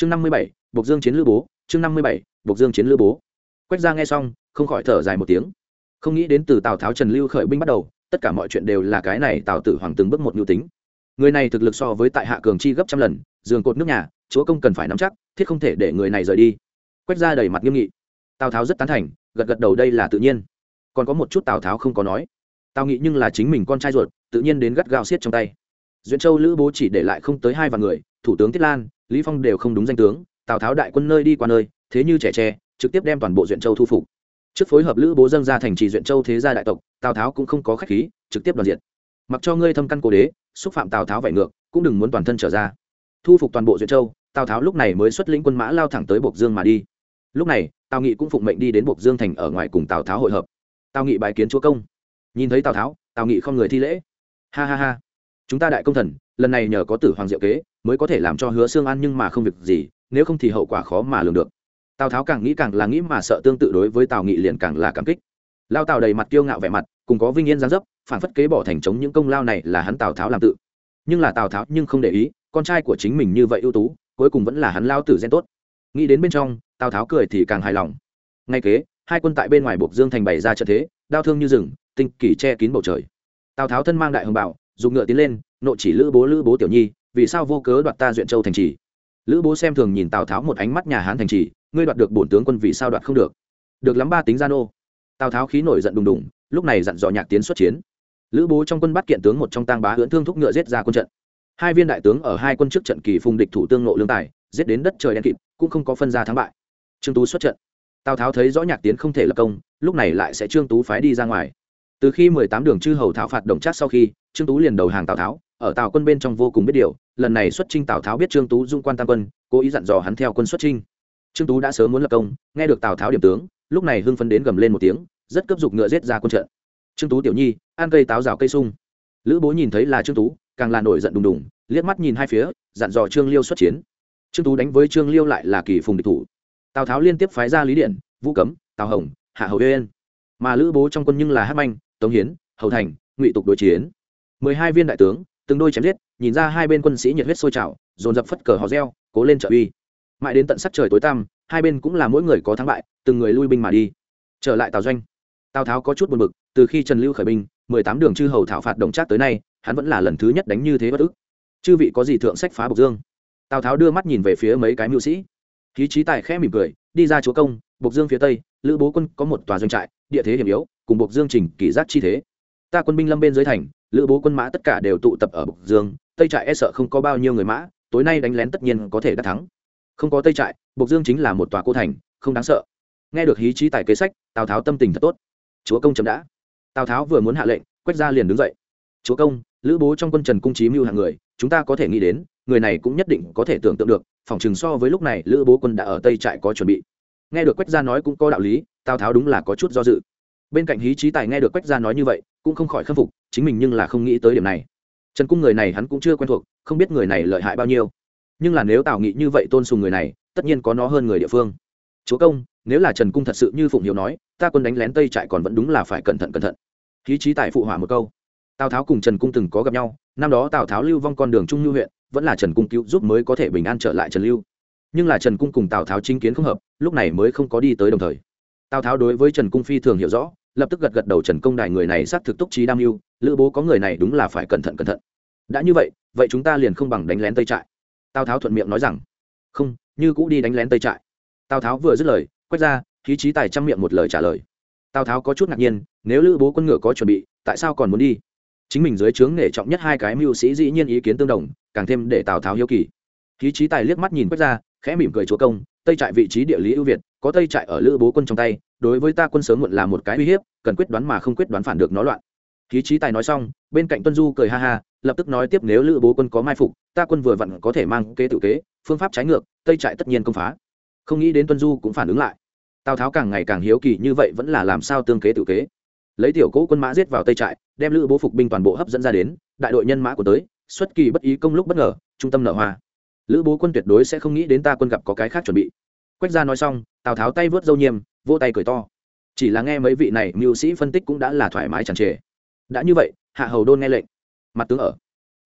chương năm mươi bảy, bộc dương chiến lữ bố, chương năm mươi bảy, bộc dương chiến lữ bố. Quách ra nghe xong, không khỏi thở dài một tiếng. Không nghĩ đến từ tào tháo trần lưu khởi binh bắt đầu, tất cả mọi chuyện đều là cái này tào tử hoàng từng bước một nhu tính. Người này thực lực so với tại hạ cường chi gấp trăm lần, giường cột nước nhà, chúa công cần phải nắm chắc, thiết không thể để người này rời đi. Quách ra đầy mặt nghiêm nghị. Tào tháo rất tán thành, gật gật đầu đây là tự nhiên. Còn có một chút tào tháo không có nói. Tào nghị nhưng là chính mình con trai ruột, tự nhiên đến gắt gao xiết trong tay. Duyện châu lữ bố chỉ để lại không tới hai vạn người, thủ tướng tiết lan lý phong đều không đúng danh tướng, tào tháo đại quân nơi đi qua nơi, thế như trẻ tre, trực tiếp đem toàn bộ duyện châu thu phục. Trước phối hợp lữ bố dâng ra thành trì duyện châu thế gia đại tộc, tào tháo cũng không có khách khí, trực tiếp đoàn diện mặc cho ngươi thâm căn cố đế, xúc phạm tào tháo vải ngược, cũng đừng muốn toàn thân trở ra. Thu phục toàn bộ duyện châu, tào tháo lúc này mới xuất lĩnh quân mã lao thẳng tới bộc dương mà đi. Lúc này, tào nghị cũng phụng mệnh đi đến bộc dương thành ở ngoài cùng tào tháo hội hợp. Tào nghị bài kiến chúa công. Nhìn thấy tào tháo, tào nghị không người thi lễ. Ha ha ha chúng ta đại công thần, lần này nhờ có tử hoàng diệu kế, mới có thể làm cho hứa xương an nhưng mà không việc gì, nếu không thì hậu quả khó mà lường được. Tào tháo càng nghĩ càng là nghĩ mà sợ tương tự đối với tào nghị liền càng là cảm kích. Lao tào đầy mặt kiêu ngạo vẻ mặt, cùng có vinh yên gián dấp, phản phất kế bỏ thành chống những công lao này là hắn tào tháo làm tự. Nhưng là tào tháo nhưng không để ý, con trai của chính mình như vậy ưu tú, cuối cùng vẫn là hắn lao tử gen tốt. Nghĩ đến bên trong, tào tháo cười thì càng hài lòng. Ngay kế, hai quân tại bên ngoài buộc dương thành bày ra trận thế, đao thương như rừng, tinh kỳ che kín bầu trời. Tào tháo thân mang đại hồng bảo dùng ngựa tiến lên, nộ chỉ lữ bố lữ bố tiểu nhi, vì sao vô cớ đoạt ta duyện châu thành trì? Lữ bố xem thường nhìn tào tháo một ánh mắt nhà hán thành trì, ngươi đoạt được bổn tướng quân vì sao đoạt không được? Được lắm ba tính gian ô tào tháo khí nổi giận đùng đùng, lúc này dặn dò nhạc tiến xuất chiến. Lữ bố trong quân bắt kiện tướng một trong tang bá hưỡn thương thúc ngựa giết ra quân trận. Hai viên đại tướng ở hai quân trước trận kỳ phùng địch thủ tương nộ lương tài, giết đến đất trời đen kịt, cũng không có phân ra thắng bại. Trương tú xuất trận. Tào tháo thấy rõ nhạc tiến không thể lập công, lúc này lại sẽ trương tú phái đi ra ngoài. Từ khi mười tám đường chư hầu thảo phạt đồng trác sau khi trương tú liền đầu hàng tào tháo, ở tào quân bên trong vô cùng biết điều, lần này xuất trinh tào tháo biết trương tú dung quan tam quân, cố ý dặn dò hắn theo quân xuất trinh trương tú đã sớm muốn lập công, nghe được tào tháo điểm tướng, lúc này hưng phấn đến gầm lên một tiếng, rất cấp dục ngựa giết ra quân trận. Trương tú tiểu nhi, ăn cây táo rào cây sung. Lữ bố nhìn thấy là trương tú, càng là nổi giận đùng đùng, liếc mắt nhìn hai phía, dặn dò trương liêu xuất chiến. Trương tú đánh với trương liêu lại là kỳ phùng địch thủ. Tào tháo liên tiếp phái ra lý điện, vũ cấm, tào hồng, hạ hầu yên mà lữ bố trong quân nhưng là hát manh, tống hiến, hầu thành, ngụy tục đối chiến mười hai viên đại tướng, từng đôi chém giết, nhìn ra hai bên quân sĩ nhiệt huyết sôi trào, dồn dập phất cờ hò reo, cố lên trợ uy. Mãi đến tận sắc trời tối tăm, hai bên cũng là mỗi người có thắng bại, từng người lui binh mà đi. Trở lại tào doanh, tào tháo có chút buồn bực, từ khi trần lưu khởi binh, mười tám đường chư hầu thảo phạt đồng trác tới nay, hắn vẫn là lần thứ nhất đánh như thế bất ức. Chư vị có gì thượng sách phá bộc dương? Tào tháo đưa mắt nhìn về phía mấy cái mưu sĩ. Khí trí tài khẽ mỉm cười, đi ra chúa công, bộc dương phía tây, lữ bố quân có một tòa doanh trại, địa thế hiểm yếu, cùng bộc dương trình kỷ giác chi thế. Ta quân binh lâm bên dưới thành lữ bố quân mã tất cả đều tụ tập ở bộc dương, tây trại e sợ không có bao nhiêu người mã, tối nay đánh lén tất nhiên có thể đắc thắng. Không có tây trại bộc dương chính là một tòa cô thành, không đáng sợ. Nghe được hí trí tài kế sách, tào tháo tâm tình thật tốt. Chúa công chấm đã. Tào tháo vừa muốn hạ lệnh quách ra liền đứng dậy. Chúa công, lữ bố trong quân trần cung trí mưu hạng người, chúng ta có thể nghĩ đến, người này cũng nhất định có thể tưởng tượng được phòng chừng so với lúc này lữ bố quân đã ở tây trại có chuẩn bị. Nghe được quách gia nói cũng có đạo lý, tào tháo đúng là có chút do dự bên cạnh hí trí tài nghe được quách gia nói như vậy, cũng không khỏi khâm phục, chính mình nhưng là không nghĩ tới điểm này. Trần cung người này hắn cũng chưa quen thuộc, không biết người này lợi hại bao nhiêu. Nhưng là nếu tào nghị như vậy tôn sùng người này, tất nhiên có nó hơn người địa phương. Chúa công, nếu là trần cung thật sự như phụng hiếu nói, ta quân đánh lén tây trại còn vẫn đúng là phải cẩn thận cẩn thận. Hí trí tài phụ hỏa một câu. Tào tháo cùng trần cung từng có gặp nhau, năm đó tào tháo lưu vong con đường trung lưu huyện, vẫn là trần cung cứu giúp mới có thể bình an trở lại trần lưu. Nhưng là trần cung cùng tào tháo chính kiến không hợp, lúc này mới không có đi tới đồng thời tào tháo đối với trần cung phi thường hiểu rõ, lập tức gật gật đầu trần công đài người này xác thực túc trí đam mưu, lữ bố có người này đúng là phải cẩn thận cẩn thận. Đã như vậy vậy chúng ta liền không bằng đánh lén tây trại. Tào tháo thuận miệng nói rằng, không, như cũ đi đánh lén tây trại. Tào tháo vừa dứt lời, quét ra, khí trí tài trăm miệng một lời trả lời. Tào tháo có chút ngạc nhiên, nếu lữ bố quân ngựa có chuẩn bị, tại sao còn muốn đi? Chính mình dưới trướng nể trọng nhất hai cái mưu sĩ dĩ nhiên ý kiến tương đồng, càng thêm để tào tháo hiếu kỳ. Khí trí tài liếc mắt nhìn quét ra, khẽ mỉm cười chúa công, tây trại vị trí địa lý ưu việt có tây trại ở lữ bố quân trong tay, đối với ta quân sớm muộn là một cái uy hiếp, cần quyết đoán mà không quyết đoán phản được nó loạn. Khí trí tài nói xong, bên cạnh tuân du cười ha ha, lập tức nói tiếp nếu lữ bố quân có mai phục, ta quân vừa vặn có thể mang kế tự kế, phương pháp trái ngược, tây trại tất nhiên công phá. Không nghĩ đến tuân du cũng phản ứng lại. Tào tháo càng ngày càng hiếu kỳ như vậy vẫn là làm sao tương kế tự kế. Lấy tiểu cỗ quân mã giết vào tây trại, đem lữ bố phục binh toàn bộ hấp dẫn ra đến, đại đội nhân mã của tới, xuất kỳ bất ý công lúc bất ngờ, trung tâm nợ hoa. Lữ bố quân tuyệt đối sẽ không nghĩ đến ta quân gặp có cái khác chuẩn bị. Quách gia nói xong tào tháo tay vớt dâu nhiêm vô tay cười to. Chỉ là nghe mấy vị này mưu sĩ phân tích cũng đã là thoải mái chẳng trề. Đã như vậy, hạ hầu đôn nghe lệnh. Mặt tướng ở.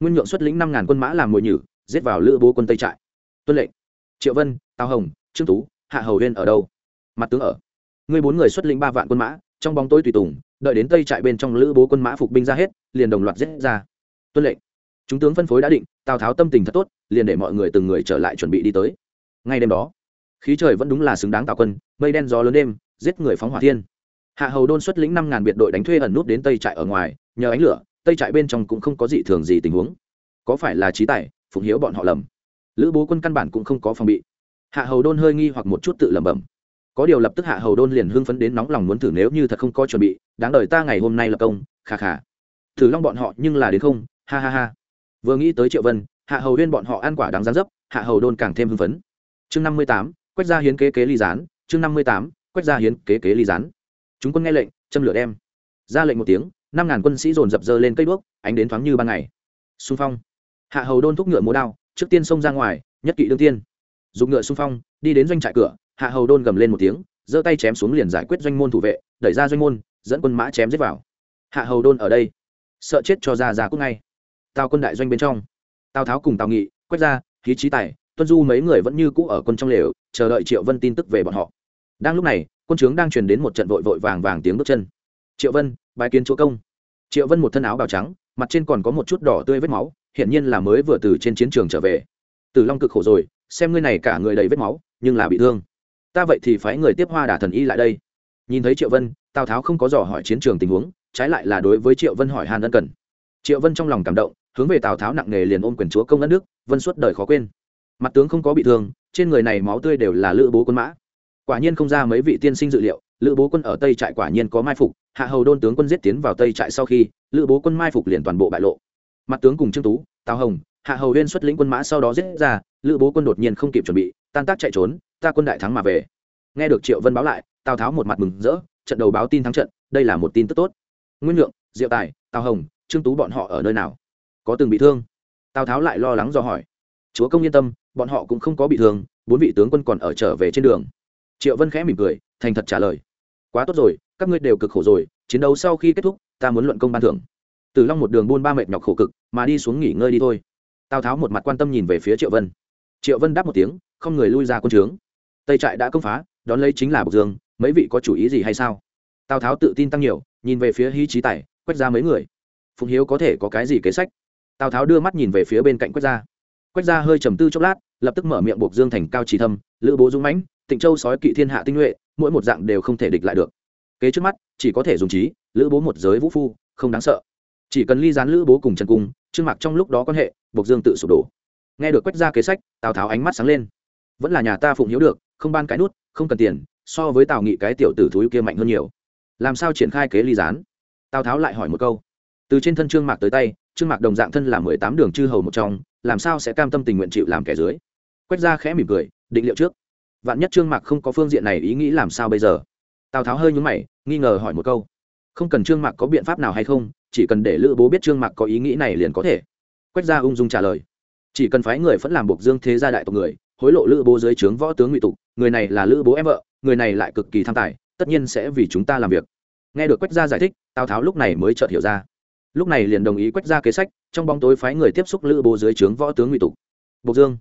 Nguyên nhượng xuất lĩnh năm ngàn quân mã làm mồi nhử, giết vào lữ bố quân tây trại. Tuân lệnh. Triệu vân, tào hồng, trương tú, hạ hầu huyên ở đâu? Mặt tướng ở. Ngươi bốn người xuất lĩnh ba vạn quân mã, trong bóng tối tùy tùng, đợi đến tây trại bên trong lữ bố quân mã phục binh ra hết, liền đồng loạt giết ra. Tuân lệnh. Chúng tướng phân phối đã định, tào tháo tâm tình thật tốt, liền để mọi người từng người trở lại chuẩn bị đi tới. Ngay đêm đó khí trời vẫn đúng là xứng đáng tạo quân, mây đen gió lớn đêm, giết người phóng hỏa thiên. Hạ hầu đôn xuất lĩnh năm ngàn biệt đội đánh thuê ẩn nút đến tây trại ở ngoài, nhờ ánh lửa, tây trại bên trong cũng không có gì thường gì tình huống. Có phải là trí tài, phụng hiếu bọn họ lầm? Lữ bố quân căn bản cũng không có phòng bị. Hạ hầu đôn hơi nghi hoặc một chút tự lẩm bẩm. Có điều lập tức hạ hầu đôn liền hưng phấn đến nóng lòng muốn thử nếu như thật không có chuẩn bị, đáng đời ta ngày hôm nay lập công khà khà thử long bọn họ nhưng là đến không, ha ha ha. Vừa nghĩ tới triệu vân, hạ hầu huyên bọn họ ăn quả đáng gián dấp, hạ hầu đôn càng thêm hưng phấn. Chương năm mươi tám quách gia hiến kế kế ly gián, chương năm mươi tám, quách gia hiến kế kế ly gián. Chúng quân nghe lệnh, châm lửa đem. Ra lệnh một tiếng, năm ngàn quân sĩ dồn dập dơ lên cây đuốc, ánh đến thoáng như ban ngày. Xung phong. Hạ hầu đôn thúc ngựa múa đao, trước tiên xông ra ngoài, nhất kỵ đương tiên. Dùng ngựa xung phong, đi đến doanh trại cửa, hạ hầu đôn gầm lên một tiếng, giơ tay chém xuống liền giải quyết doanh môn thủ vệ, đẩy ra doanh môn, dẫn quân mã chém giết vào. Hạ hầu đôn ở đây, sợ chết cho ra ra cúc ngay. Tào quân đại doanh bên trong. Tào tháo cùng tào nghị quét ra khí trí tài tuân du mấy người vẫn như cũ ở quân trong lều, chờ đợi triệu vân tin tức về bọn họ. Đang lúc này, quân trướng đang truyền đến một trận vội vội vàng vàng tiếng bước chân. Triệu vân bài kiến chúa công. Triệu vân một thân áo bào trắng, mặt trên còn có một chút đỏ tươi vết máu, hiển nhiên là mới vừa từ trên chiến trường trở về. Từ long cực khổ rồi, xem ngươi này cả người đầy vết máu, nhưng là bị thương. Ta vậy thì phái người tiếp hoa đả thần y lại đây. Nhìn thấy triệu vân, tào tháo không có dò hỏi chiến trường tình huống, trái lại là đối với triệu vân hỏi hàn ân cần. Triệu vân trong lòng cảm động, hướng về tào tháo nặng nề liền ôm quyền chúa công đất nước vân suốt đời khó quên mặt tướng không có bị thương, trên người này máu tươi đều là lữ bố quân mã. Quả nhiên không ra mấy vị tiên sinh dự liệu, lữ bố quân ở tây trại quả nhiên có mai phục, hạ hầu đôn tướng quân giết tiến vào tây trại sau khi, lữ bố quân mai phục liền toàn bộ bại lộ. Mặt tướng cùng trương tú, tào hồng, hạ hầu huyên xuất lĩnh quân mã sau đó giết ra, lữ bố quân đột nhiên không kịp chuẩn bị, tan tác chạy trốn, ta quân đại thắng mà về. Nghe được triệu vân báo lại, tào tháo một mặt mừng rỡ, trận đầu báo tin thắng trận, đây là một tin tức tốt. Nguyên lượng, diệu tài, tào hồng, trương tú bọn họ ở nơi nào? Có từng bị thương? Tào tháo lại lo lắng do hỏi. Chúa công yên tâm bọn họ cũng không có bị thương, bốn vị tướng quân còn ở trở về trên đường. Triệu vân khẽ mỉm cười, thành thật trả lời. Quá tốt rồi, các ngươi đều cực khổ rồi, chiến đấu sau khi kết thúc, ta muốn luận công ban thưởng. Từ long một đường buôn ba mệt nhọc khổ cực, mà đi xuống nghỉ ngơi đi thôi. Tào tháo một mặt quan tâm nhìn về phía triệu vân. Triệu vân đáp một tiếng, không người lui ra quân trướng. Tây trại đã công phá, đón lấy chính là bộc dương, mấy vị có chủ ý gì hay sao? Tào tháo tự tin tăng nhiều, nhìn về phía hí trí tài, quét ra mấy người. Phụng hiếu có thể có cái gì kế sách? Tào tháo đưa mắt nhìn về phía bên cạnh quét ra. Quách ra hơi trầm tư chốc lát, lập tức mở miệng buộc dương thành cao trí thâm, lữ bố dũng mãnh, tịnh châu sói kỵ thiên hạ tinh nhuệ, mỗi một dạng đều không thể địch lại được. Kế trước mắt, chỉ có thể dùng trí, lữ bố một giới vũ phu, không đáng sợ. Chỉ cần ly gián lữ bố cùng trần cung, trương mặc trong lúc đó quan hệ, buộc dương tự sụp đổ. Nghe được Quách ra kế sách, tào tháo ánh mắt sáng lên. Vẫn là nhà ta phụng hiếu được, không ban cái nút, không cần tiền, so với tào nghị cái tiểu tử thúi kia mạnh hơn nhiều. Làm sao triển khai kế ly gián? Tào tháo lại hỏi một câu. Từ trên thân trương mạc tới tay, trương mạc đồng dạng thân là mười tám đường chư hầu một trong làm sao sẽ cam tâm tình nguyện chịu làm kẻ dưới? Quét ra khẽ mỉm cười, định liệu trước. Vạn nhất trương mạc không có phương diện này ý nghĩ làm sao bây giờ? Tào tháo hơi nhúng mày, nghi ngờ hỏi một câu. Không cần trương mạc có biện pháp nào hay không, chỉ cần để lữ bố biết trương mạc có ý nghĩ này liền có thể. Quét ra ung dung trả lời. Chỉ cần phái người vẫn làm buộc dương thế gia đại tộc người, hối lộ lữ bố dưới trướng võ tướng ngụy tục, người này là lữ bố em vợ, người này lại cực kỳ tham tài, tất nhiên sẽ vì chúng ta làm việc. Nghe được quách gia giải thích, tào tháo lúc này mới chợt hiểu ra. Lúc này liền đồng ý quách gia kế sách trong bóng tối phái người tiếp xúc lữ bố dưới trướng võ tướng ngụy tục. Bộc dương.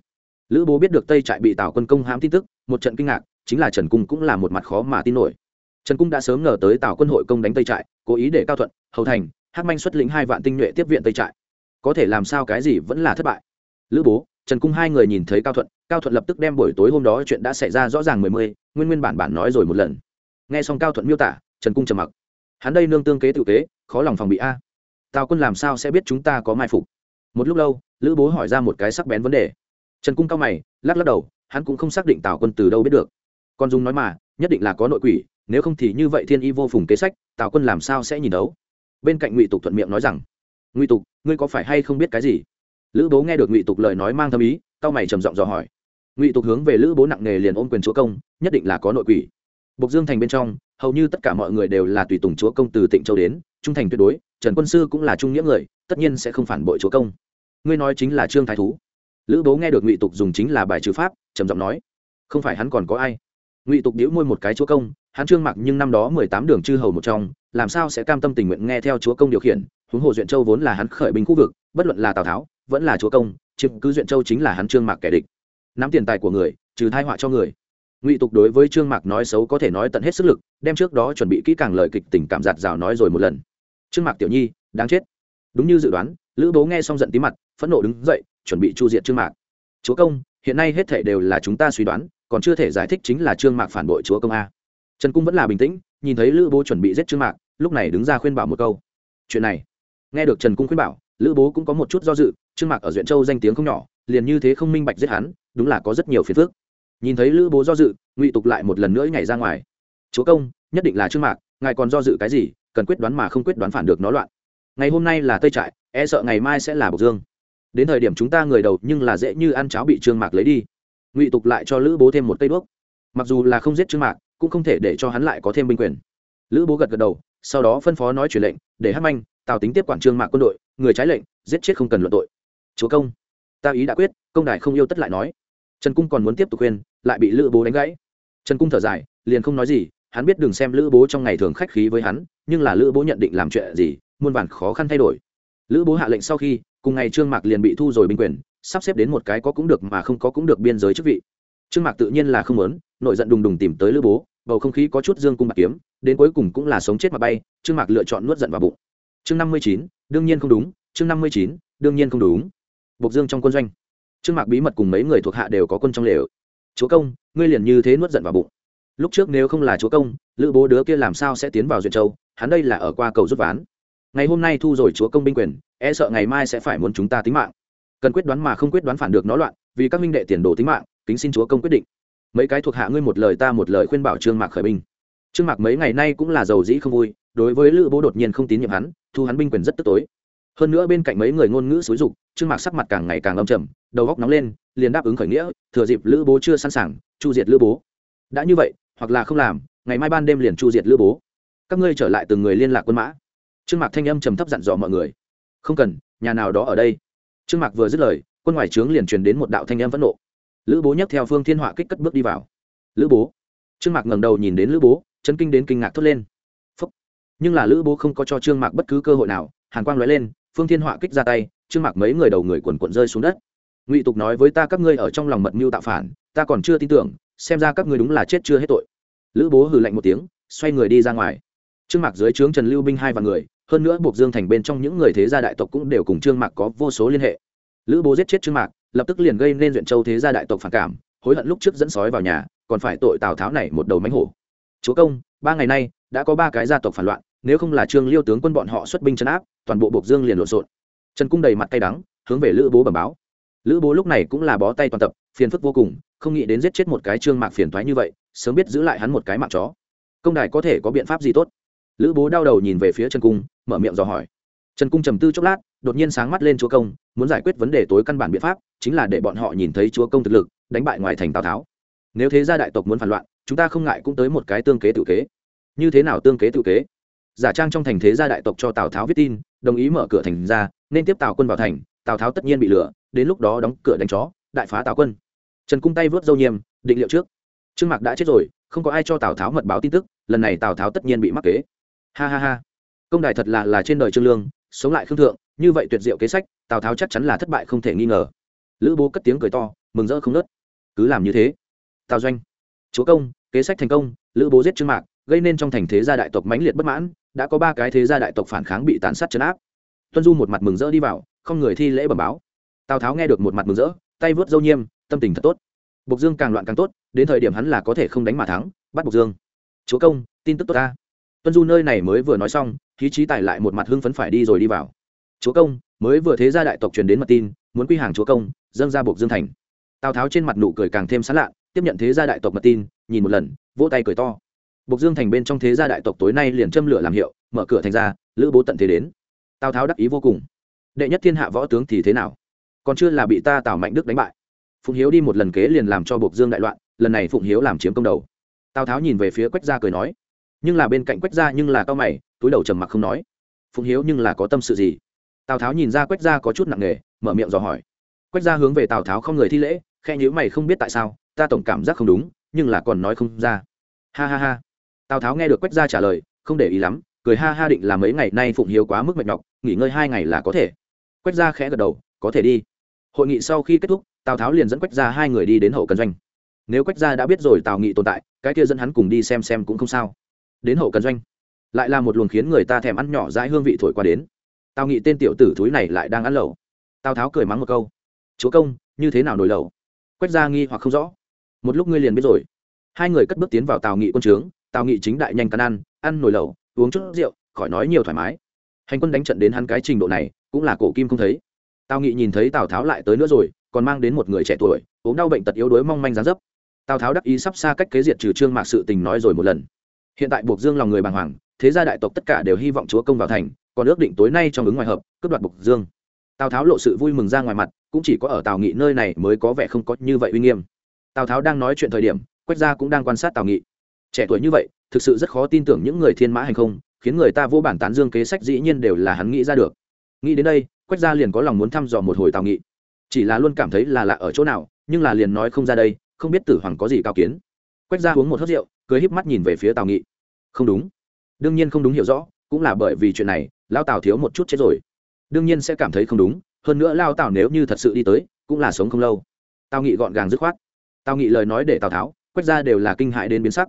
Lữ bố biết được tây trại bị tào quân công hãm tin tức, một trận kinh ngạc, chính là trần cung cũng là một mặt khó mà tin nổi. Trần cung đã sớm ngờ tới tào quân hội công đánh tây trại, cố ý để cao thuận, hầu thành hát manh xuất lĩnh hai vạn tinh nhuệ tiếp viện tây trại. Có thể làm sao cái gì vẫn là thất bại. Lữ bố, trần cung hai người nhìn thấy cao thuận cao thuận lập tức đem buổi tối hôm đó chuyện đã xảy ra rõ ràng mười mươi, nguyên nguyên bản bản nói rồi một lần. Nghe xong cao thuận miêu tả, trần cung trầm mặc. Hắn đây nương tương kế tự kế, khó lòng phòng bị a tào quân làm sao sẽ biết chúng ta có mai phục? Một lúc lâu, lữ bố hỏi ra một cái sắc bén vấn đề. Trần cung cao mày, lắc lắc đầu, hắn cũng không xác định tào quân từ đâu biết được. Con dung nói mà, nhất định là có nội quỷ, nếu không thì như vậy thiên y vô phùng kế sách, tào quân làm sao sẽ nhìn đấu? Bên cạnh ngụy tục thuận miệng nói rằng, ngụy tục, ngươi có phải hay không biết cái gì? Lữ bố nghe được ngụy tục lời nói mang thâm ý, cao mày trầm giọng dò hỏi. Ngụy tục hướng về lữ bố nặng nề liền ôm quyền chúa công, nhất định là có nội quỷ bộc dương thành bên trong, hầu như tất cả mọi người đều là tùy tùng chúa công từ tịnh châu đến, trung thành tuyệt đối, trần quân sư cũng là trung nghĩa người, tất nhiên sẽ không phản bội chúa công. Ngươi nói chính là trương thái thú. Lữ bố nghe được ngụy tục dùng chính là bài trừ pháp, trầm giọng nói, không phải hắn còn có ai? Ngụy tục nhíu môi một cái chúa công, hắn trương mặc nhưng năm đó mười tám đường chư hầu một trong, làm sao sẽ cam tâm tình nguyện nghe theo chúa công điều khiển? Huống hồ duyện châu vốn là hắn khởi binh khu vực, bất luận là tào tháo, vẫn là chúa công, chiếm cứ duyện châu chính là hắn trương mạc kẻ địch. Nắm tiền tài của người, trừ tai họa cho người ngụy tục đối với trương mạc nói xấu có thể nói tận hết sức lực, đem trước đó chuẩn bị kỹ càng lời kịch tình cảm giạt rào nói rồi một lần. Trương mạc tiểu nhi, đáng chết. Đúng như dự đoán, lữ bố nghe xong giận tí mặt, phẫn nộ đứng dậy, chuẩn bị chu diện trương mạc. Chúa công, hiện nay hết thể đều là chúng ta suy đoán, còn chưa thể giải thích chính là trương mạc phản bội chúa công a. Trần cung vẫn là bình tĩnh, nhìn thấy lữ bố chuẩn bị giết trương mạc, lúc này đứng ra khuyên bảo một câu. Chuyện này, nghe được trần cung khuyên bảo, lữ bố cũng có một chút do dự, trương mạc ở duyện châu danh tiếng không nhỏ, liền như thế không minh bạch giết hắn, đúng là có rất nhiều phiền phức nhìn thấy lữ bố do dự, ngụy tục lại một lần nữa nhảy ra ngoài. Chúa công, nhất định là trương mạc, ngài còn do dự cái gì, cần quyết đoán mà không quyết đoán phản được nó loạn. Ngày hôm nay là tây trại e sợ ngày mai sẽ là bộc dương. Đến thời điểm chúng ta người đầu nhưng là dễ như ăn cháo bị trương mạc lấy đi. Ngụy tục lại cho lữ bố thêm một cây đuốc. Mặc dù là không giết trương mạc, cũng không thể để cho hắn lại có thêm binh quyền. Lữ bố gật gật đầu, sau đó phân phó nói truyền lệnh, để hát manh, tào tính tiếp quản trương mạc quân đội, người trái lệnh, giết chết không cần luận tội. Chúa công, ta ý đã quyết, công đài không yêu tất lại nói trần cung còn muốn tiếp tục khuyên, lại bị lữ bố đánh gãy. Trần cung thở dài, liền không nói gì, hắn biết đừng xem lữ bố trong ngày thường khách khí với hắn, nhưng là lữ bố nhận định làm chuyện gì, muôn vàn khó khăn thay đổi. Lữ bố hạ lệnh sau khi, cùng ngày trương mạc liền bị thu rồi binh quyền, sắp xếp đến một cái có cũng được mà không có cũng được biên giới chức vị. Trương mạc tự nhiên là không muốn nội giận đùng đùng tìm tới lữ bố, bầu không khí có chút dương cung bạc kiếm, đến cuối cùng cũng là sống chết mà bay, trương mạc lựa chọn nuốt giận vào bụng. Chương năm mươi chín, đương nhiên không đúng, chương năm mươi chín, đương nhiên không đúng. Bộc dương trong quân doanh trương mạc bí mật cùng mấy người thuộc hạ đều có quân trong lều. Chúa công, ngươi liền như thế nuốt giận vào bụng. Lúc trước nếu không là chúa công, lữ bố đứa kia làm sao sẽ tiến vào duyệt châu? Hắn đây là ở qua cầu rút ván. Ngày hôm nay thu rồi chúa công binh quyền e sợ ngày mai sẽ phải muốn chúng ta tính mạng. Cần quyết đoán mà không quyết đoán phản được nó loạn, vì các minh đệ tiền đồ tính mạng, kính xin chúa công quyết định. Mấy cái thuộc hạ ngươi một lời ta một lời khuyên bảo trương mạc khởi binh. Trương mạc mấy ngày nay cũng là giàu dĩ không vui, đối với lữ bố đột nhiên không tín nhiệm hắn, thu hắn binh quyền rất tức tối hơn nữa bên cạnh mấy người ngôn ngữ xúi dục, trương mạc sắc mặt càng ngày càng âm trầm, đầu góc nóng lên, liền đáp ứng khởi nghĩa, thừa dịp lữ bố chưa sẵn sàng, chu diệt lữ bố. Đã như vậy, hoặc là không làm, ngày mai ban đêm liền chu diệt lữ bố. Các ngươi trở lại từng người liên lạc quân mã. Trương mạc thanh âm trầm thấp dặn dò mọi người. Không cần, nhà nào đó ở đây. Trương mạc vừa dứt lời, quân ngoài trướng liền truyền đến một đạo thanh âm phẫn nộ. Lữ bố nhấc theo phương thiên họa kích cất bước đi vào. Lữ bố. Trương mạc ngẩng đầu nhìn đến lữ bố, chấn kinh đến kinh ngạc thốt lên. Phúc. nhưng là lữ bố không có cho trương mạc bất cứ cơ hội nào, hàn quang lóe lên phương thiên họa kích ra tay, trương mạc mấy người đầu người quần quận rơi xuống đất. Ngụy tục nói với ta các ngươi ở trong lòng mật mưu tạo phản, ta còn chưa tin tưởng, xem ra các ngươi đúng là chết chưa hết tội. Lữ bố hừ lạnh một tiếng, xoay người đi ra ngoài. Trương mạc dưới trướng trần lưu binh hai và người, hơn nữa buộc dương thành bên trong những người thế gia đại tộc cũng đều cùng trương mạc có vô số liên hệ. Lữ bố giết chết trương mạc, lập tức liền gây nên duyện châu thế gia đại tộc phản cảm, hối hận lúc trước dẫn sói vào nhà, còn phải tội tào tháo này một đầu mánh hổ. Chúa công, ba ngày nay, đã có ba cái gia tộc phản loạn nếu không là trương liêu tướng quân bọn họ xuất binh chấn áp, toàn bộ buộc dương liền lộn xộn. Trần cung đầy mặt cay đắng, hướng về lữ bố bẩm báo. Lữ bố lúc này cũng là bó tay toàn tập, phiền phức vô cùng, không nghĩ đến giết chết một cái trương mạc phiền thoái như vậy, sớm biết giữ lại hắn một cái mạng chó. Công đài có thể có biện pháp gì tốt? Lữ bố đau đầu nhìn về phía trần cung, mở miệng dò hỏi. Trần cung trầm tư chốc lát, đột nhiên sáng mắt lên chúa công, muốn giải quyết vấn đề tối căn bản biện pháp, chính là để bọn họ nhìn thấy chúa công thực lực, đánh bại ngoài thành tào tháo. Nếu thế gia đại tộc muốn phản loạn, chúng ta không ngại cũng tới một cái tương kế tự kế. Như thế nào tương kế tự kế? Giả trang trong thành thế gia đại tộc cho tào tháo viết tin, đồng ý mở cửa thành ra, nên tiếp tào quân vào thành, tào tháo tất nhiên bị lừa, đến lúc đó đóng cửa đánh chó, đại phá tào quân. Trần cung tay vớt dâu nhiêm định liệu trước. Trương mạc đã chết rồi, không có ai cho tào tháo mật báo tin tức, lần này tào tháo tất nhiên bị mắc kế. Ha ha ha. Công đài thật là là trên đời trương lương, sống lại khương thượng, như vậy tuyệt diệu kế sách, tào tháo chắc chắn là thất bại không thể nghi ngờ. Lữ bố cất tiếng cười to, mừng rỡ không nớt cứ làm như thế. Tào doanh. Chúa công, kế sách thành công, lữ bố giết trương mạc, gây nên trong thành thế gia đại tộc mãnh liệt bất mãn đã có ba cái thế gia đại tộc phản kháng bị tàn sát chấn áp. Tuân du một mặt mừng rỡ đi vào, không người thi lễ bẩm báo. Tào tháo nghe được một mặt mừng rỡ, tay vớt dâu nhiêm, tâm tình thật tốt. Bộc dương càng loạn càng tốt, đến thời điểm hắn là có thể không đánh mà thắng, bắt bộc dương. Chúa công, tin tức tốt ta. Tuân du nơi này mới vừa nói xong, khí trí tài lại một mặt hưng phấn phải đi rồi đi vào. Chúa công, mới vừa thế gia đại tộc truyền đến mật tin, muốn quy hàng chúa công, dâng ra bộc dương thành. Tào tháo trên mặt nụ cười càng thêm sán lạ, tiếp nhận thế gia đại tộc mật tin, nhìn một lần, vỗ tay cười to bộc dương thành bên trong thế gia đại tộc tối nay liền châm lửa làm hiệu, mở cửa thành ra, lữ bố tận thế đến. Tào tháo đắc ý vô cùng. Đệ nhất thiên hạ võ tướng thì thế nào? Còn chưa là bị ta tào mạnh đức đánh bại. Phụng hiếu đi một lần kế liền làm cho bộc dương đại loạn, lần này phụng hiếu làm chiếm công đầu. Tào tháo nhìn về phía quách gia cười nói, nhưng là bên cạnh quách gia nhưng là cao mày, túi đầu trầm mặc không nói. Phụng hiếu nhưng là có tâm sự gì? Tào tháo nhìn ra quách gia có chút nặng nề, mở miệng dò hỏi. Quách gia hướng về tào tháo không người thi lễ khe nhữ mày không biết tại sao, ta tổng cảm giác không đúng, nhưng là còn nói không ra. Ha ha ha tào tháo nghe được quách gia trả lời, không để ý lắm, cười ha ha định là mấy ngày nay phụng hiếu quá mức mệt nhọc, nghỉ ngơi hai ngày là có thể. Quách gia khẽ gật đầu, có thể đi. Hội nghị sau khi kết thúc, tào tháo liền dẫn quách gia hai người đi đến hậu cần doanh. Nếu quách gia đã biết rồi tào nghị tồn tại, cái kia dẫn hắn cùng đi xem xem cũng không sao. Đến hậu cần doanh, lại là một luồng khiến người ta thèm ăn nhỏ dãi hương vị thổi qua đến. Tào nghị tên tiểu tử thúi này lại đang ăn lẩu. Tào tháo cười mắng một câu, chúa công, như thế nào nổi lẩu? Quách gia nghi hoặc không rõ. Một lúc ngươi liền biết rồi. Hai người cất bước tiến vào tào nghị quân trướng tào nghị chính đại nhanh cắn ăn ăn nồi lẩu, uống chút rượu, khỏi nói nhiều thoải mái. Hành quân đánh trận đến hắn cái trình độ này, cũng là cổ kim không thấy. Tào nghị nhìn thấy tào tháo lại tới nữa rồi, còn mang đến một người trẻ tuổi, ốm đau bệnh tật yếu đuối mong manh dán dấp. Tào tháo đắc ý sắp xa cách kế diệt trừ trương mạc sự tình nói rồi một lần. Hiện tại buộc dương lòng người bàng hoàng, thế gia đại tộc tất cả đều hy vọng chúa công vào thành, còn ước định tối nay trong ứng ngoài hợp, cướp đoạt buộc dương. Tào tháo lộ sự vui mừng ra ngoài mặt, cũng chỉ có ở tào nghị nơi này mới có vẻ không có như vậy uy nghiêm. Tào tháo đang nói chuyện thời điểm, quách gia cũng đang quan sát tào nghị trẻ tuổi như vậy, thực sự rất khó tin tưởng những người thiên mã hành không, khiến người ta vô bản tán dương kế sách dĩ nhiên đều là hắn nghĩ ra được. Nghĩ đến đây, quách gia liền có lòng muốn thăm dò một hồi tào nghị. Chỉ là luôn cảm thấy là lạ ở chỗ nào, nhưng là liền nói không ra đây, không biết tử hoàng có gì cao kiến. Quách gia uống một hớt rượu, cười híp mắt nhìn về phía tào nghị. Không đúng. Đương nhiên không đúng hiểu rõ, cũng là bởi vì chuyện này lao tào thiếu một chút chết rồi. Đương nhiên sẽ cảm thấy không đúng, hơn nữa lao tào nếu như thật sự đi tới, cũng là sống không lâu. Tào nghị gọn gàng dứt khoát. Tào nghị lời nói để tào tháo, quách ra đều là kinh hại đến biến sắc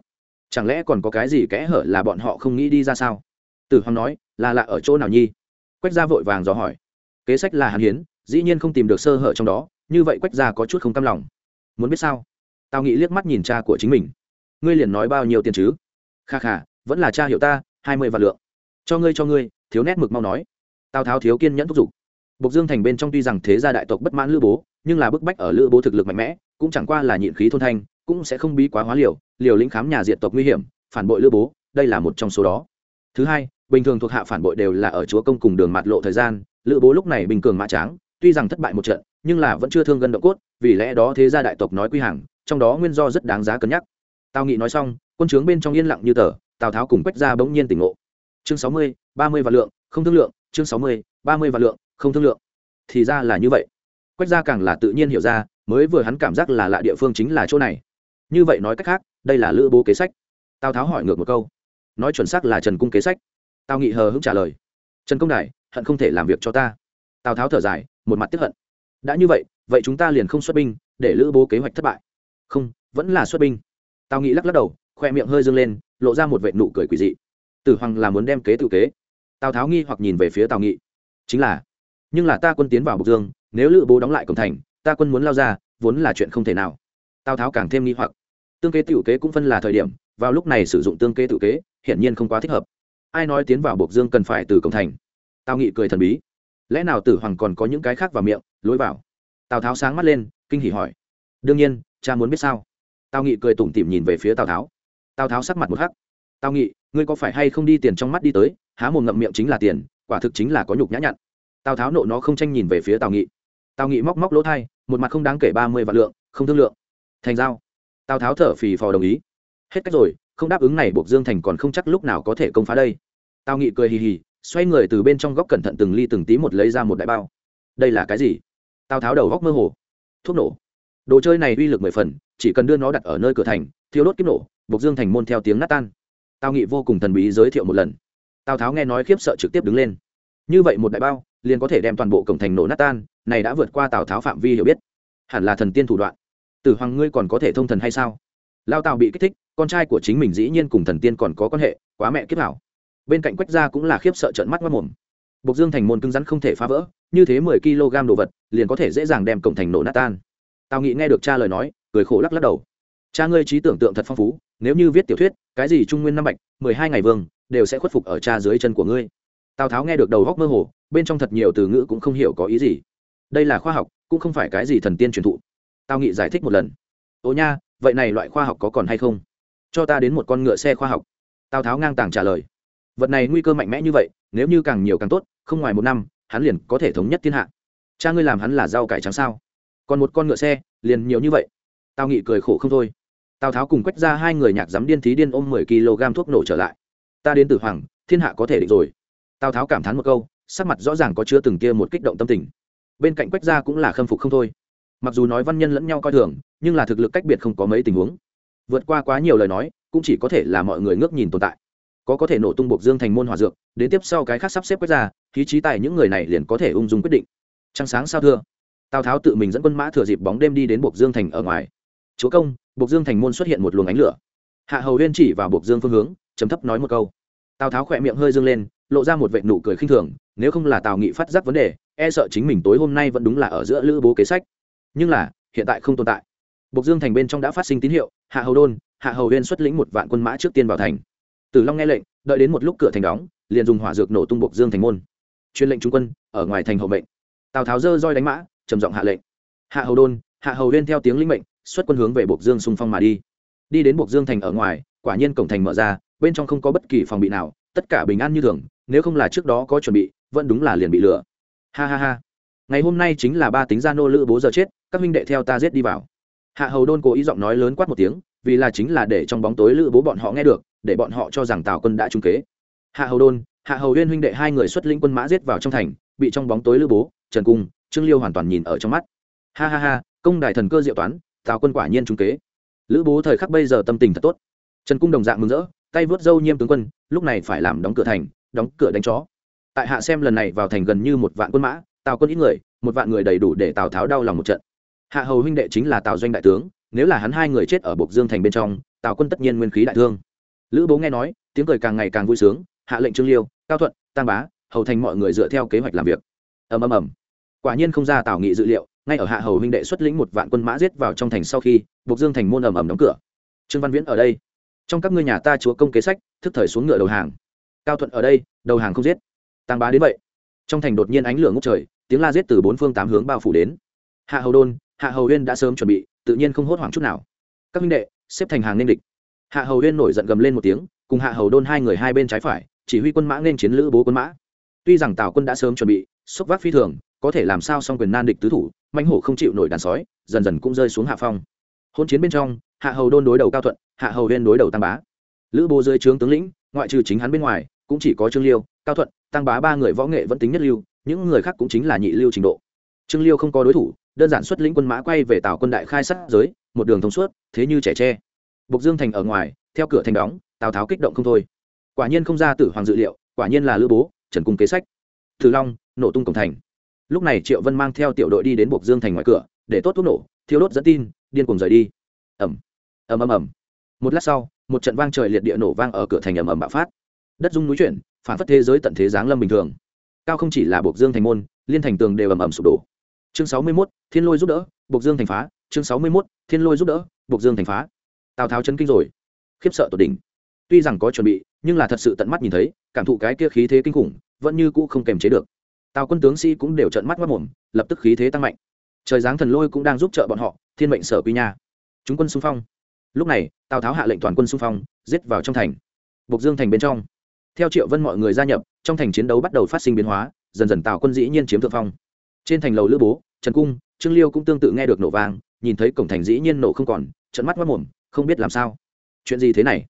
chẳng lẽ còn có cái gì kẽ hở là bọn họ không nghĩ đi ra sao? Tử hoàng nói, là lạ ở chỗ nào nhi? Quách Gia vội vàng dò hỏi. Kế sách là hàn hiến, dĩ nhiên không tìm được sơ hở trong đó, như vậy quách Gia có chút không cam lòng. Muốn biết sao? Tào nghĩ liếc mắt nhìn cha của chính mình. Ngươi liền nói bao nhiêu tiền chứ? Kha kha, vẫn là cha hiểu ta, hai mươi vạn lượng. Cho ngươi cho ngươi, thiếu nét mực mau nói. Tào tháo thiếu kiên nhẫn thúc giục. Bộc dương thành bên trong tuy rằng thế gia đại tộc bất mãn lữ bố, nhưng là bức bách ở lữ bố thực lực mạnh mẽ, cũng chẳng qua là nhịn khí thôn thanh cũng sẽ không bí quá hóa liều liều lĩnh khám nhà diệt tộc nguy hiểm, phản bội lữ bố, đây là một trong số đó. Thứ hai, bình thường thuộc hạ phản bội đều là ở chúa công cùng đường mạt lộ thời gian, lữ bố lúc này bình cường mã tráng, tuy rằng thất bại một trận, nhưng là vẫn chưa thương gân động cốt, vì lẽ đó thế gia đại tộc nói quy hàng, trong đó nguyên do rất đáng giá cân nhắc. Tào nghị nói xong, quân trướng bên trong yên lặng như tờ, tào tháo cùng quách ra bỗng nhiên tỉnh ngộ. Chương sáu mươi, ba mươi vạn lượng, không thương lượng, chương sáu mươi, ba mươi vạn lượng, không thương lượng. Thì ra là như vậy. Quách ra càng là tự nhiên hiểu ra, mới vừa hắn cảm giác là lạ địa phương chính là chỗ này như vậy nói cách khác, đây là lữ bố kế sách. Tào tháo hỏi ngược một câu. Nói chuẩn xác là trần cung kế sách. Tào nghị hờ hững trả lời. Trần công đại hận không thể làm việc cho ta. Tào tháo thở dài, một mặt tiếp hận. Đã như vậy vậy chúng ta liền không xuất binh, để lữ bố kế hoạch thất bại. Không, vẫn là xuất binh. Tào nghị lắc lắc đầu, khoe miệng hơi dâng lên, lộ ra một vệ nụ cười quỷ dị. Tử hoàng là muốn đem kế tự kế. Tào tháo nghi hoặc nhìn về phía tào nghị. Chính là, nhưng là ta quân tiến vào bộc dương, nếu lữ bố đóng lại cổng thành, ta quân muốn lao ra, vốn là chuyện không thể nào. Tào tháo càng thêm nghi hoặc tương kế tiểu kế cũng phân là thời điểm, vào lúc này sử dụng tương kế tự kế, hiển nhiên không quá thích hợp. Ai nói tiến vào buộc dương cần phải từ cổng thành? Tào nghị cười thần bí. Lẽ nào tử hoàng còn có những cái khác vào miệng, lối vào? Tào tháo sáng mắt lên, kinh hỉ hỏi. Đương nhiên, cha muốn biết sao? Tào nghị cười tủm tỉm nhìn về phía tào tháo. Tào tháo sắc mặt một hắc. Tào nghị, ngươi có phải hay không đi tiền trong mắt đi tới? Há mồm ngậm miệng chính là tiền, quả thực chính là có nhục nhã nhặn. Tào tháo nộ nó không tranh nhìn về phía tào nghị. Tào nghị móc móc lỗ thai, một mặt không đáng kể ba mươi vạn lượng, không thương lượng. Thành giao tào tháo thở phì phò đồng ý. Hết cách rồi, không đáp ứng này buộc dương thành còn không chắc lúc nào có thể công phá đây. Tào nghị cười hì hì, xoay người từ bên trong góc cẩn thận từng ly từng tí một lấy ra một đại bao. Đây là cái gì? Tào tháo đầu góc mơ hồ. Thuốc nổ. Đồ chơi này uy lực mười phần, chỉ cần đưa nó đặt ở nơi cửa thành thiếu đốt kiếp nổ, buộc dương thành môn theo tiếng nát tan. Tào nghị vô cùng thần bí giới thiệu một lần. Tào tháo nghe nói khiếp sợ trực tiếp đứng lên. Như vậy một đại bao, liền có thể đem toàn bộ cổng thành nổ nát tan, này đã vượt qua tào tháo phạm vi hiểu biết. Hẳn là thần tiên thủ đoạn tử hoàng ngươi còn có thể thông thần hay sao? Lao tào bị kích thích, con trai của chính mình dĩ nhiên cùng thần tiên còn có quan hệ, quá mẹ kiếp hảo bên cạnh quách gia cũng là khiếp sợ trợn mắt mất mồm. Bộc dương thành môn cứng rắn không thể phá vỡ, như thế mười kg đồ vật, liền có thể dễ dàng đem cổng thành nổ nát tan. Tào nghị nghe được cha lời nói, cười khổ lắc lắc đầu. Cha ngươi trí tưởng tượng thật phong phú, nếu như viết tiểu thuyết, cái gì trung nguyên năm bạch, mười hai ngày vương, đều sẽ khuất phục ở cha dưới chân của ngươi. Tào tháo nghe được đầu góc mơ hồ, bên trong thật nhiều từ ngữ cũng không hiểu có ý gì. Đây là khoa học, cũng không phải cái gì thần tiên truyền thụ. Tao nghị giải thích một lần. Ô nha, vậy này loại khoa học có còn hay không? Cho ta đến một con ngựa xe khoa học. Tào tháo ngang tàng trả lời. Vật này nguy cơ mạnh mẽ như vậy, nếu như càng nhiều càng tốt, không ngoài một năm, hắn liền có thể thống nhất thiên hạ. Cha ngươi làm hắn là rau cải trắng sao? Còn một con ngựa xe, liền nhiều như vậy. Tao nghị cười khổ không thôi. Tào tháo cùng quách ra hai người nhạc dám điên thí điên ôm mười kg thuốc nổ trở lại. Ta đến từ hoàng, thiên hạ có thể định rồi. Tào tháo cảm thán một câu, sắc mặt rõ ràng có chứa từng kia một kích động tâm tình. Bên cạnh quách gia cũng là khâm phục không thôi mặc dù nói văn nhân lẫn nhau coi thường, nhưng là thực lực cách biệt không có mấy tình huống. Vượt qua quá nhiều lời nói, cũng chỉ có thể là mọi người ngước nhìn tồn tại. Có có thể nổ tung buộc dương thành môn hòa dược, đến tiếp sau cái khác sắp xếp quét ra khí trí tài những người này liền có thể ung dung quyết định. Trăng sáng sao thưa. Tào tháo tự mình dẫn quân mã thừa dịp bóng đêm đi đến buộc dương thành ở ngoài. Chúa công bộc dương thành môn xuất hiện một luồng ánh lửa. Hạ hầu huyên chỉ vào bộc dương phương hướng chấm thấp nói một câu. Tào tháo khỏe miệng hơi dâng lên, lộ ra một vệ nụ cười khinh thường, nếu không là tào nghị phát giác vấn đề e sợ chính mình tối hôm nay vẫn đúng là ở giữa lữ bố kế sách nhưng là, hiện tại không tồn tại. Bộc dương thành bên trong đã phát sinh tín hiệu, hạ hầu đôn, hạ hầu huyên xuất lĩnh một vạn quân mã trước tiên vào thành. Tử long nghe lệnh, đợi đến một lúc cửa thành đóng, liền dùng hỏa dược nổ tung bộc dương thành môn. Chuyên lệnh trung quân, ở ngoài thành hậu mệnh. Tào tháo dơ roi đánh mã, trầm giọng hạ lệnh. Hạ hầu đôn, hạ hầu huyên theo tiếng linh mệnh, xuất quân hướng về bộc dương xung phong mà đi. Đi đến bộc dương thành ở ngoài, quả nhiên cổng thành mở ra, bên trong không có bất kỳ phòng bị nào, tất cả bình an như thường, nếu không là trước đó có chuẩn bị, vẫn đúng là liền bị lừa. Ha ha ha. Ngày hôm nay chính là ba tính gia nô lữ bố giờ chết các huynh đệ theo ta giết đi vào. Hạ hầu đôn cố ý giọng nói lớn quát một tiếng, vì là chính là để trong bóng tối lữ bố bọn họ nghe được, để bọn họ cho rằng tào quân đã trung kế. Hạ hầu đôn, hạ hầu huyên huynh đệ hai người xuất lĩnh quân mã giết vào trong thành, bị trong bóng tối lữ bố, trần cung, trương liêu hoàn toàn nhìn ở trong mắt. Ha ha ha, công đài thần cơ diệu toán, tào quân quả nhiên trung kế. Lữ bố thời khắc bây giờ tâm tình thật tốt. Trần cung đồng dạng mừng rỡ, tay vớt dâu nhiêm tướng quân, lúc này phải làm đóng cửa thành, đóng cửa đánh chó. Tại hạ xem lần này vào thành gần như một vạn quân mã, tào quân ít người, một vạn người đầy đủ để tào tháo đau lòng một trận hạ hầu huynh đệ chính là tào doanh đại tướng, nếu là hắn hai người chết ở bộc dương thành bên trong, tào quân tất nhiên nguyên khí đại thương. Lữ bố nghe nói, tiếng cười càng ngày càng vui sướng, hạ lệnh trương liêu, cao thuận tăng bá, hầu thành mọi người dựa theo kế hoạch làm việc. Ầm ầm ầm. Quả nhiên không ra tào nghị dự liệu, ngay ở hạ hầu huynh đệ xuất lĩnh một vạn quân mã giết vào trong thành sau khi, bộc dương thành môn ầm ầm đóng cửa. Trương văn viễn ở đây. Trong các ngươi nhà ta chúa công kế sách, thức thời xuống ngựa đầu hàng. Cao thuận ở đây, đầu hàng không giết. Tăng bá đến vậy. Trong thành đột nhiên ánh lửa ngốc trời, tiếng la giết từ bốn phương tám hướng bao phủ đến. Hạ hầu đôn hạ hầu huyên đã sớm chuẩn bị, tự nhiên không hốt hoảng chút nào. Các minh đệ, xếp thành hàng nên địch. Hạ hầu huyên nổi giận gầm lên một tiếng, cùng hạ hầu đôn hai người hai bên trái phải, chỉ huy quân mã nên chiến lữ bố quân mã. Tuy rằng tào quân đã sớm chuẩn bị, xúc vác phi thường, có thể làm sao song quyền nan địch tứ thủ, mãnh hổ không chịu nổi đàn sói, dần dần cũng rơi xuống hạ phong. Hôn chiến bên trong, hạ hầu đôn đối đầu cao thuận, hạ hầu huyên đối đầu tam bá. Lữ bố dưới trướng tướng lĩnh, ngoại trừ chính hắn bên ngoài, cũng chỉ có trương liêu, cao thuận, tăng bá ba người võ nghệ vẫn tính nhất lưu, những người khác cũng chính là nhị lưu trình độ. Trương liêu không có đối thủ đơn giản xuất lĩnh quân mã quay về tào quân đại khai sát giới, một đường thông suốt, thế như trẻ tre. Bộc dương thành ở ngoài, theo cửa thành đóng, tào tháo kích động không thôi. Quả nhiên không ra tử hoàng dự liệu, quả nhiên là lữ bố, trần cung kế sách. Thử long, nổ tung cổng thành. Lúc này triệu vân mang theo tiểu đội đi đến bộc dương thành ngoài cửa, để tốt thuốc nổ, thiêu đốt dẫn tin, điên cùng rời đi. Ẩm, ầm ầm ầm. Một lát sau, một trận vang trời liệt địa nổ vang ở cửa thành ầm ầm bạo phát. Đất dung núi chuyển, phản phất thế giới tận thế giáng lâm bình thường. Cao không chỉ là bộc dương thành môn, liên thành tường đều ầm ầm sụp đổ chương sáu mươi 61, thiên lôi giúp đỡ bộc dương thành phá. Chương sáu mươi 61, thiên lôi giúp đỡ bộc dương thành phá. Tào tháo chấn kinh rồi. Khiếp sợ tột đỉnh. Tuy rằng có chuẩn bị nhưng là thật sự tận mắt nhìn thấy cảm thụ cái kia khí thế kinh khủng vẫn như cũ không kềm chế được. Tào quân tướng sĩ cũng đều trợn mắt mất mồm lập tức khí thế tăng mạnh. Trời giáng thần lôi cũng đang giúp trợ bọn họ thiên mệnh sở quy nha. Chúng quân xung phong. Lúc này tào tháo hạ lệnh toàn quân xung phong giết vào trong thành. Bộc dương thành bên trong. Theo triệu vân mọi người gia nhập trong thành chiến đấu bắt đầu phát sinh biến hóa dần dần tào quân dĩ nhiên chiếm thượng phong trên thành lầu lữ bố, trần cung, trương liêu cũng tương tự nghe được nổ vang, nhìn thấy cổng thành dĩ nhiên nổ không còn trận mắt mất mồm, không biết làm sao. Chuyện gì thế này?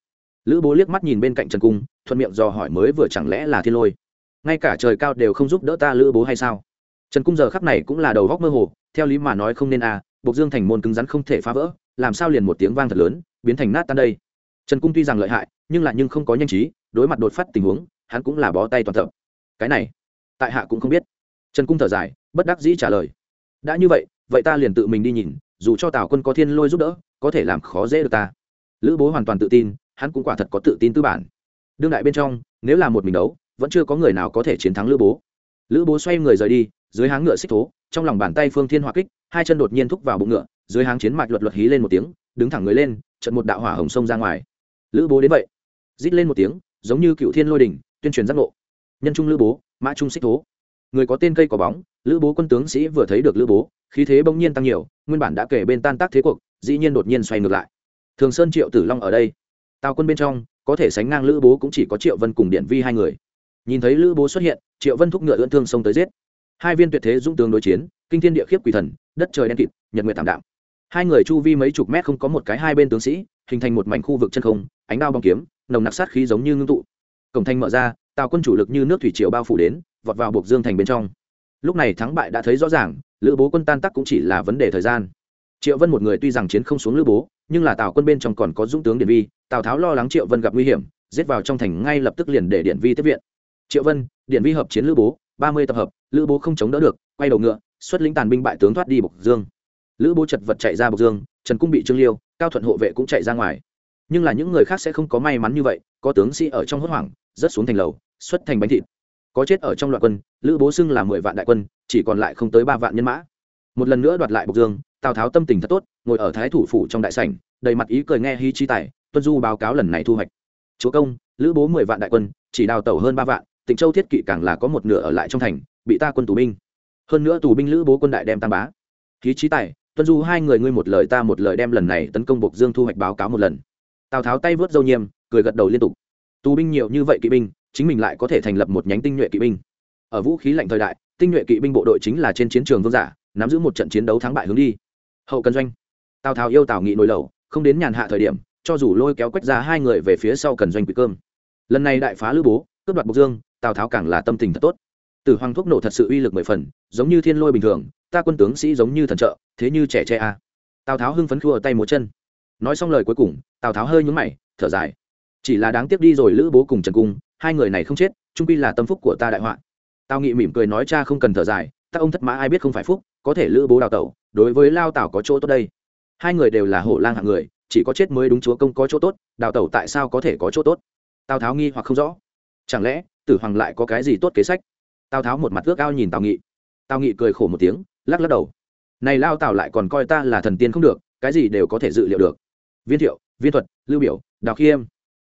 Lữ bố liếc mắt nhìn bên cạnh trần cung, thuận miệng dò hỏi mới vừa chẳng lẽ là thiên lôi. Ngay cả trời cao đều không giúp đỡ ta lữ bố hay sao? Trần cung giờ khắp này cũng là đầu góc mơ hồ, theo lý mà nói không nên à bộc dương thành môn cứng rắn không thể phá vỡ, làm sao liền một tiếng vang thật lớn, biến thành nát tan đây. Trần cung tuy rằng lợi hại, nhưng lại nhưng không có nhanh trí, đối mặt đột phát tình huống, hắn cũng là bó tay toàn thập cái này, tại hạ cũng không biết trần cung thở dài, bất đắc dĩ trả lời. Đã như vậy vậy ta liền tự mình đi nhìn, dù cho tào quân có thiên lôi giúp đỡ, có thể làm khó dễ được ta. Lữ bố hoàn toàn tự tin, hắn cũng quả thật có tự tin tư bản. Đương đại bên trong, nếu là một mình đấu, vẫn chưa có người nào có thể chiến thắng lữ bố. Lữ bố xoay người rời đi, dưới háng ngựa xích thố, trong lòng bàn tay phương thiên hỏa kích, hai chân đột nhiên thúc vào bụng ngựa, dưới háng chiến mạch luật luật hí lên một tiếng, đứng thẳng người lên, trận một đạo hỏa hồng sông ra ngoài. Lữ bố đến vậy, rít lên một tiếng, giống như cựu thiên lôi đình tuyên truyền giác ngộ. Nhân trung lữ bố, mã trung xích thố người có tên cây có bóng, lữ bố quân tướng sĩ vừa thấy được lữ bố, khí thế bỗng nhiên tăng nhiều, nguyên bản đã kể bên tan tác thế cuộc, dĩ nhiên đột nhiên xoay ngược lại. Thường sơn triệu tử long ở đây. Tào quân bên trong, có thể sánh ngang lữ bố cũng chỉ có triệu vân cùng điện vi hai người. Nhìn thấy lữ bố xuất hiện, triệu vân thúc ngựa ưỡn thương xông tới giết. Hai viên tuyệt thế dũng tướng đối chiến, kinh thiên địa khiếp quỷ thần, đất trời đen kịt, nhật nguyệt tảm đạm. Hai người chu vi mấy chục mét không có một cái hai bên tướng sĩ, hình thành một mảnh khu vực chân không, ánh đao bong kiếm, nồng nặc sát khí giống như ngưng tụ. Cổng thanh mở ra, tào quân chủ lực như nước thủy triều bao phủ đến vọt vào buộc dương thành bên trong. Lúc này thắng bại đã thấy rõ ràng, lữ bố quân tan tắc cũng chỉ là vấn đề thời gian. Triệu vân một người tuy rằng chiến không xuống lữ bố, nhưng là tào quân bên trong còn có dũng tướng điện vi, tào tháo lo lắng triệu vân gặp nguy hiểm, giết vào trong thành ngay lập tức liền để điện vi tiếp viện. Triệu vân điện vi hợp chiến lữ bố, ba mươi tập hợp, lữ bố không chống đỡ được, quay đầu ngựa, xuất lĩnh tàn binh bại tướng thoát đi bộc dương. Lữ bố chật vật chạy ra bộc dương, trần cung bị trương liêu, cao thuận hộ vệ cũng chạy ra ngoài. Nhưng là những người khác sẽ không có may mắn như vậy, có tướng sĩ ở trong hốt hoảng, rớt xuống thành lầu, xuất thành bánh thịt có chết ở trong loạn quân, lữ bố xưng là mười vạn đại quân, chỉ còn lại không tới ba vạn nhân mã. Một lần nữa đoạt lại bộc dương, tào tháo tâm tình thật tốt, ngồi ở thái thủ phủ trong đại sảnh, đầy mặt ý cười nghe hy chi tài, tuân du báo cáo lần này thu hoạch. Chúa công, lữ bố mười vạn đại quân, chỉ đào tẩu hơn ba vạn, tịnh châu thiết kỵ càng là có một nửa ở lại trong thành, bị ta quân tù binh. Hơn nữa tù binh lữ bố quân đại đem tam bá. Khí trí tài, tuân du hai người ngươi một lời ta một lời đem lần này tấn công bộc dương thu hoạch báo cáo một lần. Tào tháo tay vớt dâu nhiêm cười gật đầu liên tục. Tù binh nhiều như vậy kỵ binh chính mình lại có thể thành lập một nhánh tinh nhuệ kỵ binh. Ở vũ khí lạnh thời đại, tinh nhuệ kỵ binh bộ đội chính là trên chiến trường vương giả, nắm giữ một trận chiến đấu thắng bại hướng đi. Hậu cần doanh. Tào tháo yêu tào nghị nổi lầu, không đến nhàn hạ thời điểm, cho dù lôi kéo quách ra hai người về phía sau cần doanh quỷ cơm. Lần này đại phá lữ bố, cướp đoạt bộc dương, tào tháo càng là tâm tình thật tốt. Tử hoàng thuốc nổ thật sự uy lực mười phần, giống như thiên lôi bình thường, ta quân tướng sĩ giống như thần trợ, thế như trẻ tre a. Tào tháo hưng phấn khua tay múa chân. Nói xong lời cuối cùng, tào tháo hơi nhúng mày, thở dài. Chỉ là đáng tiếc đi rồi lữ bố cùng trần cung hai người này không chết trung pi là tâm phúc của ta đại họa. Tào nghị mỉm cười nói, cha không cần thở dài, ta ông thất mã ai biết không phải phúc, có thể lữ bố đào tẩu, đối với lao tào có chỗ tốt đây. Hai người đều là hổ lang hạng người, chỉ có chết mới đúng chúa công có chỗ tốt, đào tẩu tại sao có thể có chỗ tốt? Tào tháo nghi hoặc không rõ. Chẳng lẽ, tử hoàng lại có cái gì tốt kế sách? Tào tháo một mặt ước ao nhìn tào nghị. Tào nghị cười khổ một tiếng, lắc lắc đầu. Này lao tào lại còn coi ta là thần tiên không được, cái gì đều có thể dự liệu được. Viên thiệu, viên thuật, lưu biểu, đào khiêm.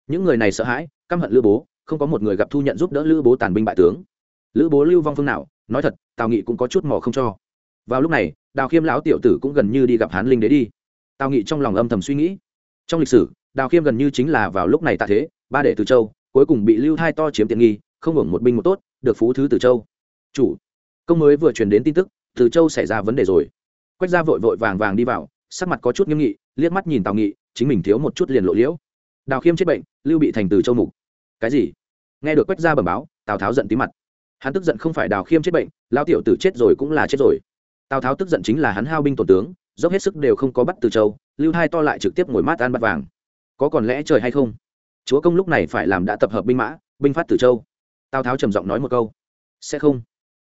Những người này sợ hãi, căm hận lưu bố không có một người gặp thu nhận giúp đỡ lữ bố tàn binh bại tướng. Lữ bố lưu vong phương nào, nói thật, tào nghị cũng có chút mò không cho. Vào lúc này, đào khiêm lão tiểu tử cũng gần như đi gặp hán linh đế đi. Tào nghị trong lòng âm thầm suy nghĩ. Trong lịch sử, đào khiêm gần như chính là vào lúc này tạ thế, ba đệ từ châu, cuối cùng bị lưu thai to chiếm tiện nghi, không hưởng một binh một tốt, được phú thứ từ châu. Chủ, công mới vừa truyền đến tin tức, từ châu xảy ra vấn đề rồi. Quách gia vội vội vàng vàng đi vào, sắc mặt có chút nghiêm nghị, liếc mắt nhìn tào nghị, chính mình thiếu một chút liền lộ liễu. Đào khiêm chết bệnh, lưu bị thành từ châu mục. Cái gì? Nghe được quách gia bẩm báo, tào tháo giận tí mặt. Hắn tức giận không phải đào khiêm chết bệnh lao tiểu tử chết rồi cũng là chết rồi. Tào tháo tức giận chính là hắn hao binh tổ tướng, dốc hết sức đều không có bắt từ châu, lưu hai to lại trực tiếp ngồi mát ăn bắt vàng. Có còn lẽ trời hay không? Chúa công lúc này phải làm đã tập hợp binh mã, binh phát từ châu. Tào tháo trầm giọng nói một câu. Sẽ không.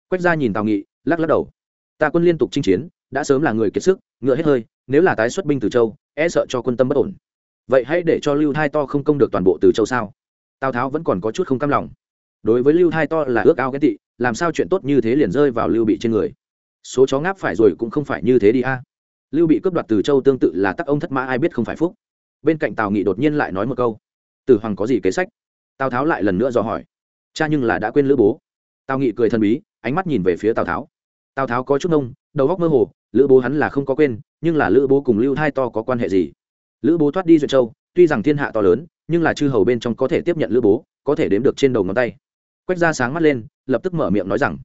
Quách Gia nhìn tào nghị, lắc lắc đầu. Ta quân liên tục chinh chiến, đã sớm là người kiệt sức, ngựa hết hơi, nếu là tái xuất binh từ châu e sợ cho quân tâm bất ổn. Vậy hãy để cho lưu thai to không công được toàn bộ từ châu sao? Tào tháo vẫn còn có chút không cam lòng đối với lưu hai to là ước ao ghét tị làm sao chuyện tốt như thế liền rơi vào lưu bị trên người số chó ngáp phải rồi cũng không phải như thế đi a lưu bị cướp đoạt từ châu tương tự là tắc ông thất mã ai biết không phải phúc bên cạnh tào nghị đột nhiên lại nói một câu tử hoàng có gì kế sách tào tháo lại lần nữa dò hỏi cha nhưng là đã quên lữ bố tào nghị cười thần bí ánh mắt nhìn về phía tào tháo tào tháo có chút nông đầu góc mơ hồ, lữ bố hắn là không có quên, nhưng là lữ bố cùng lưu hai to có quan hệ gì? lữ bố thoát đi duyệt châu, tuy rằng thiên hạ to lớn nhưng là chư hầu bên trong có thể tiếp nhận lữ bố, có thể đếm được trên đầu ngón tay. Quách ra sáng mắt lên, lập tức mở miệng nói rằng,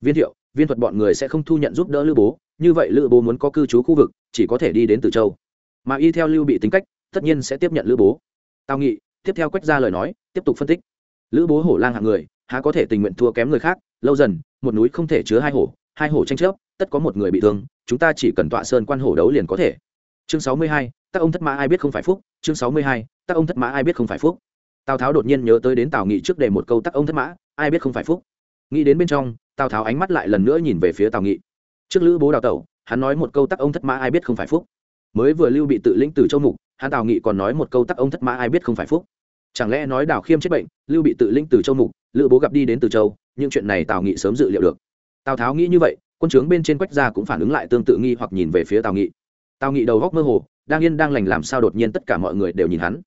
viên thiệu, viên thuật bọn người sẽ không thu nhận giúp đỡ lữ bố, như vậy lữ bố muốn có cư trú khu vực, chỉ có thể đi đến từ châu. Mà y theo lưu bị tính cách, tất nhiên sẽ tiếp nhận lữ bố. Tào nghị, tiếp theo quách ra lời nói, tiếp tục phân tích. Lữ bố hổ lang hạng người, há có thể tình nguyện thua kém người khác, lâu dần, một núi không thể chứa hai hổ hai hổ tranh chấp tất có một người bị thương, chúng ta chỉ cần tọa sơn quan hổ đấu liền có thể. Chương sáu mươi hai, các ông thất mã ai biết không phải phúc chương sáu mươi hai, tắc ông thất mã ai biết không phải phúc. Tào tháo đột nhiên nhớ tới đến tào nghị trước để một câu tắc ông thất mã, ai biết không phải phúc. Nghĩ đến bên trong, tào tháo ánh mắt lại lần nữa nhìn về phía tào nghị. Trước lữ bố đào tẩu, hắn nói một câu tắc ông thất mã ai biết không phải phúc. Mới vừa lưu bị tự lĩnh từ châu mục, hắn tào nghị còn nói một câu tắc ông thất mã ai biết không phải phúc. Chẳng lẽ nói đào khiêm chết bệnh, lưu bị tự lĩnh từ châu mục, lữ bố gặp đi đến từ châu, những chuyện này tào nghị sớm dự liệu được. Tào tháo nghĩ như vậy, quân trướng bên trên quách gia cũng phản ứng lại tương tự nghi hoặc nhìn về phía tào nghị. Tào nghị đầu góc mơ hồ đang yên đang lành làm sao đột nhiên tất cả mọi người đều nhìn hắn.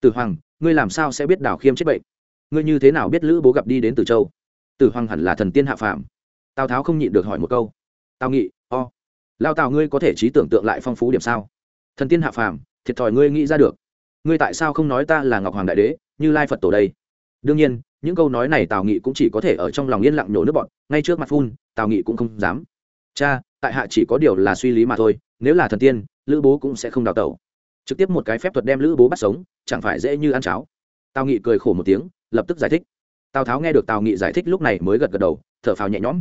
Tử hoàng, ngươi làm sao sẽ biết đào khiêm chết bệnh? Ngươi như thế nào biết lữ bố gặp đi đến từ châu? Tử hoàng hẳn là thần tiên hạ phàm. Tào tháo không nhịn được hỏi một câu. Tào nghị, o、oh. lao tào ngươi có thể trí tưởng tượng lại phong phú điểm sao? Thần tiên hạ phàm, thiệt thòi ngươi nghĩ ra được. Ngươi tại sao không nói ta là ngọc hoàng đại đế, như lai phật tổ đây? Đương nhiên, những câu nói này tào nghị cũng chỉ có thể ở trong lòng yên lặng nhổ nước bọn ngay trước mặt phun, tào nghị cũng không dám. Cha, tại hạ chỉ có điều là suy lý mà thôi nếu là thần tiên, lữ bố cũng sẽ không đào tẩu. Trực tiếp một cái phép thuật đem lữ bố bắt sống, chẳng phải dễ như ăn cháo. Tào nghị cười khổ một tiếng, lập tức giải thích. Tào tháo nghe được tào nghị giải thích lúc này mới gật gật đầu, thở phào nhẹ nhõm.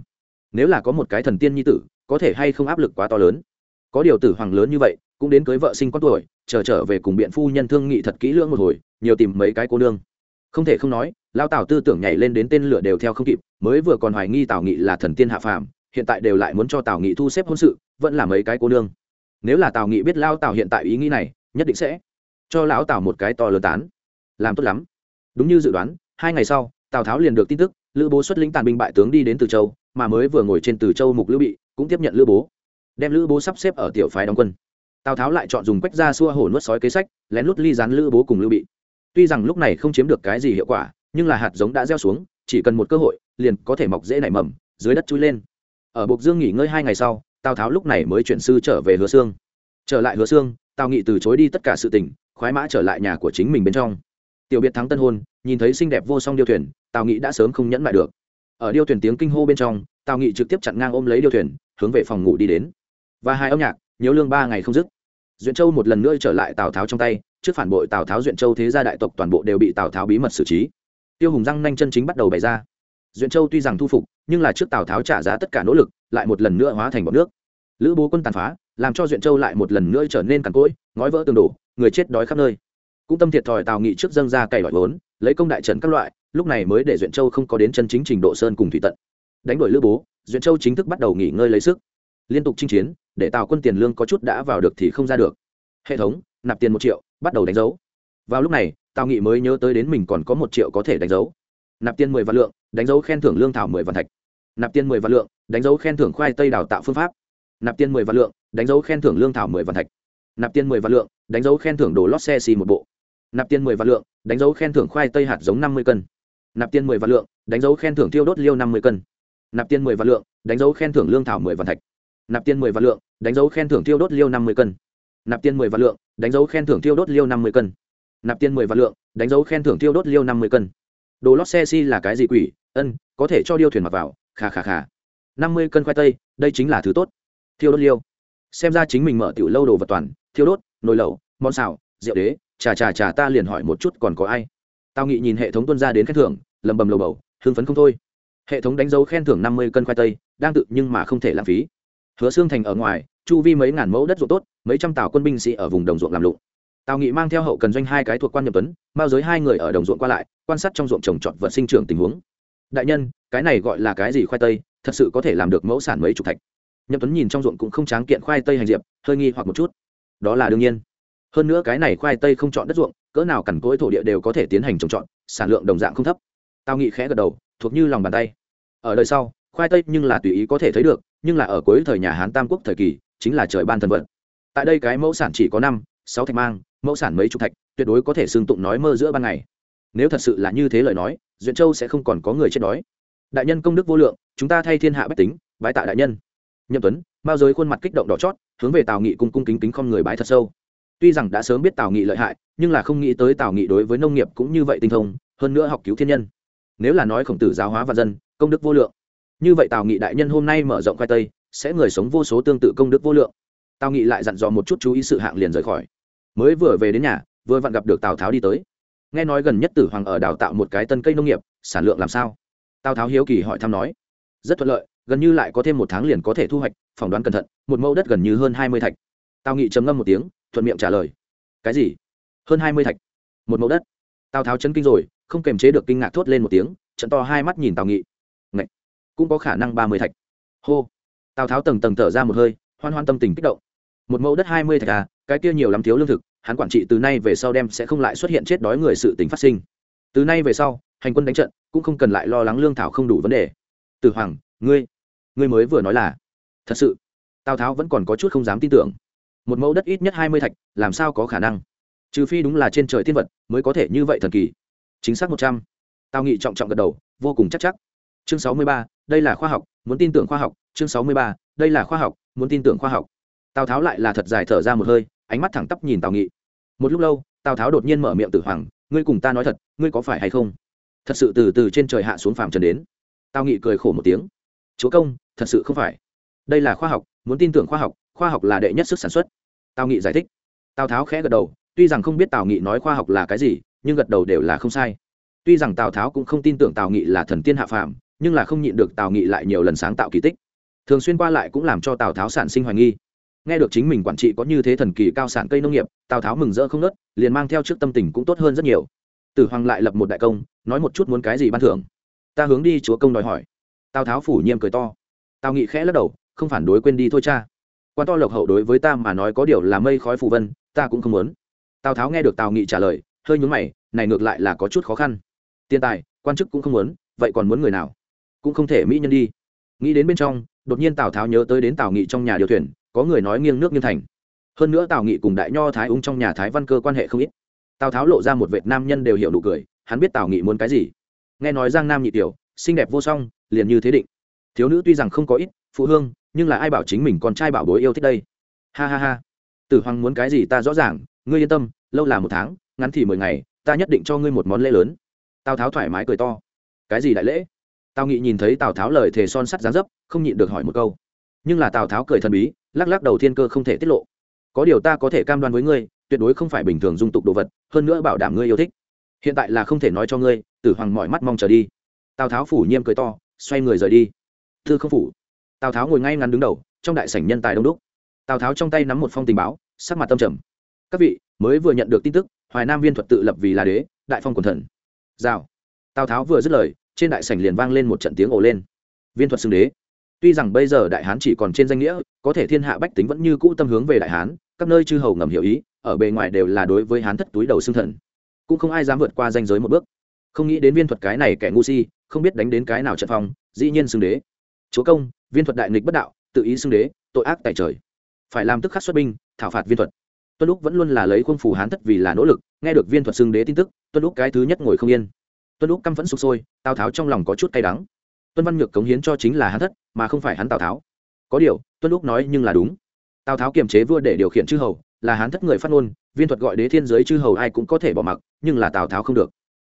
Nếu là có một cái thần tiên nhi tử, có thể hay không áp lực quá to lớn? Có điều tử hoàng lớn như vậy, cũng đến cưới vợ sinh con tuổi, chờ trở về cùng biện phu nhân thương nghị thật kỹ lưỡng một hồi, nhiều tìm mấy cái cô nương. Không thể không nói lao tào tư tưởng nhảy lên đến tên lửa đều theo không kịp, mới vừa còn hoài nghi tào nghị là thần tiên hạ phàm, hiện tại đều lại muốn cho tào nghị thu xếp hôn sự, vẫn là mấy cái cô nương nếu là tào nghị biết lao tào hiện tại ý nghĩ này, nhất định sẽ cho lão tào một cái to lớn tán. Làm tốt lắm. Đúng như dự đoán, hai ngày sau, tào tháo liền được tin tức, lữ bố xuất lĩnh tàn binh bại tướng đi đến từ châu, mà mới vừa ngồi trên từ châu mục lữ bị, cũng tiếp nhận lữ bố. Đem lữ bố sắp xếp ở tiểu phái đóng quân. Tào tháo lại chọn dùng quách ra xua hổ nuốt sói kế sách, lén lút ly dán lữ bố cùng lữ bị. Tuy rằng lúc này không chiếm được cái gì hiệu quả, nhưng là hạt giống đã gieo xuống, chỉ cần một cơ hội, liền có thể mọc dễ nảy mầm, dưới đất chui lên. Ở bộc dương nghỉ ngơi hai ngày sau tào tháo lúc này mới chuyển sư trở về hứa xương trở lại hứa xương tào nghị từ chối đi tất cả sự tình, khoái mã trở lại nhà của chính mình bên trong. Tiểu biệt thắng tân hôn, nhìn thấy xinh đẹp vô song điêu thuyền, tào nghị đã sớm không nhẫn lại được. Ở điêu thuyền tiếng kinh hô bên trong, tào nghị trực tiếp chặn ngang ôm lấy điêu thuyền, hướng về phòng ngủ đi đến. Và hai âm nhạc, nhớ lương ba ngày không dứt. Duyện châu một lần nữa trở lại tào tháo trong tay, trước phản bội tào tháo duyện châu thế gia đại tộc toàn bộ đều bị tào tháo bí mật xử trí. Tiêu hùng răng nanh chân chính bắt đầu bày ra duyện châu tuy rằng thu phục, nhưng là trước tào tháo trả giá tất cả nỗ lực, lại một lần nữa hóa thành bọn nước. Lữ bố quân tàn phá, làm cho duyện châu lại một lần nữa trở nên cằn cỗi, ngói vỡ tường đổ, người chết đói khắp nơi. Cũng tâm thiệt thòi tào nghị trước dâng ra cày loại vốn, lấy công đại trận các loại, lúc này mới để duyện châu không có đến chân chính trình độ sơn cùng thủy tận. Đánh đổi lữ bố, duyện châu chính thức bắt đầu nghỉ ngơi lấy sức. Liên tục chinh chiến, để tào quân tiền lương có chút đã vào được thì không ra được. Hệ thống, nạp tiền một triệu, bắt đầu đánh dấu. Vào lúc này, tào nghị mới nhớ tới đến mình còn có một triệu có thể đánh dấu nạp tiền mười vạn lượng đánh dấu khen thưởng lương thảo mười vạn thạch nạp tiền mười vạn lượng đánh dấu khen thưởng khoai tây đào tạo phương pháp nạp tiền mười vạn lượng đánh dấu khen thưởng lương thảo mười vạn thạch nạp tiền mười vạn lượng đánh dấu khen thưởng đồ lót xe xì một bộ nạp tiền mười vạn lượng đánh dấu khen thưởng khoai tây hạt giống năm mươi cân nạp tiền mười vạn lượng đánh dấu khen thưởng tiêu đốt liêu năm mươi cân nạp tiền mười vạn lượng đánh dấu khen thưởng lương thảo mười vạn thạch nạp tiền mười vạn lượng đánh dấu khen thưởng tiêu đốt liêu năm mươi cân nạp tiền mười vạn lượng đánh dấu khen thưởng tiêu đốt liêu năm mươi cân nạp tiền mười vạn lượng đánh dấu khen thưởng tiêu đốt liêu năm mươi cân đồ lót xe si là cái gì quỷ? Ân, có thể cho điêu thuyền mặc vào. Khà khà khà. Năm mươi cân khoai tây, đây chính là thứ tốt. Thiêu đốt liêu. Xem ra chính mình mở tiểu lâu đồ vật toàn, thiêu đốt, nồi lẩu, món xào, rượu đế. Chà chà chà, ta liền hỏi một chút còn có ai? Tao nghị nhìn hệ thống tuân ra đến khen thưởng, lầm bầm lầu bầu, hưng phấn không thôi. Hệ thống đánh dấu khen thưởng năm mươi cân khoai tây, đang tự nhưng mà không thể lãng phí. Hứa xương thành ở ngoài, chu vi mấy ngàn mẫu đất ruộng tốt, mấy trăm tàu quân binh sĩ ở vùng đồng ruộng làm lụng tào nghị mang theo hậu cần doanh hai cái thuộc quan Nhậm tuấn bao giới hai người ở đồng ruộng qua lại, quan sát trong ruộng trồng trọt vật sinh trưởng tình huống. Đại nhân, cái này gọi là cái gì khoai tây, thật sự có thể làm được mẫu sản mấy chục thạch. Nhậm tuấn nhìn trong ruộng cũng không tráng kiện khoai tây hành diệp, hơi nghi hoặc một chút. Đó là đương nhiên. Hơn nữa cái này khoai tây không chọn đất ruộng, cỡ nào cằn cỗi thổ địa đều có thể tiến hành trồng trọt, sản lượng đồng dạng không thấp. Tào nghị khẽ gật đầu, thuộc như lòng bàn tay. Ở đời sau, khoai tây nhưng là tùy ý có thể thấy được, nhưng là ở cuối thời nhà hán tam quốc thời kỳ, chính là trời ban thần vật tại đây cái mẫu sản chỉ có năm, sáu thạch mang mẫu sản mấy chục thạch, tuyệt đối có thể xưng tụng nói mơ giữa ban ngày. Nếu thật sự là như thế lời nói, duyện châu sẽ không còn có người chết đói. Đại nhân công đức vô lượng, chúng ta thay thiên hạ bách tính, bái tạ đại nhân. Nhậm tuấn bao giới khuôn mặt kích động đỏ chót, hướng về tào nghị cung cung kính kính không người bái thật sâu. Tuy rằng đã sớm biết tào nghị lợi hại, nhưng là không nghĩ tới tào nghị đối với nông nghiệp cũng như vậy tinh thông, hơn nữa học cứu thiên nhân. Nếu là nói khổng tử giáo hóa và dân, công đức vô lượng. Như vậy tào nghị đại nhân hôm nay mở rộng khoai tây, sẽ người sống vô số tương tự công đức vô lượng. Tào nghị lại dặn dò một chút chú ý sự hạng liền rời khỏi mới vừa về đến nhà, vừa vặn gặp được tào tháo đi tới. Nghe nói gần nhất tử hoàng ở đào tạo một cái tân cây nông nghiệp, sản lượng làm sao? Tào tháo hiếu kỳ hỏi thăm nói. Rất thuận lợi, gần như lại có thêm một tháng liền có thể thu hoạch, phỏng đoán cẩn thận, một mẫu đất gần như hơn hai mươi thạch. Tào nghị trầm ngâm một tiếng, thuận miệng trả lời. Cái gì? Hơn hai mươi thạch? Một mẫu đất. Tào tháo chấn kinh rồi, không kềm chế được kinh ngạc thốt lên một tiếng, trận to hai mắt nhìn tào nghị. Ngậy! cũng có khả năng ba mươi thạch. Hô. Tào tháo tầng tầng thở ra một hơi, hoan hoan tâm tình kích động một mẫu đất hai mươi thạch à cái kia nhiều lắm thiếu lương thực, hắn quản trị từ nay về sau đem sẽ không lại xuất hiện chết đói người sự tình phát sinh. Từ nay về sau, hành quân đánh trận, cũng không cần lại lo lắng lương thảo không đủ vấn đề. Từ hoàng, ngươi ngươi mới vừa nói là, thật sự, tào tháo vẫn còn có chút không dám tin tưởng. Một mẫu đất ít nhất hai mươi thạch, làm sao có khả năng? Trừ phi đúng là trên trời thiên vật, mới có thể như vậy thần kỳ. Chính xác một trăm. Tào nghị trọng trọng gật đầu, vô cùng chắc chắc. Chương sáu mươi ba, đây là khoa học, muốn tin tưởng khoa học. Chương sáu mươi ba, đây là khoa học, muốn tin tưởng khoa học tào tháo lại là thật dài thở ra một hơi, ánh mắt thẳng tắp nhìn tào nghị. Một lúc lâu, tào tháo đột nhiên mở miệng tử hoàng, ngươi cùng ta nói thật, ngươi có phải hay không? Thật sự từ từ trên trời hạ xuống phàm trần đến. Tào nghị cười khổ một tiếng. Chúa công, thật sự không phải. Đây là khoa học, muốn tin tưởng khoa học khoa học là đệ nhất sức sản xuất. Tào nghị giải thích. Tào tháo khẽ gật đầu, tuy rằng không biết tào nghị nói khoa học là cái gì, nhưng gật đầu đều là không sai. Tuy rằng tào tháo cũng không tin tưởng tào nghị là thần tiên hạ phàm, nhưng là không nhịn được tào nghị lại nhiều lần sáng tạo kỳ tích. Thường xuyên qua lại cũng làm cho tào tháo sản sinh hoài nghi nghe được chính mình quản trị có như thế thần kỳ cao sản cây nông nghiệp, tào tháo mừng rỡ không nớt, liền mang theo trước tâm tình cũng tốt hơn rất nhiều. Tử hoàng lại lập một đại công, nói một chút muốn cái gì ban thưởng. Ta hướng đi chúa công đòi hỏi. Tào tháo phủ nhiêm cười to. Tào nghị khẽ lắc đầu, không phản đối quên đi thôi cha. Quan to lộc hậu đối với ta mà nói có điều là mây khói phù vân, ta cũng không muốn. Tào tháo nghe được tào nghị trả lời, hơi nhún mày, này ngược lại là có chút khó khăn. Tiền tài, quan chức cũng không muốn, vậy còn muốn người nào? Cũng không thể mỹ nhân đi. Nghĩ đến bên trong, đột nhiên tào tháo nhớ tới đến tào nghị trong nhà điều thuyền có người nói nghiêng nước nghiêng thành. Hơn nữa tào nghị cùng đại nho thái ung trong nhà thái văn cơ quan hệ không ít. Tào tháo lộ ra một vệ nam nhân đều hiểu nụ cười, hắn biết tào nghị muốn cái gì. Nghe nói giang nam nhị tiểu, xinh đẹp vô song, liền như thế định. Thiếu nữ tuy rằng không có ít, phụ hương, nhưng là ai bảo chính mình con trai bảo bối yêu thích đây? Ha ha ha. Tử hoàng muốn cái gì ta rõ ràng, ngươi yên tâm, lâu là một tháng, ngắn thì mười ngày, ta nhất định cho ngươi một món lễ lớn. Tào tháo thoải mái cười to. Cái gì đại lễ? Tào nghị nhìn thấy tào tháo lời thề son sắt giá dấp, không nhịn được hỏi một câu. Nhưng là tào tháo cười thần bí lắc lắc đầu thiên cơ không thể tiết lộ. Có điều ta có thể cam đoan với ngươi, tuyệt đối không phải bình thường dung tục đồ vật, hơn nữa bảo đảm ngươi yêu thích. Hiện tại là không thể nói cho ngươi, tử hoàng mọi mắt mong chờ đi. Tào tháo phủ nhiêm cười to, xoay người rời đi. Thư không phủ. Tào tháo ngồi ngay ngắn đứng đầu, trong đại sảnh nhân tài đông đúc. Tào tháo trong tay nắm một phong tình báo, sắc mặt tâm trầm. Các vị, mới vừa nhận được tin tức, hoài nam viên thuật tự lập vì là đế, đại phong quần thần. Giao. tào tháo vừa dứt lời, trên đại sảnh liền vang lên một trận tiếng ồ lên. Viên thuật xưng đế tuy rằng bây giờ đại hán chỉ còn trên danh nghĩa, có thể thiên hạ bách tính vẫn như cũ tâm hướng về đại hán, các nơi chư hầu ngầm hiểu ý, ở bề ngoài đều là đối với hán thất túi đầu xương thần. Cũng không ai dám vượt qua danh giới một bước. Không nghĩ đến viên thuật cái này kẻ ngu si, không biết đánh đến cái nào trận phong, dĩ nhiên xưng đế. Chúa công, viên thuật đại nghịch bất đạo, tự ý xưng đế, tội ác tại trời. Phải làm tức khắc xuất binh, thảo phạt viên thuật. Tuân lúc vẫn luôn là lấy khuôn phù hán thất vì là nỗ lực, nghe được viên thuật xưng đế tin tức, tuân lúc cái thứ nhất ngồi không yên. Tuân lúc căm vẫn sụp sôi tào tháo trong lòng có chút cay đắng tuân văn nhược cống hiến cho chính là hắn thất, mà không phải hắn tào tháo. Có điều, tuân lúc nói nhưng là đúng. Tào tháo kiềm chế vua để điều khiển chư hầu, là hắn thất người phát ngôn, viên thuật gọi đế thiên giới chư hầu ai cũng có thể bỏ mặc, nhưng là tào tháo không được.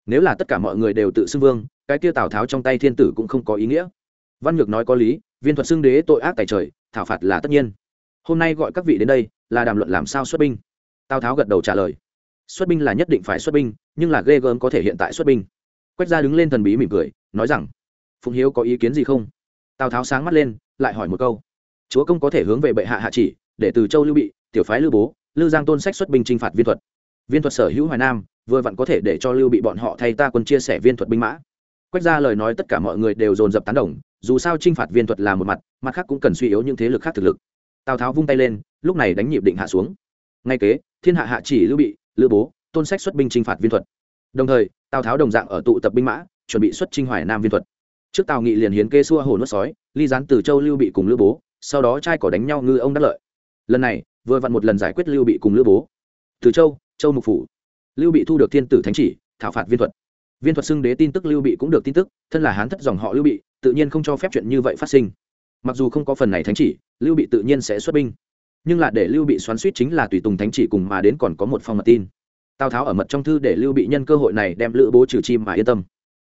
Nếu là tất cả mọi người đều tự xưng vương, cái kia tào tháo trong tay thiên tử cũng không có ý nghĩa. Văn nhược nói có lý, viên thuật xưng đế tội ác tài trời, thảo phạt là tất nhiên. Hôm nay gọi các vị đến đây, là đàm luận làm sao xuất binh. Tào tháo gật đầu trả lời. Xuất binh là nhất định phải xuất binh, nhưng là ghê gớm có thể hiện tại xuất binh. Quách gia đứng lên thần bí mỉm cười, nói rằng phụng hiếu có ý kiến gì không? Tào tháo sáng mắt lên, lại hỏi một câu. Chúa công có thể hướng về bệ hạ hạ chỉ, để từ châu lưu bị, tiểu phái lưu bố, lưu giang tôn sách xuất binh t r i n h phạt viên thuật. Viên thuật sở hữu hoài nam, vừa vặn có thể để cho lưu bị bọn họ thay ta quân chia sẻ viên thuật binh mã. Quách ra lời nói tất cả mọi người đều dồn dập tán đồng, dù sao t r i n h phạt viên thuật là một mặt mặt khác cũng cần suy yếu những thế lực khác thực lực. Tào tháo vung tay lên, lúc này đánh nhịp định hạ xuống. Ngay kế, thiên hạ hạ chỉ lưu bị, lưu bố, tôn sách xuất binh t r i n h phạt viên thuật. Đồng thời, tào tháo đồng dạng ở tụ tập binh mã, chuẩn bị xuất trinh hoài nam viên thuật trước tào nghị liền hiến kê xua hồ nuốt sói, ly gián từ châu lưu bị cùng lưu bố, sau đó trai cỏ đánh nhau ngư ông đắc lợi. Lần này, vừa vặn một lần giải quyết lưu bị cùng lưu bố. Từ châu châu mục phủ. Lưu bị thu được thiên tử thánh chỉ, thảo phạt viên thuật. Viên thuật xưng đế tin tức lưu bị cũng được tin tức, thân là hán thất dòng họ lưu bị, tự nhiên không cho phép chuyện như vậy phát sinh. Mặc dù không có phần này thánh chỉ, lưu bị tự nhiên sẽ xuất binh. Nhưng là để lưu bị xoắn suýt chính là tùy tùng thánh chỉ cùng mà đến còn có một phong mật tin. Tào tháo ở mật trong thư để lưu bị nhân cơ hội này đem lữ bố trừ chim mà yên tâm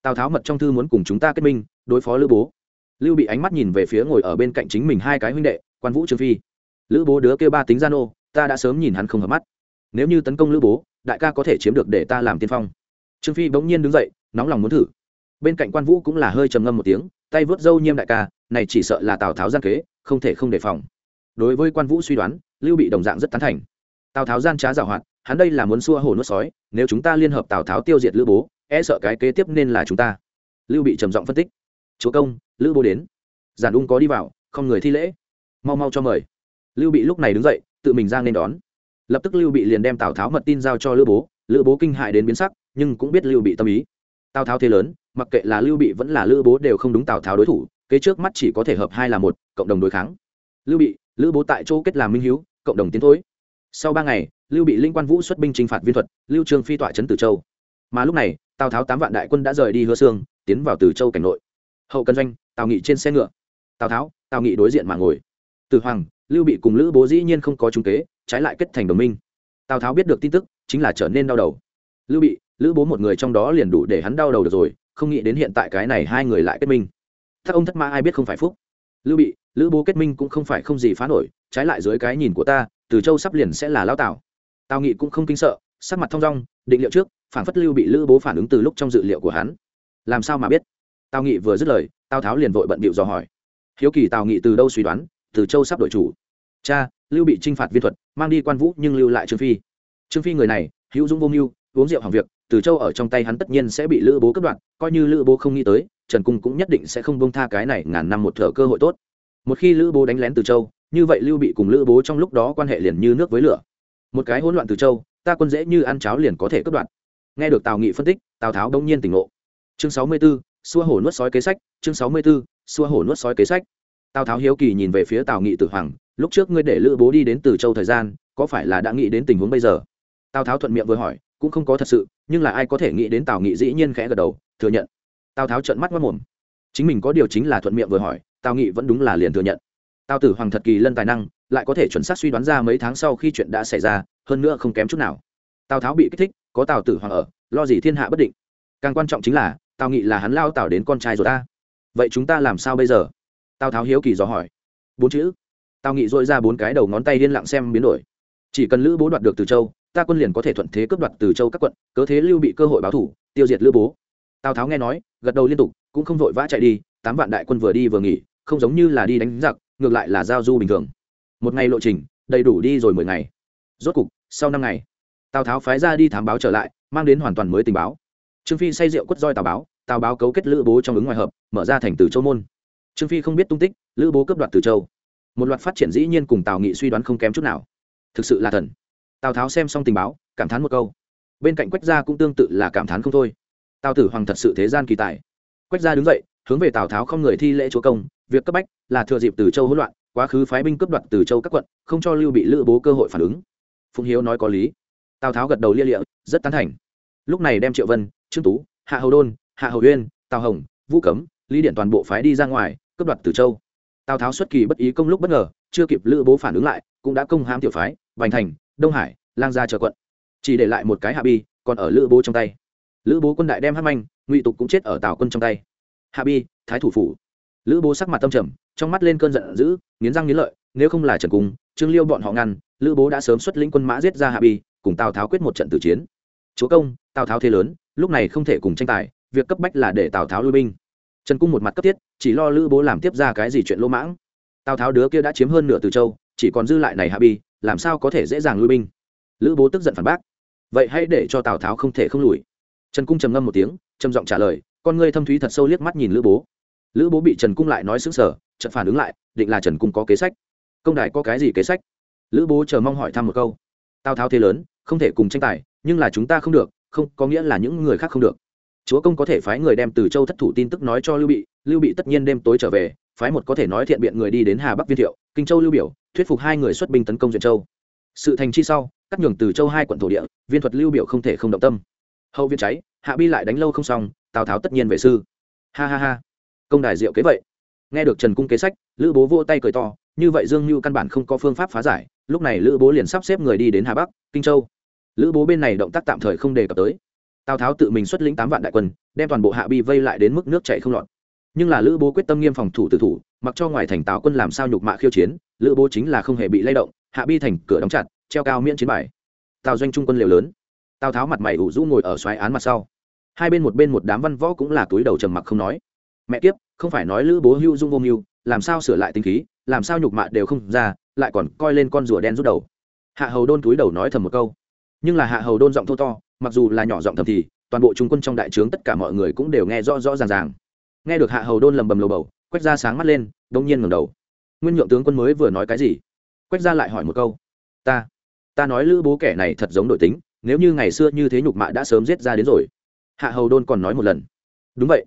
tào tháo mật trong thư muốn cùng chúng ta kết minh, đối phó lữ bố. Lưu bị ánh mắt nhìn về phía ngồi ở bên cạnh chính mình hai cái huynh đệ, quan vũ trương phi. Lữ bố đứa kêu ba tính gian ô ta đã sớm nhìn hắn không hợp mắt. Nếu như tấn công lữ bố, đại ca có thể chiếm được để ta làm tiên phong. Trương phi bỗng nhiên đứng dậy, nóng lòng muốn thử. Bên cạnh quan vũ cũng là hơi trầm ngâm một tiếng, tay vớt dâu nhiêm đại ca, này chỉ sợ là tào tháo gian kế, không thể không đề phòng. Đối với quan vũ suy đoán, lưu bị đồng dạng rất tán thành. Tào tháo gian trá giảo hoạt, hắn đây là muốn xua hồ nuốt sói, nếu chúng ta liên hợp tào tháo tiêu diệt lữ bố e sợ cái kế tiếp nên là chúng ta. Lưu bị trầm giọng phân tích. Chúa công, lữ bố đến. Giản ung có đi vào, không người thi lễ. Mau mau cho mời. Lưu bị lúc này đứng dậy, tự mình ra nên đón. Lập tức lưu bị liền đem tào tháo mật tin giao cho lữ bố. Lữ bố kinh hại đến biến sắc, nhưng cũng biết lưu bị tâm ý. Tào tháo thế lớn, mặc kệ là lưu bị vẫn là lữ bố đều không đúng tào tháo đối thủ, kế trước mắt chỉ có thể hợp hai là một, cộng đồng đối kháng. Lưu bị, lữ bố tại chỗ kết làm minh hiếu, cộng đồng tiến thối. Sau ba ngày, lưu bị linh quan vũ xuất binh t phạt viên thuật, lưu trương phi tọa trấn tử châu. Mà lúc này tào tháo tám vạn đại quân đã rời đi hứa xương tiến vào từ châu cảnh nội. Hậu cần doanh, tào nghị trên xe ngựa. Tào tháo, tào nghị đối diện mà ngồi. Từ hoàng, lưu bị cùng lữ bố dĩ nhiên không có trung kế, trái lại kết thành đồng minh. Tào tháo biết được tin tức, chính là trở nên đau đầu. Lưu bị, lữ bố một người trong đó liền đủ để hắn đau đầu được rồi, không nghĩ đến hiện tại cái này hai người lại kết minh. Thắc ông thất mã ai biết không phải phúc. Lưu bị, lữ bố kết minh cũng không phải không gì phá nổi, trái lại dưới cái nhìn của ta, từ châu sắp liền sẽ là lao tào. Tào nghị cũng không kinh sợ, sắc mặt thong dong, định liệu trước phản phất lưu bị lữ bố phản ứng từ lúc trong dự liệu của hắn. Làm sao mà biết? Tào nghị vừa dứt lời, tào tháo liền vội bận bịu dò hỏi. Hiếu kỳ tào nghị từ đâu suy đoán? Từ châu sắp đổi chủ. Cha, lưu bị t r i n h phạt viên thuật, mang đi quan vũ nhưng lưu lại trương phi. Trương phi người này, hữu dũng vô mưu, uống rượu hàng việc, từ châu ở trong tay hắn tất nhiên sẽ bị lữ bố cất đoạn coi như lữ bố không nghĩ tới, trần cung cũng nhất định sẽ không bông tha cái này ngàn năm một thở cơ hội tốt. Một khi lữ bố đánh lén từ châu, như vậy lưu bị cùng lữ bố trong lúc đó quan hệ liền như nước với lửa. Một cái hỗn loạn từ châu, ta quân dễ như ăn cháo liền có thể cất đoạn nghe được tào nghị phân tích tào tháo đông nhiên tỉnh ngộ. Chương sáu mươi 64, xua hổ nuốt sói kế sách chương sáu mươi 64, xua hổ nuốt sói kế sách. Tào tháo hiếu kỳ nhìn về phía tào nghị tử hoàng lúc trước ngươi để lữ bố đi đến từ châu thời gian có phải là đã nghĩ đến tình huống bây giờ? Tào tháo thuận miệng vừa hỏi cũng không có thật sự nhưng là ai có thể nghĩ đến tào nghị dĩ nhiên khẽ gật đầu thừa nhận. Tào tháo trợn mắt mất mồm. Chính mình có điều chính là thuận miệng vừa hỏi tào nghị vẫn đúng là liền thừa nhận. Tào tử hoàng thật kỳ lân tài năng lại có thể chuẩn xác suy đoán ra mấy tháng sau khi chuyện đã xảy ra hơn nữa không kém chút nào. Tào tháo bị kích thích có tào tử hoàng ở, lo gì thiên hạ bất định. Càng quan trọng chính là, tào nghị là hắn lao tào đến con trai rồi ta. Vậy chúng ta làm sao bây giờ? Tào tháo hiếu kỳ dò hỏi. Bốn chữ. Tào nghị dội ra bốn cái đầu ngón tay liên lặng xem biến đổi. Chỉ cần lữ bố đoạt được từ châu, ta quân liền có thể thuận thế cướp đoạt từ châu các quận, cớ thế lưu bị cơ hội báo thủ, tiêu diệt lữ bố. Tào tháo nghe nói, gật đầu liên tục, cũng không vội vã chạy đi, tám vạn đại quân vừa đi vừa nghỉ, không giống như là đi đánh giặc, ngược lại là giao du bình thường. Một ngày lộ trình, đầy đủ đi rồi mười ngày. Rốt cục, sau năm ngày tào tháo phái ra đi thám báo trở lại mang đến hoàn toàn mới tình báo trương phi say rượu quất roi tào báo tào báo cấu kết lữ bố trong ứng ngoài hợp mở ra thành từ châu môn trương phi không biết tung tích lữ bố cướp đoạt từ châu một loạt phát triển dĩ nhiên cùng tào nghị suy đoán không kém chút nào thực sự là thần tào tháo xem xong tình báo cảm thán một câu bên cạnh quách gia cũng tương tự là cảm thán không thôi tào tử hoàng thật sự thế gian kỳ tài quách gia đứng dậy hướng về tào tháo không người thi lễ chúa công việc cấp bách là thừa dịp từ châu hỗn loạn quá khứ phái binh cướp đoạt từ châu các quận không cho lưu bị lữ bố cơ hội phản ứng phụng hiếu nói có lý tào tháo gật đầu lia lịa, rất tán thành. Lúc này đem triệu vân, trương tú, hạ hầu đôn, hạ hầu uyên, tào hồng, vũ cấm, lý điện toàn bộ phái đi ra ngoài, cướp đoạt từ châu. Tào tháo xuất kỳ bất ý công lúc bất ngờ, chưa kịp lữ bố phản ứng lại, cũng đã công hãm tiểu phái bành thành, đông hải, lang gia chờ quận. Chỉ để lại một cái hạ bi còn ở lữ bố trong tay. Lữ bố quân đại đem hát manh, ngụy tục cũng chết ở tào quân trong tay. Hạ bi, thái thủ phủ. Lữ bố sắc mặt tâm trầm, trong mắt lên cơn giận dữ, nghiến răng nghiến lợi, nếu không là trần cung, trương liêu bọn họ ngăn, lữ bố đã sớm xuất lĩnh quân mã giết ra hạ bi cùng tào tháo quyết một trận tử chiến chúa công tào tháo thế lớn lúc này không thể cùng tranh tài việc cấp bách là để tào tháo lui binh trần cung một mặt cấp thiết chỉ lo lữ bố làm tiếp ra cái gì chuyện lỗ mãng tào tháo đứa kia đã chiếm hơn nửa từ châu chỉ còn dư lại này hạ bi làm sao có thể dễ dàng lui binh lữ bố tức giận phản bác vậy hãy để cho tào tháo không thể không lùi trần cung trầm ngâm một tiếng trầm giọng trả lời con ngươi thâm thúy thật sâu liếc mắt nhìn lữ bố lữ bố bị trần cung lại nói xứng sở chợt phản ứng lại định là trần cung có kế sách công đài có cái gì kế sách lữ bố chờ mong hỏi thăm một câu tào tháo thế lớn, không thể cùng tranh tài, nhưng là chúng ta không được, không, có nghĩa là những người khác không được. Chúa công có thể phái người đem từ châu thất thủ tin tức nói cho lưu bị lưu bị tất nhiên đêm tối trở về, phái một có thể nói thiện biện người đi đến hà bắc viên thiệu, kinh châu lưu biểu, thuyết phục hai người xuất binh tấn công duyện châu. Sự thành chi sau, cắt nhường từ châu hai quận thổ địa, viên thuật lưu biểu không thể không động tâm. Hậu Viên cháy, hạ bi lại đánh lâu không xong, tào tháo tất nhiên về sư. Ha ha ha. Công đài diệu kế vậy. Nghe được trần cung kế sách, lữ bố vô tay cười to, như vậy dương mưu căn bản không có phương pháp phá giải lúc này lữ bố liền sắp xếp người đi đến hà bắc, kinh châu. Lữ bố bên này động tác tạm thời không đề cập tới. Tào tháo tự mình xuất lĩnh tám vạn đại quân, đem toàn bộ hạ bi vây lại đến mức nước chạy không lọt. Nhưng là lữ bố quyết tâm nghiêm phòng thủ tử thủ, mặc cho ngoài thành tào quân làm sao nhục mạ khiêu chiến, lữ bố chính là không hề bị lay động, hạ bi thành cửa đóng chặt, treo cao miễn chiến bài. Tào doanh trung quân liều lớn. Tào tháo mặt mày ủ rũ ngồi ở xoáy án mặt sau. Hai bên một bên một đám văn võ cũng là túi đầu trầm mặc không nói. Mẹ kiếp, không phải nói lữ bố hưu dung vô mưu, làm sao sửa lại tính khí, làm sao nhục mạ đều không ra lại còn coi lên con rùa đen rút đầu. Hạ hầu đôn túi đầu nói thầm một câu. Nhưng là hạ hầu đôn giọng thô to, mặc dù là nhỏ giọng thầm thì, toàn bộ trung quân trong đại trướng tất cả mọi người cũng đều nghe rõ rõ ràng ràng. Nghe được hạ hầu đôn lầm bầm lầu bầu, quách ra sáng mắt lên đông nhiên ngầm đầu. Nguyên nhượng tướng quân mới vừa nói cái gì? Quách ra lại hỏi một câu. Ta ta nói lữ bố kẻ này thật giống đội tính, nếu như ngày xưa như thế nhục mạ đã sớm giết ra đến rồi. Hạ hầu đôn còn nói một lần. Đúng vậy.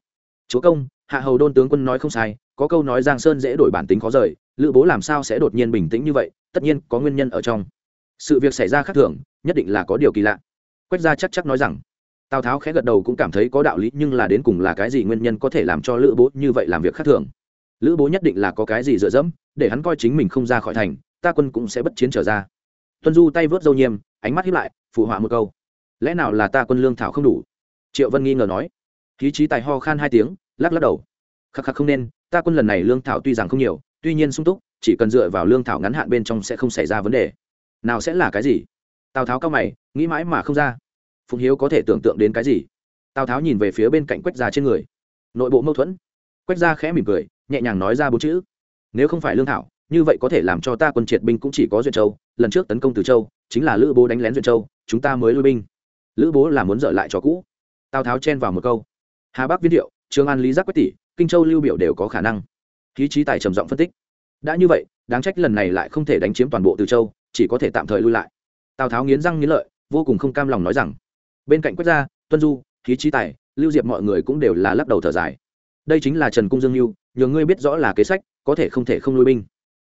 Chúa công, hạ hầu đôn tướng quân nói không sai, có câu nói giang sơn dễ đổi bản tính khó rời lữ bố làm sao sẽ đột nhiên bình tĩnh như vậy, tất nhiên có nguyên nhân ở trong. Sự việc xảy ra khác thường, nhất định là có điều kỳ lạ. Quách gia chắc chắc nói rằng, tào tháo khẽ gật đầu cũng cảm thấy có đạo lý, nhưng là đến cùng là cái gì nguyên nhân có thể làm cho lữ bố như vậy làm việc khác thường? Lữ bố nhất định là có cái gì dựa dẫm, để hắn coi chính mình không ra khỏi thành, ta quân cũng sẽ bất chiến trở ra. Tuân du tay vớt dâu nhiêm ánh mắt hiếp lại phụ họa một câu. Lẽ nào là ta quân lương thảo không đủ? Triệu vân nghi ngờ nói. Khí trí tài ho khan hai tiếng, lắc lắc đầu. Khắc khắc không nên, ta quân lần này lương thảo tuy rằng không nhiều tuy nhiên sung túc, chỉ cần dựa vào lương thảo ngắn hạn bên trong sẽ không xảy ra vấn đề. Nào sẽ là cái gì? Tào tháo cao mày, nghĩ mãi mà không ra. Phụng hiếu có thể tưởng tượng đến cái gì? Tào tháo nhìn về phía bên cạnh quách gia trên người. Nội bộ mâu thuẫn. Quách gia khẽ mỉm cười, nhẹ nhàng nói ra bốn chữ. Nếu không phải lương thảo, như vậy có thể làm cho ta quân triệt binh cũng chỉ có duyệt châu, lần trước tấn công từ châu, chính là lữ bố đánh lén duyệt châu, chúng ta mới lui binh. Lữ bố là muốn dở lại cho cũ. Tào tháo chen vào một câu. Hà bắc viên điệu, trường an lý giác quách tỷ, kinh châu lưu biểu đều có khả năng khí trí tài trầm giọng phân tích. Đã như vậy, đáng trách lần này lại không thể đánh chiếm toàn bộ từ châu, chỉ có thể tạm thời lui lại. Tào tháo nghiến răng nghiến lợi, vô cùng không cam lòng nói rằng, bên cạnh quách gia, tuân du, khí trí tài, lưu diệp mọi người cũng đều là lắc đầu thở dài. Đây chính là trần cung dương mưu nhờ ngươi biết rõ là kế sách, có thể không thể không lui binh.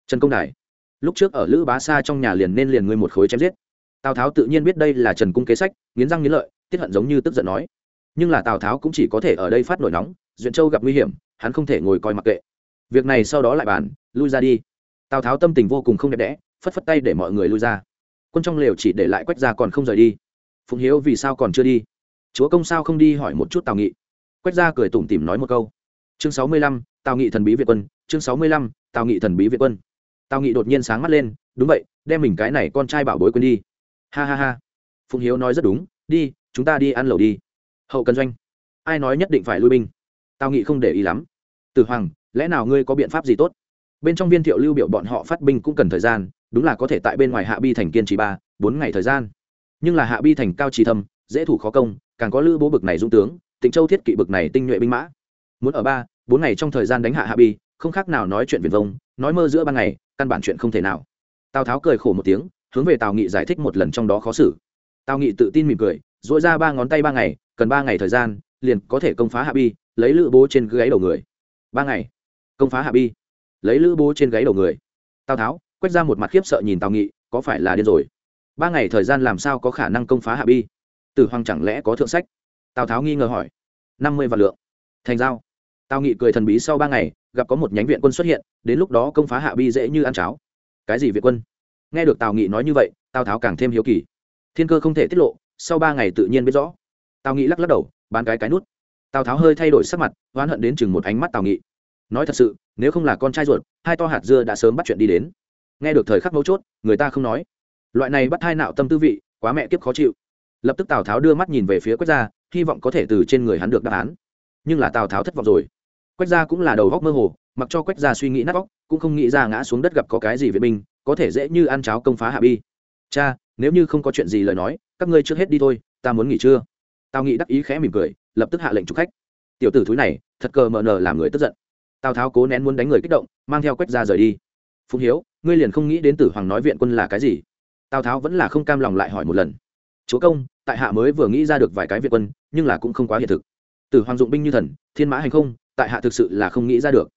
Trần công đài lúc trước ở lữ bá sa trong nhà liền nên liền ngươi một khối chém giết. Tào tháo tự nhiên biết đây là trần cung kế sách, nghiến răng nghiến lợi, tiết hận giống như tức giận nói. Nhưng là tào tháo cũng chỉ có thể ở đây phát nổi nóng, duyện châu gặp nguy hiểm, hắn không thể ngồi coi mặc kệ việc này sau đó lại bàn, lui ra đi. Tào tháo tâm tình vô cùng không đẹp đẽ, phất phất tay để mọi người lui ra. Quân trong lều chỉ để lại quách ra còn không rời đi. Phụng hiếu vì sao còn chưa đi? Chúa công sao không đi hỏi một chút tào nghị? Quách ra cười tủm tỉm nói một câu. Chương sáu mươi lăm, tào nghị thần bí việt quân. Chương sáu mươi lăm, tào nghị thần bí việt quân. Tào nghị đột nhiên sáng mắt lên, đúng vậy, đem mình cái này con trai bảo bối quên đi. Ha ha ha. Phụng hiếu nói rất đúng, đi, chúng ta đi ăn lẩu đi. Hậu cần doanh. Ai nói nhất định phải lui binh? Tào nghị không để ý lắm. Từ hoàng lẽ nào ngươi có biện pháp gì tốt? Bên trong viên thiệu lưu biểu bọn họ phát binh cũng cần thời gian, đúng là có thể tại bên ngoài hạ bi thành kiên trì ba, bốn ngày thời gian. Nhưng là hạ bi thành cao trì thâm, dễ thủ khó công, càng có lữ bố bực này dung tướng, tịnh châu thiết kỵ bực này tinh nhuệ binh mã. Muốn ở ba, bốn ngày trong thời gian đánh hạ hạ bi, không khác nào nói chuyện viền vông, nói mơ giữa ban ngày, căn bản chuyện không thể nào. Tào tháo cười khổ một tiếng, hướng về tào nghị giải thích một lần trong đó khó xử. Tào nghị tự tin mỉm cười dội ra ba ngón tay ba ngày, cần ba ngày thời gian, liền có thể công phá hạ bi, lấy lữ bố trên gáy đầu người. Ba ngày công phá hạ bi, lấy lữ bố trên gáy đầu người. Tào tháo, quét ra một mặt khiếp sợ nhìn tào nghị, có phải là điên rồi? Ba ngày thời gian làm sao có khả năng công phá hạ bi? Tử hoàng chẳng lẽ có thượng sách? Tào tháo nghi ngờ hỏi. Năm mươi vạn lượng. Thành giao. Tào nghị cười thần bí sau ba ngày, gặp có một nhánh viện quân xuất hiện, đến lúc đó công phá hạ bi dễ như ăn cháo. Cái gì viện quân? Nghe được tào nghị nói như vậy, tào tháo càng thêm hiếu kỳ. Thiên cơ không thể tiết lộ, sau ba ngày tự nhiên biết rõ. Tào nghị lắc lắc đầu, bán cái cái nút. Tào tháo hơi thay đổi sắc mặt, oán hận đến chừng một ánh mắt tào nghị nói thật sự, nếu không là con trai ruột, hai to hạt dưa đã sớm bắt chuyện đi đến. Nghe được thời khắc mấu chốt, người ta không nói. Loại này bắt hai nạo tâm tư vị, quá mẹ kiếp khó chịu. Lập tức tào tháo đưa mắt nhìn về phía quách gia, hy vọng có thể từ trên người hắn được đáp án. Nhưng là tào tháo thất vọng rồi. Quách gia cũng là đầu góc mơ hồ, mặc cho quách gia suy nghĩ nát góc cũng không nghĩ ra ngã xuống đất gặp có cái gì vệ binh, có thể dễ như ăn cháo công phá hạ bi. Cha, nếu như không có chuyện gì lời nói, các ngươi trước hết đi thôi, ta muốn nghỉ trưa. Tào nghị đắc ý khẽ mỉm cười, lập tức hạ lệnh chụp khách. Tiểu tử thúi này, thật cờ mờ nờ làm người tức giận tào tháo cố nén muốn đánh người kích động mang theo quách ra rời đi phụng hiếu ngươi liền không nghĩ đến tử hoàng nói viện quân là cái gì tào tháo vẫn là không cam lòng lại hỏi một lần chúa công tại hạ mới vừa nghĩ ra được vài cái viện quân nhưng là cũng không quá hiện thực tử hoàng dụng binh như thần thiên mã hành không tại hạ thực sự là không nghĩ ra được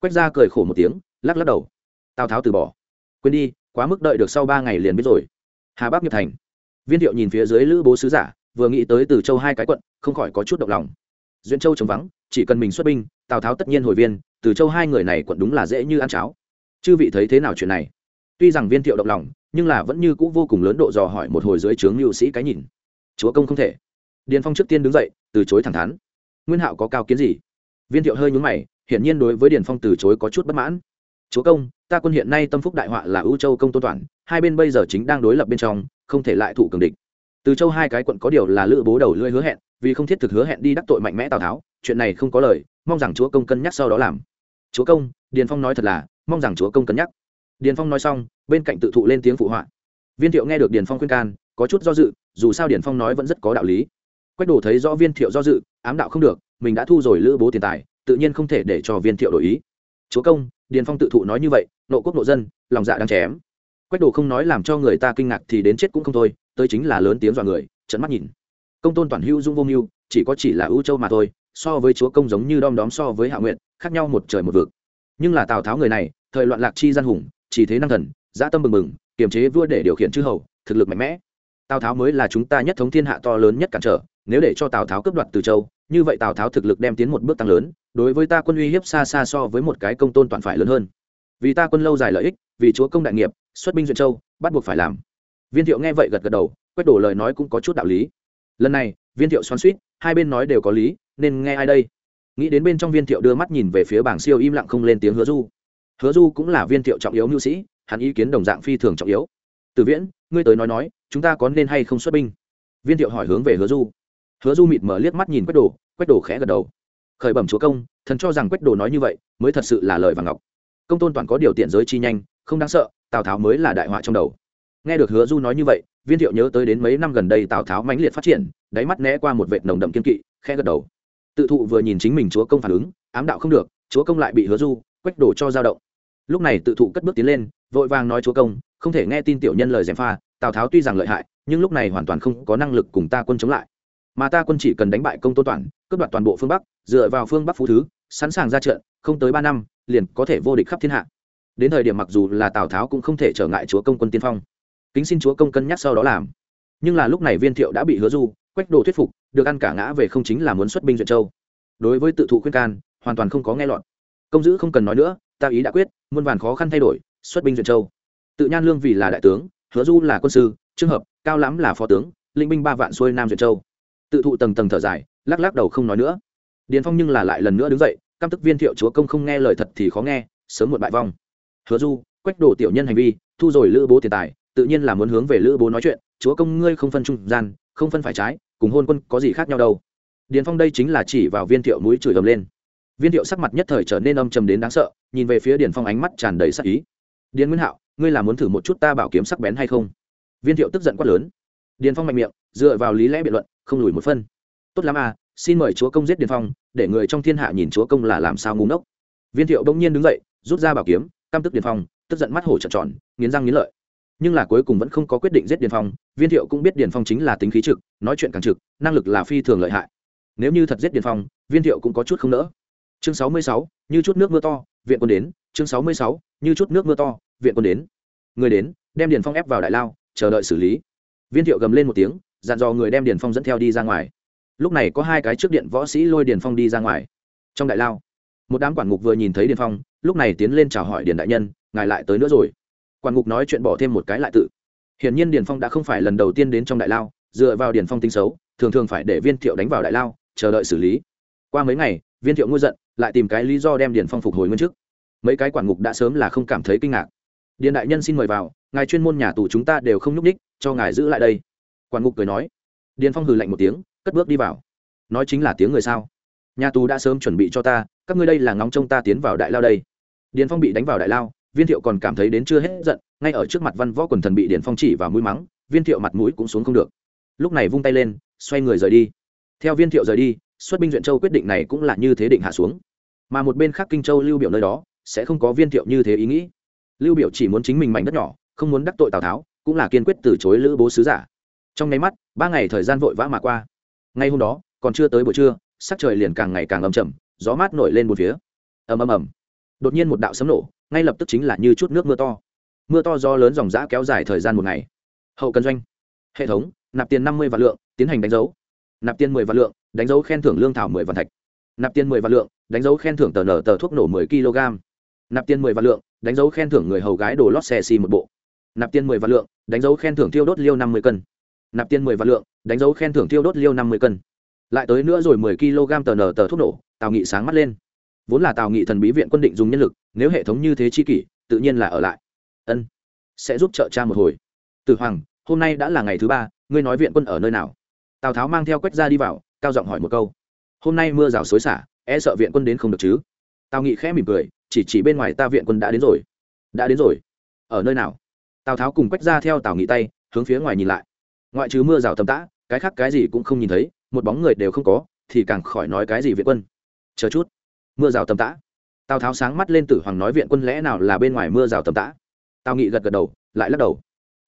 quách ra cười khổ một tiếng lắc lắc đầu tào tháo từ bỏ quên đi quá mức đợi được sau ba ngày liền biết rồi hà bắc nghiệp thành viên thiệu nhìn phía dưới lữ bố sứ giả vừa nghĩ tới từ châu hai cái quận không khỏi có chút động lòng duyện châu chống vắng chỉ cần mình xuất binh tào tháo tất nhiên hồi viên từ châu hai người này quận đúng là dễ như ăn cháo. Chư vị thấy thế nào chuyện này? Tuy rằng viên thiệu động lòng, nhưng là vẫn như c ũ vô cùng lớn độ dò hỏi một hồi dưới trướng mưu sĩ cái nhìn. Chúa công không thể. Điền phong trước tiên đứng dậy, từ chối thẳng thắn. Nguyên hạo có cao kiến gì? Viên thiệu hơi nhún mày, hiển nhiên đối với điền phong từ chối có chút bất mãn. Chúa công, ta quân hiện nay tâm phúc đại họa là ưu châu công tôn toàn, hai bên bây giờ chính đang đối lập bên trong, không thể lại thủ cường địch. Từ châu hai cái quận có điều là lữ bố đầu lưỡi hứa hẹn, vì không thiết thực hứa hẹn đi đắc tội mạnh mẽ tào tháo, chuyện này không có lời mong rằng chúa công cân nhắc sau đó làm. Chúa công, điền phong nói thật là, mong rằng chúa công cân nhắc. Điền phong nói xong, bên cạnh tự thụ lên tiếng phụ họa. Viên thiệu nghe được điền phong khuyên can, có chút do dự, dù sao điền phong nói vẫn rất có đạo lý. Quách đổ thấy rõ viên thiệu do dự, ám đạo không được, mình đã thu rồi lữ bố tiền tài, tự nhiên không thể để cho viên thiệu đổi ý. Chúa công, điền phong tự thụ nói như vậy, nộ quốc nộ dân, lòng dạ đang chém. Quách đồ không nói làm cho người ta kinh ngạc thì đến chết cũng không thôi, tới chính là lớn tiếng dọa người trận mắt nhìn. Công tôn toàn hữu dung vô mưu, chỉ có chỉ là ưu châu mà thôi so với chúa công giống như đom đóm so với hạ nguyện khác nhau một trời một vực. Nhưng là tào tháo người này, thời loạn lạc chi gian hùng, chỉ thế năng thần, dã tâm bừng bừng, kiềm chế vua để điều khiển chư hầu, thực lực mạnh mẽ. Tào tháo mới là chúng ta nhất thống thiên hạ to lớn nhất cản trở, nếu để cho tào tháo cướp đoạt từ châu, như vậy tào tháo thực lực đem tiến một bước tăng lớn, đối với ta quân uy hiếp xa xa so với một cái công tôn toàn phải lớn hơn. Vì ta quân lâu dài lợi ích, vì chúa công đại nghiệp, xuất binh duyện châu, bắt buộc phải làm. Viên thiệu nghe vậy gật gật đầu, quét đổ lời nói cũng có chút đạo lý. Lần này, viên thiệu xoắn suýt hai bên nói đều có lý nên nghe ai đây? Nghĩ đến bên trong viên thiệu đưa mắt nhìn về phía bảng siêu im lặng không lên tiếng hứa du. Hứa du cũng là viên thiệu trọng yếu nhu sĩ, hắn ý kiến đồng dạng phi thường trọng yếu. Từ viễn, ngươi tới nói nói, chúng ta có nên hay không xuất binh? Viên thiệu hỏi hướng về hứa du. Hứa du mịt mở liếc mắt nhìn quách đồ quách đồ khẽ gật đầu. Khởi bẩm chúa công, thần cho rằng quách đồ nói như vậy, mới thật sự là lời vàng ngọc. Công tôn toàn có điều tiện giới chi nhanh, không đáng sợ, tào tháo mới là đại họa trong đầu. Nghe được hứa du nói như vậy, viên thiệu nhớ tới đến mấy năm gần đây tào tháo mãnh liệt phát triển, đáy mắt né qua một vệt nồng đậm kiên kỵ, khẽ gật đầu tự thụ vừa nhìn chính mình chúa công phản ứng, ám đạo không được, chúa công lại bị hứa du, quách đổ cho dao động. Lúc này tự thụ cất bước tiến lên, vội vàng nói chúa công, không thể nghe tin tiểu nhân lời gièm pha, tào tháo tuy rằng lợi hại, nhưng lúc này hoàn toàn không có năng lực cùng ta quân chống lại. Mà ta quân chỉ cần đánh bại công tô toàn, cướp đoạt toàn bộ phương bắc, dựa vào phương bắc phú thứ, sẵn sàng ra trận, không tới ba năm, liền có thể vô địch khắp thiên hạ. Đến thời điểm mặc dù là tào tháo cũng không thể trở ngại chúa công quân tiên phong. Kính xin chúa công cân nhắc sau đó làm. Nhưng là lúc này viên thiệu đã bị hứa du quách đồ thuyết phục, được ăn cả ngã về không chính là muốn xuất binh duyệt châu. Đối với tự thụ khuyên can, hoàn toàn không có nghe lọt. Công dữ không cần nói nữa, ta ý đã quyết, muôn vàn khó khăn thay đổi, xuất binh duyệt châu. Tự nhan lương vì là đại tướng, hứa du là quân sư trường hợp, cao lắm là phó tướng, linh binh ba vạn xuôi nam duyệt châu. Tự thụ tầng tầng thở dài, lắc lắc đầu không nói nữa. Điền phong nhưng là lại lần nữa đứng dậy căm tức viên thiệu chúa công không nghe lời thật thì khó nghe, sớm muộn bại vong. Hứa du, quách đổ tiểu nhân hành vi, thu rồi lữ bố tiền tài, tự nhiên là muốn hướng về lữ bố nói chuyện, chúa công ngươi không phân trung gian, không phân phải trái cùng hôn quân có gì khác nhau đâu. Điền phong đây chính là chỉ vào viên thiệu mũi chửi ầm lên. Viên thiệu sắc mặt nhất thời trở nên âm trầm đến đáng sợ, nhìn về phía điền phong ánh mắt tràn đầy sắc ý. Điền nguyên hạo, ngươi là muốn thử một chút ta bảo kiếm sắc bén hay không? Viên thiệu tức giận quát lớn. Điền phong mạnh miệng, dựa vào lý lẽ biện luận, không lùi một phân. Tốt lắm à xin mời chúa công giết điền phong, để người trong thiên hạ nhìn chúa công là làm sao ngu ngốc. Viên thiệu bỗng nhiên đứng dậy, rút ra bảo kiếm, căm tức điền phong, tức giận mắt hổ trợn tròn, nghiến răng nghiến lợi nhưng là cuối cùng vẫn không có quyết định giết điền phong, viên thiệu cũng biết điền phong chính là tính khí trực, nói chuyện càng trực, năng lực là phi thường lợi hại. Nếu như thật giết điền phong, viên thiệu cũng có chút không nỡ. Chương sáu mươi sáu, như chút nước mưa to, viện quân đến, chương sáu mươi sáu, như chút nước mưa to, viện quân đến. Người đến, đem điền phong ép vào đại lao, chờ đợi xử lý. Viên thiệu gầm lên một tiếng, dặn dò người đem điền phong dẫn theo đi ra ngoài. Lúc này có hai cái trước điện võ sĩ lôi điền phong đi ra ngoài. Trong đại lao, một đám quản ngục vừa nhìn thấy điền phong, lúc này tiến lên chào hỏi điền đại nhân, ngài lại tới nữa rồi quản ngục nói chuyện bỏ thêm một cái lại tự. Hiển nhiên điền phong đã không phải lần đầu tiên đến trong đại lao, dựa vào điền phong tính xấu, thường thường phải để viên thiệu đánh vào đại lao, chờ đợi xử lý. Qua mấy ngày, viên thiệu ngôi giận, lại tìm cái lý do đem điền phong phục hồi nguyên chức. Mấy cái quản ngục đã sớm là không cảm thấy kinh ngạc. Điền đại nhân xin mời vào, ngài chuyên môn nhà tù chúng ta đều không nhúc ních cho ngài giữ lại đây. Quản ngục cười nói. Điền phong hừ lạnh một tiếng, cất bước đi vào. Nói chính là tiếng người sao? Nhà tù đã sớm chuẩn bị cho ta, các ngươi đây là ngóng trông ta tiến vào đại lao đây. Điền phong bị đánh vào đại lao viên thiệu còn cảm thấy đến chưa hết giận ngay ở trước mặt văn võ quần thần bị điền phong chỉ vào mũi mắng viên thiệu mặt mũi cũng xuống không được. Lúc này vung tay lên xoay người rời đi. Theo viên thiệu rời đi xuất binh duyện châu quyết định này cũng là như thế định hạ xuống. Mà một bên khác kinh châu lưu biểu nơi đó sẽ không có viên thiệu như thế ý nghĩ. Lưu biểu chỉ muốn chính mình mảnh đất nhỏ không muốn đắc tội tào tháo cũng là kiên quyết từ chối lữ bố sứ giả. Trong nháy mắt ba ngày thời gian vội vã mà qua. Ngay hôm đó còn chưa tới buổi trưa sắc trời liền càng ngày càng ấm chậm gió mát nổi lên một phía. Ầm ầm ầm. Đột nhiên một đạo sấm nổ ngay lập tức chính là như chút nước mưa to. Mưa to do lớn dòng giã kéo dài thời gian một ngày. Hậu cần doanh. Hệ thống, nạp tiền năm mươi vạn lượng, tiến hành đánh dấu. Nạp tiền mười vạn lượng, đánh dấu khen thưởng lương thảo mười vạn thạch. Nạp tiền mười vạn lượng, đánh dấu khen thưởng tờ nở tờ thuốc nổ mười kg. Nạp tiền mười vạn lượng, đánh dấu khen thưởng người hầu gái đồ lót xe xì một bộ. Nạp tiền mười vạn lượng, đánh dấu khen thưởng tiêu đốt liêu năm mươi cân. Nạp tiền mười vạn lượng, đánh dấu khen thưởng tiêu đốt liêu năm mươi cân. Lại tới nữa rồi mười kg tờ nở tờ thuốc nổ, tào nghị sáng mắt lên. Vốn là tào nghị thần bí viện quân định dùng nhân lực nếu hệ thống như thế chi kỷ, tự nhiên là ở lại. Ân, sẽ giúp trợ cha một hồi. Tử hoàng, hôm nay đã là ngày thứ ba, ngươi nói viện quân ở nơi nào? Tào tháo mang theo quách ra đi vào, cao giọng hỏi một câu. Hôm nay mưa rào xối xả e sợ viện quân đến không được chứ? Tào nghị khẽ mỉm cười, chỉ chỉ bên ngoài ta viện quân đã đến rồi. Đã đến rồi. Ở nơi nào? Tào tháo cùng quách ra theo tào nghị tay, hướng phía ngoài nhìn lại. Ngoại trừ mưa rào tầm tã, cái khác cái gì cũng không nhìn thấy, một bóng người đều không có, thì càng khỏi nói cái gì viện quân. Chờ chút. Mưa rào tầm tã tào tháo sáng mắt lên tử hoàng nói viện quân lẽ nào là bên ngoài mưa rào tầm tã tào nghị gật gật đầu lại lắc đầu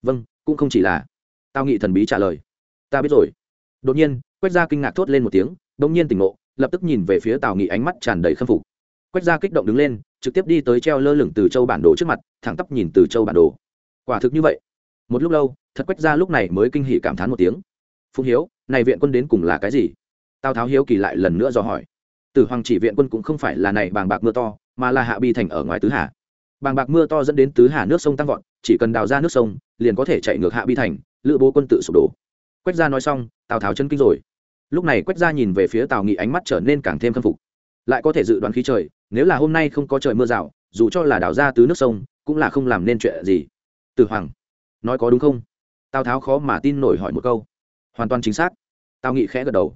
vâng cũng không chỉ là tào nghị thần bí trả lời ta biết rồi đột nhiên quách gia kinh ngạc thốt lên một tiếng đ ỗ n g nhiên tỉnh ngộ lập tức nhìn về phía tào nghị ánh mắt tràn đầy khâm phục quách gia kích động đứng lên trực tiếp đi tới treo lơ lửng từ châu bản đồ trước mặt thẳng tắp nhìn từ châu bản đồ quả thực như vậy một lúc lâu thật quách gia lúc này mới kinh hỉ cảm thán một tiếng phụng hiếu này viện quân đến cùng là cái gì tào tháo hiếu kỳ lại lần nữa dò hỏi tử hoàng chỉ viện quân cũng không phải là này bàng bạc mưa to, mà là hạ bi thành ở ngoài tứ hà. Bàng bạc mưa to dẫn đến tứ hà nước sông tăng vọt, chỉ cần đào ra nước sông, liền có thể chạy ngược hạ bi thành, lữ bố quân tự sụp đổ. Quách gia nói xong, tào tháo chân kinh rồi. Lúc này quách gia nhìn về phía tào nghị ánh mắt trở nên càng thêm khâm phục. Lại có thể dự đoán khí trời, nếu là hôm nay không có trời mưa rào, dù cho là đào ra tứ nước sông, cũng là không làm nên chuyện gì. Tử hoàng, nói có đúng không? Tào tháo khó mà tin nổi hỏi một câu. Hoàn toàn chính xác. Tào nghị khẽ gật đầu.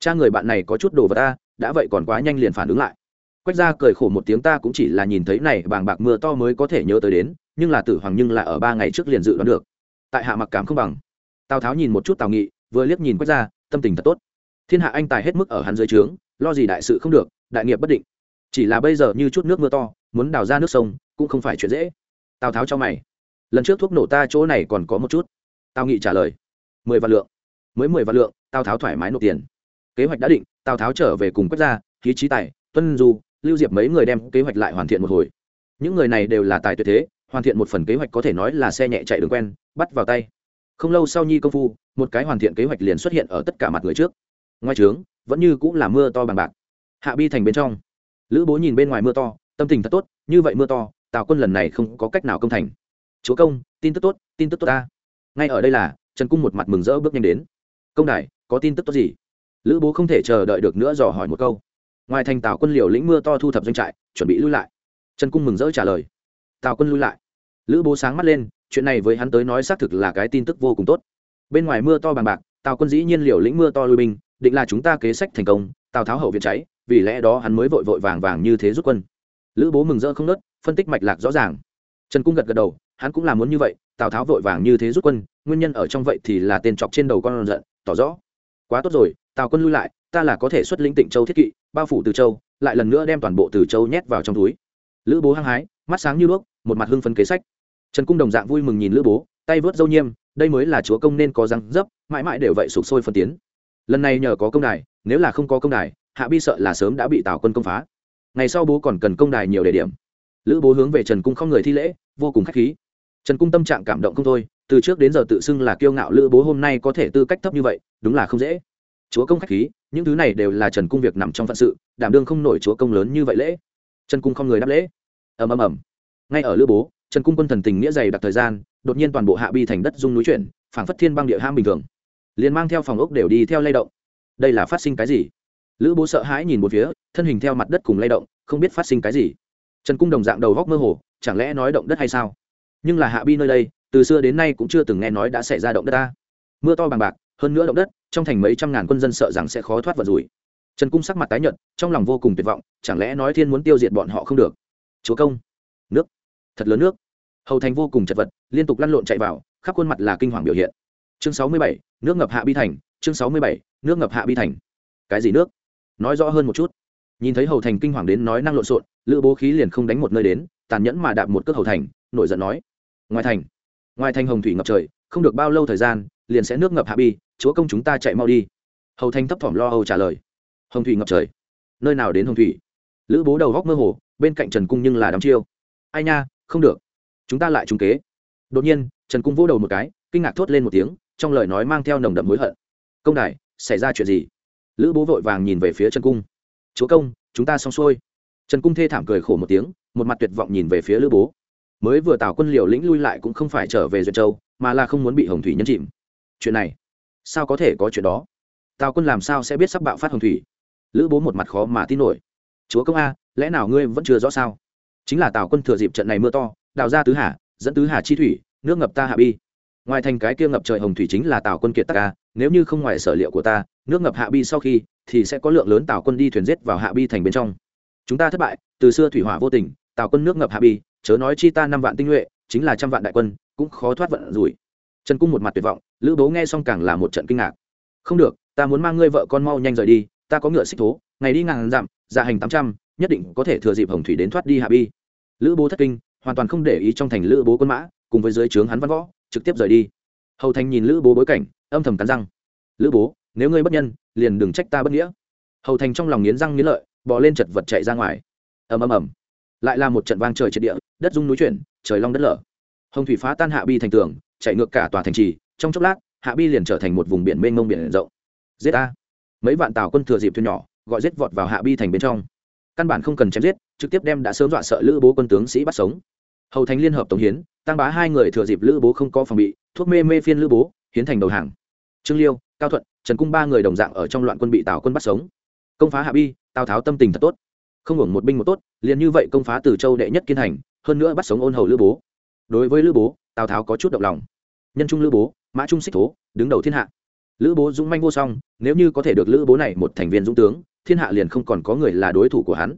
Cha người bạn này có chút đồ vật ta đã vậy còn quá nhanh liền phản ứng lại. Quách Gia cười khổ một tiếng ta cũng chỉ là nhìn thấy này bàng bạc mưa to mới có thể nhớ tới đến nhưng là tử hoàng nhưng là ở ba ngày trước liền dự đoán được. Tại hạ mặc cảm không bằng. Tào tháo nhìn một chút tào nghị vừa liếc nhìn quách Gia, tâm tình thật tốt. Thiên hạ anh tài hết mức ở hắn dưới trướng lo gì đại sự không được đại nghiệp bất định. Chỉ là bây giờ như chút nước mưa to muốn đào ra nước sông cũng không phải chuyện dễ. Tào tháo cho mày. Lần trước thuốc nổ ta chỗ này còn có một chút. Tào nghị trả lời. Mười vạn lượng. Mới mười vạn lượng tào tháo thoải mái nộp tiền kế hoạch đã định, tào tháo trở về cùng quốc gia khí trí tài, tuân du, lưu diệp mấy người đem kế hoạch lại hoàn thiện một hồi. Những người này đều là tài tuyệt thế, hoàn thiện một phần kế hoạch có thể nói là xe nhẹ chạy đường quen, bắt vào tay. Không lâu sau nhi công phu, một cái hoàn thiện kế hoạch liền xuất hiện ở tất cả mặt người trước. Ngoài trướng, vẫn như cũng là mưa to bằng bạc. Hạ bi thành bên trong. Lữ bố nhìn bên ngoài mưa to, tâm tình thật tốt, như vậy mưa to, tào quân lần này không có cách nào công thành. Chúa công, tin tức tốt, tin tức tốt ta. Ngay ở đây là, trần cung một mặt mừng rỡ bước nhanh đến. Công đài, có tin tức tốt gì? Lữ bố không thể chờ đợi được nữa dò hỏi một câu. Ngoài thành tào quân liều lĩnh mưa to thu thập doanh trại, chuẩn bị lui lại. Trần cung mừng rỡ trả lời. Tào quân lui lại. Lữ bố sáng mắt lên, chuyện này với hắn tới nói xác thực là cái tin tức vô cùng tốt. Bên ngoài mưa to bằng bạc, tào quân dĩ nhiên liều lĩnh mưa to lui binh, định là chúng ta kế sách thành công, tào tháo hậu viện cháy, vì lẽ đó hắn mới vội vội vàng vàng như thế rút quân. Lữ bố mừng rỡ không nớt, phân tích mạch lạc rõ ràng. Trần cung gật gật đầu, hắn cũng làm muốn như vậy, tào tháo vội vàng như thế rút quân, nguyên nhân ở trong vậy thì là tên chọc trên đầu con giận, tỏ rõ. Quá tốt rồi tào quân lui lại, ta là có thể xuất lĩnh tịnh châu thiết kỵ, bao phủ từ châu, lại lần nữa đem toàn bộ từ châu nhét vào trong túi. Lữ bố hăng hái, mắt sáng như đuốc, một mặt hưng phấn kế sách. Trần cung đồng dạng vui mừng nhìn lữ bố, tay vớt dâu nhiêm đây mới là chúa công nên có răng dấp, mãi mãi đều vậy sụp sôi phân tiến. Lần này nhờ có công đài, nếu là không có công đài, hạ bi sợ là sớm đã bị tào quân công phá. Ngày sau bố còn cần công đài nhiều địa điểm. Lữ bố hướng về trần cung không người thi lễ, vô cùng k h á c h khí. Trần cung tâm trạng cảm động không thôi, từ trước đến giờ tự xưng là kiêu ngạo lữ bố hôm nay có thể tư cách thấp như vậy, đúng là không dễ chúa công khách khí, những thứ này đều là trần cung việc nằm trong phận sự, đảm đương không nổi chúa công lớn như vậy lễ. Trần cung không người đáp lễ. Ầm ầm ầm. Ngay ở lữ bố, trần cung quân thần tình nghĩa dày đặc thời gian, đột nhiên toàn bộ hạ bi thành đất dung núi chuyển, phảng phất thiên băng địa ham bình thường. Liền mang theo phòng ốc đều đi theo lay động. Đây là phát sinh cái gì? Lữ bố sợ hãi nhìn một phía, thân hình theo mặt đất cùng lay động, không biết phát sinh cái gì. Trần cung đồng dạng đầu góc mơ hồ, chẳng lẽ nói động đất hay sao? Nhưng là hạ bi nơi đây, từ xưa đến nay cũng chưa từng nghe nói đã xảy ra động đất ta. Mưa to bằng bạc, hơn nữa động đất trong thành mấy trăm ngàn quân dân sợ rằng sẽ khó thoát vật rủi. Trần cung sắc mặt tái nhợt, trong lòng vô cùng tuyệt vọng, chẳng lẽ nói thiên muốn tiêu diệt bọn họ không được? Chúa công! Nước! Thật lớn nước! Hầu thành vô cùng chật vật, liên tục lăn lộn chạy vào, khắp khuôn mặt là kinh hoàng biểu hiện. Chương sáu mươi bảy, nước ngập hạ bi thành, chương sáu mươi bảy, nước ngập hạ bi thành. Cái gì nước? Nói rõ hơn một chút. Nhìn thấy hầu thành kinh hoàng đến nói năng lộn xộn, lữ bố khí liền không đánh một nơi đến, tàn nhẫn mà đạp một cước hầu thành, nổi giận nói. Ngoài thành! Ngoài thành hồng thủy ngập trời, không được bao lâu thời gian, liền sẽ nước ngập hạ bi chúa công chúng ta chạy mau đi. Hầu thanh thấp thỏm lo âu trả lời. Hồng thủy ngập trời. Nơi nào đến hồng thủy? Lữ bố đầu góc mơ hồ, bên cạnh trần cung nhưng là đắm chiêu. Ai nha, không được. Chúng ta lại trúng kế. Đột nhiên, trần cung vỗ đầu một cái, kinh ngạc thốt lên một tiếng, trong lời nói mang theo nồng đậm hối hận. Công đài, xảy ra chuyện gì? Lữ bố vội vàng nhìn về phía trần cung. Chúa công, chúng ta xong xuôi. Trần cung thê thảm cười khổ một tiếng, một mặt tuyệt vọng nhìn về phía lữ bố. Mới vừa tào quân liều lĩnh lui lại cũng không phải trở về duyệt châu, mà là không muốn bị hồng thủy nhấn chìm. Chuyện này sao có thể có chuyện đó? Tào quân làm sao sẽ biết sắp bạo phát hồng thủy? Lữ bố một mặt khó mà tin nổi. Chúa công a, lẽ nào ngươi vẫn chưa rõ sao? Chính là tào quân thừa dịp trận này mưa to, đào ra tứ hà, dẫn tứ hà chi thủy, nước ngập ta hạ bi. Ngoài thành cái kia ngập trời hồng thủy chính là tào quân kiệt tắc a, nếu như không ngoài sở liệu của ta, nước ngập hạ bi sau khi, thì sẽ có lượng lớn tào quân đi thuyền giết vào hạ bi thành bên trong. Chúng ta thất bại, từ xưa thủy hỏa vô tình, tào quân nước ngập hạ bi, chớ nói chi ta năm vạn tinh nhuệ, chính là trăm vạn đại quân, cũng khó thoát vận rủi trần cung một mặt tuyệt vọng, lữ bố nghe xong càng là một trận kinh ngạc. Không được, ta muốn mang ngươi vợ con mau nhanh rời đi, ta có ngựa xích thố, ngày đi ngàn dặm dạ hành tám trăm, nhất định có thể thừa dịp hồng thủy đến thoát đi hạ bi. Lữ bố thất kinh, hoàn toàn không để ý trong thành lữ bố quân mã, cùng với dưới trướng hắn văn võ, trực tiếp rời đi. Hầu thành nhìn lữ bố bối cảnh, âm thầm cắn răng. Lữ bố, nếu ngươi bất nhân, liền đừng trách ta bất nghĩa. Hầu thành trong lòng nghiến răng nghiến lợi bỏ lên chật vật chạy ra ngoài. Ầm ầm ầm. Lại là một trận vang trời triệt địa, đất rung núi chuyển, trời long đất lở. Hồng thủy phá tan hạ bi thành tường chạy ngược cả tòa thành trì, trong chốc lát, hạ bi liền trở thành một vùng biển mênh mông biển rộng. Giết a. Mấy vạn tàu quân thừa dịp thuyền nhỏ, gọi giết vọt vào hạ bi thành bên trong. Căn bản không cần chém giết, trực tiếp đem đã sớm dọa sợ lữ bố quân tướng sĩ bắt sống. Hầu thành liên hợp tổng hiến, tăng bá hai người thừa dịp lữ bố không có phòng bị, thuốc mê mê phiên lữ bố, hiến thành đầu hàng. Trương liêu, cao thuận, trần cung ba người đồng dạng ở trong loạn quân bị tào quân bắt sống. Công phá hạ bi, tào tháo tâm tình thật tốt. Không hưởng một binh một tốt, liền như vậy công phá từ châu đệ nhất kiên hành, hơn nữa bắt sống ôn hầu lữ bố. Đối với lữ bố tào tháo có chút động lòng nhân trung lữ bố mã trung xích thố đứng đầu thiên hạ lữ bố dũng manh vô song nếu như có thể được lữ bố này một thành viên dũng tướng thiên hạ liền không còn có người là đối thủ của hắn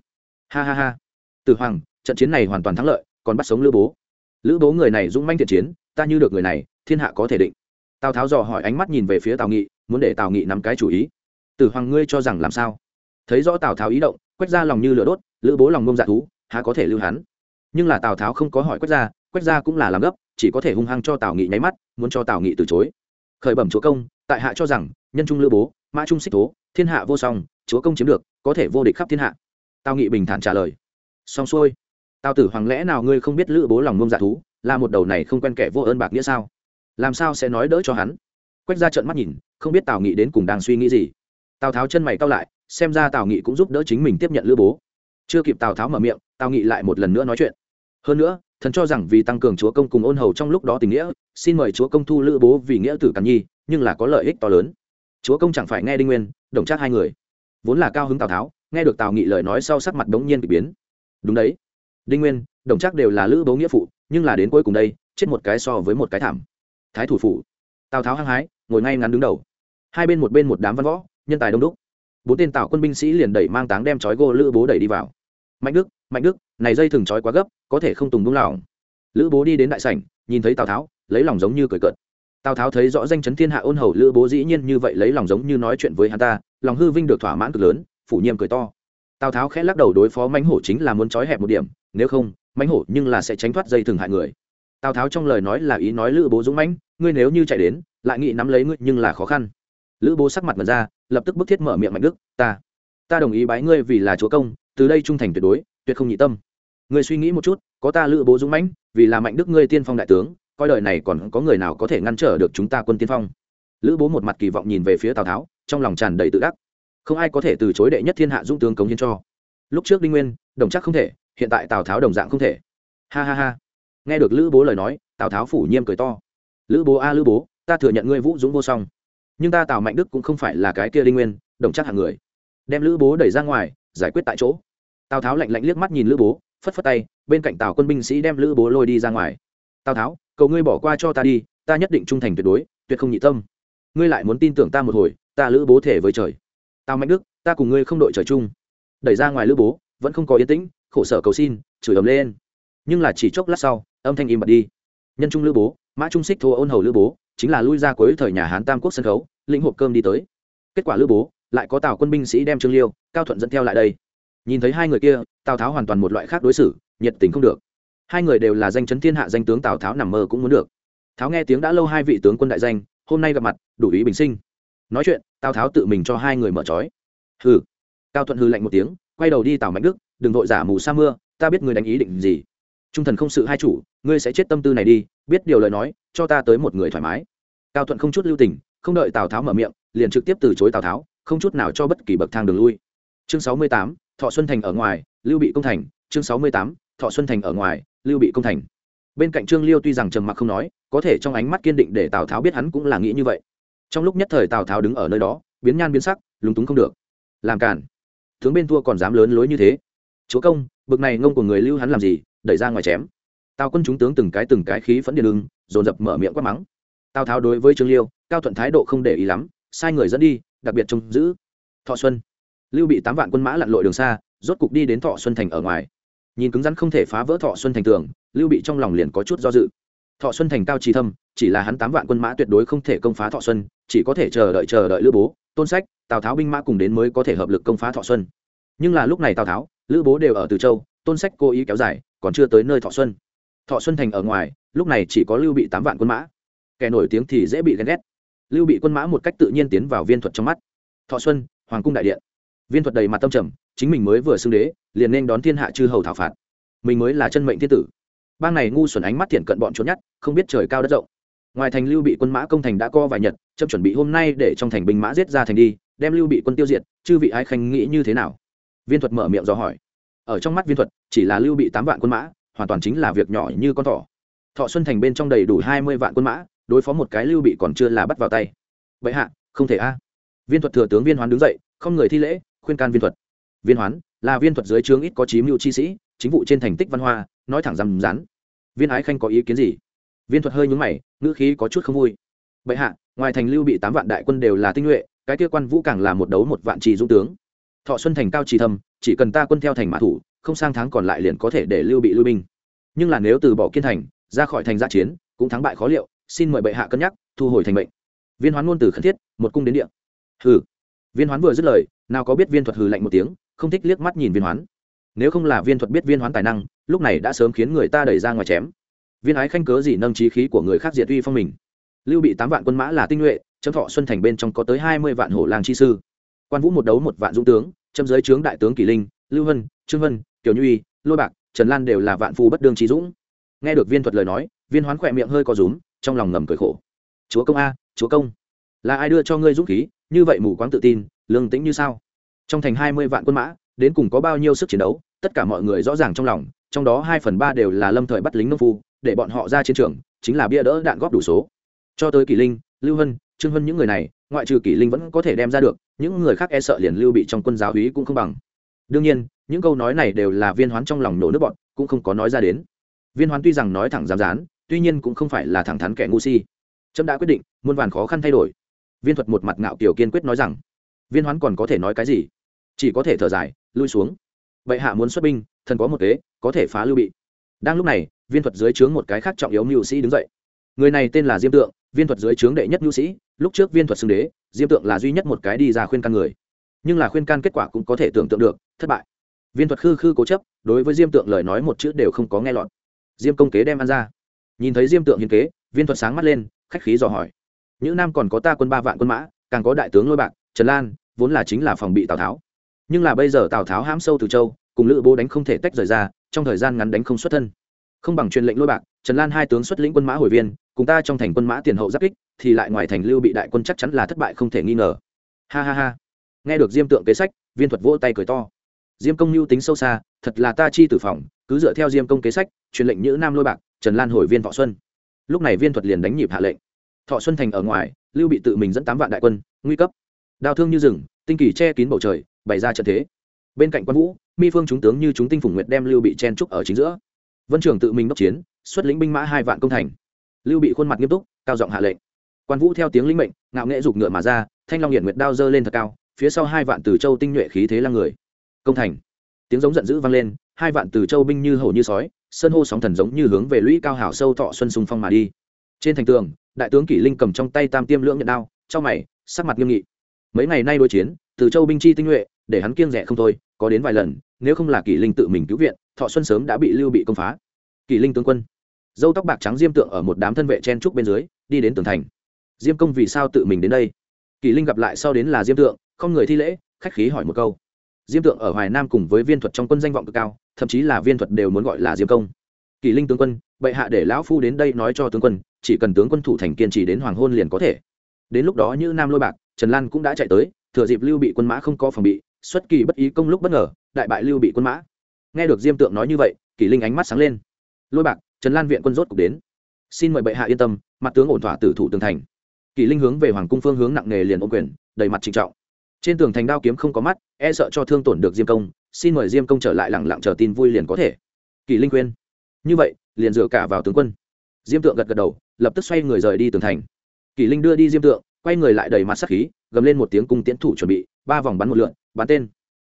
ha ha ha từ hoàng trận chiến này hoàn toàn thắng lợi còn bắt sống lữ bố lữ bố người này dũng manh thiện chiến ta như được người này thiên hạ có thể định tào tháo dò hỏi ánh mắt nhìn về phía tào nghị muốn để tào nghị nắm cái chủ ý tử hoàng ngươi cho rằng làm sao thấy rõ tào tháo ý động quét ra lòng như lửa đốt lữ bố lòng ngông dạ thú há có thể lưu hắn nhưng là tào tháo không có hỏi quách gia quách gia cũng là làm gấp chỉ có thể hung hăng cho tào nghị nháy mắt, muốn cho tào nghị từ chối. Khởi bẩm chúa công, tại hạ cho rằng, nhân trung lữ bố, mã trung xích tố thiên hạ vô song, chúa công chiếm được, có thể vô địch khắp thiên hạ. Tào nghị bình thản trả lời. Xong xuôi. Tào tử hoàng lẽ nào ngươi không biết lữ bố lòng ngông dạ thú, là một đầu này không quen kẻ vô ơn bạc nghĩa sao? Làm sao sẽ nói đỡ cho hắn? Quách ra trận mắt nhìn, không biết tào nghị đến cùng đang suy nghĩ gì. Tào tháo chân mày cao lại, xem ra tào nghị cũng giúp đỡ chính mình tiếp nhận lữ bố. Chưa kịp tào tháo mở miệng, tào nghị lại một lần nữa nói chuyện. Hơn nữa thần cho rằng vì tăng cường chúa công cùng ôn hầu trong lúc đó tình nghĩa, xin mời chúa công thu lữ bố vì nghĩa tử càn nhi, nhưng là có lợi ích to lớn. Chúa công chẳng phải nghe đinh nguyên, đồng trác hai người. Vốn là cao hứng tào tháo, nghe được tào nghị lời nói sau sắc mặt đống nhiên bị biến. Đúng đấy. Đinh nguyên, đồng trác đều là lữ bố nghĩa phụ, nhưng là đến cuối cùng đây, chết một cái so với một cái thảm. Thái thủ phủ. Tào tháo hăng hái, ngồi ngay ngắn đứng đầu. Hai bên một bên một đám văn võ, nhân tài đông đúc. Bốn tên tào quân binh sĩ liền đẩy mang táng đem chói gô lữ bố đẩy đi vào. Mạnh đức mạnh đức này dây thừng chói quá gấp, có thể không tùng đúng lòng. Lữ bố đi đến đại sảnh, nhìn thấy tào tháo, lấy lòng giống như cười cợt. Tào tháo thấy rõ danh chấn thiên hạ ôn hầu lữ bố dĩ nhiên như vậy lấy lòng giống như nói chuyện với hắn ta, lòng hư vinh được thỏa mãn cực lớn, phủ nhiệm cười to. Tào tháo khẽ lắc đầu đối phó mãnh hổ chính là muốn trói hẹp một điểm, nếu không, mãnh hổ nhưng là sẽ tránh thoát dây thừng hại người. Tào tháo trong lời nói là ý nói lữ bố dũng mãnh, ngươi nếu như chạy đến, lại nghĩ nắm lấy ngươi nhưng là khó khăn. Lữ bố sắc mặt mật ra, lập tức bức thiết mở miệng mạnh đức, ta ta đồng ý bái ngươi vì là chúa công, từ đây trung thành tuyệt đối, tuyệt không nhị tâm ngươi suy nghĩ một chút, có ta lữ bố dũng mãnh, vì là mạnh đức ngươi tiên phong đại tướng, coi đời này còn có người nào có thể ngăn trở được chúng ta quân tiên phong? Lữ bố một mặt kỳ vọng nhìn về phía tào tháo, trong lòng tràn đầy tự đắc. Không ai có thể từ chối đệ nhất thiên hạ dũng tướng cống hiến cho. Lúc trước đinh nguyên, đồng chắc không thể, hiện tại tào tháo đồng dạng không thể. Ha ha ha. Nghe được lữ bố lời nói, tào tháo phủ nhiêm cười to. Lữ bố a lữ bố, ta thừa nhận ngươi vũ dũng vô song. Nhưng ta tào mạnh đức cũng không phải là cái kia đinh nguyên, đồng chắc hạng người. Đem lữ bố đẩy ra ngoài, giải quyết tại chỗ. Tào tháo lạnh lạnh liếc mắt nhìn lữ bố phất phất tay, bên cạnh tào quân binh sĩ đem lữ bố lôi đi ra ngoài. Tào tháo, cầu ngươi bỏ qua cho ta đi, ta nhất định trung thành tuyệt đối, tuyệt không nhị tâm. Ngươi lại muốn tin tưởng ta một hồi, ta lữ bố thể với trời. Tào mạnh đức, ta cùng ngươi không đội trời chung. Đẩy ra ngoài lữ bố, vẫn không có yên tĩnh, khổ sở cầu xin, chửi ấm lên. Nhưng là chỉ chốc lát sau, âm thanh im bật đi. Nhân trung lữ bố, mã trung xích thua ôn hầu lữ bố, chính là lui ra cuối thời nhà hán tam quốc sân khấu, lĩnh hộp cơm đi tới. Kết quả lữ bố, lại có tào quân binh sĩ đem trương liêu, cao thuận dẫn theo lại đây nhìn thấy hai người kia, tào tháo hoàn toàn một loại khác đối xử, nhiệt tình không được. Hai người đều là danh chấn thiên hạ danh tướng tào tháo nằm mơ cũng muốn được. Tháo nghe tiếng đã lâu hai vị tướng quân đại danh, hôm nay gặp mặt, đủ ý bình sinh. Nói chuyện, tào tháo tự mình cho hai người mở trói. Hừ. Cao thuận hư lạnh một tiếng, quay đầu đi tào mạnh đức, đừng vội giả mù sa mưa, ta biết người đánh ý định gì. Trung thần không sự hai chủ, ngươi sẽ chết tâm tư này đi, biết điều lời nói, cho ta tới một người thoải mái. Cao thuận không chút lưu tình, không đợi tào tháo mở miệng, liền trực tiếp từ chối tào tháo, không chút nào cho bất kỳ bậc thang đường lui. Chương sáu mươi tám thọ xuân thành ở ngoài, lưu bị công thành, chương sáu mươi tám, thọ xuân thành ở ngoài, lưu bị công thành. Bên cạnh trương liêu tuy rằng trầm mặc không nói, có thể trong ánh mắt kiên định để tào tháo biết hắn cũng là nghĩ như vậy. Trong lúc nhất thời tào tháo đứng ở nơi đó, biến nhan biến sắc, lúng túng không được. Làm cản tướng bên thua còn dám lớn lối như thế. Chúa công, bực này ngông của người lưu hắn làm gì, đẩy ra ngoài chém. Tào quân chúng tướng từng cái từng cái khí phẫn điện lưng dồn dập mở miệng quát mắng. Tào tháo đối với trương liêu, cao thuận thái độ không để ý lắm, sai người dẫn đi, đặc biệt trông giữ. Thọ xuân lưu bị tám vạn quân mã lặn lội đường xa, rốt cục đi đến thọ xuân thành ở ngoài. Nhìn cứng rắn không thể phá vỡ thọ xuân thành tường, lưu bị trong lòng liền có chút do dự. Thọ xuân thành cao trí thâm, chỉ là hắn tám vạn quân mã tuyệt đối không thể công phá thọ xuân, chỉ có thể chờ đợi chờ đợi lữ bố, tôn sách, tào tháo binh mã cùng đến mới có thể hợp lực công phá thọ xuân. Nhưng là lúc này tào tháo, lữ bố đều ở từ châu, tôn sách cố ý kéo dài, còn chưa tới nơi thọ xuân. Thọ xuân thành ở ngoài, lúc này chỉ có lưu bị tám vạn quân mã. Kẻ nổi tiếng thì dễ bị ghen ghét. Lưu bị quân mã một cách tự nhiên tiến vào viên thuật trong mắt. Thọ xuân, hoàng cung đại điện viên thuật đầy mặt tâm trầm, chính mình mới vừa xưng đế, liền nên đón thiên hạ chư hầu thảo phạt. Mình mới là chân mệnh thiên tử. Bang này ngu xuẩn ánh mắt thiện cận bọn trốn nhất không biết trời cao đất rộng. Ngoài thành lưu bị quân mã công thành đã co vài nhật chậm chuẩn bị hôm nay để trong thành binh mã giết ra thành đi, đem lưu bị quân tiêu diệt, chư vị ái khanh nghĩ như thế nào? Viên thuật mở miệng do hỏi. Ở trong mắt viên thuật, chỉ là lưu bị tám vạn quân mã, hoàn toàn chính là việc nhỏ như con thỏ. Thọ xuân thành bên trong đầy đủ hai mươi vạn quân mã, đối phó một cái lưu bị còn chưa là bắt vào tay. Vậy hạ, không thể a. Viên thuật thừa tướng viên hoán đứng dậy, không người thi lễ khuyên can viên thuật. Viên hoán là viên thuật dưới trướng ít có chí mưu chi sĩ, chính vụ trên thành tích văn hoa, nói thẳng rằm rán. Viên ái khanh có ý kiến gì? Viên thuật hơi nhúng mày, ngữ khí có chút không vui. Bệ hạ, ngoài thành lưu bị tám vạn đại quân đều là tinh nhuệ, cái kia quan vũ càng là một đấu một vạn trì dũng tướng. Thọ xuân thành cao trì thâm, chỉ cần ta quân theo thành mã thủ, không sang tháng còn lại liền có thể để lưu bị lưu binh. Nhưng là nếu từ bỏ kiên thành, ra khỏi thành giã chiến, cũng thắng bại khó liệu, xin mời bệ hạ cân nhắc, thu hồi thành mệnh. Viên hoán ngôn từ khẩn thiết, một cung đến địa. Hừ. Viên hoán vừa dứt lời nào có biết viên thuật hừ lạnh một tiếng, không thích liếc mắt nhìn viên hoán. Nếu không là viên thuật biết viên hoán tài năng, lúc này đã sớm khiến người ta đẩy ra ngoài chém. Viên ái khanh cớ gì nâng trí khí của người khác diệt uy phong mình? Lưu bị tám vạn quân mã là tinh nhuệ, chấm thọ xuân thành bên trong có tới hai mươi vạn hổ lang chi sư. Quan vũ một đấu một vạn dũng tướng châm giới trướng đại tướng kỷ linh, lưu hân, trương hân kiều nhuy, lôi bạc, trần lan đều là vạn phu bất đương trí dũng. Nghe được viên thuật lời nói, viên hoán khỏe miệng hơi có rúm, trong lòng ngầm cười khổ. Chúa công a, chúa công, là ai đưa cho ngươi dũng khí? Như vậy mù quáng tự tin lương tĩnh như sao? Trong thành hai mươi vạn quân mã, đến cùng có bao nhiêu sức chiến đấu? Tất cả mọi người rõ ràng trong lòng, trong đó hai phần ba đều là lâm thời bắt lính nông phu, để bọn họ ra chiến trường, chính là bia đỡ đạn góp đủ số. Cho tới kỷ linh, lưu hân, trương hân những người này, ngoại trừ kỷ linh vẫn có thể đem ra được, những người khác e sợ liền lưu bị trong quân giáo úy cũng không bằng. Đương nhiên, những câu nói này đều là viên hoán trong lòng nổ nước bọn, cũng không có nói ra đến. Viên hoán tuy rằng nói thẳng dám dán, tuy nhiên cũng không phải là thẳng thắn kẻ ngu si. Trâm đã quyết định, muôn vàn khó khăn thay đổi. Viên thuật một mặt ngạo kiểu kiên quyết nói rằng viên hoán còn có thể nói cái gì? Chỉ có thể thở dài, lui xuống. Bệ hạ muốn xuất binh, thần có một kế, có thể phá lưu bị. Đang lúc này, viên thuật dưới trướng một cái khác trọng yếu mưu sĩ đứng dậy. Người này tên là diêm tượng, viên thuật dưới trướng đệ nhất mưu sĩ, lúc trước viên thuật xưng đế, diêm tượng là duy nhất một cái đi ra khuyên can người. Nhưng là khuyên can kết quả cũng có thể tưởng tượng được, thất bại. Viên thuật khư khư cố chấp, đối với diêm tượng lời nói một chữ đều không có nghe lọt. Diêm công kế đem ăn ra. Nhìn thấy diêm tượng hiến kế, viên thuật sáng mắt lên, khách khí dò hỏi. Những nam còn có ta quân ba vạn quân mã, càng có đại tướng lôi bạc trần lan, vốn là chính là phòng bị tào tháo. Nhưng là bây giờ tào tháo hãm sâu từ châu, cùng lữ bố đánh không thể tách rời ra, trong thời gian ngắn đánh không xuất thân. Không bằng truyền lệnh lôi bạc, trần lan hai tướng xuất lĩnh quân mã hồi viên, cùng ta trong thành quân mã tiền hậu giáp kích, thì lại ngoài thành lưu bị đại quân chắc chắn là thất bại không thể nghi ngờ. Ha ha ha. Nghe được diêm tượng kế sách, viên thuật vỗ tay cười to. Diêm công mưu tính sâu xa, thật là ta chi tử phòng, cứ dựa theo diêm công kế sách, truyền lệnh nhữ nam lôi bạc, trần lan hồi viên thọ xuân. Lúc này viên thuật liền đánh nhịp hạ lệnh. Thọ xuân thành ở ngoài, lưu bị tự mình dẫn tám vạn đại quân, nguy cấp đao thương như rừng, tinh kỳ che kín bầu trời, bày ra trận thế. Bên cạnh quan vũ, mi phương chúng tướng như chúng tinh phùng nguyệt đem lưu bị chen trúc ở chính giữa. Vân trường tự mình đốc chiến, xuất lĩnh binh mã hai vạn công thành. Lưu bị khuôn mặt nghiêm túc, cao giọng hạ lệnh. Quan vũ theo tiếng lĩnh mệnh, ngạo nghệ giục ngựa mà ra, thanh long hiển nguyệt đao dơ lên thật cao, phía sau hai vạn từ châu tinh nhuệ khí thế lăng người. Công thành. Tiếng giống giận dữ vang lên, hai vạn từ châu binh như hổ như sói, sơn hô sóng thần giống như hướng về lũy cao hảo sâu thọ xuân sùng phong mà đi. Trên thành tường, đại tướng kỷ linh cầm trong tay tam tiêm lưỡng nhận đao trong mày, sắc mặt nghiêm nghị mấy ngày nay đối chiến, từ châu binh chi tinh nhuệ, để hắn kiêng rẻ không thôi, có đến vài lần, nếu không là kỷ linh tự mình cứu viện, thọ xuân sớm đã bị lưu bị công phá. Kỷ linh tướng quân. Dâu tóc bạc trắng diêm tượng ở một đám thân vệ chen trúc bên dưới, đi đến tường thành. Diêm công vì sao tự mình đến đây? Kỷ linh gặp lại sau đến là diêm tượng, không người thi lễ, khách khí hỏi một câu. Diêm tượng ở hoài nam cùng với viên thuật trong quân danh vọng cực cao, thậm chí là viên thuật đều muốn gọi là diêm công. Kỷ linh tướng quân, bệ hạ để lão phu đến đây nói cho tướng quân, chỉ cần tướng quân thủ thành kiên trì đến hoàng hôn liền có thể. Đến lúc đó như nam lôi bạc trần lan cũng đã chạy tới, thừa dịp lưu bị quân mã không có phòng bị, xuất kỳ bất ý công lúc bất ngờ, đại bại lưu bị quân mã. Nghe được diêm tượng nói như vậy, kỷ linh ánh mắt sáng lên. Lôi bạc, trần lan viện quân rốt cục đến. Xin mời bệ hạ yên tâm, mặt tướng ổn thỏa tử thủ tường thành. Kỷ linh hướng về hoàng cung phương hướng nặng nề liền ôm quyền, đầy mặt trịnh trọng. Trên tường thành đao kiếm không có mắt e sợ cho thương tổn được diêm công, xin mời diêm công trở lại lẳng lặng chờ tin vui liền có thể. Kỷ linh khuyên. Như vậy, liền dựa cả vào tướng quân. Diêm tượng gật gật đầu, lập tức xoay người rời đi tường thành. Kỷ linh đưa đi diêm tượng quay người lại đầy mặt sắc khí, gầm lên một tiếng cung tiến thủ chuẩn bị, ba vòng bắn một lượn, bắn tên.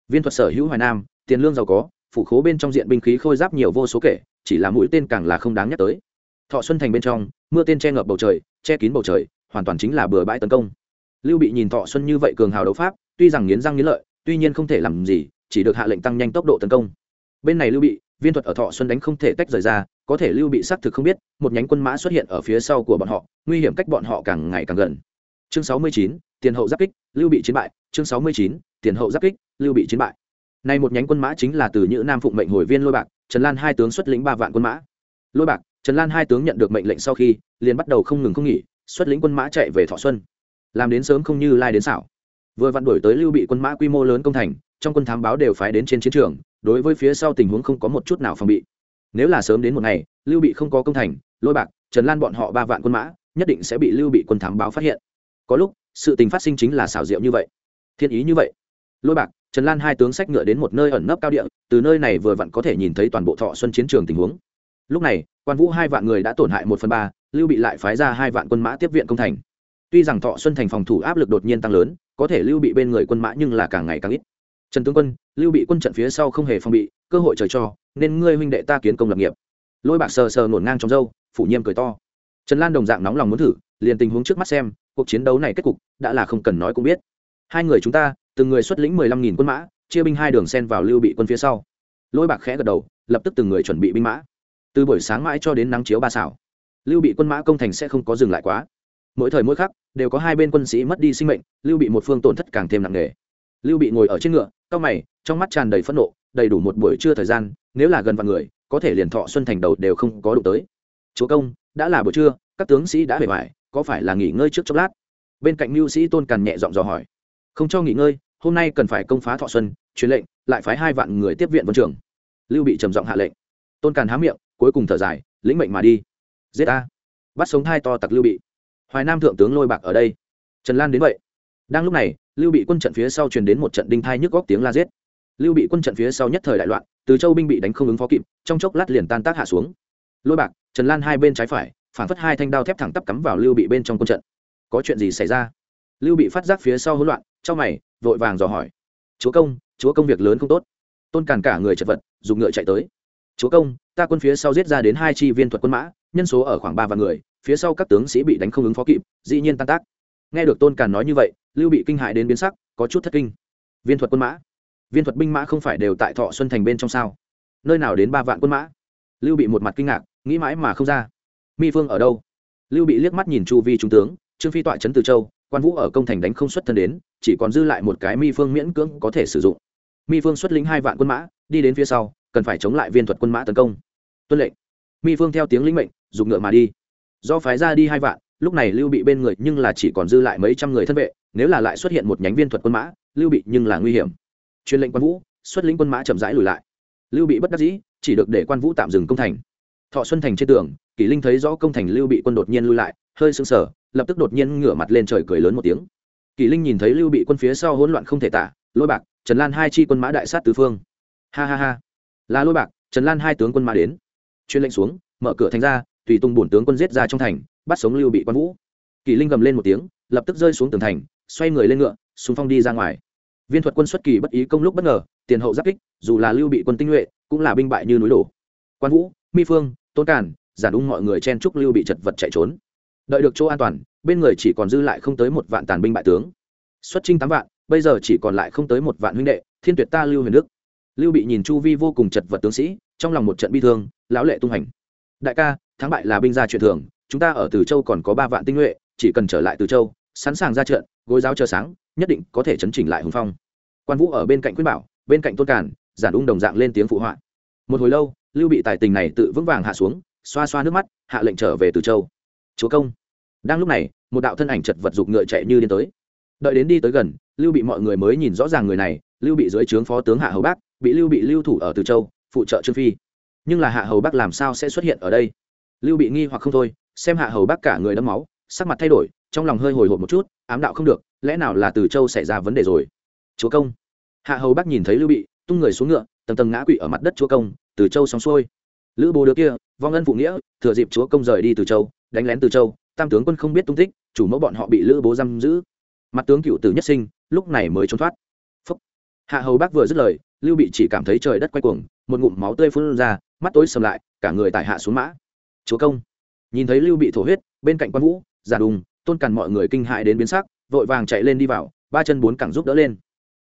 Viên thuật sở hữu hoài nam, tiền lương giàu có, phủ khố bên trong diện binh khí khôi giáp nhiều vô số kể, chỉ là mũi tên càng là không đáng nhắc tới. Thọ xuân thành bên trong, mưa tên che ngập bầu trời, che kín bầu trời, hoàn toàn chính là bừa bãi tấn công. Lưu bị nhìn thọ xuân như vậy cường hào đấu pháp, tuy rằng nghiến răng nghiến lợi, tuy nhiên không thể làm gì, chỉ được hạ lệnh tăng nhanh tốc độ tấn công. Bên này lưu bị, viên thuật ở thọ xuân đánh không thể tách rời ra, có thể lưu bị xác thực không biết, một nhánh quân mã xuất hiện ở phía sau của bọn họ, nguy hiểm cách bọn họ càng ngày càng gần chương sáu mươi chín, tiền hậu giáp kích, lưu bị chiến bại, chương sáu mươi chín, tiền hậu giáp kích, lưu bị chiến bại. Nay một nhánh quân mã chính là từ những nam phụng mệnh hồi viên lôi bạc, trần lan hai tướng xuất lĩnh ba vạn quân mã. Lôi bạc, trần lan hai tướng nhận được mệnh lệnh sau khi, liền bắt đầu không ngừng không nghỉ, xuất lĩnh quân mã chạy về thọ xuân. Làm đến sớm không như lai đến xảo. Vừa vặn đuổi tới lưu bị quân mã quy mô lớn công thành, trong quân thám báo đều phái đến trên chiến trường, đối với phía sau tình huống không có một chút nào phòng bị. Nếu là sớm đến một ngày, lưu bị không có công thành, lôi bạc, trần lan bọn họ ba vạn quân mã, nhất định sẽ bị lưu bị quân thám báo phát hiện có lúc, sự tình phát sinh chính là xảo diệu như vậy. Thiên ý như vậy. Lôi bạc, trần lan hai tướng sách ngựa đến một nơi ẩn nấp cao địa, từ nơi này vừa vặn có thể nhìn thấy toàn bộ thọ xuân chiến trường tình huống. Lúc này, quan vũ hai vạn người đã tổn hại một phần ba, lưu bị lại phái ra hai vạn quân mã tiếp viện công thành. Tuy rằng thọ xuân thành phòng thủ áp lực đột nhiên tăng lớn, có thể lưu bị bên người quân mã nhưng là càng ngày càng ít. Trần tướng quân, lưu bị quân trận phía sau không hề phòng bị, cơ hội trời cho, nên ngươi huynh đệ ta kiến công lập nghiệp. Lôi bạc sờ sờ nổn ngang trong dâu phủ nhiêm cười to. Trần lan đồng dạng nóng lòng muốn thử, liền tình huống trước mắt xem cuộc chiến đấu này kết cục đã là không cần nói cũng biết. Hai người chúng ta, từng người xuất lĩnh mười lăm nghìn quân mã, chia binh hai đường sen vào lưu bị quân phía sau. Lôi bạc khẽ gật đầu, lập tức từng người chuẩn bị binh mã. Từ buổi sáng mãi cho đến nắng chiếu ba xảo lưu bị quân mã công thành sẽ không có dừng lại quá. Mỗi thời mỗi khắc, đều có hai bên quân sĩ mất đi sinh mệnh, lưu bị một phương tổn thất càng thêm nặng nề. Lưu bị ngồi ở trên ngựa, cao mày, trong mắt tràn đầy phẫn nộ, đầy đủ một buổi trưa thời gian, nếu là gần vạn người, có thể liền thọ xuân thành đầu đều không có đụng tới. Chúa công, đã là buổi trưa, các tướng sĩ đã về vải có phải là nghỉ ngơi trước chốc lát? Bên cạnh mưu sĩ tôn càn nhẹ giọng dò hỏi. Không cho nghỉ ngơi, hôm nay cần phải công phá thọ xuân, truyền lệnh, lại phái hai vạn người tiếp viện vân trường. Lưu bị trầm giọng hạ lệnh. Tôn càn há miệng, cuối cùng thở dài, lĩnh mệnh mà đi. Giết a bắt sống hai to tặc lưu bị. Hoài nam thượng tướng lôi bạc ở đây. Trần lan đến vậy. Đang lúc này, lưu bị quân trận phía sau truyền đến một trận đinh thai nhức góc tiếng la giết. Lưu bị quân trận phía sau nhất thời đại loạn, từ châu binh bị đánh không ứng phó kịp, trong chốc lát liền tan tác hạ xuống. Lôi bạc, trần lan hai bên trái phải phản phất hai thanh đao thép thẳng tắp cắm vào lưu bị bên trong quân trận. Có chuyện gì xảy ra? Lưu bị phát giác phía sau hỗn loạn trong mày, vội vàng dò hỏi. Chúa công chúa công việc lớn không tốt. Tôn càn cả người chật vật, dùng ngựa chạy tới. Chúa công, ta quân phía sau giết ra đến hai chi viên thuật quân mã, nhân số ở khoảng ba vạn người, phía sau các tướng sĩ bị đánh không ứng phó kịp, dĩ nhiên tan tác. Nghe được tôn càn nói như vậy, lưu bị kinh hại đến biến sắc, có chút thất kinh. Viên thuật quân mã? Viên thuật binh mã không phải đều tại thọ xuân thành bên trong sao? Nơi nào đến ba vạn quân mã? Lưu bị một mặt kinh ngạc, nghĩ mãi mà không ra mi phương ở đâu? Lưu bị liếc mắt nhìn chu vi trung tướng, trương phi tọa trấn từ châu, quan vũ ở công thành đánh không xuất thân đến, chỉ còn dư lại một cái mi phương miễn cưỡng có thể sử dụng. Mi phương xuất lĩnh hai vạn quân mã, đi đến phía sau, cần phải chống lại viên thuật quân mã tấn công. Tuân lệnh. Mi phương theo tiếng lĩnh mệnh dùng ngựa mà đi. Do phái ra đi hai vạn, lúc này lưu bị bên người nhưng là chỉ còn dư lại mấy trăm người thân vệ, nếu là lại xuất hiện một nhánh viên thuật quân mã, lưu bị nhưng là nguy hiểm. Truyền lệnh quan vũ, xuất lĩnh quân mã chậm rãi lùi lại. Lưu bị bất đắc dĩ, chỉ được để quan vũ tạm dừng công thành. Thọ xuân thành trên tường kỷ linh thấy rõ công thành lưu bị quân đột nhiên lui lại, hơi sững sờ, lập tức đột nhiên ngửa mặt lên trời cười lớn một tiếng. Kỷ linh nhìn thấy lưu bị quân phía sau hỗn loạn không thể tả, lôi bạc, trần lan hai chi quân mã đại sát tứ phương. Ha ha ha. Là lôi bạc, trần lan hai tướng quân mã đến. Chuyên lệnh xuống, mở cửa thành ra, tùy tung bổn tướng quân giết ra trong thành, bắt sống lưu bị quan vũ. Kỷ linh gầm lên một tiếng, lập tức rơi xuống tường thành, xoay người lên ngựa, xung phong đi ra ngoài. Viên thuật quân xuất kỳ bất ý công lúc bất ngờ, tiền hậu giáp kích, dù là lưu bị quân tinh nhuệ, cũng là binh bại như núi đổ. Quan vũ, mi phương, tôn cản giản ung mọi người chen trúc lưu bị chật vật chạy trốn. Đợi được chỗ an toàn, bên người chỉ còn dư lại không tới một vạn tàn binh bại tướng. Xuất trinh tám vạn, bây giờ chỉ còn lại không tới một vạn huynh đệ, thiên tuyệt ta lưu huyền đức. Lưu bị nhìn chu vi vô cùng chật vật tướng sĩ, trong lòng một trận bi thương, lão lệ tung hành. Đại ca, thắng bại là binh gia chuyện thường, chúng ta ở từ châu còn có ba vạn tinh nhuệ, chỉ cần trở lại từ châu, sẵn sàng ra trận, gối giáo chờ sáng, nhất định có thể chấn chỉnh lại hùng phong. Quan vũ ở bên cạnh khuyên bảo, bên cạnh tôn cản giản ung đồng dạng lên tiếng phụ họa. Một hồi lâu, lưu bị tài tình này tự vững vàng hạ xuống xoa xoa nước mắt, hạ lệnh trở về từ châu. Chúa công. Đang lúc này, một đạo thân ảnh chật vật dục ngựa chạy như điên tới. Đợi đến đi tới gần, lưu bị mọi người mới nhìn rõ ràng người này, lưu bị dưới trướng phó tướng hạ hầu bác, bị lưu bị lưu thủ ở từ châu, phụ trợ trương phi. Nhưng là hạ hầu bác làm sao sẽ xuất hiện ở đây? Lưu bị nghi hoặc không thôi, xem hạ hầu bác cả người đẫm máu, sắc mặt thay đổi, trong lòng hơi hồi hộp một chút, ám đạo không được, lẽ nào là từ châu xảy ra vấn đề rồi? Chúa công. Hạ hầu bác nhìn thấy lưu bị, tung người xuống ngựa, tầng tầng ngã quỵ ở mặt đất chúa công, từ châu sóng xuôi. Lữ bố đứa kia vong ân phụ nghĩa, thừa dịp chúa công rời đi từ châu, đánh lén từ châu, tam tướng quân không biết tung tích, chủ mẫu bọn họ bị lữ bố giam giữ. Mặt tướng cựu tử nhất sinh, lúc này mới trốn thoát. Phúc. hạ hầu bác vừa dứt lời, lưu bị chỉ cảm thấy trời đất quay cuồng, một ngụm máu tươi phun ra, mắt tối sầm lại, cả người tải hạ xuống mã. Chúa công. Nhìn thấy lưu bị thổ huyết, bên cạnh quan vũ, giả đùng, tôn cằn mọi người kinh hại đến biến sắc, vội vàng chạy lên đi vào, ba chân bốn cẳng giúp đỡ lên.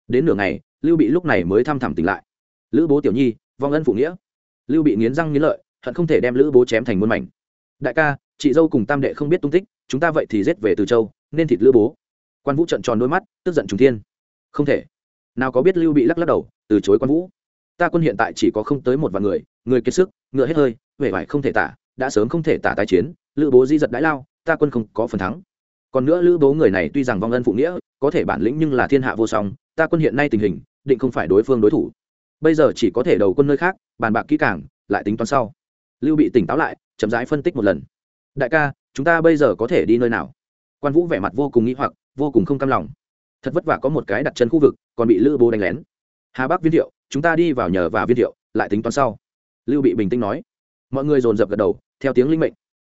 Đến nửa ngày, lưu bị lúc này mới thăm thẳm tỉnh lại. Lữ bố tiểu nhi, vong ân phụ nghĩa. Lưu bị nghiến răng nghiến lợi hận không thể đem lữ bố chém thành muôn mảnh. Đại ca, chị dâu cùng tam đệ không biết tung tích, chúng ta vậy thì giết về từ châu, nên thịt lữ bố. Quan vũ trận tròn đôi mắt, tức giận trùng thiên. Không thể. Nào có biết lưu bị lắc lắc đầu, từ chối quan vũ. Ta quân hiện tại chỉ có không tới một vạn người người kiệt sức, ngựa hết hơi, vẻ vải không thể tả, đã sớm không thể tả tái chiến, lữ bố di giật đãi lao, ta quân không có phần thắng. Còn nữa lữ bố người này tuy rằng vong ân phụ nghĩa, có thể bản lĩnh nhưng là thiên hạ vô song, ta quân hiện nay tình hình, định không phải đối phương đối thủ. Bây giờ chỉ có thể đầu quân nơi khác, bàn bạc kỹ càng, lại tính toán sau lưu bị tỉnh táo lại, chậm rãi phân tích một lần. Đại ca, chúng ta bây giờ có thể đi nơi nào? Quan vũ vẻ mặt vô cùng nghĩ hoặc, vô cùng không cam lòng. Thật vất vả có một cái đặt chân khu vực, còn bị lữ bố đánh lén. Hà bắc viên thiệu, chúng ta đi vào nhờ và viên thiệu, lại tính toán sau. Lưu bị bình tĩnh nói. Mọi người dồn dập gật đầu, theo tiếng linh mệnh.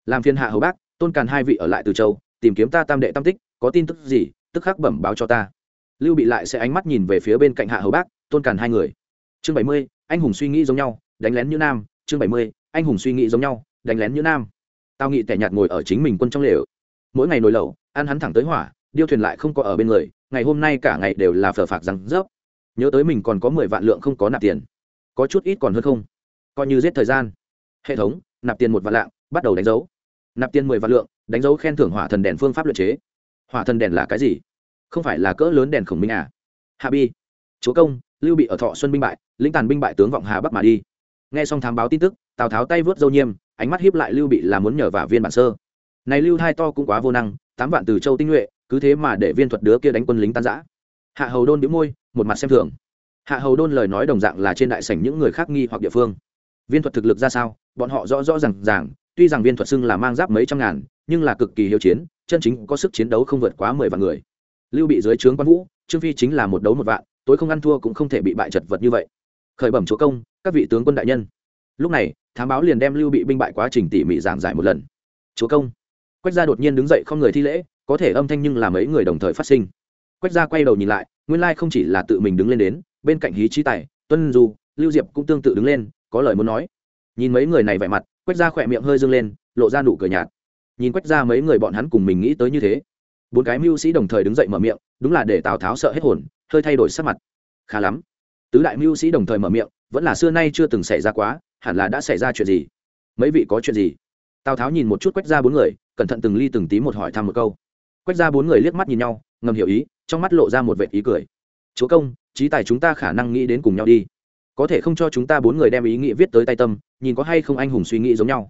Làm phiên hạ hầu bác, tôn càn hai vị ở lại từ châu, tìm kiếm ta tam đệ tam tích, có tin tức gì, tức khắc bẩm báo cho ta. Lưu bị lại sẽ ánh mắt nhìn về phía bên cạnh hạ hầu bác, tôn càn hai người. Chương bảy mươi, anh hùng suy nghĩ giống nhau, đánh lén như nam, chương bảy mươi anh hùng suy nghĩ giống nhau, đánh lén như nam. Tao nghị tẻ nhạt ngồi ở chính mình quân trong lều. Mỗi ngày nồi lẩu, ăn hắn thẳng tới hỏa, điêu thuyền lại không có ở bên người, ngày hôm nay cả ngày đều là phờ phạc răng rớp. Nhớ tới mình còn có mười vạn lượng không có nạp tiền. Có chút ít còn hơn không? Coi như giết thời gian. Hệ thống, nạp tiền một vạn lạng, bắt đầu đánh dấu. Nạp tiền mười vạn lượng, đánh dấu khen thưởng hỏa thần đèn phương pháp luật chế. Hỏa thần đèn là cái gì? Không phải là cỡ lớn đèn khổng minh à? Hạ bi, chúa công, lưu bị ở thọ xuân binh bại, lĩnh tàn binh bại tướng vọng hà bắc mà đi nghe xong thám báo tin tức, tào tháo tay vớt dâu nhiêm, ánh mắt hiếp lại lưu bị là muốn nhờ vào viên bản sơ. Này lưu hai to cũng quá vô năng, tám vạn từ châu tinh nhuệ, cứ thế mà để viên thuật đứa kia đánh quân lính tan giã hạ hầu đôn đĩu môi, một mặt xem thường. Hạ hầu đôn lời nói đồng dạng là trên đại sảnh những người khác nghi hoặc địa phương. Viên thuật thực lực ra sao, bọn họ rõ rõ r à n g ràng, tuy rằng viên thuật xưng là mang giáp mấy trăm ngàn, nhưng là cực kỳ hiếu chiến, chân chính có sức chiến đấu không vượt quá mười vạn người. Lưu bị dưới trướng quan vũ, trương phi chính là một đấu một vạn, tối không ăn thua cũng không thể bị bại chật vật như vậy khởi bẩm chúa công, các vị tướng quân đại nhân. Lúc này, thám báo liền đem lưu bị binh bại quá trình tỉ mỉ giảng giải một lần. Chúa công. Quách gia đột nhiên đứng dậy không người thi lễ, có thể âm thanh nhưng là mấy người đồng thời phát sinh. Quách gia quay đầu nhìn lại, nguyên lai không chỉ là tự mình đứng lên đến, bên cạnh hí trí tài, tuân du, lưu diệp cũng tương tự đứng lên, có lời muốn nói. Nhìn mấy người này vẻ mặt, quách gia khỏe miệng hơi dâng lên, lộ ra nụ cười nhạt. Nhìn quách gia mấy người bọn hắn cùng mình nghĩ tới như thế, bốn cái mưu sĩ đồng thời đứng dậy mở miệng, đúng là để tào tháo sợ hết hồn, hơi thay đổi sắc mặt. Khá lắm tứ đại mưu sĩ đồng thời mở miệng, vẫn là xưa nay chưa từng xảy ra quá, hẳn là đã xảy ra chuyện gì? Mấy vị có chuyện gì? Tào tháo nhìn một chút quách ra bốn người, cẩn thận từng ly từng tí một hỏi thăm một câu. Quách ra bốn người liếc mắt nhìn nhau, ngầm hiểu ý, trong mắt lộ ra một vệ ý cười. Chúa công trí tài chúng ta khả năng nghĩ đến cùng nhau đi. Có thể không cho chúng ta bốn người đem ý nghĩ viết tới tay tâm, nhìn có hay không anh hùng suy nghĩ giống nhau.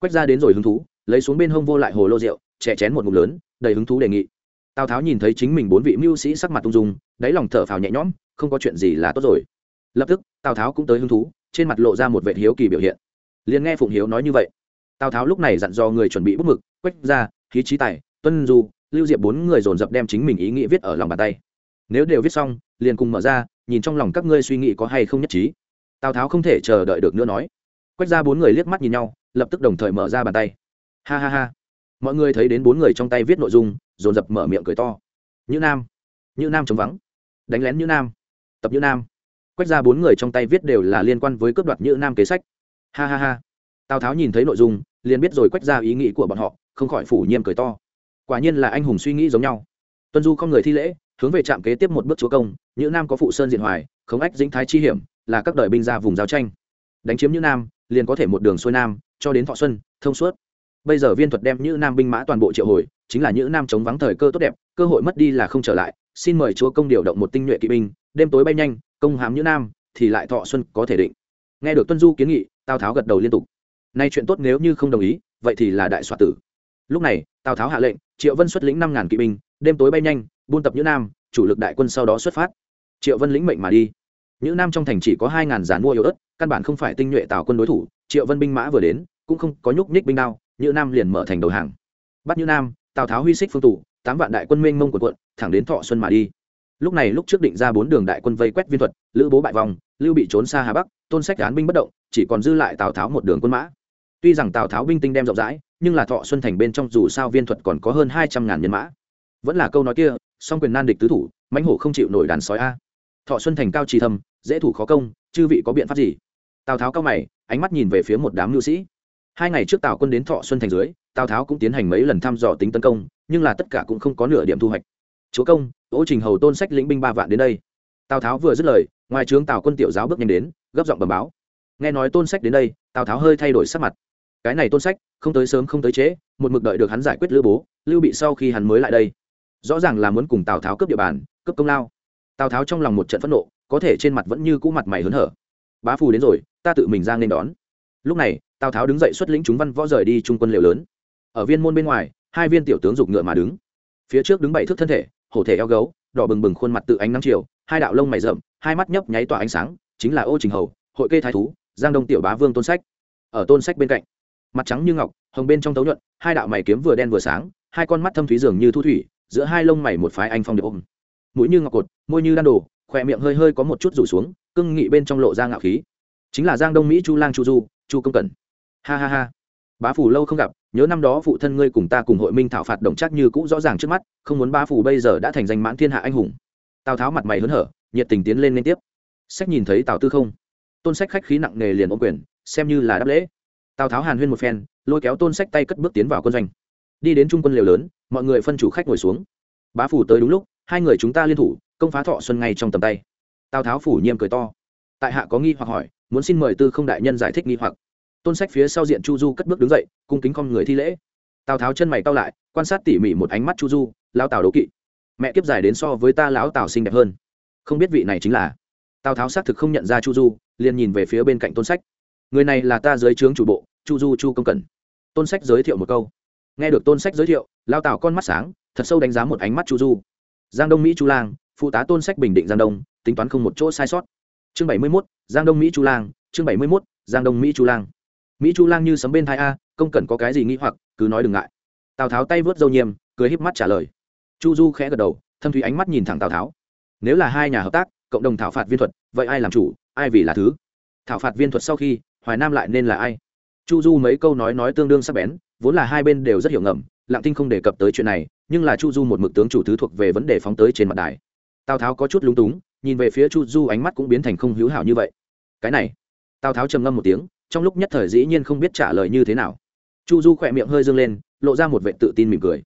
Quách ra đến rồi hứng thú, lấy xuống bên hông vô lại hồ lô rượu, chè chén một ngụm lớn, đầy hứng thú đề nghị tào tháo nhìn thấy chính mình bốn vị mưu sĩ sắc mặt tung dung, đáy lòng thở phào nhẹ nhõm, không có chuyện gì là tốt rồi. Lập tức, tào tháo cũng tới hứng thú, trên mặt lộ ra một vệ hiếu kỳ biểu hiện. Liền nghe phụng hiếu nói như vậy. Tào tháo lúc này dặn dò người chuẩn bị bút mực, quách ra khí trí tài, tuân du, lưu diệp bốn người dồn dập đem chính mình ý nghĩ viết ở lòng bàn tay. Nếu đều viết xong, liền cùng mở ra, nhìn trong lòng các ngươi suy nghĩ có hay không nhất trí. Tào tháo không thể chờ đợi được nữa nói. Quách ra bốn người liếc mắt nhìn nhau, lập tức đồng thời mở ra bàn tay. Ha ha ha mọi người thấy đến bốn người trong tay viết nội dung, dồn dập mở miệng cười to. Như nam như nam chống vắng. Đánh lén như nam, tập như nam. Quét ra bốn người trong tay viết đều là liên quan với cướp đoạt như nam kế sách. Ha ha ha. Tào tháo nhìn thấy nội dung, liền biết rồi quét ra ý nghĩ của bọn họ, không khỏi phủ nhiêm cười to. Quả nhiên là anh hùng suy nghĩ giống nhau. Tuân du không người thi lễ, hướng về trạm kế tiếp một bước chúa công như nam có phụ sơn diện hoài khống ách dĩnh thái chi hiểm, là các đời binh ra vùng giao tranh. Đánh chiếm như nam, liền có thể một đường xuôi nam, cho đến thọ xuân, thông suốt bây giờ viên thuật đem những nam binh mã toàn bộ triệu hồi, chính là những nam chống vắng thời cơ tốt đẹp, cơ hội mất đi là không trở lại. Xin mời chúa công điều động một tinh nhuệ kỵ binh, đêm tối bay nhanh, công hám những nam, thì lại thọ xuân có thể định. Nghe được tuân du kiến nghị, tào tháo gật đầu liên tục. Nay chuyện tốt nếu như không đồng ý, vậy thì là đại soạn tử. Lúc này, tào tháo hạ lệnh, triệu vân xuất lĩnh năm ngàn kỵ binh, đêm tối bay nhanh, buôn tập những nam, chủ lực đại quân sau đó xuất phát. Triệu vân lĩnh mệnh mà đi. Những nam trong thành chỉ có hai ngàn giàn mua yếu ớt, căn bản không phải tinh nhuệ tào quân đối thủ, triệu vân binh mã vừa đến, cũng không có nhúc nhích binh đao như nam liền mở thành đầu hàng. Bắt như nam, tào tháo huy xích phương tủ tám vạn đại quân mênh mông của quận thẳng đến thọ xuân mà đi. Lúc này lúc trước định ra bốn đường đại quân vây quét viên thuật, lữ bố bại vòng, lưu bị trốn xa hà bắc, tôn sách án binh bất động, chỉ còn dư lại tào tháo một đường quân mã. Tuy rằng tào tháo binh tinh đem rộng rãi, nhưng là thọ xuân thành bên trong dù sao viên thuật còn có hơn hai trăm ngàn nhân mã. Vẫn là câu nói kia, song quyền nan địch tứ thủ, mãnh hổ không chịu nổi đàn sói a. Thọ xuân thành cao trì thầm dễ thủ khó công, chư vị có biện pháp gì? Tào tháo cao mày, ánh mắt nhìn về phía một đám lưu sĩ hai ngày trước tào quân đến thọ xuân thành dưới, tào tháo cũng tiến hành mấy lần thăm dò tính tấn công, nhưng là tất cả cũng không có nửa điểm thu hoạch. Chúa công, ô trình hầu tôn sách lĩnh binh ba vạn đến đây. Tào tháo vừa dứt lời, ngoài trướng tào quân tiểu giáo bước nhanh đến, gấp giọng bẩm báo. Nghe nói tôn sách đến đây, tào tháo hơi thay đổi sắc mặt. Cái này tôn sách, không tới sớm không tới trễ, một mực đợi được hắn giải quyết lữ bố, lưu bị sau khi hắn mới lại đây. Rõ ràng là muốn cùng tào tháo cướp địa bàn, cướp công lao. Tào tháo trong lòng một trận phẫn nộ, có thể trên mặt vẫn như cũ mặt mày hớn hở. Bá phù đến rồi, ta tự mình ra nên đón lúc này, tào tháo đứng dậy xuất lĩnh chúng văn võ rời đi trung quân liều lớn. Ở viên môn bên ngoài, hai viên tiểu tướng giục ngựa mà đứng. Phía trước đứng bảy thước thân thể, hổ thể eo gấu, đỏ bừng bừng khuôn mặt tự ánh nắng chiều, hai đạo lông mày rậm, hai mắt nhấp nháy tỏa ánh sáng, chính là ô trình hầu, hội kê thái thú, giang đông tiểu bá vương tôn sách. Ở tôn sách bên cạnh, mặt trắng như ngọc, hồng bên trong tấu nhuận, hai đạo mày kiếm vừa đen vừa sáng, hai con mắt thâm thúy dường như thu thủy, giữa hai lông mày một phái anh phong điệp ôm. Mũi như ngọc cột, môi như đan đồ khỏe miệng hơi hơi có một chút rủ xuống cưng nghị bên trong lộ ra ngạo khí chính là giang đông mỹ chu lang chu du chu công cẩn ha ha ha bá phủ lâu không gặp nhớ năm đó phụ thân ngươi cùng ta cùng hội minh thảo phạt đồng chắc như cũ rõ ràng trước mắt không muốn bá phủ bây giờ đã thành danh mãn thiên hạ anh hùng tào tháo mặt mày hớn hở nhiệt tình tiến lên liên tiếp sách nhìn thấy tào tư không tôn sách khách khí nặng nề liền ôm quyền xem như là đáp lễ tào tháo hàn huyên một phen lôi kéo tôn sách tay cất bước tiến vào quân doanh đi đến trung quân liều lớn mọi người phân chủ khách ngồi xuống bá phủ tới đúng lúc hai người chúng ta liên thủ công phá thọ xuân ngay trong tầm tay tào tháo phủ nhiêm cười to tại hạ có nghi hoặc hỏi muốn xin mời tư không đại nhân giải thích nghi hoặc. Tôn sách phía sau diện chu du cất bước đứng dậy, cung kính con người thi lễ. Tào tháo chân mày cau lại, quan sát tỉ mỉ một ánh mắt chu du lao tào đố kỵ. Mẹ kiếp dài đến so với ta lão tào xinh đẹp hơn. Không biết vị này chính là. Tào tháo xác thực không nhận ra chu du, liền nhìn về phía bên cạnh tôn sách. Người này là ta dưới trướng chủ bộ, chu du chu công cẩn tôn sách giới thiệu một câu. Nghe được tôn sách giới thiệu lao tào con mắt sáng, thật sâu đánh giá một ánh mắt chu du. Giang đông mỹ chu lang, phụ tá tôn sách bình định giang đông, tính toán không một chỗ sai sót chương bảy mươi mốt, giang đông mỹ chu lang, chương bảy mươi mốt, giang đông mỹ chu lang. Mỹ chu lang như sấm bên thai a công cần có cái gì nghĩ hoặc, cứ nói đừng ngại. Tào tháo tay vớt dâu nhiêm cười híp mắt trả lời. Chu du khẽ gật đầu, thâm thủy ánh mắt nhìn thẳng tào tháo. Nếu là hai nhà hợp tác, cộng đồng thảo phạt viên thuật, vậy ai làm chủ, ai vì là thứ? Thảo phạt viên thuật sau khi, hoài nam lại nên là ai? Chu du mấy câu nói nói tương đương sắc bén, vốn là hai bên đều rất hiểu ngầm, lặng tinh không đề cập tới chuyện này, nhưng là chu du một mực tướng chủ thứ thuộc về vấn đề phóng tới trên mặt đài. Tào tháo có chút lúng túng nhìn về phía chu du ánh mắt cũng biến thành không hữu hảo như vậy. Cái này, tào tháo trầm ngâm một tiếng, trong lúc nhất thời dĩ nhiên không biết trả lời như thế nào. Chu du khỏe miệng hơi dâng lên, lộ ra một vệ tự tin mỉm cười.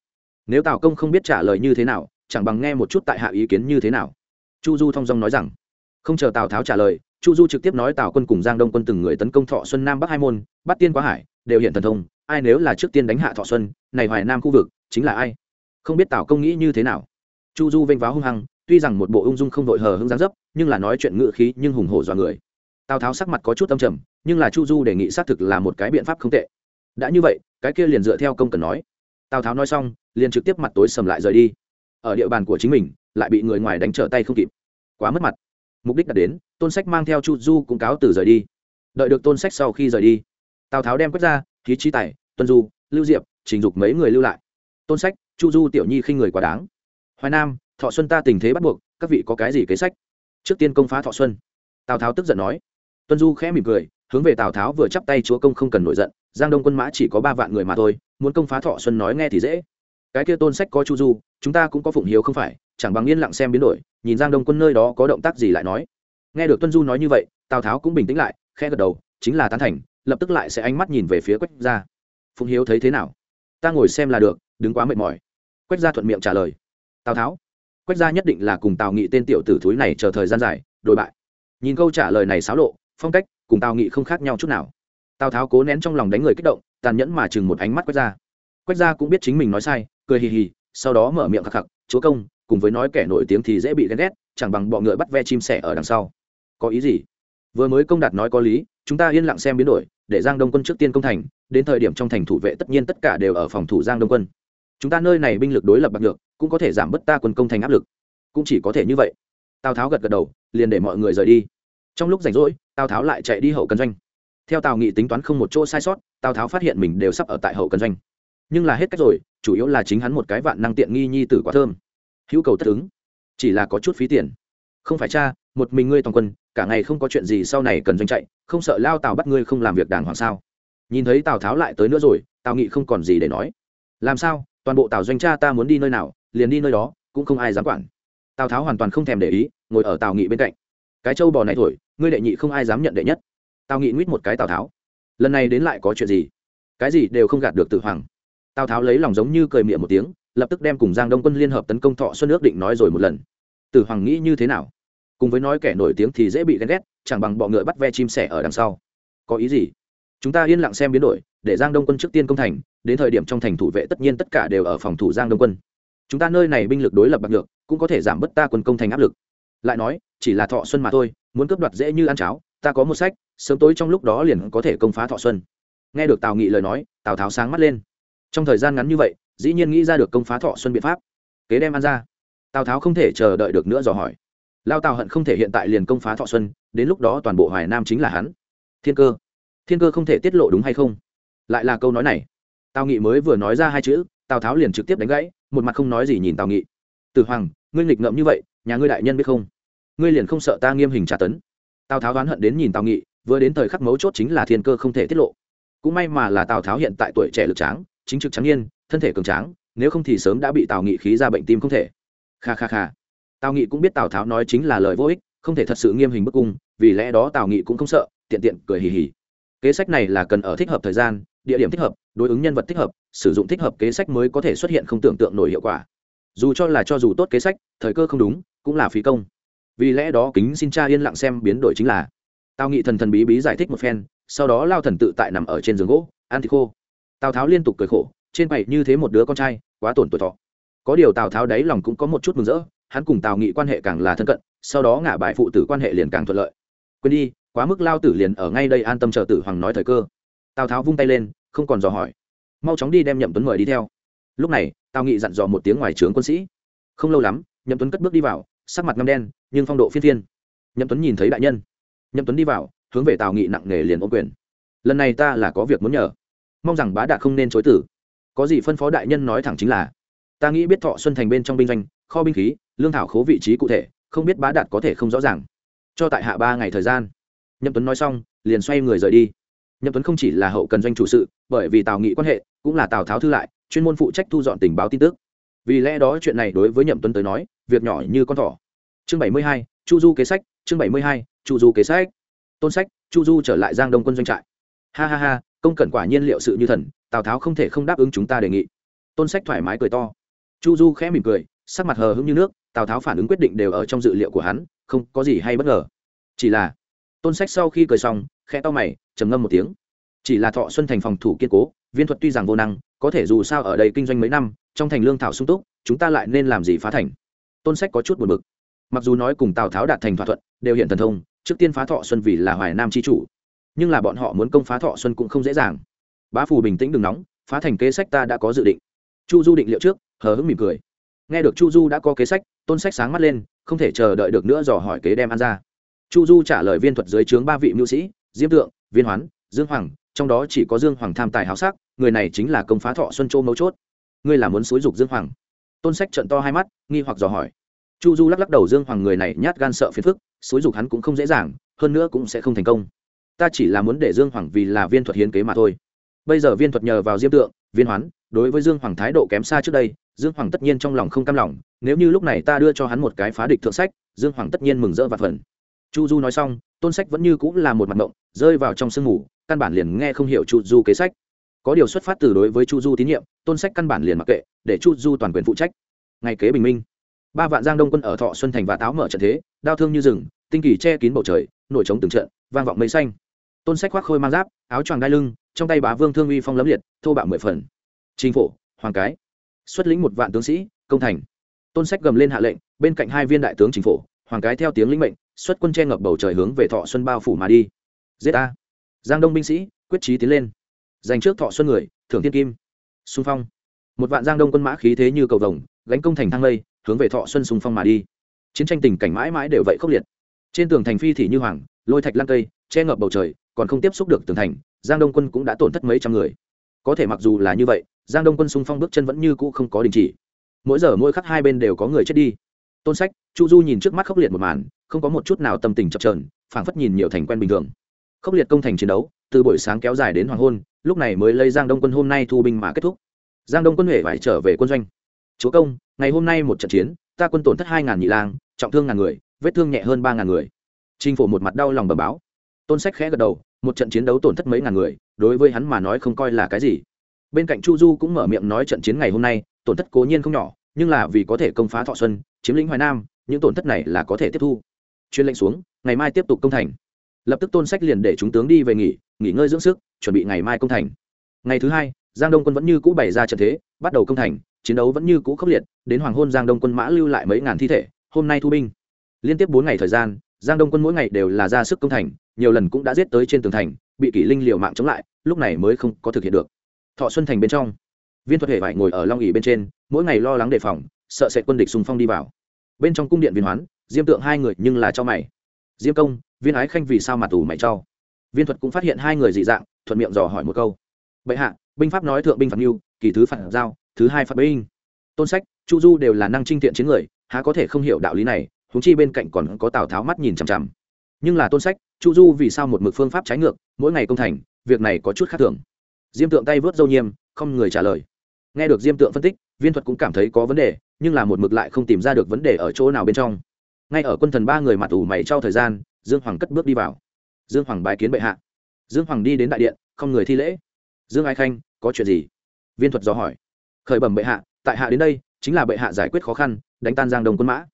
Nếu tào công không biết trả lời như thế nào, chẳng bằng nghe một chút tại hạ ý kiến như thế nào. Chu du thong dong nói rằng, không chờ tào tháo trả lời, chu du trực tiếp nói tào quân cùng giang đông quân từng người tấn công thọ xuân nam bắc hai môn bắt tiên quá hải, đều hiện thần thông, ai nếu là trước tiên đánh hạ thọ xuân, này hoài nam khu vực, chính là ai? Không biết tào công nghĩ như thế nào. Chu du vênh váo hung hăng tuy rằng một bộ ung dung không đội hờ hững dáng dấp, nhưng là nói chuyện ngự khí nhưng hùng hổ dọa người. Tào tháo sắc mặt có chút âm trầm, nhưng là chu du đề nghị xác thực là một cái biện pháp không tệ. Đã như vậy, cái kia liền dựa theo công cần nói. Tào tháo nói xong, liền trực tiếp mặt tối sầm lại rời đi. Ở địa bàn của chính mình, lại bị người ngoài đánh trở tay không kịp. Quá mất mặt. Mục đích đã đến, tôn sách mang theo chu du cũng cáo từ rời đi. Đợi được tôn sách sau khi rời đi, tào tháo đem quét ra khí trí tài, tuân du, lưu diệp, trình dục mấy người lưu lại. Tôn sách, chu du tiểu nhi khinh người quá đáng. Hoài nam thọ xuân ta tình thế bắt buộc, các vị có cái gì kế sách? Trước tiên công phá thọ xuân. Tào tháo tức giận nói. Tuân du khẽ mỉm cười, hướng về tào tháo vừa chắp tay chúa công không cần nổi giận, giang đông quân mã chỉ có ba vạn người mà thôi, muốn công phá thọ xuân nói nghe thì dễ. Cái kia tôn sách có chu du, chúng ta cũng có phụng hiếu không phải, chẳng bằng yên lặng xem biến đổi, nhìn giang đông quân nơi đó có động tác gì lại nói. Nghe được tuân du nói như vậy, tào tháo cũng bình tĩnh lại, khẽ gật đầu, chính là tán thành, lập tức lại sẽ ánh mắt nhìn về phía quách gia. Phụng hiếu thấy thế nào? Ta ngồi xem là được đứng quá mệt mỏi. Quách gia thuận miệng trả lời. Tào tháo quách gia nhất định là cùng tào nghị tên tiểu tử thúi này chờ thời gian dài, đổi bại. Nhìn câu trả lời này xáo lộ, phong cách cùng tào nghị không khác nhau chút nào. Tào tháo cố nén trong lòng đánh người kích động, tàn nhẫn mà chừng một ánh mắt quách gia. Quách gia cũng biết chính mình nói sai, cười hì hì, sau đó mở miệng khắc khắc chúa công, cùng với nói kẻ nổi tiếng thì dễ bị ghen ghét, chẳng bằng bọ ngựa bắt ve chim sẻ ở đằng sau. Có ý gì? Vừa mới công đạt nói có lý, chúng ta yên lặng xem biến đổi, để giang đông quân trước tiên công thành, đến thời điểm trong thành thủ vệ tất nhiên tất cả đều ở phòng thủ giang đông quân chúng ta nơi này binh lực đối lập bạc được cũng có thể giảm bớt ta quân công thành áp lực. Cũng chỉ có thể như vậy. Tào tháo gật gật đầu, liền để mọi người rời đi. Trong lúc rảnh rỗi, tào tháo lại chạy đi hậu cần doanh. Theo tào nghị tính toán không một chỗ sai sót, tào tháo phát hiện mình đều sắp ở tại hậu cần doanh. Nhưng là hết cách rồi, chủ yếu là chính hắn một cái vạn năng tiện nghi nhi tử quá thơm. Hữu cầu tất ứng. Chỉ là có chút phí tiền. Không phải cha, một mình ngươi toàn quân, cả ngày không có chuyện gì sau này cần doanh chạy, không sợ lao tào bắt ngươi không làm việc đàng hoàng sao? Nhìn thấy tào tháo lại tới nữa rồi, tào nghị không còn gì để nói. Làm sao? Toàn bộ tào doanh cha ta muốn đi nơi nào, liền đi nơi đó, cũng không ai dám quản. Tào tháo hoàn toàn không thèm để ý, ngồi ở tào nghị bên cạnh. Cái châu bò này thổi, ngươi đệ nhị không ai dám nhận đệ nhất. Tào nghị nguyết một cái tào tháo. Lần này đến lại có chuyện gì? Cái gì đều không gạt được tự hoàng. Tào tháo lấy lòng giống như cười miệng một tiếng, lập tức đem cùng giang đông quân liên hợp tấn công thọ xuân ước định nói rồi một lần. Tử hoàng nghĩ như thế nào? Cùng với nói kẻ nổi tiếng thì dễ bị ghen ghét, chẳng bằng bọ ngựa bắt ve chim sẻ ở đằng sau. Có ý gì? Chúng ta yên lặng xem biến đổi, để giang đông quân trước tiên công thành đến thời điểm trong thành thủ vệ tất nhiên tất cả đều ở phòng thủ giang đông quân. Chúng ta nơi này binh lực đối lập bạc được cũng có thể giảm bớt ta quân công thành áp lực. Lại nói, chỉ là thọ xuân mà thôi, muốn cướp đoạt dễ như ăn cháo, ta có một sách, sớm tối trong lúc đó liền có thể công phá thọ xuân. Nghe được tào nghị lời nói, tào tháo sáng mắt lên. Trong thời gian ngắn như vậy, dĩ nhiên nghĩ ra được công phá thọ xuân biện pháp. Kế đem ăn ra. Tào tháo không thể chờ đợi được nữa dò hỏi. Lao tào hận không thể hiện tại liền công phá thọ xuân, đến lúc đó toàn bộ hoài nam chính là hắn. Thiên cơ. Thiên cơ không thể tiết lộ đúng hay không? Lại là câu nói này tào nghị mới vừa nói ra hai chữ, tào tháo liền trực tiếp đánh gãy, một mặt không nói gì nhìn tào nghị. Từ hoàng, ngươi nghịch ngợm như vậy, nhà ngươi đại nhân biết không? Ngươi liền không sợ ta nghiêm hình tra tấn? Tào tháo oán hận đến nhìn tào nghị, vừa đến thời khắc mấu chốt chính là thiên cơ không thể tiết lộ. Cũng may mà là tào tháo hiện tại tuổi trẻ lực tráng, chính trực trắng nhiên thân thể cường tráng, nếu không thì sớm đã bị tào nghị khí ra bệnh tim không thể. Kha kha kha. Tào nghị cũng biết tào tháo nói chính là lời vô ích, không thể thật sự nghiêm hình bức cung, vì lẽ đó tào nghị cũng không sợ, tiện tiện cười hì hì. Kế sách này là cần ở thích hợp thời gian địa điểm thích hợp, đối ứng nhân vật thích hợp, sử dụng thích hợp kế sách mới có thể xuất hiện không tưởng tượng nổi hiệu quả. Dù cho là cho dù tốt kế sách, thời cơ không đúng, cũng là phí công. Vì lẽ đó kính xin cha yên lặng xem biến đổi chính là. Tào nghị thần thần bí bí giải thích một phen, sau đó lao thần tự tại nằm ở trên giường gỗ, ăn thịt khô. Tào tháo liên tục cười khổ, trên bày như thế một đứa con trai, quá tổn tuổi thọ. Có điều tào tháo đáy lòng cũng có một chút mừng rỡ, hắn cùng tào nghị quan hệ càng là thân cận, sau đó ngả bại phụ tử quan hệ liền càng thuận lợi. Quên đi, quá mức lao tử liền ở ngay đây an tâm chờ tử hoàng nói thời cơ tào tháo vung tay lên không còn dò hỏi mau chóng đi đem nhậm tuấn mời đi theo lúc này tào nghị dặn dò một tiếng ngoài trướng quân sĩ không lâu lắm nhậm tuấn cất bước đi vào sắc mặt ngâm đen nhưng phong độ phiên thiên. nhậm tuấn nhìn thấy đại nhân nhậm tuấn đi vào hướng về tào nghị nặng nề liền ô quyền lần này ta là có việc muốn nhờ mong rằng bá đạt không nên chối tử có gì phân phó đại nhân nói thẳng chính là ta nghĩ biết thọ xuân thành bên trong binh doanh kho binh khí lương thảo khố vị trí cụ thể không biết bá đạt có thể không rõ ràng cho tại hạ ba ngày thời gian nhậm tuấn nói xong liền xoay người rời đi nhậm tuấn không chỉ là hậu cần doanh chủ sự, bởi vì tào nghị quan hệ, cũng là tào tháo thư lại, chuyên môn phụ trách thu dọn tình báo tin tức. Vì lẽ đó chuyện này đối với nhậm tuấn tới nói, việc nhỏ như con thỏ. Chương bảy mươi hai, chu du kế sách, chương bảy mươi hai, chu du kế sách. Tôn sách, chu du trở lại giang đông quân doanh trại. Ha ha ha, công cẩn quả nhiên liệu sự như thần, tào tháo không thể không đáp ứng chúng ta đề nghị. Tôn sách thoải mái cười to. Chu du khẽ mỉm cười, sắc mặt hờ hững như nước, tào tháo phản ứng quyết định đều ở trong dự liệu của hắn, không có gì hay bất ngờ. Chỉ là, tôn sách sau khi cười xong, khẽ to mày trầm ngâm một tiếng. Chỉ là thọ xuân thành phòng thủ kiên cố, viên thuật tuy rằng vô năng, có thể dù sao ở đây kinh doanh mấy năm, trong thành lương thảo sung túc, chúng ta lại nên làm gì phá thành? Tôn sách có chút buồn bực. Mặc dù nói cùng tào tháo đạt thành thỏa thuận, đều hiện thần thông, trước tiên phá thọ xuân vì là hoài nam tri chủ. Nhưng là bọn họ muốn công phá thọ xuân cũng không dễ dàng. Bá phù bình tĩnh đừng nóng, phá thành kế sách ta đã có dự định. Chu du định liệu trước, hờ hững mỉm cười. Nghe được chu du đã có kế sách, tôn sách sáng mắt lên, không thể chờ đợi được nữa dò hỏi kế đem ăn ra. Chu du trả lời viên thuật dưới trướng ba vị mưu sĩ, diêm tượng viên hoán, dương hoàng, trong đó chỉ có dương hoàng tham tài háo sắc, người này chính là công phá thọ xuân châu mấu chốt. Ngươi là muốn xúi dục dương hoàng? Tôn sách trận to hai mắt, nghi hoặc dò hỏi. Chu du lắc lắc đầu, dương hoàng người này nhát gan sợ phiền phức, xúi dục hắn cũng không dễ dàng, hơn nữa cũng sẽ không thành công. Ta chỉ là muốn để dương hoàng vì là viên thuật hiến kế mà thôi. Bây giờ viên thuật nhờ vào diêm tượng, viên hoán, đối với dương hoàng thái độ kém xa trước đây, dương hoàng tất nhiên trong lòng không cam lòng, nếu như lúc này ta đưa cho hắn một cái phá địch thượng sách, dương hoàng tất nhiên mừng rỡ và phần chu du nói xong tôn sách vẫn như cũng là một mặt động rơi vào trong sương mù căn bản liền nghe không hiểu chu du kế sách. Có điều xuất phát từ đối với chu du tín nhiệm tôn sách căn bản liền mặc kệ để chu du toàn quyền phụ trách. Ngày kế bình minh ba vạn giang đông quân ở thọ xuân thành và táo mở trận thế đao thương như rừng tinh kỳ che kín bầu trời nổi trống từng trận vang vọng mây xanh. Tôn sách khoác khôi mang giáp áo choàng đai lưng trong tay bá vương thương uy phong lấm liệt thô bạo mười phần. Chính phủ, hoàng cái. Xuất lĩnh một vạn tướng sĩ công thành. Tôn sách gầm lên hạ lệnh bên cạnh hai viên đại tướng chính phủ, hoàng cái theo tiếng lĩnh mệnh xuất quân che ngập bầu trời hướng về thọ xuân bao phủ mà đi. Giết a giang đông binh sĩ, quyết trí tiến lên. Giành trước thọ xuân người, thưởng thiên kim. Xung phong. Một vạn giang đông quân mã khí thế như cầu vồng, gánh công thành thang lây, hướng về thọ xuân xung phong mà đi. Chiến tranh tình cảnh mãi mãi đều vậy khốc liệt. Trên tường thành phi thì như hoàng, lôi thạch lan cây, che ngập bầu trời, còn không tiếp xúc được tường thành, giang đông quân cũng đã tổn thất mấy trăm người. Có thể mặc dù là như vậy, giang đông quân xung phong bước chân vẫn như cũ không có đình chỉ. Mỗi giờ mỗi khắc hai bên đều có người chết đi tôn sách, chu du nhìn trước mắt khốc liệt một màn, không có một chút nào tâm tình chập trờn phảng phất nhìn nhiều thành quen bình thường. Khốc liệt công thành chiến đấu, từ buổi sáng kéo dài đến hoàng hôn, lúc này mới lấy giang đông quân hôm nay thu binh mà kết thúc. Giang đông quân huệ phải trở về quân doanh. Chúa công, ngày hôm nay một trận chiến, ta quân tổn thất hai ngàn nhị lang, trọng thương ngàn người, vết thương nhẹ hơn ba ngàn người. Chinh phủ một mặt đau lòng bờ báo. Tôn sách khẽ gật đầu, một trận chiến đấu tổn thất mấy ngàn người, đối với hắn mà nói không coi là cái gì. Bên cạnh chu du cũng mở miệng nói trận chiến ngày hôm nay, tổn thất cố nhiên không nhỏ, nhưng là vì có thể công phá thọ xuân chiếm lĩnh hoài nam, những tổn thất này là có thể tiếp thu. Chuyên lệnh xuống, ngày mai tiếp tục công thành. Lập tức tôn sách liền để chúng tướng đi về nghỉ nghỉ ngơi dưỡng sức, chuẩn bị ngày mai công thành. Ngày thứ hai, giang đông quân vẫn như cũ bày ra trận thế, bắt đầu công thành, chiến đấu vẫn như cũ khốc liệt, đến hoàng hôn giang đông quân mã lưu lại mấy ngàn thi thể, hôm nay thu binh. Liên tiếp bốn ngày thời gian, giang đông quân mỗi ngày đều là ra sức công thành, nhiều lần cũng đã giết tới trên tường thành, bị kỷ linh liều mạng chống lại, lúc này mới không có thực hiện được. Thọ xuân thành bên trong. Viên thuật hệ phải ngồi ở long ỉ bên trên, mỗi ngày lo lắng đề phòng sợ sẽ quân địch xung phong đi vào. Bên trong cung điện viên hoán, diêm tượng hai người nhưng là cho mày. Diêm công, viên ái khanh vì sao mà tù mày cho? Viên thuật cũng phát hiện hai người dị dạng, thuận miệng dò hỏi một câu. Bệ hạ, binh pháp nói thượng binh phạt mưu kỳ thứ phạt giao, thứ hai phạt binh. Tôn sách, chu du đều là năng trinh thiện chiến người, há có thể không hiểu đạo lý này húng chi bên cạnh còn có tào tháo mắt nhìn chằm chằm. Nhưng là tôn sách, chu du vì sao một mực phương pháp trái ngược, mỗi ngày công thành, việc này có chút khác thường. Diêm tượng tay vớt dâu nhiêm không người trả lời. Nghe được diêm tượng phân tích, viên thuật cũng cảm thấy có vấn đề nhưng là một mực lại không tìm ra được vấn đề ở chỗ nào bên trong. Ngay ở quân thần ba người mặt ủ mày trao thời gian, dương hoàng cất bước đi vào. Dương hoàng bái kiến bệ hạ. Dương hoàng đi đến đại điện, không người thi lễ. Dương ái khanh, có chuyện gì? Viên thuật dò hỏi. Khởi bẩm bệ hạ, tại hạ đến đây, chính là bệ hạ giải quyết khó khăn, đánh tan giang đồng quân mã.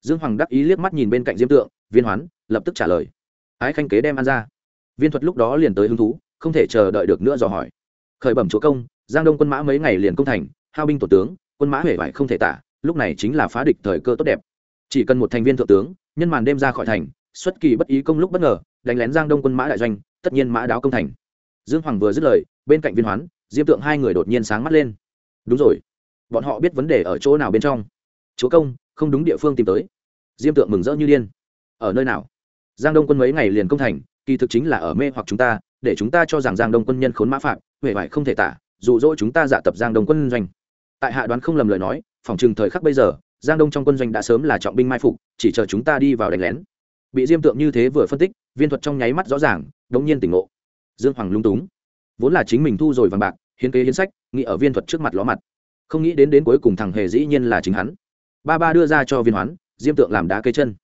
Dương hoàng đắc ý liếc mắt nhìn bên cạnh diêm tượng, viên hoán, lập tức trả lời. Ái khanh kế đem ăn ra. Viên thuật lúc đó liền tới hứng thú, không thể chờ đợi được nữa dò hỏi. Khởi bẩm chúa công, giang đông quân mã mấy ngày liền công thành, hao binh tổ tướng, quân mã huệ vải không thể tả lúc này chính là phá địch thời cơ tốt đẹp. Chỉ cần một thành viên thượng tướng, nhân màn đêm ra khỏi thành, xuất kỳ bất ý công lúc bất ngờ, đánh lén giang đông quân mã đại doanh, tất nhiên mã đáo công thành. Dương hoàng vừa dứt lời, bên cạnh viên hoán, diêm tượng hai người đột nhiên sáng mắt lên. Đúng rồi, bọn họ biết vấn đề ở chỗ nào bên trong. Chúa công, không đúng địa phương tìm tới. Diêm tượng mừng rỡ như điên. Ở nơi nào? Giang đông quân mấy ngày liền công thành, kỳ thực chính là ở mê hoặc chúng ta, để chúng ta cho rằng giang đông quân nhân khốn mã phạm, huệ vải không thể tả, dụ dỗ chúng ta giả tập giang đông quân doanh. Tại hạ đoán không lầm lời nói phòng trường thời khắc bây giờ, giang đông trong quân doanh đã sớm là trọng binh mai phục, chỉ chờ chúng ta đi vào đánh lén. Bị diêm tượng như thế vừa phân tích, viên thuật trong nháy mắt rõ ràng, đống nhiên tỉnh ngộ. Dương hoàng lung túng. Vốn là chính mình thu rồi vàng bạc, hiến kế hiến sách, nghĩ ở viên thuật trước mặt ló mặt. Không nghĩ đến đến cuối cùng thằng hề dĩ nhiên là chính hắn. Ba ba đưa ra cho viên hoán, diêm tượng làm đá cây chân.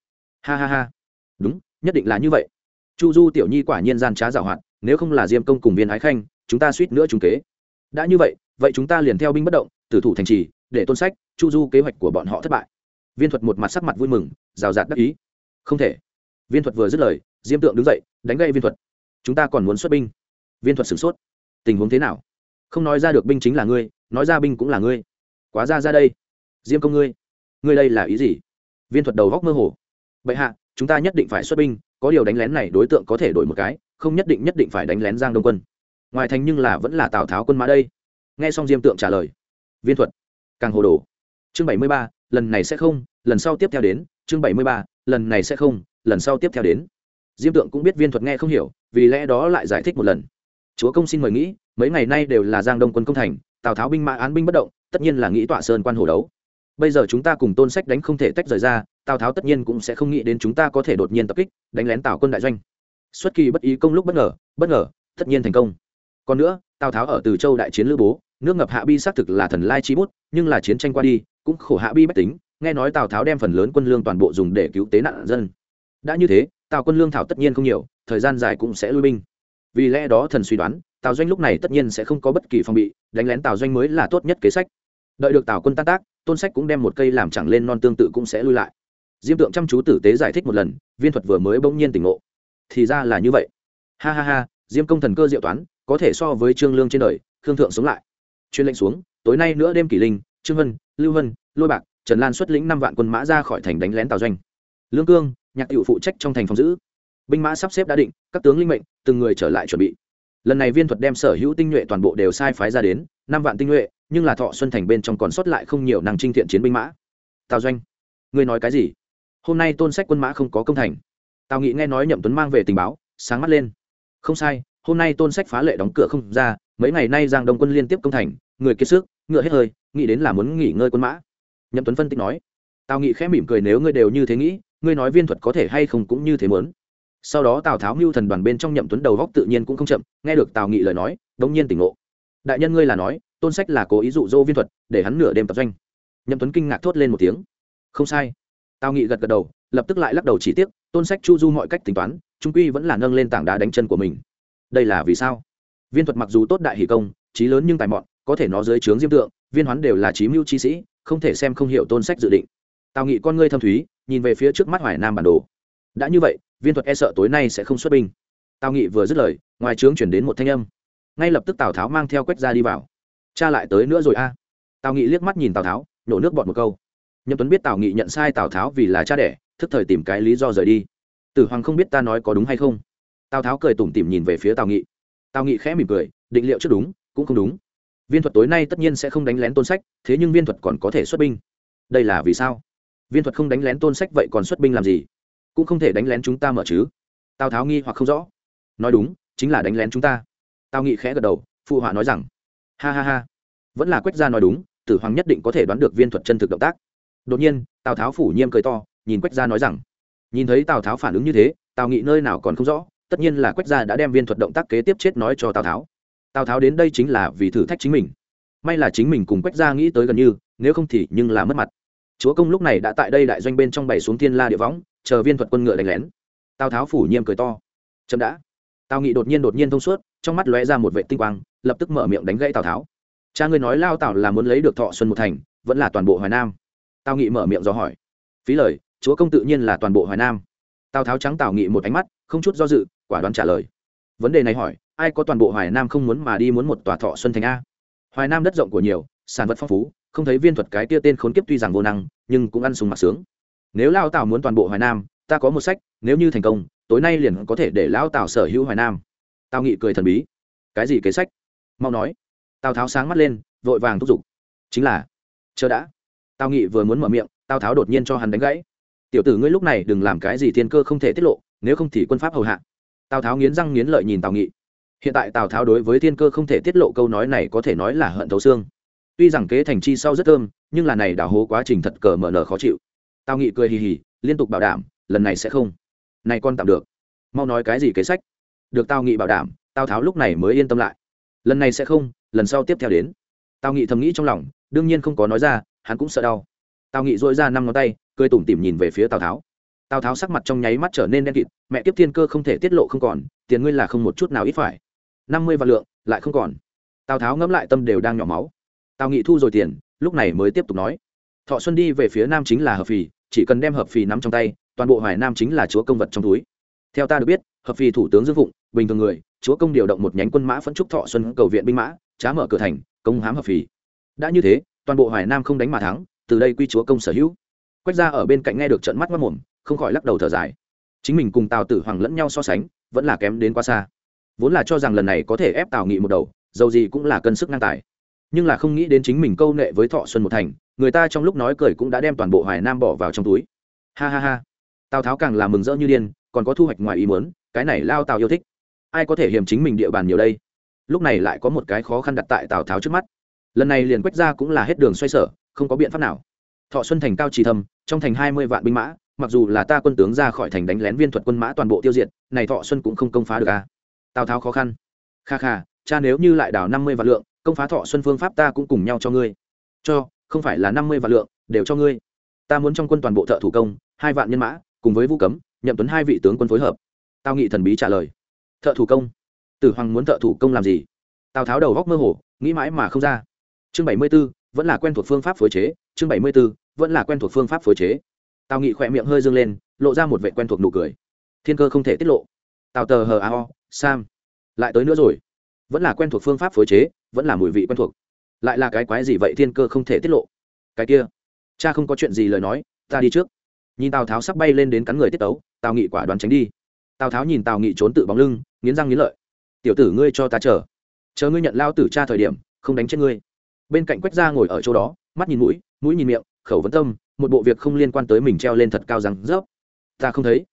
Ha ha ha. Đúng, nhất định là như vậy. Chu du tiểu nhi quả nhiên gian trá giảo hoạt, nếu không là diêm công cùng viên ái khanh, chúng ta suýt nữa trúng kế. Đã như vậy vậy chúng ta liền theo binh bất động, tử thủ thành trì, để tôn sách chu du kế hoạch của bọn họ thất bại. Viên thuật một mặt sắc mặt vui mừng, rào rạt đắc ý. Không thể. Viên thuật vừa dứt lời, diêm tượng đứng dậy, đánh gây viên thuật. Chúng ta còn muốn xuất binh. Viên thuật sửng sốt. Tình huống thế nào? Không nói ra được binh chính là ngươi, nói ra binh cũng là ngươi. Quá ra ra đây. Diêm công ngươi. Ngươi đây là ý gì? Viên thuật đầu góc mơ hồ. Bệ hạ, chúng ta nhất định phải xuất binh, có điều đánh lén này đối tượng có thể đổi một cái, không nhất định nhất định phải đánh lén giang đông quân. Ngoài thành nhưng là vẫn là tào tháo quân mã đây. Nghe xong diêm tượng trả lời. Viên thuật. Càng hồ đồ chương bảy mươi ba, lần này sẽ không, lần sau tiếp theo đến. Chương bảy mươi ba, lần này sẽ không, lần sau tiếp theo đến. Diêm tượng cũng biết viên thuật nghe không hiểu, vì lẽ đó lại giải thích một lần. Chúa công xin mời nghĩ mấy ngày nay đều là giang đông quân công thành, tào tháo binh mã án binh bất động, tất nhiên là nghĩ tọa sơn quan hồ đấu. Bây giờ chúng ta cùng tôn sách đánh không thể tách rời ra, tào tháo tất nhiên cũng sẽ không nghĩ đến chúng ta có thể đột nhiên tập kích, đánh lén tào quân đại doanh. Xuất kỳ bất ý công lúc bất ngờ bất ngờ, tất nhiên thành công. Còn nữa, tào tháo ở từ châu đại chiến lữ bố, nước ngập hạ bi xác thực là thần lai chi bút, nhưng là chiến tranh qua đi cũng khổ hạ bi bách tính, nghe nói tào tháo đem phần lớn quân lương toàn bộ dùng để cứu tế nạn dân. Đã như thế, tào quân lương thảo tất nhiên không nhiều, thời gian dài cũng sẽ lui binh. Vì lẽ đó thần suy đoán, tào doanh lúc này tất nhiên sẽ không có bất kỳ phòng bị, đánh lén tào doanh mới là tốt nhất kế sách. Đợi được tào quân tan tác, tôn sách cũng đem một cây làm chẳng lên non tương tự cũng sẽ lui lại. Diêm tượng chăm chú tử tế giải thích một lần, viên thuật vừa mới bỗng nhiên tỉnh ngộ. Thì ra là như vậy. Ha ha ha, diêm công thần cơ diệu toán, có thể so với trương lương trên đời, khương thượng sống lại. Chuyên lệnh xuống, tối nay nữa đêm kỷ linh, trương vân, lưu vân lôi bạc, trần lan xuất lĩnh năm vạn quân mã ra khỏi thành đánh lén tào doanh. Lương cương, nhạc cựu phụ trách trong thành phòng giữ. Binh mã sắp xếp đã định, các tướng linh mệnh, từng người trở lại chuẩn bị. Lần này viên thuật đem sở hữu tinh nhuệ toàn bộ đều sai phái ra đến, năm vạn tinh nhuệ, nhưng là thọ xuân thành bên trong còn sót lại không nhiều năng trinh thiện chiến binh mã. Tào doanh, ngươi nói cái gì? Hôm nay tôn sách quân mã không có công thành. Tào nghị nghe nói nhậm tuấn mang về tình báo, sáng mắt lên. Không sai, hôm nay tôn sách phá lệ đóng cửa không ra, mấy ngày nay giang đông quân liên tiếp công thành, người kiệt sức, ngựa hết hơi, nghĩ đến là muốn nghỉ ngơi quân mã nhậm tuấn phân tích nói, tào nghị khẽ mỉm cười, nếu ngươi đều như thế nghĩ, ngươi nói viên thuật có thể hay không cũng như thế muốn. Sau đó tào tháo mưu thần đoàn bên trong nhậm tuấn đầu góc tự nhiên cũng không chậm, nghe được tào nghị lời nói, đống nhiên tỉnh ngộ. Đại nhân ngươi là nói, tôn sách là cố ý dụ dỗ viên thuật, để hắn nửa đêm tập doanh. Nhậm tuấn kinh ngạc thốt lên một tiếng. Không sai. Tào nghị gật gật đầu, lập tức lại lắc đầu chỉ tiếc, tôn sách chu du mọi cách tính toán, trung quy vẫn là nâng lên tảng đá đánh chân của mình. Đây là vì sao? Viên thuật mặc dù tốt đại hỷ công trí lớn nhưng tài mọn, có thể nó dưới trướng diêm tượng, viên hoán đều là trí mưu chi sĩ không thể xem không hiểu tôn sách dự định. Tào nghị con ngươi thâm thúy, nhìn về phía trước mắt hoài nam bản đồ. Đã như vậy, viên thuật e sợ tối nay sẽ không xuất binh. Tào nghị vừa dứt lời, ngoài trướng chuyển đến một thanh âm. Ngay lập tức tào tháo mang theo quách ra đi vào. Cha lại tới nữa rồi a. Tào nghị liếc mắt nhìn tào tháo, nhổ nước bọt một câu. Nhậm tuấn biết tào nghị nhận sai tào tháo vì là cha đẻ, thức thời tìm cái lý do rời đi. Tử hoàng không biết ta nói có đúng hay không. Tào tháo cười tủm tỉm nhìn về phía tào nghị. Tào nghị khẽ mỉm cười, định liệu trước đúng, cũng không đúng viên thuật tối nay tất nhiên sẽ không đánh lén tôn sách, thế nhưng viên thuật còn có thể xuất binh. Đây là vì sao? Viên thuật không đánh lén tôn sách vậy còn xuất binh làm gì? Cũng không thể đánh lén chúng ta mở chứ. Tào tháo nghi hoặc không rõ. Nói đúng, chính là đánh lén chúng ta. Tào nghị khẽ gật đầu, phụ họa nói rằng, ha ha ha. Vẫn là quách gia nói đúng, tử hoàng nhất định có thể đoán được viên thuật chân thực động tác. Đột nhiên, tào tháo phủ nhiêm cười to, nhìn quách gia nói rằng, nhìn thấy tào tháo phản ứng như thế, tào nghị nơi nào còn không rõ, tất nhiên là quách gia đã đem viên thuật động tác kế tiếp chết nói cho tào tháo tào tháo đến đây chính là vì thử thách chính mình. May là chính mình cùng quách gia nghĩ tới gần như, nếu không thì nhưng là mất mặt. Chúa công lúc này đã tại đây đại doanh bên trong bày xuống thiên la địa võng, chờ viên thuật quân ngựa đánh lén. Tào tháo phủ nhiêm cười to. Chậm đã. Tào nghị đột nhiên đột nhiên thông suốt, trong mắt lóe ra một vệ tinh quang, lập tức mở miệng đánh gãy tào tháo. Cha ngươi nói lao tào là muốn lấy được thọ xuân một thành, vẫn là toàn bộ hoài nam? Tào nghị mở miệng do hỏi. Phí lời, chúa công tự nhiên là toàn bộ hoài nam. Tào tháo trắng tào nghị một ánh mắt, không chút do dự, quả đoán trả lời. Vấn đề này hỏi ai có toàn bộ hoài nam không muốn mà đi muốn một tòa thọ xuân thành a. Hoài nam đất rộng của nhiều, sản vật phong phú, không thấy viên thuật cái tia tên khốn kiếp tuy rằng vô năng, nhưng cũng ăn sùng mặc sướng. Nếu lao tào muốn toàn bộ hoài nam, ta có một sách, nếu như thành công, tối nay liền có thể để lão tào sở hữu hoài nam. Tào nghị cười thần bí. Cái gì kế sách? Mau nói. Tào tháo sáng mắt lên, vội vàng thúc giục. Chính là, chờ đã. Tào nghị vừa muốn mở miệng, tào tháo đột nhiên cho hắn đánh gãy. Tiểu tử ngươi lúc này đừng làm cái gì thiên cơ không thể tiết lộ, nếu không thì quân pháp hầu hạ. Tào tháo nghiến răng nghiến lợi nhìn tào nghị hiện tại tào tháo đối với thiên cơ không thể tiết lộ câu nói này có thể nói là hận thấu xương. Tuy rằng kế thành chi sau rất thơm, nhưng là này đảo hố quá trình thật cờ mở nở khó chịu. Tào nghị cười hì hì, liên tục bảo đảm, lần này sẽ không. Này con tạm được. Mau nói cái gì kế sách? Được tào nghị bảo đảm, tào tháo lúc này mới yên tâm lại. Lần này sẽ không, lần sau tiếp theo đến. Tào nghị thầm nghĩ trong lòng, đương nhiên không có nói ra, hắn cũng sợ đau. Tào nghị dội ra năm ngón tay, cười tủm tỉm nhìn về phía tào tháo. Tào tháo sắc mặt trong nháy mắt trở nên đen kịt, mẹ tiếp thiên cơ không thể tiết lộ không còn, tiền ngươi là không một chút nào ít phải năm mươi vạn lượng, lại không còn. Tào tháo ngẫm lại tâm đều đang nhỏ máu. Tào nghị thu rồi tiền, lúc này mới tiếp tục nói. Thọ xuân đi về phía nam chính là hợp phì, chỉ cần đem hợp phì nắm trong tay, toàn bộ hoài nam chính là chúa công vật trong túi. Theo ta được biết, hợp phì thủ tướng dương phụng, bình thường người, chúa công điều động một nhánh quân mã phẫn trúc thọ xuân cầu viện binh mã, trá mở cửa thành, công hám hợp phì. Đã như thế, toàn bộ hoài nam không đánh mà thắng, từ đây quy chúa công sở hữu. Quách ra ở bên cạnh nghe được trận mắt mất mồm, không khỏi lắc đầu thở dài. Chính mình cùng tào tử hoàng lẫn nhau so sánh, vẫn là kém đến quá xa vốn là cho rằng lần này có thể ép tào nghị một đầu, dầu gì cũng là cân sức ngang tài. Nhưng là không nghĩ đến chính mình câu nệ với thọ xuân một thành, người ta trong lúc nói cười cũng đã đem toàn bộ hoài nam bỏ vào trong túi. Ha ha ha. Tào tháo càng là mừng rỡ như điên, còn có thu hoạch ngoài ý muốn, cái này lao tào yêu thích. Ai có thể hiểm chính mình địa bàn nhiều đây? Lúc này lại có một cái khó khăn đặt tại tào tháo trước mắt. Lần này liền quách ra cũng là hết đường xoay sở, không có biện pháp nào. Thọ xuân thành cao trì thâm, trong thành hai mươi vạn binh mã, mặc dù là ta quân tướng ra khỏi thành đánh lén viên thuật quân mã toàn bộ tiêu diệt, này thọ xuân cũng không công phá được à tào tháo khó khăn. Kha kha, cha nếu như lại đào năm mươi vạn lượng, công phá thọ xuân phương pháp ta cũng cùng nhau cho ngươi. Cho, không phải là năm mươi vạn lượng, đều cho ngươi. Ta muốn trong quân toàn bộ thợ thủ công, hai vạn nhân mã, cùng với vũ cấm, nhậm tuấn hai vị tướng quân phối hợp. Tao nghị thần bí trả lời. Thợ thủ công? Tử hoàng muốn thợ thủ công làm gì? Tào tháo đầu góc mơ hồ, nghĩ mãi mà không ra. Chương bảy mươi b ố vẫn là quen thuộc phương pháp phối chế. Chương bảy mươi b ố vẫn là quen thuộc phương pháp phối chế. Tào nghị khỏe miệng hơi dâng lên, lộ ra một vệ quen thuộc nụ cười. Thiên cơ không thể tiết lộ. Tào tờ hờ a ho sam. Lại tới nữa rồi. Vẫn là quen thuộc phương pháp phối chế, vẫn là mùi vị quen thuộc. Lại là cái quái gì vậy thiên cơ không thể tiết lộ. Cái kia. Cha không có chuyện gì lời nói, ta đi trước. Nhìn tào tháo sắp bay lên đến cắn người tiết tấu, tào nghị quả đoán tránh đi. Tào tháo nhìn tào nghị trốn tự bóng lưng, nghiến răng nghiến lợi. Tiểu tử ngươi cho ta chờ. Chờ ngươi nhận lao tử cha thời điểm, không đánh chết ngươi. Bên cạnh quách gia ngồi ở chỗ đó, mắt nhìn mũi mũi nhìn miệng, khẩu vấn tâm, một bộ việc không liên quan tới mình treo lên thật cao rằng rớp ta không thấy.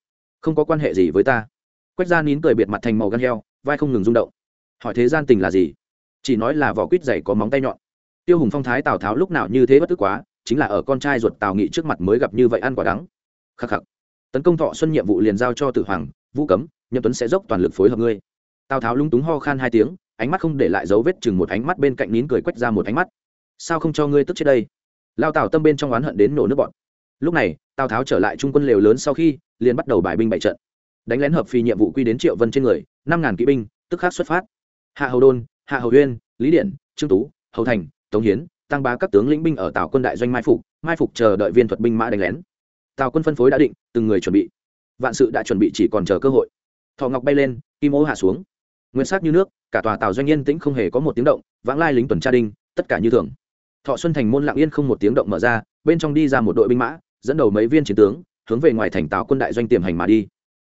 Không có quan hệ gì với ta quách gia nín cười biệt mặt thành màu gan heo, vai không ngừng rung động. Hỏi thế gian tình là gì? Chỉ nói là vỏ quýt dày có móng tay nhọn. Tiêu hùng phong thái tào tháo lúc nào như thế bất tức quá, chính là ở con trai ruột tào nghị trước mặt mới gặp như vậy ăn quả đắng. Khắc khắc. Tấn công thọ xuân nhiệm vụ liền giao cho tử hoàng, vũ cấm, nhậm tuấn sẽ dốc toàn lực phối hợp ngươi. Tào tháo lung túng ho khan hai tiếng, ánh mắt không để lại dấu vết, chừng một ánh mắt bên cạnh nín cười quách ra một ánh mắt. Sao không cho ngươi tức chết đây? Lao tào tâm bên trong oán hận đến nổ nước bọn lúc này, tào tháo trở lại trung quân lều lớn sau khi, liền bắt đầu bài binh bại trận đánh lén hợp phi nhiệm vụ quy đến triệu vân trên người, năm ngàn kỵ binh, tức khắc xuất phát. Hạ hầu đôn, hạ hầu huyên lý điện trương tú, hầu thành, tống hiến, tăng bá các tướng lĩnh binh ở tào quân đại doanh mai phục mai phục chờ đợi viên thuật binh mã đánh lén. Tào quân phân phối đã định, từng người chuẩn bị. Vạn sự đã chuẩn bị chỉ còn chờ cơ hội. Thọ ngọc bay lên, kim ô hạ xuống. Nguyên sắc như nước, cả tòa tàu doanh yên tĩnh không hề có một tiếng động, vãng lai lính tuần tra đinh, tất cả như thường. Thọ xuân thành môn lặng yên không một tiếng động mở ra, bên trong đi ra một đội binh mã, dẫn đầu mấy viên chiến tướng, hướng về ngoài thành tàu quân đại doanh tiềm hành mà đi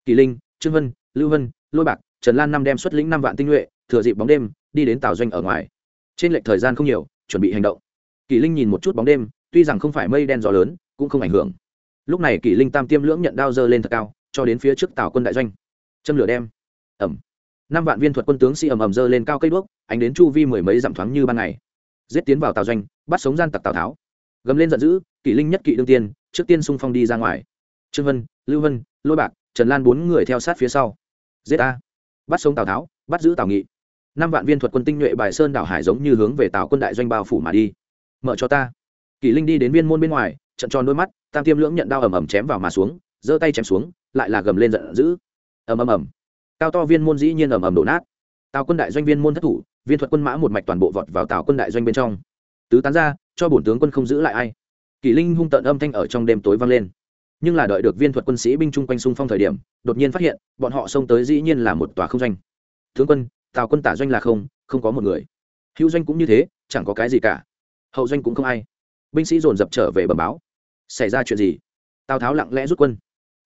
kỳ linh, trương vân, lưu vân, lôi bạc, trần lan năm đem xuất lĩnh năm vạn tinh nhuệ, thừa dịp bóng đêm, đi đến tàu doanh ở ngoài. Trên lệch thời gian không nhiều, chuẩn bị hành động. Kỳ linh nhìn một chút bóng đêm, tuy rằng không phải mây đen gió lớn, cũng không ảnh hưởng. Lúc này kỳ linh tam tiêm lưỡng nhận đao dơ lên thật cao, cho đến phía trước tàu quân đại doanh. Châm lửa đem. Ẩm. Năm vạn viên thuật quân tướng sĩ ầm ầm dơ lên cao cây đuốc, ánh đến chu vi mười mấy dặm thoáng như ban ngày. Giết tiến vào tàu doanh, bắt sống gian tặc tào tháo. Gầm lên giận dữ kỷ linh nhất kỵ đương tiên, trước tiên xung phong đi ra ngoài. Trương vân, lưu vân, lôi bạc trần lan bốn người theo sát phía sau. Giết a. Bắt sống tào tháo, bắt giữ tào nghị. Năm vạn viên thuật quân tinh nhuệ bài sơn đảo hải giống như hướng về tào quân đại doanh bao phủ mà đi. Mở cho ta. Kỷ linh đi đến viên môn bên ngoài, trận tròn đôi mắt, tam tiêm lưỡng nhận đao ầm ầm chém vào mà xuống, giơ tay chém xuống, lại là gầm lên giận dữ. Ầm ầm ầm. Cao to viên môn dĩ nhiên ầm ầm đổ nát. Tào quân đại doanh viên môn thất thủ, viên thuật quân mã một mạch toàn bộ vọt vào tào quân đại doanh bên trong. Tứ tán ra, cho bổn tướng quân không giữ lại ai. Kỷ linh hung tận âm thanh ở trong đêm tối vang lên nhưng là đợi được viên thuật quân sĩ binh chung quanh xung phong thời điểm, đột nhiên phát hiện, bọn họ xông tới dĩ nhiên là một tòa không doanh. Tướng quân, tào quân tả doanh là không không có một người. Hữu doanh cũng như thế, chẳng có cái gì cả. Hậu doanh cũng không ai. Binh sĩ dồn dập trở về bẩm báo. Xảy ra chuyện gì? Tào tháo lặng lẽ rút quân.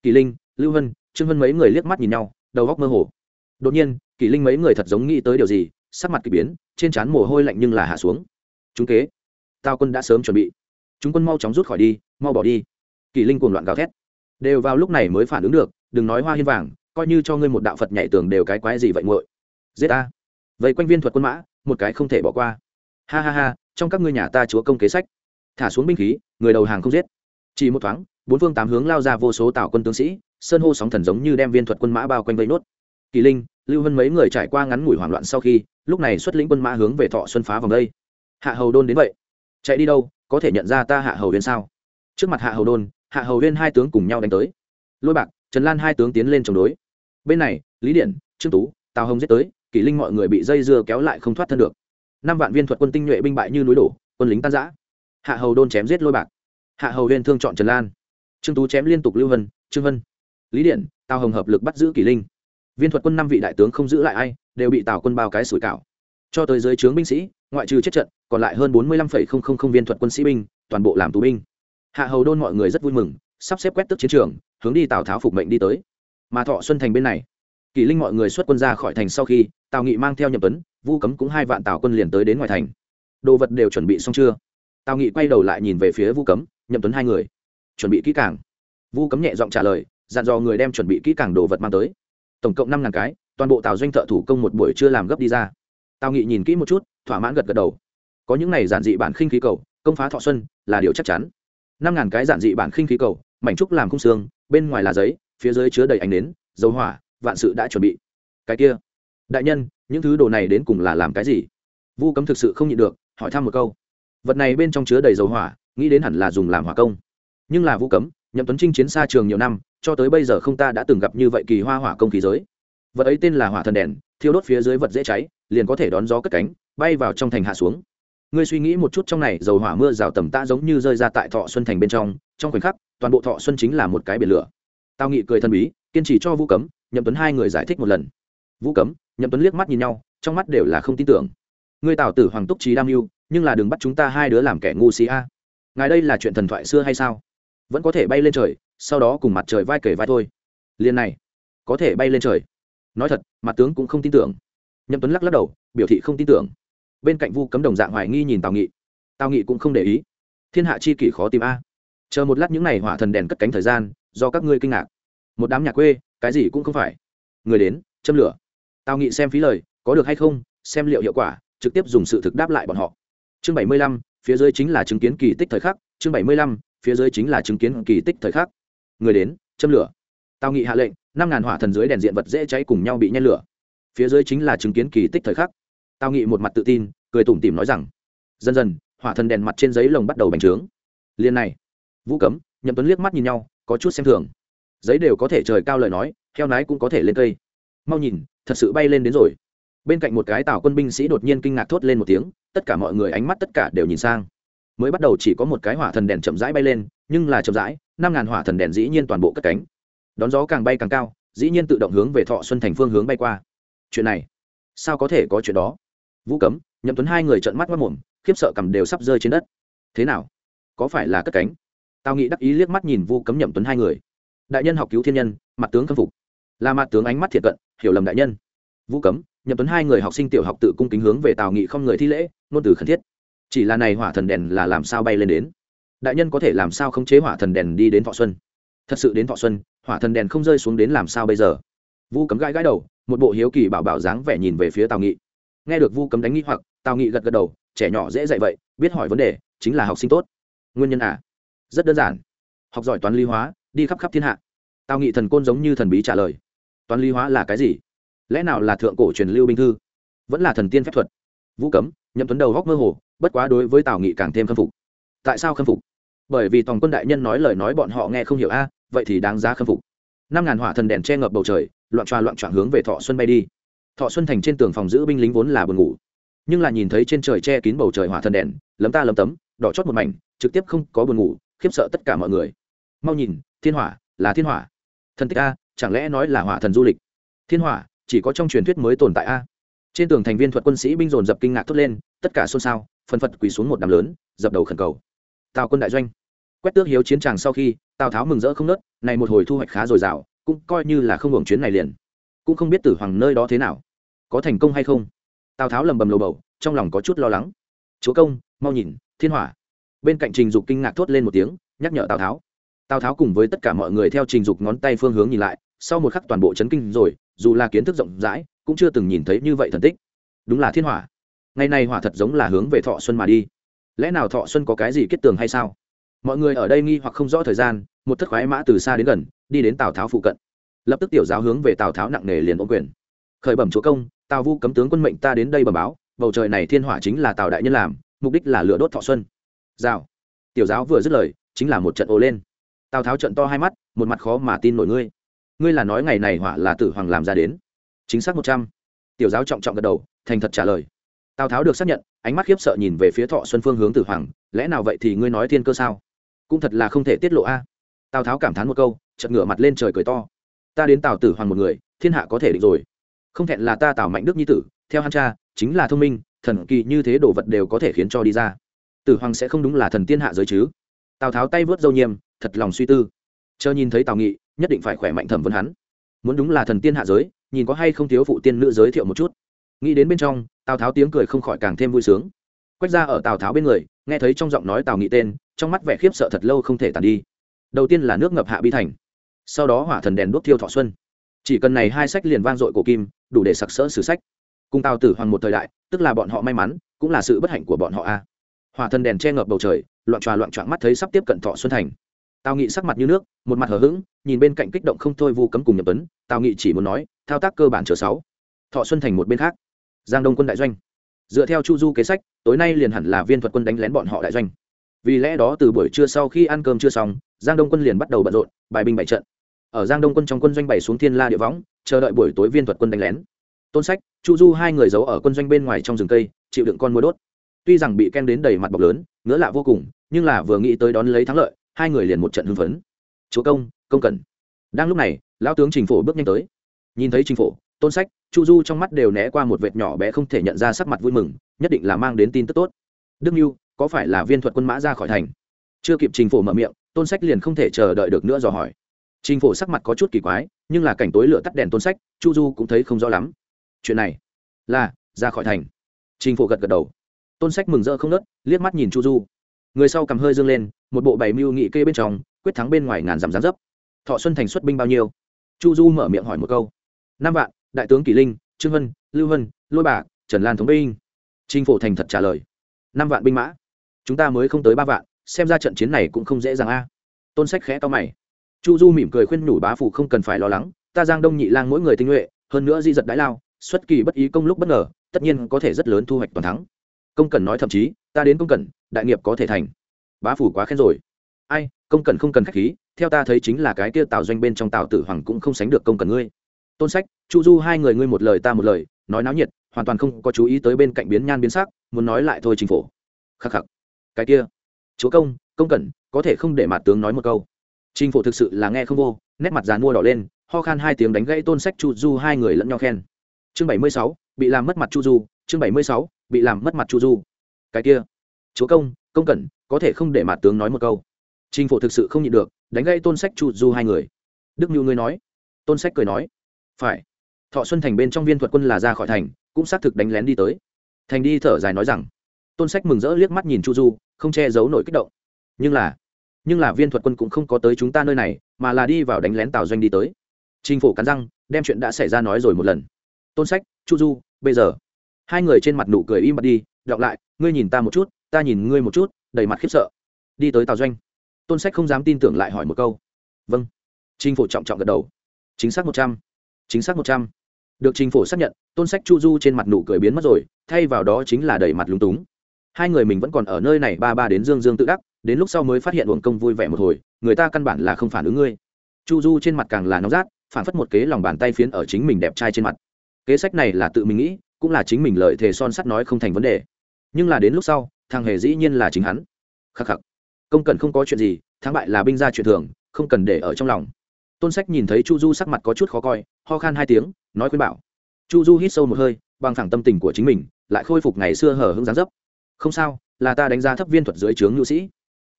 Kỳ linh, lưu hân, trương hân mấy người liếc mắt nhìn nhau, đầu góc mơ hồ. Đột nhiên, kỳ linh mấy người thật giống nghĩ tới điều gì, sắc mặt kỳ biến, trên trán mồ hôi lạnh nhưng là hạ xuống. Chúng kế. Tào quân đã sớm chuẩn bị. Chúng quân mau chóng rút khỏi đi, mau bỏ đi kỳ linh cuồng loạn gào thét. Đều vào lúc này mới phản ứng được, đừng nói hoa hiên vàng, coi như cho ngươi một đạo phật nhảy tường đều cái quái gì vậy muội? Giết ta. Vậy quanh viên thuật quân mã, một cái không thể bỏ qua. Ha ha ha, trong các ngươi nhà ta chúa công kế sách. Thả xuống binh khí, người đầu hàng không giết. Chỉ một thoáng, bốn phương tám hướng lao ra vô số tạo quân tướng sĩ, sơn hô sóng thần giống như đem viên thuật quân mã bao quanh vây nốt. Kỳ linh, lưu hơn mấy người trải qua ngắn ngủi hoảng loạn sau khi, lúc này xuất lĩnh quân mã hướng về thọ xuân phá vòng đây. Hạ hầu đôn đến vậy. Chạy đi đâu, có thể nhận ra ta hạ hầu đến sao? Trước mặt hạ hầu đôn, hạ hầu huyên hai tướng cùng nhau đánh tới. Lôi bạc, trần lan hai tướng tiến lên chống đối. Bên này, lý điện trương tú, tào hồng giết tới, kỷ linh mọi người bị dây dưa kéo lại không thoát thân được. Năm vạn viên thuật quân tinh nhuệ binh bại như núi đổ, quân lính tan giã hạ hầu đôn chém giết lôi bạc. Hạ hầu huyên thương chọn trần lan. Trương tú chém liên tục lưu vân trương vân. Lý điện tào hồng hợp lực bắt giữ kỷ linh. Viên thuật quân năm vị đại tướng không giữ lại ai, đều bị tào quân bao cái sủi cảo. Cho tới dưới trướng binh sĩ, ngoại trừ chết trận, còn lại hơn bốn mươi lăm viên thuật quân sĩ binh, toàn bộ làm tù binh hạ hầu đôn mọi người rất vui mừng, sắp xếp quét tức chiến trường, hướng đi tào tháo phục mệnh đi tới. Mà thọ xuân thành bên này, kỷ linh mọi người xuất quân ra khỏi thành sau khi, tào nghị mang theo nhậm tuấn, vu cấm cũng hai vạn tào quân liền tới đến ngoài thành. Đồ vật đều chuẩn bị xong chưa? Tào nghị quay đầu lại nhìn về phía vu cấm, nhậm tuấn hai người. Chuẩn bị kỹ càng. Vu cấm nhẹ giọng trả lời, dặn dò người đem chuẩn bị kỹ càng đồ vật mang tới. Tổng cộng năm ngàn cái, toàn bộ tào doanh thợ thủ công một buổi chưa làm gấp đi ra. Tào nghị nhìn kỹ một chút, thỏa mãn gật gật đầu. Có những này giản dị bản khinh khí cầu, công phá thọ xuân là điều chắc chắn năm ngàn cái giản dị bản khinh khí cầu, mảnh trúc làm khung xương, bên ngoài là giấy, phía dưới chứa đầy ánh nến dầu hỏa, vạn sự đã chuẩn bị. Cái kia, đại nhân, những thứ đồ này đến cùng là làm cái gì? Vu cấm thực sự không nhịn được, hỏi thăm một câu. Vật này bên trong chứa đầy dầu hỏa, nghĩ đến hẳn là dùng làm hỏa công. Nhưng là vu cấm, nhậm tuấn trinh chiến xa trường nhiều năm, cho tới bây giờ không ta đã từng gặp như vậy kỳ hoa hỏa công khí giới. Vật ấy tên là hỏa thần đèn, thiêu đốt phía dưới vật dễ cháy, liền có thể đón gió cất cánh, bay vào trong thành hạ xuống ngươi suy nghĩ một chút trong này, dầu hỏa mưa rào tầm ta giống như rơi ra tại thọ xuân thành bên trong trong khoảnh khắc, toàn bộ thọ xuân chính là một cái biển lửa. Tao nghị cười thân bí, kiên trì cho vũ cấm, nhậm tuấn hai người giải thích một lần. Vũ cấm, nhậm tuấn liếc mắt nhìn nhau, trong mắt đều là không tin tưởng. Ngươi tào tử hoàng túc trí đam mưu, nhưng là đừng bắt chúng ta hai đứa làm kẻ ngu xì a. Ngài đây là chuyện thần thoại xưa hay sao? Vẫn có thể bay lên trời, sau đó cùng mặt trời vai kể vai thôi. Liền này, có thể bay lên trời. Nói thật, mặt tướng cũng không tin tưởng. Nhậm tuấn lắc lắc đầu, biểu thị không tin tưởng bên cạnh vu cấm đồng dạng hoài nghi nhìn tào nghị tào nghị cũng không để ý thiên hạ chi kỷ khó tìm a chờ một lát những n à y hỏa thần đèn cất cánh thời gian do các ngươi kinh ngạc một đám nhà quê cái gì cũng không phải người đến châm lửa tào nghị xem phí lời có được hay không xem liệu hiệu quả trực tiếp dùng sự thực đáp lại bọn họ chương bảy mươi lăm phía dưới chính là chứng kiến kỳ tích thời khắc chương bảy mươi lăm phía dưới chính là chứng kiến kỳ tích thời khắc người đến châm lửa tào nghị hạ lệnh năm ngàn hỏa thần dưới đèn diện vật dễ cháy cùng nhau bị nhen lửa phía dưới chính là chứng kiến kỳ tích thời khắc tào nghị một mặt tự tin, cười tủm tỉm nói rằng, dần dần, hỏa thần đèn mặt trên giấy lồng bắt đầu bành trướng. Liền này, vũ cấm, nhậm tuấn liếc mắt nhìn nhau, có chút xem thường. Giấy đều có thể trời cao lời nói, heo nái cũng có thể lên cây. Mau nhìn, thật sự bay lên đến rồi. Bên cạnh một cái tàu quân binh sĩ đột nhiên kinh ngạc thốt lên một tiếng, tất cả mọi người ánh mắt tất cả đều nhìn sang. Mới bắt đầu chỉ có một cái hỏa thần đèn chậm rãi bay lên, nhưng là chậm rãi, năm ngàn hỏa thần đèn dĩ nhiên toàn bộ cất cánh. Đón gió càng bay càng cao, dĩ nhiên tự động hướng về thọ xuân thành phương hướng bay qua. Chuyện này, sao có thể có chuyện đó? Vũ cấm, nhậm tuấn hai người trợn mắt mất mồm, khiếp sợ cầm đều sắp rơi trên đất. Thế nào? Có phải là cất cánh? Tào Nghị đắc ý liếc mắt nhìn vu cấm nhậm tuấn hai người. Đại nhân học cứu thiên nhân, mặt tướng khâm phục. Là mặt tướng ánh mắt thiệt cận, hiểu lầm đại nhân. Vũ cấm, nhậm tuấn hai người học sinh tiểu học tự cung kính hướng về tào nghị không người thi lễ nôn từ khẩn thiết. Chỉ là này hỏa thần đèn là làm sao bay lên đến? Đại nhân có thể làm sao không chế hỏa thần đèn đi đến thọ xuân? Thật sự đến thọ xuân, hỏa thần đèn không rơi xuống đến làm sao bây giờ? Vu cấm gãi gãi đầu, một bộ hiếu kỳ bảo bảo dáng vẻ nhìn về phía tào nghị nghe được vu cấm đánh nghi hoặc, tào nghị gật gật đầu, trẻ nhỏ dễ dạy vậy, biết hỏi vấn đề, chính là học sinh tốt. Nguyên nhân à? Rất đơn giản. Học giỏi toán lý hóa, đi khắp khắp thiên hạ. Tào nghị thần côn giống như thần bí trả lời. Toán lý hóa là cái gì? Lẽ nào là thượng cổ truyền lưu binh thư? Vẫn là thần tiên phép thuật? Vũ cấm, nhậm tuấn đầu góc mơ hồ, bất quá đối với tào nghị càng thêm khâm phục. Tại sao khâm phục? Bởi vì tòng quân đại nhân nói lời nói bọn họ nghe không hiểu a, vậy thì đáng giá khâm phục. Năm ngàn hỏa thần đèn che ngập bầu trời, loạn tròa loạn trọn hướng về thọ xuân bay đi thọ xuân thành trên tường phòng giữ binh lính vốn là buồn ngủ. Nhưng là nhìn thấy trên trời che kín bầu trời hỏa thần đèn, lấm ta lấm tấm, đỏ chót một mảnh, trực tiếp không có buồn ngủ, khiếp sợ tất cả mọi người. Mau nhìn, thiên hỏa, là thiên hỏa. Thần tích a, chẳng lẽ nói là hỏa thần du lịch? Thiên hỏa, chỉ có trong truyền thuyết mới tồn tại a. Trên tường thành viên thuật quân sĩ binh dồn dập kinh ngạc thốt lên, tất cả xôn xao, phân phật quỳ xuống một đám lớn, dập đầu khẩn cầu. Tào quân đại doanh. Quét tước hiếu chiến tràng sau khi, tào tháo mừng rỡ không nớt, này một hồi thu hoạch khá dồi dào, cũng coi như là không hưởng chuyến này liền. Cũng không biết tử hoàng nơi đó thế nào có thành công hay không? Tào tháo lầm bầm lầu bầu, trong lòng có chút lo lắng. Chúa công, mau nhìn, thiên hỏa. Bên cạnh trình dục kinh ngạc thốt lên một tiếng, nhắc nhở tào tháo. Tào tháo cùng với tất cả mọi người theo trình dục ngón tay phương hướng nhìn lại, sau một khắc toàn bộ chấn kinh rồi, dù là kiến thức rộng rãi, cũng chưa từng nhìn thấy như vậy thần tích. Đúng là thiên hỏa. Ngày nay hỏa thật giống là hướng về thọ xuân mà đi. Lẽ nào thọ xuân có cái gì kết tường hay sao? Mọi người ở đây nghi hoặc không rõ thời gian, một thất khoái mã từ xa đến gần, đi đến tào tháo phụ cận. Lập tức tiểu giáo hướng về tào tháo nặng nề liền ôm quyền. Khởi bẩm chúa công tào vu cấm tướng quân mệnh ta đến đây bẩm báo, bầu trời này thiên hỏa chính là tào đại nhân làm, mục đích là lửa đốt thọ xuân. Rào. Tiểu giáo vừa dứt lời, chính là một trận ồ lên. Tào tháo trận to hai mắt, một mặt khó mà tin nổi ngươi. Ngươi là nói ngày này hỏa là tử hoàng làm ra đến. Chính xác một trăm. Tiểu giáo trọng trọng gật đầu, thành thật trả lời. Tào tháo được xác nhận, ánh mắt khiếp sợ nhìn về phía thọ xuân phương hướng tử hoàng, lẽ nào vậy thì ngươi nói thiên cơ sao? Cũng thật là không thể tiết lộ a. Tào tháo cảm thán một câu chật ngửa mặt lên trời cười to. Ta đến tào tử hoàng một người, thiên hạ có thể định rồi không thẹn là ta tào mạnh đức nhi tử, theo hắn cha, chính là thông minh, thần kỳ như thế đồ vật đều có thể khiến cho đi ra. Tử hoàng sẽ không đúng là thần tiên hạ giới chứ? Tào tháo tay vớt dâu nhiêm thật lòng suy tư. Chờ nhìn thấy tào nghị, nhất định phải khỏe mạnh thẩm vấn hắn. Muốn đúng là thần tiên hạ giới, nhìn có hay không thiếu phụ tiên nữ giới thiệu một chút. Nghĩ đến bên trong, tào tháo tiếng cười không khỏi càng thêm vui sướng. Quét ra ở tào tháo bên người, nghe thấy trong giọng nói tào nghị tên, trong mắt vẻ khiếp sợ thật lâu không thể tàn đi. Đầu tiên là nước ngập hạ bi thành, sau đó hỏa thần đèn đuốc thiêu thọ xuân chỉ cần này hai sách liền vang dội cổ kim, đủ để sặc sỡ sử sách. Cùng tào tử hoàng một thời đại, tức là bọn họ may mắn, cũng là sự bất hạnh của bọn họ a. Hỏa thần đèn che ngập bầu trời, loạn tròa loạn trọn mắt thấy sắp tiếp cận thọ xuân thành. Tào nghị sắc mặt như nước, một mặt hờ hững, nhìn bên cạnh kích động không thôi vu cấm cùng nhập tấn tào nghị chỉ muốn nói, thao tác cơ bản chờ sáu. Thọ xuân thành một bên khác. Giang đông quân đại doanh. Dựa theo chu du kế sách, tối nay liền hẳn là viên thuật quân đánh lén bọn họ đại doanh. Vì lẽ đó từ buổi trưa sau khi ăn cơm chưa xong, giang đông quân liền bắt đầu bận rộn, bài binh bại trận ở giang đông quân trong quân doanh bày xuống thiên la địa võng, chờ đợi buổi tối viên thuật quân đánh lén. Tôn sách, chu du hai người giấu ở quân doanh bên ngoài trong rừng cây, chịu đựng con mua đốt. Tuy rằng bị ken đến đầy mặt bọc lớn, ngứa lạ vô cùng, nhưng là vừa nghĩ tới đón lấy thắng lợi, hai người liền một trận hưng phấn. Chúa công công cẩn. Đang lúc này, lão tướng trình phổ bước nhanh tới. Nhìn thấy trình phổ, tôn sách, chu du trong mắt đều né qua một vệt nhỏ bé không thể nhận ra sắc mặt vui mừng, nhất định là mang đến tin tức tốt. Đức mưu, có phải là viên thuật quân mã ra khỏi thành? Chưa kịp trình phổ mở miệng, tôn sách liền không thể chờ đợi được nữa dò hỏi trình phổ sắc mặt có chút kỳ quái, nhưng là cảnh tối lửa tắt đèn tôn sách, chu du cũng thấy không rõ lắm. Chuyện này là ra khỏi thành. Trình phổ gật gật đầu. Tôn sách mừng rỡ không nớt, liếc mắt nhìn chu du. Người sau cầm hơi dương lên, một bộ bảy mưu nghị kê bên trong, quyết thắng bên ngoài ngàn dặm giáng dấp. Thọ xuân thành xuất binh bao nhiêu? Chu du mở miệng hỏi một câu. Năm vạn, đại tướng kỷ linh, trương vân lưu vân lôi bạc, trần lan thống binh. Trình phổ thành thật trả lời. Năm vạn binh mã. Chúng ta mới không tới ba vạn, xem ra trận chiến này cũng không dễ dàng a. Tôn sách khẽ to mày chu du mỉm cười khuyên nhủ bá phụ không cần phải lo lắng ta giang đông nhị lang mỗi người tinh nhuệ hơn nữa di giật đái lao xuất kỳ bất ý công lúc bất ngờ tất nhiên có thể rất lớn thu hoạch toàn thắng. Công cần nói thậm chí ta đến công cần đại nghiệp có thể thành. Bá phủ quá khen rồi. Ai công cần không cần khách khí theo ta thấy chính là cái kia tào doanh bên trong tào tử hoàng cũng không sánh được công cần ngươi. Tôn sách chu du hai người ngươi một lời ta một lời nói náo nhiệt hoàn toàn không có chú ý tới bên cạnh biến nhan biến sắc muốn nói lại thôi chính phủ khắc khắc. Cái kia. Chúa công công Cần, có thể không để mặt tướng nói một câu chính phủ thực sự là nghe không vô, nét mặt dàn mua đỏ lên, ho khan hai tiếng đánh gãy tôn sách chu du hai người lẫn nhau khen. Chương bảy mươi sáu, bị làm mất mặt chu du, chương bảy mươi sáu, bị làm mất mặt chu du. Cái kia, chúa công công cẩn, có thể không để mặt tướng nói một câu. Chính phủ thực sự không nhịn được, đánh gãy tôn sách chu du hai người. Đức Nưu ngươi nói. Tôn sách cười nói. Phải. Thọ xuân thành bên trong viên thuật quân là ra khỏi thành, cũng xác thực đánh lén đi tới. Thành đi thở dài nói rằng. Tôn sách mừng rỡ liếc mắt nhìn chu du, không che giấu nổi kích động. Nhưng là nhưng là viên thuật quân cũng không có tới chúng ta nơi này, mà là đi vào đánh lén tào doanh đi tới. Chính phủ cắn răng, đem chuyện đã xảy ra nói rồi một lần. Tôn sách, chu du, bây giờ. Hai người trên mặt nụ cười im bặt đi, đọc lại, ngươi nhìn ta một chút, ta nhìn ngươi một chút, đầy mặt khiếp sợ. Đi tới tào doanh. Tôn sách không dám tin tưởng lại hỏi một câu. Vâng. Chính phủ trọng trọng gật đầu. Chính xác một trăm. Chính xác một trăm. Được chính phủ xác nhận, tôn sách, chu du trên mặt nụ cười biến mất rồi, thay vào đó chính là đầy mặt lúng túng. Hai người mình vẫn còn ở nơi này ba ba đến dương dương tự đắc đến lúc sau mới phát hiện uổng công vui vẻ một hồi, người ta căn bản là không phản ứng ngươi. Chu du trên mặt càng là nóng rát, phản phất một kế lòng bàn tay phiến ở chính mình đẹp trai trên mặt. Kế sách này là tự mình nghĩ, cũng là chính mình lợi thề son sắt nói không thành vấn đề. Nhưng là đến lúc sau, thằng hề dĩ nhiên là chính hắn. Khắc khắc. Công cần không có chuyện gì, thắng bại là binh gia chuyện thường, không cần để ở trong lòng. Tôn sách nhìn thấy chu du sắc mặt có chút khó coi, ho khan hai tiếng, nói khuyên bảo. Chu du hít sâu một hơi, bằng thẳng tâm tình của chính mình, lại khôi phục ngày xưa hở hững dáng dấp. Không sao, là ta đánh giá thấp viên thuật dưới trướng nhu sĩ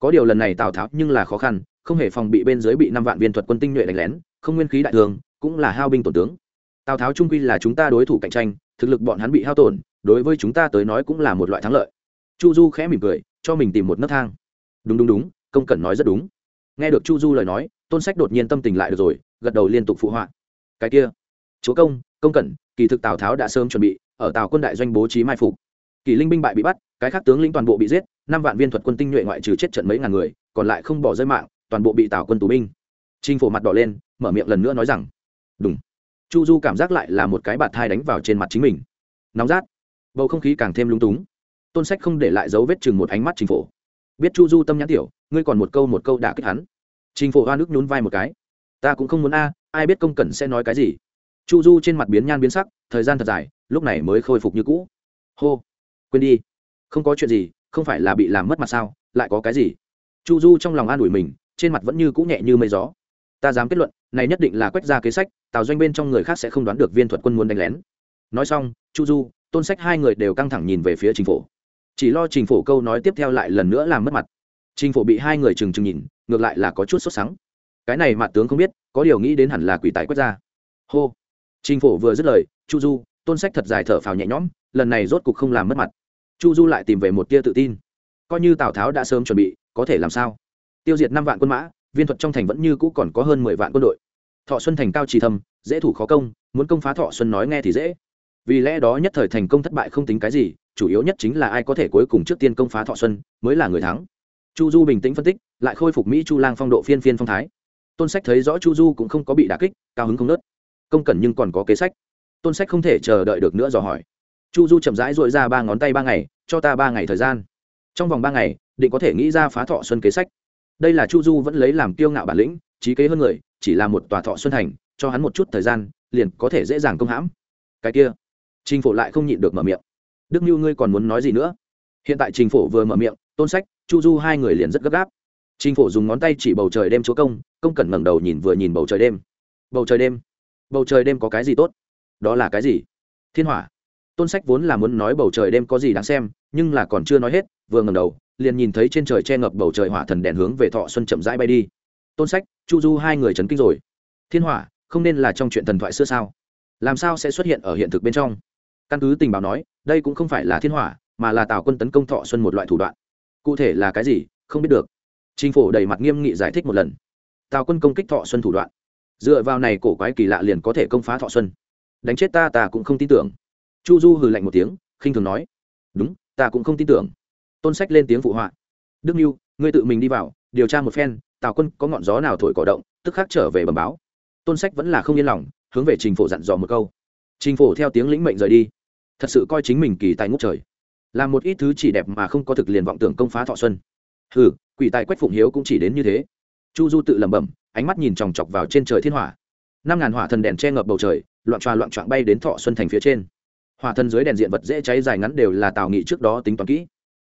có điều lần này tào tháo nhưng là khó khăn, không hề phòng bị bên dưới bị năm vạn viên thuật quân tinh nhuệ đánh lén, không nguyên khí đại thường, cũng là hao binh tổn tướng. Tào tháo trung quy là chúng ta đối thủ cạnh tranh, thực lực bọn hắn bị hao tổn, đối với chúng ta tới nói cũng là một loại thắng lợi. Chu du khẽ mỉm cười, cho mình tìm một nấc thang. Đúng đúng đúng, công cẩn nói rất đúng. Nghe được chu du lời nói, tôn sách đột nhiên tâm tình lại được rồi, gật đầu liên tục phụ họa. Cái kia, chúa công công cẩn, kỳ thực tào tháo đã sớm chuẩn bị, ở tào quân đại doanh bố trí mai phục kỳ linh binh bại bị bắt, cái khác tướng lĩnh toàn bộ bị giết, năm vạn viên thuật quân tinh nhuệ ngoại trừ chết trận mấy ngàn người, còn lại không bỏ rơi mạng, toàn bộ bị tào quân tù binh. Chinh phổ mặt đỏ lên, mở miệng lần nữa nói rằng đúng chu du cảm giác lại là một cái bạt thai đánh vào trên mặt chính mình. Nóng rát, bầu không khí càng thêm lung túng. Tôn sách không để lại dấu vết chừng một ánh mắt trình phổ. Biết chu du tâm nhãn tiểu, ngươi còn một câu một câu đã kích hắn. Trình phổ hoa nước nhún vai một cái. Ta cũng không muốn a, ai biết công cẩn sẽ nói cái gì. Chu du trên mặt biến nhan biến sắc, thời gian thật dài, lúc này mới khôi phục như cũ. Hô quên đi. Không có chuyện gì không phải là bị làm mất mặt sao lại có cái gì? Chu du trong lòng an ủi mình trên mặt vẫn như cũ nhẹ như mây gió. Ta dám kết luận này nhất định là quét ra kế sách tào doanh bên trong người khác sẽ không đoán được viên thuật quân muốn đánh lén. Nói xong chu du tôn sách hai người đều căng thẳng nhìn về phía trình Phủ, chỉ lo trình phổ câu nói tiếp theo lại lần nữa làm mất mặt. Trình phổ bị hai người trừng trừng nhìn ngược lại là có chút sốt sắng. Cái này mặt tướng không biết có điều nghĩ đến hẳn là quỷ tài quét ra. Hô. Trình phổ vừa dứt lời chu du tôn sách thật dài thở phào nhẹ nhõm lần này rốt cục không làm mất mặt chu du lại tìm về một tia tự tin. Coi như tào tháo đã sớm chuẩn bị, có thể làm sao? Tiêu diệt năm vạn quân mã, viên thuật trong thành vẫn như cũ còn có hơn mười vạn quân đội. Thọ xuân thành cao trì thâm, dễ thủ khó công, muốn công phá thọ xuân nói nghe thì dễ. Vì lẽ đó nhất thời thành công thất bại không tính cái gì, chủ yếu nhất chính là ai có thể cuối cùng trước tiên công phá thọ xuân, mới là người thắng. Chu du bình tĩnh phân tích, lại khôi phục mỹ chu lang phong độ phiên phiên phong thái. Tôn sách thấy rõ chu du cũng không có bị đà kích, cao hứng không nớt. Công cần nhưng còn có kế sách. Tôn sách không thể chờ đợi được nữa dò hỏi chu du chậm rãi dội ra ba ngón tay ba ngày, cho ta ba ngày thời gian. Trong vòng ba ngày, định có thể nghĩ ra phá thọ xuân kế sách. Đây là chu du vẫn lấy làm kiêu ngạo bản lĩnh, trí kế hơn người, chỉ là một tòa thọ xuân thành cho hắn một chút thời gian, liền có thể dễ dàng công hãm. Cái kia, trình phổ lại không nhịn được mở miệng. Đức như ngươi còn muốn nói gì nữa? Hiện tại trình phổ vừa mở miệng, tôn sách, chu du hai người liền rất gấp gáp. Trình phổ dùng ngón tay chỉ bầu trời đêm chúa công công cẩn ngẩng đầu nhìn vừa nhìn bầu trời đêm. Bầu trời đêm. Bầu trời đêm có cái gì tốt? Đó là cái gì? Thiên hỏa tôn sách vốn là muốn nói bầu trời đêm có gì đáng xem, nhưng là còn chưa nói hết, vừa ngầm đầu, liền nhìn thấy trên trời che ngập bầu trời hỏa thần đèn hướng về thọ xuân chậm rãi bay đi. Tôn sách, chu du hai người chấn kinh rồi. Thiên hỏa, không nên là trong chuyện thần thoại xưa sao? Làm sao sẽ xuất hiện ở hiện thực bên trong? Căn cứ tình báo nói, đây cũng không phải là thiên hỏa, mà là tào quân tấn công thọ xuân một loại thủ đoạn. Cụ thể là cái gì, không biết được. Chính phủ đầy mặt nghiêm nghị giải thích một lần. Tào quân công kích thọ xuân thủ đoạn. Dựa vào này cổ quái kỳ lạ liền có thể công phá thọ xuân. Đánh chết ta ta cũng không tin tưởng chu du hừ lạnh một tiếng, khinh thường nói, đúng, ta cũng không tin tưởng. Tôn sách lên tiếng phụ họa, đức mưu ngươi tự mình đi vào, điều tra một phen, tào quân có ngọn gió nào thổi cỏ động, tức khắc trở về bầm báo. Tôn sách vẫn là không yên lòng, hướng về trình phổ dặn dò một câu. Trình phổ theo tiếng lĩnh mệnh rời đi. Thật sự coi chính mình kỳ tài ngút trời. Làm một ít thứ chỉ đẹp mà không có thực liền vọng tưởng công phá thọ xuân. Hừ, quỷ tài quách phụng hiếu cũng chỉ đến như thế. Chu du tự lẩm bẩm, ánh mắt nhìn chòng chọc vào trên trời thiên hỏa. Năm ngàn hỏa thần đèn che ngập bầu trời, loạn tròa loạn trọn bay đến thọ xuân thành phía trên hỏa thần dưới đèn diện vật dễ cháy dài ngắn đều là tào nghị trước đó tính toán kỹ.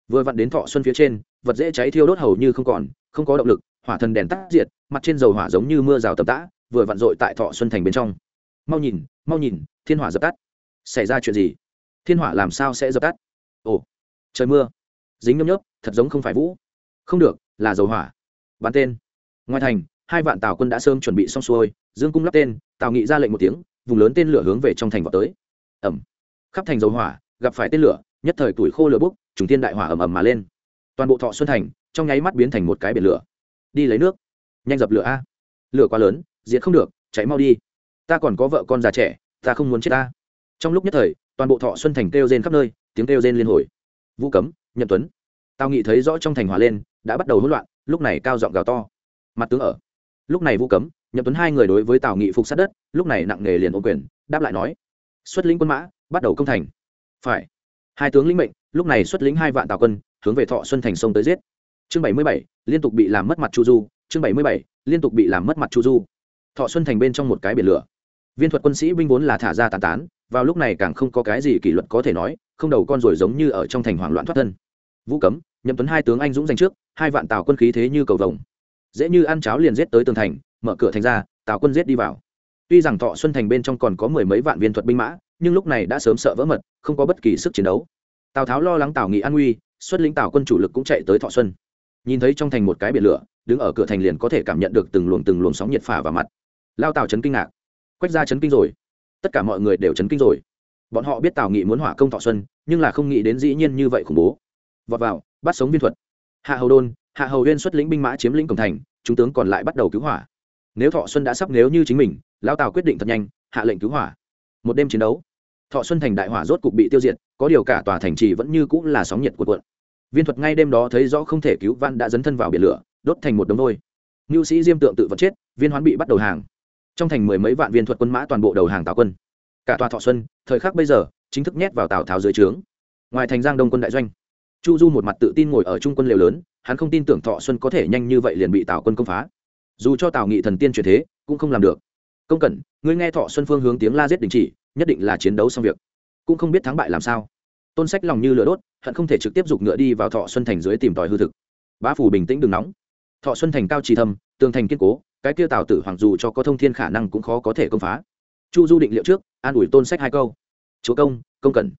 Vừa vặn đến thọ xuân phía trên, vật dễ cháy thiêu đốt hầu như không còn, không có động lực, hỏa thần đèn tắt diệt, mặt trên dầu hỏa giống như mưa rào tầm tã, vừa vặn dội tại thọ xuân thành bên trong. Mau nhìn mau nhìn, thiên hỏa dập tắt. Xảy ra chuyện gì? Thiên hỏa làm sao sẽ dập tắt? Ồ, trời mưa. Dính nhấp nhấp thật giống không phải vũ. Không được, là dầu hỏa. Bắn tên. Ngoài thành, hai vạn tàu quân đã sớm chuẩn bị xong xuôi, dương cung lắp tên, Tào nghị ra lệnh một tiếng, vùng lớn tên lửa hướng về trong thành vào tới. Ẩm khắp thành dầu hỏa, gặp phải tên lửa, nhất thời tuổi khô lửa bốc, trùng thiên đại hỏa ầm ầm mà lên. Toàn bộ thọ xuân thành, trong nháy mắt biến thành một cái biển lửa. Đi lấy nước. Nhanh dập lửa a. Lửa quá lớn, diệt không được cháy mau đi. Ta còn có vợ con già trẻ, ta không muốn chết ta. Trong lúc nhất thời, toàn bộ thọ xuân thành kêu rên khắp nơi, tiếng kêu rên liên hồi. Vũ cấm nhận tuấn. Tao nghĩ thấy rõ trong thành hỏa lên, đã bắt đầu hỗn loạn, lúc này cao giọng gào to. Mặt tướng ở. Lúc này vũ cấm, nhậm tuấn hai người đối với tào nghị phục sát đất, lúc này nặng nề liền ô quyền, đáp lại nói. Xuất lĩnh quân mã bắt đầu công thành. Phải. Hai tướng lĩnh mệnh, lúc này xuất lĩnh hai vạn tào quân, hướng về thọ xuân thành sông tới giết. Chương bảy mươi bảy, liên tục bị làm mất mặt chu du. Chương bảy mươi bảy, liên tục bị làm mất mặt chu du. Thọ xuân thành bên trong một cái biển lửa. Viên thuật quân sĩ binh vốn là thả ra tàn tán, vào lúc này càng không có cái gì kỷ luật có thể nói, không đầu con rồi giống như ở trong thành hoảng loạn thoát thân. Vũ cấm, nhậm tuấn hai tướng anh dũng giành trước, hai vạn tào quân khí thế như cầu vồng. Dễ như ăn cháo liền giết tới tường thành, mở cửa thành ra, tào quân giết đi vào. Tuy rằng thọ xuân thành bên trong còn có mười mấy vạn viên thuật binh mã nhưng lúc này đã sớm sợ vỡ mật, không có bất kỳ sức chiến đấu. Tào tháo lo lắng tào nghị an nguy, xuất lĩnh tào quân chủ lực cũng chạy tới thọ xuân. Nhìn thấy trong thành một cái biển lửa, đứng ở cửa thành liền có thể cảm nhận được từng luồng từng luồng sóng nhiệt phả vào mặt. Lao tào chấn kinh ngạc. Quách ra chấn kinh rồi. Tất cả mọi người đều chấn kinh rồi. Bọn họ biết tào nghị muốn hỏa công thọ xuân, nhưng là không nghĩ đến dĩ nhiên như vậy khủng bố. Vọt vào, bắt sống viên thuật. Hạ hầu đôn, hạ hầu huyên xuất lĩnh binh mã chiếm lĩnh cổng thành, chúng tướng còn lại bắt đầu cứu hỏa. Nếu thọ xuân đã sắp nếu như chính mình, lao tào quyết định thật nhanh, hạ lệnh cứu hỏa. Một đêm chiến đấu thọ xuân thành đại hỏa rốt cục bị tiêu diệt, có điều cả tòa thành trì vẫn như cũng là sóng nhiệt của cuộn. Viên thuật ngay đêm đó thấy rõ không thể cứu văn đã dấn thân vào biển lửa, đốt thành một đống vôi ngưu sĩ diêm tượng tự vật chết, viên hoán bị bắt đầu hàng. Trong thành mười mấy vạn viên thuật quân mã toàn bộ đầu hàng tào quân. Cả tòa thọ xuân, thời khắc bây giờ, chính thức nhét vào tào tháo dưới trướng. Ngoài thành giang đông quân đại doanh, chu du một mặt tự tin ngồi ở trung quân liều lớn, hắn không tin tưởng thọ xuân có thể nhanh như vậy liền bị tào quân công phá. Dù cho tào nghị thần tiên chuyển thế, cũng không làm được. Công cẩn, ngươi nghe thọ xuân phương hướng tiếng la giết đình chỉ nhất định là chiến đấu xong việc. Cũng không biết thắng bại làm sao. Tôn sách lòng như lửa đốt, hận không thể trực tiếp giục ngựa đi vào thọ xuân thành dưới tìm tòi hư thực. Bá phủ bình tĩnh đừng nóng. Thọ xuân thành cao trì thâm, tường thành kiên cố, cái kia tào tử hoàng dù cho có thông thiên khả năng cũng khó có thể công phá. Chu du định liệu trước, an ủi tôn sách hai câu. Chúa công công cần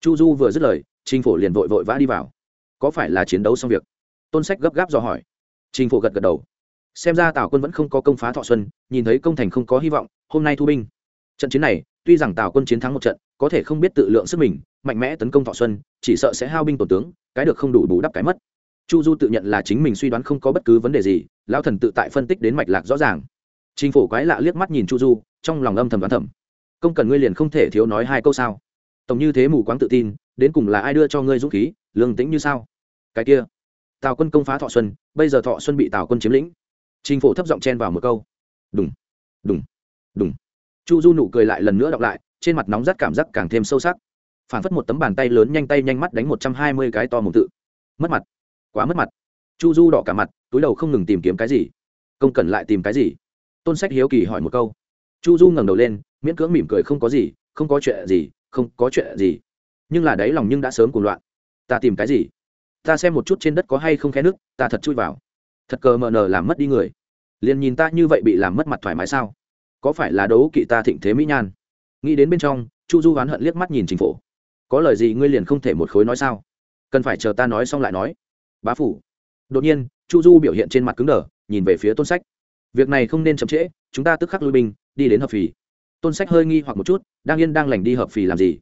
chu du vừa dứt lời, trình phổ liền vội vội vã đi vào. Có phải là chiến đấu xong việc? Tôn sách gấp gáp dò hỏi. Trình phổ gật gật đầu. Xem ra tào quân vẫn không có công phá thọ xuân, nhìn thấy công thành không có hy vọng, hôm nay thu binh. Trận chiến này tuy rằng tào quân chiến thắng một trận, có thể không biết tự lượng sức mình, mạnh mẽ tấn công thọ xuân, chỉ sợ sẽ hao binh tổn tướng, cái được không đủ bù đắp cái mất. Chu du tự nhận là chính mình suy đoán không có bất cứ vấn đề gì, lão thần tự tại phân tích đến mạch lạc rõ ràng. Chính phủ quái lạ liếc mắt nhìn chu du, trong lòng âm thầm đoán thầm. Công cần ngươi liền không thể thiếu nói hai câu sao? Tổng như thế mù quáng tự tin, đến cùng là ai đưa cho ngươi dũng khí, lương tĩnh như sao? Cái kia, tào quân công phá thọ xuân, bây giờ thọ xuân bị tào quân chiếm lĩnh. Chính phủ thấp giọng chen vào một câu. Đúng đúng đúng chu du nụ cười lại lần nữa đọc lại, trên mặt nóng rát cảm giác càng thêm sâu sắc. Phản phất một tấm bàn tay lớn nhanh tay nhanh mắt đánh một trăm hai mươi cái to mồm tự. Mất mặt. Quá mất mặt. Chu du đỏ cả mặt, túi đầu không ngừng tìm kiếm cái gì? Công cần lại tìm cái gì? Tôn sách hiếu kỳ hỏi một câu. Chu du ngẩng đầu lên, miễn cưỡng mỉm cười không có gì, không có chuyện gì, không có chuyện gì. Nhưng là đáy lòng nhưng đã sớm cuồng loạn. Ta tìm cái gì? Ta xem một chút trên đất có hay không khe nước ta thật chui vào. Thật cờ mờ nờ làm mất đi người. Liền nhìn ta như vậy bị làm mất mặt thoải mái sao? Có phải là đấu kỵ ta thịnh thế mỹ nhan? Nghĩ đến bên trong, chu du oán hận liếc mắt nhìn chính phủ có lời gì ngươi liền không thể một khối nói sao? Cần phải chờ ta nói xong lại nói. Bá phủ. Đột nhiên, chu du biểu hiện trên mặt cứng đờ, nhìn về phía tôn sách. Việc này không nên chậm trễ, chúng ta tức khắc lui binh, đi đến hợp phì. Tôn sách hơi nghi hoặc một chút, đang yên đang lành đi hợp phì làm gì?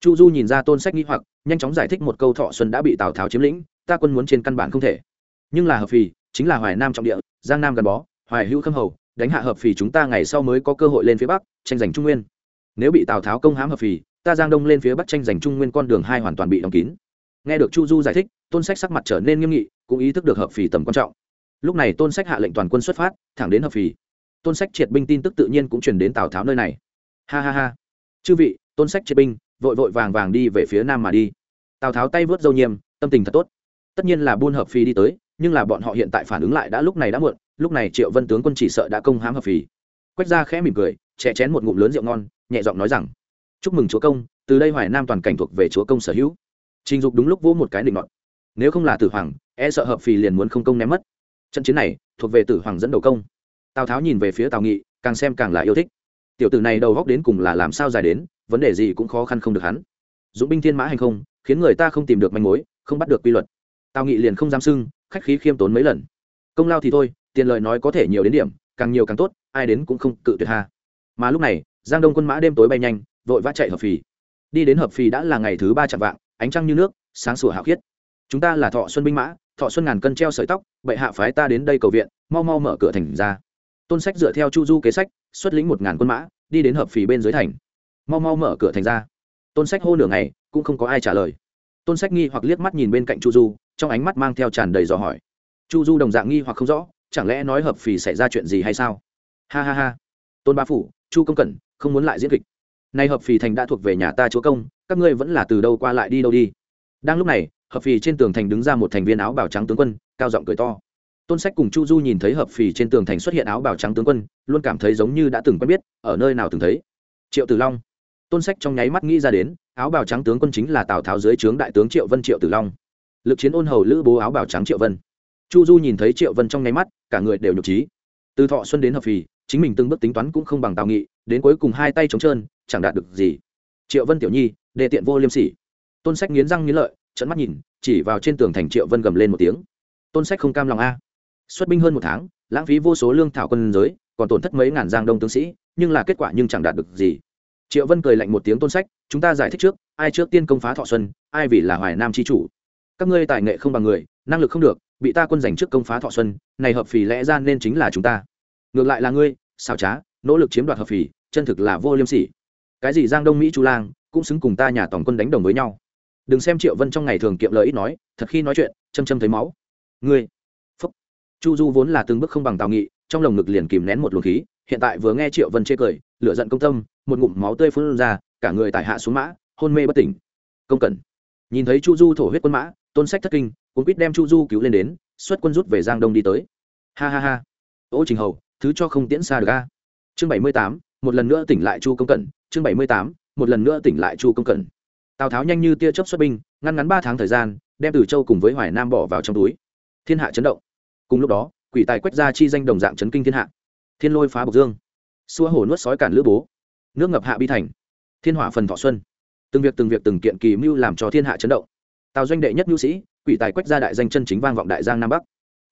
Chu du nhìn ra tôn sách nghi hoặc, nhanh chóng giải thích một câu thọ xuân đã bị tào tháo chiếm lĩnh, ta quân muốn trên căn bản không thể. Nhưng là hợp phì, chính là hoài nam trọng địa, giang nam gần bó, hoài hữu khâm hầu đánh hạ hợp phì chúng ta ngày sau mới có cơ hội lên phía bắc, tranh giành trung nguyên. Nếu bị tào tháo công hãm hợp phì, ta giang đông lên phía bắc tranh giành trung nguyên con đường hai hoàn toàn bị đóng kín. Nghe được chu du giải thích, tôn sách sắc mặt trở nên nghiêm nghị, cũng ý thức được hợp phì tầm quan trọng. Lúc này tôn sách hạ lệnh toàn quân xuất phát, thẳng đến hợp phì. Tôn sách triệt binh tin tức tự nhiên cũng truyền đến tào tháo nơi này. Ha ha ha. Chư vị, tôn sách triệt binh, vội vội vàng vàng đi về phía nam mà đi. Tào tháo tay vớt dâu nhiêm tâm tình thật tốt. Tất nhiên là buôn hợp phì đi tới, nhưng là bọn họ hiện tại phản ứng lại đã lúc này đã muộn lúc này triệu vân tướng quân chỉ sợ đã công hãm hợp phì. Quách ra khẽ mỉm cười, chè chén một ngụm lớn rượu ngon, nhẹ giọng nói rằng, chúc mừng chúa công, từ đây hoài nam toàn cảnh thuộc về chúa công sở hữu. Trình dục đúng lúc vỗ một cái định ngọn nếu không là tử hoàng e sợ hợp phì liền muốn không công ném mất. Trận chiến này, thuộc về tử hoàng dẫn đầu công. Tào tháo nhìn về phía tào nghị, càng xem càng là yêu thích. Tiểu tử này đầu góc đến cùng là làm sao dài đến, vấn đề gì cũng khó khăn không được hắn. Dũng binh thiên mã hành không, khiến người ta không tìm được manh mối, không bắt được quy luật. Tào nghị liền không dám sưng khách khí khiêm tốn mấy lần. Công lao thì thôi tiền lời nói có thể nhiều đến điểm, càng nhiều càng tốt, ai đến cũng không cự tuyệt ha. Mà lúc này, giang đông quân mã đêm tối bay nhanh, vội vã chạy hợp phì. Đi đến hợp phì đã là ngày thứ ba chạm vạng, ánh trăng như nước, sáng sủa hạo khiết. Chúng ta là thọ xuân binh mã, thọ xuân ngàn cân treo sợi tóc, bệ hạ phái ta đến đây cầu viện, mau mau mở cửa thành ra. Tôn sách dựa theo chu du kế sách, xuất lĩnh một ngàn quân mã, đi đến hợp phì bên dưới thành. Mau mau mở cửa thành ra. Tôn sách hô nửa ngày, cũng không có ai trả lời. Tôn sách nghi hoặc liếc mắt nhìn bên cạnh chu du, trong ánh mắt mang theo tràn đầy dò hỏi. Chu du đồng dạng nghi hoặc không rõ chẳng lẽ nói hợp phì xảy ra chuyện gì hay sao? Ha ha ha. Tôn ba phủ, chu công cẩn, không muốn lại diễn kịch. Nay hợp phì thành đã thuộc về nhà ta chúa công, các ngươi vẫn là từ đâu qua lại đi đâu đi. Đang lúc này, hợp phì trên tường thành đứng ra một thành viên áo bào trắng tướng quân, cao giọng cười to. Tôn sách cùng chu du nhìn thấy hợp phì trên tường thành xuất hiện áo bào trắng tướng quân, luôn cảm thấy giống như đã từng quen biết, ở nơi nào từng thấy. Triệu tử long. Tôn sách trong nháy mắt nghĩ ra đến, áo bào trắng tướng quân chính là tào tháo dưới trướng đại tướng triệu vân triệu tử long. Lực chiến ôn hầu lữ bố áo bào trắng triệu vân chu du nhìn thấy triệu vân trong nháy mắt, cả người đều nhục trí từ thọ xuân đến hợp phì, chính mình từng bước tính toán cũng không bằng tào nghị, đến cuối cùng hai tay trống trơn, chẳng đạt được gì. Triệu vân tiểu nhi, đề tiện vô liêm sỉ. Tôn sách nghiến răng nghiến lợi trận mắt nhìn, chỉ vào trên tường thành triệu vân gầm lên một tiếng. Tôn sách không cam lòng a. Xuất binh hơn một tháng, lãng phí vô số lương thảo quân giới, còn tổn thất mấy ngàn giang đông tướng sĩ, nhưng là kết quả nhưng chẳng đạt được gì. Triệu vân cười lạnh một tiếng tôn sách, chúng ta giải thích trước, ai trước tiên công phá thọ xuân, ai vì là hoài nam tri chủ. Các ngươi tài nghệ không bằng người, năng lực không được bị ta quân giành trước công phá thọ xuân, này hợp phì lẽ ra nên chính là chúng ta. Ngược lại là ngươi, xảo trá, nỗ lực chiếm đoạt hợp phì, chân thực là vô liêm sỉ. Cái gì giang đông mỹ chu lang, cũng xứng cùng ta nhà tổng quân đánh đồng với nhau. Đừng xem triệu vân trong ngày thường kiệm lời ít nói, thật khi nói chuyện, châm châm thấy máu. Ngươi, phúc. Chu du vốn là từng bước không bằng tào nghị, trong lồng ngực liền kìm nén một luồng khí, hiện tại vừa nghe triệu vân chê cười lựa giận công tâm, một ngụm máu tươi phun ra, cả người tại hạ xuống mã, hôn mê bất tỉnh. Công cẩn nhìn thấy chu du thổ huyết quân mã tôn sách thất kinh cũng quýt đem chu du cứu lên đến, xuất quân rút về giang đông đi tới. Ha ha ha. Ô trình hầu, thứ cho không tiễn xa được a. Chương bảy mươi tám, một lần nữa tỉnh lại chu công cẩn. Chương bảy mươi tám, một lần nữa tỉnh lại chu công cẩn. Tào tháo nhanh như tia chớp xuất binh, ngăn ngắn ba tháng thời gian, đem từ châu cùng với hoài nam bỏ vào trong túi. Thiên hạ chấn động. Cùng lúc đó, quỷ tài quét ra chi danh đồng dạng chấn kinh thiên hạ. Thiên lôi phá bộc dương. Xua hổ nuốt sói cản lữ bố. Nước ngập hạ bi thành. Thiên hỏa phần thọ xuân. Từng việc từng việc từng kiện kỳ mưu làm cho thiên hạ chấn động tào doanh đệ nhất nhu sĩ, quỷ tài quét gia đại danh chân chính vang vọng đại giang nam bắc.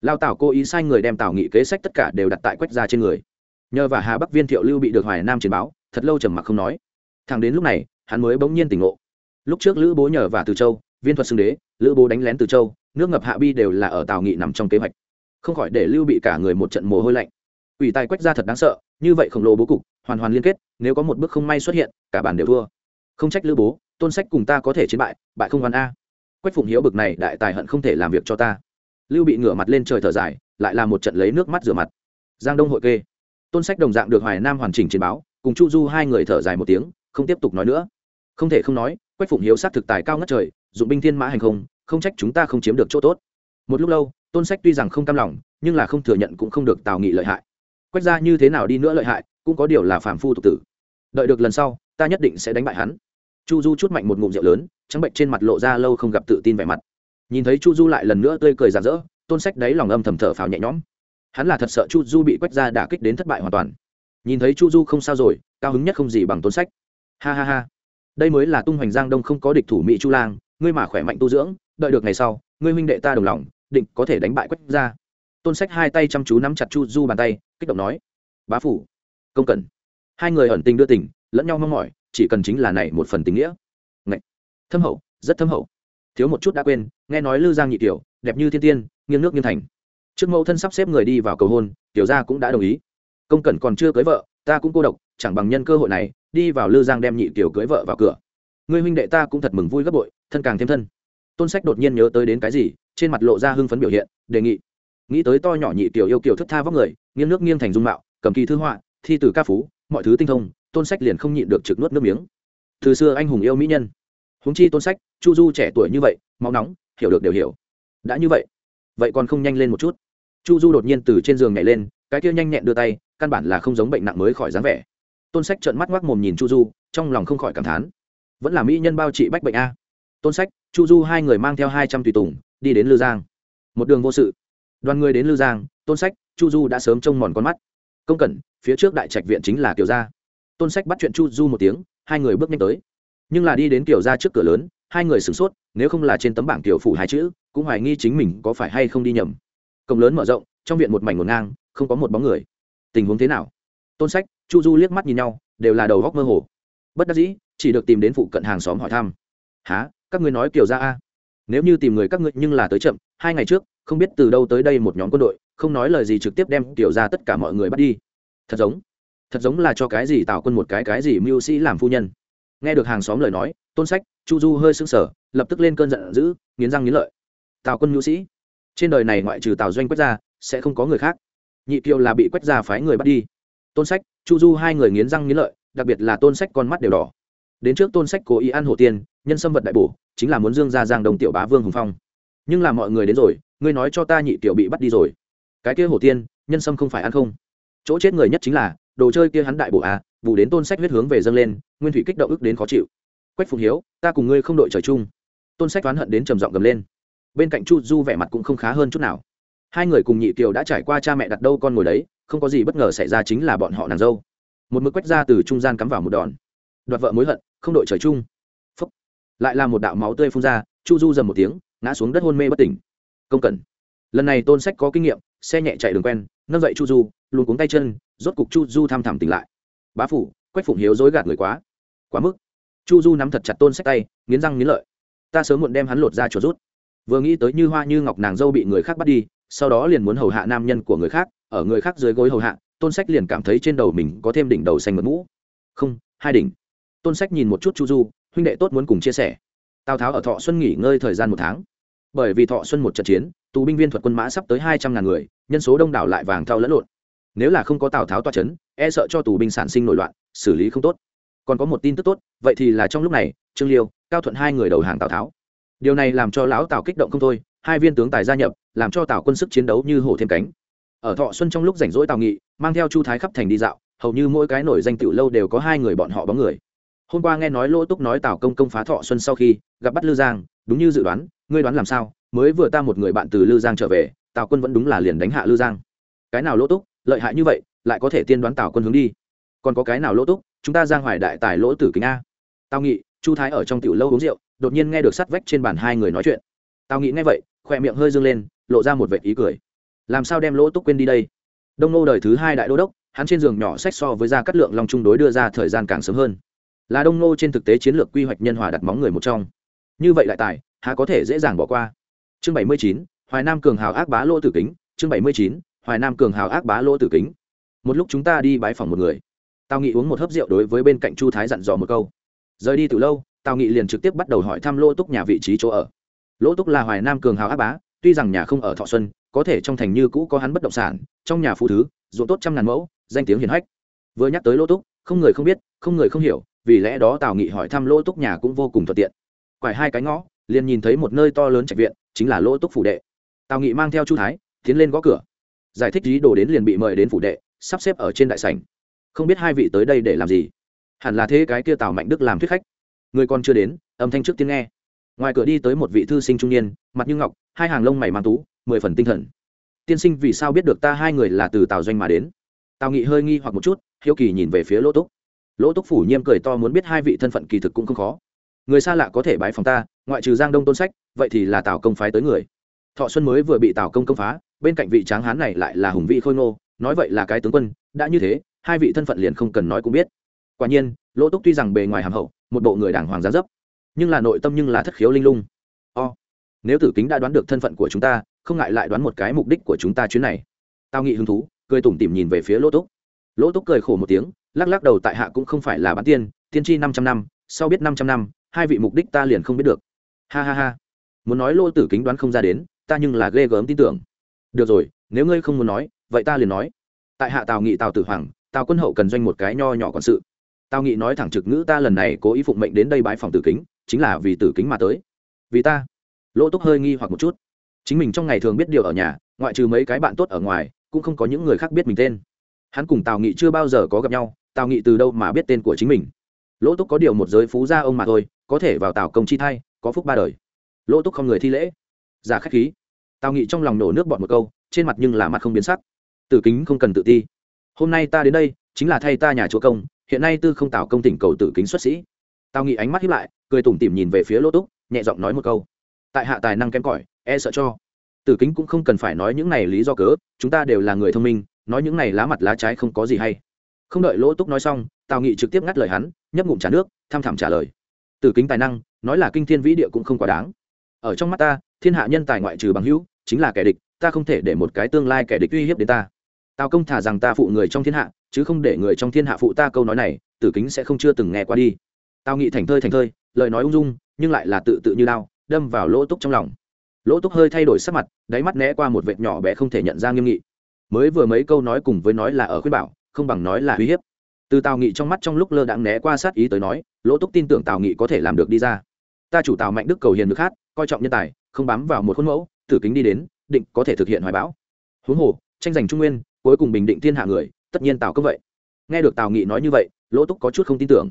Lao tào cố ý sai người đem tào nghị kế sách tất cả đều đặt tại quét gia trên người. Nhờ và hà bắc viên thiệu lưu bị được hoài nam truyền báo, thật lâu trầm mặc không nói. Thằng đến lúc này, hắn mới bỗng nhiên tỉnh ngộ. Lúc trước lữ bố nhờ và từ châu, viên thuật xưng đế, lữ bố đánh lén từ châu, nước ngập hạ bi đều là ở tào nghị nằm trong kế hoạch. Không khỏi để lưu bị cả người một trận mồ hôi lạnh. Ủy tài quách ra thật đáng sợ, như vậy khổng lồ bố cục, hoàn hoàn liên kết, nếu có một bước không may xuất hiện, cả bản đều thua. Không trách lữ bố, tôn sách cùng ta có thể chiến bại bại không hoàn a quách phụng hiếu bực này, đại tài hận không thể làm việc cho ta. Lưu bị ngửa mặt lên trời thở dài, lại là một trận lấy nước mắt rửa mặt. Giang đông hội kê. Tôn sách đồng dạng được hoài nam hoàn chỉnh trên báo, cùng chu du hai người thở dài một tiếng, không tiếp tục nói nữa. Không thể không nói, quách phụng hiếu sát thực tài cao ngất trời, dụng binh thiên mã hành không không trách chúng ta không chiếm được chỗ tốt. Một lúc lâu, tôn sách tuy rằng không cam lòng, nhưng là không thừa nhận cũng không được tào nghị lợi hại. Quách ra như thế nào đi nữa lợi hại, cũng có điều là phàm phu tục tử. Đợi được lần sau, ta nhất định sẽ đánh bại hắn. Chu du chút mạnh một ngụm rượu lớn trắng bệnh trên mặt lộ ra lâu không gặp tự tin vẻ mặt. Nhìn thấy chu du lại lần nữa tươi cười rạng rỡ, tôn sách đáy lòng âm thầm thở phào nhẹ nhõm. Hắn là thật sợ chu du bị quách ra đả kích đến thất bại hoàn toàn. Nhìn thấy chu du không sao rồi, cao hứng nhất không gì bằng tôn sách. Ha ha ha. Đây mới là tung hoành giang đông không có địch thủ mỹ chu lang, ngươi mà khỏe mạnh tu dưỡng, đợi được ngày sau, ngươi huynh đệ ta đồng lòng, định có thể đánh bại quách ra. Tôn sách hai tay chăm chú nắm chặt chu du bàn tay, kích động nói, bá phủ, công cần. Hai người ẩn tình đưa tình, lẫn nhau mong mỏi, chỉ cần chính là này một phần tình nghĩa thâm hậu, rất thâm hậu. Thiếu một chút đã quên, nghe nói lư giang nhị tiểu, đẹp như thiên tiên, nghiêng nước nghiêng thành. Trước mẫu thân sắp xếp người đi vào cầu hôn, tiểu gia cũng đã đồng ý. Công cẩn còn chưa cưới vợ, ta cũng cô độc, chẳng bằng nhân cơ hội này, đi vào lư giang đem nhị tiểu cưới vợ vào cửa. Người huynh đệ ta cũng thật mừng vui gấp bội, thân càng thêm thân. Tôn sách đột nhiên nhớ tới đến cái gì, trên mặt lộ ra hưng phấn biểu hiện, đề nghị. Nghĩ tới to nhỏ nhị tiểu yêu kiểu thức tha vóc người, nghiêng nước nghiêng thành dung mạo, cầm kỳ thư họa, thi từ ca phú, mọi thứ tinh thông, tôn sách liền không nhịn được trực nuốt nước miếng. Từ xưa anh hùng yêu mỹ nhân huống chi tôn sách, chu du trẻ tuổi như vậy máu nóng, hiểu được đều hiểu. Đã như vậy vậy còn không nhanh lên một chút? Chu du đột nhiên từ trên giường nhảy lên, cái kia nhanh nhẹn đưa tay, căn bản là không giống bệnh nặng mới khỏi dáng vẻ. Tôn sách trợn mắt ngoác mồm nhìn chu du, trong lòng không khỏi cảm thán. Vẫn là mỹ nhân bao trị bách bệnh a. Tôn sách, chu du hai người mang theo hai trăm tùy tùng, đi đến lư giang. Một đường vô sự. Đoàn người đến lư giang, tôn sách, chu du đã sớm trông mòn con mắt. Công cẩn, phía trước đại trạch viện chính là kiều gia. Tôn sách bắt chuyện chu du một tiếng, hai người bước nhanh tới nhưng là đi đến kiểu gia trước cửa lớn, hai người sửng sốt, nếu không là trên tấm bảng tiểu phủ hai chữ, cũng hoài nghi chính mình có phải hay không đi nhầm. Cổng lớn mở rộng, trong viện một mảnh ngổn ngang, không có một bóng người. Tình huống thế nào? Tôn sách, chu du liếc mắt nhìn nhau, đều là đầu góc mơ hồ. Bất đắc dĩ, chỉ được tìm đến phụ cận hàng xóm hỏi thăm. Há các ngươi nói kiểu gia a? Nếu như tìm người các ngươi nhưng là tới chậm, hai ngày trước, không biết từ đâu tới đây một nhóm quân đội, không nói lời gì trực tiếp đem tiểu ra tất cả mọi người bắt đi. Thật giống thật giống là cho cái gì tạo quân một cái cái gì mưu sĩ làm phu nhân nghe được hàng xóm lời nói, tôn sách, chu du hơi sững sờ, lập tức lên cơn giận dữ, nghiến răng nghiến lợi. Tào quân nhũ sĩ, trên đời này ngoại trừ tào doanh quét ra, sẽ không có người khác. Nhị kiều là bị quét ra phái người bắt đi. Tôn sách, chu du hai người nghiến răng nghiến lợi, đặc biệt là tôn sách con mắt đều đỏ. Đến trước tôn sách cố ý ăn hổ tiên, nhân sâm vật đại bổ, chính là muốn dương ra giang đồng tiểu bá vương hùng phong. Nhưng là mọi người đến rồi, ngươi nói cho ta nhị tiểu bị bắt đi rồi. Cái kia hổ tiên, nhân sâm không phải ăn không? Chỗ chết người nhất chính là, đồ chơi kia hắn đại bộ à bù đến tôn sách huyết hướng về dâng lên nguyên thủy kích động ức đến khó chịu. Quách phùng hiếu, ta cùng ngươi không đội trời chung. Tôn sách oán hận đến trầm giọng gầm lên. Bên cạnh chu du vẻ mặt cũng không khá hơn chút nào. Hai người cùng nhị kiều đã trải qua cha mẹ đặt đâu con ngồi đấy, không có gì bất ngờ xảy ra chính là bọn họ nàng dâu. Một mực quét ra từ trung gian cắm vào một đòn. Đoạt vợ mối hận, không đội trời chung. Phúc. lại là một đạo máu tươi phun ra, chu du dầm một tiếng, ngã xuống đất hôn mê bất tỉnh. Công cẩn. Lần này tôn sách có kinh nghiệm, xe nhẹ chạy đường quen, nâng dậy chu du luôn cuống tay chân, rốt cục chu du tham thẳm tỉnh lại. Bá phủ, quách phụng hiếu dối gạt người quá quá mức. Chu du nắm thật chặt tôn sách tay, nghiến răng nghiến lợi. Ta sớm muộn đem hắn lột ra chuột rút. Vừa nghĩ tới như hoa như ngọc nàng dâu bị người khác bắt đi, sau đó liền muốn hầu hạ nam nhân của người khác, ở người khác dưới gối hầu hạ, tôn sách liền cảm thấy trên đầu mình có thêm đỉnh đầu xanh mật mũ. Không, hai đỉnh. Tôn sách nhìn một chút chu du, huynh đệ tốt muốn cùng chia sẻ. Tào tháo ở thọ xuân nghỉ ngơi thời gian một tháng. Bởi vì thọ xuân một trận chiến, tù binh viên thuật quân mã sắp tới hai trăm ngàn người, nhân số đông đảo lại vàng thao lẫn lộn. Nếu là không có tào tháo toa c h ấ n e sợ cho tù binh sản sinh nổi loạn, xử lý không tốt còn có một tin tức tốt, vậy thì là trong lúc này, trương liêu, cao thuận hai người đầu hàng tào tháo. Điều này làm cho lão tào kích động không thôi, hai viên tướng tài gia nhập, làm cho tào quân sức chiến đấu như hổ thêm cánh. Ở thọ xuân trong lúc rảnh rỗi tào nghị, mang theo chu thái khắp thành đi dạo, hầu như mỗi cái nổi danh tiểu lâu đều có hai người bọn họ bóng người. Hôm qua nghe nói lỗ túc nói tào công công phá thọ xuân sau khi gặp bắt lư giang, đúng như dự đoán, ngươi đoán làm sao? Mới vừa ta một người bạn từ lư giang trở về, tào quân vẫn đúng là liền đánh hạ lư giang. Cái nào lỗ túc, lợi hại như vậy, lại có thể tiên đoán tào quân hướng đi. Còn có cái nào lỗ túc chúng ta giang hoài đại tài lỗ tử kính a. Tao nghị, chu thái ở trong tiểu lâu uống rượu, đột nhiên nghe được sắt vách trên bàn hai người nói chuyện. Tao nghị nghe vậy, khỏe miệng hơi dâng lên, lộ ra một vệt ý cười. Làm sao đem lỗ túc quên đi đây? Đông nô đời thứ hai đại đô đốc, hắn trên giường nhỏ sách so với gia cát lượng long trung đối đưa ra thời gian càng sớm hơn. Là đông nô trên thực tế chiến lược quy hoạch nhân hòa đặt móng người một trong. Như vậy lại tài, há có thể dễ dàng bỏ qua? Chương bảy mươi chín, hoài nam cường hào ác bá lỗ tử kính, chương bảy mươi chín, hoài nam cường hào ác bá lỗ tử kính. Một lúc chúng ta đi bái phòng một người tào nghị uống một hớp rượu đối với bên cạnh chu thái dặn dò một câu. Rời đi từ lâu, tào nghị liền trực tiếp bắt đầu hỏi thăm lỗ túc nhà vị trí chỗ ở. Lỗ túc là hoài nam cường hào áp bá, tuy rằng nhà không ở thọ xuân, có thể trong thành như cũ có hắn bất động sản, trong nhà phụ thứ, ruộng tốt trăm ngàn mẫu, danh tiếng hiển hách. Vừa nhắc tới lỗ túc, không người không biết, không người không hiểu, vì lẽ đó tào nghị hỏi thăm lỗ túc nhà cũng vô cùng thuận tiện. Quải hai cái ngõ, liền nhìn thấy một nơi to lớn trạch viện, chính là lỗ túc phủ đệ. Tào nghị mang theo chu thái, tiến lên gõ cửa. Giải thích lý đồ đến liền bị mời đến phủ đệ, sắp xếp ở trên đại sảnh không biết hai vị tới đây để làm gì. Hẳn là thế cái kia tào mạnh đức làm thuyết khách. Người còn chưa đến, âm thanh trước tiên nghe. Ngoài cửa đi tới một vị thư sinh trung niên, mặt như ngọc, hai hàng lông mày mang tú, mười phần tinh thần. Tiên sinh vì sao biết được ta hai người là từ tào doanh mà đến? Tào nghị hơi nghi hoặc một chút, hiếu kỳ nhìn về phía lỗ túc. Lỗ túc phủ nhiêm cười to muốn biết hai vị thân phận kỳ thực cũng không khó. Người xa lạ có thể bái phòng ta, ngoại trừ giang đông tôn sách, vậy thì là tào công phái tới người. Thọ xuân mới vừa bị tào công công phá, bên cạnh vị tráng hán này lại là hùng vị khôi ngô, nói vậy là cái tướng quân, đã như thế hai vị thân phận liền không cần nói cũng biết. Quả nhiên, lỗ túc tuy rằng bề ngoài hàm hậu, một bộ người đàng hoàng giá dấp, nhưng là nội tâm nhưng là thất khiếu linh lung. O, nếu tử kính đã đoán được thân phận của chúng ta, không ngại lại đoán một cái mục đích của chúng ta chuyến này. Tao nghị hứng thú, cười tủm tỉm nhìn về phía lỗ túc. Lỗ túc cười khổ một tiếng, lắc lắc đầu tại hạ cũng không phải là bán tiên tiên tri năm trăm năm, sau biết năm trăm năm, hai vị mục đích ta liền không biết được. Ha ha ha. Muốn nói lỗ tử kính đoán không ra đến, ta nhưng là ghê gớm tin tưởng. Được rồi, nếu ngươi không muốn nói, vậy ta liền nói. Tại hạ tào nghị tào tử hoàng tào quân hậu cần doanh một cái nho nhỏ còn sự tào nghị nói thẳng trực ngữ ta lần này cố ý phụng mệnh đến đây bãi phòng tử kính chính là vì tử kính mà tới vì ta lỗ túc hơi nghi hoặc một chút chính mình trong ngày thường biết điều ở nhà ngoại trừ mấy cái bạn tốt ở ngoài cũng không có những người khác biết mình tên hắn cùng tào nghị chưa bao giờ có gặp nhau tào nghị từ đâu mà biết tên của chính mình lỗ túc có điều một giới phú gia ông mà thôi có thể vào tào công chi thay có phúc ba đời lỗ túc không người thi lễ giả khách khí tào nghị trong lòng nổ nước bọt một câu trên mặt nhưng là mặt không biến sắc tử kính không cần tự ti hôm nay ta đến đây, chính là thay ta nhà chúa công, hiện nay tư không tạo công tỉnh cầu tử kính xuất sĩ. Tào nghị ánh mắt hiếp lại, cười tủm tỉm nhìn về phía lỗ túc, nhẹ giọng nói một câu. Tại hạ tài năng kém cỏi e sợ cho. Tử kính cũng không cần phải nói những này lý do cớ, chúng ta đều là người thông minh, nói những này lá mặt lá trái không có gì hay. Không đợi lỗ túc nói xong, tào nghị trực tiếp ngắt lời hắn, nhấp ngụm trả nước, tham thảm trả lời. Tử kính tài năng, nói là kinh thiên vĩ địa cũng không quá đáng. Ở trong mắt ta, thiên hạ nhân tài ngoại trừ bằng hữu, chính là kẻ địch, ta không thể để một cái tương lai kẻ địch uy hiếp đến ta tào công thả rằng ta phụ người trong thiên hạ, chứ không để người trong thiên hạ phụ ta câu nói này, tử kính sẽ không chưa từng nghe qua đi. Tào nghị thành thơi thành thơi, lời nói ung dung, nhưng lại là tự tự như lao đâm vào lỗ túc trong lòng. Lỗ túc hơi thay đổi sắc mặt, đáy mắt né qua một vệt nhỏ bé không thể nhận ra nghiêm nghị. Mới vừa mấy câu nói cùng với nói là ở khuyên bảo, không bằng nói là uy hiếp. Từ tào nghị trong mắt trong lúc lơ đãng né qua sát ý tới nói, lỗ túc tin tưởng tào nghị có thể làm được đi ra. Ta chủ tào mạnh đức cầu hiền được hát, coi trọng nhân tài, không bám vào một khuôn mẫu, tử kính đi đến, định có thể thực hiện hoài bão. Huống hồ, tranh giành trung nguyên cuối cùng bình định thiên hạ người, tất nhiên tào công vậy. Nghe được tào nghị nói như vậy, lỗ túc có chút không tin tưởng.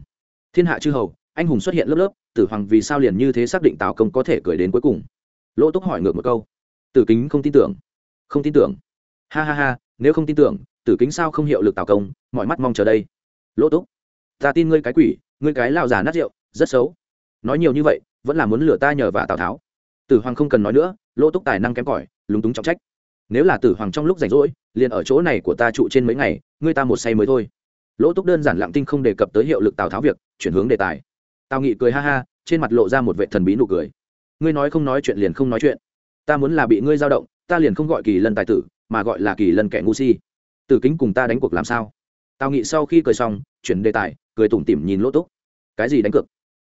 Thiên hạ chư hầu, anh hùng xuất hiện lớp lớp, tử hoàng vì sao liền như thế xác định tào công có thể cười đến cuối cùng? Lỗ túc hỏi ngược một câu. Tử kính không tin tưởng. Không tin tưởng. Ha ha ha, nếu không tin tưởng, tử kính sao không hiệu lực tào công, mọi mắt mong chờ đây. Lỗ túc, ta tin ngươi cái quỷ, ngươi cái lao già nát rượu, rất xấu. Nói nhiều như vậy, vẫn là muốn lừa ta nhờ và tào tháo. Tử hoàng không cần nói nữa, lỗ túc tài năng kém cỏi, lúng túng trọng trách nếu là tử hoàng trong lúc rảnh rỗi, liền ở chỗ này của ta trụ trên mấy ngày, ngươi ta một say mới thôi. Lỗ túc đơn giản lặng tinh không đề cập tới hiệu lực tào tháo việc, chuyển hướng đề tài. Tào nghị cười ha ha, trên mặt lộ ra một vệ thần bí nụ cười. Ngươi nói không nói chuyện liền không nói chuyện. Ta muốn là bị ngươi giao động, ta liền không gọi kỳ lân tài tử, mà gọi là kỳ lân kẻ ngu si. Tử kính cùng ta đánh cuộc làm sao? Tào nghị sau khi cười xong, chuyển đề tài, cười tủm tỉm nhìn lỗ túc. Cái gì đánh cược?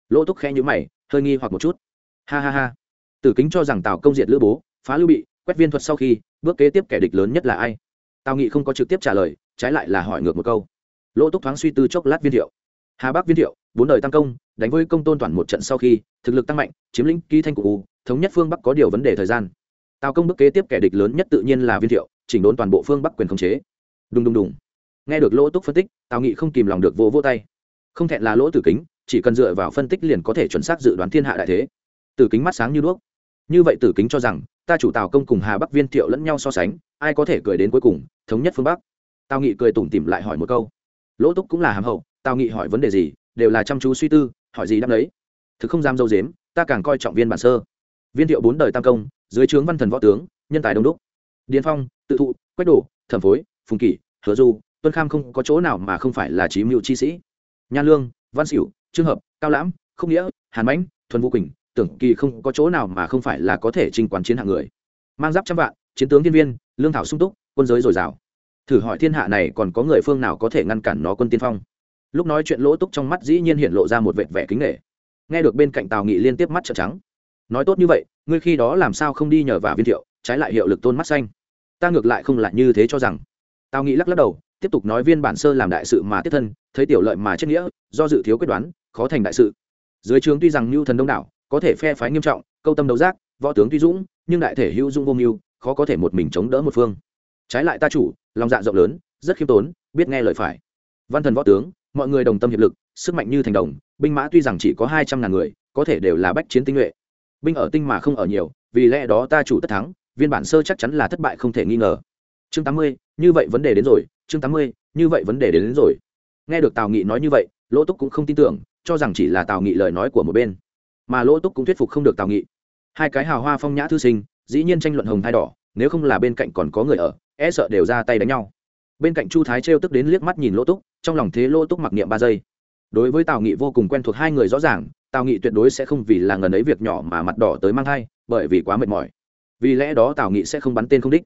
Lỗ túc khẽ nhữ mày, hơi nghi hoặc một chút. Ha ha ha. Tử kính cho rằng tào công diệt lữ bố, phá lưu bị, quét viên thuật sau khi bước kế tiếp kẻ địch lớn nhất là ai? Tào nghị không có trực tiếp trả lời, trái lại là hỏi ngược một câu. Lỗ túc thoáng suy tư chốc lát viên thiệu. Hà bắc viên thiệu, bốn đời tăng công, đánh với công tôn toàn một trận sau khi, thực lực tăng mạnh, chiếm lĩnh ký thanh cụ thống nhất phương bắc có điều vấn đề thời gian. Tào công bước kế tiếp kẻ địch lớn nhất tự nhiên là viên thiệu, chỉnh đốn toàn bộ phương bắc quyền khống chế. Đùng đùng đùng. Nghe được lỗ túc phân tích, tào nghị không kìm lòng được vỗ vỗ tay. Không thẹn là lỗ tử kính, chỉ cần dựa vào phân tích liền có thể chuẩn xác dự đoán thiên hạ đại thế. Tử kính mắt sáng như đuốc. Như vậy tử kính cho rằng ta chủ tào công cùng hà bắc viên thiệu lẫn nhau so sánh, ai có thể cười đến cuối cùng, thống nhất phương bắc. Tào nghị cười tủm tỉm lại hỏi một câu. Lỗ túc cũng là hàm hậu, tào nghị hỏi vấn đề gì, đều là chăm chú suy tư, hỏi gì đáp đấy thực không dám dâu dếm, ta càng coi trọng viên bản sơ. Viên thiệu bốn đời tam công, dưới trướng văn thần võ tướng, nhân tài đông đúc. Điền phong, tự thụ, quách đổ thẩm phối, phùng kỷ, hứa du, tuân kham không có chỗ nào mà không phải là trí mưu chi sĩ. Nha lương, văn xỉu trường hợp, cao lãm không nghĩa, hàn mãnh, thuần vũ quỳnh tưởng kỳ không có chỗ nào mà không phải là có thể trình quán chiến hạng người. Mang giáp trăm vạn, chiến tướng thiên viên, lương thảo sung túc, quân giới dồi dào. Thử hỏi thiên hạ này còn có người phương nào có thể ngăn cản nó quân tiên phong? Lúc nói chuyện lỗ túc trong mắt dĩ nhiên hiện lộ ra một vệt vẻ kính nghệ nghe được bên cạnh tào nghị liên tiếp mắt trợn trắng. Nói tốt như vậy, ngươi khi đó làm sao không đi nhờ vào viên thiệu, trái lại hiệu lực tôn mắt xanh. Ta ngược lại không lại như thế cho rằng. Tào nghị lắc lắc đầu, tiếp tục nói viên bản sơ làm đại sự mà tiếp thân, thấy tiểu lợi mà chết nghĩa, do dự thiếu quyết đoán, khó thành đại sự. Dưới trướng tuy rằng mưu thần đông đảo có thể phe phái nghiêm trọng câu tâm đấu giác võ tướng tuy dũng nhưng đại thể hữu dung vô mưu khó có thể một mình chống đỡ một phương. Trái lại ta chủ lòng dạ rộng lớn rất khiêm tốn biết nghe lời phải. Văn thần võ tướng mọi người đồng tâm hiệp lực sức mạnh như thành đồng binh mã tuy rằng chỉ có hai trăm ngàn người có thể đều là bách chiến tinh nhuệ. Binh ở tinh mà không ở nhiều vì lẽ đó ta chủ tất thắng viên bản sơ chắc chắn là thất bại không thể nghi ngờ. Chương tám mươi như vậy vấn đề đến rồi chương tám mươi như vậy vấn đề đến, đến rồi. Nghe được tào nghị nói như vậy lỗ túc cũng không tin tưởng cho rằng chỉ là tào nghị lời nói của một bên mà lỗ túc cũng thuyết phục không được tào nghị. Hai cái hào hoa phong nhã thư sinh, dĩ nhiên tranh luận hồng thai đỏ, nếu không là bên cạnh còn có người ở e sợ đều ra tay đánh nhau. Bên cạnh chu thái trêu tức đến liếc mắt nhìn lỗ túc, trong lòng thế lỗ túc mặc niệm ba giây. Đối với tào nghị vô cùng quen thuộc hai người rõ ràng, tào nghị tuyệt đối sẽ không vì là ngần ấy việc nhỏ mà mặt đỏ tới mang thai, bởi vì quá mệt mỏi. Vì lẽ đó tào nghị sẽ không bắn tên không đích.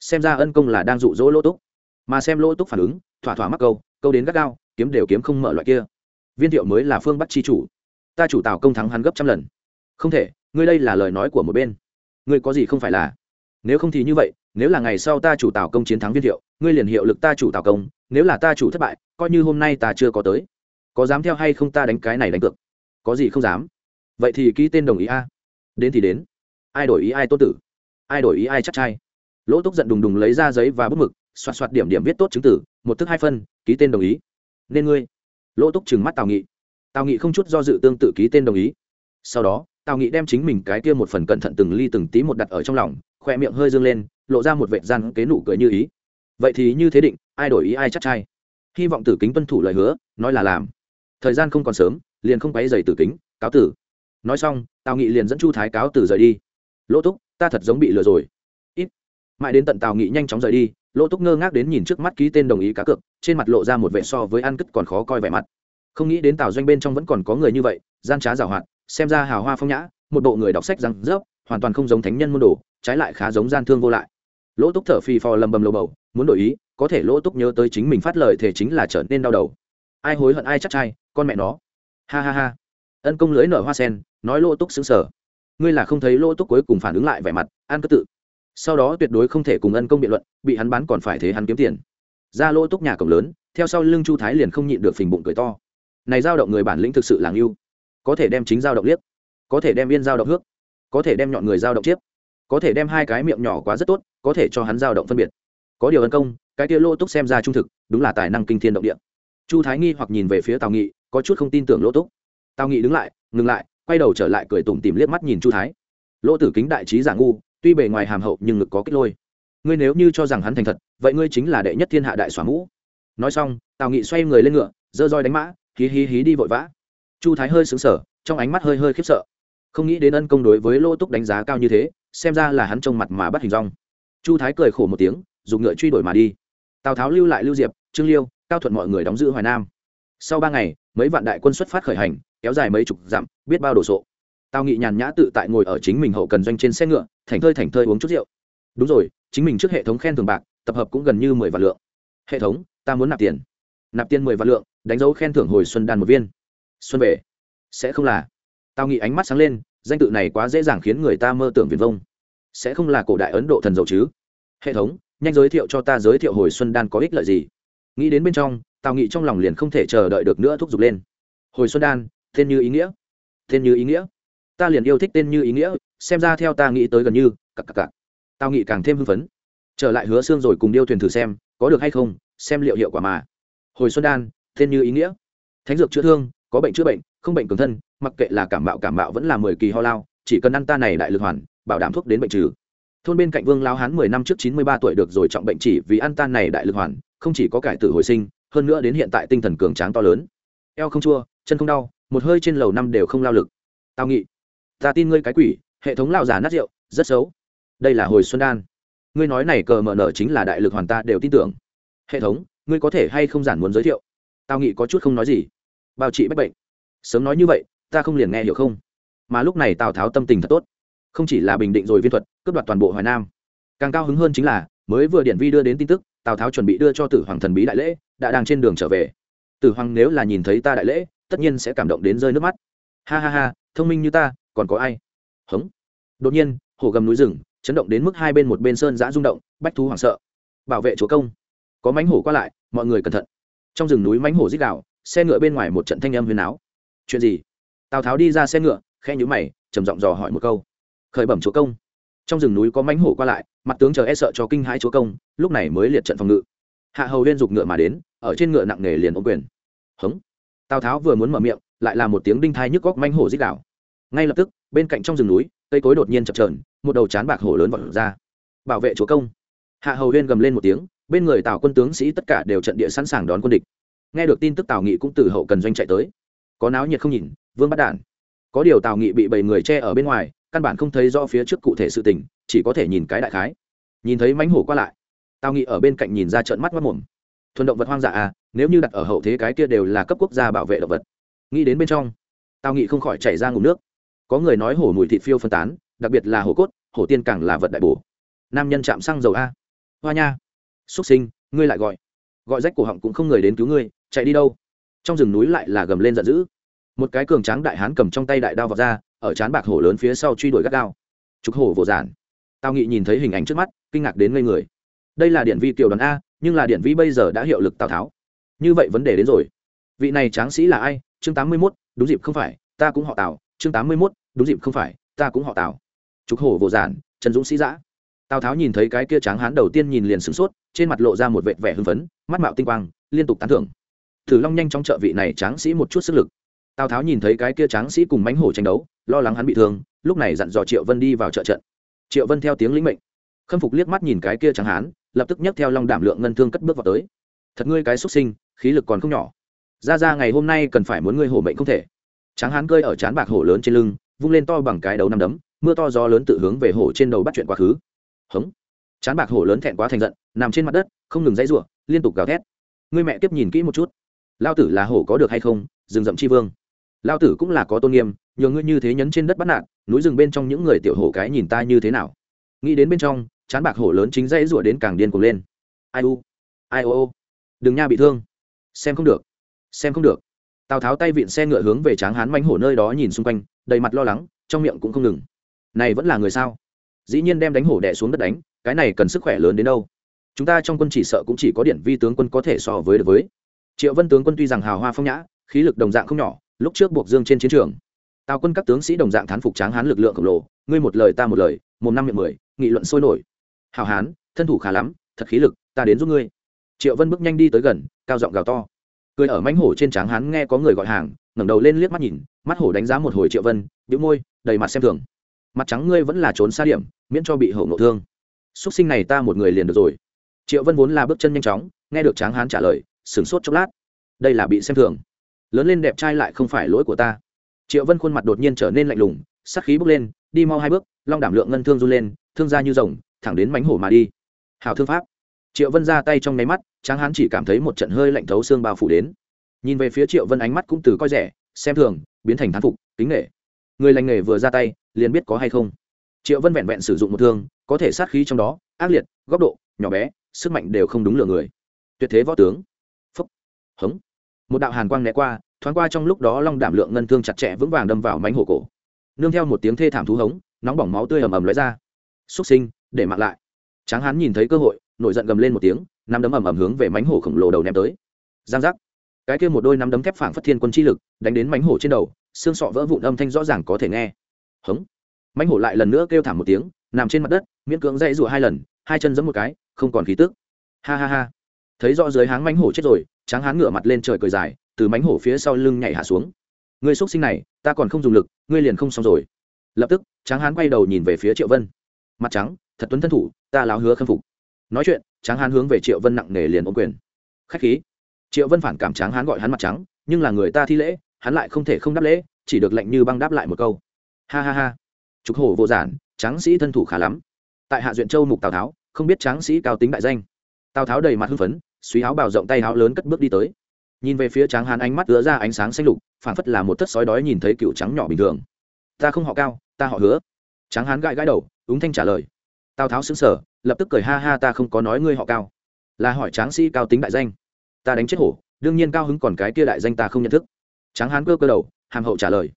Xem ra ân công là đang dụ dỗ lỗ túc. Mà xem lỗ túc phản ứng, thỏa thỏa mắc câu câu đến gắt gao, kiếm đều kiếm không mở loại kia. Viên thiệu mới là phương bắt chi chủ ta chủ tào công thắng hắn gấp trăm lần. Không thể, ngươi đây là lời nói của một bên. Ngươi có gì không phải là? Nếu không thì như vậy, nếu là ngày sau ta chủ tào công chiến thắng viên thiệu, ngươi liền hiệu lực ta chủ tào công, nếu là ta chủ thất bại, coi như hôm nay ta chưa có tới. Có dám theo hay không ta đánh cái này đánh cược? Có gì không dám? Vậy thì ký tên đồng ý a. Đến thì đến. Ai đổi ý ai tốt tử? Ai đổi ý ai chắc trai? Lỗ túc giận đùng đùng lấy ra giấy và bút mực, xoạt xoạt điểm điểm viết tốt chứng tử, một thức hai phân, ký tên đồng ý. Nên ngươi. Lỗ túc trừng mắt tào nghị tào nghị không chút do dự tương tự ký tên đồng ý. Sau đó, tào nghị đem chính mình cái kia một phần cẩn thận từng ly từng tí một đặt ở trong lòng khoe miệng hơi dương lên, lộ ra một vệ gian kế nụ cười như ý. Vậy thì như thế định, ai đổi ý ai chắc trai. Hy vọng tử kính tuân thủ lời hứa, nói là làm. Thời gian không còn sớm, liền không quấy dày tử kính, cáo tử. Nói xong, tào nghị liền dẫn chu thái cáo tử rời đi. Lỗ túc, ta thật giống bị lừa rồi. Ít. Mãi đến tận tào nghị nhanh chóng rời đi, lỗ túc ngơ ngác đến nhìn trước mắt ký tên đồng ý cá cược, trên mặt lộ ra một vệ so với ăn cất còn khó coi vẻ mặt không nghĩ đến tào doanh bên trong vẫn còn có người như vậy, gian trá giảo hoạt, xem ra hào hoa phong nhã, một bộ người đọc sách răng rớp, hoàn toàn không giống thánh nhân môn đồ, trái lại khá giống gian thương vô lại. Lỗ túc thở phì phò lầm bầm lầu bầu, muốn đổi ý, có thể lỗ túc nhớ tới chính mình phát lời thể chính là trở nên đau đầu. Ai hối hận ai chắc trai, con mẹ nó. Ha ha ha. Ân công lưới nở hoa sen, nói lỗ túc xứng sở ngươi là không thấy lỗ túc cuối cùng phản ứng lại vẻ mặt, an cất tự. Sau đó tuyệt đối không thể cùng ân công biện luận, bị hắn bán còn phải thế hắn kiếm tiền. Ra lỗ túc nhà cổng lớn, theo sau lưng chu thái liền không nhịn được phình bụng cười to này giao động người bản lĩnh thực sự làng yêu có thể đem chính giao động liếc, có thể đem viên giao động hước, có thể đem nhọn người giao động chiếc, có thể đem hai cái miệng nhỏ quá rất tốt, có thể cho hắn giao động phân biệt. Có điều ân công, cái kia lỗ túc xem ra trung thực, đúng là tài năng kinh thiên động địa. Chu thái nghi hoặc nhìn về phía tào nghị, có chút không tin tưởng lỗ túc. Tào nghị đứng lại, ngừng lại, quay đầu trở lại cười tủm tìm liếc mắt nhìn chu thái. Lỗ tử kính đại trí giả ngu, tuy bề ngoài hàm hậu nhưng ngực có kích lôi. Ngươi nếu như cho rằng hắn thành thật, vậy ngươi chính là đệ nhất thiên hạ đại xóa mũ. Nói xong, tào nghị xoay người lên ngựa dơ roi đánh mã hí hí hí đi vội vã. Chu thái hơi xứng sở trong ánh mắt hơi hơi khiếp sợ. Không nghĩ đến ân công đối với lô túc đánh giá cao như thế, xem ra là hắn trông mặt mà bắt hình rong. Chu thái cười khổ một tiếng, dùng ngựa truy đuổi mà đi. Tào tháo lưu lại lưu diệp, trương liêu, cao thuận mọi người đóng giữ hoài nam. Sau ba ngày, mấy vạn đại quân xuất phát khởi hành, kéo dài mấy chục dặm, biết bao đồ sộ. Tào nghị nhàn nhã tự tại ngồi ở chính mình hậu cần doanh trên xe ngựa thành thơi thành thơi uống chút rượu. Đúng rồi, chính mình trước hệ thống khen thưởng bạc, tập hợp cũng gần như mười vạn lượng. Hệ thống, ta muốn nạp tiền. Nạp tiền mười vạn lượng đánh dấu khen thưởng hồi xuân đan một viên. Xuân về. Sẽ không là. Tao nghĩ ánh mắt sáng lên, danh tự này quá dễ dàng khiến người ta mơ tưởng viền vông. Sẽ không là cổ đại ấn độ thần dầu chứ? Hệ thống, nhanh giới thiệu cho ta giới thiệu hồi xuân đan có ích lợi gì. Nghĩ đến bên trong tào nghị trong lòng liền không thể chờ đợi được nữa thúc giục lên. Hồi xuân đan, tên như ý nghĩa. Tên như ý nghĩa. Ta liền yêu thích tên như ý nghĩa, xem ra theo ta nghĩ tới gần như cặp cặp cặp tào nghị càng thêm hưng phấn. Trở lại hứa xương rồi cùng điêu thuyền thử xem, có được hay không, xem liệu hiệu quả mà. Hồi xuân đan tên như ý nghĩa. Thánh dược chữa thương, có bệnh chữa bệnh, không bệnh cường thân, mặc kệ là cảm mạo cảm mạo vẫn là mười kỳ ho lao, chỉ cần ăn ta này đại lực hoàn, bảo đảm thuốc đến bệnh trừ. Thôn bên cạnh vương lao hán mười năm trước chín mươi ba tuổi được rồi trọng bệnh chỉ vì ăn tan này đại lực hoàn, không chỉ có cải tử hồi sinh, hơn nữa đến hiện tại tinh thần cường tráng to lớn. Eo không chua, chân không đau, một hơi trên lầu năm đều không lao lực. Tao nghị, ta tin ngươi cái quỷ, hệ thống lao giả nát rượu, rất xấu. Đây là hồi xuân đan. Ngươi nói này cờ mở nở chính là đại lực hoàn ta đều tin tưởng. Hệ thống, ngươi có thể hay không giản muốn giới thiệu? Tao nghĩ có chút không nói gì. Bao trị bách bệnh. Sớm nói như vậy, ta không liền nghe hiểu không? Mà lúc này tào tháo tâm tình thật tốt. Không chỉ là bình định rồi viên thuật, cướp đoạt toàn bộ hoài nam. Càng cao hứng hơn chính là, mới vừa điển vi đưa đến tin tức, tào tháo chuẩn bị đưa cho tử hoàng thần bí đại lễ, đã đang trên đường trở về. Tử hoàng nếu là nhìn thấy ta đại lễ, tất nhiên sẽ cảm động đến rơi nước mắt. Ha ha ha, thông minh như ta, còn có ai? Hống. Đột nhiên, hồ gầm núi rừng, chấn động đến mức hai bên một bên sơn giã rung động, bách thú hoảng sợ. Bảo vệ chúa công. Có mánh hổ qua lại, mọi người cẩn thận trong rừng núi mánh hổ dích đạo xe ngựa bên ngoài một trận thanh âm huyền áo chuyện gì? Tào tháo đi ra xe ngựa khe nhữ mày, trầm giọng dò hỏi một câu. Khởi bẩm chúa công. Trong rừng núi có mánh hổ qua lại, mặt tướng chờ e sợ cho kinh hãi chúa công, lúc này mới liệt trận phòng ngự. Hạ hầu huyên giục ngựa mà đến, ở trên ngựa nặng nề liền ôm quyền. Hống. Tào tháo vừa muốn mở miệng, lại là một tiếng đinh thai nhức góc mánh hổ dích đạo ngay lập tức, bên cạnh trong rừng núi, cây cối đột nhiên chập trờn một đầu chán bạc hổ lớn vọt ra. Bảo vệ chúa công. Hạ hầu huyên gầm lên một tiếng bên người tào quân tướng sĩ tất cả đều trận địa sẵn sàng đón quân địch nghe được tin tức tào nghị cũng từ hậu cần doanh chạy tới có náo nhiệt không nhìn vương bắt đản có điều tào nghị bị bảy người che ở bên ngoài căn bản không thấy do phía trước cụ thể sự tình chỉ có thể nhìn cái đại khái nhìn thấy mánh hổ qua lại tào nghị ở bên cạnh nhìn ra trận mắt mất mồm thuần động vật hoang dã à nếu như đặt ở hậu thế cái kia đều là cấp quốc gia bảo vệ động vật nghĩ đến bên trong tào nghị không khỏi chảy ra ngủ nước có người nói hổ mùi thịt phiêu phân tán đặc biệt là hổ cốt hổ tiên càng là vật đại bổ nam nhân chạm xăng dầu a hoa nha xuất sinh, ngươi lại gọi. Gọi rách cổ họng cũng không người đến cứu ngươi, chạy đi đâu? Trong rừng núi lại là gầm lên giận dữ. Một cái cường tráng đại hán cầm trong tay đại đao vào ra, ở trán bạc hổ lớn phía sau truy đuổi gắt đao trục hổ vồ giản. Tao nghị nhìn thấy hình ảnh trước mắt, kinh ngạc đến ngây người. Đây là điện vi tiểu đoàn a, nhưng là điện vi bây giờ đã hiệu lực tào tháo. Như vậy vấn đề đến rồi. Vị này tráng sĩ là ai? Chương tám mươi mốt, đúng dịp không phải, ta cũng họ tào. Chương tám mươi mốt, đúng dịp không phải, ta cũng họ tào. Trục hổ vồ giản, trần dũng sĩ giã. Tào tháo nhìn thấy cái kia tráng hán đầu tiên nhìn liền sửng sốt trên mặt lộ ra một vệt vẻ hưng phấn, mắt mạo tinh quang, liên tục tán thưởng. Thử long nhanh trong trợ vị này tráng sĩ một chút sức lực. Tào tháo nhìn thấy cái kia tráng sĩ cùng mánh hổ tranh đấu, lo lắng hắn bị thương, lúc này dặn dò triệu vân đi vào trợ trận. Triệu vân theo tiếng lĩnh mệnh. Khâm phục liếc mắt nhìn cái kia tráng hán, lập tức nhấc theo long đảm lượng ngân thương cất bước vào tới. Thật ngươi cái xuất sinh, khí lực còn không nhỏ. Ra ra ngày hôm nay cần phải muốn ngươi hổ mệnh không thể. Tráng hán cơi ở trán bạc hổ lớn trên lưng, vung lên to bằng cái đầu năm đấm, mưa to gió lớn tự hướng về hổ trên đầu bắt chuyện quá khứ. Hống. Chán bạc hổ lớn thẹn quá thành giận nằm trên mặt đất, không ngừng dãy r u ộ liên tục gào thét. Người mẹ tiếp nhìn kỹ một chút. Lao tử là hổ có được hay không? Rừng rậm chi vương. Lao tử cũng là có tôn nghiêm, nhờ ngươi như thế nhấn trên đất bắt nạn núi rừng bên trong những người tiểu hổ cái nhìn ta như thế nào? Nghĩ đến bên trong, chán bạc hổ lớn chính dãy rủa đến càng điên cuồng lên. Ai u? Ai ô ô? Đừng nha bị thương. Xem không được. Xem không được. Tào tháo tay vịn xe ngựa hướng về tráng hán manh hổ nơi đó nhìn xung quanh, đầy mặt lo lắng, trong miệng cũng không ngừng. Này vẫn là người sao? Dĩ nhiên đem đánh hổ đẻ xuống đất đánh, cái này cần sức khỏe lớn đến đâu? Chúng ta trong quân chỉ sợ cũng chỉ có điển vi tướng quân có thể so với được với. Triệu vân tướng quân tuy rằng hào hoa phong nhã, khí lực đồng dạng không nhỏ, lúc trước buộc dương trên chiến trường. Tào quân các tướng sĩ đồng dạng thán phục tráng hán lực lượng khổng lồ, ngươi một lời ta một lời, một năm miệng mười, nghị luận sôi nổi. Hào hán, thân thủ khá lắm, thật khí lực, ta đến giúp ngươi. Triệu vân bước nhanh đi tới gần, cao giọng gào to. Cười ở mánh hổ trên tráng hán nghe có người gọi hàng, ngẩng đầu lên liếc mắt nhìn, mắt hổ đánh giá một hồi triệu vân, bĩu môi, đầy mặt xem thường. Mặt trắng ngươi vẫn là trốn xa điểm, miễn cho bị hổ ngộ thương. Xuất sinh này ta một người liền được rồi triệu vân vốn là bước chân nhanh chóng, nghe được tráng hán trả lời, sửng sốt chốc lát. Đây là bị xem thường. Lớn lên đẹp trai lại không phải lỗi của ta. Triệu vân khuôn mặt đột nhiên trở nên lạnh lùng sắc khí bước lên, đi mau hai bước, long đảm lượng ngân thương run lên, thương ra như rồng, thẳng đến mánh hổ mà đi. Hào thương pháp. Triệu vân ra tay trong nháy mắt, tráng hán chỉ cảm thấy một trận hơi lạnh thấu xương bao phủ đến. Nhìn về phía triệu vân ánh mắt cũng từ coi rẻ, xem thường, biến thành thán phục, kính nghệ người lành nghề vừa ra tay, liền biết có hay không. Triệu vân vẹn vẹn sử dụng một thương, có thể sát khí trong đó, ác liệt, góc độ, nhỏ bé sức mạnh đều không đúng lượng người. Tuyệt thế võ tướng. Phúc. Hống. Một đạo hàn quang né qua, thoáng qua trong lúc đó long đảm lượng ngân thương chặt chẽ vững vàng đâm vào mánh hổ cổ. Nương theo một tiếng thê thảm thú hống, nóng bỏng máu tươi ầm ầm lóe ra. Xúc sinh, để mặc lại. Tráng hán nhìn thấy cơ hội, nổi giận gầm lên một tiếng nắm đấm ầm ầm hướng về mánh hổ khổng lồ đầu ném tới. Giang giác. Cái kia một đôi nắm đấm thép phảng phất thiên quân chi lực, đánh đến mánh hổ trên đầu, xương sọ vỡ vụn âm thanh rõ ràng có thể nghe. Hống. Mánh hổ lại lần nữa kêu thảm một tiếng, nằm trên mặt đất, miễn cưỡng dãy rủa hai lần, hai chân giẫm một cái không còn khí tức. Ha ha ha. Thấy rõ dưới háng mánh hổ chết rồi, tráng hán ngửa mặt lên trời cười dài, từ mánh hổ phía sau lưng nhảy hạ xuống. Người xúc sinh này, ta còn không dùng lực, ngươi liền không xong rồi. Lập tức, tráng hán quay đầu nhìn về phía triệu vân. Mặt trắng, thật tuấn thân thủ, ta láo hứa khâm phục. Nói chuyện, tráng hán hướng về triệu vân nặng nề liền ôm quyền. Khách khí. Triệu vân phản cảm tráng hán gọi hắn mặt trắng, nhưng là người ta thi lễ, hắn lại không thể không đáp lễ, chỉ được lệnh như băng đáp lại một câu. Ha ha ha. Trục hổ vô giản, tráng sĩ thân thủ khá lắm. Tại hạ duyện châu mục tào tháo không biết tráng sĩ cao tính đại danh. Tào tháo đầy mặt hưng phấn, suy áo bào rộng tay áo lớn cất bước đi tới. Nhìn về phía tráng hán ánh mắt ứa ra ánh sáng xanh lục phản phất là một thất sói đói nhìn thấy cựu trắng nhỏ bình thường. Ta không họ cao, ta họ hứa. Tráng hán gãi gãi đầu, ứng thanh trả lời. Tào tháo xứng sở lập tức cười ha ha, ta không có nói ngươi họ cao, là hỏi tráng sĩ cao tính đại danh. Ta đánh chết hổ, đương nhiên cao hứng còn cái kia đại danh ta không nhận thức. Tráng hán cơ cơ đầu, hàm hậu trả lời.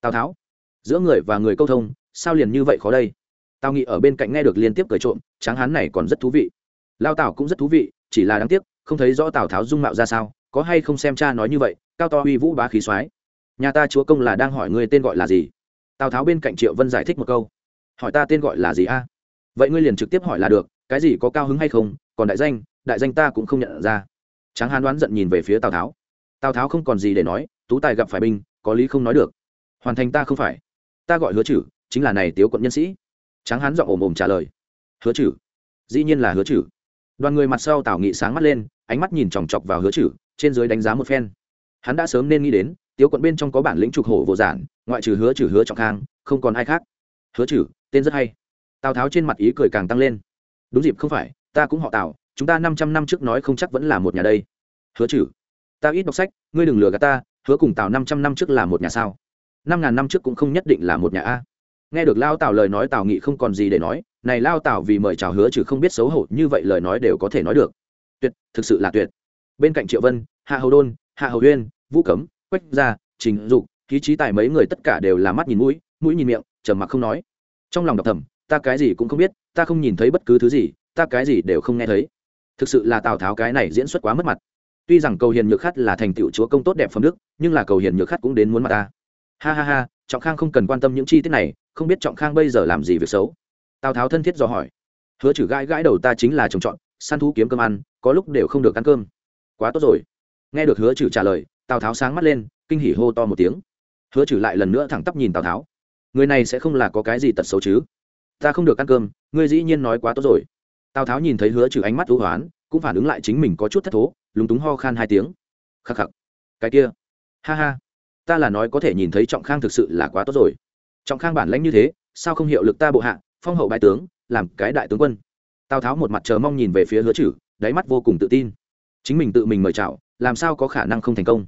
Tào tháo, giữa người và người câu thông, sao liền như vậy khó đây? Tào nghị ở bên cạnh nghe được liên tiếp cười trộm tráng hán này còn rất thú vị lao tào cũng rất thú vị chỉ là đáng tiếc không thấy rõ tào tháo dung mạo ra sao có hay không xem cha nói như vậy cao to uy vũ bá khí soái nhà ta chúa công là đang hỏi ngươi tên gọi là gì tào tháo bên cạnh triệu vân giải thích một câu hỏi ta tên gọi là gì a à? vậy ngươi liền trực tiếp hỏi là được cái gì có cao hứng hay không còn đại danh đại danh ta cũng không nhận ra tráng hán đoán giận nhìn về phía tào tháo tào tháo không còn gì để nói tú tài gặp phải binh có lý không nói được hoàn thành ta không phải ta gọi hứa chử chính là này tiếu quận nhân sĩ tráng hán giọng ồm ồm trả lời. Hứa chử dĩ nhiên là hứa chử đoàn người mặt sau tào nghị sáng mắt lên, ánh mắt nhìn chòng chọc vào hứa chử trên dưới đánh giá một phen. Hắn đã sớm nên nghĩ đến, tiếu quận bên trong có bản lĩnh trục hổ vô giản, ngoại trừ hứa chử hứa trọng khang, không còn ai khác. Hứa chử tên rất hay. Tào tháo trên mặt ý cười càng tăng lên. Đúng dịp, không phải, ta cũng họ tào, chúng ta năm trăm năm trước nói không chắc vẫn là một nhà đây. Hứa chử ta ít đọc sách, ngươi đừng lừa gạt ta, hứa cùng tào năm trăm năm trước là một nhà sao? Năm ngàn năm trước cũng không nhất định là một nhà a nghe được lao tào lời nói tào nghị không còn gì để nói, này lao tào vì mời chào hứa trừ không biết xấu hổ, như vậy lời nói đều có thể nói được. Tuyệt, thực sự là tuyệt. Bên cạnh triệu vân, hạ hầu đôn, hạ hầu huyên vũ cấm, quách gia, trình dục khí trí tài mấy người tất cả đều là mắt nhìn mũi mũi nhìn miệng, trầm mặc không nói. Trong lòng đọc thầm, ta cái gì cũng không biết, ta không nhìn thấy bất cứ thứ gì, ta cái gì đều không nghe thấy. Thực sự là tào tháo cái này diễn xuất quá mất mặt. Tuy rằng cầu hiền nhược khát là thành tựu chúa công tốt đẹp phẩm đức, nhưng là cầu hiền nhược khát cũng đến muốn mặt ta. Ha ha ha, trọng khang không cần quan tâm những chi tiết này không biết trọng khang bây giờ làm gì việc xấu. Tào tháo thân thiết do hỏi. Hứa chử gãi gãi đầu, ta chính là trồng trọt săn thú kiếm cơm ăn, có lúc đều không được ăn cơm. Quá tốt rồi. Nghe được hứa chử trả lời, tào tháo sáng mắt lên, kinh hỉ hô to một tiếng. Hứa chử lại lần nữa thẳng tắp nhìn tào tháo. Người này sẽ không là có cái gì tật xấu chứ? Ta không được ăn cơm, ngươi dĩ nhiên nói quá tốt rồi. Tào tháo nhìn thấy hứa chử ánh mắt thú hoán, cũng phản ứng lại chính mình có chút thất thố, lúng túng ho khan hai tiếng. Khắc khắc, cái kia, ha ha, ta là nói có thể nhìn thấy trọng khang thực sự là quá tốt rồi trọng khang bản lãnh như thế, sao không hiệu lực ta bộ hạ, phong hậu bại tướng, làm cái đại tướng quân. Tào tháo một mặt chờ mong nhìn về phía hứa chử, đáy mắt vô cùng tự tin. Chính mình tự mình mời chào, làm sao có khả năng không thành công?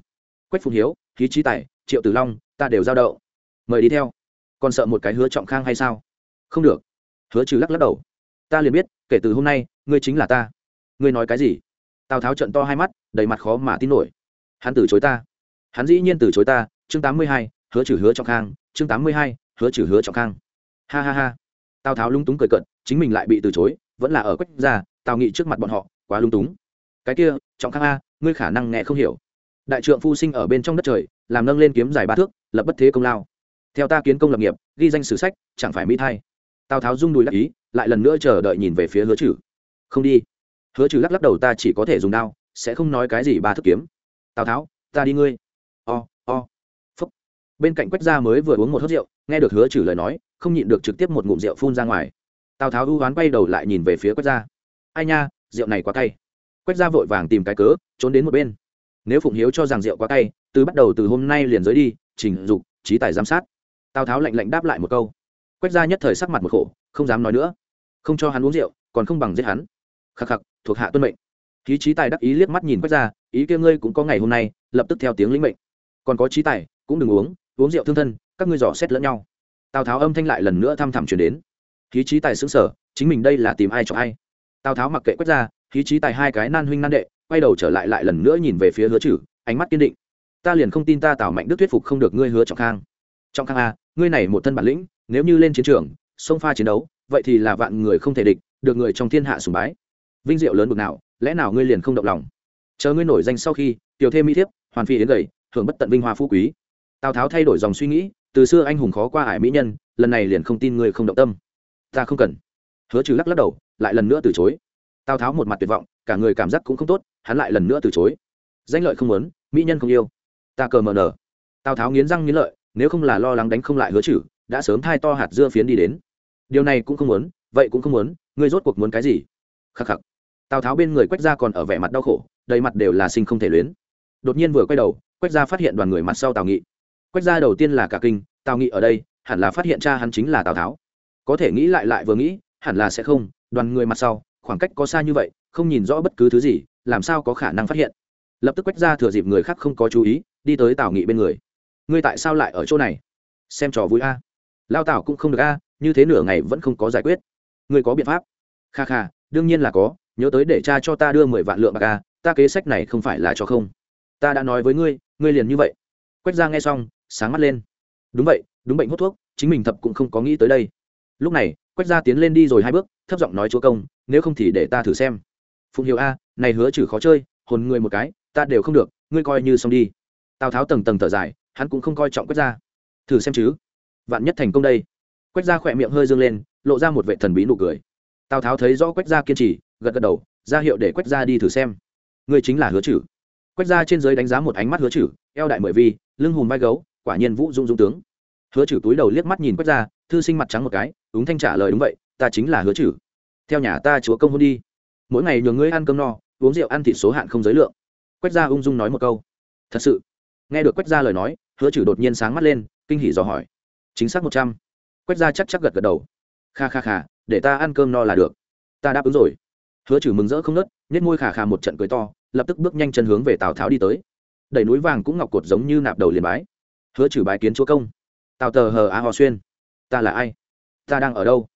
Quách phụng hiếu, khí trí tài, triệu tử long, ta đều giao đậu mời đi theo. Còn sợ một cái hứa trọng khang hay sao? Không được. Hứa trừ lắc lắc đầu. Ta liền biết, kể từ hôm nay, ngươi chính là ta. Ngươi nói cái gì? Tào tháo trận to hai mắt, đầy mặt khó mà tin nổi. Hắn từ chối ta. Hắn dĩ nhiên từ chối ta. Chương tám mươi hai, hứa trừ hứa trọng khang. Chương tám mươi hai hứa trừ hứa trọng khang. Ha ha ha. Tào tháo lung túng cười cận chính mình lại bị từ chối, vẫn là ở quách gia, tào nghị trước mặt bọn họ, quá lung túng. Cái kia, trọng khang a, ngươi khả năng nghe không hiểu. Đại trượng phu sinh ở bên trong đất trời, làm nâng lên kiếm dài ba thước, lập bất thế công lao. Theo ta kiến công lập nghiệp, ghi danh sử sách, chẳng phải mỹ thay. Tào tháo rung đùi lắc ý, lại lần nữa chờ đợi nhìn về phía hứa trừ. Không đi. Hứa trừ lắc lắc đầu ta chỉ có thể dùng đao, sẽ không nói cái gì ba thước kiếm. Tào tháo, ta đi ngươi. O o. Phúc. Bên cạnh quách gia mới vừa uống một hớt rượu nghe được hứa trừ lời nói, không nhịn được trực tiếp một ngụm rượu phun ra ngoài. Tào tháo ưu oán quay đầu lại nhìn về phía quách gia. Ai nha, rượu này quá cay. Quách gia vội vàng tìm cái cớ, trốn đến một bên. Nếu phụng hiếu cho rằng rượu quá cay, từ bắt đầu từ hôm nay liền giới đi trình dục, trí tài giám sát. Tào tháo lạnh lạnh đáp lại một câu. Quách gia nhất thời sắc mặt một khổ, không dám nói nữa. Không cho hắn uống rượu, còn không bằng giết hắn. Khắc khắc, thuộc hạ tuân mệnh. Khí trí tài đắc ý liếc mắt nhìn quách gia, ý kia ngươi cũng có ngày hôm nay, lập tức theo tiếng lĩnh mệnh. Còn có trí tài, cũng đừng uống uống rượu thương thân các ngươi dò xét lẫn nhau. Tào tháo âm thanh lại lần nữa thăm thẳm chuyển đến. Khí trí tài xứng sở chính mình đây là tìm ai cho ai? Tào tháo mặc kệ quét ra, khí trí tài hai cái nan huynh nan đệ, quay đầu trở lại lại lần nữa nhìn về phía hứa chử ánh mắt kiên định. Ta liền không tin ta tào mạnh đức thuyết phục không được ngươi hứa trọng khang. Trọng khang a ngươi này một thân bản lĩnh, nếu như lên chiến trường sông pha chiến đấu, vậy thì là vạn người không thể địch, được người trong thiên hạ sùng bái. Vinh diệu lớn bực nào, lẽ nào ngươi liền không động lòng? Chờ ngươi nổi danh sau khi, tiểu thêm mỹ thiếp, hoàn phi đến gầy, hưởng bất tận vinh hoa phú quý tào tháo thay đổi dòng suy nghĩ, từ xưa anh hùng khó qua ải mỹ nhân, lần này liền không tin ngươi không động tâm. Ta không cần. Hứa trừ lắc lắc đầu, lại lần nữa từ chối. Tào tháo một mặt tuyệt vọng, cả người cảm giác cũng không tốt, hắn lại lần nữa từ chối. Danh lợi không muốn, mỹ nhân không yêu. Ta cờ mờ nở tào tháo nghiến răng nghiến lợi, nếu không là lo lắng đánh không lại hứa trừ, đã sớm thai to hạt dưa phiến đi đến. Điều này cũng không muốn, vậy cũng không muốn, ngươi rốt cuộc muốn cái gì? Khắc khắc. Tào tháo bên người quách ra còn ở vẻ mặt đau khổ, đầy mặt đều là sinh không thể luyến. Đột nhiên vừa quay đầu, quách ra phát hiện đoàn người mặt sau tào nghị quách gia đầu tiên là cả kinh, tào nghị ở đây, hẳn là phát hiện cha hắn chính là tào tháo. Có thể nghĩ lại lại vừa nghĩ, hẳn là sẽ không, đoàn người mặt sau, khoảng cách có xa như vậy, không nhìn rõ bất cứ thứ gì, làm sao có khả năng phát hiện. Lập tức quách ra thừa dịp người khác không có chú ý, đi tới tào nghị bên người. Ngươi tại sao lại ở chỗ này? Xem trò vui a. Lao tào cũng không được a, như thế nửa ngày vẫn không có giải quyết. Ngươi có biện pháp? Kha kha, đương nhiên là có, nhớ tới để cha cho ta đưa mười vạn lượng bạc a, ta kế sách này không phải là cho không. Ta đã nói với ngươi ngươi liền như vậy. Quách ra nghe xong sáng mắt lên. Đúng vậy, đúng bệnh hút thuốc, chính mình thập cũng không có nghĩ tới đây. Lúc này, quách gia tiến lên đi rồi hai bước, thấp giọng nói chúa công, nếu không thì để ta thử xem. Phụng hiệu a, này hứa trừ khó chơi, hồn người một cái, ta đều không được, ngươi coi như xong đi. Tào tháo tầng tầng thở dài, hắn cũng không coi trọng quách gia. Thử xem chứ. Vạn nhất thành công đây. Quách gia khỏe miệng hơi dương lên, lộ ra một vệ thần bí nụ cười. Tào tháo thấy rõ quách gia kiên trì, gật gật đầu, ra hiệu để quách gia đi thử xem. Ngươi chính là hứa chử. Quách gia trên giới đánh giá một ánh mắt hứa chử, eo đại mười vi, lưng hùm vai gấu quả nhiên vũ dung dung tướng. Hứa chử túi đầu liếc mắt nhìn quét ra, thư sinh mặt trắng một cái, ứng thanh trả lời đúng vậy, ta chính là hứa chử theo nhà ta chúa công hôn đi. Mỗi ngày nhường ngươi ăn cơm no, uống rượu ăn thịt số hạn không giới lượng. Quét gia ung dung nói một câu. Thật sự. Nghe được quét gia lời nói, hứa chử đột nhiên sáng mắt lên, kinh hỉ dò hỏi. Chính xác một trăm. Quét gia chắc chắc gật gật đầu. Kha kha kha, để ta ăn cơm no là được. Ta đáp ứng rồi. Hứa chử mừng rỡ không nớt nhét môi khà khà một trận cười to, lập tức bước nhanh chân hướng về tào tháo đi tới. Đẩy núi vàng cũng ngọc cột giống như nạp đầu liền bái hứa trừ bái kiến chúa công. Tào tờ hờ a hò xuyên. Ta là ai? Ta đang ở đâu?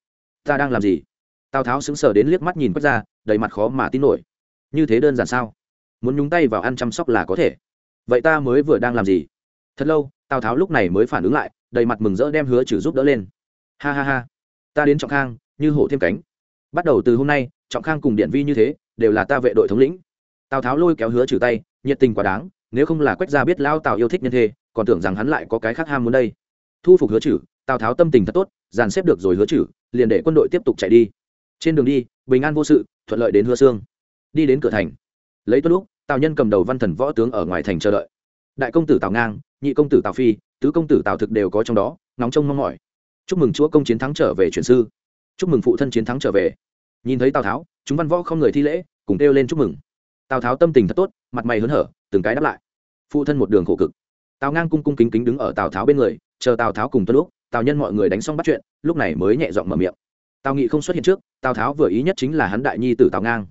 Ta đang làm gì? Tào tháo sững sờ đến liếc mắt nhìn quét ra, đầy mặt khó mà tin nổi. Như thế đơn giản sao? Muốn nhúng tay vào ăn chăm sóc là có thể. Vậy ta mới vừa đang làm gì? Thật lâu, tào tháo lúc này mới phản ứng lại, đầy mặt mừng rỡ đem hứa trừ giúp đỡ lên. Ha ha ha. Ta đến trọng khang, như hổ thêm cánh. Bắt đầu từ hôm nay, trọng khang cùng điện vi như thế, đều là ta vệ đội thống lĩnh. Tào tháo lôi kéo hứa trừ tay, nhiệt tình quá đáng, nếu không là quách gia biết lao tào yêu thích nhân thê còn tưởng rằng hắn lại có cái khác ham muốn đây. Thu phục hứa trừ, tào tháo tâm tình thật tốt, dàn xếp được rồi hứa trừ, liền để quân đội tiếp tục chạy đi. Trên đường đi, bình an vô sự, thuận lợi đến hứa xương. Đi đến cửa thành. Lấy tuất lúc, tào nhân cầm đầu văn thần võ tướng ở ngoài thành chờ đợi. Đại công tử tào ngang, nhị công tử tào phi, tứ công tử tào thực đều có trong đó nóng trông mong mỏi. Chúc mừng chúa công chiến thắng trở về truyền sư. Chúc mừng phụ thân chiến thắng trở về. Nhìn thấy tào tháo, chúng văn võ không người thi lễ, cùng kêu lên chúc mừng. Tào tháo tâm tình thật tốt, mặt mày hớn hở, từng cái đáp lại. Phụ thân một đường khổ cực tào ngang cung cung kính kính đứng ở tào tháo bên người, chờ tào tháo cùng tuân lúc tào nhân mọi người đánh xong bắt chuyện, lúc này mới nhẹ giọng mở miệng. Tào nghị không xuất hiện trước, tào tháo vừa ý nhất chính là hắn đại nhi tử tào ngang.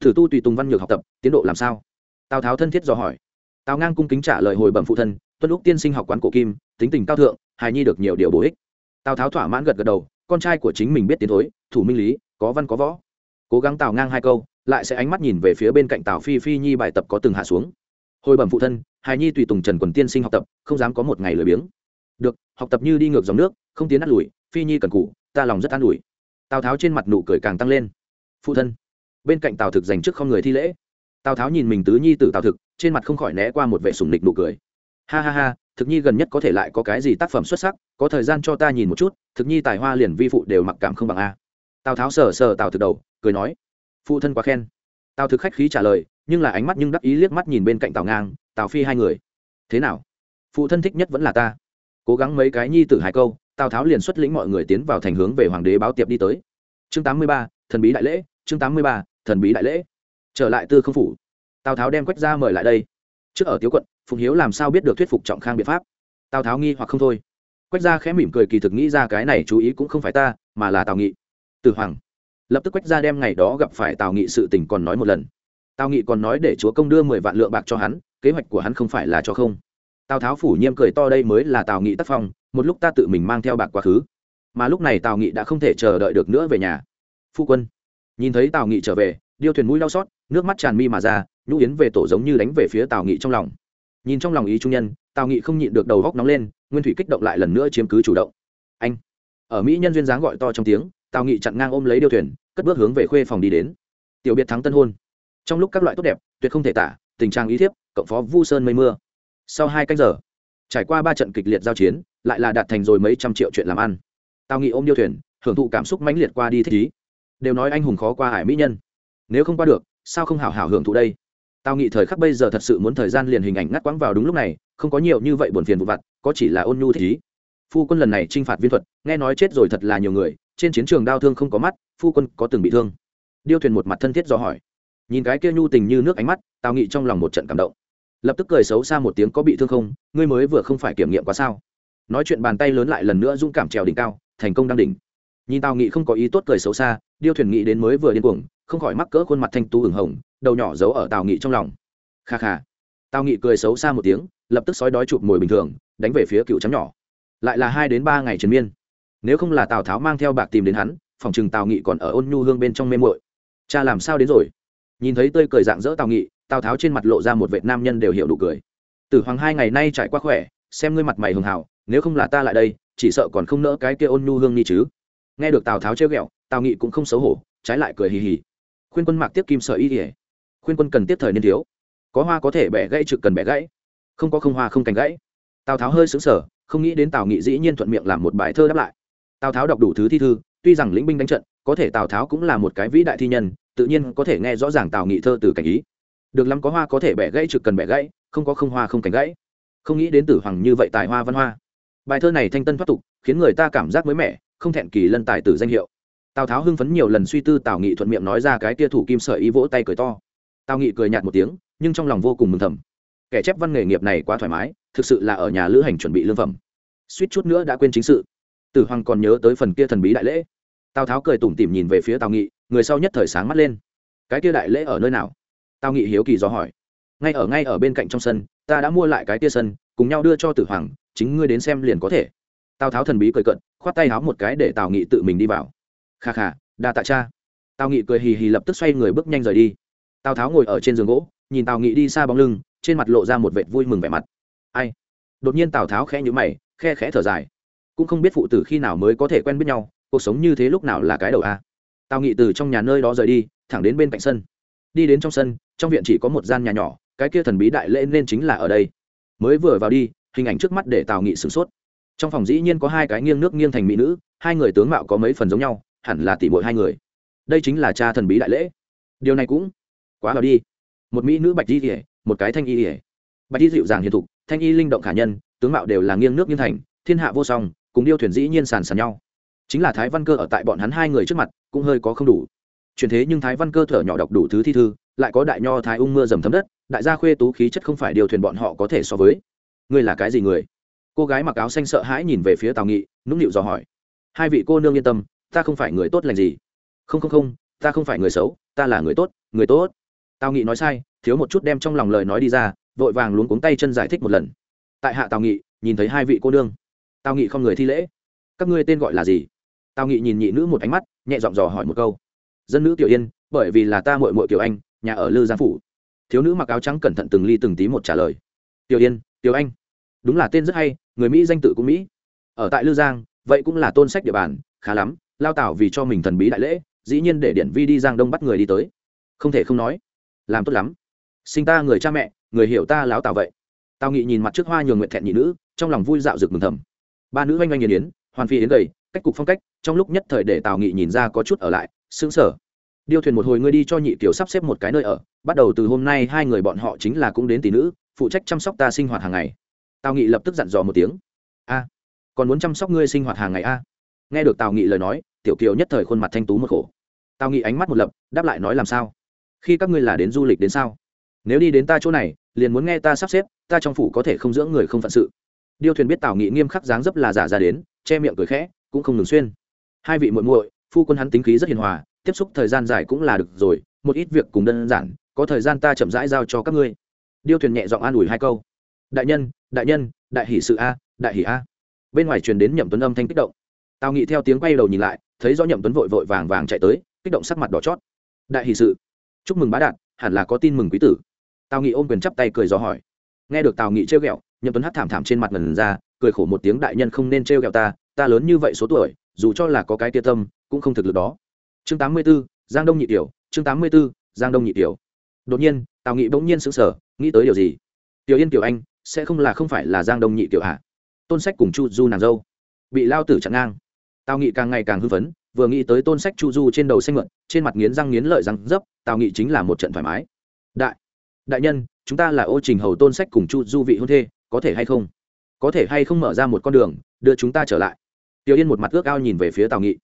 Thử tu tùy tùng văn nhược học tập, tiến độ làm sao? Tào tháo thân thiết dò hỏi. Tào ngang cung kính trả lời hồi bẩm phụ thân, tuân lúc tiên sinh học quán cổ kim, tính tình cao thượng, hài nhi được nhiều điều bổ ích. Tào tháo thỏa mãn gật gật đầu, con trai của chính mình biết tiến thối, thủ minh lý, có văn có võ. Cố gắng tào ngang hai câu, lại sẽ ánh mắt nhìn về phía bên cạnh tào phi phi nhi bài tập có từng hạ xuống hồi bẩm phụ thân, hài nhi tùy tùng trần quần tiên sinh học tập, không dám có một ngày lười biếng. Được, học tập như đi ngược dòng nước, không tiến át lùi, phi nhi cần cụ ta lòng rất an ủi. Tào tháo trên mặt nụ cười càng tăng lên. Phụ thân, bên cạnh tào thực dành trước không người thi lễ. Tào tháo nhìn mình tứ nhi t tào thực, trên mặt không khỏi né qua một vệ sùng nịch nụ cười. Ha ha ha, thực nhi gần nhất có thể lại có cái gì tác phẩm xuất sắc, có thời gian cho ta nhìn một chút, thực nhi tài hoa liền vi phụ đều mặc cảm không bằng a. Tào tháo sờ sờ tào thực đầu, cười nói. Phụ thân quá khen tào thực khách khí trả lời, nhưng là ánh mắt nhưng đắc ý liếc mắt nhìn bên cạnh tào ngang, tào phi hai người. Thế nào? Phụ thân thích nhất vẫn là ta. Cố gắng mấy cái nhi tử hai câu, tào tháo liền xuất lĩnh mọi người tiến vào thành hướng về hoàng đế báo tiệp đi tới. Chương tám mươi ba, thần bí đại lễ, chương tám mươi ba, thần bí đại lễ. Trở lại tư không phủ. Tào tháo đem quách ra mời lại đây. Trước ở tiếu quận phùng hiếu làm sao biết được thuyết phục trọng khang biện pháp? Tào tháo nghi hoặc không thôi. Quách ra khẽ mỉm cười kỳ thực nghĩ ra cái này chú ý cũng không phải ta, mà là tào nghị. Từ hoàng lập tức quách ra đem ngày đó gặp phải tào nghị sự tình còn nói một lần tào nghị còn nói để chúa công đưa mười vạn lượng bạc cho hắn kế hoạch của hắn không phải là cho không tào tháo phủ nhiêm cười to đây mới là tào nghị tác phong một lúc ta tự mình mang theo bạc quá khứ mà lúc này tào nghị đã không thể chờ đợi được nữa về nhà phu quân nhìn thấy tào nghị trở về điêu thuyền mũi đau xót nước mắt tràn mi mà ra nhũ yến về tổ giống như đánh về phía tào nghị trong lòng nhìn trong lòng ý trung nhân tào nghị không nhịn được đầu góc nóng lên nguyên thủy kích động lại lần nữa chiếm cứ chủ động anh ở mỹ nhân duyên dáng gọi to trong tiếng tào nghị chặn ngang ôm lấy điêu thuyền, cất bước hướng về khuê phòng đi đến. Tiểu biệt thắng tân hôn. Trong lúc các loại tốt đẹp, tuyệt không thể tả, tình trạng ý thiếp, cộng phó vu sơn mây mưa. Sau hai canh giờ, trải qua ba trận kịch liệt giao chiến, lại là đạt thành rồi mấy trăm triệu chuyện làm ăn. Tào nghị ôm điêu thuyền, hưởng thụ cảm xúc mãnh liệt qua đi thích ý. Đều nói anh hùng khó qua hải mỹ nhân. Nếu không qua được, sao không hảo hảo hưởng thụ đây? Tào nghị thời khắc bây giờ thật sự muốn thời gian liền hình ảnh ngắt quãng vào đúng lúc này, không có nhiều như vậy buồn phiền vụ vặt, có chỉ là ôn nhu thích ý. Phu quân lần này t r i n h phạt viên thuật, nghe nói chết rồi thật là nhiều người trên chiến trường đau thương không có mắt, phu quân có từng bị thương? Điêu thuyền một mặt thân thiết do hỏi. Nhìn cái kia nhu tình như nước ánh mắt, tào nghị trong lòng một trận cảm động. Lập tức cười xấu xa một tiếng, có bị thương không? Ngươi mới vừa không phải kiểm nghiệm quá sao? Nói chuyện bàn tay lớn lại lần nữa dũng cảm trèo đỉnh cao, thành công đang đỉnh. Nhìn tào nghị không có ý tốt cười xấu xa, điêu thuyền nghĩ đến mới vừa điên cuồng, không khỏi mắc cỡ khuôn mặt thanh tú ửng hồng, đầu nhỏ giấu ở tào nghị trong lòng. Kha kha. Tào nghị cười xấu xa một tiếng, lập tức sói đói chụp mồi bình thường, đánh về phía cựu trắng nhỏ. Lại là hai đến ba ngày triền miên nếu không là tào tháo mang theo bạc tìm đến hắn, phòng chừng tào nghị còn ở ôn nhu hương bên trong mê mội cha làm sao đến rồi? Nhìn thấy tươi cười dạng dỡ tào nghị, tào tháo trên mặt lộ ra một vệ nam nhân đều hiểu đủ cười. Tử hoàng hai ngày nay trải qua khỏe, xem ngươi mặt mày hường hảo, nếu không là ta lại đây, chỉ sợ còn không nỡ cái kia ôn nhu hương ni chứ. Nghe được tào tháo trêu ghẹo, tào nghị cũng không xấu hổ, trái lại cười hì hì. Khuyên quân mạc tiếp kim sợ y ỉa khuyên quân cần tiếp thời niên thiếu. Có hoa có thể bẻ gãy trực cần bẻ gãy. Không có không hoa không cành gãy. Tào tháo hơi xứng sở không nghĩ đến tào nghị dĩ nhiên thuận miệng làm một bài thơ đáp lại tào tháo đọc đủ thứ thi thư, tuy rằng lĩnh binh đánh trận, có thể tào tháo cũng là một cái vĩ đại thi nhân, tự nhiên có thể nghe rõ ràng tào nghị thơ từ cảnh ý. Được lắm có hoa có thể bẻ gãy trực cần bẻ gãy, không có không hoa không cảnh gãy. Không nghĩ đến tử hoàng như vậy tài hoa văn hoa. Bài thơ này thanh tân thoát tục, khiến người ta cảm giác mới mẻ, không thẹn kỳ lân tài tử danh hiệu. Tào tháo hưng phấn nhiều lần suy tư tào nghị thuận miệng nói ra cái tia thủ kim sợi ý vỗ tay cười to. Tào nghị cười nhạt một tiếng, nhưng trong lòng vô cùng mừng thầm. Kẻ chép văn nghề nghiệp này quá thoải mái, thực sự là ở nhà lữ hành chuẩn bị lương phẩm. Suýt chút nữa đã quên chính sự tử hoàng còn nhớ tới phần kia thần bí đại lễ. Tào tháo cười tủm tỉm nhìn về phía tào nghị, người sau nhất thời sáng mắt lên. Cái kia đại lễ ở nơi nào? Tào nghị hiếu kỳ do hỏi. Ngay ở ngay ở bên cạnh trong sân, ta đã mua lại cái kia sân, cùng nhau đưa cho tử hoàng, chính ngươi đến xem liền có thể. Tào tháo thần bí cười cận khoát tay háo một cái để tào nghị tự mình đi vào. Kha kha, đa tạ cha. Tào nghị cười hì hì lập tức xoay người bước nhanh rời đi. Tào tháo ngồi ở trên giường gỗ, nhìn tào nghị đi xa bóng lưng, trên mặt lộ ra một vệt vui mừng vẻ mặt. Ai? Đột nhiên tào tháo khẽ nhữ mày, khe khẽ thở dài cũng không biết phụ tử khi nào mới có thể quen biết nhau, cuộc sống như thế lúc nào là cái đầu a. Tào nghị từ trong nhà nơi đó rời đi, thẳng đến bên cạnh sân. Đi đến trong sân, trong viện chỉ có một gian nhà nhỏ, cái kia thần bí đại lễ nên chính là ở đây. Mới vừa vào đi, hình ảnh trước mắt để tào nghị sửng sốt. Trong phòng dĩ nhiên có hai cái nghiêng nước nghiêng thành mỹ nữ, hai người tướng mạo có mấy phần giống nhau, hẳn là tỷ muội hai người. Đây chính là cha thần bí đại lễ. Điều này cũng quá vào đi. Một mỹ nữ bạch di ỉa một cái thanh y ỉa bạch di dịu dàng hiền thục, thanh y linh động khả nhân, tướng mạo đều là nghiêng nước nghiêng thành, thiên hạ vô song cùng điêu thuyền dĩ nhiên sàn sàn nhau. Chính là thái văn cơ ở tại bọn hắn hai người trước mặt, cũng hơi có không đủ. Truyền thế nhưng thái văn cơ thở nhỏ đọc đủ thứ thi thư, lại có đại nho thái ung mưa dầm thấm đất, đại gia khuê tú khí chất không phải điều thuyền bọn họ có thể so với. Ngươi là cái gì người? Cô gái mặc áo xanh sợ hãi nhìn về phía tào nghị, nũng nịu dò hỏi. Hai vị cô nương yên tâm, ta không phải người tốt lành gì. Không không không, ta không phải người xấu, ta là người tốt người tốt. Tào nghị nói sai, thiếu một chút đem trong lòng lời nói đi ra, vội vàng luống cuống tay chân giải thích một lần. Tại hạ tào nghị, nhìn thấy hai vị cô nương tào nghị không người thi lễ. Các ngươi tên gọi là gì? Tào nghị nhìn nhị nữ một ánh mắt, nhẹ giọng dò hỏi một câu. Dân nữ tiểu yên, bởi vì là ta mội mội kiểu anh, nhà ở lư giang phủ. Thiếu nữ mặc áo trắng cẩn thận từng ly từng tí một trả lời. Tiểu yên, tiểu anh. Đúng là tên rất hay, người mỹ danh tự cũng mỹ. Ở tại lư giang, vậy cũng là tôn sách địa bàn, khá lắm, lao tảo vì cho mình thần bí đại lễ, dĩ nhiên để điển vi đi giang đông bắt người đi tới. Không thể không nói, làm tốt lắm. Sinh ta người cha mẹ, người hiểu ta láo tảo vậy. Tào nghị nhìn mặt trước hoa nhường nguyện thẹn nhị nữ, trong lòng vui dạo rực mừng thầm ba nữ oanh oanh nghiền yến, hoàn phi đến gầy, cách cục phong cách, trong lúc nhất thời để tào nghị nhìn ra có chút ở lại xứng sở điêu thuyền một hồi ngươi đi cho nhị tiểu sắp xếp một cái nơi ở, bắt đầu từ hôm nay hai người bọn họ chính là cũng đến tỷ nữ, phụ trách chăm sóc ta sinh hoạt hàng ngày. Tào nghị lập tức dặn dò một tiếng. A, còn muốn chăm sóc ngươi sinh hoạt hàng ngày a? Nghe được tào nghị lời nói, tiểu kiều nhất thời khuôn mặt thanh tú một khổ. Tào nghị ánh mắt một lập, đáp lại nói làm sao? Khi các ngươi là đến du lịch đến sao? Nếu đi đến ta chỗ này, liền muốn nghe ta sắp xếp, ta trong phủ có thể không dưỡng người không phận sự điêu thuyền biết tào nghị nghiêm khắc dáng dấp là giả ra đến, che miệng cười khẽ, cũng không ngừng xuyên. Hai vị muội muội, phu quân hắn tính khí rất hiền hòa, tiếp xúc thời gian dài cũng là được rồi, một ít việc cùng đơn giản, có thời gian ta chậm rãi giao cho các ngươi. Điêu thuyền nhẹ giọng an ủi hai câu. Đại nhân đại nhân, đại hỷ sự a, đại hỷ a. Bên ngoài truyền đến nhậm tuấn âm thanh kích động. Tào nghị theo tiếng quay đầu nhìn lại, thấy rõ nhậm tuấn vội vội vàng vàng chạy tới, kích động sắc mặt đỏ chót. Đại hỷ sự. Chúc mừng bá đạt, hẳn là có tin mừng quý tử. Tào nghị ôm quyền chắp tay cười gió hỏi. Nghe được tào nghị trêu ghẹo nhậm tuấn hát thảm thảm trên mặt lần ra cười khổ một tiếng đại nhân không nên trêu ghẹo ta ta lớn như vậy số tuổi dù cho là có cái tia tâm cũng không thực lực đó. Chương tám mươi 84, giang đông nhị tiểu chương tám mươi 84, giang đông nhị tiểu. Đột nhiên tào nghị bỗng nhiên sững sờ nghĩ tới điều gì? Tiểu yên tiểu anh sẽ không là không phải là giang đông nhị tiểu hạ tôn sách cùng chu du nàng dâu. Bị lao tử chặn ngang. Tào nghị càng ngày càng hưng phấn vừa nghĩ tới tôn sách chu du trên đầu xanh mượn trên mặt nghiến răng nghiến lợi răng dấp tào nghị chính là một trận thoải mái. Đại đại nhân chúng ta là ô trình hầu tôn sách cùng chu du vị hôn thê có thể hay không? Có thể hay không mở ra một con đường, đưa chúng ta trở lại? Tiểu yên một mặt ước ao nhìn về phía tào nghị.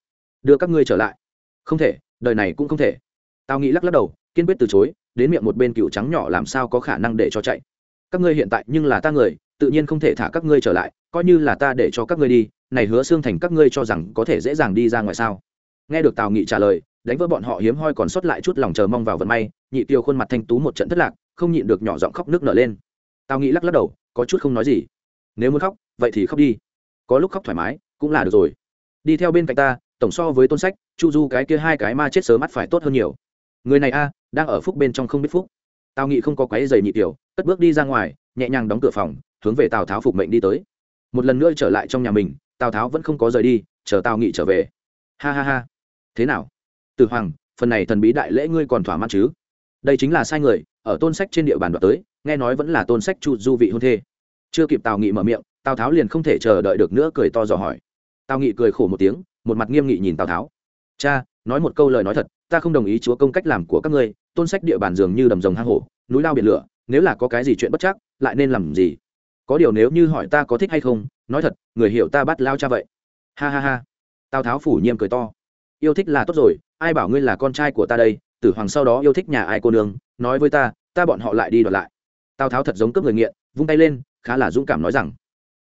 Đưa các ngươi trở lại? Không thể, đời này cũng không thể. Tào nghị lắc lắc đầu, kiên quyết từ chối, đến miệng một bên cựu trắng nhỏ làm sao có khả năng để cho chạy? Các ngươi hiện tại nhưng là ta người, tự nhiên không thể thả các ngươi trở lại, coi như là ta để cho các ngươi đi, này hứa xương thành các ngươi cho rằng có thể dễ dàng đi ra ngoài sao? Nghe được tào nghị trả lời, đánh vỡ bọn họ hiếm hoi còn sót lại chút lòng chờ mong vào vận may, nhị tiêu khuôn mặt thanh tú một trận thất lạc, không nhịn được nhỏ giọng khóc nước nở lên. Tào nghị lắc lắc đầu có chút không nói gì. Nếu muốn khóc, vậy thì khóc đi. Có lúc khóc thoải mái, cũng là được rồi. Đi theo bên cạnh ta, tổng so với tôn sách, chu du cái kia hai cái ma chết sớm mắt phải tốt hơn nhiều. Người này a, đang ở phúc bên trong không biết phúc. Tào nghị không có quái giày nhị tiểu, cất bước đi ra ngoài, nhẹ nhàng đóng cửa phòng, hướng về tào tháo phục mệnh đi tới. Một lần nữa trở lại trong nhà mình, tào tháo vẫn không có rời đi, chờ tào nghị trở về. Ha ha ha. Thế nào? Từ hoàng, phần này thần bí đại lễ ngươi còn thỏa mãn chứ? Đây chính là sai người, ở tôn sách trên địa bàn đoạt tới nghe nói vẫn là tôn sách chu du vị hôn thê. Chưa kịp tào nghị mở miệng, tào tháo liền không thể chờ đợi được nữa cười to dò hỏi. Tào nghị cười khổ một tiếng, một mặt nghiêm nghị nhìn tào tháo. Cha, nói một câu lời nói thật, ta không đồng ý chúa công cách làm của các ngươi, tôn sách địa bàn dường như đầm rồng hang hổ, núi lao biển lửa, nếu là có cái gì chuyện bất chắc, lại nên làm gì? Có điều nếu như hỏi ta có thích hay không, nói thật, người hiểu ta bắt lao cha vậy. Ha ha ha. Tào tháo phủ nhiêm cười to. Yêu thích là tốt rồi, ai bảo ngươi là con trai của ta đây, tử hoàng sau đó yêu thích nhà ai cô nương, nói với ta ta bọn họ lại đi đoạt lại tào tháo thật giống cướp người nghiện vung tay lên khá là dũng cảm nói rằng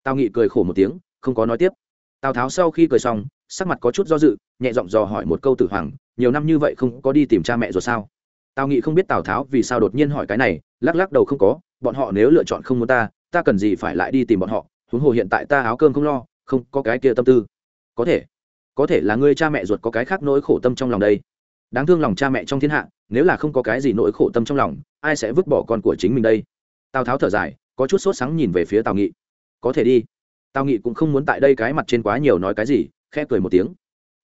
tào nghị cười khổ một tiếng không có nói tiếp tào tháo sau khi cười xong sắc mặt có chút do dự nhẹ giọng dò hỏi một câu tử hoàng nhiều năm như vậy không có đi tìm cha mẹ rồi sao tào nghị không biết tào tháo vì sao đột nhiên hỏi cái này lắc lắc đầu không có bọn họ nếu lựa chọn không muốn ta ta cần gì phải lại đi tìm bọn họ huống hồ hiện tại ta áo cơm không lo không có cái kia tâm tư có thể có thể là người cha mẹ ruột có cái khác nỗi khổ tâm trong lòng đây đáng thương lòng cha mẹ trong thiên hạ nếu là không có cái gì nỗi khổ tâm trong lòng ai sẽ vứt bỏ con của chính mình đây tào tháo thở dài có chút sốt sáng nhìn về phía tào nghị có thể đi tào nghị cũng không muốn tại đây cái mặt trên quá nhiều nói cái gì khẽ cười một tiếng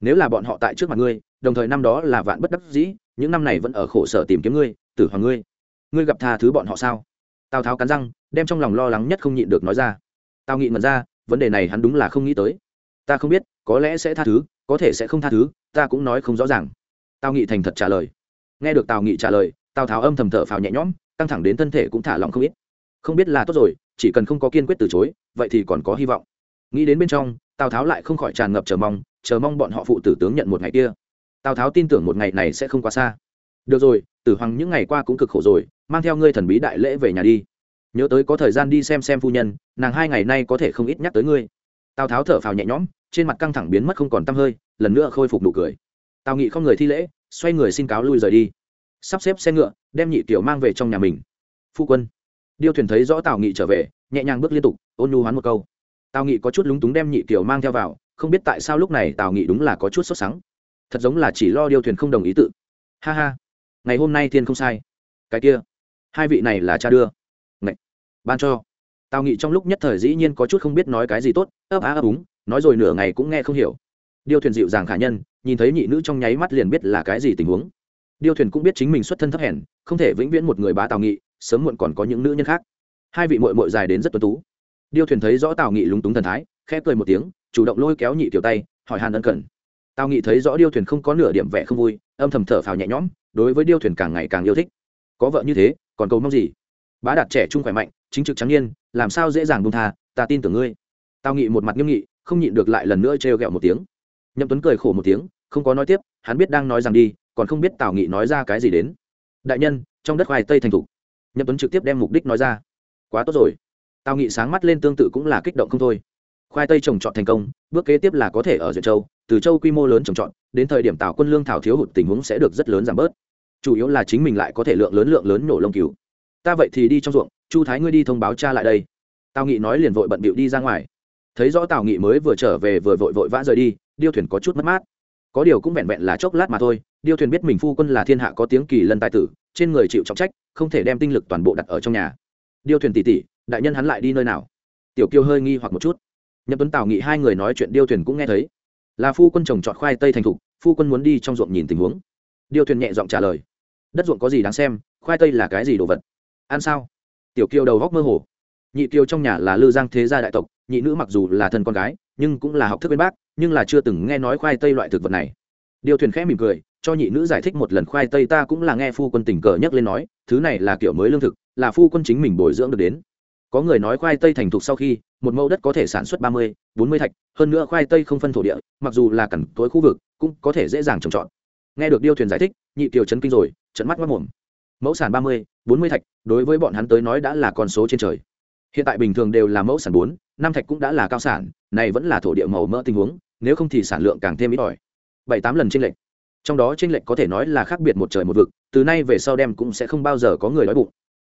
nếu là bọn họ tại trước mặt ngươi đồng thời năm đó là vạn bất đắc dĩ những năm này vẫn ở khổ sở tìm kiếm ngươi tử hoàng ngươi ngươi gặp tha thứ bọn họ sao tào tháo cắn răng đem trong lòng lo lắng nhất không nhịn được nói ra tào nghị mật ra vấn đề này hắn đúng là không nghĩ tới ta không biết có lẽ sẽ tha thứ có thể sẽ không tha thứ ta cũng nói không rõ ràng tào nghị thành thật trả lời nghe được tào nghị trả lời tào tháo âm thầm thở phào nhẹ nhõm căng thẳng đến thân thể cũng thả lỏng không ít. Không biết là tốt rồi, chỉ cần không có kiên quyết từ chối, vậy thì còn có hy vọng. Nghĩ đến bên trong, tào tháo lại không khỏi tràn ngập chờ mong chờ mong bọn họ phụ tử tướng nhận một ngày kia. Tào tháo tin tưởng một ngày này sẽ không quá xa. Được rồi, tử hoàng những ngày qua cũng cực khổ rồi, mang theo ngươi thần bí đại lễ về nhà đi. Nhớ tới có thời gian đi xem xem phu nhân, nàng hai ngày nay có thể không ít nhắc tới ngươi. Tào tháo thở phào nhẹ nhõm, trên mặt căng thẳng biến mất không còn t hơi, lần nữa khôi phục nụ cười. Tào nghị không người thi lễ, xoay người xin cáo lui rời đi. Sắp xếp xe ngựa đem nhị tiểu mang về trong nhà mình. Phu quân. Điêu thuyền thấy rõ tào nghị trở về, nhẹ nhàng bước liên tục, ôn nhu hoán một câu. Tào nghị có chút lúng túng đem nhị tiểu mang theo vào, không biết tại sao lúc này tào nghị đúng là có chút sốt sắng. Thật giống là chỉ lo điêu thuyền không đồng ý tự. Ha ha. Ngày hôm nay thiên không sai. Cái kia. Hai vị này là cha đưa. Ngậy. ban cho. Tào nghị trong lúc nhất thời dĩ nhiên có chút không biết nói cái gì tốt, ấp á ấp úng, nói rồi nửa ngày cũng nghe không hiểu. Điêu thuyền dịu dàng khả nhân, nhìn thấy nhị nữ trong nháy mắt liền biết là cái gì tình huống điêu thuyền cũng biết chính mình xuất thân thấp hèn, không thể vĩnh viễn một người bá tào nghị, sớm muộn còn có những nữ nhân khác. Hai vị mội mội dài đến rất tuân tú. Điêu thuyền thấy rõ tào nghị lúng túng thần thái, khẽ cười một tiếng, chủ động lôi kéo nhị tiểu tay, hỏi hàn ân cần. Tào nghị thấy rõ điêu thuyền không có nửa điểm vẻ không vui, âm thầm thở phào nhẹ nhõm, đối với điêu thuyền càng ngày càng yêu thích. Có vợ như thế, còn cầu mong gì? Bá đạt trẻ trung khỏe mạnh, chính trực trắng niên, làm sao dễ dàng buông tha, ta tin tưởng ngươi. Tào nghị một mặt nghiêm nghị, không nhịn được lại lần nữa trêu ghẹo một tiếng. Nhậm tuấn cười khổ một tiếng, không có nói tiếp, hắn biết đang nói rằng đi còn không biết tào nghị nói ra cái gì đến đại nhân trong đất khoai tây thành thục nhậm tuấn trực tiếp đem mục đích nói ra quá tốt rồi tào nghị sáng mắt lên tương tự cũng là kích động không thôi khoai tây trồng trọt thành công bước kế tiếp là có thể ở duyệt châu từ châu quy mô lớn trồng trọt đến thời điểm tào quân lương thảo thiếu hụt tình huống sẽ được rất lớn giảm bớt chủ yếu là chính mình lại có thể lượng lớn lượng lớn nổ lông cứu ta vậy thì đi trong ruộng chu thái ngươi đi thông báo cha lại đây tào nghị nói liền vội bận bịu đi ra ngoài thấy rõ tào nghị mới vừa trở về vừa vội vội vã rời đi điêu thuyền có chút mất mát có điều cũng vẹn vẹn là chốc lát mà thôi, điêu thuyền biết mình phu quân là thiên hạ có tiếng kỳ lân tài tử, trên người chịu trọng trách, không thể đem tinh lực toàn bộ đặt ở trong nhà. Điêu thuyền tỉ tỉ đại nhân hắn lại đi nơi nào? Tiểu kiêu hơi nghi hoặc một chút. Nhậm tuấn tào nghị hai người nói chuyện điêu thuyền cũng nghe thấy. Là phu quân trồng trọt khoai tây thành thục, phu quân muốn đi trong ruộng nhìn tình huống. Điêu thuyền nhẹ giọng trả lời. Đất ruộng có gì đáng xem, khoai tây là cái gì đồ vật? Ăn sao? Tiểu kiều đầu góc mơ hồ. Nhị kiều trong nhà là lư giang thế gia đại tộc nhị nữ mặc dù là thân con gái, nhưng cũng là học thức bên bác, nhưng là chưa từng nghe nói khoai tây loại thực vật này. Điều thuyền khẽ mỉm cười, cho nhị nữ giải thích một lần khoai tây ta cũng là nghe phu quân tình cờ nhắc lên nói, thứ này là kiểu mới lương thực, là phu quân chính mình bồi dưỡng được đến. Có người nói khoai tây thành thục sau khi, một mẫu đất có thể sản xuất ba mươi, bốn mươi thạch, hơn nữa khoai tây không phân thổ địa, mặc dù là cẩn tối khu vực, cũng có thể dễ dàng trồng trọt. Nghe được điêu thuyền giải thích, nhị kiều chấn kinh rồi trận mắt mất mồm. Mẫu sản ba mươi, bốn mươi thạch, đối với bọn hắn tới nói đã là con số trên trời. Hiện tại bình thường đều là mẫu sản bốn Nam thạch cũng đã là cao sản, này vẫn là thổ địa màu mỡ tình huống, nếu không thì sản lượng càng thêm ít ỏi. Bảy tám lần tranh lệch. Trong đó tranh lệch có thể nói là khác biệt một trời một vực, từ nay về sau đem cũng sẽ không bao giờ có người đói bụng.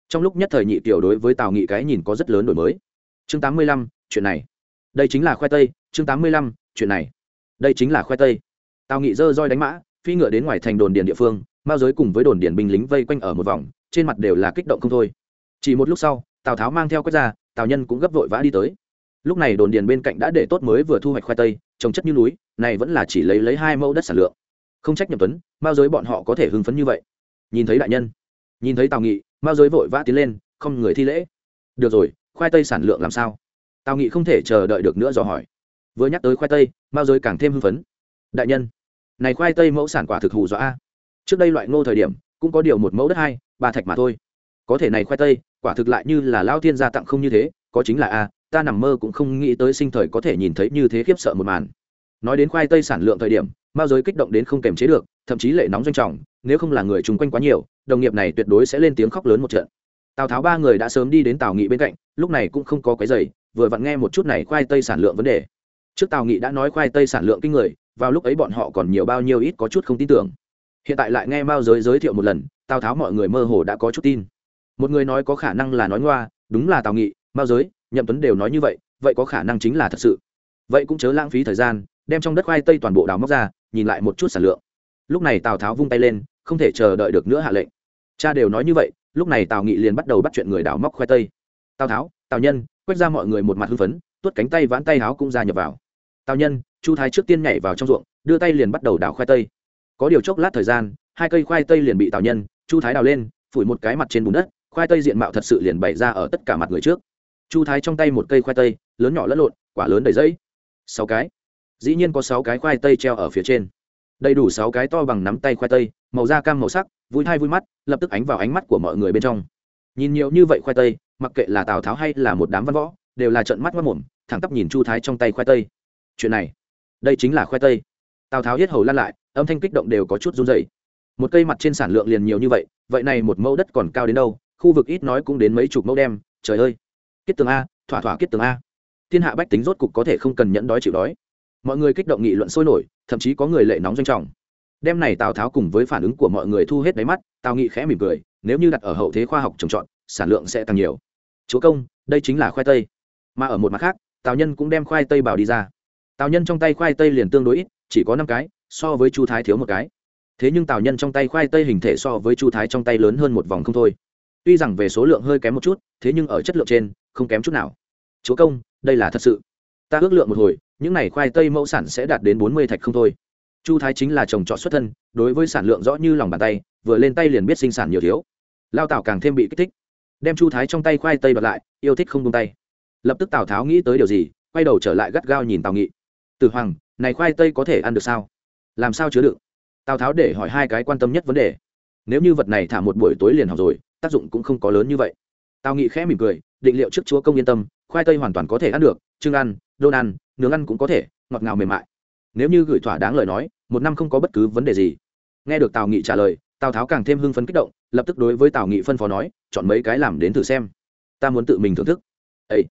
Trong lúc nhất thời nhị tiểu đối với tào nghị cái nhìn có rất lớn đổi mới. Chương tám mươi lăm, chuyện này. Đây chính là khoai tây, chương tám mươi lăm, chuyện này. Đây chính là khoai tây. Tào nghị dơ roi đánh mã, phi ngựa đến ngoài thành đồn điền địa phương, mao giới cùng với đồn điền binh lính vây quanh ở một vòng, trên mặt đều là kích động không thôi. Chỉ một lúc sau, tào tháo mang theo quét ra, tào nhân cũng gấp vội vã đi tới lúc này đồn điền bên cạnh đã để tốt mới vừa thu hoạch khoai tây, trồng chất như núi, này vẫn là chỉ lấy lấy hai mẫu đất sản lượng. Không trách nhậm tuấn bao giới bọn họ có thể hưng phấn như vậy. Nhìn thấy đại nhân, nhìn thấy tào nghị bao giới vội vã tiến lên, không người thi lễ. Được rồi, khoai tây sản lượng làm sao? Tào nghị không thể chờ đợi được nữa dò hỏi. Vừa nhắc tới khoai tây bao giới càng thêm hưng phấn. Đại nhân, này khoai tây mẫu sản quả thực hù dọa trước đây loại ngô thời điểm, cũng có điều một mẫu đất hai, ba thạch mà thôi. Có thể này khoai tây, quả thực lại như là lao thiên gia tặng không như thế, có chính là a ta nằm mơ cũng không nghĩ tới sinh thời có thể nhìn thấy như thế khiếp sợ một màn. Nói đến khoai tây sản lượng thời điểm, mao giới kích động đến không kềm chế được, thậm chí lệ nóng doanh trọng, nếu không là người chung quanh quá nhiều, đồng nghiệp này tuyệt đối sẽ lên tiếng khóc lớn một trận. Tào tháo ba người đã sớm đi đến tào nghị bên cạnh, lúc này cũng không có cái giày vừa vặn nghe một chút này khoai tây sản lượng vấn đề. Trước tào nghị đã nói khoai tây sản lượng kinh người, vào lúc ấy bọn họ còn nhiều bao nhiêu ít có chút không tin tưởng. Hiện tại lại nghe mao giới giới thiệu một lần, tào tháo mọi người mơ hồ đã có chút tin. Một người nói có khả năng là nói ngoa, đúng là tào nghị, mao giới nhậm tuấn đều nói như vậy vậy có khả năng chính là thật sự. Vậy cũng chớ lãng phí thời gian, đem trong đất khoai tây toàn bộ đào móc ra, nhìn lại một chút sản lượng. Lúc này tào tháo vung tay lên, không thể chờ đợi được nữa hạ lệnh. Cha đều nói như vậy, lúc này tào nghị liền bắt đầu bắt chuyện người đào móc khoai tây. Tào tháo, tào nhân, quét ra mọi người một mặt hưng phấn, tuốt cánh tay vãn tay háo cũng ra nhập vào. Tào nhân, chu thái trước tiên nhảy vào trong ruộng, đưa tay liền bắt đầu đào khoai tây. Có điều chốc lát thời gian, hai cây khoai tây liền bị tào nhân, chu thái đào lên, phủi một cái mặt trên bùn đất, khoai tây diện mạo thật sự liền bày ra ở tất cả mặt người trước chu thái trong tay một cây khoai tây, lớn nhỏ lẫn lộn, quả lớn đầy dẫy sáu cái. Dĩ nhiên có sáu cái khoai tây treo ở phía trên. Đầy đủ sáu cái to bằng nắm tay khoai tây, màu da cam màu sắc, vui thai vui mắt, lập tức ánh vào ánh mắt của mọi người bên trong. Nhìn nhiều như vậy khoai tây, mặc kệ là tào tháo hay là một đám văn võ, đều là trận mắt mất mồm, thẳng tắp nhìn chu thái trong tay khoai tây. Chuyện này, đây chính là khoai tây. Tào tháo hết hầu lan lại, âm thanh kích động đều có chút run dày một cây mặt trên sản lượng liền nhiều như vậy vậy này một mẫu đất còn cao đến đâu, khu vực ít nói cũng đến mấy chục mẫu đem, trời ơi kết tường a, thỏa thỏa kết tường a. Thiên hạ bách tính rốt cục có thể không cần nhẫn đói chịu đói. Mọi người kích động nghị luận sôi nổi, thậm chí có người lệ nóng doanh trọng. Đem này tào tháo cùng với phản ứng của mọi người thu hết đáy mắt, tào nghị khẽ mỉm cười, nếu như đặt ở hậu thế khoa học trồng trọt, sản lượng sẽ tăng nhiều. Chúa công, đây chính là khoai tây. Mà ở một mặt khác, tào nhân cũng đem khoai tây bảo đi ra. Tào nhân trong tay khoai tây liền tương đối ít, chỉ có năm cái, so với chu thái thiếu một cái. Thế nhưng tào nhân trong tay khoai tây hình thể so với chu thái trong tay lớn hơn một vòng không thôi tuy rằng về số lượng hơi kém một chút, thế nhưng ở chất lượng trên, không kém chút nào. Chúa công, đây là thật sự. Ta ước lượng một hồi, những này khoai tây mẫu sản sẽ đạt đến bốn mươi thạch không thôi. Chu thái chính là trồng trọt xuất thân, đối với sản lượng rõ như lòng bàn tay, vừa lên tay liền biết sinh sản nhiều thiếu. Lao tào càng thêm bị kích thích. Đem chu thái trong tay khoai tây bật lại, yêu thích không tung tay. Lập tức tào tháo nghĩ tới điều gì, quay đầu trở lại gắt gao nhìn tào nghị. Từ hoàng, này khoai tây có thể ăn được sao? Làm sao chứa đựng? Tào tháo để hỏi hai cái quan tâm nhất vấn đề. Nếu như vật này thả một buổi tối liền học rồi tác dụng cũng không có lớn như vậy. Tào nghị khẽ mỉm cười, định liệu trước chúa công yên tâm, khoai tây hoàn toàn có thể ăn được trưng ăn, đôn ăn, nướng ăn cũng có thể, ngọt ngào mềm mại. Nếu như gửi thỏa đáng lời nói, một năm không có bất cứ vấn đề gì. Nghe được tào nghị trả lời, tào tháo càng thêm hưng phấn kích động, lập tức đối với tào nghị phân phó nói, chọn mấy cái làm đến thử xem. Ta muốn tự mình thưởng thức. Ấy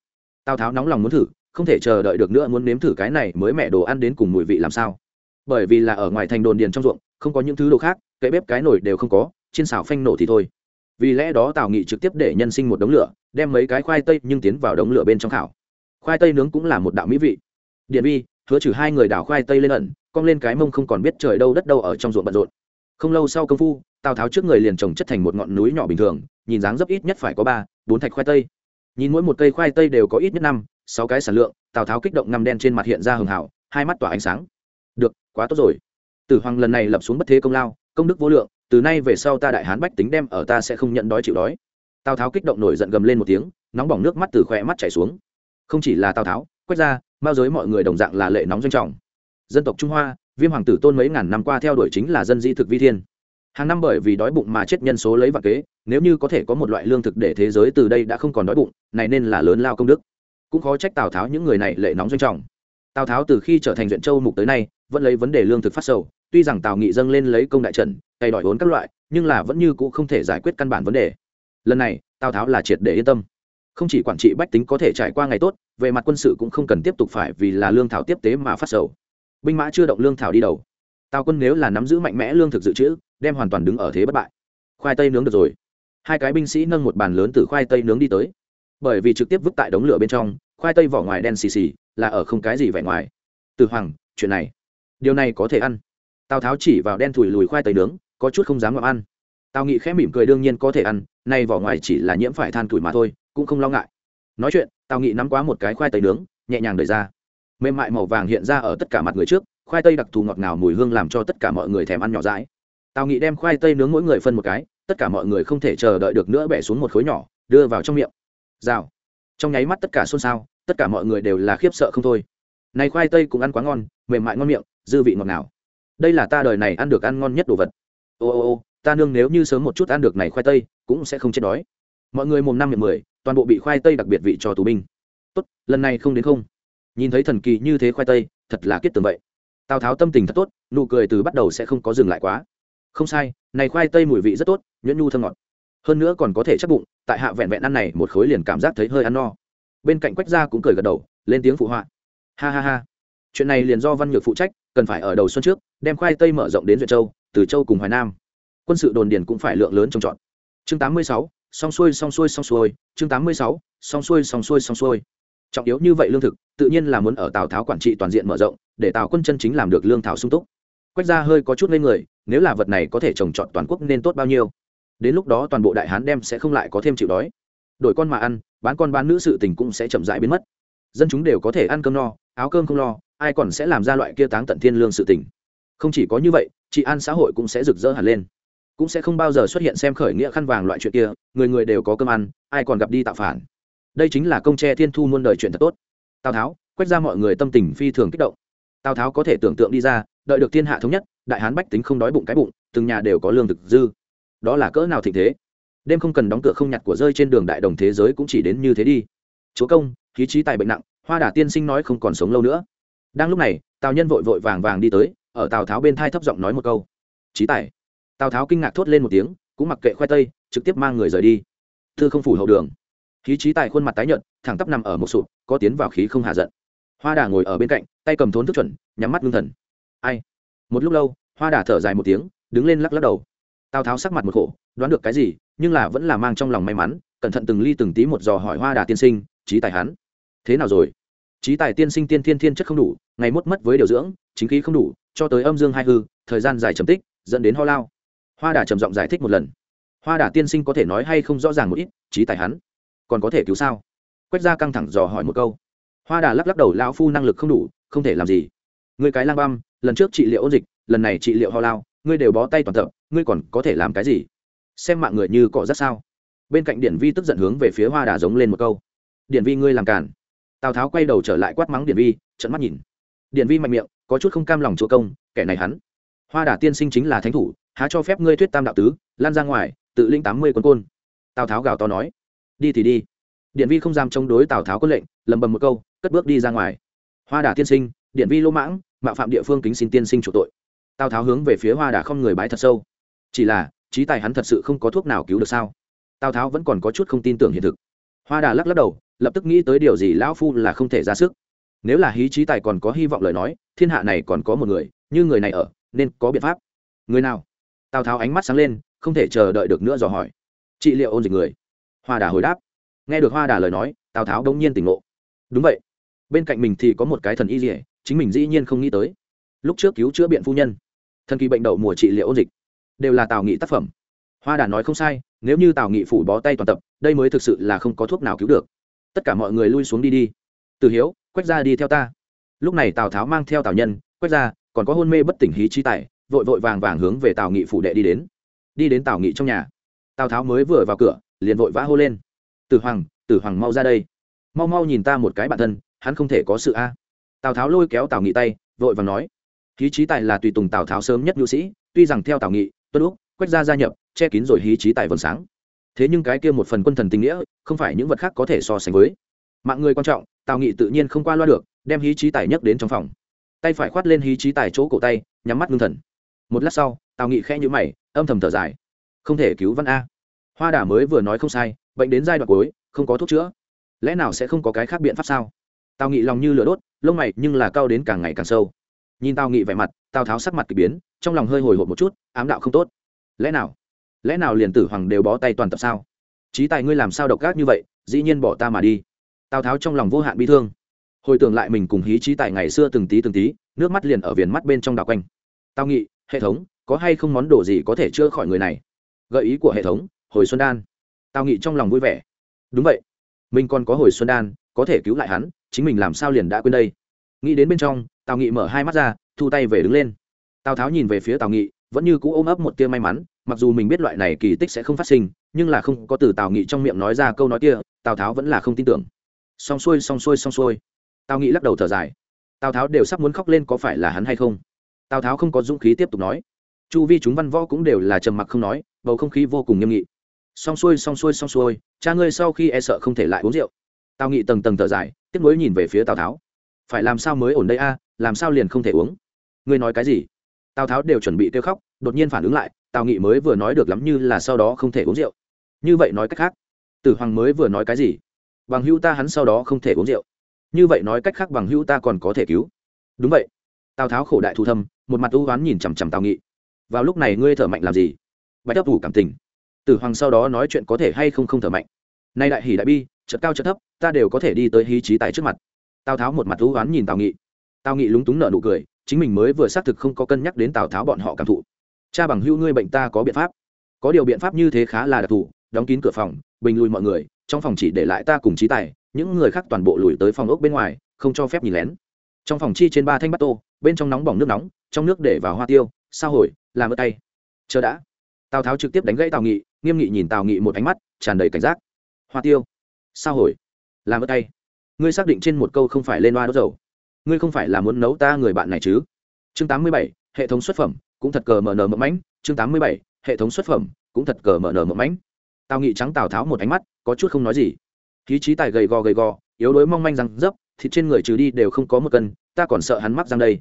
tào tháo nóng lòng muốn thử, không thể chờ đợi được nữa muốn nếm thử cái này mới mẹ đồ ăn đến cùng mùi vị làm sao. Bởi vì là ở ngoài thành đồn điền trong ruộng, không có những thứ đồ khác kệ bếp cái nồi đều không có trên xào phanh nổ thì thôi vì lẽ đó tào nghị trực tiếp để nhân sinh một đống lửa, đem mấy cái khoai tây nhưng tiến vào đống lửa bên trong khảo. Khoai tây nướng cũng là một đạo mỹ vị. Điện vi, hứa trừ hai người đảo khoai tây lên ẩn, cong lên cái mông không còn biết trời đâu đất đâu ở trong ruộng bận rộn. Không lâu sau công phu, tào tháo trước người liền trồng chất thành một ngọn núi nhỏ bình thường, nhìn dáng dấp ít nhất phải có ba, bốn thạch khoai tây. Nhìn mỗi một cây khoai tây đều có ít nhất năm, sáu cái sản lượng, tào tháo kích động ngăm đen trên mặt hiện ra hường hảo, hai mắt tỏa ánh sáng. Được, quá tốt rồi. Tử hoàng lần này lập xuống bất thế công lao, công đức vô lượng từ nay về sau ta đại hán bách tính đem ở ta sẽ không nhận đói chịu đói. Tào tháo kích động nổi giận gầm lên một tiếng, nóng bỏng nước mắt từ khỏe mắt chảy xuống. Không chỉ là tào tháo, quét ra bao giới mọi người đồng dạng là lệ nóng doanh trọng. Dân tộc trung hoa, viêm hoàng tử tôn mấy ngàn năm qua theo đuổi chính là dân di thực vi thiên. Hàng năm bởi vì đói bụng mà chết nhân số lấy vạn kế, nếu như có thể có một loại lương thực để thế giới từ đây đã không còn đói bụng, này nên là lớn lao công đức. Cũng khó trách tào tháo những người này lệ nóng doanh trọng. Tào tháo từ khi trở thành duyện châu mục tới nay vẫn lấy vấn đề lương thực phát sầu, tuy rằng tào nghị dâng lên lấy công đại trận cày đòi vốn các loại, nhưng là vẫn như cũ không thể giải quyết căn bản vấn đề. Lần này, tào tháo là triệt để yên tâm. Không chỉ quản trị bách tính có thể trải qua ngày tốt, về mặt quân sự cũng không cần tiếp tục phải vì là lương thảo tiếp tế mà phát sầu. Binh mã chưa động lương thảo đi đầu. Tào quân nếu là nắm giữ mạnh mẽ lương thực dự trữ, đem hoàn toàn đứng ở thế bất bại. Khoai tây nướng được rồi. Hai cái binh sĩ nâng một bàn lớn từ khoai tây nướng đi tới. Bởi vì trực tiếp vứt tại đống lửa bên trong, khoai tây vỏ ngoài đen xì xì, là ở không cái gì vẻ ngoài. Từ hoàng, chuyện này điều này có thể ăn. Tào tháo chỉ vào đen thùi lùi khoai tây nướng, có chút không dám ngậm ăn. Tào nghị khẽ mỉm cười đương nhiên có thể ăn, nay vỏ ngoài chỉ là nhiễm phải than củi mà thôi, cũng không lo ngại. Nói chuyện, tào nghị nắm quá một cái khoai tây nướng, nhẹ nhàng đẩy ra. Mềm mại màu vàng hiện ra ở tất cả mặt người trước, khoai tây đặc thù ngọt ngào mùi hương làm cho tất cả mọi người thèm ăn nhỏ dãi. Tào nghị đem khoai tây nướng mỗi người phân một cái, tất cả mọi người không thể chờ đợi được nữa bẻ xuống một khối nhỏ, đưa vào trong miệng. Rào. Trong nháy mắt tất cả xôn xao, tất cả mọi người đều là khiếp sợ không thôi. Này khoai tây cũng ăn quá ngon mềm mại ngon miệng, dư vị ngọt ngào. Đây là ta đời này ăn được ăn ngon nhất đồ vật. Ô ô ô, ta nương nếu như sớm một chút ăn được này khoai tây, cũng sẽ không chết đói. Mọi người mồm năm miệng mười, toàn bộ bị khoai tây đặc biệt vị cho tù binh. Tốt, lần này không đến không. Nhìn thấy thần kỳ như thế khoai tây, thật là kết tường vậy. Tào tháo tâm tình thật tốt, nụ cười từ bắt đầu sẽ không có dừng lại quá. Không sai, này khoai tây mùi vị rất tốt, nhuyễn nhu thơm ngọt. Hơn nữa còn có thể chắc bụng, tại hạ vẹn vẹn ăn này một khối liền cảm giác thấy hơi ăn no. Bên cạnh quách gia cũng cười gật đầu, lên tiếng phụ họa. Ha ha ha chuyện này liền do văn nhược phụ trách cần phải ở đầu xuân trước đem khoai tây mở rộng đến duyệt châu từ châu cùng hoài nam. Quân sự đồn điền cũng phải lượng lớn trồng trọt. Chương 86, xong xuôi xong xuôi xong xuôi chương 86, xong xuôi xong xuôi xong xuôi. Trọng yếu như vậy lương thực tự nhiên là muốn ở tào tháo quản trị toàn diện mở rộng để tào quân chân chính làm được lương thảo sung túc. Quách ra hơi có chút lên người nếu là vật này có thể trồng trọt toàn quốc nên tốt bao nhiêu? Đến lúc đó toàn bộ đại hán đem sẽ không lại có thêm chịu đói. Đổi con mà ăn bán con bán nữ sự tình cũng sẽ chậm rãi biến mất. Dân chúng đều có thể ăn cơm no áo cơm không lo ai còn sẽ làm ra loại kia táng tận thiên lương sự tình. Không chỉ có như vậy, trị an xã hội cũng sẽ rực rỡ hẳn lên. Cũng sẽ không bao giờ xuất hiện xem khởi nghĩa khăn vàng loại chuyện kia, người người đều có cơm ăn, ai còn gặp đi tạo phản. Đây chính là công tre thiên thu muôn đời chuyện thật tốt. Tào tháo, quét ra mọi người tâm tình phi thường kích động. Tào tháo có thể tưởng tượng đi ra, đợi được thiên hạ thống nhất, đại hán bách tính không đói bụng cái bụng, từng nhà đều có lương thực dư. Đó là cỡ nào thịnh thế? Đêm không cần đóng cửa không nhặt của rơi trên đường đại đồng thế giới cũng chỉ đến như thế đi. Chúa công, khí trí tài bệnh nặng, hoa đà tiên sinh nói không còn sống lâu nữa đang lúc này, tào nhân vội vội vàng vàng đi tới, ở tào tháo bên thai thấp giọng nói một câu. Trí tài. Tào tháo kinh ngạc thốt lên một tiếng, cũng mặc kệ khoai tây, trực tiếp mang người rời đi. Thư không phủ hậu đường. Khí trí tài khuôn mặt tái nhợt, thẳng tắp nằm ở một sụp, có tiến vào khí không hạ giận. Hoa đà ngồi ở bên cạnh, tay cầm thốn thức chuẩn, nhắm mắt ngưng thần. Ai? Một lúc lâu, hoa đà thở dài một tiếng, đứng lên lắc lắc đầu. Tào tháo sắc mặt một khổ, đoán được cái gì, nhưng là vẫn là mang trong lòng may mắn, cẩn thận từng ly từng tí một dò hỏi hoa đà tiên sinh trí tài hắn, thế nào rồi? Trí tài tiên sinh tiên thiên thiên chất không đủ, ngày mốt mất với điều dưỡng, chính khí không đủ, cho tới âm dương hai hư, thời gian dài trầm tích, dẫn đến ho lao. Hoa đà trầm giọng giải thích một lần. Hoa đà tiên sinh có thể nói hay không rõ ràng một ít trí tài hắn còn có thể cứu sao? Quét ra căng thẳng dò hỏi một câu. Hoa đà lắc lắc đầu, lão phu năng lực không đủ, không thể làm gì. Người cái lang băm, lần trước trị liệu ôn dịch, lần này trị liệu ho lao, ngươi đều bó tay toàn tập, ngươi còn có thể làm cái gì? Xem mạng người như cọ rất sao? Bên cạnh điển vi tức giận hướng về phía hoa đà giống lên một câu. Điển vi ngươi làm cản tào tháo quay đầu trở lại quát mắng điển vi trận mắt nhìn điển vi mạnh miệng có chút không cam lòng chúa công kẻ này hắn hoa Đả tiên sinh chính là thánh thủ há cho phép ngươi thuyết tam đạo tứ lan ra ngoài tự linh tám mươi quân côn tào tháo gào to nói đi thì đi điện vi không dám chống đối tào tháo có lệnh lầm bầm một câu cất bước đi ra ngoài hoa Đả tiên sinh điện vi lỗ mãng mạo phạm địa phương kính xin tiên sinh chủ tội tào tháo hướng về phía hoa Đả không người bái thật sâu chỉ là trí tài hắn thật sự không có thuốc nào cứu được sao tào tháo vẫn còn có chút không tin tưởng hiện thực hoa đà lắc lắc đầu lập tức nghĩ tới điều gì lão phu là không thể ra sức. Nếu là hí trí tài còn có hy vọng lời nói, thiên hạ này còn có một người, như người này ở, nên có biện pháp. Người nào? Tào tháo ánh mắt sáng lên, không thể chờ đợi được nữa dò hỏi. Trị liệu ôn dịch người. Hoa đà hồi đáp. Nghe được hoa đà lời nói, tào tháo đông nhiên tỉnh ngộ. Đúng vậy. Bên cạnh mình thì có một cái thần y dỉa chính mình dĩ nhiên không nghĩ tới. Lúc trước cứu chữa biện phu nhân, thần kỳ bệnh đậu mùa trị liệu ôn dịch, đều là tào nghị tác phẩm. Hoa đà nói không sai, nếu như tào nghị phủ bó tay toàn tập, đây mới thực sự là không có thuốc nào cứu được tất cả mọi người lui xuống đi đi. Từ hiếu quét ra đi theo ta. Lúc này tào tháo mang theo tào nhân quét ra còn có hôn mê bất tỉnh hí chi tài, vội vội vàng vàng hướng về tào nghị phủ đệ đi đến. Đi đến tào nghị trong nhà. Tào tháo mới vừa vào cửa, liền vội vã hô lên. Tử hoàng tử hoàng mau ra đây. Mau mau nhìn ta một cái bản thân, hắn không thể có sự a. Tào tháo lôi kéo tào nghị tay, vội vàng nói. Hí trí tài là tùy tùng tào tháo sớm nhất nhu sĩ, tuy rằng theo tào nghị, tuân úc, quách gia gia nhập, che kín rồi hí trí tài vầng sáng thế nhưng cái kia một phần quân thần tình nghĩa, không phải những vật khác có thể so sánh với. Mạng người quan trọng, tào nghị tự nhiên không qua loa được, đem hí trí tài nhấc đến trong phòng. Tay phải khoát lên hí trí tài chỗ cổ tay, nhắm mắt ngưng thần. Một lát sau, tào nghị khẽ nhữ mày, âm thầm thở dài. Không thể cứu văn a. Hoa đà mới vừa nói không sai, bệnh đến giai đoạn cuối, không có thuốc chữa. Lẽ nào sẽ không có cái khác biện pháp sao? Tào nghị lòng như lửa đốt, lông mày nhưng là cao đến càng ngày càng sâu. Nhìn tào nghị vẻ mặt, tào tháo sắc mặt k ỳ biến, trong lòng hơi hồi hộp một chút, ám đạo không tốt. Lẽ nào? Lẽ nào liền tử hoàng đều bó tay toàn tập sao? Trí tài ngươi làm sao độc ác như vậy, dĩ nhiên bỏ ta mà đi. Tào tháo trong lòng vô hạn bi thương. Hồi tưởng lại mình cùng hí trí tài ngày xưa từng tí từng tí, nước mắt liền ở viền mắt bên trong đào quanh. Tào nghị, hệ thống, có hay không món đồ gì có thể chữa khỏi người này? Gợi ý của hệ thống, hồi xuân đan. Tào nghị trong lòng vui vẻ. Đúng vậy. Mình còn có hồi xuân đan, có thể cứu lại hắn, chính mình làm sao liền đã quên đây? Nghĩ đến bên trong, tào nghị mở hai mắt ra, thu tay về đứng lên. Tào tháo nhìn về phía tào nghị, vẫn như cũ ôm ấp một tia may mắn mặc dù mình biết loại này kỳ tích sẽ không phát sinh, nhưng là không có từ tào nghị trong miệng nói ra câu nói kia, tào tháo vẫn là không tin tưởng. Xong xuôi xong xuôi xong xuôi. Tào nghị lắc đầu thở dài. Tào tháo đều sắp muốn khóc lên có phải là hắn hay không? Tào tháo không có dũng khí tiếp tục nói. Chu vi chúng văn võ cũng đều là trầm mặc không nói, bầu không khí vô cùng nghiêm nghị. Xong xuôi xong xuôi xong xuôi, cha ngươi sau khi e sợ không thể lại uống rượu. Tào nghị tầng tầng thở dài tiếp nối nhìn về phía tào tháo. Phải làm sao mới ổn đây a, làm sao liền không thể uống? Ngươi nói cái gì? Tào tháo đều chuẩn bị kêu khóc, đột nhiên phản ứng lại tào nghị mới vừa nói được lắm như là sau đó không thể uống rượu. Như vậy nói cách khác, tử hoàng mới vừa nói cái gì? Bằng hữu ta hắn sau đó không thể uống rượu. Như vậy nói cách khác bằng hữu ta còn có thể cứu. Đúng vậy. Tào tháo khổ đại thu thâm, một mặt ưu oán nhìn chằm chằm tào nghị. Vào lúc này ngươi thở mạnh làm gì? Bạch ấp ủ cảm tình. Tử hoàng sau đó nói chuyện có thể hay không không thở mạnh. Nay đại hỉ đại bi, chợt cao chợt thấp, ta đều có thể đi tới hí trí tài trước mặt. Tào tháo một mặt ưu oán nhìn tào nghị. Tào nghị lúng túng nợ nụ cười, chính mình mới vừa xác thực không có cân nhắc đến tào tháo bọn họ cảm thụ cha bằng hữu ngươi bệnh ta có biện pháp. Có điều biện pháp như thế khá là đặc thù, đóng kín cửa phòng, bình lùi mọi người, trong phòng chỉ để lại ta cùng trí tài, những người khác toàn bộ lùi tới phòng ốc bên ngoài, không cho phép nhìn lén. Trong phòng chi trên ba thanh bắt tô, bên trong nóng bỏng nước nóng, trong nước để vào hoa tiêu sao hồi, làm ớt tay. Chờ đã. Tào tháo trực tiếp đánh gãy tào nghị, nghiêm nghị nhìn tào nghị một ánh mắt, tràn đầy cảnh giác. Hoa tiêu sao hồi, làm ớt tay. Ngươi xác định trên một câu không phải lên hoa đốt dầu. Ngươi không phải là muốn nấu ta người bạn này chứ? Chương tám mươi bảy, hệ thống xuất phẩm cũng thật cờ mở nở mẫm mãnh, chương tám mươi bảy, hệ thống xuất phẩm, cũng thật cờ mở nở mẫm mãnh. Tào nghị trắng tào tháo một ánh mắt, có chút không nói gì. Khí trí tài gầy gò gầy gò, yếu đuối mong manh răng dấp, thịt trên người trừ đi đều không có một cân, ta còn sợ hắn mắc răng đây.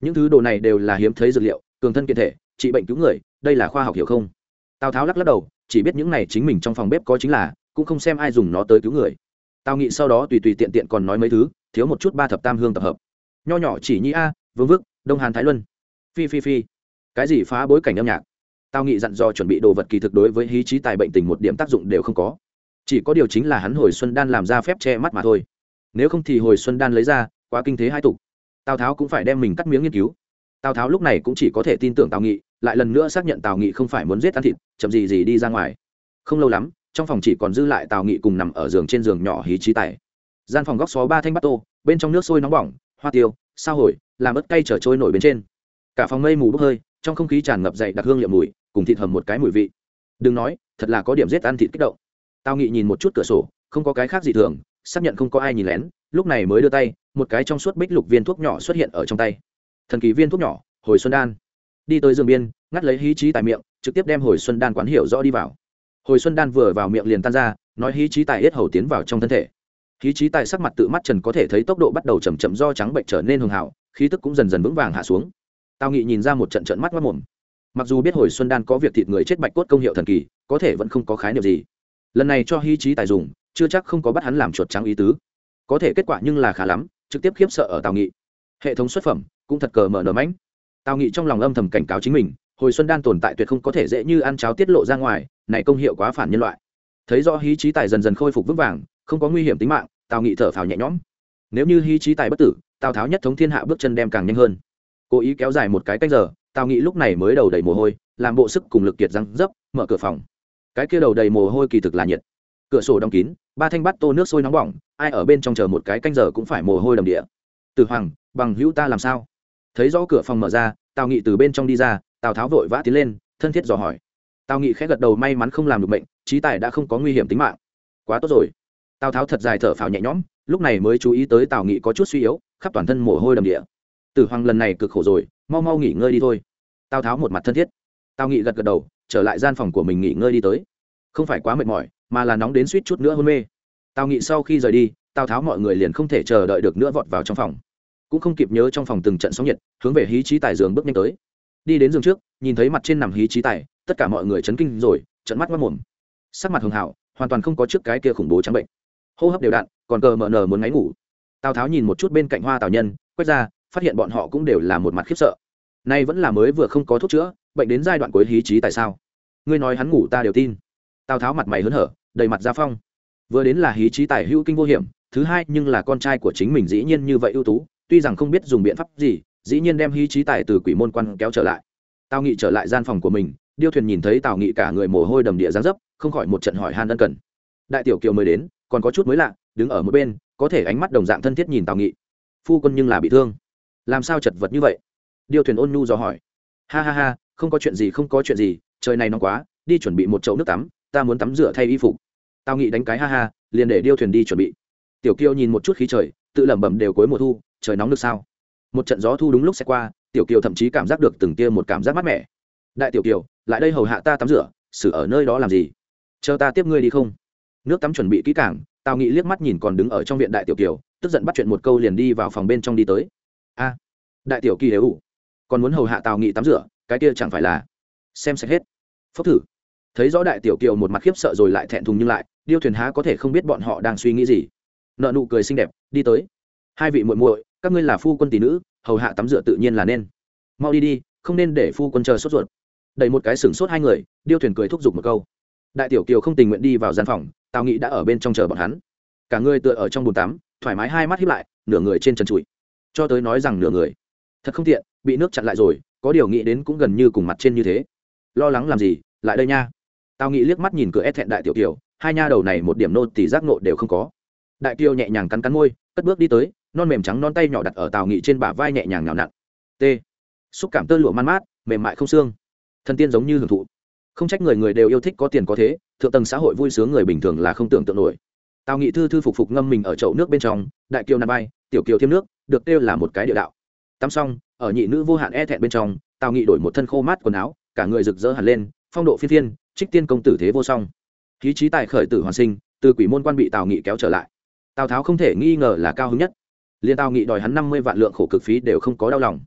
Những thứ đồ này đều là hiếm thấy dược liệu, cường thân kiện thể, trị bệnh cứu người, đây là khoa học hiểu không? Tào tháo lắc lắc đầu, chỉ biết những này chính mình trong phòng bếp có chính là, cũng không xem ai dùng nó tới cứu người. Tào nghị sau đó tùy tùy tiện tiện còn nói mấy thứ, thiếu một chút ba thập tam hương tập hợp. Nho nhỏ chỉ nhi a, vương vức, đông hàn thái luân. Phi phi phi cái gì phá bối cảnh âm nhạc? Tào nghị dặn dò chuẩn bị đồ vật kỳ thực đối với hí trí tài bệnh tình một điểm tác dụng đều không có. Chỉ có điều chính là hắn hồi xuân đan làm ra phép che mắt mà thôi. Nếu không thì hồi xuân đan lấy ra, quá kinh thế hai tục. Tào tháo cũng phải đem mình cắt miếng nghiên cứu. Tào tháo lúc này cũng chỉ có thể tin tưởng tào nghị, lại lần nữa xác nhận tào nghị không phải muốn giết ăn thịt, chậm gì gì đi ra ngoài. Không lâu lắm, trong phòng chỉ còn dư lại tào nghị cùng nằm ở giường trên giường nhỏ hí trí tài. Gian phòng góc xó ba thanh bát tô, bên trong nước sôi nóng bỏng, hoa tiêu, sao hồi, làm ớt cay trở trôi nổi bên trên. Cả phòng mây mù bốc hơi trong không khí tràn ngập dậy đặc hương liệu mùi, cùng thịt hầm một cái mùi vị. Đừng nói, thật là có điểm giết ăn thịt kích động. Tao nghị nhìn một chút cửa sổ, không có cái khác gì thường, xác nhận không có ai nhìn lén, lúc này mới đưa tay, một cái trong suốt bích lục viên thuốc nhỏ xuất hiện ở trong tay. Thần kỳ viên thuốc nhỏ, hồi xuân đan. Đi tới giường biên, ngắt lấy hí trí tại miệng, trực tiếp đem hồi xuân đan quán hiểu rõ đi vào. Hồi xuân đan vừa vào miệng liền tan ra, nói hí trí tài hết hầu tiến vào trong thân thể. Hí trí tài sắc mặt tự mắt trần có thể thấy tốc độ bắt đầu chầm chậm do trắng bệnh trở nên hường hảo khí tức cũng dần dần vững vàng hạ xuống tào nghị nhìn ra một trận trận mắt mất mồm. Mặc dù biết hồi xuân đan có việc thịt người chết bạch cốt công hiệu thần kỳ, có thể vẫn không có khái niệm gì. Lần này cho hy trí tài dùng, chưa chắc không có bắt hắn làm chuột trắng ý tứ. Có thể kết quả nhưng là khá lắm, trực tiếp khiếp sợ ở tào nghị. Hệ thống xuất phẩm, cũng thật cờ mở nở mãnh tào nghị trong lòng âm thầm cảnh cáo chính mình, hồi xuân đan tồn tại tuyệt không có thể dễ như ăn cháo tiết lộ ra ngoài, này công hiệu quá phản nhân loại. Thấy rõ hí trí tài dần dần khôi phục vững vàng, không có nguy hiểm tính mạng, tào nghị thở phào nhẹ nhõm. Nếu như hí trí tài bất tử, tào tháo nhất thống thiên hạ bước chân đem càng nhanh hơn cố ý kéo dài một cái canh giờ tào nghị lúc này mới đầu đầy mồ hôi, làm bộ sức cùng lực kiệt răng dấp, mở cửa phòng. Cái kia đầu đầy mồ hôi kỳ thực là nhiệt. Cửa sổ đóng kín, ba thanh bắt tô nước sôi nóng bỏng, ai ở bên trong chờ một cái canh giờ cũng phải mồ hôi đầm địa. Từ hoàng, bằng hữu ta làm sao? Thấy rõ cửa phòng mở ra tào nghị từ bên trong đi ra, tào tháo vội vã tiến lên, thân thiết dò hỏi. Tào nghị khẽ gật đầu may mắn không làm được bệnh trí tài đã không có nguy hiểm tính mạng. Quá tốt rồi. Tào tháo thật dài thở phào nhẹ nhõm, lúc này mới chú ý tới tào nghị có chút suy yếu, khắp toàn thân mồ hôi đầm địa tử hoàng lần này cực khổ rồi, mau mau nghỉ ngơi đi thôi. Tào tháo một mặt thân thiết. Tào nghị gật gật đầu, trở lại gian phòng của mình nghỉ ngơi đi tới. Không phải quá mệt mỏi, mà là nóng đến suýt chút nữa hôn mê. Tào nghị sau khi rời đi, tào tháo mọi người liền không thể chờ đợi được nữa vọt vào trong phòng. Cũng không kịp nhớ trong phòng từng trận sóng nhiệt, hướng về hí trí tài giường bước nhanh tới. Đi đến giường trước, nhìn thấy mặt trên nằm hí trí tài, tất cả mọi người chấn kinh rồi trận mắt mất mồm. Sắc mặt hường hảo, hoàn toàn không có trước cái kia khủng bố trắng bệnh. Hô hấp đều đặn, còn cờ mờ nờ muốn ngáy ngủ. Tào tháo nhìn một chút bên cạnh hoa tào nhân, quét ra phát hiện bọn họ cũng đều là một mặt khiếp sợ. Nay vẫn là mới vừa không có thuốc chữa, bệnh đến giai đoạn cuối hí trí tại sao? Ngươi nói hắn ngủ ta đều tin. Tào tháo mặt mày hớn hở, đầy mặt gia phong. Vừa đến là hí trí tài hữu kinh vô hiểm, thứ hai nhưng là con trai của chính mình dĩ nhiên như vậy ưu tú, tuy rằng không biết dùng biện pháp gì, dĩ nhiên đem hí trí tài từ quỷ môn quan kéo trở lại. Tào nghị trở lại gian phòng của mình, điêu thuyền nhìn thấy tào nghị cả người mồ hôi đầm địa gián dấp, không khỏi một trận hỏi han ân cần. Đại tiểu kiều mới đến, còn có chút mới lạ, đứng ở một bên, có thể ánh mắt đồng dạng thân thiết nhìn tào nghị. Phu quân nhưng là bị thương làm sao chật vật như vậy? Điêu thuyền ôn nhu dò hỏi. Ha ha ha, không có chuyện gì, không có chuyện gì, trời này nóng quá, đi chuẩn bị một chậu nước tắm, ta muốn tắm rửa thay y phục. Tao nghĩ đánh cái ha ha, liền để điêu thuyền đi chuẩn bị. Tiểu kiều nhìn một chút khí trời, tự lẩm bẩm đều cuối mùa thu, trời nóng được sao? Một trận gió thu đúng lúc sẽ qua, tiểu kiều thậm chí cảm giác được từng tia một cảm giác mát mẻ. Đại tiểu kiều lại đây hầu hạ ta tắm rửa, xử ở nơi đó làm gì? Chờ ta tiếp ngươi đi không? Nước tắm chuẩn bị kỹ càng tào nghị liếc mắt nhìn còn đứng ở trong viện đại tiểu kiều tức giận bắt chuyện một câu liền đi vào phòng bên trong đi tới a, đại tiểu kỳ đều ủ, còn muốn hầu hạ tào nghị tắm rửa, cái kia chẳng phải là xem xét hết. Phốc thử. Thấy rõ đại tiểu kiều một mặt khiếp sợ rồi lại thẹn thùng nhưng lại, điêu thuyền há có thể không biết bọn họ đang suy nghĩ gì. Nợ nụ cười xinh đẹp, đi tới. Hai vị muội muội, các ngươi là phu quân tỷ nữ, hầu hạ tắm rửa tự nhiên là nên. Mau đi đi, không nên để phu quân chờ sốt ruột. Đẩy một cái sừng sốt hai người, điêu thuyền cười thúc giục một câu. Đại tiểu kiều không tình nguyện đi vào gian phòng, tào nghị đã ở bên trong chờ bọn hắn. Cả người tựa ở trong bồn tắm, thoải mái hai mắt hiếp lại, nửa người trên trần trụi cho tới nói rằng nửa người. Thật không tiện, bị nước chặn lại rồi, có điều nghĩ đến cũng gần như cùng mặt trên như thế. Lo lắng làm gì, lại đây nha. Tao nghĩ liếc mắt nhìn cửa ép thẹn đại tiểu kiều, hai nha đầu này một điểm nô thì giác nộ đều không có. Đại kiều nhẹ nhàng cắn cắn môi, cất bước đi tới, non mềm trắng non tay nhỏ đặt ở tào nghị trên bả vai nhẹ nhàng nhào nặn. T. Xúc cảm tơ lụa man mát, mềm mại không xương. Thân tiên giống như hưởng thụ. Không trách người người đều yêu thích có tiền có thế, thượng tầng xã hội vui sướng người bình thường là không tưởng tượng nổi. Tào nghị thư thư phục phục ngâm mình ở chậu nước bên trong, đại kiều nằm bay tiểu kiều thêm nước, được kêu là một cái địa đạo. Tắm xong, ở nhị nữ vô hạn e thẹn bên trong, tào nghị đổi một thân khô mát quần áo, cả người rực rỡ hẳn lên, phong độ phi thiên trích tiên công tử thế vô song. Khí trí tài khởi tử hoàn sinh, từ quỷ môn quan bị tào nghị kéo trở lại. Tào tháo không thể nghi ngờ là cao hứng nhất. Liền tào nghị đòi hắn năm mươi vạn lượng khổ cực phí đều không có đau lòng.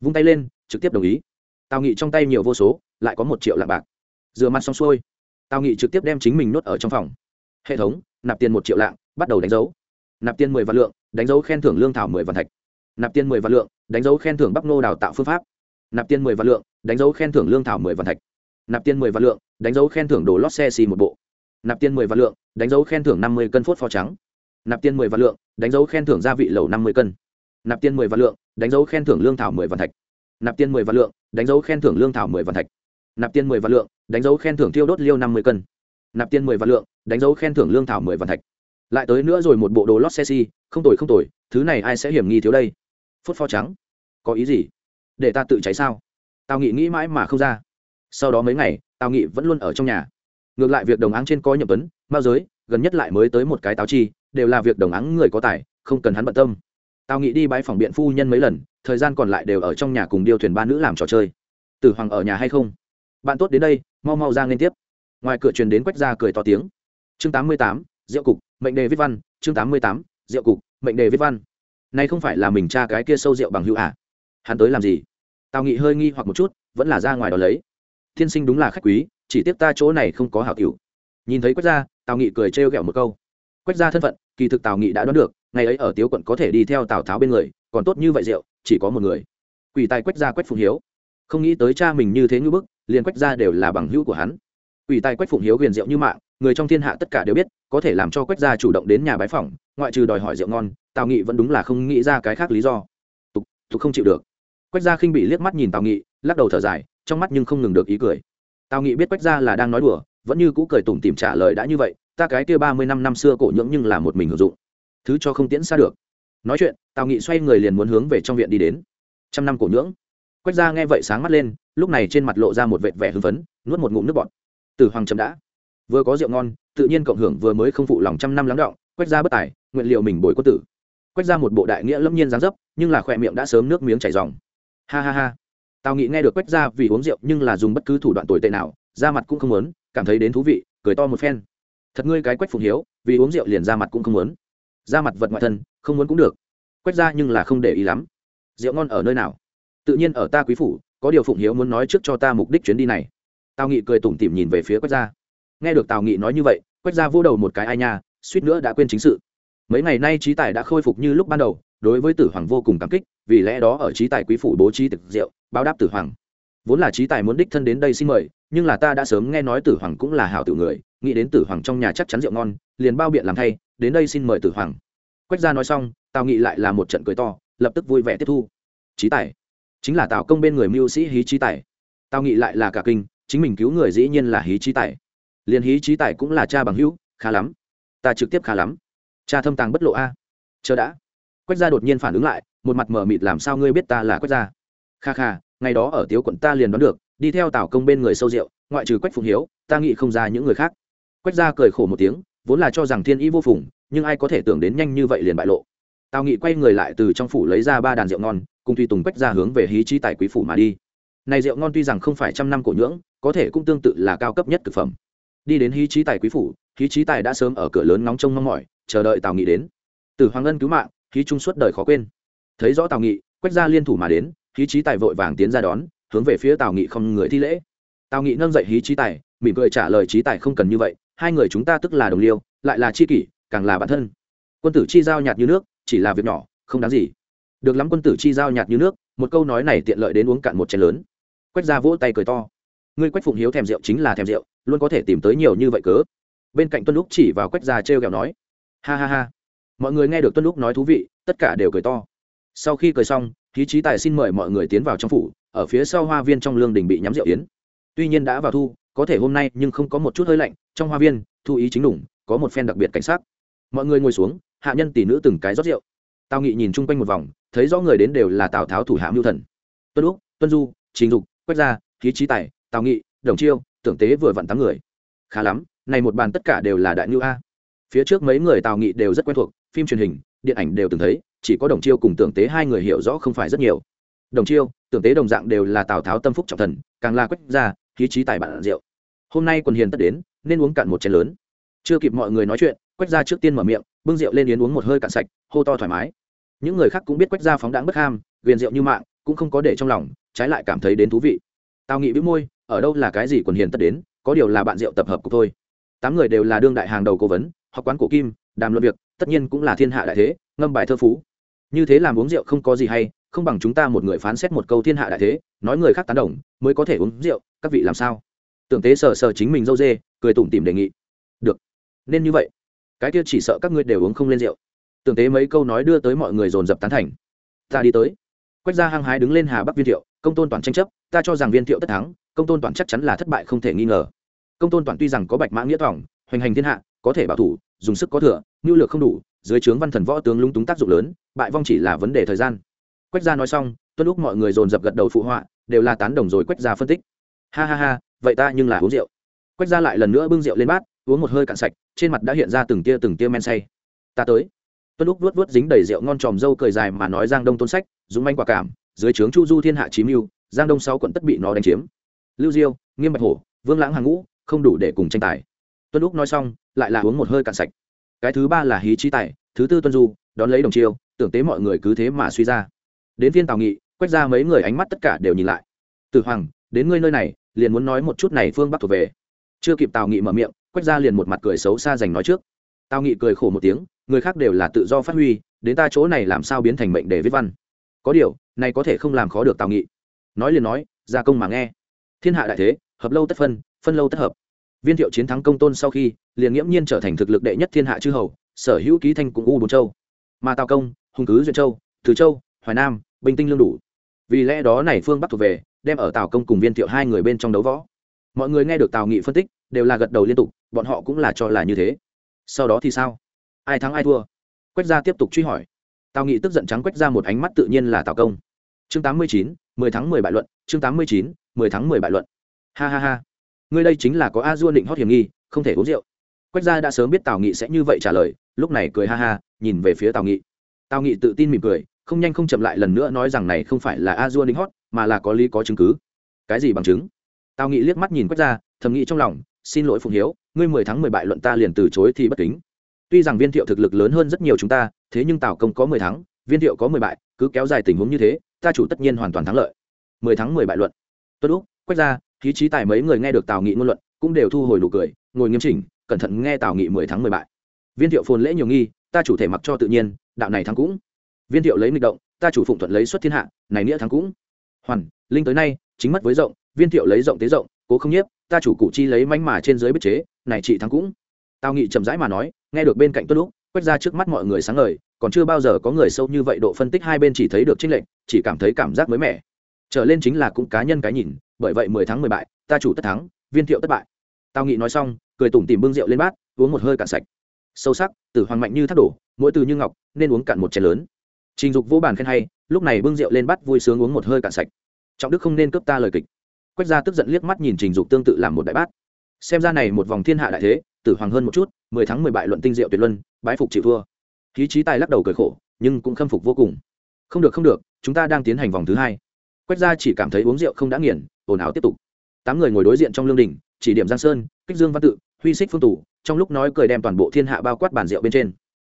Vung tay lên, trực tiếp đồng ý. Tào nghị trong tay nhiều vô số, lại có một triệu lạng bạc. Rửa mặt xong xuôi, tào nghị trực tiếp đem chính mình nuốt ở trong phòng. Hệ thống, nạp tiền một triệu lạng, bắt đầu đánh dấu nạp tiền mười vạn lượng đánh dấu khen thưởng lương thảo mười vạn thạch nạp tiền mười vạn lượng đánh dấu khen thưởng bắc nô đào tạo phương pháp nạp tiền mười vạn lượng đánh dấu khen thưởng lương thảo mười vạn thạch nạp tiền mười vạn lượng đánh dấu khen thưởng đồ lót xe xì một bộ nạp tiền mười vạn lượng đánh dấu khen thưởng năm mươi cân phốt pho trắng nạp tiền mười vạn lượng đánh dấu khen thưởng gia vị lẩu năm mươi cân nạp tiền mười vạn lượng đánh dấu khen thưởng lương thảo mười vạn thạch nạp tiền mười vạn lượng đánh dấu khen thưởng lương thảo mười vạn thạch nạp tiền mười vạn lượng đánh dấu khen thưởng tiêu đốt liêu năm mươi cân nạp tiền mười vạn lượng đánh dấu khen thưởng lương thảo mười vạn thạch lại tới nữa rồi một bộ đồ lót xe si, không tồi không tồi, thứ này ai sẽ hiểm nghi thiếu đây? Phốt pho trắng. Có ý gì? Để ta tự cháy sao? Tao nghĩ nghĩ mãi mà không ra. Sau đó mấy ngày tao nghĩ vẫn luôn ở trong nhà. Ngược lại việc đồng áng trên có nhậm vấn mao giới, gần nhất lại mới tới một cái táo chi, đều là việc đồng áng người có tài, không cần hắn bận tâm. Tao nghĩ đi bãi phòng biện phu nhân mấy lần, thời gian còn lại đều ở trong nhà cùng điêu thuyền ba nữ làm trò chơi. Tử hoàng ở nhà hay không? Bạn tốt đến đây, mau mau ra liên tiếp. Ngoài cửa truyền đến quách ra cười to tiếng. Chương tám mươi tám diệu cục, mệnh đề viết văn, chương tám mươi tám, diệu cục, mệnh đề viết văn. Nay không phải là mình cha cái kia sâu rượu bằng hữu à? Hắn tới làm gì? Tào nghị hơi nghi hoặc một chút, vẫn là ra ngoài đó lấy. Thiên sinh đúng là khách quý, chỉ tiếc ta chỗ này không có hảo tiểu. Nhìn thấy quách gia, tào nghị cười trêu ghẹo một câu. Quách gia thân phận, kỳ thực tào nghị đã đoán được, ngày ấy ở tiếu quận có thể đi theo tào tháo bên người, còn tốt như vậy rượu, chỉ có một người. Quỷ tài quách gia quách phụng hiếu. Không nghĩ tới cha mình như thế như bức, liền quách gia đều là bằng hữu của hắn. Quỷ tài quách phụng hiếu huyền rượu như mạng người trong thiên hạ tất cả đều biết, có thể làm cho quách gia chủ động đến nhà bái phỏng, ngoại trừ đòi hỏi rượu ngon, tào nghị vẫn đúng là không nghĩ ra cái khác lý do. Tục tục không chịu được. Quách gia khinh bị liếc mắt nhìn tào nghị, lắc đầu thở dài, trong mắt nhưng không ngừng được ý cười. Tào nghị biết quách gia là đang nói đùa, vẫn như cũ cười tủm tìm trả lời đã như vậy, ta cái kia ba mươi năm năm xưa cổ nhưỡng nhưng là một mình hưởng dụng. Thứ cho không tiễn xa được. Nói chuyện, tào nghị xoay người liền muốn hướng về trong viện đi đến. Trăm năm cổ nhưỡng. Quách gia nghe vậy sáng mắt lên, lúc này trên mặt lộ ra một vệt vẻ hưng phấn, nuốt một ngụm nước bọt. Tử hoàng Trầm đã vừa có rượu ngon, tự nhiên cộng hưởng vừa mới không phụ lòng trăm năm lắng động quách gia bất tài, nguyện liệu mình bồi quân tử. Quách ra một bộ đại nghĩa lâm nhiên dáng dấp, nhưng là khỏe miệng đã sớm nước miếng chảy dòng ha ha ha. Tào nghị nghe được quách ra vì uống rượu nhưng là dùng bất cứ thủ đoạn tồi tệ nào ra mặt cũng không muốn, cảm thấy đến thú vị, cười to một phen. Thật ngươi cái quách phụng hiếu, vì uống rượu liền ra mặt cũng không muốn. Ra mặt vật ngoại thân, không muốn cũng được. Quách ra nhưng là không để ý lắm. Rượu ngon ở nơi nào? Tự nhiên ở ta quý phủ, có điều phụng hiếu muốn nói trước cho ta mục đích chuyến đi này. Tao nghị cười tủm tỉm nhìn về phía quách gia nghe được tào nghị nói như vậy quách gia vô đầu một cái ai nha, suýt nữa đã quên chính sự. Mấy ngày nay trí tài đã khôi phục như lúc ban đầu, đối với tử hoàng vô cùng cảm kích, vì lẽ đó ở trí tài quý phủ bố trí thực rượu, báo đáp tử hoàng. Vốn là trí tài muốn đích thân đến đây xin mời, nhưng là ta đã sớm nghe nói tử hoàng cũng là hảo tử người, nghĩ đến tử hoàng trong nhà chắc chắn rượu ngon, liền bao biện làm thay, đến đây xin mời tử hoàng. Quách gia nói xong, tào nghị lại là một trận cười to, lập tức vui vẻ tiếp thu. Trí tài? Chính là tào công bên người mưu sĩ hí trí tài. Tào nghị lại là cả kinh, chính mình cứu người dĩ nhiên là hí trí tài liền hí trí tài cũng là cha bằng hữu, khá lắm. Ta trực tiếp khá lắm. Cha thâm tàng bất lộ a. Chờ đã. Quách gia đột nhiên phản ứng lại, một mặt mờ mịt làm sao ngươi biết ta là quách gia? Kha kha, ngày đó ở tiếu quận ta liền đoán được, đi theo tào công bên người sâu rượu, ngoại trừ quách phụng hiếu, ta nghĩ không ra những người khác. Quách gia cười khổ một tiếng, vốn là cho rằng thiên ý vô phùng, nhưng ai có thể tưởng đến nhanh như vậy liền bại lộ. Tào nghị quay người lại từ trong phủ lấy ra ba đàn rượu ngon, cùng tùy tùng quách gia hướng về hí trí tài quý phủ mà đi. Này rượu ngon tuy rằng không phải trăm năm cổ nhưỡng, có thể cũng tương tự là cao cấp nhất thực phẩm đi đến hí trí tài quý phủ, hí trí tài đã sớm ở cửa lớn nóng trông mong mỏi, chờ đợi tào nghị đến. Từ hoàng ân cứu mạng khí trung suốt đời khó quên. Thấy rõ tào nghị, quách gia liên thủ mà đến, hí trí tài vội vàng tiến ra đón, hướng về phía tào nghị không người thi lễ. Tào nghị nâng dậy hí trí tài, mỉm cười trả lời trí tài không cần như vậy, hai người chúng ta tức là đồng liêu, lại là chi kỷ, càng là bản thân. Quân tử chi giao nhạt như nước, chỉ là việc nhỏ, không đáng gì. Được lắm quân tử chi giao nhạt như nước, một câu nói này tiện lợi đến uống cạn một chén lớn. Quách gia vỗ tay cười to ngươi quách phụng hiếu thèm rượu chính là thèm rượu, luôn có thể tìm tới nhiều như vậy cớ. Bên cạnh tuân lúc chỉ vào quách gia t r kẹo nói, ha ha ha, mọi người nghe được tuân lúc nói thú vị, tất cả đều cười to. Sau khi cười xong khí trí tài xin mời mọi người tiến vào trong phủ, ở phía sau hoa viên trong lương đình bị nhắm rượu yến. Tuy nhiên đã vào thu, có thể hôm nay nhưng không có một chút hơi lạnh, trong hoa viên, thu ý chính đủng, có một phen đặc biệt cảnh sát mọi người ngồi xuống, hạ nhân tỷ nữ từng cái rót rượu. Tào nghị nhìn chung quanh một vòng, thấy rõ người đến đều là tào tháo thủ hạ mưu thần. Tuân lúc tuân du, trình dục, quách gia khí trí tài tào nghị, đồng chiêu, tưởng tế vừa vặn tám người. Khá lắm, này một bàn tất cả đều là đại ngưu a. Phía trước mấy người tào nghị đều rất quen thuộc, phim truyền hình, điện ảnh đều từng thấy, chỉ có đồng chiêu cùng tưởng tế hai người hiểu rõ không phải rất nhiều. Đồng chiêu, tưởng tế đồng dạng đều là tào tháo tâm phúc trọng thần, càng là quách ra khí trí tài bản rượu. Hôm nay quần hiền tất đến, nên uống cạn một chén lớn. Chưa kịp mọi người nói chuyện, quách ra trước tiên mở miệng, bưng rượu lên yến uống một hơi cạn sạch, hô to thoải mái. Những người khác cũng biết quách ra phóng đáng bất ham, ghiền rượu như mạng, cũng không có để trong lòng, trái lại cảm thấy đến thú vị. Tào nghị bĩu môi ở đâu là cái gì quần hiền tất đến, có điều là bạn rượu tập hợp của tôi. Tám người đều là đương đại hàng đầu cố vấn, học quán cổ kim, đàm luận việc, tất nhiên cũng là thiên hạ đại thế, ngâm bài thơ phú. Như thế làm uống rượu không có gì hay, không bằng chúng ta một người phán xét một câu thiên hạ đại thế, nói người khác tán đồng, mới có thể uống rượu, các vị làm sao? Tưởng tế sờ sờ chính mình dâu dê, cười tủm tìm đề nghị. Được, nên như vậy. Cái kia chỉ sợ các ngươi đều uống không lên rượu. Tưởng tế mấy câu nói đưa tới mọi người dồn dập tán thành. Ta đi tới. Quách gia hăng hái đứng lên hà bắc viên thiệu, công tôn toàn tranh chấp, ta cho rằng viên thiệu tất thắng công tôn toàn chắc chắn là thất bại không thể nghi ngờ. Công tôn toàn tuy rằng có bạch mã nghĩa thỏng, hoành hành thiên hạ, có thể bảo thủ, dùng sức có thừa nhu lược không đủ, dưới trướng văn thần võ tướng lung túng tác dụng lớn, bại vong chỉ là vấn đề thời gian. Quách gia nói xong, tuân lúc mọi người dồn dập gật đầu phụ họa, đều là tán đồng rồi quách gia phân tích. Ha ha ha, vậy ta nhưng là uống rượu. Quách gia lại lần nữa bưng rượu lên bát, uống một hơi cạn sạch, trên mặt đã hiện ra từng tia từng tia men say. Ta tới. Tuân lúc vuốt vuốt dính đầy rượu ngon tròm dâu cười dài mà nói giang đông tôn sách, dũng manh quả cảm, dưới trướng chu du thiên hạ chí mưu, giang đông sáu quận tất bị nó đánh chiếm lưu diêu, nghiêm bạch hổ, vương lãng hàng ngũ, không đủ để cùng tranh tài. Tuân lúc nói xong, lại là uống một hơi cạn sạch. Cái thứ ba là hí trí tài, thứ tư tuân du, đón lấy đồng chiêu, tưởng tế mọi người cứ thế mà suy ra. Đến phiên tào nghị quách ra mấy người ánh mắt tất cả đều nhìn lại. Tử hoàng, đến ngươi nơi này, liền muốn nói một chút này phương bắc thuộc về. Chưa kịp tào nghị mở miệng quách ra liền một mặt cười xấu xa dành nói trước. Tào nghị cười khổ một tiếng, người khác đều là tự do phát huy, đến ta chỗ này làm sao biến thành mệnh để viết văn. Có điều, này có thể không làm khó được tào nghị. Nói liền nói, ra công mà nghe thiên hạ đại thế, hợp lâu tất phân phân lâu tất hợp. Viên thiệu chiến thắng công tôn sau khi, liền nghiễm nhiên trở thành thực lực đệ nhất thiên hạ chư hầu, sở hữu ký thanh cũng u bốn châu. Mà tào công, hùng cứ duyên châu, từ châu, hoài nam, bình tinh lương đủ. Vì lẽ đó này phương bắc thuộc về, đem ở tào công cùng viên thiệu hai người bên trong đấu võ. Mọi người nghe được tào nghị phân tích, đều là gật đầu liên tục, bọn họ cũng là cho là như thế. Sau đó thì sao? Ai thắng ai thua? Quách gia tiếp tục truy hỏi. Tào nghị tức giận trắng quách ra một ánh mắt tự nhiên là tào công. Chương tám mươi chín, mười tháng mười bại luận, chương tám mươi chín mười tháng mười bại luận. Ha ha ha. Ngươi đây chính là có a dua định hót hiểm nghi, không thể uống rượu. Quách gia đã sớm biết tào nghị sẽ như vậy trả lời, lúc này cười ha ha, nhìn về phía tào nghị. Tào nghị tự tin mỉm cười, không nhanh không chậm lại lần nữa nói rằng này không phải là a dua định hót, mà là có lý có chứng cứ. Cái gì bằng chứng? Tào nghị liếc mắt nhìn quách gia, thầm nghĩ trong lòng, xin lỗi phụng hiếu, ngươi mười tháng mười bại luận ta liền từ chối thì bất kính. Tuy rằng viên thiệu thực lực lớn hơn rất nhiều chúng ta, thế nhưng tào công có mười tháng viên thiệu có mười bại, cứ kéo dài tình huống như thế, ta chủ tất nhiên hoàn toàn thắng lợi. Mười tháng mười bại luận tuân úc, quách ra khí trí tài mấy người nghe được tào nghị ngôn luận, cũng đều thu hồi nụ cười, ngồi nghiêm chỉnh, cẩn thận nghe tào nghị mười tháng mười bại. Viên thiệu phồn lễ nhiều nghi, ta chủ thể mặc cho tự nhiên, đạo này thắng cũng. Viên thiệu lấy nghịch động, ta chủ phụng thuận lấy xuất thiên hạ, này nghĩa thắng cũng. Hoàn, linh tới nay, chính mất với rộng, viên thiệu lấy rộng tế rộng, cố không nhiếp, ta chủ cụ chi lấy manh mà trên dưới bức chế, này trị thắng cũng. Tào nghị chậm rãi mà nói, nghe được bên cạnh tuân lúc quét ra trước mắt mọi người sáng ngời, còn chưa bao giờ có người sâu như vậy độ phân tích hai bên chỉ thấy được trinh lệnh chỉ cảm thấy cảm giác mới mẻ trở lên chính là cũng cá nhân cái nhìn, bởi vậy mười tháng mười bại, ta chủ tất thắng, viên thiệu thất bại. Tao nghị nói xong, cười tủm tìm bưng rượu lên bát, uống một hơi cạn sạch. Sâu sắc, tử hoàng mạnh như thác đổ, mỗi từ như ngọc, nên uống cạn một chén lớn. Trình dục vô bàn khen hay, lúc này bưng rượu lên bắt vui sướng uống một hơi cạn sạch. Trọng đức không nên cướp ta lời kịch. Quách gia tức giận liếc mắt nhìn trình dục tương tự làm một đại bát. Xem ra này một vòng thiên hạ đại thế, tử hoàng hơn một chút, mười tháng mười bại luận tinh diệu tuyệt luân, bái phục chịu thua. Khí trí tài lắc đầu cười khổ, nhưng cũng khâm phục vô cùng. Không được không được, chúng ta đang tiến hành vòng thứ hai quách gia chỉ cảm thấy uống rượu không đã nghiền, ồn ào tiếp tục. Tám người ngồi đối diện trong lương đình, chỉ điểm giang sơn, kích dương văn tự, huy xích phương tủ trong lúc nói cười đem toàn bộ thiên hạ bao quát bàn rượu bên trên.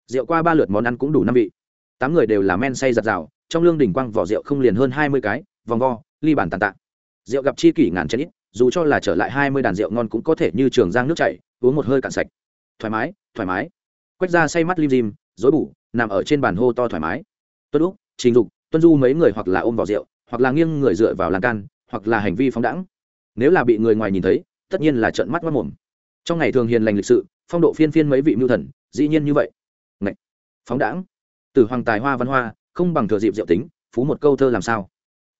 Rượu qua ba lượt món ăn cũng đủ năm vị. Tám người đều là men say giặt rào, trong lương đình quang vỏ rượu không liền hơn hai mươi cái, vòng vo, ly bản tàn tạ. Rượu gặp chi kỷ ngàn chén ít, dù cho là trở lại hai mươi đàn rượu ngon cũng có thể như trường giang nước chảy, uống một hơi cạn sạch. Thoải mái thoải mái. Quách ra say mắt lim dim dối bủ nằm ở trên bàn hô to thoải mái. Tuân úc, trình dục, tuân du mấy người hoặc là ôm vào rượu hoặc là nghiêng người dựa vào lan can, hoặc là hành vi phóng đẳng nếu là bị người ngoài nhìn thấy, tất nhiên là trợn mắt mất mồm. Trong ngày thường hiền lành lịch sự, phong độ phiên phiên mấy vị mưu thần, dĩ nhiên như vậy. Ngậy! phóng đẳng từ hoàng tài hoa văn hoa, không bằng thừa dịp diệu tính, phú một câu thơ làm sao?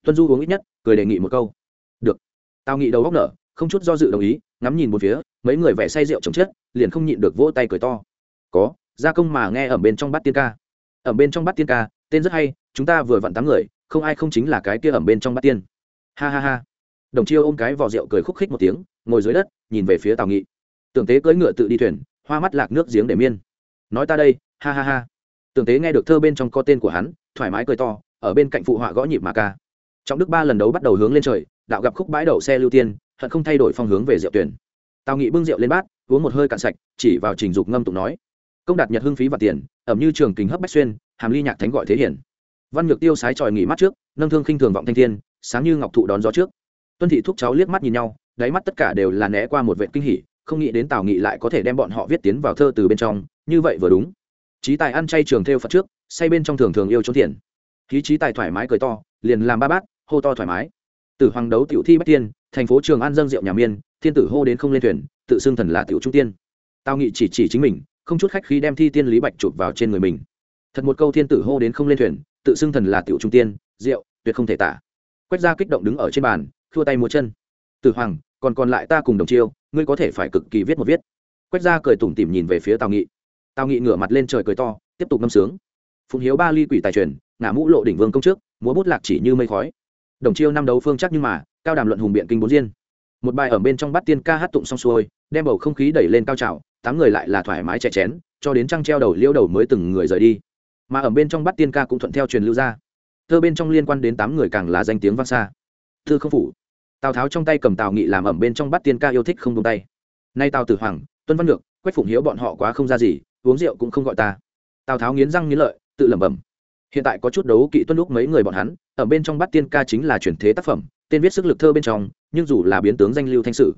Tuân du uống ít nhất, cười đề nghị một câu. Được. Tao nghị đầu góc nở, không chút do dự đồng ý, ngắm nhìn một phía, mấy người vẻ say rượu chồng chết liền không nhịn được vỗ tay cười to. Có, gia công mà nghe ở bên trong bát tiên ca. Ở bên trong bát tiên ca, tên rất hay, chúng ta vừa vặn tám người không ai không chính là cái kia ẩm bên trong bát tiên. Ha ha ha. Đồng chiêu ôm cái vò rượu cười khúc khích một tiếng, ngồi dưới đất, nhìn về phía tào nghị. Tưởng tế cưỡi ngựa tự đi thuyền, hoa mắt lạc nước giếng để miên. Nói ta đây, ha ha ha. Tưởng tế nghe được thơ bên trong có tên của hắn, thoải mái cười to, ở bên cạnh phụ họa gõ nhịp mà ca. Trong đức ba lần đấu bắt đầu hướng lên trời, đạo gặp khúc bãi đậu xe lưu tiên, hận không thay đổi phong hướng về rượu tuyển. Tào nghị bưng rượu lên bát, uống một hơi cạn sạch, chỉ vào trình dục ngâm tụng nói. Công đạt nhật hưng phí và tiền, ẩm như trường kính hấp bách xuyên, hàm ly nhạc thánh gọi thế hiển văn nhược tiêu sái tròi nghỉ mắt trước, nâng thương khinh thường vọng thanh thiên, sáng như ngọc thụ đón gió trước. Tuân thị thúc cháu liếc mắt nhìn nhau, đáy mắt tất cả đều là né qua một vệ kinh hỉ, không nghĩ đến tào nghị lại có thể đem bọn họ viết tiến vào thơ từ bên trong, như vậy vừa đúng. Trí tài ăn chay trường theo phật trước, say bên trong thường thường yêu trốn tiền khí trí tài thoải mái cười to, liền làm ba bát, hô to thoải mái. Tử hoàng đấu tiểu thi bách tiên, thành phố trường an dâng rượu nhà miên, thiên tử hô đến không lên thuyền, tự xưng thần là tiểu trung tiên. Tào nghị chỉ chỉ chính mình, không chút khách khí đem thi tiên lý bạch chụp vào trên người mình. Thật một câu thiên tử hô đến không lên thuyền tự xưng thần là tiểu trung tiên, rượu, tuyệt không thể tả. Quách gia kích động đứng ở trên bàn, khua tay múa chân. Tử hoàng, còn còn lại ta cùng đồng chiêu, ngươi có thể phải cực kỳ viết một viết. Quách gia cười tủm tỉm nhìn về phía tào nghị. Tào nghị ngửa mặt lên trời cười to, tiếp tục ngâm sướng. Phụng hiếu ba ly quỷ tài truyền, ngả mũ lộ đỉnh vương công trước, múa bút lạc chỉ như mây khói. Đồng chiêu năm đấu phương chắc nhưng mà, cao đàm luận hùng biện kinh bốn diên. Một bài ở bên trong bắt tiên ca hát tụng xong xuôi, đem bầu không khí đẩy lên cao trào, tám người lại là thoải mái chạy chén, cho đến trăng treo đầu liêu đầu mới từng người rời đi mà ở bên trong bắt tiên ca cũng thuận theo truyền lưu ra. Thơ bên trong liên quan đến tám người càng là danh tiếng vang xa. Thư không phủ. Tào tháo trong tay cầm tào nghị làm ẩm bên trong bắt tiên ca yêu thích không tung tay. Nay tào tử hoàng, tuân văn được quách phụng hiếu bọn họ quá không ra gì, uống rượu cũng không gọi ta. Tào tháo nghiến răng nghiến lợi, tự lẩm bẩm. Hiện tại có chút đấu kỵ tuân lúc mấy người bọn hắn, ở bên trong bát tiên ca chính là chuyển thế tác phẩm, tên viết sức lực thơ bên trong, nhưng dù là biến tướng danh lưu thanh sử.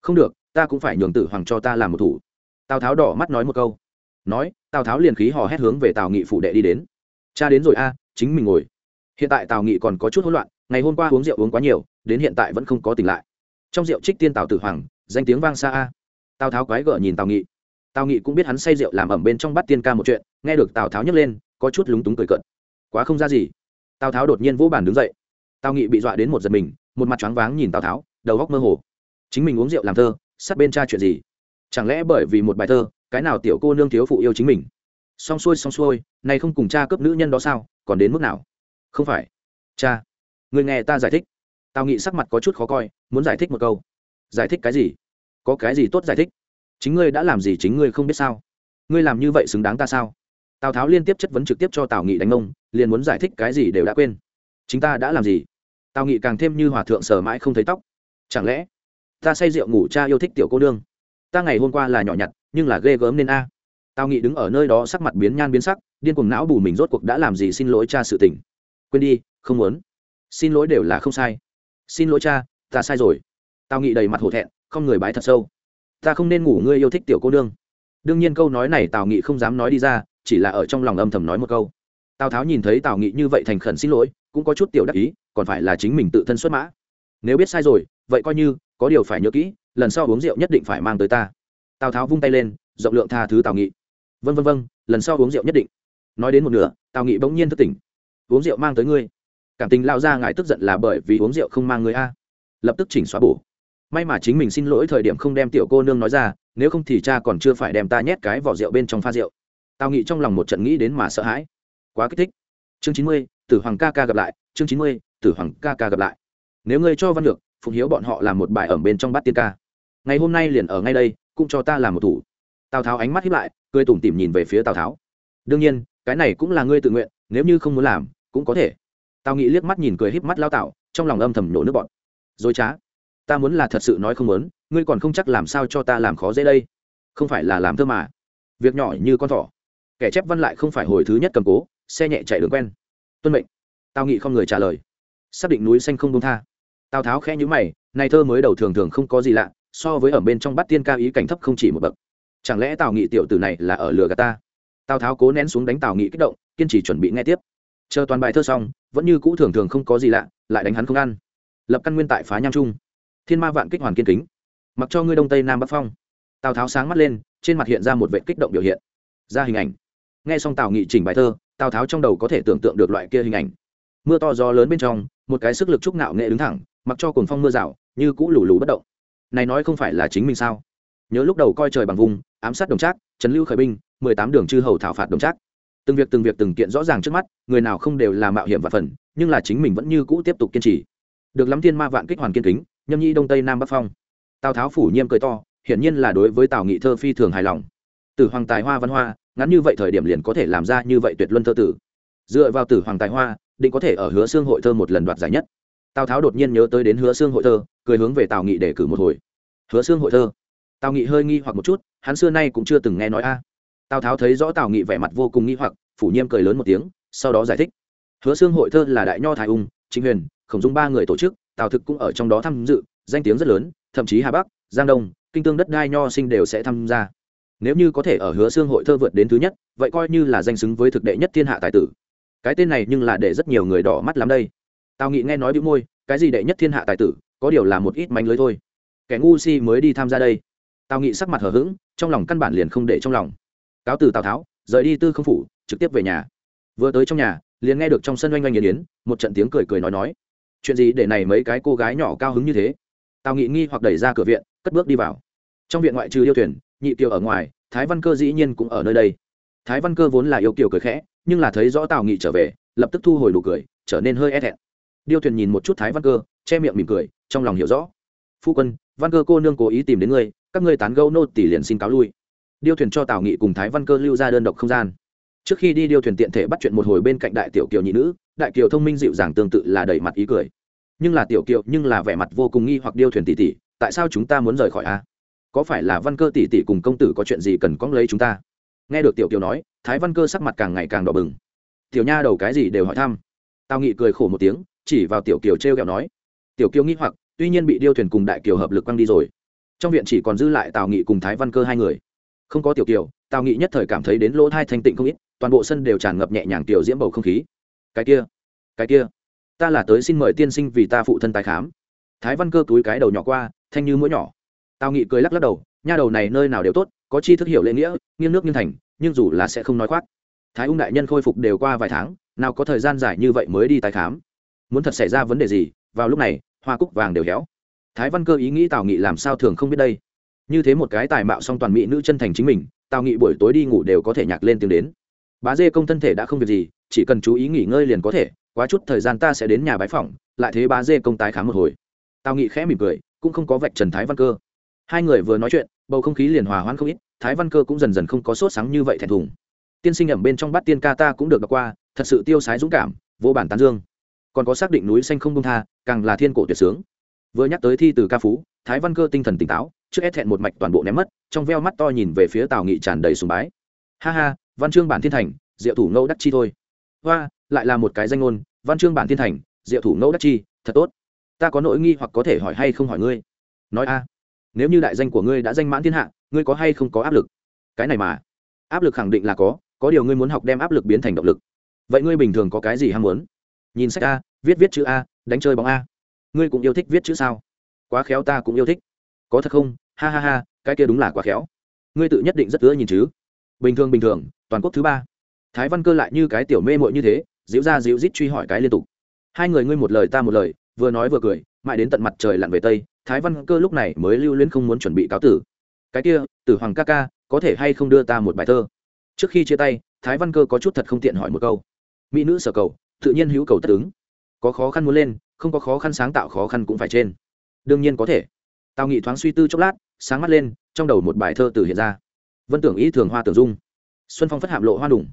Không được, ta cũng phải nhường tử hoàng cho ta làm một thủ. Tào tháo đỏ mắt nói một câu. Nói tào tháo liền khí hò hét hướng về tào nghị phủ đệ đi đến. Cha đến rồi a, chính mình ngồi. Hiện tại tào nghị còn có chút hỗn loạn, ngày hôm qua uống rượu uống quá nhiều, đến hiện tại vẫn không có tỉnh lại. Trong rượu trích tiên tào tử hoàng, danh tiếng vang xa a. Tào tháo quái gở nhìn tào nghị. Tào nghị cũng biết hắn say rượu làm ẩm bên trong bắt tiên ca một chuyện, nghe được tào tháo nhấc lên, có chút lúng túng cười cợt. Quá không ra gì. Tào tháo đột nhiên vỗ bàn đứng dậy. Tào nghị bị dọa đến một giật mình, một mặt choáng váng nhìn tào tháo, đầu góc mơ hồ. Chính mình uống rượu làm thơ sát bên cha chuyện gì? Chẳng lẽ bởi vì một bài thơ cái nào tiểu cô nương thiếu phụ yêu chính mình? Xong xuôi xong xuôi này không cùng cha cấp nữ nhân đó sao? Còn đến mức nào? Không phải. Cha, người nghe ta giải thích. Tào nghị sắc mặt có chút khó coi, muốn giải thích một câu. Giải thích cái gì? Có cái gì tốt giải thích? Chính ngươi đã làm gì chính ngươi không biết sao? Ngươi làm như vậy xứng đáng ta sao? Tào tháo liên tiếp chất vấn trực tiếp cho tào nghị đánh ông, liền muốn giải thích cái gì đều đã quên. Chính ta đã làm gì? Tào nghị càng thêm như hòa thượng sờ mãi không thấy tóc. Chẳng lẽ ta say rượu ngủ cha yêu thích tiểu cô nương? Ta ngày hôm qua là nhỏ nhặt nhưng là ghê gớm nên a. Tao nghĩ đứng ở nơi đó sắc mặt biến nhan biến sắc, điên cuồng não bù mình rốt cuộc đã làm gì xin lỗi cha sự tình. Quên đi, không muốn. Xin lỗi đều là không sai. Xin lỗi cha, ta sai rồi. Tao nghĩ đầy mặt hổ thẹn, không người bái thật sâu. Ta không nên ngủ, ngươi yêu thích tiểu cô nương. Đương nhiên câu nói này tào nghị không dám nói đi ra, chỉ là ở trong lòng âm thầm nói một câu. Tào tháo nhìn thấy tào nghị như vậy thành khẩn xin lỗi, cũng có chút tiểu đắc ý, còn phải là chính mình tự thân xuất mã. Nếu biết sai rồi, vậy coi như, có điều phải nhớ kỹ, lần sau uống rượu nhất định phải mang tới ta tào tháo vung tay lên rộng lượng tha thứ tào nghị vân vân vân, lần sau uống rượu nhất định nói đến một nửa tào nghị bỗng nhiên thức tỉnh uống rượu mang tới ngươi cảm tình lao ra ngài tức giận là bởi vì uống rượu không mang người a lập tức chỉnh xóa bổ may mà chính mình xin lỗi thời điểm không đem tiểu cô nương nói ra nếu không thì cha còn chưa phải đem ta nhét cái vỏ rượu bên trong pha rượu tào nghị trong lòng một trận nghĩ đến mà sợ hãi quá kích thích chương chín mươi, tử hoàng ca ca gặp lại chương chín mươi, tử hoàng ca ca gặp lại nếu ngươi cho văn lược phụng hiếu bọn họ làm một bài ẩm bên trong bát tiên ca. Ngày hôm nay liền ở ngay đây cũng cho ta làm một thủ. Tào tháo ánh mắt hiếp lại, cười tủm tỉm nhìn về phía tào tháo. Đương nhiên, cái này cũng là ngươi tự nguyện, nếu như không muốn làm, cũng có thể. Tào nghị liếc mắt nhìn cười híp mắt lao tạo trong lòng âm thầm nổ nước bọn dối trá ta muốn là thật sự nói không muốn, ngươi còn không chắc làm sao cho ta làm khó dễ đây. Không phải là làm thơ mà. Việc nhỏ như con thỏ. Kẻ chép văn lại không phải hồi thứ nhất cầm cố, xe nhẹ chạy đường quen. Tuân mệnh. Tào nghị không người trả lời. Xác định núi xanh không đông tha. Tào tháo khẽ nhữ mày nay thơ mới đầu thường thường không có gì lạ so với ở bên trong bắt tiên ca ý cảnh thấp không chỉ một bậc. Chẳng lẽ tào nghị tiểu tử này là ở lừa gạt ta? Tào tháo cố nén xuống đánh tào nghị kích động, kiên trì chuẩn bị nghe tiếp. Chờ toàn bài thơ xong, vẫn như cũ thường thường không có gì lạ, lại đánh hắn không ăn. Lập căn nguyên tại phá nham trung. Thiên ma vạn kích hoàn kiên kính. Mặc cho ngươi đông tây nam bắc phong. Tào tháo sáng mắt lên, trên mặt hiện ra một vệ kích động biểu hiện. Ra hình ảnh. Nghe xong tào nghị chỉnh bài thơ, tào tháo trong đầu có thể tưởng tượng được loại kia hình ảnh. Mưa to gió lớn bên trong, một cái sức lực trúc nạo nghệ đứng thẳng, mặc cho cồn phong mưa rào, như cũ lù lù bất động này nói không phải là chính mình sao? Nhớ lúc đầu coi trời bằng vùng, ám sát đồng trác trấn lưu khởi binh, mười tám đường chư hầu thảo phạt đồng trác. Từng việc từng việc từng kiện rõ ràng trước mắt, người nào không đều là mạo hiểm và phần, nhưng là chính mình vẫn như cũ tiếp tục kiên trì. Được lắm thiên ma vạn kích hoàn kiên kính, nhâm nhi đông tây nam bắc phong. Tào tháo phủ nhiêm cười to, hiển nhiên là đối với tào nghị thơ phi thường hài lòng. Từ hoàng tài hoa văn hoa, ngắn như vậy thời điểm liền có thể làm ra như vậy tuyệt luân thơ tử. Dựa vào tử hoàng tài hoa, định có thể ở hứa xương hội thơ một lần đoạt giải nhất. Tào tháo đột nhiên nhớ tới đến hứa xương hội thơ cười hướng về tào nghị để cử một hồi. Hứa xương hội thơ. Tào nghị hơi nghi hoặc một chút, hắn xưa nay cũng chưa từng nghe nói a. Tào tháo thấy rõ tào nghị vẻ mặt vô cùng nghi hoặc, phủ nhiêm cười lớn một tiếng, sau đó giải thích. Hứa xương hội thơ là đại nho thái ung chính huyền, khổng dung ba người tổ chức, tào thực cũng ở trong đó tham dự, danh tiếng rất lớn, thậm chí hà bắc, giang đông, kinh tương đất đai nho sinh đều sẽ tham gia. Nếu như có thể ở hứa xương hội thơ vượt đến thứ nhất, vậy coi như là danh xứng với thực đệ nhất thiên hạ tài tử. Cái tên này nhưng là để rất nhiều người đỏ mắt lắm đây. Tào nghị nghe nói bị môi, cái gì đệ nhất thiên hạ tài tử có điều là một ít manh lưới thôi. Kẻ ngu si mới đi tham gia đây. Tào nghị sắc mặt hờ hững, trong lòng căn bản liền không để trong lòng. Cáo từ tào tháo, rời đi tư không phủ, trực tiếp về nhà. Vừa tới trong nhà, liền nghe được trong sân oanh oanh nghiền yến, một trận tiếng cười cười nói nói. Chuyện gì để này mấy cái cô gái nhỏ cao hứng như thế? Tào nghị nghi hoặc đẩy ra cửa viện, cất bước đi vào. Trong viện ngoại trừ yêu thuyền, nhị kiều ở ngoài, thái văn cơ dĩ nhiên cũng ở nơi đây. Thái văn cơ vốn là yêu kiều cười khẽ, nhưng là thấy rõ tào nghị trở về, lập tức thu hồi đủ cười, trở nên hơi e thẹn. Điêu thuyền nhìn một chút thái văn cơ che miệng mỉm cười, trong lòng hiểu rõ. Phu quân, văn cơ cô nương cố ý tìm đến ngươi, các ngươi tán gẫu nô tỷ liền xin cáo lui. Điêu thuyền cho tào nghị cùng thái văn cơ lưu ra đơn độc không gian. Trước khi đi điêu thuyền tiện thể bắt chuyện một hồi bên cạnh đại tiểu kiều nhị nữ, đại kiều thông minh dịu dàng tương tự là đầy mặt ý cười. Nhưng là tiểu kiều nhưng là vẻ mặt vô cùng nghi hoặc điêu thuyền tỷ tỷ, tại sao chúng ta muốn rời khỏi a? Có phải là văn cơ tỷ tỷ cùng công tử có chuyện gì cần cóng lấy chúng ta? Nghe được tiểu kiều nói, thái văn cơ sắc mặt càng ngày càng đỏ bừng. Tiểu nha đầu cái gì đều hỏi thăm. Tào nghị cười khổ một tiếng, chỉ vào tiểu kiều t r e o kẹo nói tiểu kiều nghĩ hoặc, tuy nhiên bị điêu thuyền cùng đại kiều hợp lực quăng đi rồi. Trong viện chỉ còn dư lại tào nghị cùng thái văn cơ hai người. Không có tiểu kiều, tào nghị nhất thời cảm thấy đến lỗ thai thanh tịnh không ít, toàn bộ sân đều tràn ngập nhẹ nhàng tiểu diễm bầu không khí. Cái kia cái kia, ta là tới xin mời tiên sinh vì ta phụ thân tái khám. Thái văn cơ túi cái đầu nhỏ qua, thanh như mũi nhỏ. Tào nghị cười lắc lắc đầu, nha đầu này nơi nào đều tốt, có chi thức hiểu lễ nghĩa, nghiêng nước nghiêng thành, nhưng dù là sẽ không nói khoác. Thái ung đại nhân khôi phục đều qua vài tháng, nào có thời gian dài như vậy mới đi tái khám? Muốn thật xảy ra vấn đề gì vào lúc này, hoa cúc vàng đều héo. Thái văn cơ ý nghĩ tào nghị làm sao thường không biết đây? Như thế một cái tài mạo song toàn mỹ nữ chân thành chính mình, tào nghị buổi tối đi ngủ đều có thể nhạc lên tiếng đến. Bá dê công thân thể đã không việc gì, chỉ cần chú ý nghỉ ngơi liền có thể, quá chút thời gian ta sẽ đến nhà bái phỏng, lại thế bá dê công tái khám một hồi. Tào nghị khẽ mỉm cười, cũng không có vạch trần thái văn cơ. Hai người vừa nói chuyện, bầu không khí liền hòa hoãn không ít, thái văn cơ cũng dần dần không có sốt sáng như vậy thẹn thùng. Tiên sinh ẩm bên trong bát tiên ca ta cũng được đọc qua, thật sự tiêu sái dũng cảm, vô bản tán dương còn có xác định núi xanh không công tha, càng là thiên cổ tuyệt sướng. Vừa nhắc tới thi từ ca phú, thái văn cơ tinh thần tỉnh táo, trước ép thẹn một mạch toàn bộ ném mất, trong veo mắt to nhìn về phía tào nghị tràn đầy sùng bái. Ha ha, văn chương bản thiên thành, diệu thủ ngẫu đắc chi thôi. Hoa, lại là một cái danh ngôn, văn chương bản thiên thành, diệu thủ ngẫu đắc chi, thật tốt. Ta có nỗi nghi hoặc có thể hỏi hay không hỏi ngươi? Nói a, nếu như đại danh của ngươi đã danh mãn thiên hạ, ngươi có hay không có áp lực? Cái này mà, áp lực khẳng định là có có điều ngươi muốn học đem áp lực biến thành động lực. Vậy ngươi bình thường có cái gì ham muốn? Nhìn sách a, viết viết chữ a, đánh chơi bóng a. Ngươi cũng yêu thích viết chữ sao? Quá khéo ta cũng yêu thích. Có thật không? Ha ha ha, cái kia đúng là quá khéo. Ngươi tự nhất định rất ưa nhìn chứ. Bình thường bình thường, toàn quốc thứ ba. Thái văn cơ lại như cái tiểu mê mội như thế diễu ra diễu rít truy hỏi cái liên tục. Hai người ngươi một lời ta một lời, vừa nói vừa cười, mãi đến tận mặt trời lặn về tây, thái văn cơ lúc này mới lưu luyến không muốn chuẩn bị cáo tử. Cái kia, tử hoàng ca ca, có thể hay không đưa ta một bài thơ? Trước khi chia tay, thái văn cơ có chút thật không tiện hỏi một câu. Mỹ nữ sở cầu tự nhiên hữu cầu tất ứng. Có khó khăn muốn lên, không có khó khăn sáng tạo khó khăn cũng phải trên. Đương nhiên có thể. Tào nghị thoáng suy tư chốc lát, sáng mắt lên, trong đầu một bài thơ từ hiện ra. Vân tưởng ý thường hoa tưởng dung. Xuân phong phất hạm lộ hoa đủng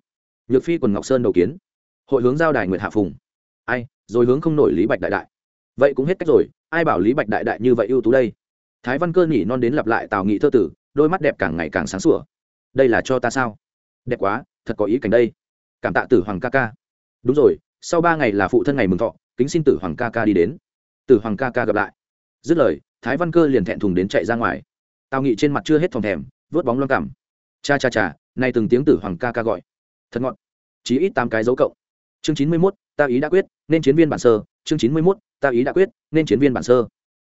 nhược phi quần ngọc sơn đầu kiến. Hội hướng giao đài nguyệt hạ phùng. Ai, rồi hướng không nổi lý bạch đại đại. Vậy cũng hết cách rồi, ai bảo lý bạch đại đại như vậy ưu tú đây? Thái văn cơ nhỉ non đến lặp lại tào nghị thơ tử, đôi mắt đẹp càng ngày càng sáng sủa. Đây là cho ta sao? Đẹp quá, thật có ý cảnh đây. Cảm tạ tử hoàng ca ca. Đúng rồi sau ba ngày là phụ thân ngày mừng thọ, kính xin tử hoàng ca ca đi đến. Tử hoàng ca ca gặp lại. Dứt lời, thái văn cơ liền thẹn thùng đến chạy ra ngoài. Tào nghị trên mặt chưa hết thòng thèm, vớt bóng loang cảm. Cha cha cha, nay từng tiếng tử hoàng ca ca gọi. Thật ngọn chí ít tám cái dấu cộng. Chương chín mươi mốt, ta ý đã quyết, nên chiến viên bản sơ. Chương chín mươi mốt, ta ý đã quyết, nên chiến viên bản sơ.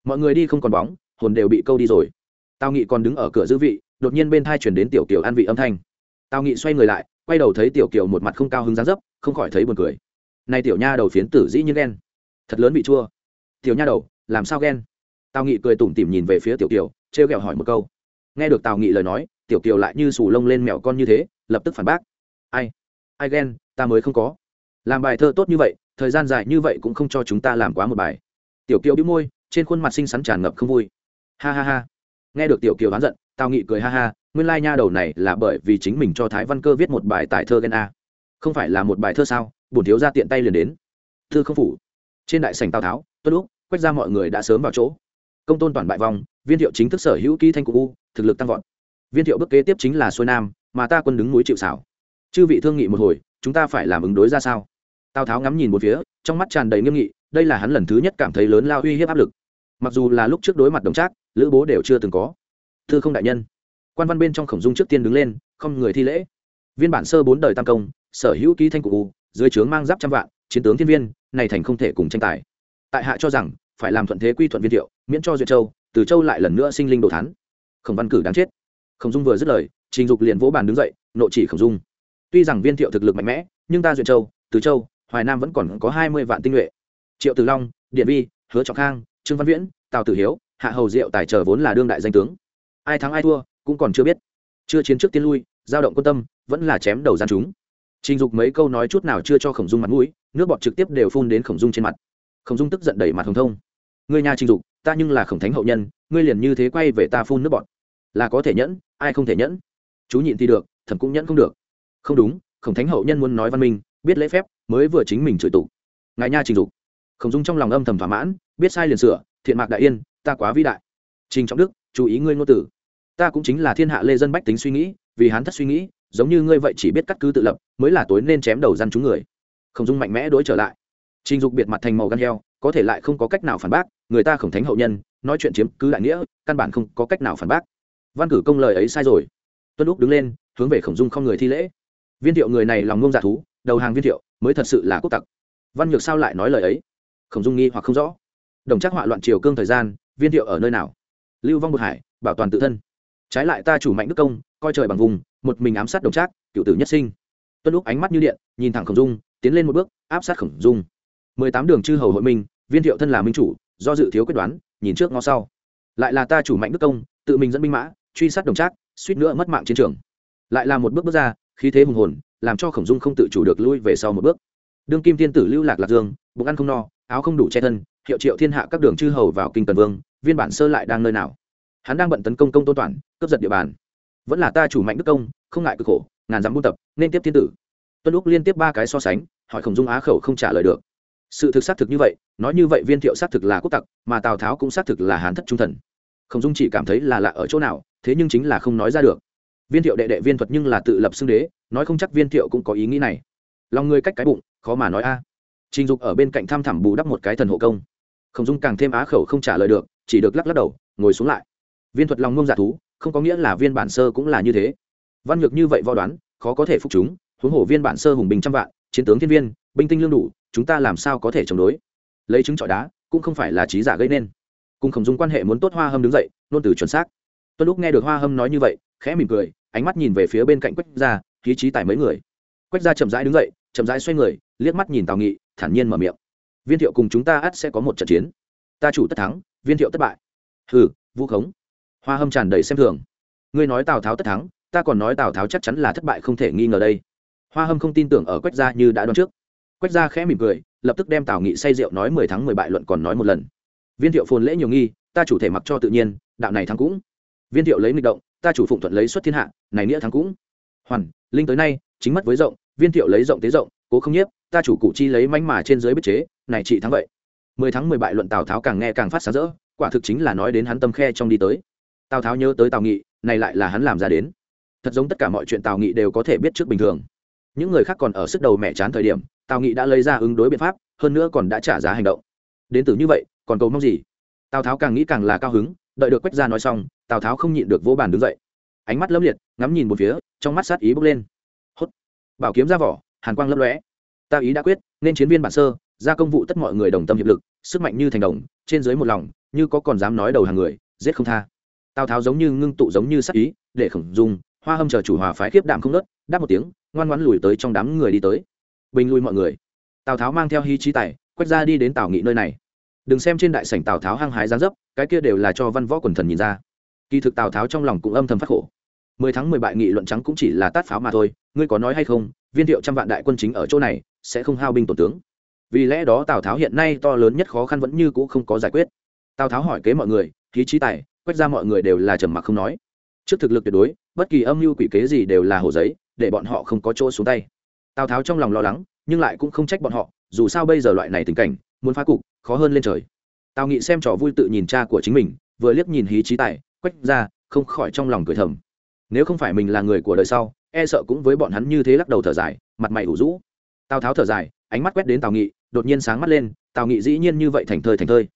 Mọi người đi không còn bóng, hồn đều bị câu đi rồi. Tào nghị còn đứng ở cửa giữ vị, đột nhiên bên thai chuyển đến tiểu kiều an vị âm thanh. Tào nghị xoay người lại, quay đầu thấy tiểu kiều một mặt không cao hứng dáng dấp, không khỏi thấy buồn cười này tiểu nha đầu phiến tử dĩ nhiên ghen. Thật lớn bị chua. Tiểu nha đầu, làm sao ghen? Tào nghị cười tủm tỉm nhìn về phía tiểu kiều, trêu ghẹo hỏi một câu. Nghe được tào nghị lời nói, tiểu kiều lại như sù lông lên mẹo con như thế, lập tức phản bác. Ai? Ai ghen? Ta mới không có. Làm bài thơ tốt như vậy, thời gian dài như vậy cũng không cho chúng ta làm quá một bài. Tiểu kiều đĩu môi, trên khuôn mặt xinh xắn tràn ngập không vui. Ha ha ha. Nghe được tiểu kiều oán giận, tào nghị cười ha ha, nguyên lai nha đầu này là bởi vì chính mình cho thái văn cơ viết một bài tài thơ ghen a. Không phải là một bài thơ sao? Bổn thiếu ra tiện tay liền đến. Thư không phủ. Trên đại sảnh tào tháo, tuân lúc quét ra mọi người đã sớm vào chỗ. Công tôn toàn bại vòng viên thiệu chính thức sở hữu ký thanh cụ u, thực lực tăng vọt. Viên thiệu bước kế tiếp chính là xuôi nam, mà ta quân đứng núi chịu xảo chư vị thương nghị một hồi, chúng ta phải làm ứng đối ra sao? Tào tháo ngắm nhìn một phía, trong mắt tràn đầy nghiêm nghị, đây là hắn lần thứ nhất cảm thấy lớn lao uy hiếp áp lực. Mặc dù là lúc trước đối mặt đồng trác, lữ bố đều chưa từng có. Thư không đại nhân. Quan văn bên trong khổng dung trước tiên đứng lên, không người thi lễ. Viên bản sơ bốn đời tam công, sở hữu ký thanh cụ dưới trướng mang giáp trăm vạn, chiến tướng thiên viên, này thành không thể cùng tranh tài. Tại hạ cho rằng, phải làm thuận thế quy thuận viên thiệu, miễn cho duyệt châu, từ châu lại lần nữa sinh linh đồ thắn khổng văn cử đáng chết. Khổng dung vừa dứt lời, trình dục liền vỗ bàn đứng dậy, nộ chỉ khổng dung. Tuy rằng viên thiệu thực lực mạnh mẽ, nhưng ta duyệt châu, từ châu, hoài nam vẫn còn có hai mươi vạn tinh nhuệ. Triệu tử long, điện vi, hứa trọng khang, trương văn viễn, tào tử hiếu, hạ hầu diệu tài trở vốn là đương đại danh tướng. Ai thắng ai thua, cũng còn chưa biết. Chưa chiến trước tiên lui, giao động quân tâm, vẫn là chém đầu gian chúng trình dục mấy câu nói chút nào chưa cho khổng dung mặt mũi, nước bọt trực tiếp đều phun đến khổng dung trên mặt. Khổng dung tức giận đẩy mặt hồng thông. Người nhà trình dục, ta nhưng là khổng thánh hậu nhân, ngươi liền như thế quay về ta phun nước bọt. Là có thể nhẫn, ai không thể nhẫn? Chú nhịn thì được thẩm cũng nhẫn không được. Không đúng, khổng thánh hậu nhân muốn nói văn minh, biết lễ phép, mới vừa chính mình chửi tụ. Ngài nha trình dục. Khổng dung trong lòng âm thầm thỏa mãn, biết sai liền sửa, thiện mạc đại yên, ta quá vĩ đại. Trình trọng đức, chú ý ngươi ngôn tử ta cũng chính là thiên hạ lê dân bách tính suy nghĩ, vì hán thất suy nghĩ giống như ngươi vậy chỉ biết cắt cứ tự lập, mới là tối nên chém đầu răn chúng người. Khổng dung mạnh mẽ đối trở lại. Trình dục biệt mặt thành màu gan heo, có thể lại không có cách nào phản bác, người ta khổng thánh hậu nhân, nói chuyện chiếm cứ đại nghĩa, căn bản không có cách nào phản bác. Văn cử công lời ấy sai rồi. Tuân lúc đứng lên, hướng về khổng dung không người thi lễ. Viên thiệu người này lòng ngông giả thú, đầu hàng viên thiệu, mới thật sự là quốc tặc. Văn nhược sao lại nói lời ấy? Khổng dung nghi hoặc không rõ. Đồng chắc họa loạn triều cương thời gian, viên thiệu ở nơi nào? Lưu vong bột hải, bảo toàn tự thân. Trái lại ta chủ mạnh đức công coi trời bằng vùng, một mình ám sát đồng trác, cựu tử nhất sinh. Tuân lúc ánh mắt như điện, nhìn thẳng khổng dung, tiến lên một bước, áp sát khổng dung. Mười tám đường chư hầu hội minh, viên thiệu thân là minh chủ, do dự thiếu quyết đoán, nhìn trước ngó sau. Lại là ta chủ mạnh đức công, tự mình dẫn binh mã, truy sát đồng trác, suýt nữa mất mạng chiến trường. Lại là một bước bước ra, khí thế hùng hồn, làm cho khổng dung không tự chủ được lui về sau một bước. Đương kim thiên tử lưu lạc lạc dương, bụng ăn không no, áo không đủ che thân, hiệu triệu thiên hạ các đường chư hầu vào kinh tần vương, viên bản sơ lại đang nơi nào? Hắn đang bận tấn công công tôn toàn, cướp giật địa bàn vẫn là ta chủ mạnh đức công, không ngại cực khổ, ngàn dặm buôn tập, nên tiếp thiên tử. Tuân lúc liên tiếp ba cái so sánh, hỏi khổng dung á khẩu không trả lời được. Sự thực xác thực như vậy, nói như vậy viên thiệu xác thực là quốc tặc, mà tào tháo cũng xác thực là hán thất trung thần. Khổng dung chỉ cảm thấy là lạ ở chỗ nào, thế nhưng chính là không nói ra được. Viên thiệu đệ đệ viên thuật nhưng là tự lập xưng đế, nói không chắc viên thiệu cũng có ý nghĩ này. Lòng người cách cái bụng, khó mà nói a. Trình dục ở bên cạnh tham thẳm bù đắp một cái thần hộ công. Khổng dung càng thêm á khẩu không trả lời được, chỉ được lắc lắc đầu, ngồi xuống lại. Viên thuật lòng ngông giả thú không có nghĩa là viên bản sơ cũng là như thế. Văn nhược như vậy võ đoán, khó có thể phục chúng, huống hồ viên bản sơ hùng bình trăm vạn, chiến tướng thiên viên, binh tinh lương đủ, chúng ta làm sao có thể chống đối? Lấy trứng trọi đá, cũng không phải là trí giả gây nên. Cùng khổng dung quan hệ muốn tốt hoa hâm đứng dậy nôn từ chuẩn xác. Tuân lúc nghe được hoa hâm nói như vậy, khẽ mỉm cười, ánh mắt nhìn về phía bên cạnh quách gia khí trí tài mấy người. Quách gia chậm rãi đứng dậy, chậm rãi xoay người, liếc mắt nhìn tào nghị, thản nhiên mở miệng. Viên thiệu cùng chúng ta ắt sẽ có một trận chiến. Ta chủ tất thắng, viên thiệu thất bại. Hừ, vu khống hoa hâm tràn đầy xem thường. Ngươi nói tào tháo tất thắng, ta còn nói tào tháo chắc chắn là thất bại không thể nghi ngờ đây. Hoa hâm không tin tưởng ở quách gia như đã đoán trước. Quách gia khẽ mỉm cười, lập tức đem tào nghị say rượu nói mười tháng mười bại luận còn nói một lần. Viên thiệu phồn lễ nhiều nghi, ta chủ thể mặc cho tự nhiên, đạo này thắng cũng. Viên thiệu lấy nghịch động, ta chủ phụng thuận lấy xuất thiên hạ, này nghĩa thắng cũng. Hoàn, linh tới nay, chính mất với rộng, viên thiệu lấy rộng tế rộng, cố không nhiếp, ta chủ cụ chi lấy manh mà trên dưới bức chế, này trị thắng vậy. Mười tháng mười bại luận tào tháo càng nghe càng phát sáng rỡ, quả thực chính là nói đến hắn tâm khe trong đi tới tào tháo nhớ tới tào nghị, này lại là hắn làm ra đến. Thật giống tất cả mọi chuyện tào nghị đều có thể biết trước bình thường. Những người khác còn ở sức đầu mẹ chán thời điểm, tào nghị đã lấy ra ứng đối biện pháp, hơn nữa còn đã trả giá hành động. Đến từ như vậy, còn cầu mong gì? Tào tháo càng nghĩ càng là cao hứng, đợi được quách ra nói xong, tào tháo không nhịn được vô bàn đứng dậy. Ánh mắt lấp liệt, ngắm nhìn một phía, trong mắt sát ý bốc lên. Hốt. Bảo kiếm ra vỏ, hàn quang lấp lóe. Ta ý đã quyết, nên chiến viên bản sơ, ra công vụ tất mọi người đồng tâm hiệp lực, sức mạnh như thành đồng, trên dưới một lòng, như có còn dám nói đầu hàng người, giết không tha tào tháo giống như ngưng tụ giống như sắc ý, để khổng dung, hoa hâm chờ chủ hòa phái khiếp đạm không nớt, đáp một tiếng, ngoan ngoãn lùi tới trong đám người đi tới. Bình lui mọi người. Tào tháo mang theo hy trí tài, quét ra đi đến tào nghị nơi này. Đừng xem trên đại sảnh tào tháo hăng hái gián dấp, cái kia đều là cho văn võ quần thần nhìn ra. Kỳ thực tào tháo trong lòng cũng âm thầm phát khổ. Mười tháng mười bại nghị luận trắng cũng chỉ là tát pháo mà thôi, ngươi có nói hay không, viên thiệu trăm vạn đại quân chính ở chỗ này, sẽ không hao binh tổn tướng. Vì lẽ đó tào tháo hiện nay to lớn nhất khó khăn vẫn như cũ không có giải quyết. Tào tháo hỏi kế mọi người khí trí tài quét ra mọi người đều là trầm mặc không nói. Trước thực lực tuyệt đối, bất kỳ âm mưu quỷ kế gì đều là hồ giấy, để bọn họ không có chỗ xuống tay. Tào tháo trong lòng lo lắng, nhưng lại cũng không trách bọn họ, dù sao bây giờ loại này tình cảnh, muốn phá cục, khó hơn lên trời. Tào nghị xem trò vui tự nhìn cha của chính mình, vừa liếc nhìn hí trí tài, quách ra, không khỏi trong lòng cười thầm. Nếu không phải mình là người của đời sau e sợ cũng với bọn hắn như thế lắc đầu thở dài, mặt mày ủ rũ. Tào tháo thở dài, ánh mắt quét đến tào nghị, đột nhiên sáng mắt lên, tào nghị dĩ nhiên như vậy thành thơi thành thơi.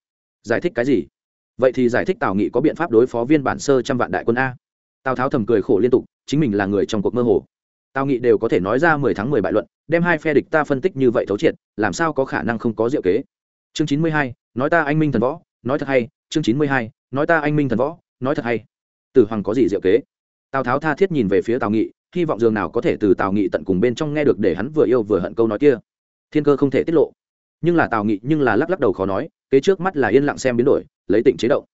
Giải thích cái gì? Vậy thì giải thích tào nghị có biện pháp đối phó viên bản sơ trăm vạn đại quân a. Tào tháo thầm cười khổ liên tục, chính mình là người trong cuộc mơ hồ. Tào nghị đều có thể nói ra mười tháng mười bại luận, đem hai phe địch ta phân tích như vậy thấu triệt, làm sao có khả năng không có diệu kế? Chương chín mươi hai, nói ta anh minh thần võ, nói thật hay. Chương chín mươi hai, nói ta anh minh thần võ, nói thật hay. Tử hoàng có gì diệu kế? Tào tháo tha thiết nhìn về phía tào nghị, hy vọng dường nào có thể từ tào nghị tận cùng bên trong nghe được để hắn vừa yêu vừa hận câu nói kia. Thiên cơ không thể tiết lộ. Nhưng là tào nghị nhưng là lắc lắc đầu khó nói, kế trước mắt là yên lặng xem biến đổi lấy tịnh chế động.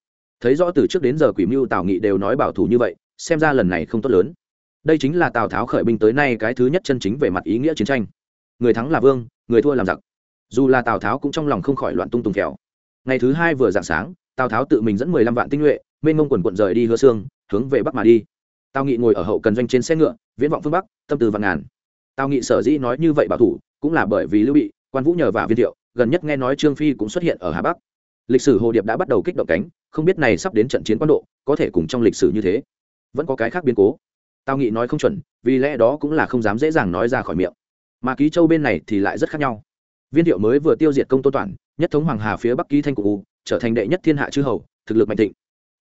Thấy rõ từ trước đến giờ quỷ mưu tào nghị đều nói bảo thủ như vậy, xem ra lần này không tốt lớn. Đây chính là tào tháo khởi binh tới nay cái thứ nhất chân chính về mặt ý nghĩa chiến tranh. Người thắng là vương, người thua làm giặc. Dù là tào tháo cũng trong lòng không khỏi loạn tung tùng kẹo. Ngày thứ hai vừa dạng sáng, tào tháo tự mình dẫn mười lăm vạn tinh nhuệ, mênh mông quần quận rời đi hứa xương hướng về bắc mà đi. Tào nghị ngồi ở hậu cần doanh trên xe ngựa, viễn vọng phương bắc, tâm từ vạn ngàn. Tào nghị sở dĩ nói như vậy bảo thủ, cũng là bởi vì lưu bị, quan vũ nhờ và viên thiệu, gần nhất nghe nói trương phi cũng xuất hiện ở hà bắc lịch sử hồ điệp đã bắt đầu kích động cánh không biết này sắp đến trận chiến quan độ có thể cùng trong lịch sử như thế. Vẫn có cái khác biến cố. Tao nghị nói không chuẩn vì lẽ đó cũng là không dám dễ dàng nói ra khỏi miệng. Mà ký châu bên này thì lại rất khác nhau. Viên thiệu mới vừa tiêu diệt công tôn Toàn, nhất thống hoàng hà phía bắc ký thanh cụ trở thành đệ nhất thiên hạ chư hầu thực lực mạnh thịnh.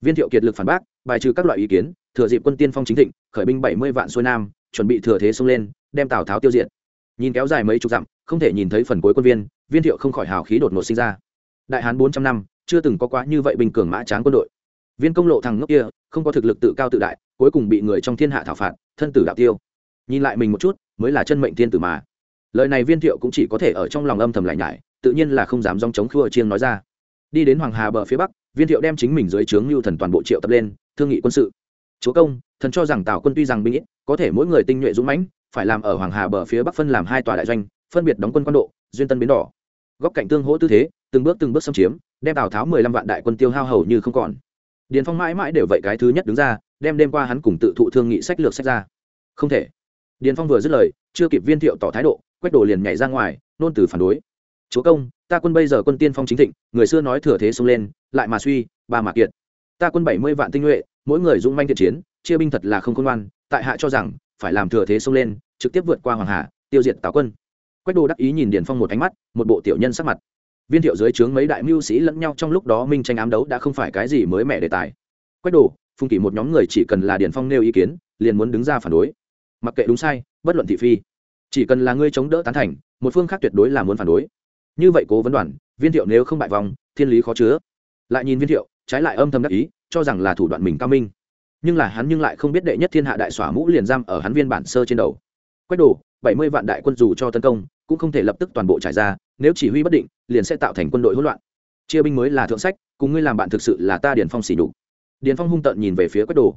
Viên thiệu kiệt lực phản bác bài trừ các loại ý kiến thừa dịp quân tiên phong chính thịnh khởi binh bảy mươi vạn xuôi nam chuẩn bị thừa thế xông lên đem tào tháo tiêu diệt. Nhìn kéo dài mấy chục dặm không thể nhìn thấy phần cuối quân viên viên thiệu không khỏi hào khí đột ngột sinh ra đại hán bốn trăm năm, chưa từng có quá như vậy bình cường mã tráng quân đội. Viên công lộ thằng ngốc kia, không có thực lực tự cao tự đại, cuối cùng bị người trong thiên hạ thảo phạt, thân tử đạo tiêu. Nhìn lại mình một chút, mới là chân mệnh thiên tử mà. Lời này viên thiệu cũng chỉ có thể ở trong lòng âm thầm lại nhải, tự nhiên là không dám dòng chống khua chiêng nói ra. Đi đến hoàng hà bờ phía bắc, viên thiệu đem chính mình dưới trướng lưu thần toàn bộ triệu tập lên, thương nghị quân sự. Chúa công, thần cho rằng tào quân tuy rằng binh ít, có thể mỗi người tinh nhuệ dũng mãnh, phải làm ở hoàng hà bờ phía bắc phân làm hai tòa đại doanh, phân biệt đóng quân quan độ, duyên tân bến đỏ. Góc cạnh tương hỗ tư thế từng bước từng bước xâm chiếm, đem tào tháo mười lăm vạn đại quân tiêu hao hầu như không còn. Điền phong mãi mãi đều vậy cái thứ nhất đứng ra, đem đêm qua hắn cùng tự thụ thương nghị sách lược sách ra. Không thể. Điền phong vừa dứt lời, chưa kịp viên thiệu tỏ thái độ quách đồ liền nhảy ra ngoài, nôn từ phản đối. Chúa công, ta quân bây giờ quân tiên phong chính thịnh, người xưa nói thừa thế xông lên, lại mà suy, ba mà kiệt. Ta quân bảy mươi vạn tinh nhuệ, mỗi người dũng manh thiện chiến, chia binh thật là không khôn ngoan, tại hạ cho rằng, phải làm thừa thế xông lên, trực tiếp vượt qua hoàng hà tiêu diệt tào quân. Quách đồ đắc ý nhìn điền phong một ánh mắt, một bộ tiểu nhân sắc mặt viên thiệu dưới trướng mấy đại mưu sĩ lẫn nhau trong lúc đó minh tranh ám đấu đã không phải cái gì mới mẻ đề tài. Quách đồ phung kỷ một nhóm người chỉ cần là điền phong nêu ý kiến, liền muốn đứng ra phản đối. Mặc kệ đúng sai, bất luận thị phi, chỉ cần là ngươi chống đỡ tán thành, một phương khác tuyệt đối là muốn phản đối. Như vậy cố vấn đoàn, viên thiệu nếu không bại vòng, thiên lý khó chứa. Lại nhìn viên thiệu, trái lại âm thầm đắc ý, cho rằng là thủ đoạn mình cao minh. Nhưng là hắn nhưng lại không biết đệ nhất thiên hạ đại xỏa mũ liền giam ở hắn viên bản sơ trên đầu. Quách đồ, bảy mươi vạn đại quân dù cho tấn công, cũng không thể lập tức toàn bộ trải ra nếu chỉ huy bất định, liền sẽ tạo thành quân đội hỗn loạn. Chia binh mới là thượng sách, cùng ngươi làm bạn thực sự là ta điền phong xỉ đục điền phong hung tợn nhìn về phía quách đồ.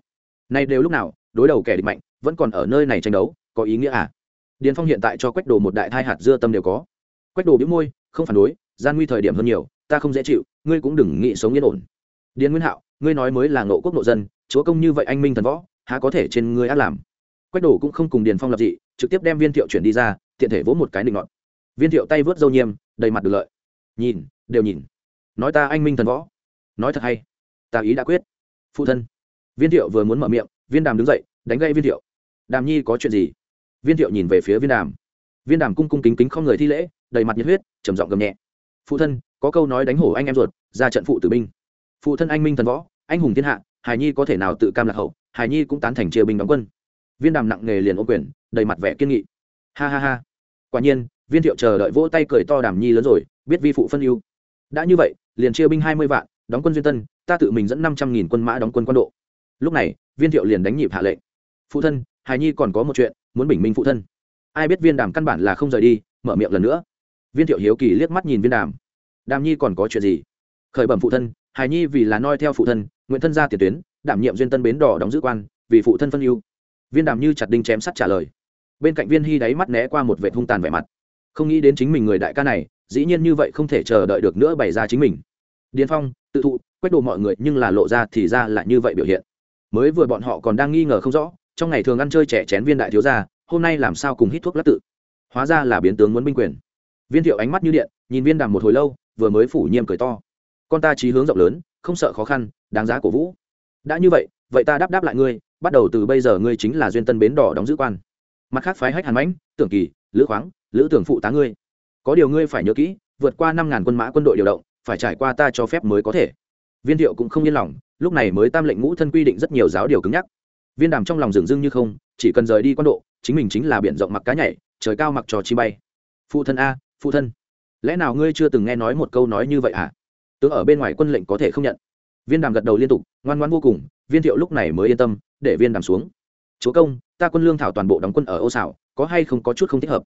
Nay đều lúc nào, đối đầu kẻ địch mạnh, vẫn còn ở nơi này tranh đấu, có ý nghĩa à? Điền phong hiện tại cho quách đồ một đại thai hạt dưa tâm đều có. Quách đồ biếu môi, không phản đối, gian nguy thời điểm hơn nhiều, ta không dễ chịu, ngươi cũng đừng nghĩ sống yên ổn. Điền nguyên hạo, ngươi nói mới là ngộ quốc nội dân, chúa công như vậy anh minh thần võ, há có thể trên ngươi ác làm? Quách đồ cũng không cùng điền phong lập dị, trực tiếp đem viên thiệu chuyển đi ra, tiện thể vỗ một cái định ngọn viên thiệu tay vớt dâu nhiêm, đầy mặt được lợi. Nhìn, đều nhìn. Nói ta anh minh thần võ. Nói thật hay. Ta ý đã quyết. Phụ thân. Viên thiệu vừa muốn mở miệng, viên đàm đứng dậy, đánh gây viên thiệu. Đàm nhi có chuyện gì? Viên thiệu nhìn về phía viên đàm. Viên đàm cung cung kính kính không người thi lễ, đầy mặt nhiệt huyết, trầm giọng gầm nhẹ. Phụ thân, có câu nói đánh hổ anh em ruột, ra trận phụ tử binh. Phụ thân anh minh thần võ, anh hùng thiên hạ, Hải nhi có thể nào tự cam lạc hậu, Hải nhi cũng tán thành chia binh đóng quân. Viên đàm nặng nghề liền ô quyền, đầy mặt vẻ kiên nghị. Ha ha ha. Quả nhiên viên thiệu chờ đợi vỗ tay cười to đàm nhi lớn rồi, biết vi phụ phân ưu. Đã như vậy, liền chia binh hai mươi vạn, đóng quân duyên tân, ta tự mình dẫn năm trăm nghìn quân mã đóng quân quan độ. Lúc này, viên thiệu liền đánh nhịp hạ lệnh. Phụ thân hài nhi còn có một chuyện, muốn bình minh phụ thân. Ai biết viên đàm căn bản là không rời đi, mở miệng lần nữa. Viên thiệu hiếu kỳ liếc mắt nhìn viên đàm. Đàm nhi còn có chuyện gì? Khởi bẩm phụ thân hài nhi vì là noi theo phụ thân, nguyện thân ra tiền tuyến, đảm nhiệm duyên tân bến đỏ đóng giữ quan, vì phụ thân phân ưu. Viên đàm như chặt đinh chém sắt trả lời. Bên cạnh viên hy đáy mắt né qua một vệ hung tàn vẻ mặt không nghĩ đến chính mình người đại ca này, dĩ nhiên như vậy không thể chờ đợi được nữa bày ra chính mình. Điền phong, tự thụ, quét đồ mọi người, nhưng là lộ ra thì ra là như vậy biểu hiện. Mới vừa bọn họ còn đang nghi ngờ không rõ, trong ngày thường ăn chơi trẻ chén viên đại thiếu gia, hôm nay làm sao cùng hít thuốc lắc tự. Hóa ra là biến tướng muốn binh quyền. Viên thiệu ánh mắt như điện, nhìn viên đàm một hồi lâu, vừa mới phủ nhiêm cười to. Con ta trí hướng rộng lớn, không sợ khó khăn, đáng giá cổ vũ. Đã như vậy vậy ta đáp đáp lại ngươi, bắt đầu từ bây giờ ngươi chính là duyên tân bến đỏ đóng giữ quan. Mặt khác phái hách hàn mãnh, tưởng kỳ, lữ khoáng lữ tưởng phụ tá ngươi. Có điều ngươi phải nhớ kỹ, vượt qua năm ngàn quân mã quân đội điều động, phải trải qua ta cho phép mới có thể. Viên thiệu cũng không yên lòng, lúc này mới tam lệnh ngũ thân quy định rất nhiều giáo điều cứng nhắc. Viên đàm trong lòng dường dưng như không, chỉ cần rời đi quan độ chính mình chính là biển rộng mặc cá nhảy, trời cao mặc trò chi bay. Phụ thân a, phụ thân. Lẽ nào ngươi chưa từng nghe nói một câu nói như vậy à tướng ở bên ngoài quân lệnh có thể không nhận. Viên đàm gật đầu liên tục, ngoan ngoan vô cùng, viên thiệu lúc này mới yên tâm, để viên đàm xuống. Chúa công, ta quân lương thảo toàn bộ đóng quân ở ô xảo có hay không có chút không thích hợp?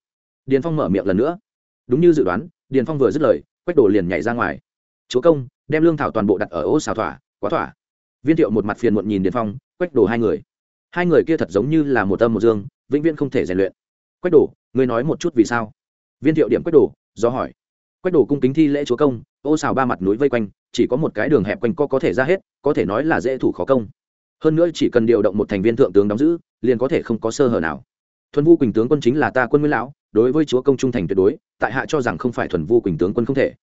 Điền phong mở miệng lần nữa. Đúng như dự đoán, điền phong vừa dứt lời, quách đồ liền nhảy ra ngoài. Chúa công, đem lương thảo toàn bộ đặt ở ô Xào thỏa, quá thỏa. Viên thiệu một mặt phiền muộn nhìn điền phong, quách đồ hai người. Hai người kia thật giống như là một âm một dương, vĩnh viễn không thể rèn luyện. Quách đồ, ngươi nói một chút vì sao? Viên thiệu điểm quách đồ, do hỏi. Quách đồ cung kính thi lễ chúa công, ô xào ba mặt núi vây quanh, chỉ có một cái đường hẹp quanh co có thể ra hết, có thể nói là dễ thủ khó công. Hơn nữa chỉ cần điều động một thành viên thượng tướng đóng giữ, liền có thể không có sơ hở nào. Thuần vu quỳnh tướng quân chính là ta quân nguyên lão đối với chúa công trung thành tuyệt đối, tại hạ cho rằng không phải thuần vu quỳnh tướng quân không thể.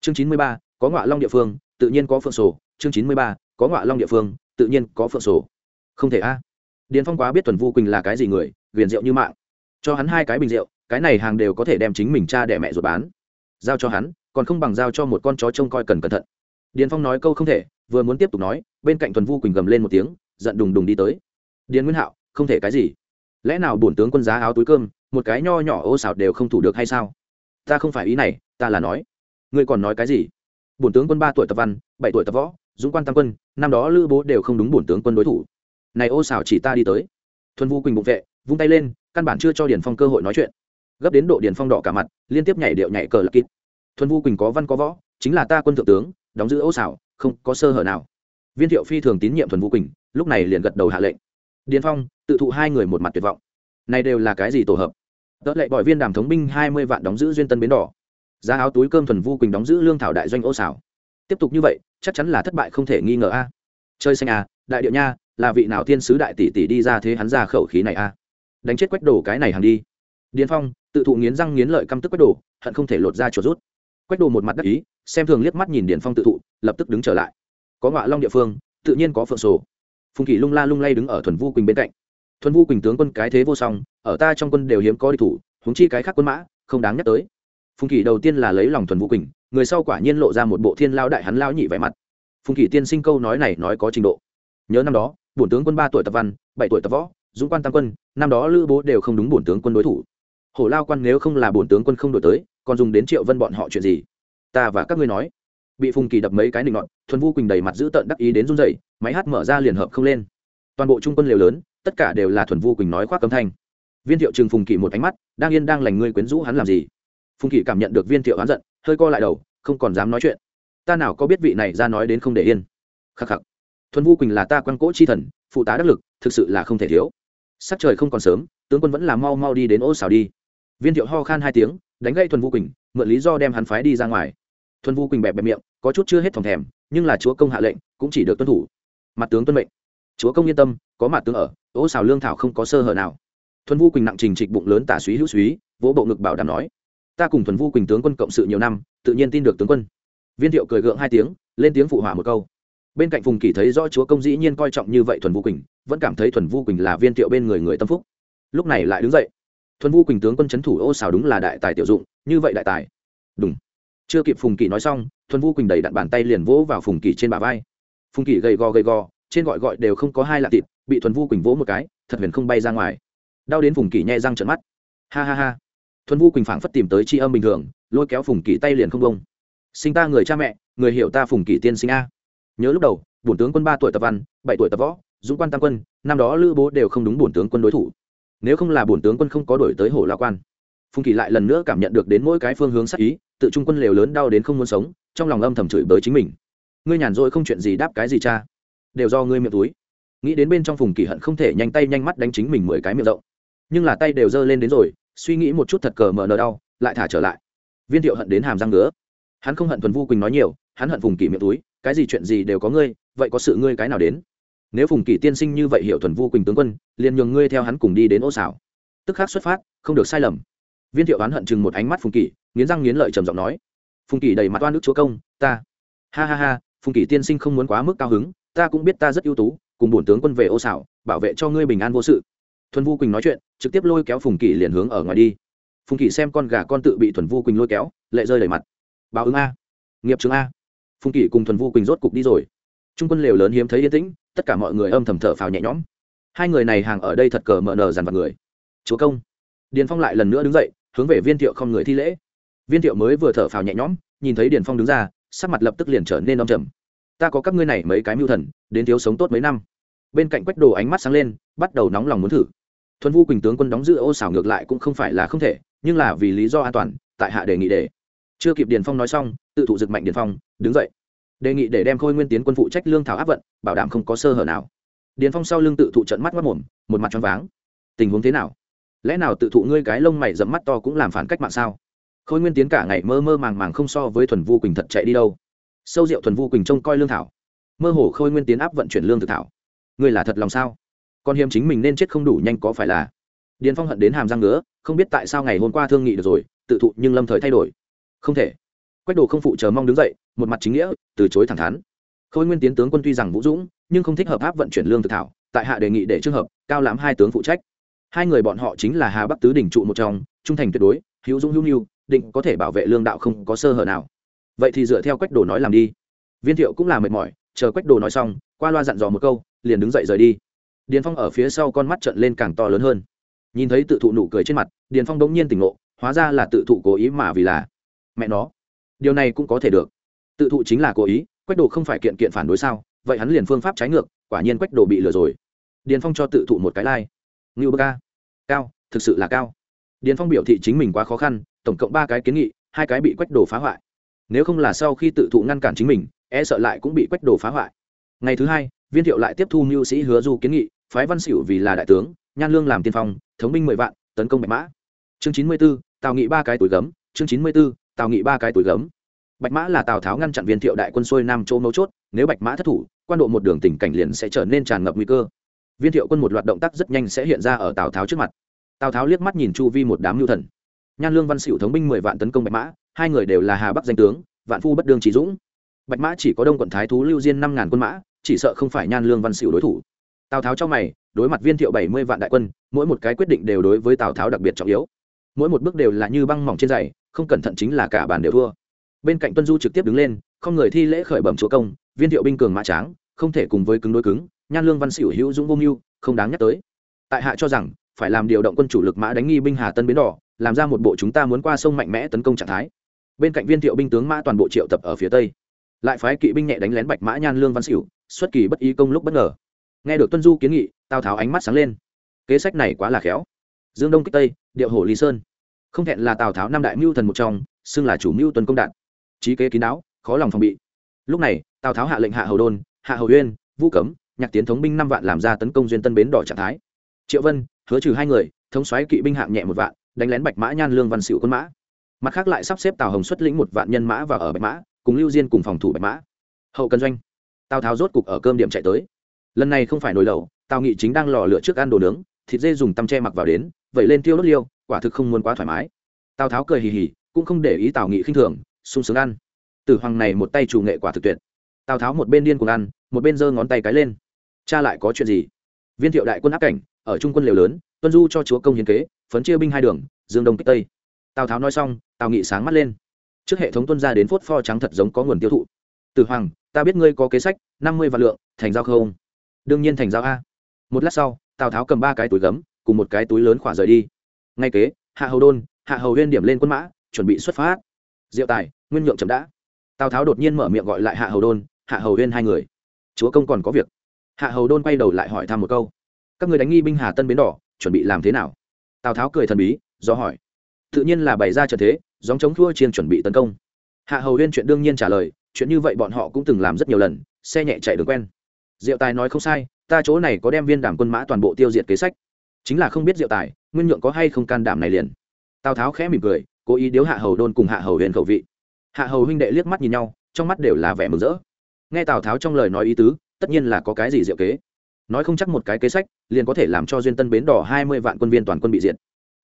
Chương chín mươi ba, có ngọa long địa phương, tự nhiên có phượng sổ. Chương chín mươi ba, có ngọa long địa phương, tự nhiên có phượng sổ. Không thể a. Điền phong quá biết thuần vu quỳnh là cái gì người, viền rượu như mạng. Cho hắn hai cái bình rượu, cái này hàng đều có thể đem chính mình cha đẻ mẹ ruột bán. Giao cho hắn, còn không bằng giao cho một con chó trông coi cần cẩn thận. Điền phong nói câu không thể, vừa muốn tiếp tục nói, bên cạnh thuần vu quỳnh gầm lên một tiếng, giận đùng đùng đi tới. Điền nguyên hạo, không thể cái gì. Lẽ nào bổn tướng quân giá áo túi cơm một cái nho nhỏ ô xảo đều không thủ được hay sao? Ta không phải ý này, ta là nói. Ngươi còn nói cái gì? Bổn tướng quân ba tuổi tập văn, bảy tuổi tập võ, dũng quan tam quân, năm đó lữ bố đều không đúng bổn tướng quân đối thủ. Này ô xảo chỉ ta đi tới. Thuần vu quỳnh bụng vệ, vung tay lên, căn bản chưa cho điền phong cơ hội nói chuyện. Gấp đến độ điền phong đỏ cả mặt, liên tiếp nhảy điệu nhảy cờ lạc kít thuần vu quỳnh có văn có võ, chính là ta quân thượng tướng, đóng giữ ô xảo không có sơ hở nào. Viên thiệu phi thường tín nhiệm thuần vu quỳnh, lúc này liền gật đầu hạ lệnh. Điền phong, tự thụ hai người một mặt tuyệt vọng. Này đều là cái gì tổ hợp? Đỡ lệ bỏi viên đàm thống binh hai mươi vạn đóng giữ duyên tân bến đỏ. Giá áo túi cơm thuần vu quỳnh đóng giữ lương thảo đại doanh ô xảo. Tiếp tục như vậy chắc chắn là thất bại không thể nghi ngờ a. Chơi xanh à, đại điệu nha là vị nào thiên sứ đại tỷ tỷ đi ra thế hắn ra khẩu khí này a? Đánh chết quách đồ cái này hàng đi. Điền phong tự thụ nghiến răng nghiến lợi căm tức quách đồ hận không thể lột ra chuột rút. Quách đồ một mặt đắc ý xem thường liếc mắt nhìn điền phong tự thụ lập tức đứng trở lại. Có ngọa long địa phương tự nhiên có phượng sổ. Phùng kỳ lung la lung lay đứng ở thuần vu quỳnh bên cạnh thuần vu quỳnh tướng quân cái thế vô song, ở ta trong quân đều hiếm có địch thủ, huống chi cái khác quân mã, không đáng nhắc tới. Phùng kỳ đầu tiên là lấy lòng thuần vu quỳnh, người sau quả nhiên lộ ra một bộ thiên lao đại hắn lao nhị vẻ mặt. Phùng kỳ tiên sinh câu nói này nói có trình độ. Nhớ năm đó, bổn tướng quân ba tuổi tập văn, bảy tuổi tập võ, dũng quan tam quân, năm đó lữ bố đều không đúng bổn tướng quân đối thủ. Hổ lao quan nếu không là bổn tướng quân không đổi tới, còn dùng đến triệu vân bọn họ chuyện gì? Ta và các ngươi nói. Bị phùng kỳ đập mấy cái nịnh nọt, thuần vu quỳnh đầy mặt giữ tợn đắc ý đến run rẩy, máy hát mở ra liền hợp không lên. Toàn bộ trung quân liều lớn tất cả đều là thuần vu quỳnh nói khoác cấm thanh. Viên thiệu trừng phùng Kỵ một ánh mắt, đang yên đang lành ngươi quyến rũ hắn làm gì? Phùng Kỵ cảm nhận được viên thiệu hắn giận, hơi co lại đầu, không còn dám nói chuyện. Ta nào có biết vị này ra nói đến không để yên? Khắc khắc. Thuần vu quỳnh là ta quan cỗ chi thần, phụ tá đắc lực, thực sự là không thể thiếu. Sắc trời không còn sớm, tướng quân vẫn là mau mau đi đến ô xào đi. Viên thiệu ho khan hai tiếng, đánh gây thuần vu quỳnh, mượn lý do đem hắn phái đi ra ngoài. Thuần vu quỳnh bẹp bẹp miệng, có chút chưa hết thòng thèm, nhưng là chúa công hạ lệnh, cũng chỉ được tuân thủ. Mặt tướng tuân mệnh. Chúa công yên tâm có mặt tướng ở ô xào lương thảo không có sơ hở nào. Thuần vu quỳnh nặng trình trịch bụng lớn tả suý hữu suý vỗ bộ ngực bảo đảm nói, ta cùng thuần vu quỳnh tướng quân cộng sự nhiều năm, tự nhiên tin được tướng quân. Viên thiệu cười gượng hai tiếng, lên tiếng phụ hỏa một câu. Bên cạnh phùng kỳ thấy rõ chúa công dĩ nhiên coi trọng như vậy thuần vu quỳnh, vẫn cảm thấy thuần vu quỳnh là viên thiệu bên người người tâm phúc. Lúc này lại đứng dậy. Thuần vu quỳnh tướng quân c h ấ n thủ ô xào đúng là đại tài tiểu dụng, như vậy đại tài. Đúng. Chưa kịp phùng kỳ nói xong, thuần vu quỳnh đầy đặn bàn tay liền vỗ vào phùng kỳ trên bả vai. Phùng kỳ gầy gò gầy gò, trên gọi gọi đều không có hai lạ thịt bị thuần vu quỳnh vỗ một cái, thật huyền không bay ra ngoài. Đau đến phùng kỳ nhẹ răng trận mắt. Ha ha ha. Thuần vu quỳnh phảng phất tìm tới tri âm bình thường, lôi kéo phùng kỳ tay liền không bông sinh ta người cha mẹ, người hiểu ta phùng kỳ tiên sinh a. Nhớ lúc đầu, bổn tướng quân ba tuổi tập văn, bảy tuổi tập võ, dũng quan tam quân, năm đó lữ bố đều không đúng bổn tướng quân đối thủ. Nếu không là bổn tướng quân không có đổi tới hổ la quan, phùng kỳ lại lần nữa cảm nhận được đến mỗi cái phương hướng sắc ý, tự trung quân lều lớn đau đến không muốn sống, trong lòng âm thầm chửi bới chính mình. Ngươi nhàn rỗi không chuyện gì đáp cái gì cha. Đều do ngươi miệng túi nghĩ đến bên trong phùng kỳ hận không thể nhanh tay nhanh mắt đánh chính mình mười cái miệng rộng. Nhưng là tay đều giơ lên đến rồi, suy nghĩ một chút thật cờ mờ nờ đau, lại thả trở lại. Viên thiệu hận đến hàm răng nữa hắn không hận thuần vu quỳnh nói nhiều, hắn hận phùng kỳ miệng túi, cái gì chuyện gì đều có ngươi, vậy có sự ngươi cái nào đến? Nếu phùng kỳ tiên sinh như vậy hiểu thuần vu quỳnh tướng quân, liền nhường ngươi theo hắn cùng đi đến ô xảo. Tức khắc xuất phát, không được sai lầm. Viên thiệu oán hận chừng một ánh mắt phùng kỳ, nghiến răng nghiến lợi trầm giọng nói. Phùng kỳ đầy mặt oan nước chúa công, ta. Ha ha ha, phùng kỳ tiên sinh không muốn quá mức cao hứng, ta cũng biết ta rất ưu tú cùng bổn tướng quân về ô xảo, bảo vệ cho ngươi bình an vô sự. Thuần vu quỳnh nói chuyện, trực tiếp lôi kéo phùng kỳ liền hướng ở ngoài đi. Phùng kỳ xem con gà con tự bị thuần vu quỳnh lôi kéo, lệ rơi đầy mặt. Báo ứng a. Nghiệp chứng a. Phùng kỳ cùng thuần vu quỳnh rốt cục đi rồi. Trung quân lều lớn hiếm thấy yên tĩnh, tất cả mọi người âm thầm thở phào nhẹ nhõm. Hai người này hàng ở đây thật cờ mờ nờ dằn vặt người. Chúa công. Điền phong lại lần nữa đứng dậy, hướng về viên thiệu không người thi lễ. Viên thiệu mới vừa thở phào nhẹ nhõm, nhìn thấy điền phong đứng ra, sắc mặt lập tức liền trở nên âm trầm ta có các ngươi này mấy cái mưu thần, đến thiếu sống tốt mấy năm. Bên cạnh quách đồ ánh mắt sáng lên, bắt đầu nóng lòng muốn thử. Thuần vu quỳnh tướng quân đóng giữ ô xảo ngược lại cũng không phải là không thể, nhưng là vì lý do an toàn, tại hạ đề nghị để. Chưa kịp điền phong nói xong, tự thụ giật mạnh điền phong, đứng dậy. Đề nghị để đem khôi nguyên tiến quân phụ trách lương thảo áp vận, bảo đảm không có sơ hở nào. Điền phong sau lưng tự thụ trận mắt mất mồm, một mặt choáng váng. Tình huống thế nào? Lẽ nào tự thụ ngươi cái lông mày dẫm mắt to cũng làm phản cách mạng sao? Khôi nguyên tiến cả ngày mơ mơ màng màng không so với thuần vu quỳnh thật chạy đi đâu sâu rượu thuần vu quỳnh trông coi lương thảo. Mơ hồ khôi nguyên tiến áp vận chuyển lương thực thảo. Ngươi là thật lòng sao? Còn hiếm chính mình nên chết không đủ nhanh có phải là? Điền phong hận đến hàm răng ngứa, không biết tại sao ngày hôm qua thương nghị được rồi, tự thụ nhưng lâm thời thay đổi. Không thể. Quách đồ không phụ chờ mong đứng dậy, một mặt chính nghĩa, từ chối thẳng thắn. Khôi nguyên tiến tướng quân tuy rằng vũ dũng, nhưng không thích hợp áp vận chuyển lương thực thảo, tại hạ đề nghị để trường hợp, cao lãm hai tướng phụ trách. Hai người bọn họ chính là hà bắc tứ đỉnh trụ một trong, trung thành tuyệt đối, hữu dũng hữu nhu định có thể bảo vệ lương đạo không có sơ hở nào vậy thì dựa theo quách đồ nói làm đi. Viên thiệu cũng là mệt mỏi, chờ quách đồ nói xong, qua loa dặn dò một câu, liền đứng dậy rời đi. Điền phong ở phía sau con mắt trận lên càng to lớn hơn. Nhìn thấy tự thụ nụ cười trên mặt, điền phong bỗng nhiên tỉnh ngộ, hóa ra là tự thụ cố ý mà vì là mẹ nó. Điều này cũng có thể được. Tự thụ chính là cố ý, quách đồ không phải kiện kiện phản đối sao? Vậy hắn liền phương pháp trái ngược, quả nhiên quách đồ bị lừa rồi. Điền phong cho tự thụ một cái lai、like. ngưu bơ ca. Cao, thực sự là cao. Điền phong biểu thị chính mình quá khó khăn, tổng cộng ba cái kiến nghị, hai cái bị quách đồ phá hoại nếu không là sau khi tự thụ ngăn cản chính mình e sợ lại cũng bị quách đồ phá hoại. Ngày thứ hai, viên thiệu lại tiếp thu mưu sĩ hứa du kiến nghị, phái văn xỉu vì là đại tướng, nhan lương làm tiên phong, thống binh mười vạn, tấn công bạch mã. Chương chín mươi b ố tào nghị ba cái tuổi gấm. Chương chín mươi b ố tào nghị ba cái tuổi gấm. Bạch mã là tào tháo ngăn chặn viên thiệu đại quân xuôi nam chỗ mấu chốt, nếu bạch mã thất thủ, quan độ một đường tình cảnh liền sẽ trở nên tràn ngập nguy cơ. Viên thiệu quân một loạt động tác rất nhanh sẽ hiện ra ở tào tháo trước mặt. Tào tháo liếc mắt nhìn chu vi một đám lưu thần. Nhan lương văn xỉu thống binh mười vạn tấn công bạch mã hai người đều là hà bắc danh tướng, vạn phu bất đương trí dũng. Bạch mã chỉ có đông quận thái thú lưu diên năm ngàn quân mã, chỉ sợ không phải nhan lương văn xỉu đối thủ. Tào tháo cho mày, đối mặt viên thiệu bảy mươi vạn đại quân, mỗi một cái quyết định đều đối với tào tháo đặc biệt trọng yếu. Mỗi một bước đều là như băng mỏng trên giày, không cẩn thận chính là cả bàn đều thua. Bên cạnh tuân du trực tiếp đứng lên, không người thi lễ khởi bẩm chúa công, viên thiệu binh cường mã tráng, không thể cùng với cứng đối cứng, nhan lương văn xỉu hữu dũng vô mưu, không đáng nhắc tới. Tại hạ cho rằng, phải làm điều động quân chủ lực mã đánh nghi binh hà tân bến đỏ, làm ra một bộ chúng ta muốn qua sông mạnh mẽ tấn công trạng thái bên cạnh viên thiệu binh tướng mã toàn bộ triệu tập ở phía tây. Lại phái kỵ binh nhẹ đánh lén bạch mã nhan lương văn xỉu xuất kỳ bất ý công lúc bất ngờ. Nghe được tuân du kiến nghị, tào tháo ánh mắt sáng lên. Kế sách này quá là khéo. Dương đông kích tây, điệu hổ lý sơn. Không thẹn là tào tháo năm đại mưu thần một trong, xưng là chủ mưu tuần công đạn. Trí kế kín đáo, khó lòng phòng bị. Lúc này, tào tháo hạ lệnh hạ hầu đôn, hạ hầu uyên vũ cấm, nhạc tiến thống binh năm vạn làm ra tấn công duyên tân bến đỏ trạng thái. Triệu vân, hứa trừ hai người, thống xoáy kỵ binh hạng nhẹ một vạn, đánh lén bạch mã nhan lương văn xịu quân mã mặt khác lại sắp xếp tào hồng xuất lĩnh một vạn nhân mã vào ở bạch mã, cùng lưu diên cùng phòng thủ bạch mã. Hậu cần doanh. Tào tháo rốt cục ở cơm điểm chạy tới. Lần này không phải nồi lẩu tào nghị chính đang lò lửa trước ăn đồ nướng, thịt dê dùng tăm che mặc vào đến vậy lên tiêu đốt liêu, quả thực không muốn quá thoải mái. Tào tháo cười hì hì, cũng không để ý tào nghị khinh thường, sung sướng ăn. Tử hoàng này một tay chủ nghệ quả thực tuyệt. Tào tháo một bên điên cùng ăn, một bên giơ ngón tay cái lên. Cha lại có chuyện gì? Viên thiệu đại quân áp cảnh, ở trung quân liều lớn, tuân du cho chúa công hiến kế, phấn chia binh hai đường, dương đông kích tây tào tháo nói xong tào nghị sáng mắt lên trước hệ thống tuân ra đến phốt pho trắng thật giống có nguồn tiêu thụ tử hoàng ta biết ngươi có kế sách năm mươi vạn lượng thành giao không đương nhiên thành giao a một lát sau tào tháo cầm ba cái túi gấm cùng một cái túi lớn khỏa rời đi ngay kế hạ hầu đôn hạ hầu huyên điểm lên quân mã chuẩn bị xuất phát diệu tài nguyên nhượng chậm đã tào tháo đột nhiên mở miệng gọi lại hạ hầu đôn hạ hầu huyên hai người chúa công còn có việc hạ hầu đôn quay đầu lại hỏi thăm một câu các người đánh nghi binh hà tân bến đỏ chuẩn bị làm thế nào tào tháo cười thần bí do hỏi tự nhiên là bày ra trận thế dòng chống thua chiên chuẩn bị tấn công. Hạ hầu huyên chuyện đương nhiên trả lời, chuyện như vậy bọn họ cũng từng làm rất nhiều lần, xe nhẹ chạy đường quen. Diệu tài nói không sai, ta chỗ này có đem viên đảm quân mã toàn bộ tiêu diệt kế sách. Chính là không biết diệu tài, nguyên nhượng có hay không can đảm này liền. Tào tháo khẽ mỉm cười, cố ý điếu hạ hầu đôn cùng hạ hầu huyền khẩu vị. Hạ hầu huynh đệ liếc mắt nhìn nhau, trong mắt đều là vẻ mừng rỡ. Nghe tào tháo trong lời nói ý tứ, tất nhiên là có cái gì diệu kế. Nói không chắc một cái kế sách, liền có thể làm cho duyên tân bến đỏ hai mươi vạn quân viên toàn quân bị diệt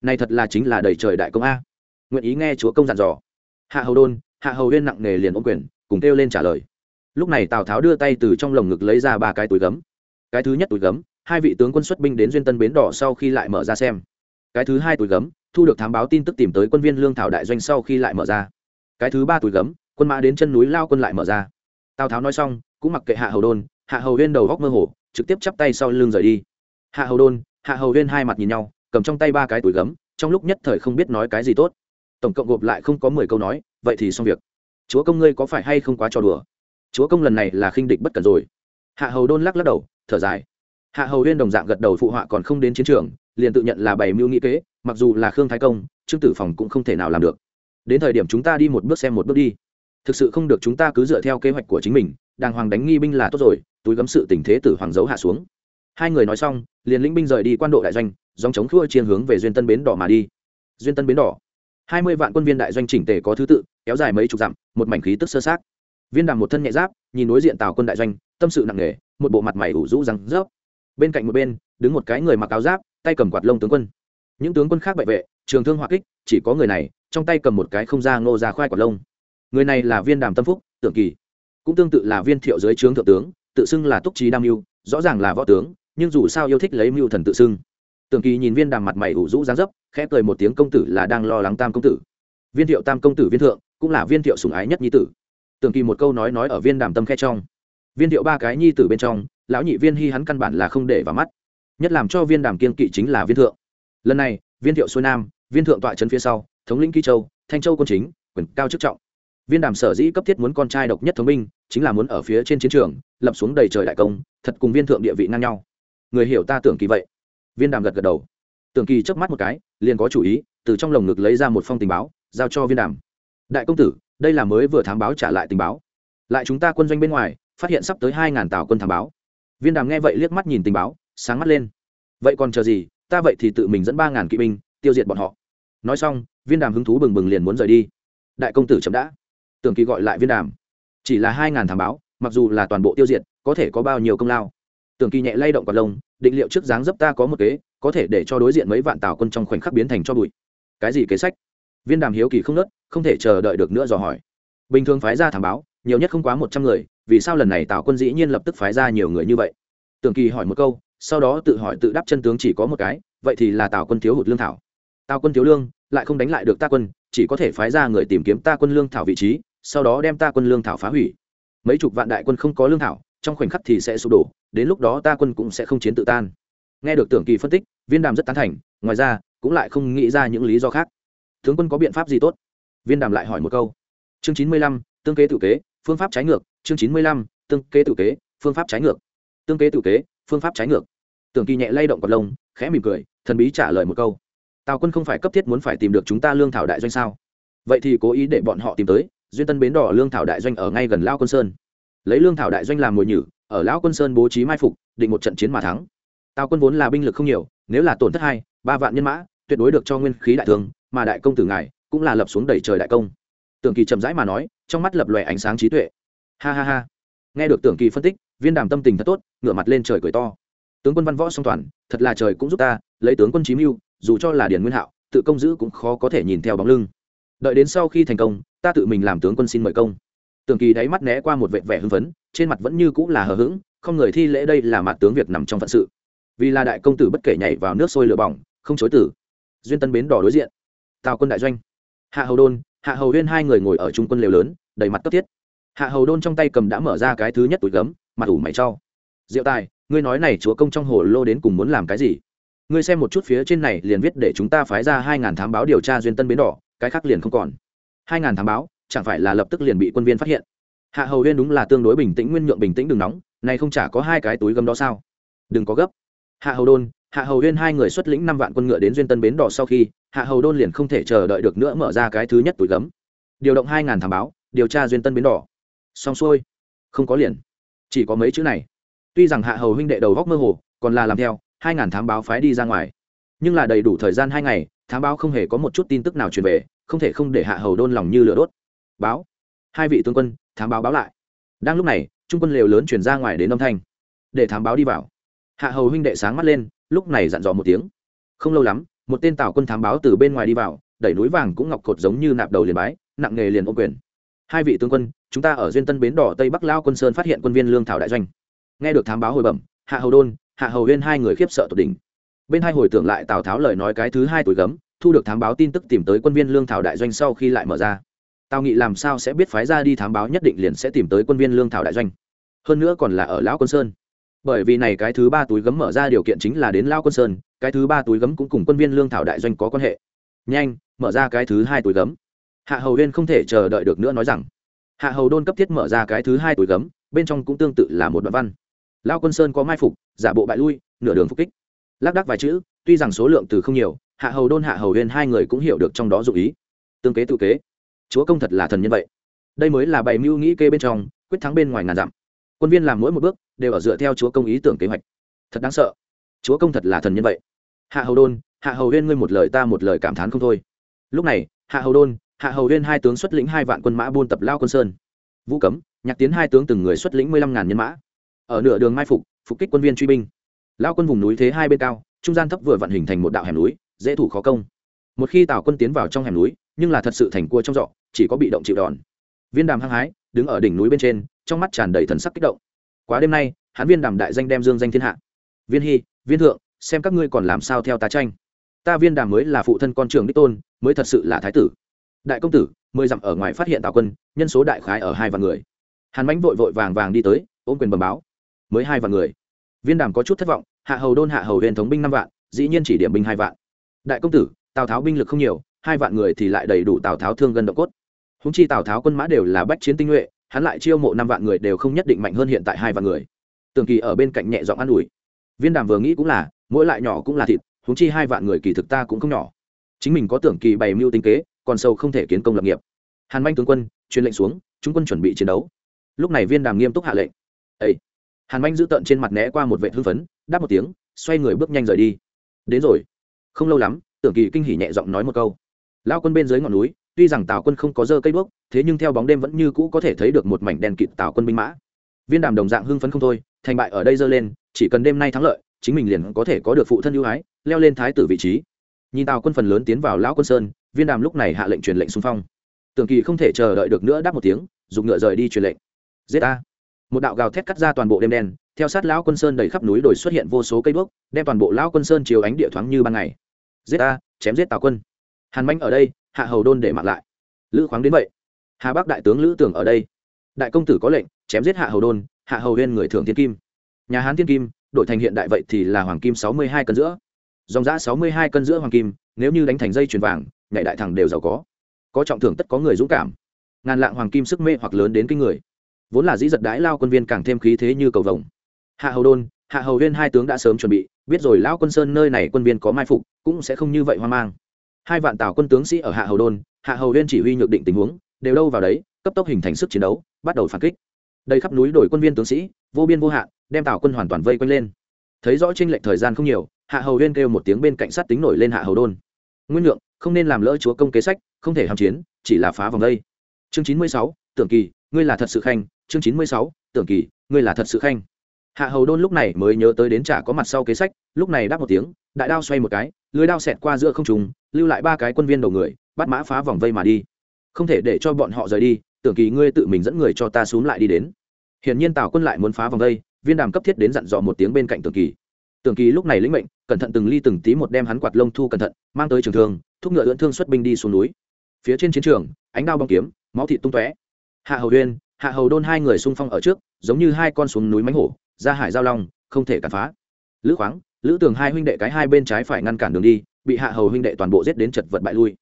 này thật là chính là đầy trời đại công a. Nguyện ý nghe chúa công dặn dò. Hạ hầu đôn, hạ hầu huyên nặng nề liền ôm quyền, cùng kêu lên trả lời. Lúc này tào tháo đưa tay từ trong lồng ngực lấy ra ba cái túi gấm. Cái thứ nhất túi gấm, hai vị tướng quân xuất binh đến duyên tân bến đỏ sau khi lại mở ra xem. Cái thứ hai túi gấm, thu được thám báo tin tức tìm tới quân viên lương thảo đại doanh sau khi lại mở ra. Cái thứ ba túi gấm, quân mã đến chân núi lao quân lại mở ra. Tào tháo nói xong, cũng mặc kệ hạ hầu đôn, hạ hầu huyên đầu góc mơ hồ, trực tiếp chắp tay sau lưng rời đi. Hạ hầu đôn, hạ hầu huyên hai mặt nhìn nhau cầm trong tay ba cái túi gấm, trong lúc nhất thời không biết nói cái gì tốt. Tổng cộng gộp lại không có mười câu nói, vậy thì xong việc. Chúa công ngươi có phải hay không quá trò đùa? Chúa công lần này là khinh địch bất cần rồi. Hạ hầu đôn lắc lắc đầu, thở dài. Hạ hầu huyên đồng dạng gật đầu phụ họa còn không đến chiến trường, liền tự nhận là bảy mưu nghĩ kế, mặc dù là khương thái công, trương tử phòng cũng không thể nào làm được. Đến thời điểm chúng ta đi một bước xem một bước đi. Thực sự không được chúng ta cứ dựa theo kế hoạch của chính mình, đàng hoàng đánh nghi binh là tốt rồi, túi gấm sự tình thế tử hoàng giấu hạ xuống hai người nói xong, liền lĩnh binh rời đi quan độ đại doanh dòng chống khua chiên hướng về duyên tân bến đỏ mà đi. Duyên tân bến đỏ. Hai mươi vạn quân viên đại doanh chỉnh tề có thứ tự, kéo dài mấy chục dặm, một mảnh khí tức sơ sát viên đàm một thân nhẹ giáp, nhìn đối diện tào quân đại doanh, tâm sự nặng nề, một bộ mặt mày ủ rũ răng rớp. Bên cạnh một bên, đứng một cái người mặc áo giáp, tay cầm quạt lông tướng quân. Những tướng quân khác bệ vệ, trường thương hỏa kích, chỉ có người này, trong tay cầm một cái không da ngô ra khoai quạt lông. Người này là viên đàm tâm phúc, tưởng kỳ. Cũng tương tự là viên thiệu dưới trướng thượng tướng, tự xưng là túc trí đam mưu, rõ ràng là võ tướng nhưng dù sao yêu thích lấy mưu thần tự xưng. Tường kỳ nhìn viên đàm mặt mày ủ rũ dáng dấp khẽ cười một tiếng công tử là đang lo lắng tam công tử. Viên thiệu tam công tử viên thượng cũng là viên thiệu sủng ái nhất nhi tử. Tưởng kỳ một câu nói nói ở viên đàm tâm khe trong. Viên thiệu ba cái nhi tử bên trong lão nhị viên hy hắn căn bản là không để vào mắt. Nhất làm cho viên đàm kiên kỵ chính là viên thượng. Lần này viên thiệu xuôi nam viên thượng tọa trấn phía sau thống lĩnh ký châu thanh châu quân chính quyền cao chức trọng. Viên đàm sở dĩ cấp thiết muốn con trai độc nhất thống minh, chính là muốn ở phía trên chiến trường lập xuống đầy trời đại công thật cùng viên thượng địa vị ngang nhau người hiểu ta tưởng kỳ vậy. Viên đàm gật gật đầu. Tưởng kỳ chớp mắt một cái, liền có chủ ý, từ trong lồng ngực lấy ra một phong tình báo, giao cho viên đàm. Đại công tử, đây là mới vừa thám báo trả lại tình báo. Lại chúng ta quân doanh bên ngoài, phát hiện sắp tới hai ngàn tàu quân thám báo. Viên đàm nghe vậy liếc mắt nhìn tình báo, sáng mắt lên. Vậy còn chờ gì, ta vậy thì tự mình dẫn ba ngàn kỵ binh, tiêu diệt bọn họ. Nói xong, viên đàm hứng thú bừng bừng liền muốn rời đi. Đại công tử chậm đã. Tưởng kỳ gọi lại viên đàm. Chỉ là hai ngàn thám báo, mặc dù là toàn bộ tiêu diệt, có thể có bao nhiêu công lao tưởng kỳ nhẹ lay động quạt lông, định liệu trước dáng dấp ta có một kế, có thể để cho đối diện mấy vạn tàu quân trong khoảnh khắc biến thành cho bụi. Cái gì kế sách? Viên đàm hiếu kỳ không nớt, không thể chờ đợi được nữa dò hỏi. Bình thường phái ra thám báo, nhiều nhất không quá một trăm người, vì sao lần này tào quân dĩ nhiên lập tức phái ra nhiều người như vậy? Tưởng kỳ hỏi một câu, sau đó tự hỏi tự đáp chân tướng chỉ có một cái, vậy thì là tào quân thiếu hụt lương thảo. Tào quân thiếu lương, lại không đánh lại được ta quân, chỉ có thể phái ra người tìm kiếm ta quân lương thảo vị trí, sau đó đem ta quân lương thảo phá hủy. Mấy chục vạn đại quân không có lương thảo trong khoảnh khắc thì sẽ sụp đổ, đến lúc đó ta quân cũng sẽ không chiến tự tan. Nghe được tưởng kỳ phân tích, viên đàm rất tán thành, ngoài ra, cũng lại không nghĩ ra những lý do khác. Tướng quân có biện pháp gì tốt? Viên đàm lại hỏi một câu. Chương chín mươi lăm, tương kế tự kế, phương pháp trái ngược. Chương chín mươi lăm, tương kế tự kế, phương pháp trái ngược. Tương kế tự kế, phương pháp trái ngược. Tưởng kỳ nhẹ lay động cọt lông, khẽ mỉm cười, thần bí trả lời một câu. Tào quân không phải cấp thiết muốn phải tìm được chúng ta lương thảo đại doanh sao? Vậy thì cố ý để bọn họ tìm tới, duyên tân bến đỏ lương thảo đại doanh ở ngay gần lao quân sơn lấy lương thảo đại doanh làm mồi nhử, ở lão quân sơn bố trí mai phục, định một trận chiến mà thắng. Tào quân vốn là binh lực không nhiều, nếu là tổn thất hai, ba vạn nhân mã, tuyệt đối được cho nguyên khí đại thương, mà đại công tử ngài cũng là lập xuống đầy trời đại công. Tưởng kỳ chậm rãi mà nói, trong mắt lập lòe ánh sáng trí tuệ. Ha ha ha. Nghe được tưởng kỳ phân tích, viên đàm tâm tình thật tốt, ngửa mặt lên trời cười to. Tướng quân văn võ song toàn, thật là trời cũng giúp ta, lấy tướng quân chí mưu, dù cho là điền nguyên hạo, tự công giữ cũng khó có thể nhìn theo bóng lưng. Đợi đến sau khi thành công, ta tự mình làm tướng quân xin mời công tưởng kỳ đáy mắt né qua một vệ vẻ hưng phấn, trên mặt vẫn như cũng là hờ hững, không người thi lễ đây là mặt tướng việc nằm trong phận sự. Vì là đại công tử bất kể nhảy vào nước sôi lửa bỏng, không chối tử. Duyên tân bến đỏ đối diện. Tào quân đại doanh. Hạ hầu đôn, hạ hầu huyên hai người ngồi ở trung quân lều lớn, đầy mặt cấp thiết. Hạ hầu đôn trong tay cầm đã mở ra cái thứ nhất túi gấm, mặt ủ mày trau diệu tài, ngươi nói này chúa công trong hồ lô đến cùng muốn làm cái gì? Ngươi xem một chút phía trên này liền viết để chúng ta phái ra hai ngàn thám báo điều tra duyên tân bến đỏ, cái khác liền không còn. Hai ngàn thám báo chẳng phải là lập tức liền bị quân viên phát hiện. Hạ hầu huyên đúng là tương đối bình tĩnh, nguyên nhượng bình tĩnh đừng nóng này không chả có hai cái túi gấm đó sao? Đừng có gấp. Hạ hầu đôn, hạ hầu huyên hai người xuất lĩnh năm vạn quân ngựa đến duyên tân bến đỏ sau khi, hạ hầu đôn liền không thể chờ đợi được nữa mở ra cái thứ nhất túi gấm. Điều động hai ngàn thám báo, điều tra duyên tân bến đỏ. Xong xuôi. Không có liền. Chỉ có mấy chữ này. Tuy rằng hạ hầu huynh đệ đầu góc mơ hồ, còn là làm theo, hai ngàn thám báo phái đi ra ngoài. Nhưng là đầy đủ thời gian hai ngày thám báo không hề có một chút tin tức nào truyền về, không thể không để hạ hầu đôn lòng như lửa đốt báo. Hai vị tướng quân, thám báo báo lại. Đang lúc này, trung quân lều lớn chuyển ra ngoài đến âm thanh. Để thám báo đi vào. Hạ hầu huynh đệ sáng mắt lên, lúc này dặn dò một tiếng. Không lâu lắm, một tên tào quân thám báo từ bên ngoài đi vào, đẩy núi vàng cũng ngọc cột giống như nạp đầu liền bái, nặng nghề liền ô quyền. Hai vị tướng quân, chúng ta ở duyên tân bến đỏ tây bắc lao quân sơn phát hiện quân viên lương thảo đại doanh. Nghe được thám báo hồi bẩm, hạ hầu đôn, hạ hầu huyên hai người khiếp sợ tột đỉnh. Bên hai hồi tưởng lại tào tháo lời nói cái thứ hai tuổi gấm, thu được thám báo tin tức tìm tới quân viên lương thảo đại doanh sau khi lại mở ra tào nghị làm sao sẽ biết phái ra đi thám báo nhất định liền sẽ tìm tới quân viên lương thảo đại doanh? Hơn nữa còn là ở lão quân sơn. Bởi vì này cái thứ ba túi gấm mở ra điều kiện chính là đến lao quân sơn, cái thứ ba túi gấm cũng cùng quân viên lương thảo đại doanh có quan hệ. Nhanh, mở ra cái thứ hai túi gấm. Hạ hầu huyên không thể chờ đợi được nữa nói rằng, hạ hầu đôn cấp thiết mở ra cái thứ hai túi gấm, bên trong cũng tương tự là một đoạn văn. Lao quân sơn có mai phục, giả bộ bại lui, nửa đường phục kích. Lác đắc vài chữ, tuy rằng số lượng từ không nhiều, hạ hầu đôn, hạ hầu huyên hai người cũng hiểu được trong đó dụ ý. Tương kế tự kế chúa công thật là thần nhân vậy. Đây mới là bày mưu nghĩ kê bên trong, quyết thắng bên ngoài ngàn dặm. Quân viên làm mỗi một bước, đều ở dựa theo chúa công ý tưởng kế hoạch. Thật đáng sợ. Chúa công thật là thần nhân vậy. Hạ hầu đôn, hạ hầu huyên ngươi một lời ta một lời cảm thán không thôi. Lúc này, hạ hầu đôn, hạ hầu huyên hai tướng xuất lĩnh hai vạn quân mã buôn tập lao quân sơn. Vũ cấm, nhạc tiến hai tướng từng người xuất lĩnh mười lăm ngàn nhân mã. Ở nửa đường mai phục phục kích quân viên truy binh. Lao quân vùng núi thế hai bên cao, trung gian thấp vừa vận hình thành một đạo hẻm núi, dễ thủ khó công. Một khi tào quân tiến vào trong hẻm núi, nhưng là thật sự thành cua trong giọ chỉ có bị động chịu đòn. Viên đàm hăng hái, đứng ở đỉnh núi bên trên, trong mắt tràn đầy thần sắc kích động. Quá đêm nay, hắn viên đàm đại danh đem dương danh thiên hạ. Viên hy viên thượng, xem các ngươi còn làm sao theo tá tranh. Ta viên đàm mới là phụ thân con trường đích tôn, mới thật sự là thái tử. Đại công tử, mười dặm ở ngoài phát hiện tào quân, nhân số đại khái ở hai vạn người. Hàn mãnh vội vội vàng vàng đi tới, ôm quyền bầm báo. Mới hai vạn người. Viên đàm có chút thất vọng, hạ hầu đôn hạ hầu huyền thống binh năm vạn, dĩ nhiên chỉ điểm binh hai vạn. Đại công tử, tào tháo binh lực không nhiều, hai vạn người thì lại đầy đủ tào tháo thương gần độ cốt húng chi tào tháo quân mã đều là bách chiến tinh nhuệ, hắn lại chiêu mộ năm vạn người đều không nhất định mạnh hơn hiện tại hai vạn người. Tường kỳ ở bên cạnh nhẹ giọng an ủi. Viên đàm vừa nghĩ cũng là, mỗi lại nhỏ cũng là thịt húng chi hai vạn người kỳ thực ta cũng không nhỏ. Chính mình có tưởng kỳ bày mưu tinh kế, còn sâu không thể kiến công lập nghiệp. Hàn manh tướng quân, truyền lệnh xuống, chúng quân chuẩn bị chiến đấu. Lúc này viên đàm nghiêm túc hạ lệnh. Ấy hàn manh giữ tận trên mặt né qua một vệ hưng phấn, đáp một tiếng, xoay người bước nhanh rời đi. Đến rồi. Không lâu lắm, tưởng kỳ kinh hỉ nhẹ giọng nói một câu. Lao quân bên dưới ngọn núi tuy rằng tào quân không có dơ cây đuốc, thế nhưng theo bóng đêm vẫn như cũ có thể thấy được một mảnh đèn kịt tào quân binh mã. Viên đàm đồng dạng hưng phấn không thôi, thành bại ở đây dơ lên, chỉ cần đêm nay thắng lợi, chính mình liền có thể có được phụ thân ưu ái, leo lên thái tử vị trí. Nhìn tào quân phần lớn tiến vào lão quân sơn, viên đàm lúc này hạ lệnh truyền lệnh xung phong. Tưởng kỳ không thể chờ đợi được nữa đáp một tiếng dùng ngựa rời đi truyền lệnh. Giết a một đạo gào thét cắt ra toàn bộ đêm đen, theo sát lão quân sơn đầy khắp núi đồi xuất hiện vô số cây đuốc, đem toàn bộ lão quân sơn chiếu ánh địa thoáng như ban ngày. Giết a chém giết tào quân hàn manh ở đây, hạ hầu đôn để mặc lại. Lữ khoáng đến vậy. Hà bắc đại tướng lữ tưởng ở đây. Đại công tử có lệnh, chém giết hạ hầu đôn, hạ hầu huyên người thường thiên kim. Nhà hán thiên kim, đổi thành hiện đại vậy thì là hoàng kim sáu mươi hai cân giữa. Dòng giã sáu mươi hai cân giữa hoàng kim, nếu như đánh thành dây chuyền vàng, nhảy đại thẳng đều giàu có. Có trọng thưởng tất có người dũng cảm. Ngàn lạng hoàng kim sức mê hoặc lớn đến kinh người. Vốn là dĩ giật đái lao quân viên càng thêm khí thế như cầu vồng. Hạ hầu đôn, hạ hầu huyên hai tướng đã sớm chuẩn bị, biết rồi lão quân sơn nơi này quân viên có mai phục, cũng sẽ không như vậy hoang mang hai vạn tào quân tướng sĩ ở hạ hầu đôn, hạ hầu huyên chỉ huy nhược định tình huống, đều đâu vào đấy, cấp tốc hình thành sức chiến đấu, bắt đầu phản kích. Đây khắp núi đổi quân viên tướng sĩ, vô biên vô hạn, đem tào quân hoàn toàn vây quanh lên. Thấy rõ tranh lệch thời gian không nhiều, hạ hầu huyên kêu một tiếng bên cạnh sát tính nổi lên hạ hầu đôn. Nguyên lượng không nên làm lỡ chúa công kế sách, không thể hàm chiến, chỉ là phá vòng đây. Chương chín mươi sáu, tưởng kỳ, ngươi là thật sự khanh. Chương chín mươi sáu, tưởng kỳ, ngươi là thật sự khanh hạ hầu đôn lúc này mới nhớ tới đến trả có mặt sau kế sách, lúc này đáp một tiếng, đại đao xoay một cái, lưới đao xẹt qua giữa không trùng lưu lại ba cái quân viên đầu người, bắt mã phá vòng vây mà đi. Không thể để cho bọn họ rời đi, tưởng kỳ ngươi tự mình dẫn người cho ta xuống lại đi đến. Hiển nhiên tào quân lại muốn phá vòng vây, viên đàm cấp thiết đến dặn dò một tiếng bên cạnh tưởng kỳ. Tưởng kỳ lúc này lĩnh mệnh, cẩn thận từng ly từng tí một đem hắn quạt lông thu cẩn thận, mang tới trường thương, thúc ngựa lưỡn thương xuất binh đi xuống núi. Phía trên chiến trường, ánh đao bong kiếm, máu thịt tung tóe. Hạ hầu huyên hạ hầu đôn hai người xung phong ở trước, giống như hai con xuống núi mánh hổ ra hải giao long, không thể cản phá. Lữ khoáng, lữ tường hai huynh đệ cái hai bên trái phải ngăn cản đường đi, bị hạ hầu huynh đệ toàn bộ giết đến chật vật bại lui.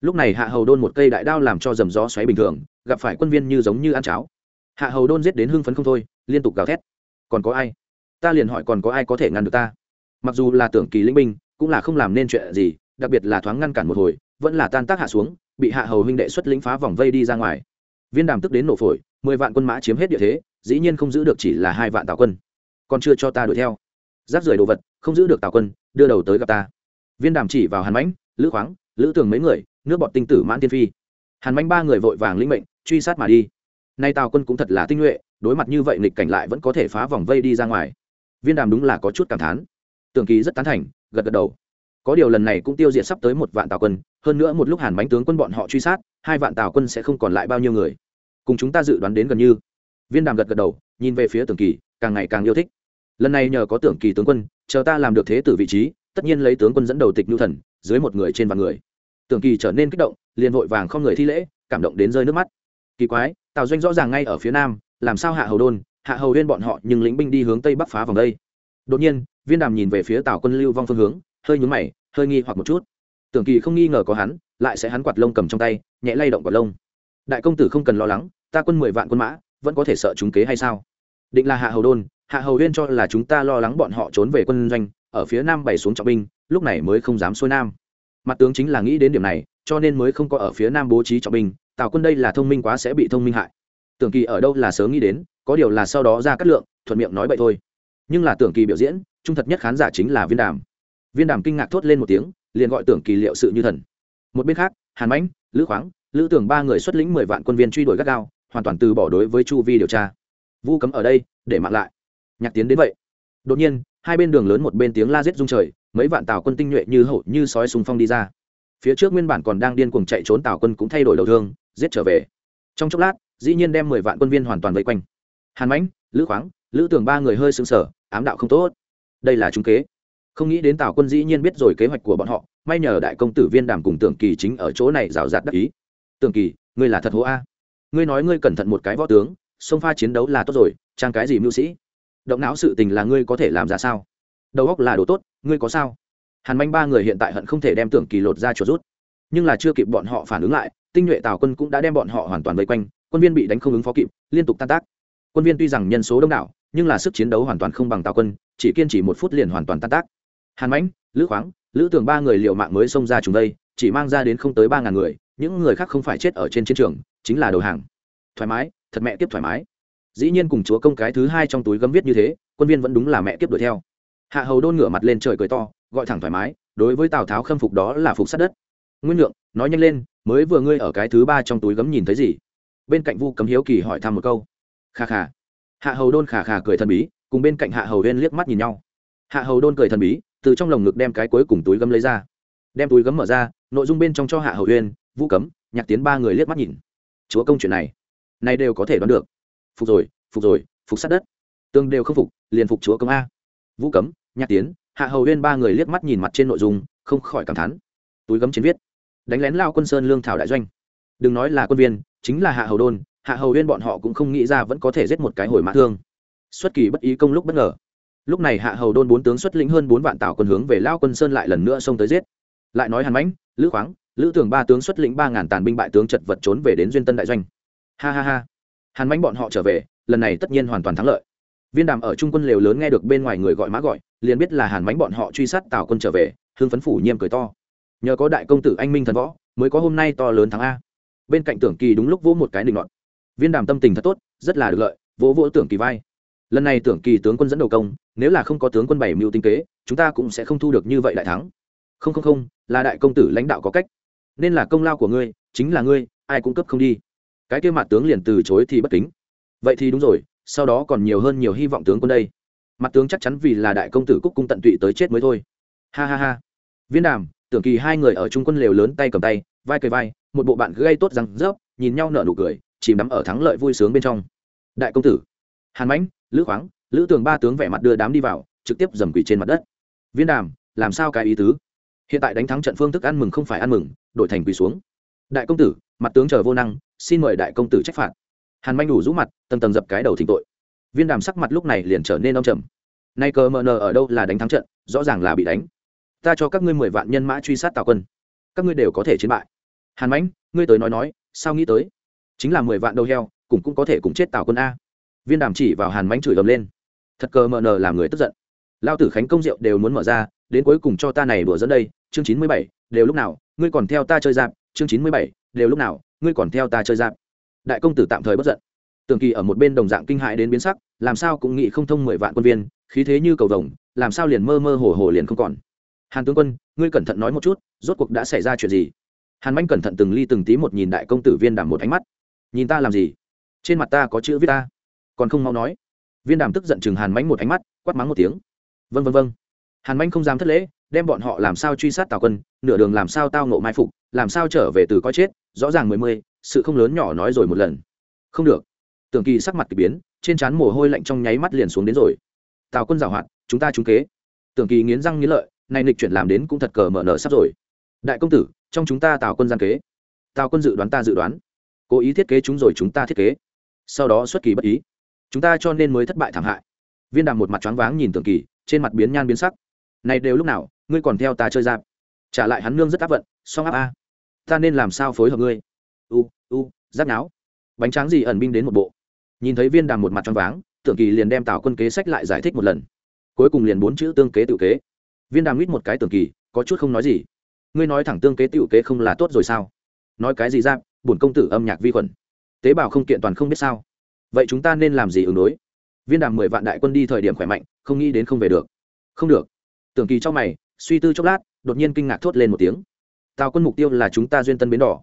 Lúc này hạ hầu đôn một cây đại đao làm cho dầm gió xoáy bình thường, gặp phải quân viên như giống như ăn cháo. Hạ hầu đôn giết đến hưng phấn không thôi, liên tục gào thét. Còn có ai? Ta liền hỏi còn có ai có thể ngăn được ta? Mặc dù là tưởng kỳ linh binh, cũng là không làm nên chuyện gì, đặc biệt là thoáng ngăn cản một hồi, vẫn là tan tác hạ xuống, bị hạ hầu huynh đệ xuất lĩnh phá vòng vây đi ra ngoài. Viên đàm tức đến nổ phổi, mười vạn quân mã chiếm hết địa thế dĩ nhiên không giữ được chỉ là hai vạn tào quân. Còn chưa cho ta đuổi theo. Giáp rời đồ vật, không giữ được tào quân, đưa đầu tới gặp ta. Viên đàm chỉ vào hàn mãnh, lữ khoáng, lữ tường mấy người, nước bọt tinh tử mãn tiên phi. Hàn mãnh ba người vội vàng linh mệnh, truy sát mà đi. Nay tào quân cũng thật là tinh nhuệ, đối mặt như vậy nghịch cảnh lại vẫn có thể phá vòng vây đi ra ngoài. Viên đàm đúng là có chút cảm thán. Tường kỳ rất tán thành, gật gật đầu. Có điều lần này cũng tiêu diệt sắp tới một vạn tào quân, hơn nữa một lúc hàn bánh tướng quân bọn họ truy sát, hai vạn tào quân sẽ không còn lại bao nhiêu người. Cùng chúng ta dự đoán đến gần như viên đàm gật gật đầu, nhìn về phía tưởng kỳ, càng ngày càng yêu thích. Lần này nhờ có tưởng kỳ tướng quân, chờ ta làm được thế tử vị trí, tất nhiên lấy tướng quân dẫn đầu tịch nhu thần, dưới một người trên vạn người. Tưởng kỳ trở nên kích động, liền vội vàng không người thi lễ, cảm động đến rơi nước mắt. Kỳ quái, tào doanh rõ ràng ngay ở phía nam, làm sao hạ hầu đôn, hạ hầu huyên bọn họ nhưng lính binh đi hướng tây bắc phá vòng đây. Đột nhiên, viên đàm nhìn về phía tào quân lưu vong phương hướng, hơi nhúng mày, hơi nghi hoặc một chút. Tưởng kỳ không nghi ngờ có hắn, lại sẽ hắn quạt lông cầm trong tay, nhẹ lay động quạt lông. Đại công tử không cần lo lắng, ta quân mười vạn quân mã vẫn có thể sợ chúng kế hay sao? Định là hạ hầu đôn, hạ hầu huyên cho là chúng ta lo lắng bọn họ trốn về quân doanh, ở phía nam bày xuống trọng binh, lúc này mới không dám xuôi nam. Mặt tướng chính là nghĩ đến điểm này, cho nên mới không có ở phía nam bố trí trọng binh, tào quân đây là thông minh quá sẽ bị thông minh hại. Tưởng kỳ ở đâu là sớm nghĩ đến, có điều là sau đó ra cắt lượng, thuận miệng nói vậy thôi. Nhưng là tưởng kỳ biểu diễn, trung thật nhất khán giả chính là viên đàm. Viên đàm kinh ngạc thốt lên một tiếng, liền gọi tưởng kỳ liệu sự như thần. Một bên khác, hàn mãnh, lữ khoáng, lữ tưởng ba người xuất lĩnh mười vạn quân viên truy đuổi gắt gao hoàn toàn từ bỏ đối với chu vi điều tra. Vu cấm ở đây, để mặn lại. Nhạc tiến đến vậy. Đột nhiên, hai bên đường lớn một bên tiếng la giết rung trời, mấy vạn tào quân tinh nhuệ như hậu như sói sùng phong đi ra. Phía trước nguyên bản còn đang điên cuồng chạy trốn tào quân cũng thay đổi đầu thương, giết trở về. Trong chốc lát, dĩ nhiên đem mười vạn quân viên hoàn toàn vây quanh. Hàn mãnh, lữ khoáng, lữ tưởng ba người hơi sững sờ, ám đạo không tốt. Đây là trung kế. Không nghĩ đến tào quân dĩ nhiên biết rồi kế hoạch của bọn họ, may nhờ đại công tử viên đàm cùng tưởng kỳ chính ở chỗ này rào rạt đắc ý. Tưởng kỳ, ngươi là thật hố a ngươi nói ngươi cẩn thận một cái võ tướng xông pha chiến đấu là tốt rồi, trang cái gì mưu sĩ? Động não sự tình là ngươi có thể làm ra sao? Đầu óc là đồ tốt, ngươi có sao? Hàn manh ba người hiện tại hận không thể đem tưởng kỳ lột ra chuột rút. Nhưng là chưa kịp bọn họ phản ứng lại, tinh nhuệ tào quân cũng đã đem bọn họ hoàn toàn vây quanh, quân viên bị đánh không ứng phó kịp, liên tục tan tác. Quân viên tuy rằng nhân số đông đảo, nhưng là sức chiến đấu hoàn toàn không bằng tào quân, chỉ kiên trì một phút liền hoàn toàn tan tác. Hàn mãnh lữ khoáng, lữ tường ba người liệu mạng mới xông ra chúng đây, chỉ mang ra đến không tới ba ngàn người, những người khác không phải chết ở trên chiến trường chính là đầu hàng. Thoải mái, thật mẹ tiếp thoải mái. Dĩ nhiên cùng chúa công cái thứ hai trong túi gấm viết như thế, quân viên vẫn đúng là mẹ tiếp đuổi theo. Hạ hầu đôn ngửa mặt lên trời cười to, gọi thẳng thoải mái, đối với tào tháo khâm phục đó là phục sát đất. Nguyên lượng nói nhanh lên, mới vừa ngươi ở cái thứ ba trong túi gấm nhìn thấy gì? Bên cạnh vu cấm hiếu kỳ hỏi thăm một câu. Kha kha. Hạ hầu đôn khà khà cười thần bí, cùng bên cạnh hạ hầu huyên liếc mắt nhìn nhau. Hạ hầu đôn cười thần bí, từ trong lồng ngực đem cái cuối cùng túi gấm lấy ra. Đem túi gấm mở ra, nội dung bên trong cho hạ hầu huyên vũ cấm, nhạc tiến ba người liếc mắt nhìn chúa công chuyện này này đều có thể đoán được. Phục rồi phục rồi, phục sát đất. Tương đều không phục, liền phục chúa công a. Vũ cấm, nhạc tiến, hạ hầu huyên ba người liếc mắt nhìn mặt trên nội dung, không khỏi cảm thán. Túi gấm trên viết, đánh lén lao quân sơn lương thảo đại doanh. Đừng nói là quân viên, chính là hạ hầu đôn, hạ hầu huyên bọn họ cũng không nghĩ ra vẫn có thể giết một cái hồi mã thương. Xuất kỳ bất ý công lúc bất ngờ. Lúc này hạ hầu đôn bốn tướng xuất lĩnh hơn bốn vạn tảo quân hướng về lao quân sơn lại lần nữa xông tới giết. Lại nói hàn mãnh, lữ khoáng lữ tưởng ba tướng xuất lĩnh ba ngàn tàn binh bại tướng chật vật trốn về đến duyên tân đại doanh. Ha ha ha. Hàn mãnh bọn họ trở về, lần này tất nhiên hoàn toàn thắng lợi. Viên đàm ở trung quân lều lớn nghe được bên ngoài người gọi mã gọi, liền biết là hàn mãnh bọn họ truy sát tào quân trở về hương phấn phủ nhiêm cười to. Nhờ có đại công tử anh minh thần võ, mới có hôm nay to lớn thắng a. Bên cạnh tưởng kỳ đúng lúc vỗ một cái định luận viên đàm tâm tình thật tốt, rất là được lợi, vỗ vỗ tưởng kỳ vai. Lần này tưởng kỳ tướng quân dẫn đầu công, nếu là không có tướng quân bảy mưu tinh kế, chúng ta cũng sẽ không thu được như vậy đại thắng. Không không không, là đại công tử lãnh đạo có cách nên là công lao của ngươi, chính là ngươi, ai cũng cấp không đi. Cái kia mặt tướng liền từ chối thì bất kính. Vậy thì đúng rồi, sau đó còn nhiều hơn nhiều hy vọng tướng quân đây. Mặt tướng chắc chắn vì là đại công tử cúc cung tận tụy tới chết mới thôi. Ha ha ha. Viên đàm, tưởng kỳ hai người ở trung quân lều lớn tay cầm tay, vai cười vai, một bộ bạn gây tốt răng rớp, nhìn nhau nở nụ cười, chìm đắm ở thắng lợi vui sướng bên trong. Đại công tử. Hàn mãnh, lữ khoáng, lữ tường ba tướng vẻ mặt đưa đám đi vào, trực tiếp dầm quỷ trên mặt đất. Viên đàm, làm sao cái ý tứ? Hiện tại đánh thắng trận phương thức ăn mừng không phải ăn mừng, đổi thành quỳ xuống. Đại công tử, mặt tướng chờ vô năng, xin mời đại công tử trách phạt. Hàn manh đủ rũ mặt, tầng tầng dập cái đầu thỉnh tội. Viên đàm sắc mặt lúc này liền trở nên ông trầm. Nay cờ mờ nờ ở đâu là đánh thắng trận, rõ ràng là bị đánh. Ta cho các ngươi mười vạn nhân mã truy sát tào quân. Các ngươi đều có thể chiến bại. Hàn mãnh ngươi tới nói nói, sao nghĩ tới? Chính là mười vạn đầu heo, cũng cũng có thể cùng chết tào quân a. Viên đàm chỉ vào hàn mãnh chửi ầm lên. Thật cờ mờ nờ làm người tức giận. Lao tử khánh công rượu đều muốn mở ra đến cuối cùng cho ta này đùa dẫn đây, chương chín mươi bảy, đều lúc nào, ngươi còn theo ta chơi dạp, chương chín mươi bảy, đều lúc nào, ngươi còn theo ta chơi dạp. Đại công tử tạm thời bất giận. Tường kỳ ở một bên đồng dạng kinh hại đến biến sắc, làm sao cũng nghĩ không thông mười vạn quân viên, khí thế như cầu vồng, làm sao liền mơ mơ hồ hồ liền không còn. Hàn tướng quân, ngươi cẩn thận nói một chút, rốt cuộc đã xảy ra chuyện gì? Hàn manh cẩn thận từng ly từng tí một nhìn đại công tử viên đàm một ánh mắt. Nhìn ta làm gì? Trên mặt ta có chữ viết ta. Còn không mau nói. Viên đàm tức giận chừng hàn manh một ánh mắt, quát mắng một tiếng. Vân vân vân hàn manh không dám thất lễ, đem bọn họ làm sao truy sát tào quân, nửa đường làm sao tao nộ mai phục, làm sao trở về từ coi chết, rõ ràng mười mươi, sự không lớn nhỏ nói rồi một lần. Không được. Tưởng kỳ sắc mặt k ỳ biến, trên trán mồ hôi lạnh trong nháy mắt liền xuống đến rồi. Tào quân giảo hoạt, chúng ta trúng kế. Tưởng kỳ nghiến răng nghiến lợi, nay nịch chuyển làm đến cũng thật cờ mở nở sắp rồi. Đại công tử, trong chúng ta tào quân gian kế. Tào quân dự đoán ta dự đoán. Cố ý thiết kế chúng rồi chúng ta thiết kế. Sau đó xuất kỳ bất ý. Chúng ta cho nên mới thất bại thảm hại. Viên đàm một mặt choáng váng nhìn tưởng kỳ, trên mặt biến nhan biến sắc này đều lúc nào, ngươi còn theo ta chơi giáp? Trả lại hắn nương rất áp vận, song áp a. Ta nên làm sao phối hợp ngươi? U u, giáp náo. Bánh tráng gì ẩn binh đến một bộ. Nhìn thấy viên đàm một mặt choáng váng, tưởng kỳ liền đem tào quân kế sách lại giải thích một lần. Cuối cùng liền bốn chữ tương kế tự kế. Viên đàm lít một cái tưởng kỳ, có chút không nói gì. Ngươi nói thẳng tương kế tự kế không là tốt rồi sao? Nói cái gì giáp, bổn công tử âm nhạc vi khuẩn. Tế bào không kiện toàn không biết sao. Vậy chúng ta nên làm gì ứng đối? Viên đàm mười vạn đại quân đi thời điểm khỏe mạnh, không nghĩ đến không về được. Không được tưởng kỳ trong mày, suy tư chốc lát, đột nhiên kinh ngạc thốt lên một tiếng. Tào quân mục tiêu là chúng ta duyên tân bến đỏ.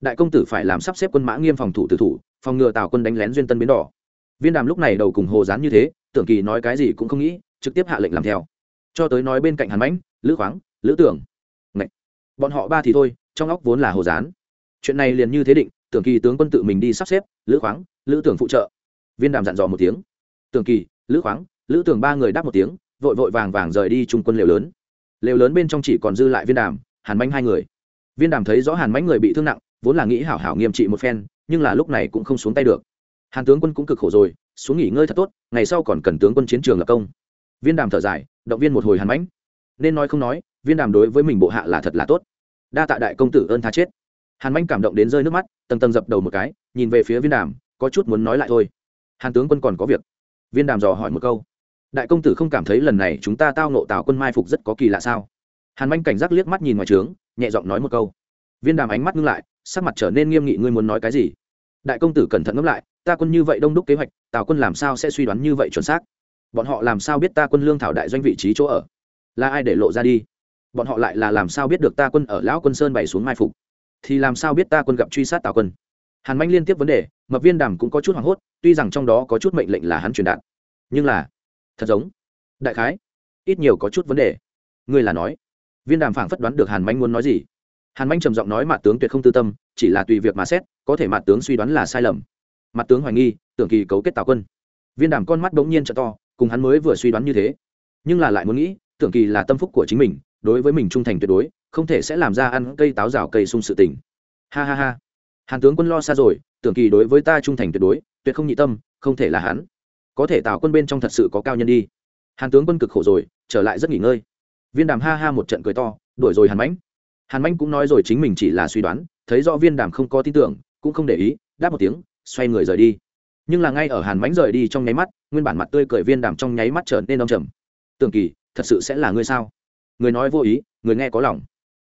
Đại công tử phải làm sắp xếp quân mã nghiêm phòng thủ tử thủ, phòng ngừa tào quân đánh lén duyên tân bến đỏ. Viên đàm lúc này đầu cùng hồ dán như thế, tưởng kỳ nói cái gì cũng không nghĩ, trực tiếp hạ lệnh làm theo. Cho tới nói bên cạnh hàn mãnh, lữ khoáng, lữ tưởng. Ngậy. bọn họ ba thì thôi, trong óc vốn là hồ dán chuyện này liền như thế định, tưởng kỳ tướng quân tự mình đi sắp xếp, lữ khoáng, lữ tưởng phụ trợ. Viên đàm dặn dò một tiếng. Tưởng kỳ, lữ khoáng, lữ tưởng ba người đáp một tiếng vội vội vàng vàng rời đi trung quân lều lớn. Lều lớn bên trong chỉ còn dư lại viên đàm, hàn manh hai người. Viên đàm thấy rõ hàn manh người bị thương nặng, vốn là nghĩ hảo hảo nghiêm trị một phen, nhưng là lúc này cũng không xuống tay được. Hàn tướng quân cũng cực khổ rồi, xuống nghỉ ngơi thật tốt, ngày sau còn cần tướng quân chiến trường lập công. Viên đàm thở dài, động viên một hồi hàn mãnh. Nên nói không nói, viên đàm đối với mình bộ hạ là thật là tốt. Đa tạ đại công tử ơn tha chết. Hàn mãnh cảm động đến rơi nước mắt, tầng tầng dập đầu một cái, nhìn về phía viên đàm, có chút muốn nói lại thôi. Hàn tướng quân còn có việc. Viên đàm dò hỏi một câu đại công tử không cảm thấy lần này chúng ta tao nộ tào quân mai phục rất có kỳ lạ sao? Hàn manh cảnh giác liếc mắt nhìn ngoài trướng, nhẹ giọng nói một câu. Viên đàm ánh mắt ngưng lại, sắc mặt trở nên nghiêm nghị, ngươi muốn nói cái gì? Đại công tử cẩn thận ngẫm lại, ta quân như vậy đông đúc kế hoạch, tào quân làm sao sẽ suy đoán như vậy chuẩn xác? Bọn họ làm sao biết ta quân lương thảo đại doanh vị trí chỗ ở? Là ai để lộ ra đi? Bọn họ lại là làm sao biết được ta quân ở lão quân sơn bày xuống mai phục? Thì làm sao biết ta quân gặp truy sát tào quân? Hàn manh liên tiếp vấn đề, mập viên đàm cũng có chút hoảng hốt, tuy rằng trong đó có chút mệnh lệnh là hắn truyền đạt. Nhưng là thật giống. Đại khái, ít nhiều có chút vấn đề. Ngươi là nói, viên đàm phảng phất đoán được hàn manh muốn nói gì. Hàn manh trầm giọng nói mặt tướng tuyệt không tư tâm, chỉ là tùy việc mà xét, có thể mặt tướng suy đoán là sai lầm. Mặt tướng hoài nghi, tưởng kỳ cấu kết tào quân. Viên đàm con mắt bỗng nhiên t to, cùng hắn mới vừa suy đoán như thế. Nhưng là lại muốn nghĩ, tưởng kỳ là tâm phúc của chính mình, đối với mình trung thành tuyệt đối, không thể sẽ làm ra ăn cây táo rào cây sung sự tình. Ha ha ha. Hàn tướng quân lo xa rồi, tưởng kỳ đối với ta trung thành tuyệt đối, tuyệt không nhị tâm, không thể là hắn có thể tào quân bên trong thật sự có cao nhân đi. Hàn tướng quân cực khổ rồi, trở lại rất nghỉ ngơi. Viên đàm ha ha một trận cười to, đuổi rồi hàn mãnh. Hàn mãnh cũng nói rồi chính mình chỉ là suy đoán, thấy rõ viên đàm không có tin tưởng, cũng không để ý, đáp một tiếng, xoay người rời đi. Nhưng là ngay ở hàn mãnh rời đi trong nháy mắt, nguyên bản mặt tươi cười viên đàm trong nháy mắt trở nên đông trầm. Tưởng kỳ, thật sự sẽ là ngươi sao? Người nói vô ý, người nghe có lòng.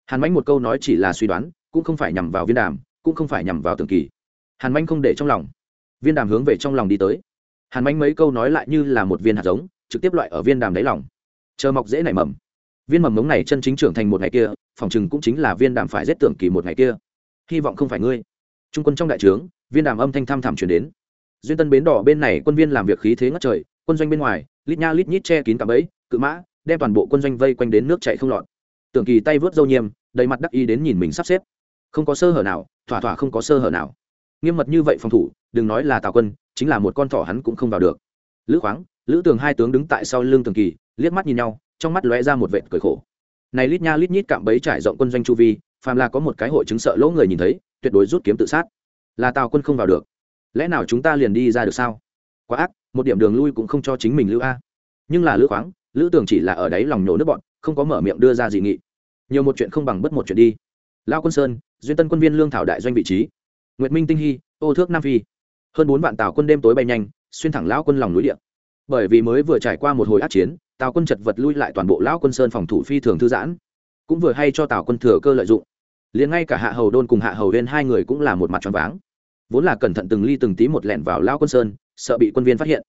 Hàn mãnh một câu nói chỉ là suy đoán, cũng không phải nhằm vào viên đàm, cũng không phải nhằm vào tưởng kỳ. Hàn mãnh không để trong lòng. Viên đàm hướng về trong lòng đi tới hàn manh mấy câu nói lại như là một viên hạt giống, trực tiếp loại ở viên đàm đáy lòng. Chờ mọc dễ nảy mầm. Viên mầm mống này chân chính trưởng thành một ngày kia, phòng chừng cũng chính là viên đàm phải giết tưởng kỳ một ngày kia. Hy vọng không phải ngươi. Trung quân trong đại trướng, viên đàm âm thanh thăm thẳm chuyển đến. Duyên tân bến đỏ bên này quân viên làm việc khí thế ngất trời, quân doanh bên ngoài, lít nha lít nhít che kín cả bẫy, cự mã, đem toàn bộ quân doanh vây quanh đến nước chạy không lọt. Tưởng kỳ tay vớt dâu nhiêm đầy mặt đắc ý đến nhìn mình sắp xếp. Không có sơ hở nào, thỏa thỏa không có sơ hở nào nghiêm mật như vậy phòng thủ, đừng nói là tào quân, chính là một con thỏ hắn cũng không vào được. Lữ khoáng, lữ tường hai tướng đứng tại sau lưng tường kỳ, liếc mắt nhìn nhau, trong mắt lóe ra một vệt cười khổ. Này lít nha lít nhít cạm bẫy trải rộng quân doanh chu vi, phàm là có một cái hội chứng sợ lỗ người nhìn thấy, tuyệt đối rút kiếm tự sát. Là tào quân không vào được. Lẽ nào chúng ta liền đi ra được sao? Quá ác, một điểm đường lui cũng không cho chính mình lưu a. Nhưng là lữ khoáng, lữ tường chỉ là ở đấy lòng nhổ nước bọn, không có mở miệng đưa ra dị nghị. Nhiều một chuyện không bằng bất một chuyện đi. Lao quân sơn, duyên tân quân viên lương thảo đại doanh vị trí nguyệt minh tinh hy, ô thước nam phi. Hơn bốn vạn tào quân đêm tối bay nhanh, xuyên thẳng lão quân lòng núi địa. Bởi vì mới vừa trải qua một hồi át chiến, tào quân chật vật lui lại toàn bộ lão quân sơn phòng thủ phi thường thư giãn. Cũng vừa hay cho tào quân thừa cơ lợi dụng. Liền ngay cả hạ hầu đôn cùng hạ hầu huyên hai người cũng là một mặt tròn váng. Vốn là cẩn thận từng ly từng tí một lẻn vào lão quân sơn, sợ bị quân viên phát hiện.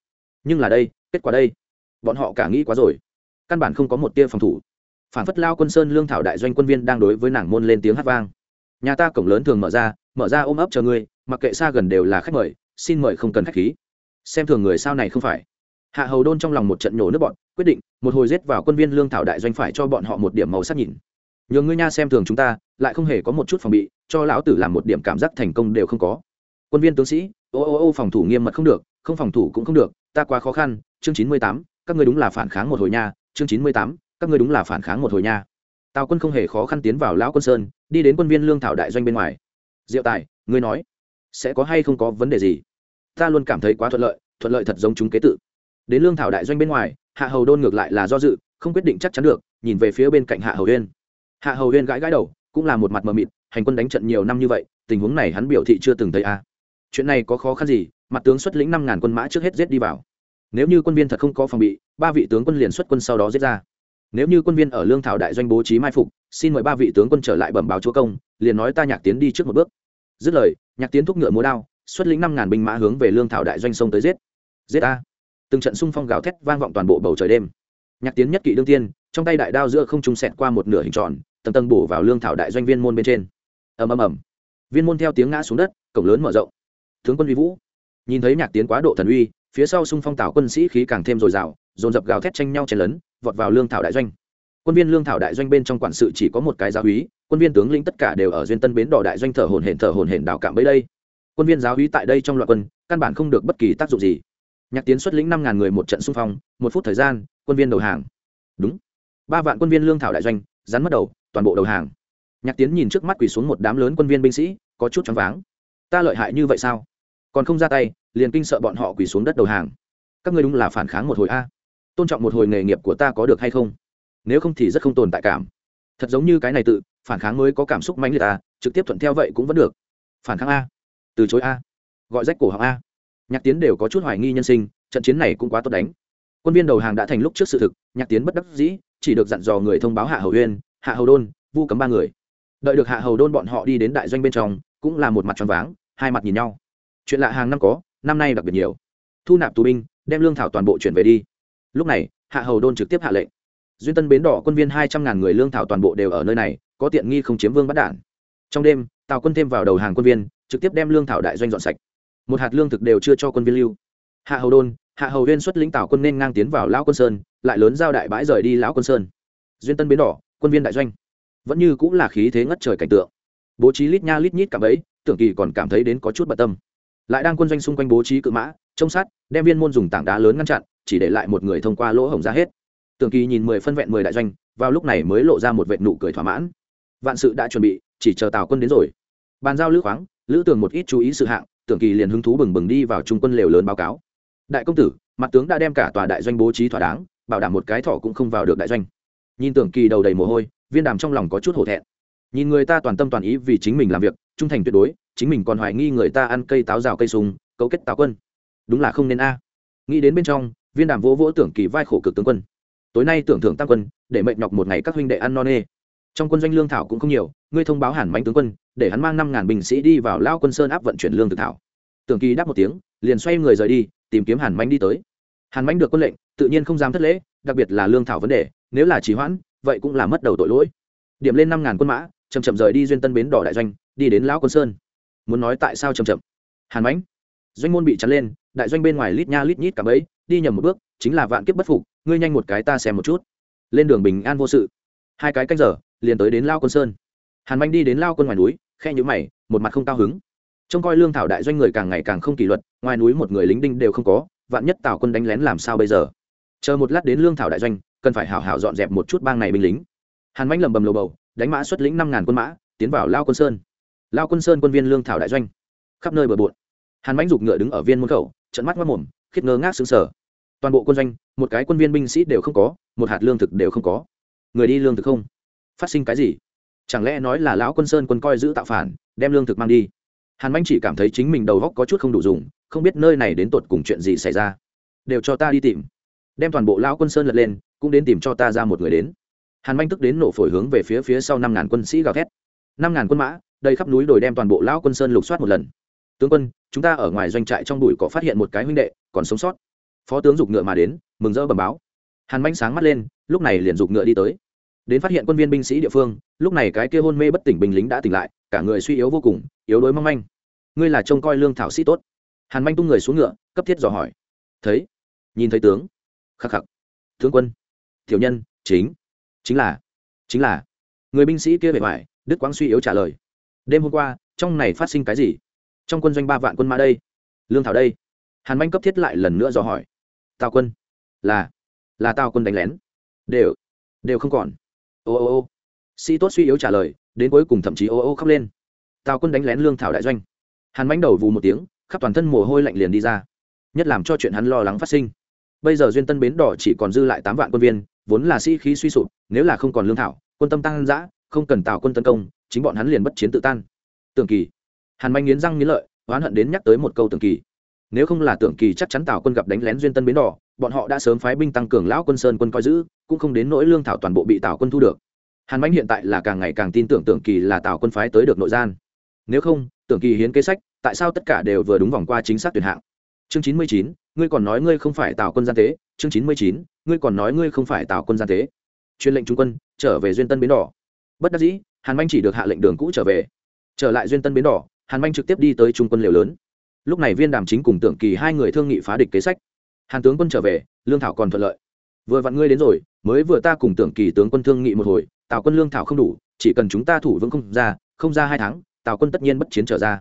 Nhưng là đây, kết quả đây. Bọn họ cả nghĩ quá rồi. Căn bản không có một tia phòng thủ. Phản phất lao quân sơn lương thảo đại doanh quân viên đang đối với nàng môn lên tiếng hát vang. Nhà ta cổng lớn thường mở ra mở ra ôm ấp chờ ngươi, mặc kệ xa gần đều là khách mời, xin mời không cần khách khí. Xem thường người sao này không phải. Hạ hầu đôn trong lòng một trận nhổ nước bọn quyết định, một hồi giết vào quân viên lương thảo đại doanh phải cho bọn họ một điểm màu sắc nhìn. Nhường ngươi nha xem thường chúng ta, lại không hề có một chút phòng bị, cho lão tử làm một điểm cảm giác thành công đều không có. Quân viên tướng sĩ, ô ô ô phòng thủ nghiêm mật không được, không phòng thủ cũng không được, ta quá khó khăn, chương chín mươi tám, các ngươi đúng là phản kháng một hồi nha, chương chín mươi tám, các ngươi đúng là phản kháng một hồi nha. Tào quân không hề khó khăn tiến vào lão quân sơn, đi đến quân viên lương thảo đại doanh bên ngoài diệu tài, ngươi nói, sẽ có hay không có vấn đề gì? Ta luôn cảm thấy quá thuận lợi thuận lợi thật giống chúng kế tự. Đến lương thảo đại doanh bên ngoài, hạ hầu đôn ngược lại là do dự, không quyết định chắc chắn được, nhìn về phía bên cạnh hạ hầu huyên hạ hầu huyên gãi gãi đầu, cũng là một mặt mờ mịt, hành quân đánh trận nhiều năm như vậy, tình huống này hắn biểu thị chưa từng thấy a. Chuyện này có khó khăn gì, mặt tướng xuất lĩnh năm ngàn quân mã trước hết giết đi vào. Nếu như quân viên thật không có phòng bị, ba vị tướng quân liền xuất quân sau đó giết ra nếu như quân viên ở lương thảo đại doanh bố trí mai phục, xin mời ba vị tướng quân trở lại bẩm báo chúa công, liền nói ta nhạc tiến đi trước một bước. Dứt lời, nhạc tiến thúc ngựa múa đao, xuất lĩnh năm ngàn binh mã hướng về lương thảo đại doanh sông tới giết. Giết ta từng trận xung phong gào thét vang vọng toàn bộ bầu trời đêm. Nhạc tiến nhất kỵ đương tiên, trong tay đại đao giữa không trung sẹt qua một nửa hình tròn, tầng tầng bổ vào lương thảo đại doanh viên môn bên trên. Ầm ầm ầm. Viên môn theo tiếng ngã xuống đất, cổng lớn mở rộng. Tướng quân uy vũ. Nhìn thấy nhạc tiến quá độ thần uy, phía sau xung phong tảo quân sĩ khí càng thêm dồi dào, dồn dập gào thét tranh nhau chen lấn vọt vào lương thảo đại doanh. Quân viên lương thảo đại doanh bên trong quản sự chỉ có một cái giáo úy quân viên tướng lĩnh tất cả đều ở duyên tân bến đỏ đại doanh thở hồn hển, thở hồn hển đào cạm bấy đây. Quân viên giáo úy tại đây trong loạt quân, căn bản không được bất kỳ tác dụng gì. Nhạc tiến xuất lĩnh năm ngàn người một trận xung phong, một phút thời gian, quân viên đầu hàng. Đúng. Ba vạn quân viên lương thảo đại doanh, rắn mất đầu, toàn bộ đầu hàng. Nhạc tiến nhìn trước mắt quỳ xuống một đám lớn quân viên binh sĩ, có chút choáng váng. Ta lợi hại như vậy sao? Còn không ra tay, liền kinh sợ bọn họ quỳ xuống đất đầu hàng. Các ngươi đúng là phản kháng một hồi a tôn trọng một hồi nghề nghiệp của ta có được hay không? Nếu không thì rất không tồn tại cảm. Thật giống như cái này tự, phản kháng mới có cảm xúc mãnh liệt ta trực tiếp thuận theo vậy cũng vẫn được. Phản kháng a. Từ chối a. Gọi rách cổ họng a. Nhạc tiến đều có chút hoài nghi nhân sinh, trận chiến này cũng quá tốt đánh. Quân viên đầu hàng đã thành lúc trước sự thực, nhạc tiến bất đắc dĩ, chỉ được dặn dò người thông báo hạ hầu uyên, hạ hầu đôn, vu cấm ba người. Đợi được hạ hầu đôn bọn họ đi đến đại doanh bên trong, cũng là một mặt tròn váng, hai mặt nhìn nhau. Chuyện lạ hàng năm có, năm nay đặc biệt nhiều. Thu nạp tù binh, đem lương thảo toàn bộ chuyển về đi lúc này, hạ hầu đôn trực tiếp hạ lệnh. Duyên tân bến đỏ quân viên hai trăm ngàn người lương thảo toàn bộ đều ở nơi này, có tiện nghi không chiếm vương bắt đản trong đêm, tào quân thêm vào đầu hàng quân viên, trực tiếp đem lương thảo đại doanh dọn sạch. Một hạt lương thực đều chưa cho quân viên lưu. Hạ hầu đôn, hạ hầu huyên xuất lĩnh tào quân nên ngang tiến vào lão quân sơn, lại lớn giao đại bãi rời đi lão quân sơn. Duyên tân bến đỏ, quân viên đại doanh. Vẫn như cũng là khí thế ngất trời cảnh tượng. Bố trí lít nha lít nhít cả ấy tưởng kỳ còn cảm thấy đến có chút bận tâm. Lại đang quân doanh xung quanh bố trí cự mã, trông sát, đem viên môn dùng tảng đá lớn ngăn chặn chỉ để lại một người thông qua lỗ hổng ra hết. Tưởng kỳ nhìn mười phân vẹn mười đại doanh vào lúc này mới lộ ra một vệ nụ cười thỏa mãn. Vạn sự đã chuẩn bị chỉ chờ tào quân đến rồi. Bàn giao lữ khoáng lữ tường một ít chú ý sự hạng tưởng kỳ liền hứng thú bừng bừng đi vào trung quân lều lớn báo cáo. Đại công tử mặt tướng đã đem cả tòa đại doanh bố trí thỏa đáng bảo đảm một cái thọ cũng không vào được đại doanh. Nhìn tưởng kỳ đầu đầy mồ hôi viên đàm trong lòng có chút hổ thẹn. Nhìn người ta toàn tâm toàn ý vì chính mình làm việc trung thành tuyệt đối chính mình còn hoài nghi người ta ăn cây táo rào cây sùng, cấu kết táo quân. Đúng là không nên a. Nghĩ đến bên trong viên đàm vỗ vỗ tưởng kỳ vai khổ cực tướng quân. Tối nay tưởng thưởng tăng quân, để mệnh nhọc một ngày các huynh đệ ăn no nê. Trong quân doanh lương thảo cũng không nhiều, ngươi thông báo Hàn Mạnh tướng quân, để hắn mang năm ngàn binh sĩ đi vào lao quân sơn áp vận chuyển lương thực thảo. Tưởng kỳ đáp một tiếng, liền xoay người rời đi, tìm kiếm hàn Mạnh đi tới. Hàn Mạnh được quân lệnh, tự nhiên không dám thất lễ, đặc biệt là lương thảo vấn đề, nếu là trì hoãn, vậy cũng là mất đầu tội lỗi. Điểm lên năm ngàn quân mã chầm chậm rời đi duyên tân bến đỏ đại doanh, đi đến lão quân sơn. Muốn nói tại sao chầm chậm? Hàn mãnh doanh môn bị chắn lên, đại doanh bên ngoài lít nha lít nhít cả bấy đi nhầm một bước, chính là vạn kiếp bất phục, ngươi nhanh một cái ta xem một chút. Lên đường bình an vô sự. Hai cái canh giờ, liền tới đến lao quân sơn. Hàn manh đi đến lao quân ngoài núi, khe nhữ mày, một mặt không cao hứng. Trông coi lương thảo đại doanh người càng ngày càng không kỷ luật, ngoài núi một người lính đinh đều không có, vạn nhất tào quân đánh lén làm sao bây giờ? Chờ một lát đến lương thảo đại doanh, cần phải hảo hảo dọn dẹp một chút bang này binh lính. Hàn manh lầm bầm lầu bầu, đánh mã xuất lĩnh năm ngàn quân mã, tiến vào lao quân sơn. Lao quân sơn quân viên lương thảo đại doanh. Khắp nơi bờ bộn hàn mãnh giục ngựa đứng ở viên môn khẩu trận mắt mất mồm khiết ngơ ngác xứng sở toàn bộ quân doanh, một cái quân viên binh sĩ đều không có, một hạt lương thực đều không có. Người đi lương thực không? Phát sinh cái gì? Chẳng lẽ nói là lão quân sơn quân coi giữ tạo phản, đem lương thực mang đi? Hàn manh chỉ cảm thấy chính mình đầu góc có chút không đủ dùng, không biết nơi này đến tột cùng chuyện gì xảy ra. Đều cho ta đi tìm. Đem toàn bộ lão quân sơn lật lên, cũng đến tìm cho ta ra một người đến. Hàn manh tức đến nổ phổi hướng về phía phía sau năm ngàn quân sĩ gào thét. Năm ngàn quân mã, đầy khắp núi đồi đem toàn bộ lão quân sơn lục soát một lần tướng quân, chúng ta ở ngoài doanh trại trong bụi có phát hiện một cái huynh đệ, còn sống sót. Phó tướng giục ngựa mà đến, mừng rỡ bẩm báo. Hàn manh sáng mắt lên, lúc này liền giục ngựa đi tới. Đến phát hiện quân viên binh sĩ địa phương, lúc này cái kia hôn mê bất tỉnh binh lính đã tỉnh lại, cả người suy yếu vô cùng, yếu đuối mong manh. Ngươi là trông coi lương thảo sĩ tốt. Hàn manh tung người xuống ngựa, cấp thiết dò hỏi. Thấy, nhìn thấy tướng. Khắc khắc. Tướng quân. Thiểu nhân, chính. Chính là. Chính là. Người binh sĩ kia bề ngoài đức quang suy yếu trả lời. Đêm hôm qua, trong này phát sinh cái gì? Trong quân doanh ba vạn quân mã đây. Lương thảo đây. Hàn manh cấp thiết lại lần nữa dò hỏi. Tào quân. Là. Là tào quân đánh lén. Đều. Đều không còn. Ô ô ô. Sĩ tốt suy yếu trả lời, đến cuối cùng thậm chí ô ô khóc lên. Tào quân đánh lén lương thảo đại doanh. Hàn manh đầu vù một tiếng, khắp toàn thân mồ hôi lạnh liền đi ra. Nhất làm cho chuyện hắn lo lắng phát sinh. Bây giờ duyên tân bến đỏ chỉ còn dư lại tám vạn quân viên, vốn là sĩ khí suy sụp, nếu là không còn lương thảo, quân tâm tăng giã không cần tào quân tấn công, chính bọn hắn liền bất chiến tự tan. Tưởng kỳ hàn manh nghiến răng nghiến lợi, oán hận đến nhắc tới một câu tưởng kỳ. Nếu không là tưởng kỳ chắc chắn tào quân gặp đánh lén duyên tân bến đỏ, bọn họ đã sớm phái binh tăng cường lão quân sơn quân coi giữ, cũng không đến nỗi lương thảo toàn bộ bị tào quân thu được. Hàn manh hiện tại là càng ngày càng tin tưởng tưởng kỳ là tào quân phái tới được nội gian. Nếu không, tưởng kỳ hiến kế sách, tại sao tất cả đều vừa đúng vòng qua chính xác tuyển hạng? Chương chín mươi chín, ngươi còn nói ngươi không phải tào quân gian tế. Chương chín mươi chín, ngươi còn nói ngươi không phải tào quân gian tế. Chuyên lệnh trung quân, trở về duyên tân bến đỏ. Bất đắc dĩ, hàn manh chỉ được hạ lệnh đường cũ trở về. Trở lại duyên tân bến đỏ hàn manh trực tiếp đi tới trung quân liều lớn. Lúc này viên đàm chính cùng tưởng kỳ hai người thương nghị phá địch kế sách. Hàn tướng quân trở về, lương thảo còn thuận lợi. Vừa vặn ngươi đến rồi, mới vừa ta cùng tưởng kỳ tướng quân thương nghị một hồi tào quân lương thảo không đủ, chỉ cần chúng ta thủ vững không ra không ra hai tháng tào quân tất nhiên bất chiến trở ra.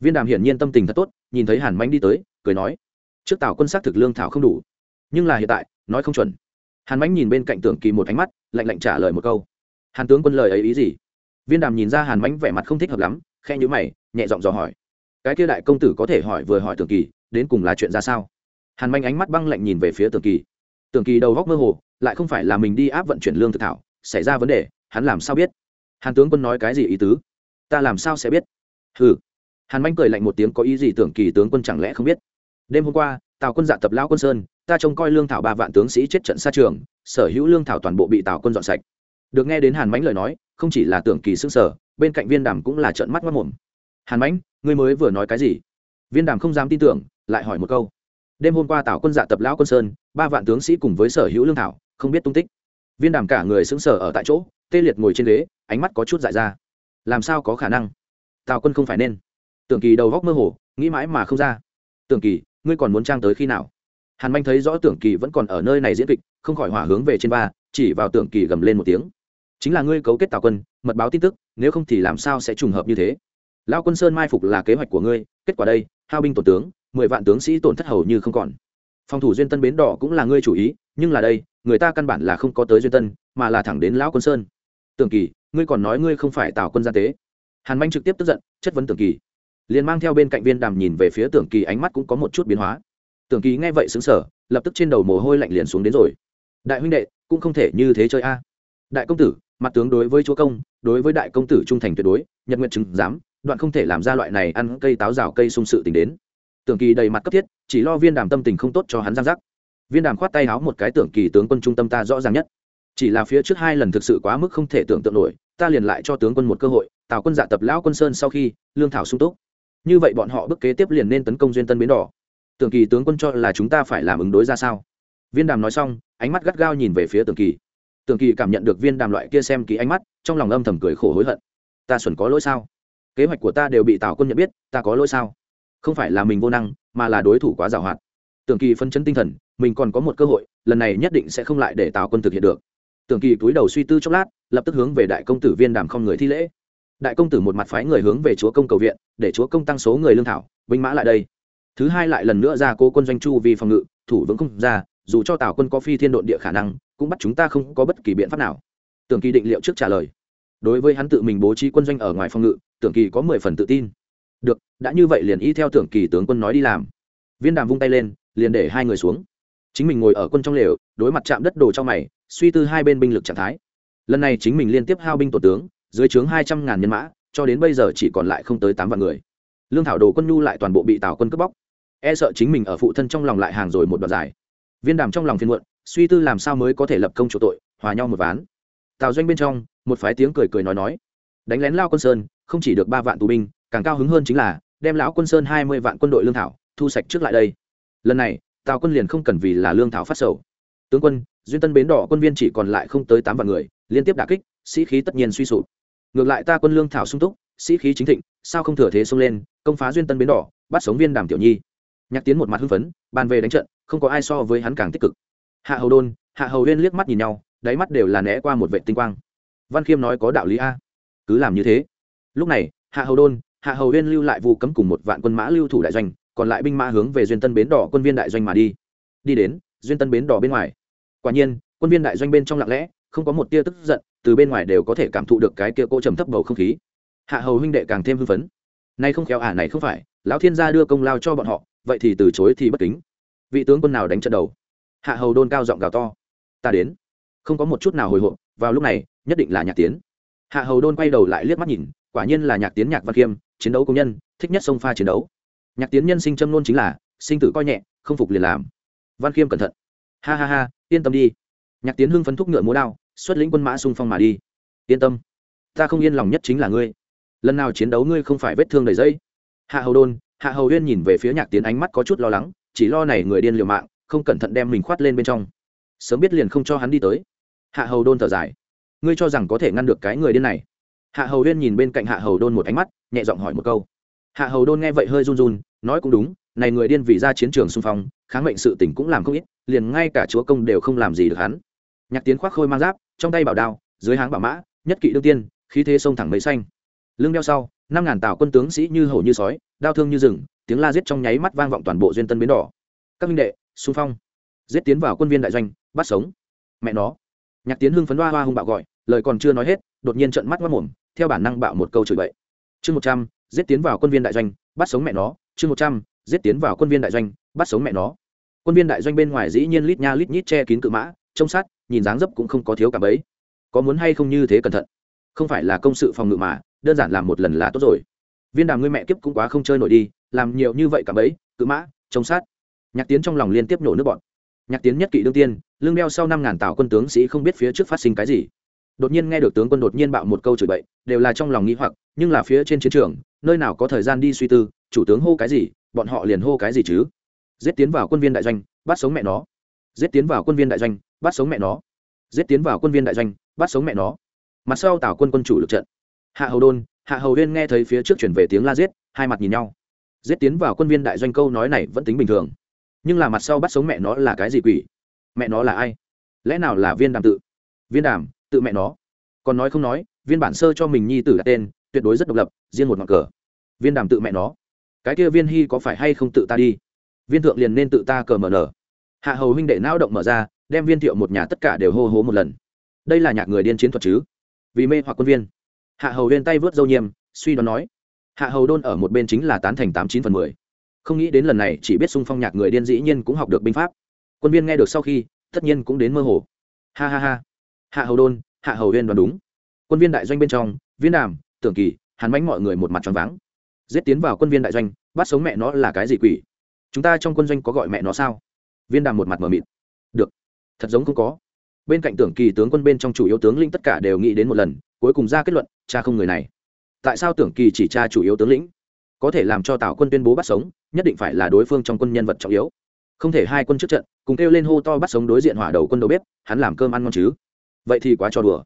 Viên đàm hiển nhiên tâm tình thật tốt, nhìn thấy hàn manh đi tới, cười nói, trước tào quân xác thực lương thảo không đủ, nhưng là hiện tại, nói không chuẩn. Hàn manh nhìn bên cạnh tưởng kỳ một ánh mắt, lạnh lạnh trả lời một câu, hàn tướng quân lời ấy ý gì? Viên đàm nhìn ra hàn manh vẻ mặt không thích hợp lắm khe nhữ mày nhẹ giọng dò hỏi. Cái kia đại công tử có thể hỏi vừa hỏi tưởng kỳ, đến cùng là chuyện ra sao? Hàn manh ánh mắt băng lạnh nhìn về phía tưởng kỳ. Tưởng kỳ đầu góc mơ hồ, lại không phải là mình đi áp vận chuyển lương thực thảo, xảy ra vấn đề, hắn làm sao biết? Hàn tướng quân nói cái gì ý tứ? Ta làm sao sẽ biết? Hừ. Hàn manh cười lạnh một tiếng có ý gì tưởng kỳ tướng quân chẳng lẽ không biết? Đêm hôm qua, tào quân dạ tập lão quân sơn, ta trông coi lương thảo ba vạn tướng sĩ chết trận xa trường, sở hữu lương thảo toàn bộ bị tào quân dọn sạch. Được nghe đến hàn mánh lời nói, không chỉ là tưởng kỳ s ư n g sở bên cạnh viên đàm cũng là trận mắt mất mồm hàn mãnh, ngươi mới vừa nói cái gì? Viên đàm không dám tin tưởng, lại hỏi một câu. Đêm hôm qua tào quân dạ tập lão quân sơn, ba vạn tướng sĩ cùng với sở hữu lương thảo, không biết tung tích. Viên đàm cả người xứng sở ở tại chỗ, tê liệt ngồi trên ghế, ánh mắt có chút dại ra. Làm sao có khả năng? Tào quân không phải nên. Tưởng kỳ đầu góc mơ hồ, nghĩ mãi mà không ra. Tưởng kỳ, ngươi còn muốn trang tới khi nào? Hàn manh thấy rõ tưởng kỳ vẫn còn ở nơi này diễn kịch, không khỏi hỏa hướng về trên ba chỉ vào tưởng kỳ gầm lên một tiếng. Chính là ngươi cấu kết tào quân, mật báo tin tức, nếu không thì làm sao sẽ trùng hợp như thế? Lao quân sơn mai phục là kế hoạch của ngươi, kết quả đây, hao binh tổn tướng, mười vạn tướng sĩ tổn thất hầu như không còn. Phòng thủ duyên tân bến đỏ cũng là ngươi chủ ý, nhưng là đây, người ta căn bản là không có tới duyên tân, mà là thẳng đến lão quân sơn. Tưởng kỳ, ngươi còn nói ngươi không phải tạo quân gia tế. Hàn manh trực tiếp tức giận, chất vấn tưởng kỳ. Liền mang theo bên cạnh viên đàm nhìn về phía tưởng kỳ, ánh mắt cũng có một chút biến hóa. Tưởng kỳ nghe vậy xứng sở lập tức trên đầu mồ hôi lạnh liền xuống đến rồi. Đại huynh đệ, cũng không thể như thế chơi a. Đại công tử, mặt tướng đối với chúa công, đối với đại công tử trung thành tuyệt đối, nhật nguyện chứng giám đoạn không thể làm ra loại này ăn cây táo rào cây sung sự tình đến. Tưởng kỳ đầy mặt cấp thiết, chỉ lo viên đàm tâm tình không tốt cho hắn giang giác viên đàm khoát tay háo một cái tưởng kỳ tướng quân trung tâm ta rõ ràng nhất. Chỉ là phía trước hai lần thực sự quá mức không thể tưởng tượng nổi, ta liền lại cho tướng quân một cơ hội, tào quân dạ tập lão quân sơn sau khi, lương thảo sung túc. Như vậy bọn họ bước kế tiếp liền nên tấn công duyên tân bến đỏ. Tưởng kỳ tướng quân cho là chúng ta phải làm ứng đối ra sao? Viên đàm nói xong, ánh mắt gắt gao nhìn về phía tưởng kỳ. Tưởng kỳ cảm nhận được viên đàm loại kia xem ký ánh mắt, trong lòng âm thầm cười khổ hối hận. Ta xuẩn có lỗi sao? Kế hoạch của ta đều bị tào quân nhận biết, ta có lỗi sao? Không phải là mình vô năng, mà là đối thủ quá giàu hoạt. Tưởng kỳ phân chấn tinh thần, mình còn có một cơ hội, lần này nhất định sẽ không lại để tào quân thực hiện được. Tưởng kỳ túi đầu suy tư chốc lát, lập tức hướng về đại công tử viên đàm không người thi lễ. Đại công tử một mặt phái người hướng về chúa công cầu viện, để chúa công tăng số người lương thảo, binh mã lại đây. Thứ hai lại lần nữa ra cố quân doanh chu vì phòng ngự, thủ vững không ra, dù cho tào quân có phi thiên độn địa khả năng, cũng bắt chúng ta không có bất kỳ biện pháp nào. Tưởng kỳ định liệu trước trả lời. Đối với hắn tự mình bố trí quân doanh ở ngoài phòng ngự tưởng kỳ có mười phần tự tin. Được, đã như vậy liền y theo tưởng kỳ tướng quân nói đi làm. Viên đàm vung tay lên, liền để hai người xuống. Chính mình ngồi ở quân trong lều, đối mặt chạm đất đồ trong mày, suy tư hai bên binh lực trạng thái. Lần này chính mình liên tiếp hao binh tổ tướng, dưới trướng hai trăm ngàn nhân mã, cho đến bây giờ chỉ còn lại không tới tám vạn người. Lương thảo đồ quân nhu lại toàn bộ bị tào quân cướp bóc. E sợ chính mình ở phụ thân trong lòng lại hàng rồi một đoạn dài. Viên đàm trong lòng phiên muộn, suy tư làm sao mới có thể lập công chủ tội, hòa nhau một ván. Tào doanh bên trong, một phái tiếng cười cười nói nói. Đánh lén lao quân sơn không chỉ được ba vạn tù binh, càng cao hứng hơn chính là đem lão quân sơn hai mươi vạn quân đội lương thảo thu sạch trước lại đây. Lần này, tào quân liền không cần vì là lương thảo phát sầu. Tướng quân, duyên tân bến đỏ quân viên chỉ còn lại không tới tám vạn người, liên tiếp đả kích, sĩ khí tất nhiên suy sụp. Ngược lại ta quân lương thảo sung túc, sĩ khí chính thịnh, sao không thừa thế xông lên, công phá duyên tân bến đỏ, bắt sống viên đàm tiểu nhi. Nhạc tiến một mặt hưng phấn, bàn về đánh trận, không có ai so với hắn càng tích cực. Hạ hầu đôn, hạ hầu huyên liếc mắt nhìn nhau, đáy mắt đều là né qua một vệ tinh quang. Văn khiêm nói có đạo lý a. Cứ làm như thế lúc này, hạ hầu đôn, hạ hầu huyên lưu lại vụ cấm cùng một vạn quân mã lưu thủ đại doanh, còn lại binh mã hướng về duyên tân bến đỏ quân viên đại doanh mà đi. Đi đến duyên tân bến đỏ bên ngoài. Quả nhiên, quân viên đại doanh bên trong lặng lẽ, không có một tia tức giận, từ bên ngoài đều có thể cảm thụ được cái tia cỗ trầm thấp bầu không khí. Hạ hầu huynh đệ càng thêm hưng phấn. Nay không khéo ả à này không phải, lão thiên gia đưa công lao cho bọn họ, vậy thì từ chối thì bất kính. Vị tướng quân nào đánh trận đầu? Hạ hầu đôn cao giọng gào to. Ta đến. Không có một chút nào hồi hộp, vào lúc này, nhất định là nhạc tiến. Hạ hầu đôn quay đầu lại liếc mắt nhìn quả nhiên là nhạc tiến nhạc văn khiêm, chiến đấu công nhân, thích nhất sông pha chiến đấu. Nhạc tiến nhân sinh châm nôn chính là, sinh tử coi nhẹ, không phục liền làm. Văn khiêm cẩn thận. Ha ha ha, yên tâm đi. Nhạc tiến hưng phấn thúc ngựa múa đao, xuất lĩnh quân mã xung phong mà đi. Yên tâm. Ta không yên lòng nhất chính là ngươi. Lần nào chiến đấu ngươi không phải vết thương đầy dây. Hạ hầu đôn, hạ hầu huyên nhìn về phía nhạc tiến ánh mắt có chút lo lắng, chỉ lo này người điên liều mạng, không cẩn thận đem mình khoát lên bên trong. Sớm biết liền không cho hắn đi tới. Hạ hầu đôn thở dài. Ngươi cho rằng có thể ngăn được cái người điên này hạ hầu huyên nhìn bên cạnh hạ hầu đôn một ánh mắt, nhẹ giọng hỏi một câu. Hạ hầu đôn nghe vậy hơi run run, nói cũng đúng, này người điên vì ra chiến trường xung phong, kháng mệnh sự tỉnh cũng làm không ít, liền ngay cả chúa công đều không làm gì được hắn. Nhạc tiến khoác khôi mang giáp, trong tay bảo đao, dưới háng bảo mã, nhất kỵ đương tiên, khí thế sông thẳng mấy xanh. Lưng đeo sau, năm ngàn tàu quân tướng sĩ như hổ như sói, đao thương như rừng, tiếng la giết trong nháy mắt vang vọng toàn bộ duyên tân bến đỏ. Các minh đệ, xung phong. Giết tiến vào quân viên đại doanh, bắt sống. Mẹ nó. Nhạc tiến hưng phấn hoa hoa hung bạo gọi lời còn chưa nói hết, đột nhiên trận mắt mất mồm theo bản năng bạo một câu chửi bậy. Chương một trăm, giết tiến vào quân viên đại doanh, bắt sống mẹ nó. Chương một trăm, giết tiến vào quân viên đại doanh, bắt sống mẹ nó. Quân viên đại doanh bên ngoài dĩ nhiên lít nha lít nhít che kín cự mã, trông sát, nhìn dáng dấp cũng không có thiếu cả bấy. Có muốn hay không như thế cẩn thận? Không phải là công sự phòng ngự mà, đơn giản làm một lần là tốt rồi. Viên đàm ngươi mẹ kiếp cũng quá không chơi nổi đi, làm nhiều như vậy cả bấy, cự mã, trông sát. Nhạc tiến trong lòng liên tiếp nổ nước bọn nhạc tiến nhất kỵ đương tiên lương đeo sau năm ngàn tàu quân tướng sĩ không biết phía trước phát sinh cái gì đột nhiên nghe được tướng quân đột nhiên bạo một câu chửi bậy, đều là trong lòng nghĩ hoặc, nhưng là phía trên chiến trường, nơi nào có thời gian đi suy tư, chủ tướng hô cái gì, bọn họ liền hô cái gì chứ? Giết tiến vào quân viên đại doanh, bắt sống mẹ nó. Giết tiến vào quân viên đại doanh, bắt sống mẹ nó. Giết tiến vào quân viên đại doanh, bắt sống mẹ nó. Mặt sau tào quân quân chủ lực trận. Hạ hầu đôn, hạ hầu huyên nghe thấy phía trước chuyển về tiếng la giết, hai mặt nhìn nhau. Giết tiến vào quân viên đại doanh câu nói này vẫn tính bình thường. Nhưng là mặt sau bắt sống mẹ nó là cái gì quỷ? Mẹ nó là ai? Lẽ nào là viên đàm tự? Viên đàm tự mẹ nó. Còn nói không nói, viên bản sơ cho mình nhi tử đặt tên, tuyệt đối rất độc lập, riêng một ngọn cờ. Viên đàm tự mẹ nó. Cái kia viên hy có phải hay không tự ta đi? Viên thượng liền nên tự ta cờ mở nở. Hạ hầu huynh đệ não động mở ra, đem viên thiệu một nhà tất cả đều hô hố một lần. Đây là nhạc người điên chiến thuật chứ? Vì mê hoặc quân viên. Hạ hầu viên tay vớt dâu nhiêm suy đoán nói. Hạ hầu đôn ở một bên chính là tán thành tám chín phần mười. Không nghĩ đến lần này chỉ biết sung phong nhạc người điên dĩ nhiên cũng học được binh pháp. Quân viên nghe được sau khi, tất nhiên cũng đến mơ hồ. Ha ha ha hạ hầu đôn, hạ hầu huyên đoán đúng. Quân viên đại doanh bên trong, viên đàm, tưởng kỳ, hàn mánh mọi người một mặt tròn vắng. giết tiến vào quân viên đại doanh, bắt sống mẹ nó là cái gì quỷ? Chúng ta trong quân doanh có gọi mẹ nó sao? Viên đàm một mặt mờ mịt. Được, thật giống không có. Bên cạnh tưởng kỳ tướng quân bên trong chủ yếu tướng lĩnh tất cả đều nghĩ đến một lần, cuối cùng ra kết luận, cha không người này. Tại sao tưởng kỳ chỉ cha chủ yếu tướng lĩnh? Có thể làm cho tào quân tuyên bố bắt sống, nhất định phải là đối phương trong quân nhân vật trọng yếu. Không thể hai quân trước trận, cùng kêu lên hô to bắt sống đối diện hỏa đầu quân đầu bếp, hắn làm cơm ăn ngon chứ? Vậy thì quá cho đùa.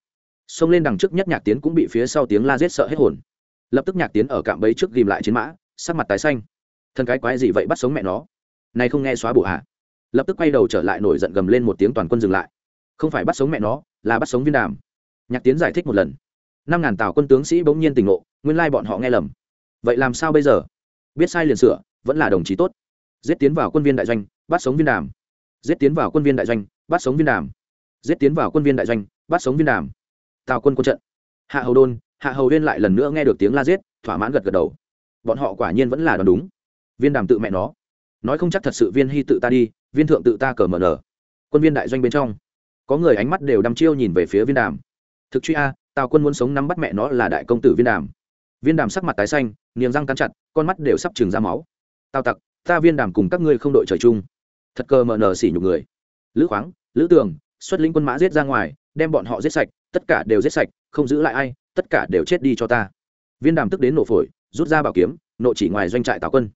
Xông lên đằng trước nhất nhạc tiến cũng bị phía sau tiếng la rết sợ hết hồn. Lập tức nhạc tiến ở cạm bẫy trước ghìm lại chiến mã, sắc mặt tái xanh. Thân cái quái gì vậy bắt sống mẹ nó? Này không nghe xóa bổ hạ lập tức quay đầu trở lại nổi giận gầm lên một tiếng toàn quân dừng lại. Không phải bắt sống mẹ nó, là bắt sống viên đàm. Nhạc tiến giải thích một lần. Năm ngàn tàu quân tướng sĩ bỗng nhiên tỉnh ngộ, nguyên lai bọn họ nghe lầm. Vậy làm sao bây giờ? Biết sai liền sửa, vẫn là đồng chí tốt. Giết tiến vào quân viên đại doanh, bắt sống viên đàm. Giết tiến vào quân viên đại doanh, bắt sống viên đàm giết tiến vào quân viên đại doanh, bắt sống viên đàm. Tào quân quân trận. Hạ hầu đôn, hạ hầu huyên lại lần nữa nghe được tiếng la giết, thỏa mãn gật gật đầu. Bọn họ quả nhiên vẫn là đoán đúng. Viên đàm tự mẹ nó. Nói không chắc thật sự viên hy tự ta đi, viên thượng tự ta cờ mờ nở. Quân viên đại doanh bên trong, có người ánh mắt đều đăm chiêu nhìn về phía viên đàm. Thực truy a, tào quân muốn sống nắm bắt mẹ nó là đại công tử viên đàm. Viên đàm sắc mặt tái xanh niềm răng cắn chặt, con mắt đều sắp trừng ra máu. Tào tặc, ta viên đàm cùng các ngươi không đội trời chung. Thật cờ mờ nờ xỉ nhục người. Lữ khoáng, lữ tường xuất lĩnh quân mã giết ra ngoài, đem bọn họ giết sạch, tất cả đều giết sạch, không giữ lại ai, tất cả đều chết đi cho ta. Viên đàm tức đến nổ phổi, rút ra bảo kiếm nộ chỉ ngoài doanh trại tào quân.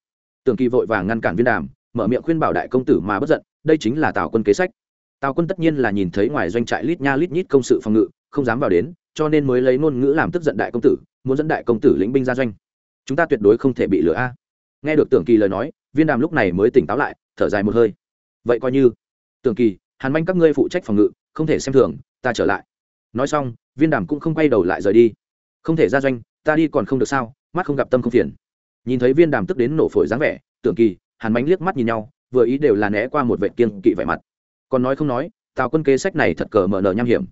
Tường kỳ vội vàng ngăn cản viên đàm, mở miệng khuyên bảo đại công tử mà bất giận, đây chính là tào quân kế sách. Tào quân tất nhiên là nhìn thấy ngoài doanh trại lít nha lít nhít công sự phòng ngự, không dám vào đến, cho nên mới lấy ngôn ngữ làm tức giận đại công tử, muốn dẫn đại công tử lĩnh binh ra doanh. Chúng ta tuyệt đối không thể bị lừa a. Nghe được tưởng kỳ lời nói, viên đàm lúc này mới tỉnh táo lại, thở dài một hơi. Vậy coi như. Tưởng kỳ hàn manh các ngươi phụ trách phòng ngự, không thể xem thường, ta trở lại. Nói xong, viên đàm cũng không quay đầu lại rời đi. Không thể ra doanh, ta đi còn không được sao, mắt không gặp tâm không phiền. Nhìn thấy viên đàm tức đến nổ phổi dáng vẻ, tưởng kỳ, hàn mánh liếc mắt nhìn nhau, vừa ý đều là né qua một vệ kiên kỵ vẻ mặt. Còn nói không nói, tào quân kế sách này thật cờ mở nở nham hiểm.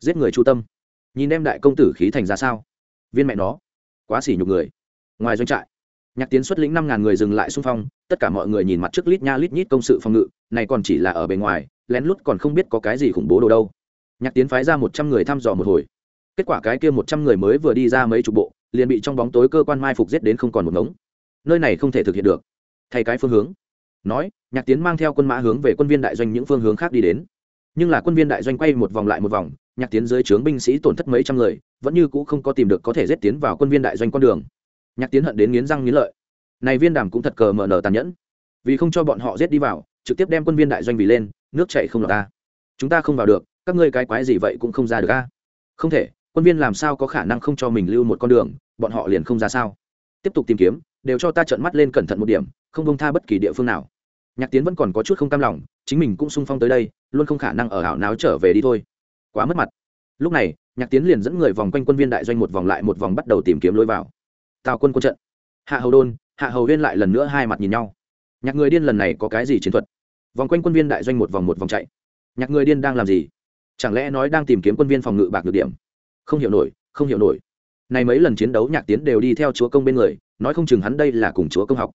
Giết người chu tâm. Nhìn đem đại công tử khí thành ra sao. Viên mẹ nó, quá xỉ nhục người. Ngoài doanh trại, nhạc tiến xuất lĩnh năm ngàn người dừng lại xung phong, tất cả mọi người nhìn mặt trước lít nha lít nhít công sự phòng ngự, này còn chỉ là ở bề ngoài lén lút còn không biết có cái gì khủng bố đồ đâu. Nhạc tiến phái ra một trăm người thăm dò một hồi. Kết quả cái kia một trăm người mới vừa đi ra mấy chục bộ, liền bị trong bóng tối cơ quan mai phục giết đến không còn một ngống. Nơi này không thể thực hiện được. Thay cái phương hướng. Nói, nhạc tiến mang theo quân mã hướng về quân viên đại doanh những phương hướng khác đi đến. Nhưng là quân viên đại doanh quay một vòng lại một vòng, nhạc tiến dưới trướng binh sĩ tổn thất mấy trăm người, vẫn như cũ không có tìm được có thể giết tiến vào quân viên đại doanh con đường. Nhạc tiến hận đến nghiến răng nghiến lợi. Này viên đàm cũng thật cờ mở nở tàn nhẫn. Vì không cho bọn họ giết đi vào trực tiếp đem quân viên đại doanh vì lên, nước chạy không lọt ta chúng ta không vào được, các ngươi cái quái gì vậy cũng không ra được a. Không thể, quân viên làm sao có khả năng không cho mình lưu một con đường, bọn họ liền không ra sao. Tiếp tục tìm kiếm, đều cho ta trợn mắt lên cẩn thận một điểm, không bông tha bất kỳ địa phương nào. Nhạc tiến vẫn còn có chút không cam lòng, chính mình cũng sung phong tới đây, luôn không khả năng ở ảo náo trở về đi thôi. Quá mất mặt. Lúc này, nhạc tiến liền dẫn người vòng quanh quân viên đại doanh một vòng lại một vòng bắt đầu tìm kiếm lối vào. Tào quân quân trận. Hạ hầu đôn, hạ hầu huyên lại lần nữa hai mặt nhìn nhau. Nhạc người điên lần này có cái gì chiến thuật? Vòng quanh quân viên đại doanh một vòng một vòng chạy. Nhạc người điên đang làm gì? Chẳng lẽ nói đang tìm kiếm quân viên phòng ngự bạc được điểm? Không hiểu nổi, không hiểu nổi. Này mấy lần chiến đấu nhạc tiến đều đi theo chúa công bên người, nói không chừng hắn đây là cùng chúa công học.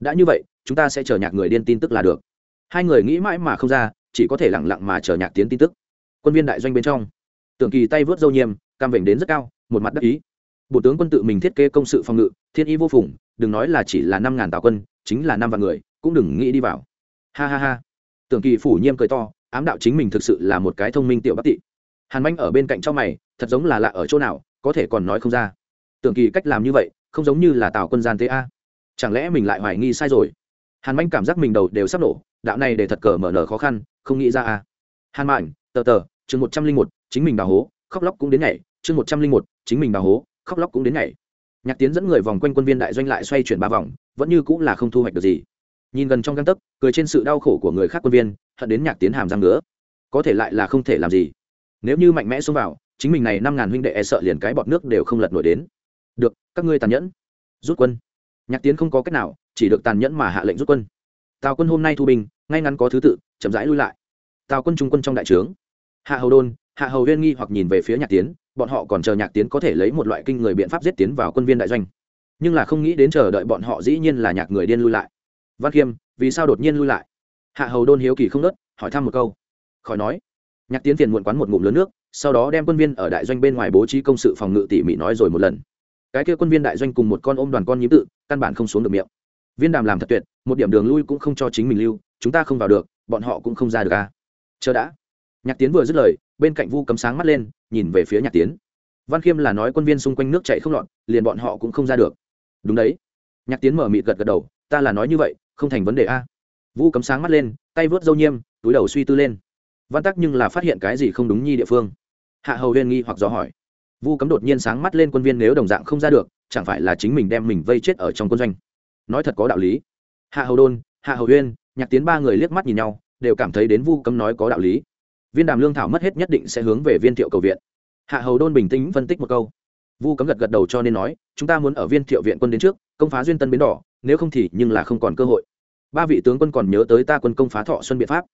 Đã như vậy, chúng ta sẽ chờ nhạc người điên tin tức là được. Hai người nghĩ mãi mà không ra, chỉ có thể lẳng lặng mà chờ nhạc tiến tin tức. Quân viên đại doanh bên trong, tưởng kỳ tay vớt dâu nhiêm cam vểnh đến rất cao, một mặt đắc ý. Bộ tướng quân tự mình thiết kế công sự phòng ngự, thiên y vô phùng, đừng nói là chỉ là năm ngàn tào quân, chính là năm vạn người, cũng đừng nghĩ đi vào ha ha ha. Tưởng kỳ phủ nhiêm cười to ám đạo chính mình thực sự là một cái thông minh tiểu bắc tị. Hàn manh ở bên cạnh trong mày thật giống là lạ ở chỗ nào có thể còn nói không ra. Tưởng kỳ cách làm như vậy không giống như là tào quân gian thế a. Chẳng lẽ mình lại hoài nghi sai rồi? Hàn manh cảm giác mình đầu đều sắp nổ đạo này để thật cờ mở nở khó khăn không nghĩ ra a. Hàn Mạnh, tờ tờ chương một trăm linh một chính mình đào hố khóc lóc cũng đến ngày. chương một trăm linh một chính mình đào hố khóc lóc cũng đến ngày. nhạc tiến dẫn người vòng quanh quân viên đại doanh lại xoay chuyển ba vòng vẫn như cũng là không thu hoạch được gì nhìn gần trong găng tấc, cười trên sự đau khổ của người khác quân viên, hận đến nhạc tiến hàm răng nữa có thể lại là không thể làm gì. Nếu như mạnh mẽ xông vào, chính mình này năm ngàn huynh đệ e sợ liền cái bọt nước đều không lật nổi đến. Được, các ngươi tàn nhẫn, rút quân. Nhạc tiến không có cách nào, chỉ được tàn nhẫn mà hạ lệnh rút quân. Tào quân hôm nay thu binh, ngay ngắn có thứ tự, chậm rãi lui lại. Tào quân trung quân trong đại trướng. Hạ hầu đôn, hạ hầu huyên nghi hoặc nhìn về phía nhạc tiến, bọn họ còn chờ nhạc tiến có thể lấy một loại kinh người biện pháp giết tiến vào quân viên đại doanh. Nhưng là không nghĩ đến chờ đợi bọn họ dĩ nhiên là nhạc người điên lui lại văn khiêm, vì sao đột nhiên lui lại? Hạ hầu đôn hiếu kỳ không nớt, hỏi thăm một câu. Khỏi nói, nhạc tiến tiền muộn quán một ngụm lớn nước, sau đó đem quân viên ở đại doanh bên ngoài bố trí công sự phòng ngự tỉ mỉ nói rồi một lần. Cái kia quân viên đại doanh cùng một con ôm đoàn con nhím tự, căn bản không xuống được miệng. Viên đàm làm thật tuyệt, một điểm đường lui cũng không cho chính mình lưu, chúng ta không vào được, bọn họ cũng không ra được à. chờ đã. Nhạc tiến vừa dứt lời, bên cạnh vu cấm sáng mắt lên, nhìn về phía nhạc tiến. Văn khiêm là nói quân viên xung quanh nước chạy không lọt, liền bọn họ cũng không ra được. Đúng đấy. Nhạc tiến mở mịt gật gật đầu, ta là nói như vậy không thành vấn đề a. Vu cấm sáng mắt lên, tay vớt dâu nhiêm, túi đầu suy tư lên. Văn tắc nhưng là phát hiện cái gì không đúng nhi địa phương. Hạ hầu huyên nghi hoặc dò hỏi. Vu cấm đột nhiên sáng mắt lên quân viên nếu đồng dạng không ra được, chẳng phải là chính mình đem mình vây chết ở trong quân doanh. Nói thật có đạo lý. Hạ hầu đôn, hạ hầu huyên nhạc tiến ba người liếc mắt nhìn nhau, đều cảm thấy đến vu cấm nói có đạo lý. Viên đàm lương thảo mất hết nhất định sẽ hướng về viên thiệu cầu viện. Hạ hầu đôn bình tĩnh phân tích một câu. Vu cấm gật gật đầu cho nên nói, chúng ta muốn ở viên thiệu viện quân đến trước, công phá duyên tân bến đỏ, nếu không thì nhưng là không còn cơ hội ba vị tướng quân còn nhớ tới ta quân công phá thọ xuân biện pháp.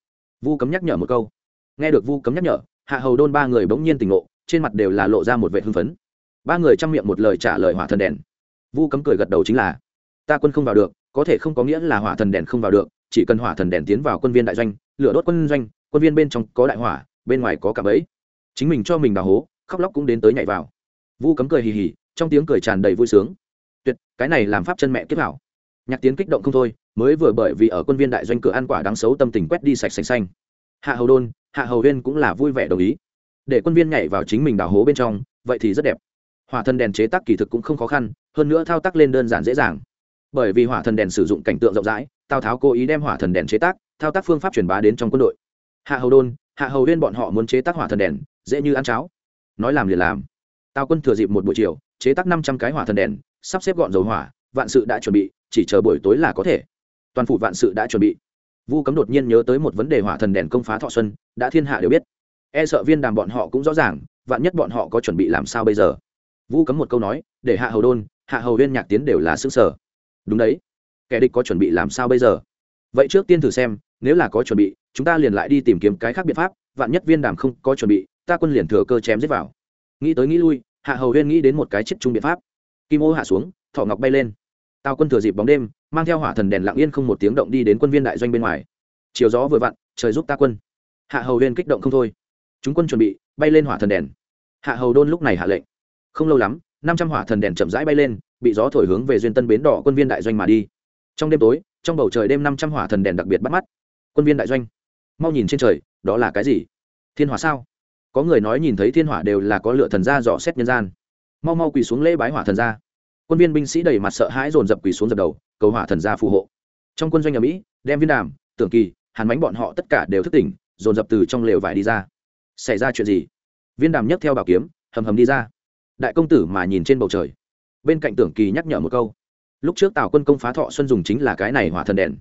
Vu cấm nhắc nhở một câu. Nghe được vu cấm nhắc nhở, hạ hầu đôn ba người bỗng nhiên tỉnh ngộ, trên mặt đều là lộ ra một vệ hưng phấn. Ba người chăm miệng một lời trả lời hỏa thần đèn. Vu cấm cười gật đầu chính là, ta quân không vào được, có thể không có nghĩa là hỏa thần đèn không vào được, chỉ cần hỏa thần đèn tiến vào quân viên đại doanh, lửa đốt quân doanh, quân viên bên trong có đại hỏa, bên ngoài có cả bẫy. Chính mình cho mình đào hố, khóc lóc cũng đến tới nhảy vào. Vu cấm cười hì hì, trong tiếng cười tràn đầy vui sướng. Tuyệt, cái này làm pháp chân mẹ kiếp hảo nhạc tiến kích động không thôi, mới vừa bởi vì ở quân viên đại doanh cửa ăn quả đáng xấu tâm tình quét đi sạch xanh xanh. Hạ hầu đôn, hạ hầu huyên cũng là vui vẻ đồng ý. Để quân viên nhảy vào chính mình đào hố bên trong, vậy thì rất đẹp. Hỏa thần đèn chế tác kỳ thực cũng không khó khăn, hơn nữa thao tác lên đơn giản dễ dàng. Bởi vì hỏa thần đèn sử dụng cảnh tượng rộng rãi, tào tháo cố ý đem hỏa thần đèn chế tác, thao tác phương pháp truyền bá đến trong quân đội. Hạ hầu đôn, hạ hầu huyên bọn họ muốn chế tác hỏa thần đèn, dễ như ăn cháo. Nói làm liền làm. Tào quân thừa dịp một buổi chiều, chế tác năm trăm cái hỏa thần đèn, sắp xếp gọn dầu hỏa, vạn sự đã chuẩn bị chỉ chờ buổi tối là có thể. Toàn phủ vạn sự đã chuẩn bị. Vu cấm đột nhiên nhớ tới một vấn đề hỏa thần đèn công phá thọ xuân, đã thiên hạ đều biết. E sợ viên đàm bọn họ cũng rõ ràng, vạn nhất bọn họ có chuẩn bị làm sao bây giờ? Vu cấm một câu nói, để hạ hầu đôn, hạ hầu viên nhạc tiến đều là xứ sở đúng đấy. Kẻ địch có chuẩn bị làm sao bây giờ? Vậy trước tiên thử xem, nếu là có chuẩn bị, chúng ta liền lại đi tìm kiếm cái khác biện pháp, vạn nhất viên đàm không có chuẩn bị, ta quân liền thừa cơ chém giết vào. Nghĩ tới nghĩ lui, hạ hầu huyên nghĩ đến một cái chết chung biện pháp. Kim ô hạ xuống, thọ ngọc bay lên tào quân thừa dịp bóng đêm, mang theo hỏa thần đèn lặng yên không một tiếng động đi đến quân viên đại doanh bên ngoài. Chiều gió vừa vặn, trời giúp ta quân. Hạ hầu huyên kích động không thôi. Chúng quân chuẩn bị, bay lên hỏa thần đèn. Hạ hầu đôn lúc này hạ lệnh. Không lâu lắm, năm trăm hỏa thần đèn chậm rãi bay lên, bị gió thổi hướng về duyên tân bến đỏ quân viên đại doanh mà đi. Trong đêm tối, trong bầu trời đêm năm trăm hỏa thần đèn đặc biệt bắt mắt. Quân viên đại doanh, mau nhìn trên trời, đó là cái gì? Thiên hỏa sao? Có người nói nhìn thấy thiên hỏa đều là có lựa thần gia dò xét nhân gian. Mau mau quỳ xuống lễ bái hỏa thần gia quân viên binh sĩ đầy mặt sợ hãi dồn dập quỳ xuống dập đầu, cầu hỏa thần gia phù hộ. Trong quân doanh nhà mỹ, đem viên đàm, tưởng kỳ, hàn bánh bọn họ tất cả đều thức tỉnh, dồn dập từ trong lều vải đi ra. Xảy ra chuyện gì? Viên đàm nhấc theo bảo kiếm, hầm hầm đi ra. Đại công tử mà nhìn trên bầu trời. Bên cạnh tưởng kỳ nhắc nhở một câu. Lúc trước tào quân công phá thọ xuân dùng chính là cái này hỏa thần đèn.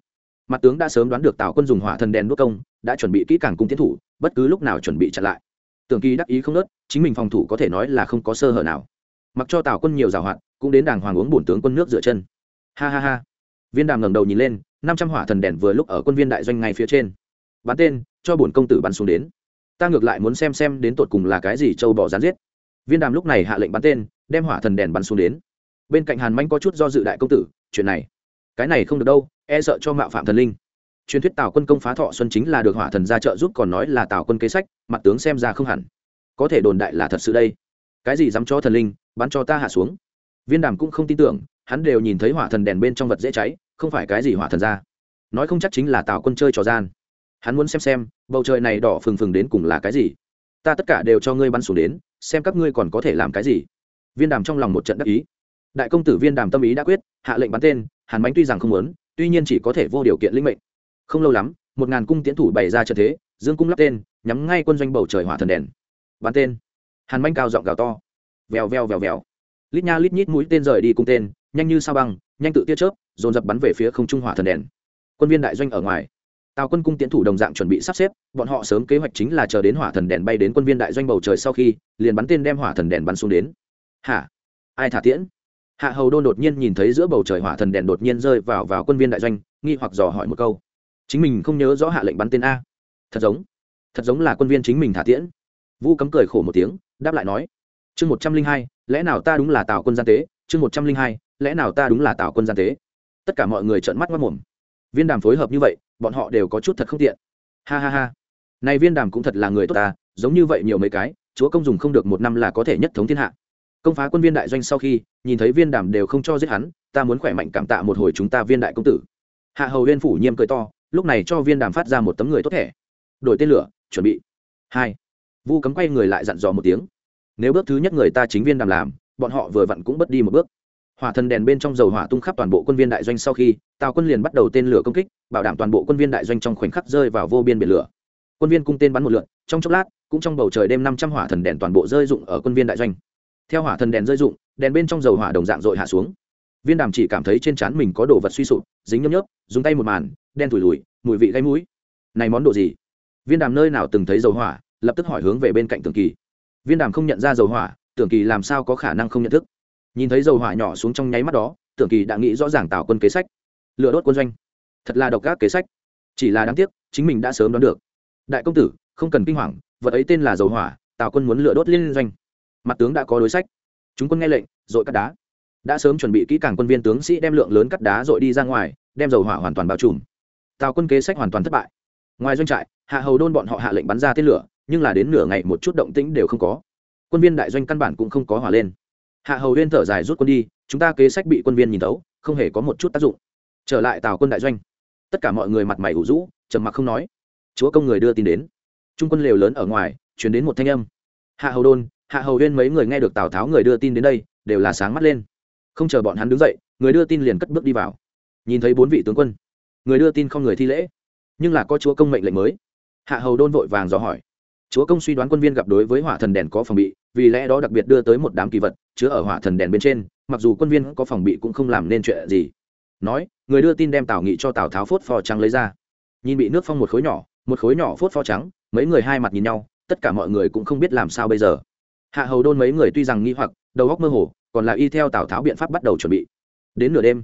Mặt tướng đã sớm đoán được tào quân dùng hỏa thần đèn đốt công, đã chuẩn bị kỹ càng cung tiến thủ, bất cứ lúc nào chuẩn bị chặn lại. Tưởng kỳ đắc ý không nớt, chính mình phòng thủ có thể nói là không có sơ hở nào. Mặc cho tào quân nhiều giảo hoạt cũng đến đàng hoàng uống bổn tướng quân nước dựa chân. Ha ha ha. Viên đàm ngẩng đầu nhìn lên, năm trăm hỏa thần đèn vừa lúc ở quân viên đại doanh ngay phía trên. Bắn tên, cho bổn công tử bắn xuống đến. Ta ngược lại muốn xem xem đến tột cùng là cái gì châu bỏ gián giết. Viên đàm lúc này hạ lệnh bắn tên, đem hỏa thần đèn bắn xuống đến. Bên cạnh hàn manh có chút do dự đại công tử, chuyện này, cái này không được đâu e sợ cho mạo phạm thần linh. Truyền thuyết tào quân công phá thọ xuân chính là được hỏa thần ra trợ giúp còn nói là tào quân kế sách, mặt tướng xem ra không hẳn. Có thể đồn đại là thật sự đây. Cái gì dám cho thần linh, bắn cho ta hạ xuống viên đàm cũng không tin tưởng, hắn đều nhìn thấy hỏa thần đèn bên trong vật dễ cháy, không phải cái gì hỏa thần ra. Nói không chắc chính là tào quân chơi trò gian. Hắn muốn xem xem, bầu trời này đỏ phừng phừng đến cùng là cái gì. Ta tất cả đều cho ngươi bắn xuống đến, xem các ngươi còn có thể làm cái gì. Viên đàm trong lòng một trận đắc ý. Đại công tử viên đàm tâm ý đã quyết, hạ lệnh bắn tên, hàn bánh tuy rằng không muốn, tuy nhiên chỉ có thể vô điều kiện linh mệnh. Không lâu lắm, một ngàn cung tiến thủ bày ra trận thế, dương cung lắp tên, nhắm ngay quân doanh bầu trời hỏa thần đèn. Bắn tên. Hàn bánh cao giọng gào to. Vèo vèo vèo vèo lít nha lít nhít mũi tên rời đi cung tên, nhanh như sao băng, nhanh tự tia chớp, dồn dập bắn về phía không trung hỏa thần đèn. Quân viên đại doanh ở ngoài. Tào quân cung tiến thủ đồng dạng chuẩn bị sắp xếp, bọn họ sớm kế hoạch chính là chờ đến hỏa thần đèn bay đến quân viên đại doanh bầu trời sau khi, liền bắn tên đem hỏa thần đèn bắn xuống đến. Hả? Ai thả tiễn? Hạ hầu đôn đột nhiên nhìn thấy giữa bầu trời hỏa thần đèn đột nhiên rơi vào vào quân viên đại doanh, nghi hoặc dò hỏi một câu. Chính mình không nhớ rõ hạ lệnh bắn tên a. Thật giống. Thật giống là quân viên chính mình thả tiễn. Vu cấm cười khổ một tiếng, đáp lại nói chương một trăm linh hai, lẽ nào ta đúng là tào quân gian tế? Chương một trăm linh hai, lẽ nào ta đúng là tào quân gian tế? Tất cả mọi người trợn mắt mất mồm. Viên đàm phối hợp như vậy, bọn họ đều có chút thật không tiện. Ha ha ha. Này viên đàm cũng thật là người tốt ta, giống như vậy nhiều mấy cái, chúa công dùng không được một năm là có thể nhất thống thiên hạ. Công phá quân viên đại doanh sau khi, nhìn thấy viên đàm đều không cho giết hắn, ta muốn khỏe mạnh cảm tạ một hồi chúng ta viên đại công tử. Hạ hầu huyên phủ nhiêm cười to, lúc này cho viên đàm phát ra một tấm người tốt thẻ. Đổi tên lửa, chuẩn bị. Hai. Vu cấm quay người lại dặn dò một tiếng nếu bước thứ nhất người ta chính viên đàm làm, bọn họ vừa vặn cũng bất đi một bước. Hỏa thần đèn bên trong dầu hỏa tung khắp toàn bộ quân viên đại doanh sau khi, tào quân liền bắt đầu tên lửa công kích, bảo đảm toàn bộ quân viên đại doanh trong khoảnh khắc rơi vào vô biên biển lửa. Quân viên cung tên bắn một lượn, trong chốc lát, cũng trong bầu trời đêm năm trăm hỏa thần đèn toàn bộ rơi dụng ở quân viên đại doanh. Theo hỏa thần đèn rơi dụng đèn bên trong dầu hỏa đồng dạng dội hạ xuống. Viên đàm chỉ cảm thấy trên trán mình có đồ vật suy sụp, dính nhấp nhấp dùng tay một màn, đen thủi lùi, mùi vị gáy mũi. Này món đồ gì? Viên đàm nơi nào từng thấy dầu hỏa, lập tức hỏi hướng về bên cạnh tường kỳ viên đàm không nhận ra dầu hỏa, tưởng kỳ làm sao có khả năng không nhận thức. Nhìn thấy dầu hỏa nhỏ xuống trong nháy mắt đó, tưởng kỳ đã nghĩ rõ ràng tạo quân kế sách. Lựa đốt quân doanh. Thật là độc ác kế sách. Chỉ là đáng tiếc, chính mình đã sớm đoán được. Đại công tử, không cần kinh hoàng, vật ấy tên là dầu hỏa tào quân muốn lựa đốt liên doanh. Mặt tướng đã có đối sách. Chúng quân nghe lệnh, dội cắt đá. Đã sớm chuẩn bị kỹ càng quân viên tướng sĩ đem lượng lớn cắt đá dội đi ra ngoài, đem dầu hỏa hoàn toàn bao trùm. Tào quân kế sách hoàn toàn thất bại. Ngoài doanh trại, hạ hầu đôn bọn họ hạ lệnh bắn ra tên lửa nhưng là đến nửa ngày một chút động tĩnh đều không có. Quân viên đại doanh căn bản cũng không có hỏa lên. Hạ hầu huyên thở dài rút quân đi, chúng ta kế sách bị quân viên nhìn tấu không hề có một chút tác dụng. Trở lại tào quân đại doanh. Tất cả mọi người mặt mày ủ rũ, trầm mặc không nói. Chúa công người đưa tin đến. Trung quân lều lớn ở ngoài chuyển đến một thanh âm. Hạ hầu đôn, hạ hầu huyên mấy người nghe được tào tháo người đưa tin đến đây, đều là sáng mắt lên. Không chờ bọn hắn đứng dậy, người đưa tin liền cất bước đi vào. Nhìn thấy bốn vị tướng quân, người đưa tin không người thi lễ, nhưng là có chúa công mệnh lệnh mới. Hạ hầu đôn vội vàng dò hỏi chúa công suy đoán quân viên gặp đối với hỏa thần đèn có phòng bị, vì lẽ đó đặc biệt đưa tới một đám kỳ vật chứa ở hỏa thần đèn bên trên, mặc dù quân viên có phòng bị cũng không làm nên chuyện gì. Nói, người đưa tin đem tào nghị cho tào tháo phốt pho trắng lấy ra. Nhìn bị nước phong một khối nhỏ, một khối nhỏ phốt pho trắng, mấy người hai mặt nhìn nhau, tất cả mọi người cũng không biết làm sao bây giờ. Hạ hầu đôn mấy người tuy rằng nghi hoặc, đầu góc mơ hồ, còn là y theo tào tháo biện pháp bắt đầu chuẩn bị. Đến nửa đêm,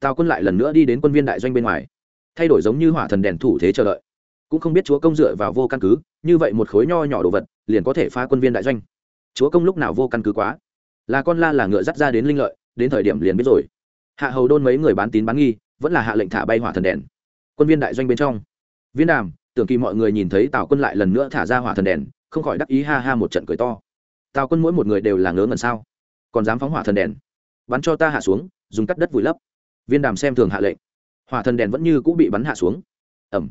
tào quân lại lần nữa đi đến quân viên đại doanh bên ngoài, thay đổi giống như hỏa thần đèn thủ thế chờ đợi cũng không biết chúa công dựa vào vô căn cứ, như vậy một khối nho nhỏ đồ vật, liền có thể phá quân viên đại doanh. Chúa công lúc nào vô căn cứ quá? Là con la là ngựa dắt ra đến linh lợi, đến thời điểm liền biết rồi. Hạ hầu đôn mấy người bán tín bán nghi, vẫn là hạ lệnh thả bay hỏa thần đèn. Quân viên đại doanh bên trong. Viên đàm, tưởng kỳ mọi người nhìn thấy tào quân lại lần nữa thả ra hỏa thần đèn, không khỏi đắc ý ha ha một trận cười to. Tào quân mỗi một người đều là ngớ ngẩn sao? Còn dám phóng hỏa thần đèn? Bắn cho ta hạ xuống, dùng cắt đất vùi lấp. Viên đàm xem thường hạ lệnh. Hỏa thần đèn vẫn như cũng bị bắn hạ xuống. Ẩm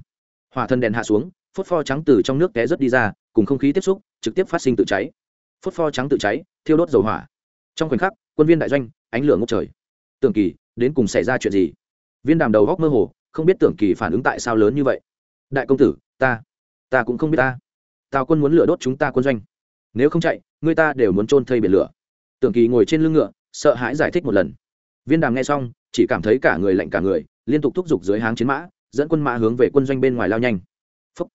hỏa thần đèn hạ xuống, phốt pho trắng từ trong nước té rớt đi ra, cùng không khí tiếp xúc, trực tiếp phát sinh tự cháy. Phốt pho trắng tự cháy, thiêu đốt dầu hỏa. Trong khoảnh khắc, quân viên đại doanh, ánh lửa ngốc trời. Tưởng kỳ, đến cùng xảy ra chuyện gì? Viên đàm đầu góc mơ hồ, không biết tưởng kỳ phản ứng tại sao lớn như vậy. Đại công tử, ta ta cũng không biết ta. Tào quân muốn lửa đốt chúng ta quân doanh. Nếu không chạy, người ta đều muốn trôn thây biển lửa. Tưởng kỳ ngồi trên lưng ngựa, sợ hãi giải thích một lần. Viên đàm nghe xong, chỉ cảm thấy cả người lạnh cả người, liên tục thúc giục dưới háng chiến mã dẫn quân mã hướng về quân doanh bên ngoài lao nhanh. Phúc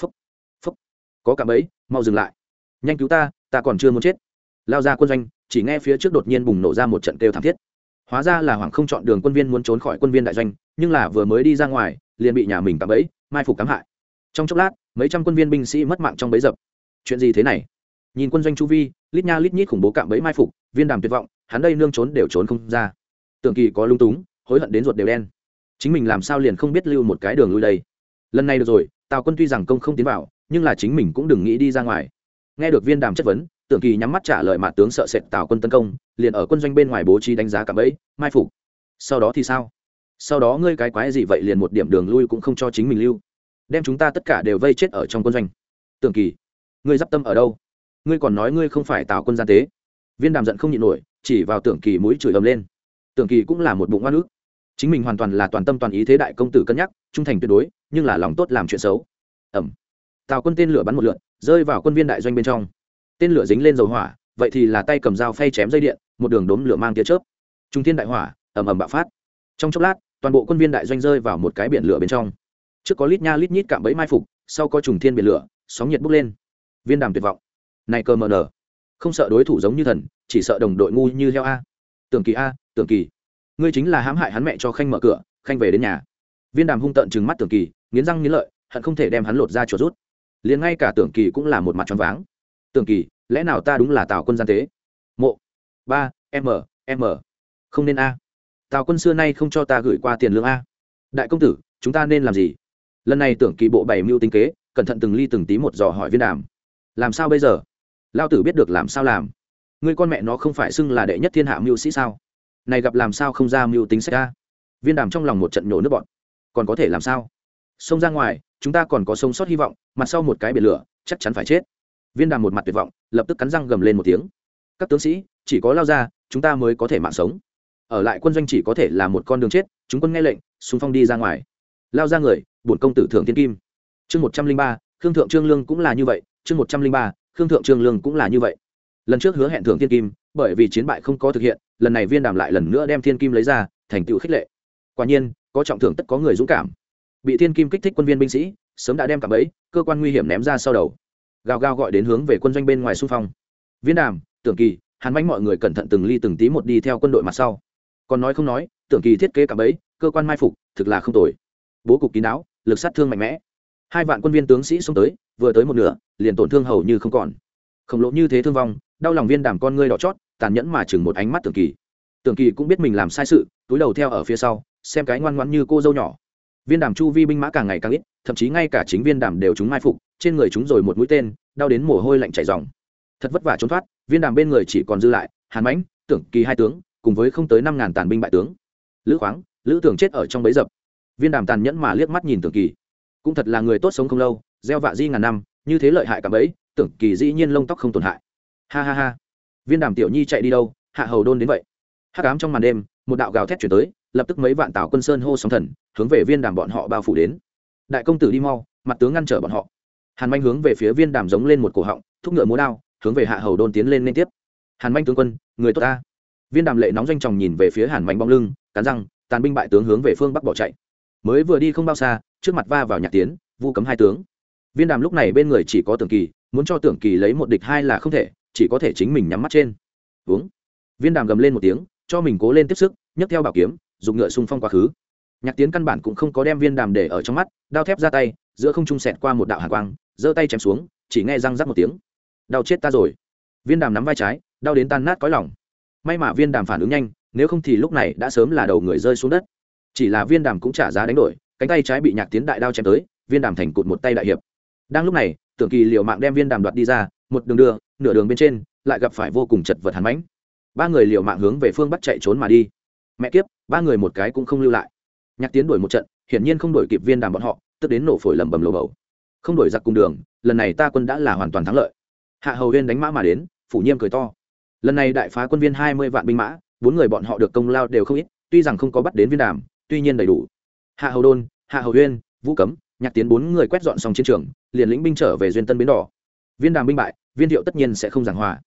phúc phúc. Có cả bấy mau dừng lại. Nhanh cứu ta ta còn chưa muốn chết. Lao ra quân doanh, chỉ nghe phía trước đột nhiên bùng nổ ra một trận kêu thảm thiết. Hóa ra là hoàng không chọn đường quân viên muốn trốn khỏi quân viên đại doanh, nhưng là vừa mới đi ra ngoài, liền bị nhà mình cắm bẫy, mai phục cắm hại. Trong chốc lát, mấy trăm quân viên binh sĩ mất mạng trong bấy dập. Chuyện gì thế này? Nhìn quân doanh chu vi, lít nha lít nhít khủng bố cạm bẫy mai phục, viên đàm tuyệt vọng, hắn đây nương trốn đều trốn không ra. Tưởng kỳ có lung túng, hối hận đến ruột đều đen chính mình làm sao liền không biết lưu một cái đường lui đây? Lần này được rồi, tào quân tuy rằng công không tiến vào, nhưng là chính mình cũng đừng nghĩ đi ra ngoài. Nghe được viên đàm chất vấn, tưởng kỳ nhắm mắt trả lời mà tướng sợ sệt tào quân tấn công, liền ở quân doanh bên ngoài bố trí đánh giá cạm bẫy, mai phục. Sau đó thì sao? Sau đó ngươi cái quái gì vậy liền một điểm đường lui cũng không cho chính mình lưu. Đem chúng ta tất cả đều vây chết ở trong quân doanh. Tưởng kỳ, ngươi d i p tâm ở đâu? Ngươi còn nói ngươi không phải tào quân gian tế. Viên đàm giận không nhịn nổi, chỉ vào tưởng kỳ mũi chửi ầm lên. Tưởng kỳ cũng là một bụng oan ức chính mình hoàn toàn là toàn tâm toàn ý thế đại công tử cân nhắc, trung thành tuyệt đối, nhưng là lòng tốt làm chuyện xấu. Ẩm. Tào quân tên lửa bắn một lượn, rơi vào quân viên đại doanh bên trong. Tên lửa dính lên dầu hỏa, vậy thì là tay cầm dao phay chém dây điện, một đường đốm lửa mang tia chớp. Trung thiên đại hỏa, ầm ầm bạo phát. Trong chốc lát, toàn bộ quân viên đại doanh rơi vào một cái biển lửa bên trong. Trước có lít nha lít nhít cạm bẫy mai phục, sau có trùng thiên biển lửa, sóng nhiệt bốc lên. Viên đàm tuyệt vọng. Này cơ mờ nở. Không sợ đối thủ giống như thần, chỉ sợ đồng đội ngu như heo a. Tưởng kỳ a, tưởng kỳ ngươi chính là hãm hại hắn mẹ cho khanh mở cửa, khanh về đến nhà. Viên đàm hung tợn chừng mắt tưởng kỳ, nghiến răng nghiến lợi, hận không thể đem hắn lột ra chuột rút. Liền ngay cả tưởng kỳ cũng là một mặt tròn váng. Tưởng kỳ, lẽ nào ta đúng là tào quân gian tế? Mộ. Ba m m không nên a. Tào quân xưa nay không cho ta gửi qua tiền lương a. Đại công tử, chúng ta nên làm gì? Lần này tưởng kỳ bộ bảy mưu tinh kế, cẩn thận từng ly từng tí một dò hỏi viên đàm. Làm sao bây giờ? Lao tử biết được làm sao làm. Ngươi con mẹ nó không phải xưng là đệ nhất thiên hạ mưu sĩ sao? Này gặp làm sao không ra mưu tính sách ra viên đàm trong lòng một trận nhổ nước bọn còn có thể làm sao? Xông ra ngoài, chúng ta còn có sống sót hy vọng, mặt sau một cái biển lửa, chắc chắn phải chết. Viên đàm một mặt tuyệt vọng, lập tức cắn răng gầm lên một tiếng. Các tướng sĩ, chỉ có lao ra, chúng ta mới có thể mạng sống. Ở lại quân doanh chỉ có thể là một con đường chết, chúng quân nghe lệnh, xung phong đi ra ngoài. Lao ra người, bổn công tử thượng thiên kim. Chương một trăm linh ba, khương thượng trương lương cũng là như vậy, chương một trăm linh ba, khương thượng trương lương cũng là như vậy lần trước hứa hẹn thưởng thiên kim, bởi vì chiến bại không có thực hiện, lần này viên đàm lại lần nữa đem thiên kim lấy ra, thành tựu khích lệ. Quả nhiên, có trọng thưởng tất có người dũng cảm. Bị thiên kim kích thích quân viên binh sĩ, sớm đã đem cả bẫy, cơ quan nguy hiểm ném ra sau đầu. Gào gào gọi đến hướng về quân doanh bên ngoài xung phong. Viên đàm, tưởng kỳ, hàn manh mọi người cẩn thận từng ly từng tí một đi theo quân đội mặt sau. Còn nói không nói, tưởng kỳ thiết kế cả bẫy, cơ quan mai phục, thực là không tồi. Bố cục kín đáo, lực sát thương mạnh mẽ. Hai vạn quân viên tướng sĩ xông tới, vừa tới một nửa, liền tổn thương hầu như không còn. Khổng lồ như thế thương vong đau lòng viên đàm con ngươi đỏ chót, tàn nhẫn mà chừng một ánh mắt tưởng kỳ. Tưởng kỳ cũng biết mình làm sai sự, túi đầu theo ở phía sau, xem cái ngoan ngoãn như cô dâu nhỏ. Viên đàm chu vi binh mã càng ngày càng ít, thậm chí ngay cả chính viên đàm đều chúng mai phục, trên người chúng rồi một mũi tên, đau đến mồ hôi lạnh chảy dòng thật vất vả trốn thoát, viên đàm bên người chỉ còn dư lại, hàn mãnh, tưởng kỳ hai tướng, cùng với không tới năm ngàn tàn binh bại tướng. Lữ khoáng, lữ tưởng chết ở trong bấy dập. Viên đàm tàn nhẫn mà liếc mắt nhìn tưởng kỳ. Cũng thật là người tốt sống không lâu, gieo vạ di ngàn năm, như thế lợi hại cả bấy tưởng kỳ dĩ nhiên lông tóc không tổn hại ha ha ha. Viên đàm tiểu nhi chạy đi đâu? Hạ hầu đôn đến vậy. Hát cám trong màn đêm, một đạo gào thét chuyển tới, lập tức mấy vạn tào quân sơn hô sóng thần, hướng về viên đàm bọn họ bao phủ đến. Đại công tử đi mau, mặt tướng ngăn trở bọn họ. Hàn manh hướng về phía viên đàm giống lên một cổ họng, thúc ngựa múa đao, hướng về hạ hầu đôn tiến lên liên tiếp. Hàn manh tướng quân, người tốt ta. Viên đàm lệ nóng danh tròng nhìn về phía hàn manh bóng lưng, cắn răng, tàn binh bại tướng hướng về phương bắc bỏ chạy. Mới vừa đi không bao xa, trước mặt va vào nhạc tiến, vu cấm hai tướng. Viên đàm lúc này bên người chỉ có tưởng kỳ, muốn cho tưởng kỳ lấy một địch hai là không thể chỉ có thể chính mình nhắm mắt trên. Uống. Viên đàm gầm lên một tiếng, cho mình cố lên tiếp sức, nhấc theo bảo kiếm, dùng ngựa xung phong quá khứ. Nhạc tiến căn bản cũng không có đem viên đàm để ở trong mắt, đao thép ra tay, giữa không trung sẹt qua một đạo hạ quang, giơ tay chém xuống, chỉ nghe răng rắc một tiếng. Đau chết ta rồi. Viên đàm nắm vai trái, đau đến tan nát cõi lòng. May mà viên đàm phản ứng nhanh, nếu không thì lúc này đã sớm là đầu người rơi xuống đất. Chỉ là viên đàm cũng trả giá đánh đổi, cánh tay trái bị nhạc tiến đại đao chém tới, viên đàm thành cụt một tay đại hiệp. Đang lúc này, tưởng kỳ liều mạng đem viên đàm đoạt đi ra, một đường đưa nửa đường bên trên, lại gặp phải vô cùng chật vật hàn mãnh. Ba người liều mạng hướng về phương bắc chạy trốn mà đi. Mẹ kiếp, ba người một cái cũng không lưu lại. Nhạc tiến đuổi một trận, hiển nhiên không đuổi kịp viên đàm bọn họ, tức đến nổ phổi lầm bầm lồ bầu. Không đuổi giặc cùng đường, lần này ta quân đã là hoàn toàn thắng lợi. Hạ hầu viên đánh mã mà đến, phủ nhiêm cười to. Lần này đại phá quân viên hai mươi vạn binh mã, bốn người bọn họ được công lao đều không ít, tuy rằng không có bắt đến viên đàm, tuy nhiên đầy đủ. Hạ hầu đôn, hạ hầu huyên vũ cấm, nhạc tiến bốn người quét dọn xong chiến trường, liền lĩnh binh trở về duyên tân bến đỏ viên đàm binh bại viên thiệu tất nhiên sẽ không giảng hòa.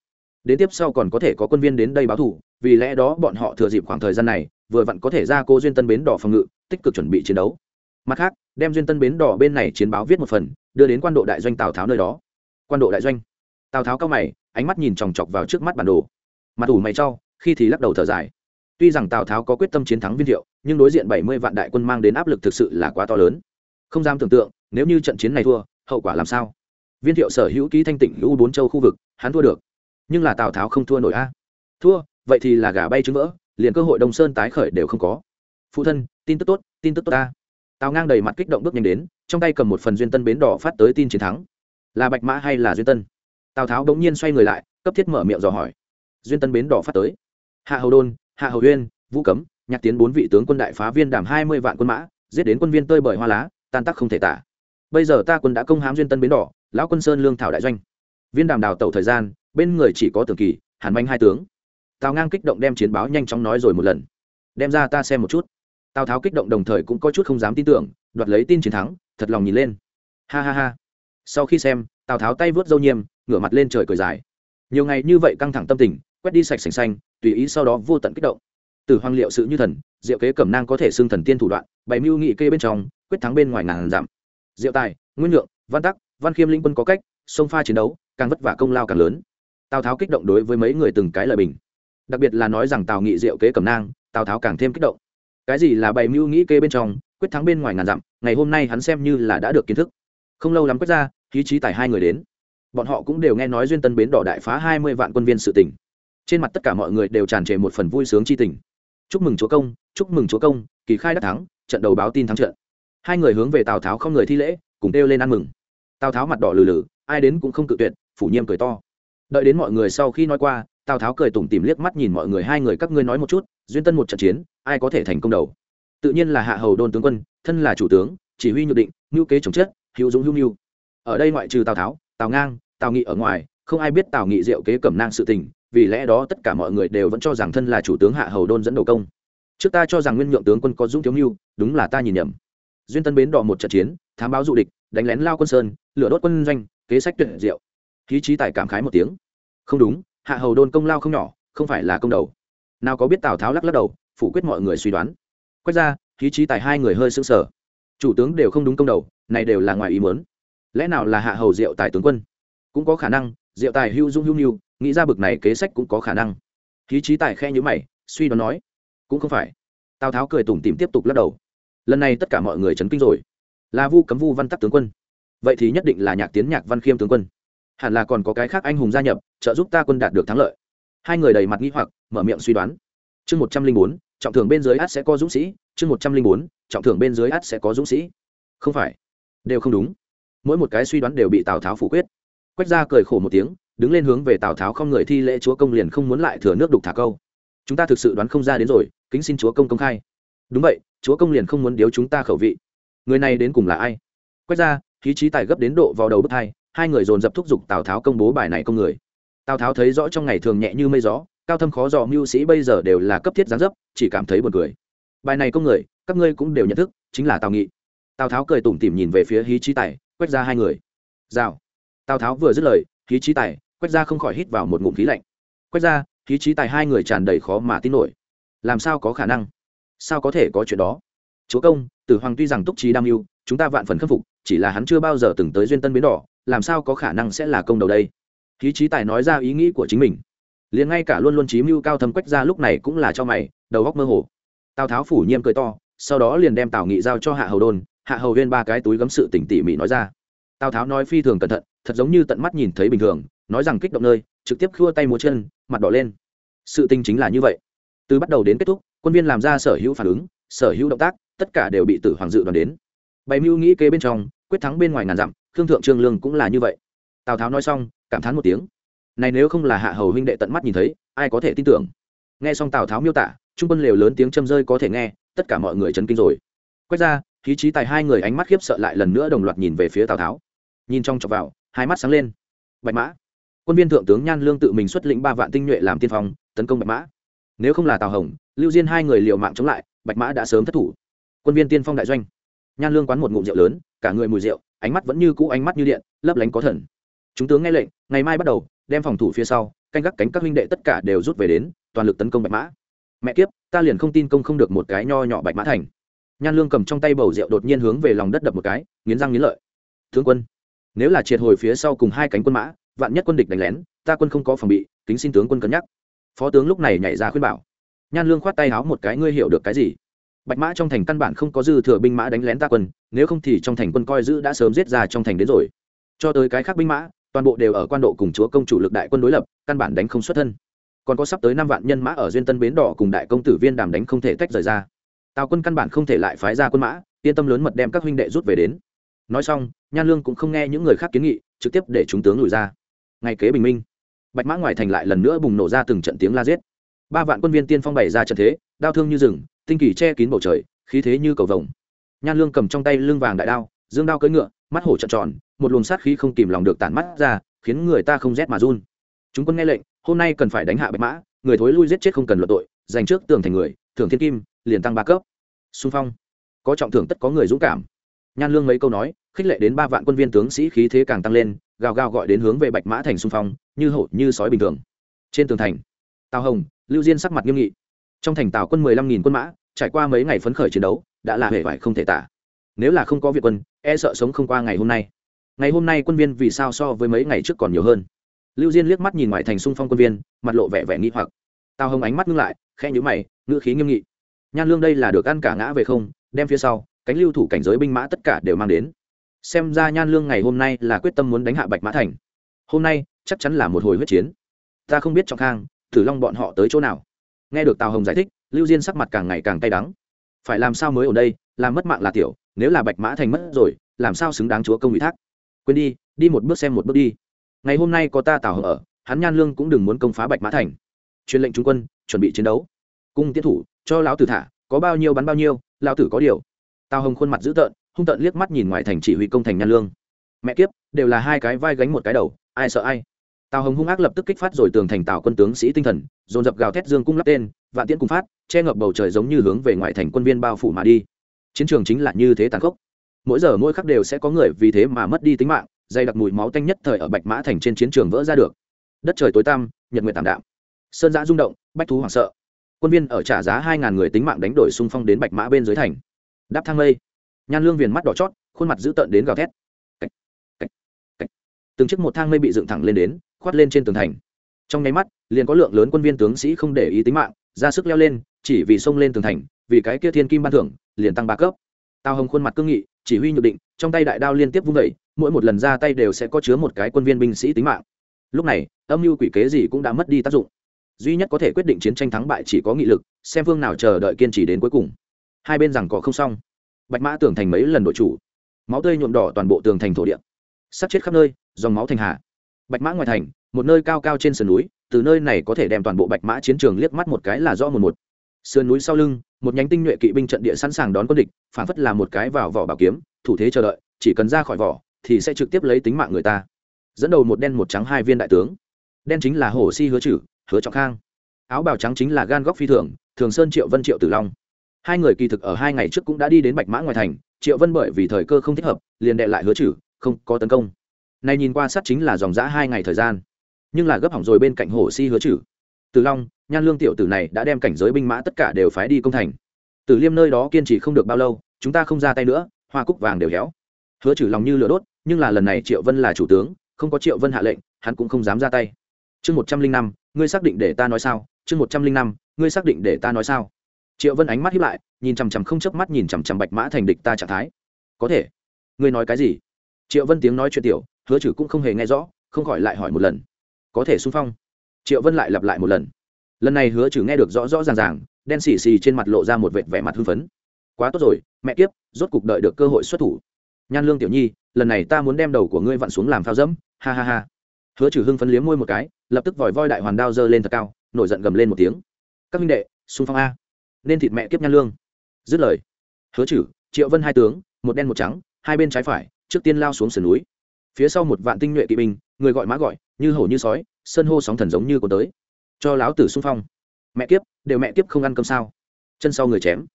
Đến tiếp sau còn có thể có quân viên đến đây báo thủ vì lẽ đó bọn họ thừa dịp khoảng thời gian này vừa vặn có thể ra cô duyên tân bến đỏ phòng ngự tích cực chuẩn bị chiến đấu. Mặt khác đem duyên tân bến đỏ bên này chiến báo viết một phần đưa đến quan độ đại doanh tào tháo nơi đó. Quan độ đại doanh. Tào tháo cao mày ánh mắt nhìn chòng chọc vào trước mắt bản đồ. Mặt ủ mày cho, khi thì lắc đầu thở dài. Tuy rằng tào tháo có quyết tâm chiến thắng viên thiệu nhưng đối diện bảy mươi vạn đại quân mang đến áp lực thực sự là quá to lớn. Không dám tưởng tượng nếu như trận chiến này thua hậu quả làm sao? Viên thiệu sở hữu ký thanh tịnh hữu bốn châu khu vực, hắn thua được. Nhưng là tào tháo không thua nổi a. Thua, vậy thì là gà bay trứng vỡ, liền cơ hội đông sơn tái khởi đều không có. Phụ thân, tin tức tốt, tin tức tốt ta. Tào ngang đầy mặt kích động bước nhanh đến, trong tay cầm một phần duyên tân bến đỏ phát tới tin chiến thắng. Là bạch mã hay là duyên tân? Tào tháo đ ỗ n g nhiên xoay người lại, cấp thiết mở miệng dò hỏi. Duyên tân bến đỏ phát tới. Hạ hầu đôn, hạ hầu huyên vũ cấm, nhạc tiến bốn vị tướng quân đại phá viên đảm hai mươi vạn quân mã, giết đến quân viên tơi bởi hoa lá, tan tắc không thể tả. Bây giờ ta quân đã công hám duyên tân bến đỏ lão quân sơn lương thảo đại doanh. Viên đàm đào tẩu thời gian, bên người chỉ có tường kỳ, hàn manh hai tướng. Tào ngang kích động đem chiến báo nhanh chóng nói rồi một lần. Đem ra ta xem một chút. Tào tháo kích động đồng thời cũng có chút không dám tin tưởng, đoạt lấy tin chiến thắng, thật lòng nhìn lên. Ha ha ha. Sau khi xem, tào tháo tay vớt dâu nhiêm ngửa mặt lên trời cười dài. Nhiều ngày như vậy căng thẳng tâm tình, quét đi sạch sành xanh, tùy ý sau đó vô tận kích động. Từ hoang liệu sự như thần, diệu kế cẩm nang có thể xưng thần tiên thủ đoạn, bày mưu nghị kê bên trong, quyết thắng bên ngoài ngàn dặm. Diệu tài, nguyên lượng, văn tắc văn khiêm linh quân có cách, sông pha chiến đấu, càng vất vả công lao càng lớn. Tào tháo kích động đối với mấy người từng cái lời bình. Đặc biệt là nói rằng tào nghị diệu kế cẩm nang, tào tháo càng thêm kích động. Cái gì là bày mưu nghĩ kê bên trong, quyết thắng bên ngoài ngàn dặm, ngày hôm nay hắn xem như là đã được kiến thức. Không lâu lắm quét ra khí trí tài hai người đến. Bọn họ cũng đều nghe nói duyên tân bến đỏ đại phá hai mươi vạn quân viên sự tỉnh trên mặt tất cả mọi người đều tràn trề một phần vui sướng chi tình. Chúc mừng chúa công, chúc mừng chúa công, kỳ khai đắc thắng, trận đầu báo tin thắng trận. Hai người hướng về tào tháo không người thi lễ, cùng kêu lên ăn mừng tào tháo mặt đỏ lừ lừ, ai đến cũng không cự tuyệt, phủ nhiêm cười to. Đợi đến mọi người sau khi nói qua, tào tháo cười tủm tìm liếc mắt nhìn mọi người, hai người các ngươi nói một chút, duyên tân một trận chiến, ai có thể thành công đầu? Tự nhiên là hạ hầu đôn tướng quân, thân là chủ tướng, chỉ huy nhược định ngữ kế chống chết, hữu dũng hữu nhu ở đây ngoại trừ tào tháo, tào ngang, tào nghị ở ngoài, không ai biết tào nghị diệu kế cẩm nang sự tình, vì lẽ đó tất cả mọi người đều vẫn cho rằng thân là chủ tướng hạ hầu đôn dẫn đầu công. Trước ta cho rằng nguyên nhượng tướng quân có dũng thiếu mưu, đúng là ta nhìn nhầm. Duyên tân bến đỏ một trận chiến, thám báo du địch đánh lén lao quân sơn, lửa đốt quân doanh, kế sách tuyệt diệu. Khí trí tài cảm khái một tiếng. Không đúng, hạ hầu đôn công lao không nhỏ, không phải là công đầu. Nào có biết tào tháo lắc lắc đầu, phủ quyết mọi người suy đoán. Quét ra, khí trí tài hai người hơi sững sờ. Chủ tướng đều không đúng công đầu, này đều là ngoài ý muốn. Lẽ nào là hạ hầu diệu tài tướng quân? Cũng có khả năng, diệu tài hưu dung hưu nhu, nghĩ ra bực này kế sách cũng có khả năng. Khí trí tài khe nhữ mày, suy đoán nói, cũng không phải. Tào tháo cười tủm tìm tiếp tục lắc đầu. Lần này tất cả mọi người chấn kinh rồi là vu cấm vu văn tắc tướng quân. Vậy thì nhất định là nhạc tiến nhạc văn khiêm tướng quân. Hẳn là còn có cái khác anh hùng gia nhập, trợ giúp ta quân đạt được thắng lợi. Hai người đầy mặt nghĩ hoặc, mở miệng suy đoán. Chương một trăm linh bốn, trọng thưởng bên dưới át sẽ có dũng sĩ. Chương một trăm linh bốn, trọng thưởng bên dưới át sẽ có dũng sĩ. Không phải. Đều không đúng. Mỗi một cái suy đoán đều bị tào tháo phủ quyết. Quách ra cười khổ một tiếng, đứng lên hướng về tào tháo không người thi lễ chúa công liền không muốn lại thừa nước đục thả câu. Chúng ta thực sự đoán không ra đến rồi, kính xin chúa công công khai. Đúng vậy, chúa công liền không muốn điếu chúng ta khẩu vị người này đến cùng là ai? Quách ra, khí trí tài gấp đến độ vào đầu bức thai hai người dồn dập thúc giục tào tháo công bố bài này công người. Tào tháo thấy rõ trong ngày thường nhẹ như mây gió, cao thâm khó dò mưu sĩ bây giờ đều là cấp thiết gián dấp, chỉ cảm thấy buồn cười. Bài này công người, các ngươi cũng đều nhận thức, chính là tào nghị. Tào tháo cười tủm tỉm nhìn về phía hí trí tài, quét ra hai người. Rào. Tào tháo vừa dứt lời, hí trí tài quét ra không khỏi hít vào một ngụm khí lạnh. Quét ra, hí trí tài hai người tràn đầy khó mà tin nổi. Làm sao có khả năng? Sao có thể có chuyện đó? Chúa công tử hoàng tuy rằng túc trí đam mưu, chúng ta vạn phần khâm phục, chỉ là hắn chưa bao giờ từng tới duyên tân bến đỏ, làm sao có khả năng sẽ là công đầu đây? Khí trí tài nói ra ý nghĩ của chính mình. Liền ngay cả luôn luôn trí mưu cao thâm quách ra lúc này cũng là cho mày, đầu góc mơ hồ. Tào tháo phủ nhiêm cười to, sau đó liền đem tào nghị giao cho hạ hầu đôn, hạ hầu huyên ba cái túi gấm sự tỉnh tỉ mỉ nói ra. Tào tháo nói phi thường cẩn thận, thật giống như tận mắt nhìn thấy bình thường, nói rằng kích động nơi, trực tiếp khua tay múa chân, mặt đỏ lên. Sự tình chính là như vậy. Từ bắt đầu đến kết thúc, quân viên làm ra sở hữu phản ứng sở hữu động tác, tất cả đều bị tử hoàng dự đoán đến. Bày mưu nghĩ kế bên trong, quyết thắng bên ngoài ngàn dặm, khương thượng trương lương cũng là như vậy. Tào tháo nói xong, cảm thán một tiếng. Này nếu không là hạ hầu huynh đệ tận mắt nhìn thấy, ai có thể tin tưởng? Nghe xong tào tháo miêu tả, trung quân lều lớn tiếng châm rơi có thể nghe, tất cả mọi người chấn kinh rồi. Quét ra, khí trí tài hai người ánh mắt khiếp sợ lại lần nữa đồng loạt nhìn về phía tào tháo. Nhìn trong chọc vào, hai mắt sáng lên. Bạch mã. Quân viên thượng tướng nhan lương tự mình xuất lĩnh ba vạn tinh nhuệ làm tiên phong, tấn công bạch mã. Nếu không là tào hồng, lưu diên hai người liều mạng chống lại bạch mã đã sớm thất thủ. Quân viên tiên phong đại doanh. Nhan lương quán một ngụm rượu lớn, cả người mùi rượu, ánh mắt vẫn như cũ ánh mắt như điện, lấp lánh có thần. Chúng tướng nghe lệnh, ngày mai bắt đầu, đem phòng thủ phía sau, canh gác cánh các huynh đệ tất cả đều rút về đến, toàn lực tấn công bạch mã. Mẹ kiếp, ta liền không tin công không được một cái nho nhỏ bạch mã thành. Nhan lương cầm trong tay bầu rượu đột nhiên hướng về lòng đất đập một cái, nghiến răng nghiến lợi. Thương quân, nếu là triệt hồi phía sau cùng hai cánh quân mã, vạn nhất quân địch đánh lén, ta quân không có phòng bị, kính xin tướng quân cân nhắc. Phó tướng lúc này nhảy ra khuyên bảo nhan lương khoát tay háo một cái, ngươi hiểu được cái gì? Bạch mã trong thành căn bản không có dư thừa binh mã đánh lén ta quân, nếu không thì trong thành quân coi giữ đã sớm giết ra trong thành đến rồi. Cho tới cái khác binh mã, toàn bộ đều ở quan độ cùng chúa công chủ lực đại quân đối lập, căn bản đánh không xuất thân. Còn có sắp tới năm vạn nhân mã ở duyên tân bến đỏ cùng đại công tử viên đàm đánh không thể tách rời ra. Tào quân căn bản không thể lại phái ra quân mã, yên tâm lớn mật đem các huynh đệ rút về đến. Nói xong, nhan lương cũng không nghe những người khác kiến nghị, trực tiếp để chúng tướng lùi ra. Ngày kế bình minh, bạch mã ngoài thành lại lần nữa bùng nổ ra từng trận tiếng la giết ba vạn quân viên tiên phong bày ra trận thế, đao thương như rừng, tinh kỳ che kín bầu trời, khí thế như cầu vồng. Nhan lương cầm trong tay lưng vàng đại đao, dương đao cưỡi ngựa, mắt hổ trận tròn, một luồng sát khí không kìm lòng được tản mắt ra, khiến người ta không rét mà run. Chúng quân nghe lệnh, hôm nay cần phải đánh hạ bạch mã, người thối lui giết chết không cần luận tội dành trước tường thành người, thưởng thiên kim, liền tăng ba cấp. Xung phong. Có trọng thưởng tất có người dũng cảm. Nhan lương mấy câu nói, khích lệ đến ba vạn quân viên tướng sĩ khí thế càng tăng lên, gào gào gọi đến hướng về bạch mã thành xung phong, như hổ, như sói bình thường. Trên tường thành, tào hồng lưu diên sắc mặt nghiêm nghị. Trong thành tào quân mười lăm nghìn quân mã, trải qua mấy ngày phấn khởi chiến đấu, đã là hệ vải không thể tả. Nếu là không có việc quân e sợ sống không qua ngày hôm nay. Ngày hôm nay quân viên vì sao so với mấy ngày trước còn nhiều hơn? Lưu diên liếc mắt nhìn ngoài thành xung phong quân viên, mặt lộ vẻ vẻ nghi hoặc. Tào hồng ánh mắt ngưng lại khe nhữ mày, ngữ khí nghiêm nghị. Nhan lương đây là được ăn cả ngã về không, đem phía sau, cánh lưu thủ cảnh giới binh mã tất cả đều mang đến. Xem ra nhan lương ngày hôm nay là quyết tâm muốn đánh hạ bạch mã thành. Hôm nay, chắc chắn là một hồi huyết chiến. Ta không biết trọng khang thử long bọn họ tới chỗ nào. Nghe được tào hồng giải thích, lưu diên sắc mặt càng ngày càng cay đắng. Phải làm sao mới ở đây, làm mất mạng là tiểu, nếu là bạch mã thành mất rồi, làm sao xứng đáng chúa công ủy thác? Quên đi đi một bước xem một bước đi. Ngày hôm nay có ta tào hồng ở, hắn nhan lương cũng đừng muốn công phá bạch mã thành. Truyền lệnh trung quân, chuẩn bị chiến đấu. Cung tiến thủ, cho lão tử thả, có bao nhiêu bắn bao nhiêu, lão tử có điều. Tào hồng khuôn mặt dữ tợn, hung tợn liếc mắt nhìn ngoài thành chỉ huy công thành nhan lương. Mẹ kiếp, đều là hai cái vai gánh một cái đầu, ai sợ ai? Tào hồng hung ác lập tức kích phát rồi tường thành tào quân tướng sĩ tinh thần, dồn dập gào thét dương cung lắp tên, vạn tiễn cung phát, che ngập bầu trời giống như hướng về ngoại thành quân viên bao phủ mà đi. Chiến trường chính là như thế tàn khốc. Mỗi giờ mỗi khắc đều sẽ có người vì thế mà mất đi tính mạng, dày đặc mùi máu tanh nhất thời ở bạch mã thành trên chiến trường vỡ ra được. Đất trời tối tăm, nhật nguyệt tảm đạm. Sơn giã rung động, bách thú hoảng sợ. Quân viên ở trả giá hai ngàn người tính mạng đánh đổi xung phong đến bạch mã bên dưới thành. Đáp thang lây nhan lương viền mắt đỏ chót, khuôn mặt dữ tợn đến gào thét. Từng chiếc một thang mây bị dựng thẳng lên đến khoát lên trên tường thành. Trong nháy mắt, liền có lượng lớn quân viên tướng sĩ không để ý tính mạng, ra sức leo lên, chỉ vì xông lên tường thành, vì cái kia thiên kim ban thưởng, liền tăng ba cấp. Tào hồng khuôn mặt cương nghị, chỉ huy nhược định, trong tay đại đao liên tiếp vung vẩy mỗi một lần ra tay đều sẽ có chứa một cái quân viên binh sĩ tính mạng. Lúc này, âm mưu quỷ kế gì cũng đã mất đi tác dụng. Duy nhất có thể quyết định chiến tranh thắng bại chỉ có nghị lực, xem phương nào chờ đợi kiên trì đến cuối cùng. Hai bên rằng có không xong. Bạch mã tưởng thành mấy lần đội chủ. Máu tươi nhuộm đỏ toàn bộ tường thành thổ địa. Sắt chết khắp nơi, dòng máu thành hà bạch mã ngoài thành, một nơi cao cao trên sườn núi, từ nơi này có thể đem toàn bộ bạch mã chiến trường liếc mắt một cái là do một một. Sườn núi sau lưng, một nhánh tinh nhuệ kỵ binh trận địa sẵn sàng đón quân địch, phản phất là một cái vào vỏ bảo kiếm, thủ thế chờ đợi, chỉ cần ra khỏi vỏ, thì sẽ trực tiếp lấy tính mạng người ta. Dẫn đầu một đen một trắng hai viên đại tướng. Đen chính là hồ si hứa chử hứa trọng khang. Áo bào trắng chính là gan góc phi thường thường sơn triệu vân triệu tử long. Hai người kỳ thực ở hai ngày trước cũng đã đi đến bạch mã ngoài thành, triệu vân bởi vì thời cơ không thích hợp, liền đệ lại hứa chử không có tấn công này nhìn qua sát chính là dòng giã hai ngày thời gian. Nhưng là gấp hỏng rồi bên cạnh hồ si hứa chử. Từ long, nhan lương tiểu tử này đã đem cảnh giới binh mã tất cả đều phái đi công thành. Tử liêm nơi đó kiên trì không được bao lâu, chúng ta không ra tay nữa, hoa cúc vàng đều héo. Hứa trừ lòng như lửa đốt, nhưng là lần này triệu vân là chủ tướng, không có triệu vân hạ lệnh, hắn cũng không dám ra tay. Chương một trăm linh năm, ngươi xác định để ta nói sao? Chương một trăm linh năm, ngươi xác định để ta nói sao? Triệu vân ánh mắt hiếp lại, nhìn chằm chằm không chớp mắt nhìn chằm chằm bạch mã thành địch ta trạng thái. Có thể. Ngươi nói cái gì? Triệu vân tiếng nói chuyện tiểu hứa trừ cũng không hề nghe rõ, không khỏi lại hỏi một lần. Có thể xung phong? Triệu vân lại lặp lại một lần. Lần này hứa trừ nghe được rõ rõ ràng ràng, đen xì xì trên mặt lộ ra một vệt vẻ mặt hưng phấn. Quá tốt rồi, mẹ kiếp, rốt cục đợi được cơ hội xuất thủ. Nhan lương tiểu nhi, lần này ta muốn đem đầu của ngươi vặn xuống làm phao dẫm, ha ha ha. Hứa trừ hưng phấn liếm môi một cái, lập tức vòi voi đại hoàn đao giơ lên thật cao, nổi giận gầm lên một tiếng. Các minh đệ, xung phong a. Nên thịt mẹ kiếp nhan lương. Dứt lời. Hứa trừ, triệu vân hai tướng, một đen một trắng, hai bên trái phải, trước tiên lao xuống sườn núi phía sau một vạn tinh nhuệ kỵ binh, người gọi mã gọi, như hổ như sói sân hô sóng thần giống như có tới. Cho láo tử xung phong. Mẹ kiếp, đều mẹ kiếp không ăn cơm sao? Chân sau người chém.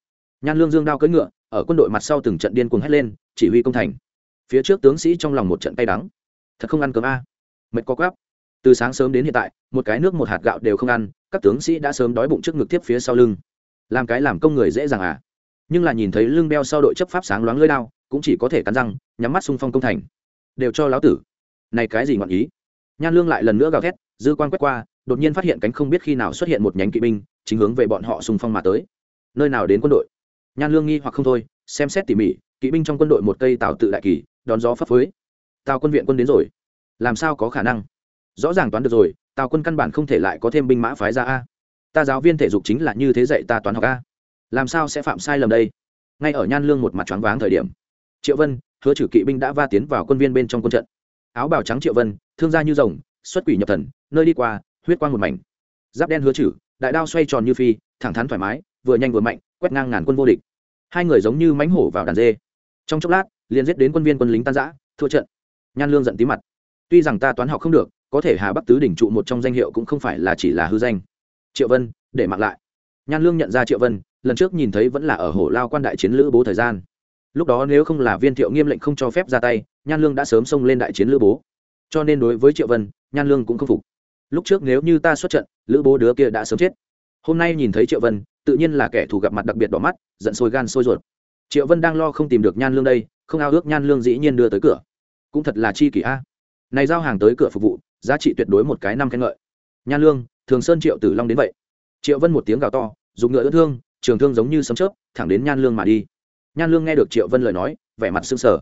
Nhan lương dương đao cưỡi ngựa, ở quân đội mặt sau từng trận điên cuồng hét lên, chỉ huy công thành. Phía trước tướng sĩ trong lòng một trận tay đắng. Thật không ăn cơm a? À. mệt có quáp từ sáng sớm đến hiện tại, một cái nước một hạt gạo đều không ăn, các tướng sĩ đã sớm đói bụng trước ngực tiếp phía sau lưng. Làm cái làm công người dễ dàng à? Nhưng là nhìn thấy lưng beo sau đội chấp pháp sáng loáng lưỡi đao, cũng chỉ có thể cắn răng, nhắm mắt xung phong công thành đều cho lão tử. Này cái gì ngọn ý? Nhan lương lại lần nữa gào thét, dư quan quét qua, đột nhiên phát hiện cánh không biết khi nào xuất hiện một nhánh kỵ binh, chính hướng về bọn họ xung phong mà tới. Nơi nào đến quân đội? Nhan lương nghi hoặc không thôi, xem xét tỉ mỉ, kỵ binh trong quân đội một cây tạo tự đại kỳ, đón gió phấp phới. Tào quân viện quân đến rồi. Làm sao có khả năng? Rõ ràng toán được rồi, tào quân căn bản không thể lại có thêm binh mã phái ra a. Ta giáo viên thể dục chính là như thế dạy ta toán học a. Làm sao sẽ phạm sai lầm đây? Ngay ở nhan lương một mặt choáng váng thời điểm. Triệu vân hứa trừ kỵ binh đã va tiến vào quân viên bên trong quân trận. Áo bào trắng triệu vân, thương gia như rồng, xuất quỷ nhập thần, nơi đi qua, huyết quang một mảnh. Giáp đen hứa trừ, đại đao xoay tròn như phi, thẳng thắn thoải mái, vừa nhanh vừa mạnh, quét ngang ngàn quân vô địch. Hai người giống như mánh hổ vào đàn dê. Trong chốc lát, liền giết đến quân viên quân lính tan giã thua trận. Nhan lương giận tí mặt. Tuy rằng ta toán học không được, có thể hà bắc tứ đỉnh trụ một trong danh hiệu cũng không phải là chỉ là hư danh. Triệu vân, để mặc lại. Nhan lương nhận ra triệu vân, lần trước nhìn thấy vẫn là ở hồ lao quan đại chiến lữ bố thời gian lúc đó nếu không là viên thiệu nghiêm lệnh không cho phép ra tay, nhan lương đã sớm xông lên đại chiến lữ bố. Cho nên đối với triệu vân, nhan lương cũng không phục. Lúc trước nếu như ta xuất trận, lữ bố đứa kia đã sớm chết. Hôm nay nhìn thấy triệu vân, tự nhiên là kẻ thù gặp mặt đặc biệt đỏ mắt, giận sôi gan sôi ruột. Triệu vân đang lo không tìm được nhan lương đây, không ao ước nhan lương dĩ nhiên đưa tới cửa. Cũng thật là chi kỷ a. Này giao hàng tới cửa phục vụ, giá trị tuyệt đối một cái năm khen ngợi. Nhan lương, thường sơn triệu tử long đến vậy. Triệu vân một tiếng gào to, dùng ngựa ưa thương, trường thương giống như sấm chớp, thẳng đến nhan lương mà đi nhan lương nghe được triệu vân lời nói, vẻ mặt sưng sờ.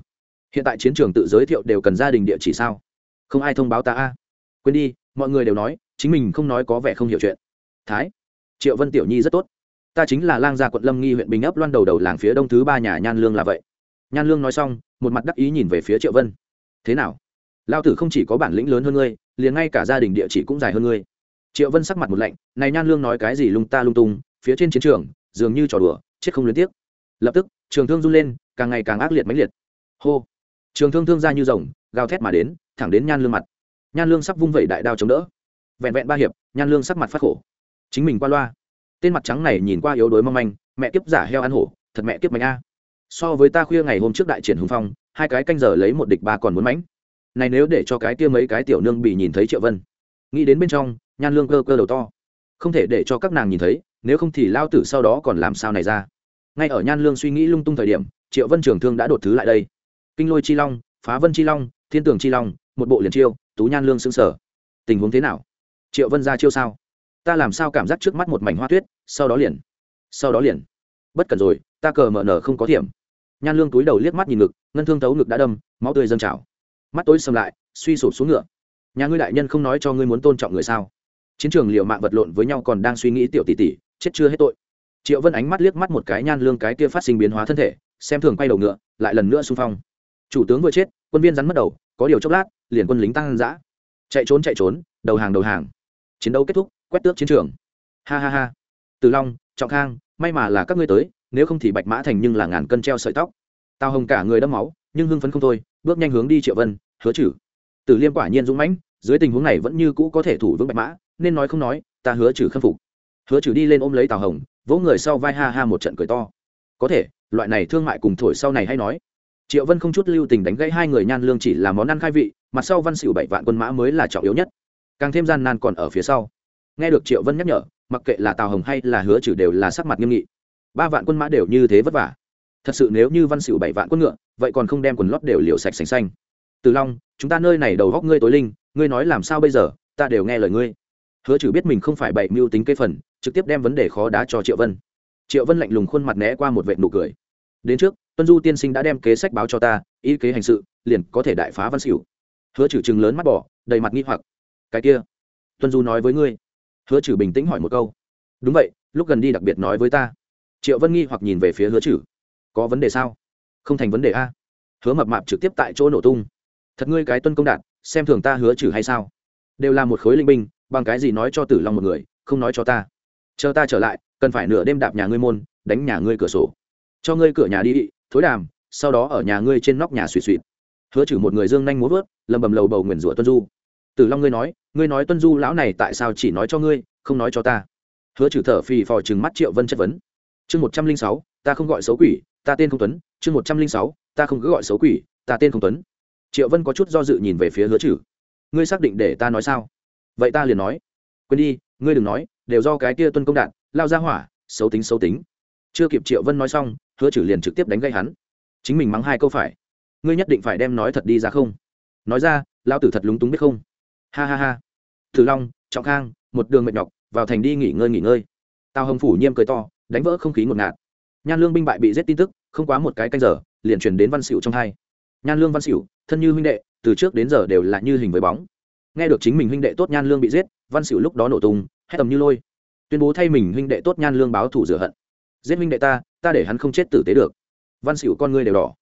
Hiện tại chiến trường tự giới thiệu đều cần gia đình địa chỉ sao? Không ai thông báo ta a. Quên đi, mọi người đều nói, chính mình không nói có vẻ không hiểu chuyện. Thái, triệu vân tiểu nhi rất tốt. Ta chính là lang gia quận lâm nghi huyện bình ấp loan đầu đầu làng phía đông thứ ba nhà nhan lương là vậy. Nhan lương nói xong, một mặt đắc ý nhìn về phía triệu vân. Thế nào? Lao tử không chỉ có bản lĩnh lớn hơn ngươi, liền ngay cả gia đình địa chỉ cũng dài hơn ngươi. Triệu vân sắc mặt một lạnh, này nhan lương nói cái gì lung ta lung tung, phía trên chiến trường, dường như trò đùa, chết không liên tiếc. Lập tức trường thương run lên, càng ngày càng ác liệt mãnh liệt. Hô. Trường thương thương ra như rồng, gào thét mà đến, thẳng đến nhan lương mặt. Nhan lương sắp vung vẩy đại đao chống đỡ. Vẹn vẹn ba hiệp, nhan lương sắc mặt phát khổ. Chính mình qua loa. Tên mặt trắng này nhìn qua yếu đuối mong manh, mẹ kiếp giả heo ăn hổ, thật mẹ kiếp mạnh a. So với ta khuya ngày hôm trước đại triển hùng phong, hai cái canh giờ lấy một địch ba còn muốn mánh này nếu để cho cái kia mấy cái tiểu nương bị nhìn thấy triệu vân. Nghĩ đến bên trong, nhan lương cơ cơ đầu to. Không thể để cho các nàng nhìn thấy, nếu không thì lao tử sau đó còn làm sao này ra? Ngay ở nhan lương suy nghĩ lung tung thời điểm, triệu vân trường thương đã đột thứ lại đây. Kinh lôi chi long, phá vân chi long, thiên tường chi long, một bộ liền chiêu, tú nhan lương xứng sở tình huống thế nào? Triệu vân ra chiêu sao? Ta làm sao cảm giác trước mắt một mảnh hoa tuyết, sau đó liền, sau đó liền. Bất cần rồi, ta cờ mở nở không có thiểm. Nhan lương túi đầu liếc mắt nhìn ngực, ngân thương thấu ngực đã đâm, máu tươi dâng trào. Mắt tối sầm lại, suy sụp xuống ngựa. Nhà ngươi đại nhân không nói cho ngươi muốn tôn trọng người sao? Chiến trường liệu mạng vật lộn với nhau còn đang suy nghĩ tiểu tỷ tỷ, chết chưa hết tội triệu vân ánh mắt liếc mắt một cái nhan lương cái kia phát sinh biến hóa thân thể, xem thường quay đầu ngựa, lại lần nữa xung phong. Chủ tướng vừa chết, quân viên rắn mất đầu, có điều chốc lát, liền quân lính tăng dã. Chạy trốn chạy trốn, đầu hàng đầu hàng. Chiến đấu kết thúc, quét tước chiến trường. Ha ha ha. Từ long, trọng khang, may mà là các ngươi tới, nếu không thì bạch mã thành nhưng là ngàn cân treo sợi tóc. Tao hồng cả người đẫm máu, nhưng hưng phấn không thôi, bước nhanh hướng đi triệu vân, hứa chử tử liêm quả nhiên dũng mãnh, dưới tình huống này vẫn như cũ có thể thủ vững bạch mã, nên nói không nói, ta hứa trừ khâm phục. Hứa trừ đi lên ôm lấy tào hồng vỗ người sau vai ha ha một trận cười to. Có thể, loại này thương mại cùng thổi sau này hay nói. Triệu vân không chút lưu tình đánh gãy hai người nhan lương chỉ là món ăn khai vị, mặt sau văn xỉu bảy vạn quân mã mới là trọng yếu nhất. Càng thêm gian nan còn ở phía sau. Nghe được triệu vân nhắc nhở, mặc kệ là tào hồng hay là hứa trừ đều là sắc mặt nghiêm nghị. Ba vạn quân mã đều như thế vất vả. Thật sự nếu như văn xỉu bảy vạn quân ngựa, vậy còn không đem quần lót đều liều sạch sành xanh. Từ long, chúng ta nơi này đầu góc ngươi tối linh, ngươi nói làm sao bây giờ, ta đều nghe lời ngươi. Hứa trừ biết mình không phải bậy mưu tính cây phần trực tiếp đem vấn đề khó đá cho triệu vân triệu vân lạnh lùng khuôn mặt né qua một vệ nụ cười đến trước tuân du tiên sinh đã đem kế sách báo cho ta ý kế hành sự liền có thể đại phá văn xỉu hứa trừ chừng lớn mắt bỏ đầy mặt nghi hoặc cái kia tuân du nói với ngươi hứa trừ bình tĩnh hỏi một câu đúng vậy lúc gần đi đặc biệt nói với ta triệu vân nghi hoặc nhìn về phía hứa trừ có vấn đề sao không thành vấn đề a hứa mập mạp trực tiếp tại chỗ nổ tung thật ngươi cái tuân công đạt xem thường ta hứa trừ hay sao đều là một khối linh binh bằng cái gì nói cho tử long một người không nói cho ta chờ ta trở lại, cần phải nửa đêm đạp nhà ngươi môn, đánh nhà ngươi cửa sổ. Cho ngươi cửa nhà đi, thối đàm, sau đó ở nhà ngươi trên nóc nhà suỵ suỵ hứa trừ một người dương nhanh muốn vớt, lầm bầm lầu bầu nguyền rủa tuân du. Tử long ngươi nói ngươi nói tuân du lão này tại sao chỉ nói cho ngươi, không nói cho ta? Hứa trừ thở phì phò chừng mắt triệu vân chất vấn. Chương một trăm linh sáu, ta không gọi xấu quỷ, ta tên không tuấn. Chương một trăm linh sáu, ta không cứ gọi xấu quỷ, ta tên không tuấn. Triệu vân có chút do dự nhìn về phía hứa trừ ngươi xác định để ta nói sao? Vậy ta liền nói. Quên đi, ngươi đừng nói đều do cái kia tuân công đạn, lao ra hỏa, xấu tính xấu tính. Chưa kịp triệu vân nói xong, hứa chử liền trực tiếp đánh gây hắn. Chính mình mắng hai câu phải. Ngươi nhất định phải đem nói thật đi ra không? Nói ra, lao tử thật lúng túng biết không? Ha ha ha. Thử long, trọng khang, một đường mệt nhọc, vào thành đi nghỉ ngơi nghỉ ngơi. Tào hồng phủ nhiêm cười to, đánh vỡ không khí ngột ngạt. Nhan lương binh bại bị giết tin tức, không quá một cái canh giờ, liền truyền đến văn xỉu trong hai. Nhan lương văn xỉu, thân như huynh đệ, từ trước đến giờ đều là như hình với bóng. Nghe được chính mình huynh đệ tốt nhan lương bị giết, văn xỉu lúc đó nổ tung hét tầm như lôi. Tuyên bố thay mình huynh đệ tốt nhan lương báo thủ rửa hận. Giết huynh đệ ta ta để hắn không chết tử tế được. Văn xỉu con ngươi đều đỏ.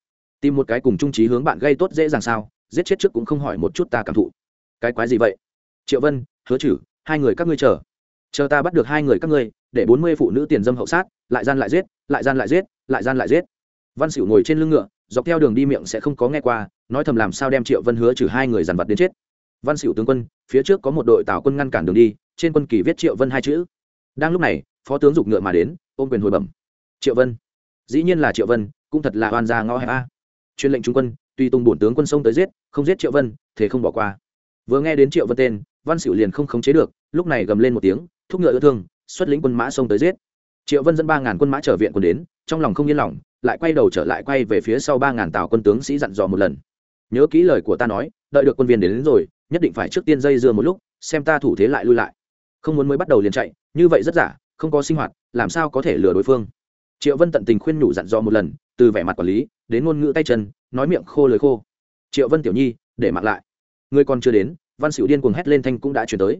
Tìm một cái cùng trung trí hướng bạn gây tốt dễ dàng sao, giết chết trước cũng không hỏi một chút ta cảm thụ. Cái quái gì vậy? Triệu vân, hứa chử, hai người các ngươi chờ. Chờ ta bắt được hai người các ngươi, để bốn mươi phụ nữ tiền dâm hậu sát, lại gian lại giết, lại gian lại giết, lại gian lại giết. Văn xỉu ngồi trên lưng ngựa, dọc theo đường đi miệng sẽ không có nghe qua, nói thầm làm sao đem triệu vân hứa trừ hai người dàn vật đến chết. Văn xỉu tướng quân, phía trước có một đội tào quân ngăn cản đường đi trên quân kỳ viết triệu vân hai chữ. Đang lúc này phó tướng giục ngựa mà đến ôm quyền hồi bẩm. Triệu vân. Dĩ nhiên là triệu vân cũng thật là oan gia ngõ hẹp a. Chuyên lệnh trung quân tuy tung bổn tướng quân sông tới giết không giết triệu vân thế không bỏ qua. Vừa nghe đến triệu vân tên văn xỉu liền không khống chế được lúc này gầm lên một tiếng thúc ngựa ưa thương xuất lĩnh quân mã sông tới giết. Triệu vân dẫn ba ngàn quân mã trở viện quân đến trong lòng không yên lòng lại quay đầu trở lại quay về phía sau ba ngàn tàu quân tướng sĩ dặn dò một lần. Nhớ kỹ lời của ta nói đợi được quân viên đến, đến rồi nhất định phải trước tiên dây dưa một lúc xem ta thủ thế lại lui lại không muốn mới bắt đầu liền chạy, như vậy rất giả, không có sinh hoạt, làm sao có thể lừa đối phương? Triệu vân tận tình khuyên nhủ dặn dò một lần, từ vẻ mặt quản lý, đến ngôn ngữ tay chân, nói miệng khô lời khô. Triệu vân tiểu nhi, để mặc lại. Người còn chưa đến, văn xỉu điên cuồng hét lên thanh cũng đã chuyển tới.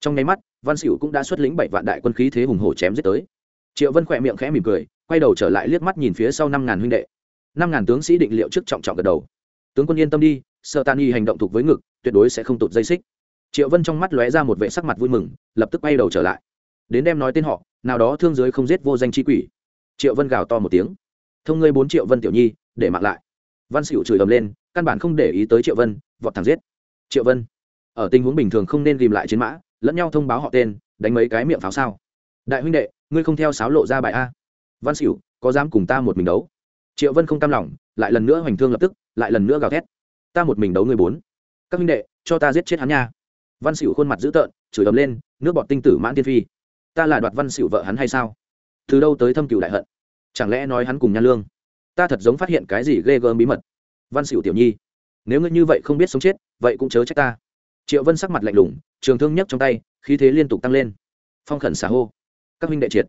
Trong nháy mắt, văn xỉu cũng đã xuất lĩnh bảy vạn đại quân khí thế hùng hổ chém giết tới. Triệu vân khỏe miệng khẽ mỉm cười, quay đầu trở lại liếc mắt nhìn phía sau năm ngàn huynh đệ. Năm ngàn tướng sĩ định liệu trước trọng trọng gật đầu. Tướng quân yên tâm đi sợ tàn y hành động thuộc với ngực, tuyệt đối sẽ không tụt dây xích triệu vân trong mắt lóe ra một vệ sắc mặt vui mừng, lập tức bay đầu trở lại. Đến đem nói tên họ, nào đó thương giới không giết vô danh chi quỷ. Triệu vân gào to một tiếng. Thông ngươi bốn triệu vân tiểu nhi, để mặc lại. Văn xỉu chửi ầm lên, căn bản không để ý tới triệu vân, vọt thẳng giết. Triệu vân, ở tình huống bình thường không nên ghìm lại chiến mã, lẫn nhau thông báo họ tên, đánh mấy cái miệng pháo sao? Đại huynh đệ, ngươi không theo sáo lộ ra bài a. Văn xỉu có dám cùng ta một mình đấu? Triệu vân không tam lòng, lại lần nữa hoành thương lập tức, lại lần nữa gào thét. Ta một mình đấu người bốn. Các huynh đệ, cho ta giết chết hắn nha văn xỉu khuôn mặt dữ tợn, chửi ầm lên, nước bọt tinh tử mãn thiên phi. Ta là đoạt văn xỉu vợ hắn hay sao? Từ đâu tới thâm cửu đại hận? Chẳng lẽ nói hắn cùng nhan lương? Ta thật giống phát hiện cái gì ghê gớm bí mật. Văn xỉu tiểu nhi, nếu ngươi như vậy không biết sống chết, vậy cũng chớ trách ta. Triệu vân sắc mặt lạnh lùng, trường thương nhấc trong tay, khí thế liên tục tăng lên. Phong khẩn xả hô. Các huynh đệ triệt.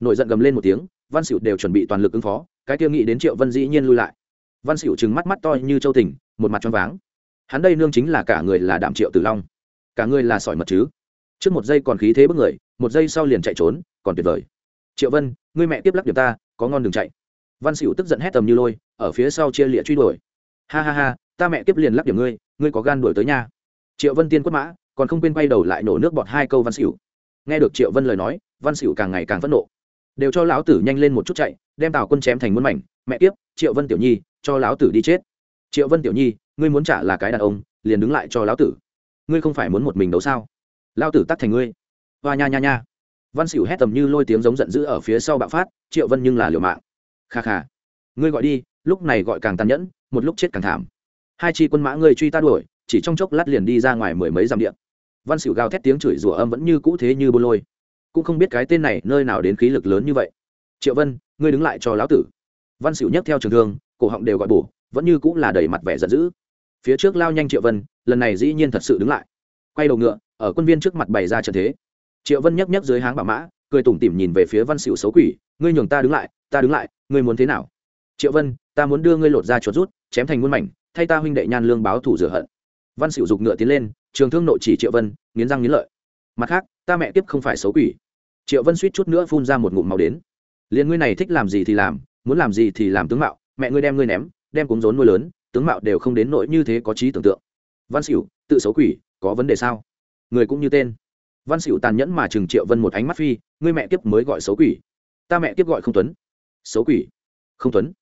Nổi giận gầm lên một tiếng, văn xỉu đều chuẩn bị toàn lực ứng phó, cái kia nghĩ đến triệu vân dĩ nhiên lui lại. Văn xỉu trừng mắt mắt to như châu tình, một mặt choáng váng. Hắn đây nương chính là cả người là đạm triệu tử long cả người là sỏi mật chứ. Trước một giây còn khí thế bức người, một giây sau liền chạy trốn, còn tuyệt vời. Triệu vân ngươi mẹ tiếp lắc điểm ta, có ngon đường chạy. Văn xỉu tức giận hét tầm như lôi, ở phía sau chia lịa truy đuổi. Ha ha ha, ta mẹ tiếp liền lắc điểm ngươi ngươi có gan đuổi tới nhà. Triệu vân tiên quất mã, còn không quên quay đầu lại nổ nước bọt hai câu văn xỉu nghe được triệu vân lời nói, văn xỉu càng ngày càng phẫn nộ. Đều cho lão tử nhanh lên một chút chạy, đem tào quân chém thành muôn mảnh. Mẹ tiếp triệu vân tiểu nhi, cho lão tử đi chết. Triệu vân tiểu nhi, ngươi muốn trả là cái đàn ông, liền đứng lại cho lão tử ngươi không phải muốn một mình đấu sao? Lão tử tắt thành ngươi. Hoa nha nha nha. Văn xỉu hét tầm như lôi tiếng giống giận dữ ở phía sau bạo phát, triệu vân nhưng là liều mạng. Kha kha. Ngươi gọi đi, lúc này gọi càng tàn nhẫn, một lúc chết càng thảm. Hai chi quân mã ngươi truy ta đuổi, chỉ trong chốc lát liền đi ra ngoài mười mấy dặm điện văn xỉu gào thét tiếng chửi rủa âm vẫn như cũ thế như bô lôi. Cũng không biết cái tên này nơi nào đến khí lực lớn như vậy. Triệu vân, ngươi đứng lại cho lão tử. Văn xỉu nhấc theo trường thương, cổ họng đều gọi bổ, vẫn như cũng là đầy mặt vẻ giận dữ. Phía trước lao nhanh triệu vân lần này dĩ nhiên thật sự đứng lại. Quay đầu ngựa, ở quân viên trước mặt bày ra trận thế. Triệu vân nhấc nhấc dưới háng bảo mã, cười tủm tỉm nhìn về phía văn xỉu xấu quỷ, ngươi nhường ta đứng lại, ta đứng lại, ngươi muốn thế nào? Triệu vân, ta muốn đưa ngươi lột ra chuột rút, chém thành muôn mảnh, thay ta huynh đệ nhan lương báo thủ rửa hận. Văn xỉu giục ngựa tiến lên, trường thương nội chỉ triệu vân, nghiến răng nghiến lợi. Mặt khác, ta mẹ tiếp không phải xấu quỷ. Triệu vân suýt chút nữa phun ra một ngụm màu đến. Liền ngươi này thích làm gì thì làm, muốn làm gì thì làm tướng mạo, mẹ ngươi đem ngươi ném, đem cúng rốn nuôi lớn, tướng mạo đều không đến nỗi như thế có trí tưởng tượng văn xỉu tự xấu quỷ, có vấn đề sao? Người cũng như tên. Văn xỉu tàn nhẫn mà chừng triệu vân một ánh mắt phi, ngươi mẹ tiếp mới gọi xấu quỷ. Ta mẹ tiếp gọi không tuấn. Xấu quỷ? Không tuấn.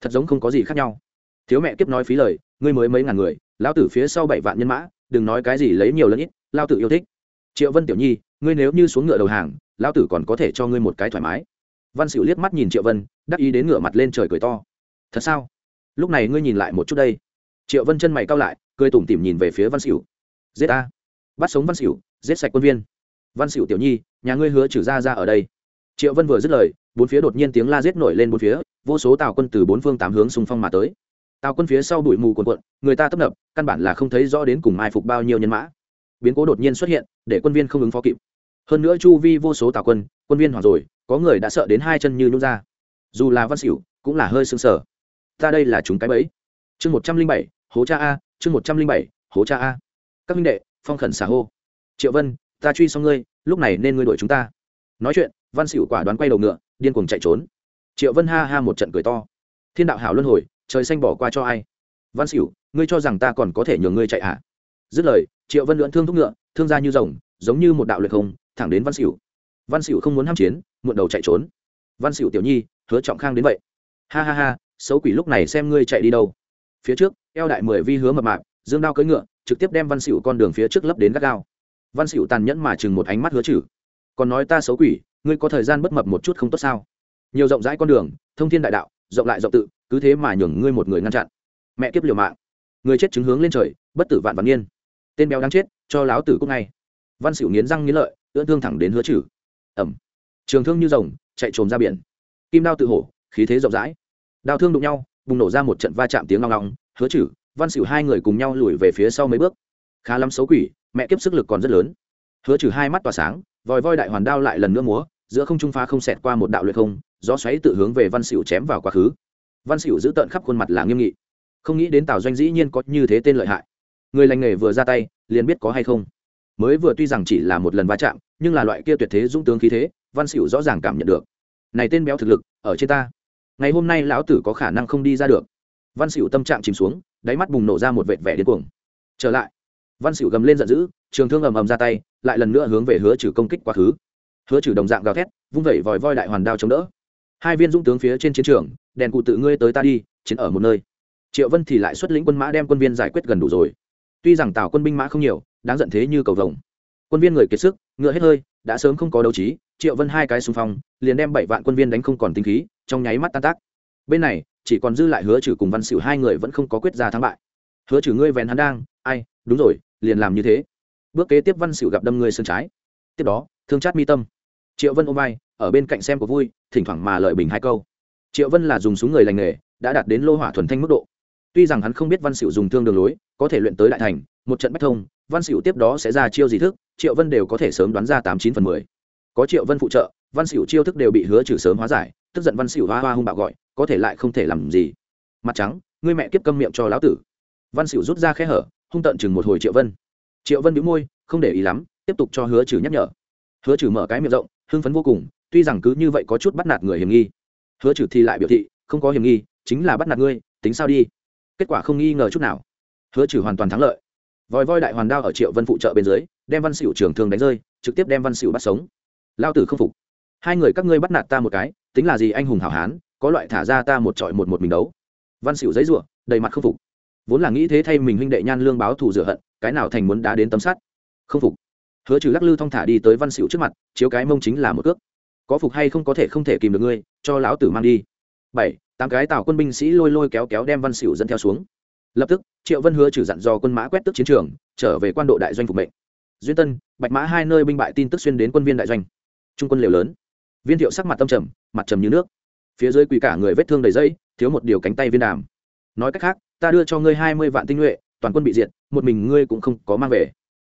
Thật giống không có gì khác nhau. Thiếu mẹ tiếp nói phí lời, ngươi mới mấy ngàn người, lão tử phía sau bảy vạn nhân mã, đừng nói cái gì lấy nhiều lẫn ít lao tử yêu thích. Triệu vân tiểu nhi, ngươi nếu như xuống ngựa đầu hàng, lão tử còn có thể cho ngươi một cái thoải mái. Văn xỉu liếc mắt nhìn triệu vân, đắc ý đến ngửa mặt lên trời cười to. Thật sao? Lúc này ngươi nhìn lại một chút đây. Triệu vân chân mày cao lại cười tủm tỉm nhìn về phía văn xỉu. Giết ta, bắt sống văn xỉu giết sạch quân viên. Văn xỉu tiểu nhi nhà ngươi hứa trừ ra ra ở đây. Triệu vân vừa dứt lời bốn phía đột nhiên tiếng la giết nổi lên bốn phía vô số tàu quân từ bốn phương tám hướng xung phong mà tới. Tàu quân phía sau bụi mù quần quận người ta tấp nập căn bản là không thấy rõ đến cùng mai phục bao nhiêu nhân mã. Biến cố đột nhiên xuất hiện để quân viên không ứng phó kịp. Hơn nữa chu vi vô số tàu quân quân viên hoảng rồi có người đã sợ đến hai chân như nhún ra. Dù là văn xỉu cũng là hơi sưng sờ. ta đây là chúng cái bẫy. Chương một trăm linh bảy hố cha a chương một trăm linh bảy, hố cha a. Các minh đệ, phong khẩn xả hô. Triệu vân, ta truy xong ngươi, lúc này nên ngươi đuổi chúng ta. Nói chuyện, văn xỉu quả đoán quay đầu ngựa, điên cuồng chạy trốn. Triệu vân ha ha một trận cười to. Thiên đạo hảo luân hồi, trời xanh bỏ qua cho ai? Văn xỉu ngươi cho rằng ta còn có thể nhường ngươi chạy hả dứt lời, triệu vân lưỡn thương thúc ngựa, thương ra như rồng, giống như một đạo luyện không, thẳng đến văn xỉu văn xỉu không muốn ham chiến, muộn đầu chạy trốn. Văn xỉu tiểu nhi, hứa trọng khang đến vậy. Ha ha ha, xấu quỷ lúc này xem ngươi chạy đi đâu phía trước, eo đại mười vi hứa mập mạp, dương đao cưỡi ngựa, trực tiếp đem văn xỉu con đường phía trước lấp đến gắt gao. Văn xỉu tàn nhẫn mà chừng một ánh mắt hứa chử. Còn nói ta xấu quỷ, ngươi có thời gian bất mập một chút không tốt sao? Nhiều rộng rãi con đường, thông thiên đại đạo, rộng lại rộng tự, cứ thế mà nhường ngươi một người ngăn chặn. Mẹ kiếp liều mạng. Người chết chứng hướng lên trời, bất tử vạn vạn niên. Tên béo đang chết, cho láo tử cúc ngay. Văn xỉu nghiến răng nghiến lợi, ưỡn thương thẳng đến hứa chử. Ẩm. Trường thương như rồng, chạy trồm ra biển. Kim đao tự hổ, khí thế rộng rãi. Đao thương đụng nhau bùng nổ ra một trận va chạm tiếng long long hứa chử, văn xỉu hai người cùng nhau lùi về phía sau mấy bước. Khá lắm xấu quỷ, mẹ kiếp sức lực còn rất lớn. Hứa trừ hai mắt tỏa sáng, vòi voi đại hoàn đao lại lần nữa múa, giữa không trung phá không xẹt qua một đạo luyện không, gió xoáy tự hướng về văn xỉu chém vào quá khứ. Văn xỉu giữ tợn khắp khuôn mặt là nghiêm nghị. Không nghĩ đến tào doanh dĩ nhiên có như thế tên lợi hại. Người lành nghề vừa ra tay, liền biết có hay không. Mới vừa tuy rằng chỉ là một lần va chạm, nhưng là loại kia tuyệt thế dũng tướng khí thế, văn xỉu rõ ràng cảm nhận được. Này tên béo thực lực, ở trên ta ngày hôm nay lão tử có khả năng không đi ra được. Văn xỉu tâm trạng chìm xuống, đáy mắt bùng nổ ra một vệt vẻ điên cuồng. Trở lại. Văn xỉu gầm lên giận dữ, trường thương ầm ầm ra tay, lại lần nữa hướng về hứa trừ công kích quá khứ. Hứa trừ đồng dạng gào thét, vung vẩy vòi voi đại hoàn đao chống đỡ. Hai viên dũng tướng phía trên chiến trường, đèn cụ tự ngươi tới ta đi, chiến ở một nơi. Triệu vân thì lại xuất lĩnh quân mã đem quân viên giải quyết gần đủ rồi. Tuy rằng tào quân binh mã không nhiều, đáng giận thế như cầu vồng. Quân viên người kiệt sức, ngựa hết hơi, đã sớm không có đấu trí, triệu vân hai cái xung phong, liền đem bảy vạn quân viên đánh không còn tinh khí trong nháy mắt tan tác. Bên này, chỉ còn dư lại hứa trừ cùng văn xỉu hai người vẫn không có quyết ra thắng bại. Hứa trừ ngươi vén hắn đang, ai, đúng rồi, liền làm như thế. Bước kế tiếp văn xỉu gặp đâm ngươi sườn trái. Tiếp đó, thương chát mi tâm. Triệu vân ôm vai, ở bên cạnh xem có vui, thỉnh thoảng mà lợi bình hai câu. Triệu vân là dùng súng người lành nghề, đã đạt đến lô hỏa thuần thanh mức độ. Tuy rằng hắn không biết văn xỉu dùng thương đường lối, có thể luyện tới đại thành, một trận bách thông, văn xỉu tiếp đó sẽ ra chiêu gì thức, triệu vân đều có thể sớm đoán ra tám chín phần mười. Có triệu vân phụ trợ, văn xỉu chiêu thức đều bị hứa trừ sớm hóa giải tức giận văn xỉu hoa hoa hung bạo gọi, có thể lại không thể làm gì. Mặt trắng, ngươi mẹ kiếp câm miệng cho lão tử. Văn xỉu rút ra khe hở, hung tận chừng một hồi triệu vân. Triệu vân bĩu môi, không để ý lắm, tiếp tục cho hứa trừ nhắc nhở. Hứa trừ mở cái miệng rộng, hưng phấn vô cùng, tuy rằng cứ như vậy có chút bắt nạt người hiểm nghi. Hứa trừ thì lại biểu thị, không có hiểm nghi, chính là bắt nạt ngươi, tính sao đi. Kết quả không nghi ngờ chút nào. Hứa trừ hoàn toàn thắng lợi. Vòi voi đại hoàn đao ở triệu vân phụ trợ bên dưới, đem văn xỉu trường thường đánh rơi, trực tiếp đem văn xỉu bắt sống. Lao tử không phục. Hai người các ngươi bắt nạt ta một cái tính là gì anh hùng hảo hán, có loại thả ra ta một trọi một một mình đấu. Văn xỉu giấy ruộng đầy mặt không phục. Vốn là nghĩ thế thay mình huynh đệ nhan lương báo thù rửa hận, cái nào thành muốn đá đến tấm sắt không phục. Hứa trừ lắc lư thong thả đi tới văn xỉu trước mặt, chiếu cái mông chính là một cước. Có phục hay không có thể không thể kìm được ngươi, cho lão tử mang đi. Bảy, tám cái tào quân binh sĩ lôi lôi kéo kéo đem văn xỉu dẫn theo xuống. Lập tức, triệu vân hứa trừ dặn do quân mã quét tức chiến trường, trở về quan độ đại doanh phục mệnh. Duyên tân, bạch mã hai nơi binh bại tin tức xuyên đến quân viên đại doanh. Trung quân liều lớn. Viên thiệu sắc mặt tâm trầm mặt trầm như nước. Phía dưới quỳ cả người vết thương đầy dây thiếu một điều cánh tay viên đàm. Nói cách khác, ta đưa cho ngươi hai mươi vạn tinh nhuệ, toàn quân bị diệt, một mình ngươi cũng không có mang về.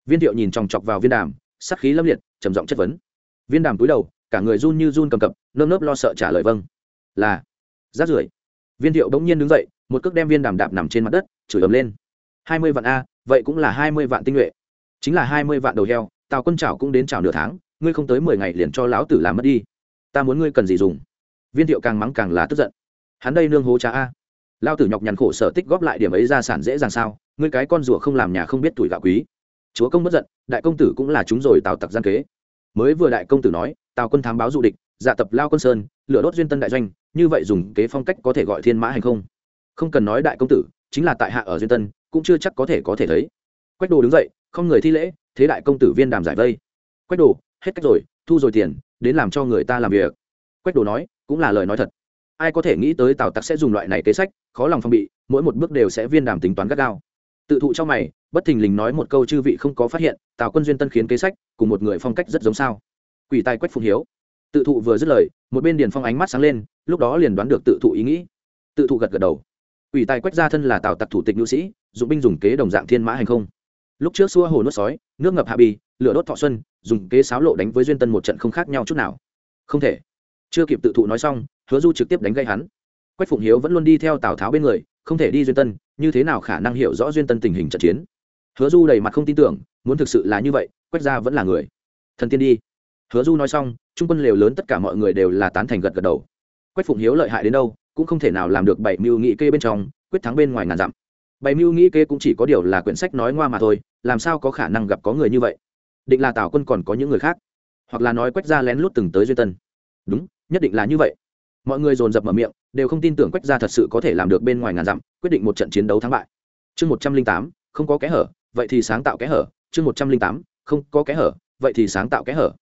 Viên thiệu nhìn chòng chọc vào viên đàm, sắc khí lâm liệt, trầm giọng chất vấn. Viên đàm cúi đầu, cả người run như run cầm cập, nơm nớp lo sợ trả lời vâng. Là, rát rưởi. Viên thiệu bỗng nhiên đứng dậy, một cước đem viên đàm đạp nằm trên mặt đất, chửi ấm lên. Hai mươi vạn a, vậy cũng là hai mươi vạn tinh nhuệ. Chính là hai mươi vạn đầu heo, tào quân chảo cũng đến chảo nửa tháng, ngươi không tới mười ngày liền cho lão tử làm mất đi ta muốn ngươi cần gì dùng. Viên thiệu càng mắng càng là tức giận. Hắn đây nương hố cha a. Lao tử nhọc nhằn khổ sở tích góp lại điểm ấy ra sản dễ dàng sao? Ngươi cái con rùa không làm nhà không biết tuổi gạo quý. Chúa công bất giận, đại công tử cũng là chúng rồi tào tặc gian kế. Mới vừa đại công tử nói, tào quân thám báo du địch dạ tập lao quân sơn, lửa đốt duyên tân đại doanh, như vậy dùng kế phong cách có thể gọi thiên mã hành không? Không cần nói đại công tử, chính là tại hạ ở duyên tân, cũng chưa chắc có thể có thể thấy. Quách đồ đứng dậy, không người thi lễ, thế đại công tử viên đàm giải vây. Quách đồ, hết cách rồi, thu rồi tiền đến làm cho người ta làm việc. Quách đồ nói, cũng là lời nói thật. Ai có thể nghĩ tới tào tặc sẽ dùng loại này kế sách, khó lòng phong bị, mỗi một bước đều sẽ viên đàm tính toán gắt gao. Tự thụ trong mày, bất thình lình nói một câu chư vị không có phát hiện, tào quân duyên tân khiến kế sách, cùng một người phong cách rất giống sao. Quỷ tài quách phụng hiếu. Tự thụ vừa dứt lời, một bên điền phong ánh mắt sáng lên, lúc đó liền đoán được tự thụ ý nghĩ. Tự thụ gật gật đầu. Quỷ tài quách gia thân là tào tặc thủ tịch nữ sĩ, dụng binh dùng kế đồng dạng thiên mã hành không. Lúc trước xua hồ nuốt sói, nước ngập hạ bì, lửa đốt thọ xuân dùng kế sáo lộ đánh với duyên tân một trận không khác nhau chút nào. Không thể. Chưa kịp tự thụ nói xong, hứa du trực tiếp đánh gây hắn. Quách phụng hiếu vẫn luôn đi theo tào tháo bên người, không thể đi duyên tân, như thế nào khả năng hiểu rõ duyên tân tình hình trận chiến? Hứa du đầy mặt không tin tưởng, muốn thực sự là như vậy, quách gia vẫn là người. Thần tiên đi. Hứa du nói xong, trung quân lều lớn tất cả mọi người đều là tán thành gật gật đầu. Quách phụng hiếu lợi hại đến đâu, cũng không thể nào làm được bảy mưu nghị kê bên trong, quyết thắng bên ngoài ngàn dặm. Bảy mưu nghị kê cũng chỉ có điều là quyển sách nói ngoa mà thôi, làm sao có khả năng gặp có người như vậy? Định là tào quân còn có những người khác, hoặc là nói quách gia lén lút từng tới duyên tân. Đúng, nhất định là như vậy. Mọi người dồn dập mở miệng, đều không tin tưởng quách gia thật sự có thể làm được bên ngoài ngàn dặm, quyết định một trận chiến đấu thắng bại. Chương một trăm linh tám, không có kẽ hở, vậy thì sáng tạo kẽ hở. Chương một trăm linh tám, không có kẽ hở, vậy thì sáng tạo kẽ hở.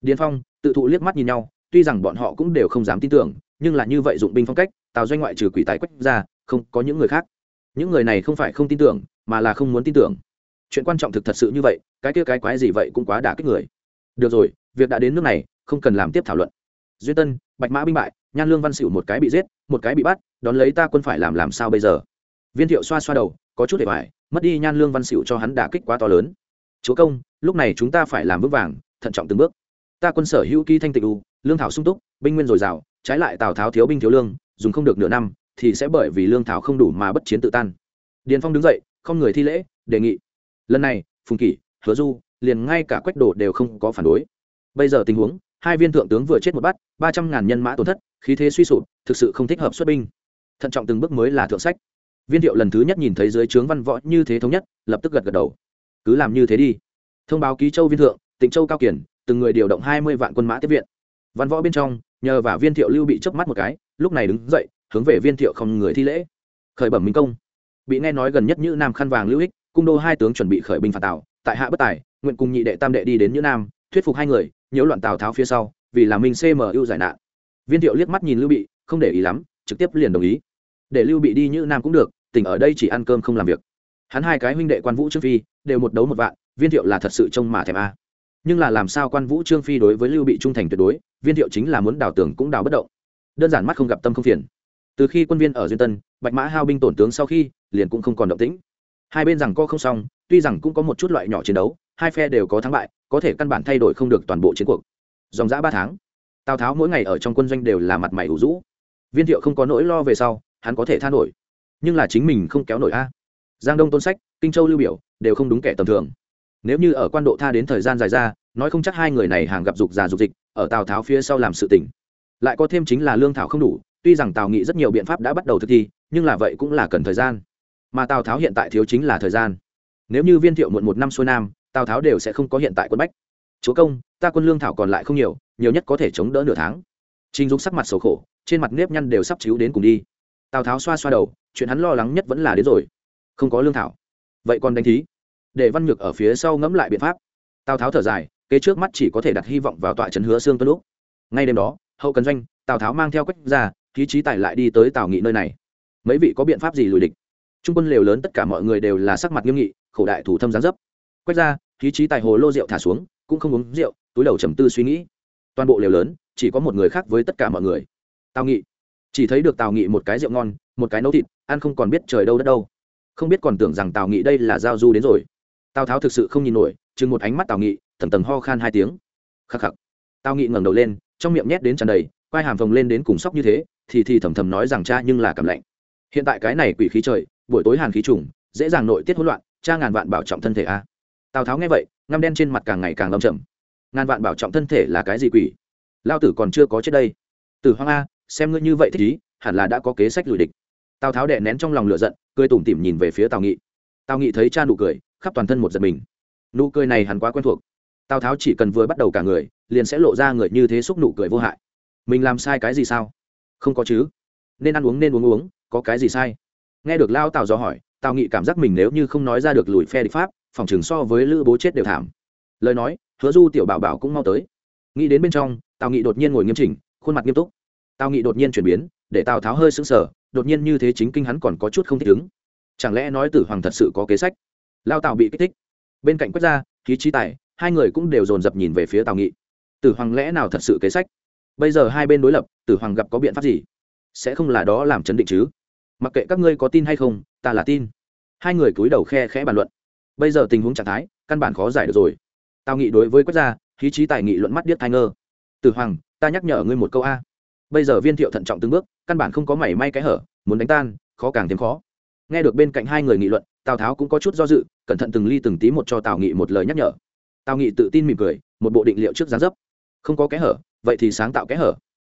Điền phong, tự thụ liếc mắt nhìn nhau, tuy rằng bọn họ cũng đều không dám tin tưởng, nhưng là như vậy dụng binh phong cách, tào doanh ngoại trừ quỷ tài quách ra không có những người khác. Những người này không phải không tin tưởng, mà là không muốn tin tưởng chuyện quan trọng thực thật sự như vậy, cái kia cái quái gì vậy cũng quá đả kích người. Được rồi, việc đã đến nước này, không cần làm tiếp thảo luận. Duyên tân, bạch mã binh bại, nhan lương văn xỉu một cái bị giết, một cái bị bắt, đón lấy ta quân phải làm làm sao bây giờ? Viên thiệu xoa xoa đầu, có chút để bài mất đi nhan lương văn xỉu cho hắn đả kích quá to lớn. Chúa công, lúc này chúng ta phải làm vững vàng, thận trọng từng bước. Ta quân sở hữu ký thanh tịnh u, lương thảo sung túc, binh nguyên dồi dào, trái lại tào tháo thiếu binh thiếu lương, dùng không được nửa năm, thì sẽ bởi vì lương thảo không đủ mà bất chiến tự tan. Điền phong đứng dậy, không người thi lễ, đề nghị lần này, phùng kỷ, hứa du liền ngay cả quách đồ đều không có phản đối. Bây giờ tình huống, hai viên thượng tướng vừa chết một bắt ba trăm ngàn nhân mã tổn thất, khí thế suy sụp, thực sự không thích hợp xuất binh. Thận trọng từng bước mới là thượng sách. Viên thiệu lần thứ nhất nhìn thấy dưới trướng văn võ như thế thống nhất, lập tức gật gật đầu. Cứ làm như thế đi. Thông báo ký châu viên thượng, tịnh châu cao kiển, từng người điều động hai mươi vạn quân mã tiếp viện. Văn võ bên trong, nhờ và viên thiệu lưu bị chớp mắt một cái, lúc này đứng dậy, hướng về viên thiệu không người thi lễ. Khởi bẩm minh công. Bị nghe nói gần nhất như nam khăn vàng lưu ích cung đô hai tướng chuẩn bị khởi binh phạt tào tại hạ bất tài, nguyện cùng nhị đệ tam đệ đi đến như nam, thuyết phục hai người, nhiễu loạn tào tháo phía sau, vì là mình cmu giải nạn. Viên thiệu liếc mắt nhìn lưu bị, không để ý lắm, trực tiếp liền đồng ý. Để lưu bị đi như nam cũng được, tỉnh ở đây chỉ ăn cơm không làm việc. Hắn hai cái huynh đệ quan vũ trương phi, đều một đấu một vạn, viên thiệu là thật sự trông mà thèm a. Nhưng là làm sao quan vũ trương phi đối với lưu bị trung thành tuyệt đối, viên thiệu chính là muốn đào tường cũng đào bất động. Đơn giản mắt không gặp tâm không phiền. Từ khi quân viên ở duyên tân, bạch mã hao binh tổn tướng sau khi, liền cũng không còn động tĩnh hai bên rằng co không xong, tuy rằng cũng có một chút loại nhỏ chiến đấu, hai phe đều có thắng bại, có thể căn bản thay đổi không được toàn bộ chiến cuộc. Dòng giã ba tháng, tào tháo mỗi ngày ở trong quân doanh đều là mặt mày ủ rũ. Viên thiệu không có nỗi lo về sau, hắn có thể tha nổi. Nhưng là chính mình không kéo nổi a. Giang đông tôn sách, kinh châu lưu biểu đều không đúng kẻ tầm thường. Nếu như ở quan độ tha đến thời gian dài ra, nói không chắc hai người này hàng gặp dục già dục dịch, ở tào tháo phía sau làm sự tỉnh lại có thêm chính là lương thảo không đủ, tuy rằng tào nghị rất nhiều biện pháp đã bắt đầu thực thi, nhưng là vậy cũng là cần thời gian mà tào tháo hiện tại thiếu chính là thời gian. Nếu như viên thiệu muộn một năm xuôi nam, tào tháo đều sẽ không có hiện tại quân bách. Chúa công, ta quân lương thảo còn lại không nhiều nhiều nhất có thể chống đỡ nửa tháng. Trinh dũng sắc mặt sầu khổ, trên mặt nếp nhăn đều sắp chiếu đến cùng đi. Tào tháo xoa xoa đầu, chuyện hắn lo lắng nhất vẫn là đến rồi. Không có lương thảo. Vậy còn đánh thí? Để văn nhược ở phía sau ngẫm lại biện pháp. Tào tháo thở dài, kế trước mắt chỉ có thể đặt hy vọng vào tọa trấn hứa xương tuân lúc. Ngay đêm đó, hậu cần doanh, tào tháo mang theo quách ra khí trí tài lại đi tới tào nghị nơi này. Mấy vị có biện pháp gì lùi địch? Trung quân lều lớn tất cả mọi người đều là sắc mặt nghiêm nghị, khổ đại thủ thâm gián dấp. Quét ra, khí trí tài hồ lô rượu thả xuống, cũng không uống rượu, túi đầu trầm tư suy nghĩ. Toàn bộ lều lớn, chỉ có một người khác với tất cả mọi người. Tào nghị. Chỉ thấy được tào nghị một cái rượu ngon, một cái nấu thịt, ăn không còn biết trời đâu đất đâu. Không biết còn tưởng rằng tào nghị đây là giao du đến rồi. Tào tháo thực sự không nhìn nổi chừng một ánh mắt tào nghị, thầm tầng ho khan hai tiếng. Khắc khắc. Tào nghị ngẩng đầu lên, trong miệng nhét đến tràn đầy, quai hàm vồng lên đến cùng sóc như thế, thì thì thầm thầm nói rằng cha nhưng là cảm lạnh. Hiện tại cái này quỷ khí trời buổi tối hàn khí trùng, dễ dàng nội tiết hỗn loạn, cha ngàn vạn bảo trọng thân thể a. Tào tháo nghe vậy, ngăm đen trên mặt càng ngày càng lâm trầm. Ngàn vạn bảo trọng thân thể là cái gì quỷ? Lao tử còn chưa có chết đây. Tử hoang a, xem ngươi như vậy thích ý, hẳn là đã có kế sách lùi địch. Tào tháo đè nén trong lòng lửa giận, cười tủm tỉm nhìn về phía tào nghị. Tào nghị thấy cha nụ cười, khắp toàn thân một giật mình. Nụ cười này hẳn quá quen thuộc. Tào tháo chỉ cần vừa bắt đầu cả người, liền sẽ lộ ra người như thế xúc nụ cười vô hại. Mình làm sai cái gì sao? Không có chứ. Nên ăn uống nên uống uống, có cái gì sai? Nghe được lao tào do hỏi, tào nghị cảm giác mình nếu như không nói ra được lùi phe địch pháp, phòng chừng so với lữ bố chết đều thảm. Lời nói, hứa du tiểu bảo bảo cũng mau tới. Nghĩ đến bên trong, tào nghị đột nhiên ngồi nghiêm chỉnh, khuôn mặt nghiêm túc. Tào nghị đột nhiên chuyển biến, để tào tháo hơi sững sờ, đột nhiên như thế chính kinh hắn còn có chút không thích ứng. Chẳng lẽ nói tử hoàng thật sự có kế sách? Lao tào bị kích thích. Bên cạnh quách gia khí trí tài, hai người cũng đều dồn dập nhìn về phía tào nghị. Tử hoàng lẽ nào thật sự kế sách? Bây giờ hai bên đối lập, tử hoàng gặp có biện pháp gì? Sẽ không là đó làm chấn định chứ? Mặc kệ các ngươi có tin hay không, ta là tin. Hai người cúi đầu khe khẽ bàn luận. Bây giờ tình huống trạng thái, căn bản khó giải được rồi. Tào nghị đối với quốc gia khí trí tài nghị luận mắt điếc thai ngơ. Tử hoàng, ta nhắc nhở ngươi một câu a. Bây giờ viên thiệu thận trọng từng bước, căn bản không có mảy may cái hở, muốn đánh tan, khó càng thêm khó. Nghe được bên cạnh hai người nghị luận, tào tháo cũng có chút do dự, cẩn thận từng ly từng tí một cho tào nghị một lời nhắc nhở. Tào nghị tự tin mỉm cười, một bộ định liệu trước giá dấp. Không có kẽ hở, vậy thì sáng tạo kẽ hở.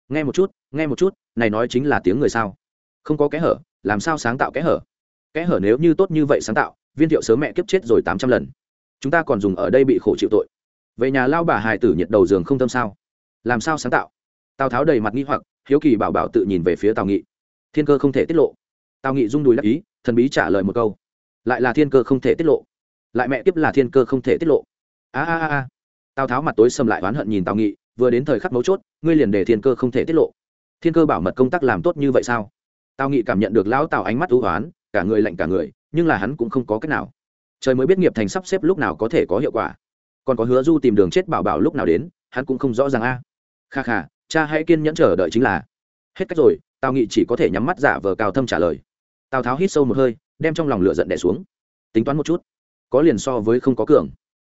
Nghe một chút, nghe một chút, này nói chính là tiếng người sao? Không có kẽ hở làm sao sáng tạo kẽ hở? Kẽ hở nếu như tốt như vậy sáng tạo, viên thiệu sớm mẹ kiếp chết rồi tám trăm lần. Chúng ta còn dùng ở đây bị khổ chịu tội. Về nhà lao bà hài tử nhiệt đầu giường không tâm sao? Làm sao sáng tạo? Tào tháo đầy mặt nghi hoặc, hiếu kỳ bảo bảo tự nhìn về phía tào nghị. Thiên cơ không thể tiết lộ. Tào nghị rung đùi đắc ý, thần bí trả lời một câu. Lại là thiên cơ không thể tiết lộ. Lại mẹ kiếp là thiên cơ không thể tiết lộ. A a a tào tháo mặt tối sầm lại oán hận nhìn tào nghị, vừa đến thời khắc mấu chốt, ngươi liền để thiên cơ không thể tiết lộ. Thiên cơ bảo mật công tác làm tốt như vậy sao? Tào nghị cảm nhận được lão tào ánh mắt ưu hoán, cả người lạnh cả người, nhưng là hắn cũng không có cách nào. Trời mới biết nghiệp thành sắp xếp lúc nào có thể có hiệu quả. Còn có hứa du tìm đường chết bảo bảo lúc nào đến, hắn cũng không rõ ràng a. À. kha kha, cha hãy kiên nhẫn chờ đợi chính là. Hết cách rồi, tào nghị chỉ có thể nhắm mắt giả vờ cao thâm trả lời. Tào tháo hít sâu một hơi, đem trong lòng lửa giận đẻ xuống. Tính toán một chút, có liền so với không có cường.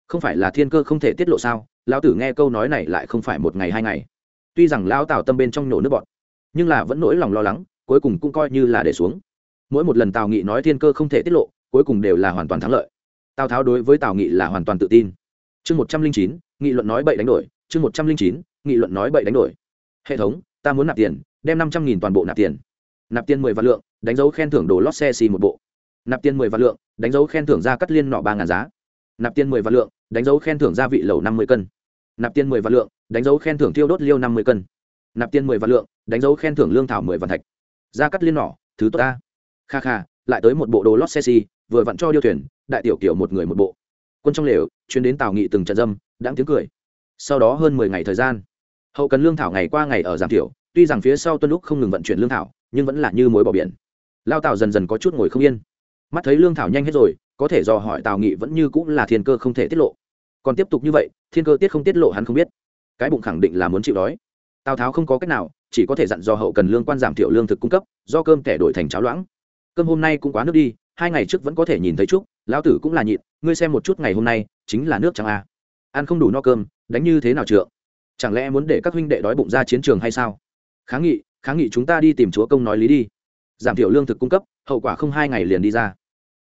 Không phải là thiên cơ không thể tiết lộ sao, lão tử nghe câu nói này lại không phải một ngày hai ngày. Tuy rằng lão tào tâm bên trong nổ nước bọn nhưng là vẫn nỗi lòng lo lắng cuối cùng cũng coi như là để xuống. Mỗi một lần tào nghị nói thiên cơ không thể tiết lộ, cuối cùng đều là hoàn toàn thắng lợi. Tào tháo đối với tào nghị là hoàn toàn tự tin. Chương một trăm linh chín, nghị luận nói bậy đánh đổi. Chương một trăm linh chín, nghị luận nói bậy đánh đổi. Hệ thống, ta muốn nạp tiền, đem năm trăm nghìn toàn bộ nạp tiền. Nạp tiền mười vạn lượng, đánh dấu khen thưởng đồ lót xe xì một bộ. Nạp tiền mười vạn lượng, đánh dấu khen thưởng ra cắt liên nọ ba ngàn giá. Nạp tiền mười vạn lượng, đánh dấu khen thưởng gia vị lầu năm mươi cân. Nạp tiền mười vạn lượng, đánh dấu khen thưởng tiêu đốt liêu năm mươi cân. Nạp tiền mười vạn lượng, đánh dấu khen thưởng lương thảo mười vạn thạch ra cắt liên nỏ, thứ tốt ta. Kha kha, lại tới một bộ đồ lót xe xì vừa vặn cho điêu thuyền, đại tiểu kiểu một người một bộ. Quân trong lều, chuyến đến tào nghị từng trận dâm đáng tiếng cười. Sau đó hơn mười ngày thời gian, hậu cần lương thảo ngày qua ngày ở giảm thiểu, tuy rằng phía sau tuân lúc không ngừng vận chuyển lương thảo, nhưng vẫn là như mối bỏ biển. Lao tào dần dần có chút ngồi không yên. Mắt thấy lương thảo nhanh hết rồi, có thể dò hỏi tào nghị vẫn như cũng là thiên cơ không thể tiết lộ. Còn tiếp tục như vậy, thiên cơ tiết không tiết lộ hắn không biết. Cái bụng khẳng định là muốn chịu đói tào tháo không có cách nào, chỉ có thể dặn do hậu cần lương quan giảm thiểu lương thực cung cấp, do cơm kẻ đổi thành cháo loãng. Cơm hôm nay cũng quá nước đi, hai ngày trước vẫn có thể nhìn thấy trúc lão tử cũng là nhịn, ngươi xem một chút ngày hôm nay, chính là nước chẳng a à. ăn không đủ no cơm, đánh như thế nào trượng? Chẳng lẽ muốn để các huynh đệ đói bụng ra chiến trường hay sao? Kháng nghị kháng nghị chúng ta đi tìm chúa công nói lý đi. Giảm thiểu lương thực cung cấp, hậu quả không hai ngày liền đi ra.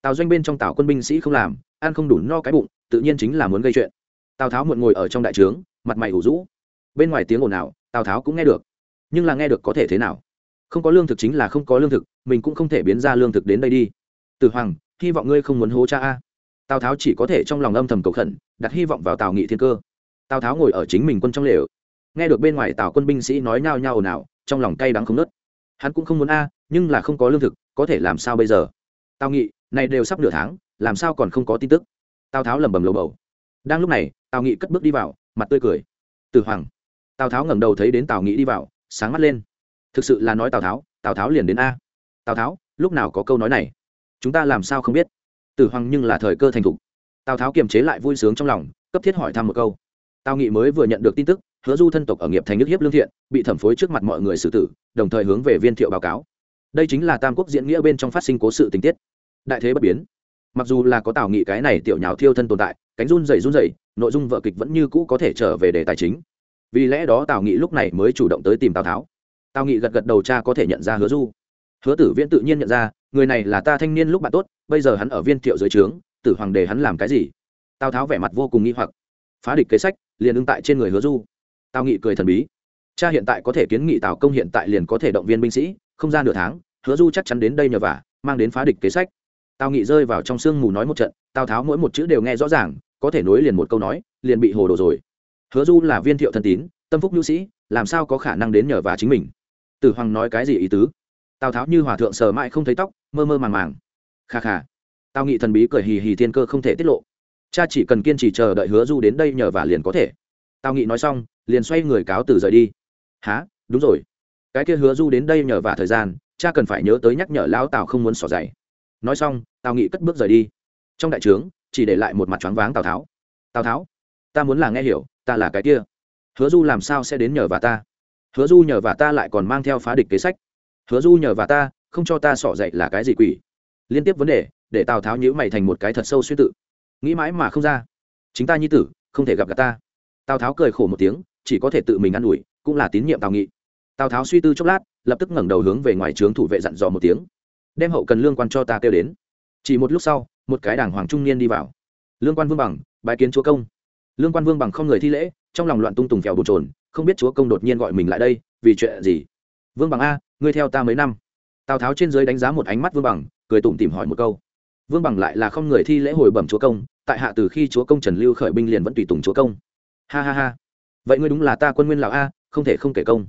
Tào doanh bên trong tào quân binh sĩ không làm, ăn không đủ no cái bụng, tự nhiên chính là muốn gây chuyện. Tào tháo muộn ngồi ở trong đại trướng, mặt mày ủ rũ. Bên ngoài tiếng ồn ào tào tháo cũng nghe được nhưng là nghe được có thể thế nào không có lương thực chính là không có lương thực mình cũng không thể biến ra lương thực đến đây đi từ hoàng hy vọng ngươi không muốn hố cha a tào tháo chỉ có thể trong lòng âm thầm cầu khẩn đặt hy vọng vào tào nghị thiên cơ tào tháo ngồi ở chính mình quân trong lều nghe được bên ngoài tào quân binh sĩ nói nhao nhao ồn ào trong lòng cay đắng không nớt hắn cũng không muốn a nhưng là không có lương thực có thể làm sao bây giờ tào nghị này đều sắp nửa tháng làm sao còn không có tin tức tào tháo lẩm bẩm lầu bầu đang lúc này tào nghị cất bước đi vào mặt tươi cười từ hoàng tào tháo ngẩng đầu thấy đến tào nghị đi vào sáng mắt lên thực sự là nói tào tháo tào tháo liền đến a tào tháo lúc nào có câu nói này chúng ta làm sao không biết tử hoàng nhưng là thời cơ thành thục tào tháo kiềm chế lại vui sướng trong lòng cấp thiết hỏi thăm một câu tào nghị mới vừa nhận được tin tức hứa du thân tộc ở nghiệp thành nước hiếp lương thiện bị thẩm phối trước mặt mọi người xử tử đồng thời hướng về viên thiệu báo cáo đây chính là tam quốc diễn nghĩa bên trong phát sinh cố sự tình tiết đại thế bất biến mặc dù là có tào nghị cái này tiểu nhào thiêu thân tồn tại cánh run dày run dày nội dung vợ kịch vẫn như cũ có thể trở về đề tài chính vì lẽ đó tào nghị lúc này mới chủ động tới tìm tào tháo tào nghị gật gật đầu cha có thể nhận ra hứa du hứa tử viễn tự nhiên nhận ra người này là ta thanh niên lúc bạn tốt bây giờ hắn ở viên thiệu dưới trướng tử hoàng đề hắn làm cái gì tào tháo vẻ mặt vô cùng nghi hoặc phá địch kế sách liền ứng tại trên người hứa du tào nghị cười thần bí cha hiện tại có thể kiến nghị tào công hiện tại liền có thể động viên binh sĩ không ra nửa tháng hứa du chắc chắn đến đây nhờ vả mang đến phá địch kế sách tào nghị rơi vào trong sương mù nói một trận tào tháo mỗi một chữ đều nghe rõ ràng có thể nối liền một câu nói liền bị hồ đồ rồi hứa du là viên thiệu thân tín, tâm phúc nhu sĩ, làm sao có khả năng đến nhờ và chính mình? Tử hoàng nói cái gì ý tứ? Tào tháo như hòa thượng sờ mãi không thấy tóc, mơ mơ màng màng. Kha kha. Tào nghị thần bí cười hì hì thiên cơ không thể tiết lộ. Cha chỉ cần kiên trì chờ đợi hứa du đến đây nhờ và liền có thể. Tào nghị nói xong, liền xoay người cáo từ rời đi. Há đúng rồi. Cái kia hứa du đến đây nhờ và thời gian, cha cần phải nhớ tới nhắc nhở lão tào không muốn xỏ dày nói xong, tào nghị cất bước rời đi. Trong đại trướng, chỉ để lại một mặt choáng váng tào tháo. Tào tháo, ta muốn là nghe hiểu ta là cái kia. Hứa du làm sao sẽ đến nhờ và ta? Hứa du nhờ và ta lại còn mang theo phá địch kế sách. Hứa du nhờ và ta, không cho ta sỏ dậy là cái gì quỷ? Liên tiếp vấn đề, để tào tháo nhữ mày thành một cái thật sâu suy tự nghĩ mãi mà không ra. Chính ta nhi tử, không thể gặp cả ta. Tào tháo cười khổ một tiếng, chỉ có thể tự mình ă n ủi, cũng là tín nhiệm tào nghị. Tào tháo suy tư chốc lát, lập tức ngẩng đầu hướng về ngoài trướng thủ vệ dặn dò một tiếng. Đem hậu cần lương quan cho ta kêu đến. Chỉ một lúc sau, một cái đảng hoàng trung niên đi vào. Lương quan vương bằng bài kiến chúa công lương quan vương bằng không người thi lễ, trong lòng loạn tung tùng phèo bột trồn không biết chúa công đột nhiên gọi mình lại đây, vì chuyện gì? Vương bằng a, ngươi theo ta mấy năm. Tào tháo trên dưới đánh giá một ánh mắt vương bằng, cười tủm tìm hỏi một câu. Vương bằng lại là không người thi lễ hồi bẩm chúa công, tại hạ từ khi chúa công trần lưu khởi binh liền vẫn tùy tùng chúa công. Ha ha ha. Vậy ngươi đúng là ta quân nguyên lào a, không thể không kể công.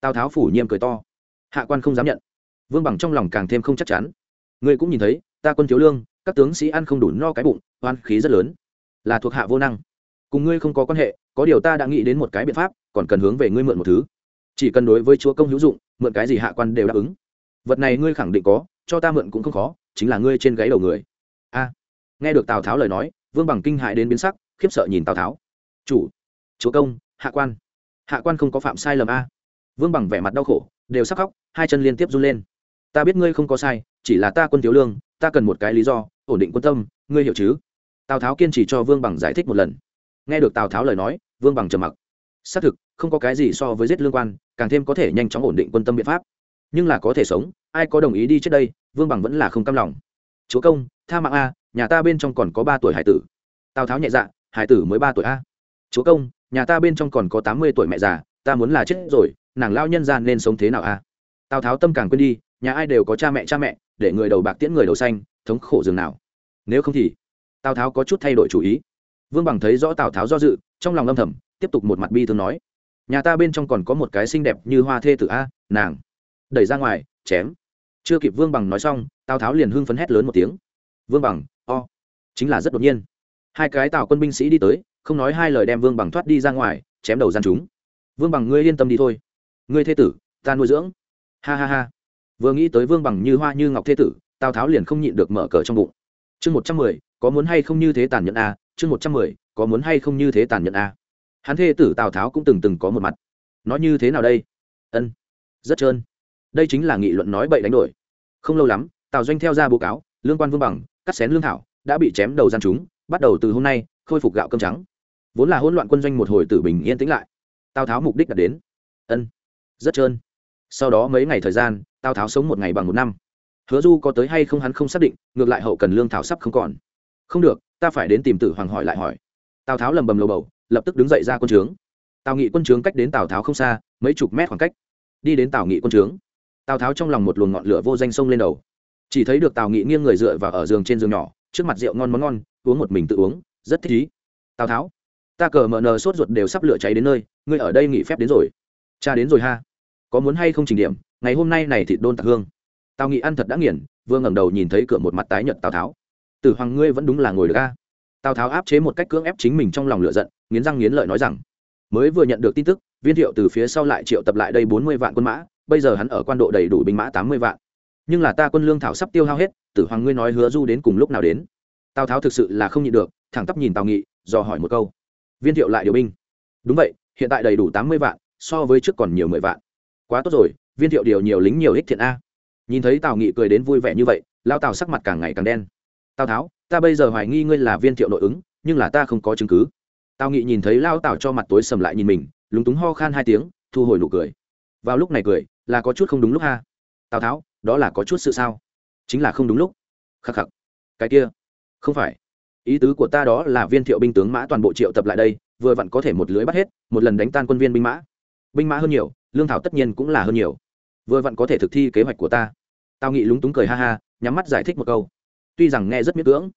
Tào tháo phủ nhiệm cười to. Hạ quan không dám nhận. Vương bằng trong lòng càng thêm không chắc chắn. Ngươi cũng nhìn thấy, ta quân thiếu lương, các tướng sĩ ăn không đủ no cái bụng oan khí rất lớn. Là thuộc hạ vô năng cùng ngươi không có quan hệ, có điều ta đã nghĩ đến một cái biện pháp, còn cần hướng về ngươi mượn một thứ. Chỉ cần đối với chúa công hữu dụng, mượn cái gì hạ quan đều đáp ứng. Vật này ngươi khẳng định có, cho ta mượn cũng không khó, chính là ngươi trên gáy đầu người. A. Nghe được tào tháo lời nói, vương bằng kinh hại đến biến sắc, khiếp sợ nhìn tào tháo. Chủ, chúa công, hạ quan. Hạ quan không có phạm sai lầm a. Vương bằng vẻ mặt đau khổ, đều sắc khóc, hai chân liên tiếp run lên. Ta biết ngươi không có sai, chỉ là ta quân thiếu lương, ta cần một cái lý do, ổn định quân tâm, ngươi hiểu chứ? Tào tháo kiên trì cho vương bằng giải thích một lần nghe được tào tháo lời nói, vương bằng trầm mặc. Xác thực, không có cái gì so với giết lương quan, càng thêm có thể nhanh chóng ổn định quân tâm biện pháp. Nhưng là có thể sống, ai có đồng ý đi trước đây, vương bằng vẫn là không cam lòng. Chúa công, tha mạng a, nhà ta bên trong còn có ba tuổi hải tử. Tào tháo nhẹ dạ hải tử mới ba tuổi a. Chúa công, nhà ta bên trong còn có tám mươi tuổi mẹ già, ta muốn là chết rồi, nàng lao nhân ra nên sống thế nào a? Tào tháo tâm càng quên đi, nhà ai đều có cha mẹ cha mẹ, để người đầu bạc tiễn người đầu xanh, thống khổ dường nào. Nếu không thì, tào tháo có chút thay đổi chủ ý vương bằng thấy rõ tào tháo do dự, trong lòng âm thầm, tiếp tục một mặt bi thương nói. Nhà ta bên trong còn có một cái xinh đẹp như hoa thê tử a, nàng. Đẩy ra ngoài, chém. Chưa kịp vương bằng nói xong, tào tháo liền hưng phấn hét lớn một tiếng. Vương bằng, o. Chính là rất đột nhiên. Hai cái tào quân binh sĩ đi tới, không nói hai lời đem vương bằng thoát đi ra ngoài, chém đầu gian chúng. Vương bằng, ngươi yên tâm đi thôi. Ngươi thê tử, ta nuôi dưỡng. Ha ha ha. Vừa nghĩ tới vương bằng như hoa như ngọc thê tử, tào tháo liền không nhịn được mở cờ trong bụng. Chương một trăm mười, có muốn hay không như thế tàn nhẫn a chương một trăm mười, có muốn hay không như thế tàn nhẫn a hắn thê tử tào tháo cũng từng từng có một mặt. Nói như thế nào đây? Ân, rất trơn. Đây chính là nghị luận nói bậy đánh đổi. Không lâu lắm, tào doanh theo ra báo cáo, lương quan vương bằng, cắt xén lương thảo, đã bị chém đầu gian chúng bắt đầu từ hôm nay, khôi phục gạo cơm trắng. Vốn là hỗn loạn quân doanh một hồi tử bình yên tĩnh lại. Tào tháo mục đích đã đến. Ân, rất trơn. Sau đó mấy ngày thời gian, tào tháo sống một ngày bằng một năm. Hứa du có tới hay không hắn không xác định, ngược lại hậu cần lương thảo sắp không còn. Không được ta phải đến tìm tử hoàng hỏi lại hỏi. Tào tháo lầm bầm lầu bầu, lập tức đứng dậy ra quân trướng. Tào nghị quân trướng cách đến tào tháo không xa, mấy chục mét khoảng cách. Đi đến tào nghị quân trướng, tào tháo trong lòng một luồng ngọn lửa vô danh sông lên đầu. Chỉ thấy được tào nghị nghiêng người dựa vào ở giường trên giường nhỏ, trước mặt rượu ngon món ngon, uống một mình tự uống, rất thích ý. Tào tháo, ta cờ mờ nờ sốt ruột đều sắp lửa cháy đến nơi, ngươi ở đây nghỉ phép đến rồi. Cha đến rồi ha. Có muốn hay không trình điểm, ngày hôm nay này thịt đôn tạc hương. Tào nghị ăn thật đã nghiền, vừa ngẩng đầu nhìn thấy cửa một mặt tái nhợt tào tháo tử hoàng ngươi vẫn đúng là ngồi được ca tào tháo áp chế một cách cưỡng ép chính mình trong lòng lựa giận, nghiến răng nghiến lợi nói rằng, mới vừa nhận được tin tức, viên thiệu từ phía sau lại triệu tập lại đây bốn mươi vạn quân mã, bây giờ hắn ở quan độ đầy đủ binh mã tám mươi vạn. Nhưng là ta quân lương thảo sắp tiêu hao hết, tử hoàng ngươi nói hứa du đến cùng lúc nào đến? Tào tháo thực sự là không nhịn được, thẳng tắp nhìn tào nghị dò hỏi một câu. Viên thiệu lại điều binh. Đúng vậy, hiện tại đầy đủ tám mươi vạn, so với trước còn nhiều mười vạn. Quá tốt rồi, viên thiệu điều nhiều lính nhiều ích thiện a. Nhìn thấy tào nghị cười đến vui vẻ như vậy, lao tào sắc mặt càng ngày càng đen tào tháo, ta bây giờ hoài nghi ngươi là viên thiệu nội ứng, nhưng là ta không có chứng cứ. Tào nghị nhìn thấy lao tào cho mặt tối sầm lại nhìn mình, lúng túng ho khan hai tiếng, thu hồi nụ cười. Vào lúc này cười, là có chút không đúng lúc ha. Tào tháo, đó là có chút sự sao? Chính là không đúng lúc. Khắc khắc. Cái kia. Không phải. Ý tứ của ta đó là viên thiệu binh tướng mã toàn bộ triệu tập lại đây, vừa vặn có thể một lưới bắt hết, một lần đánh tan quân viên binh mã. Binh mã hơn nhiều, lương thảo tất nhiên cũng là hơn nhiều. Vừa vặn có thể thực thi kế hoạch của ta. Tào nghị lúng túng cười ha ha, nhắm mắt giải thích một câu tuy rằng nghe rất miễn cưỡng,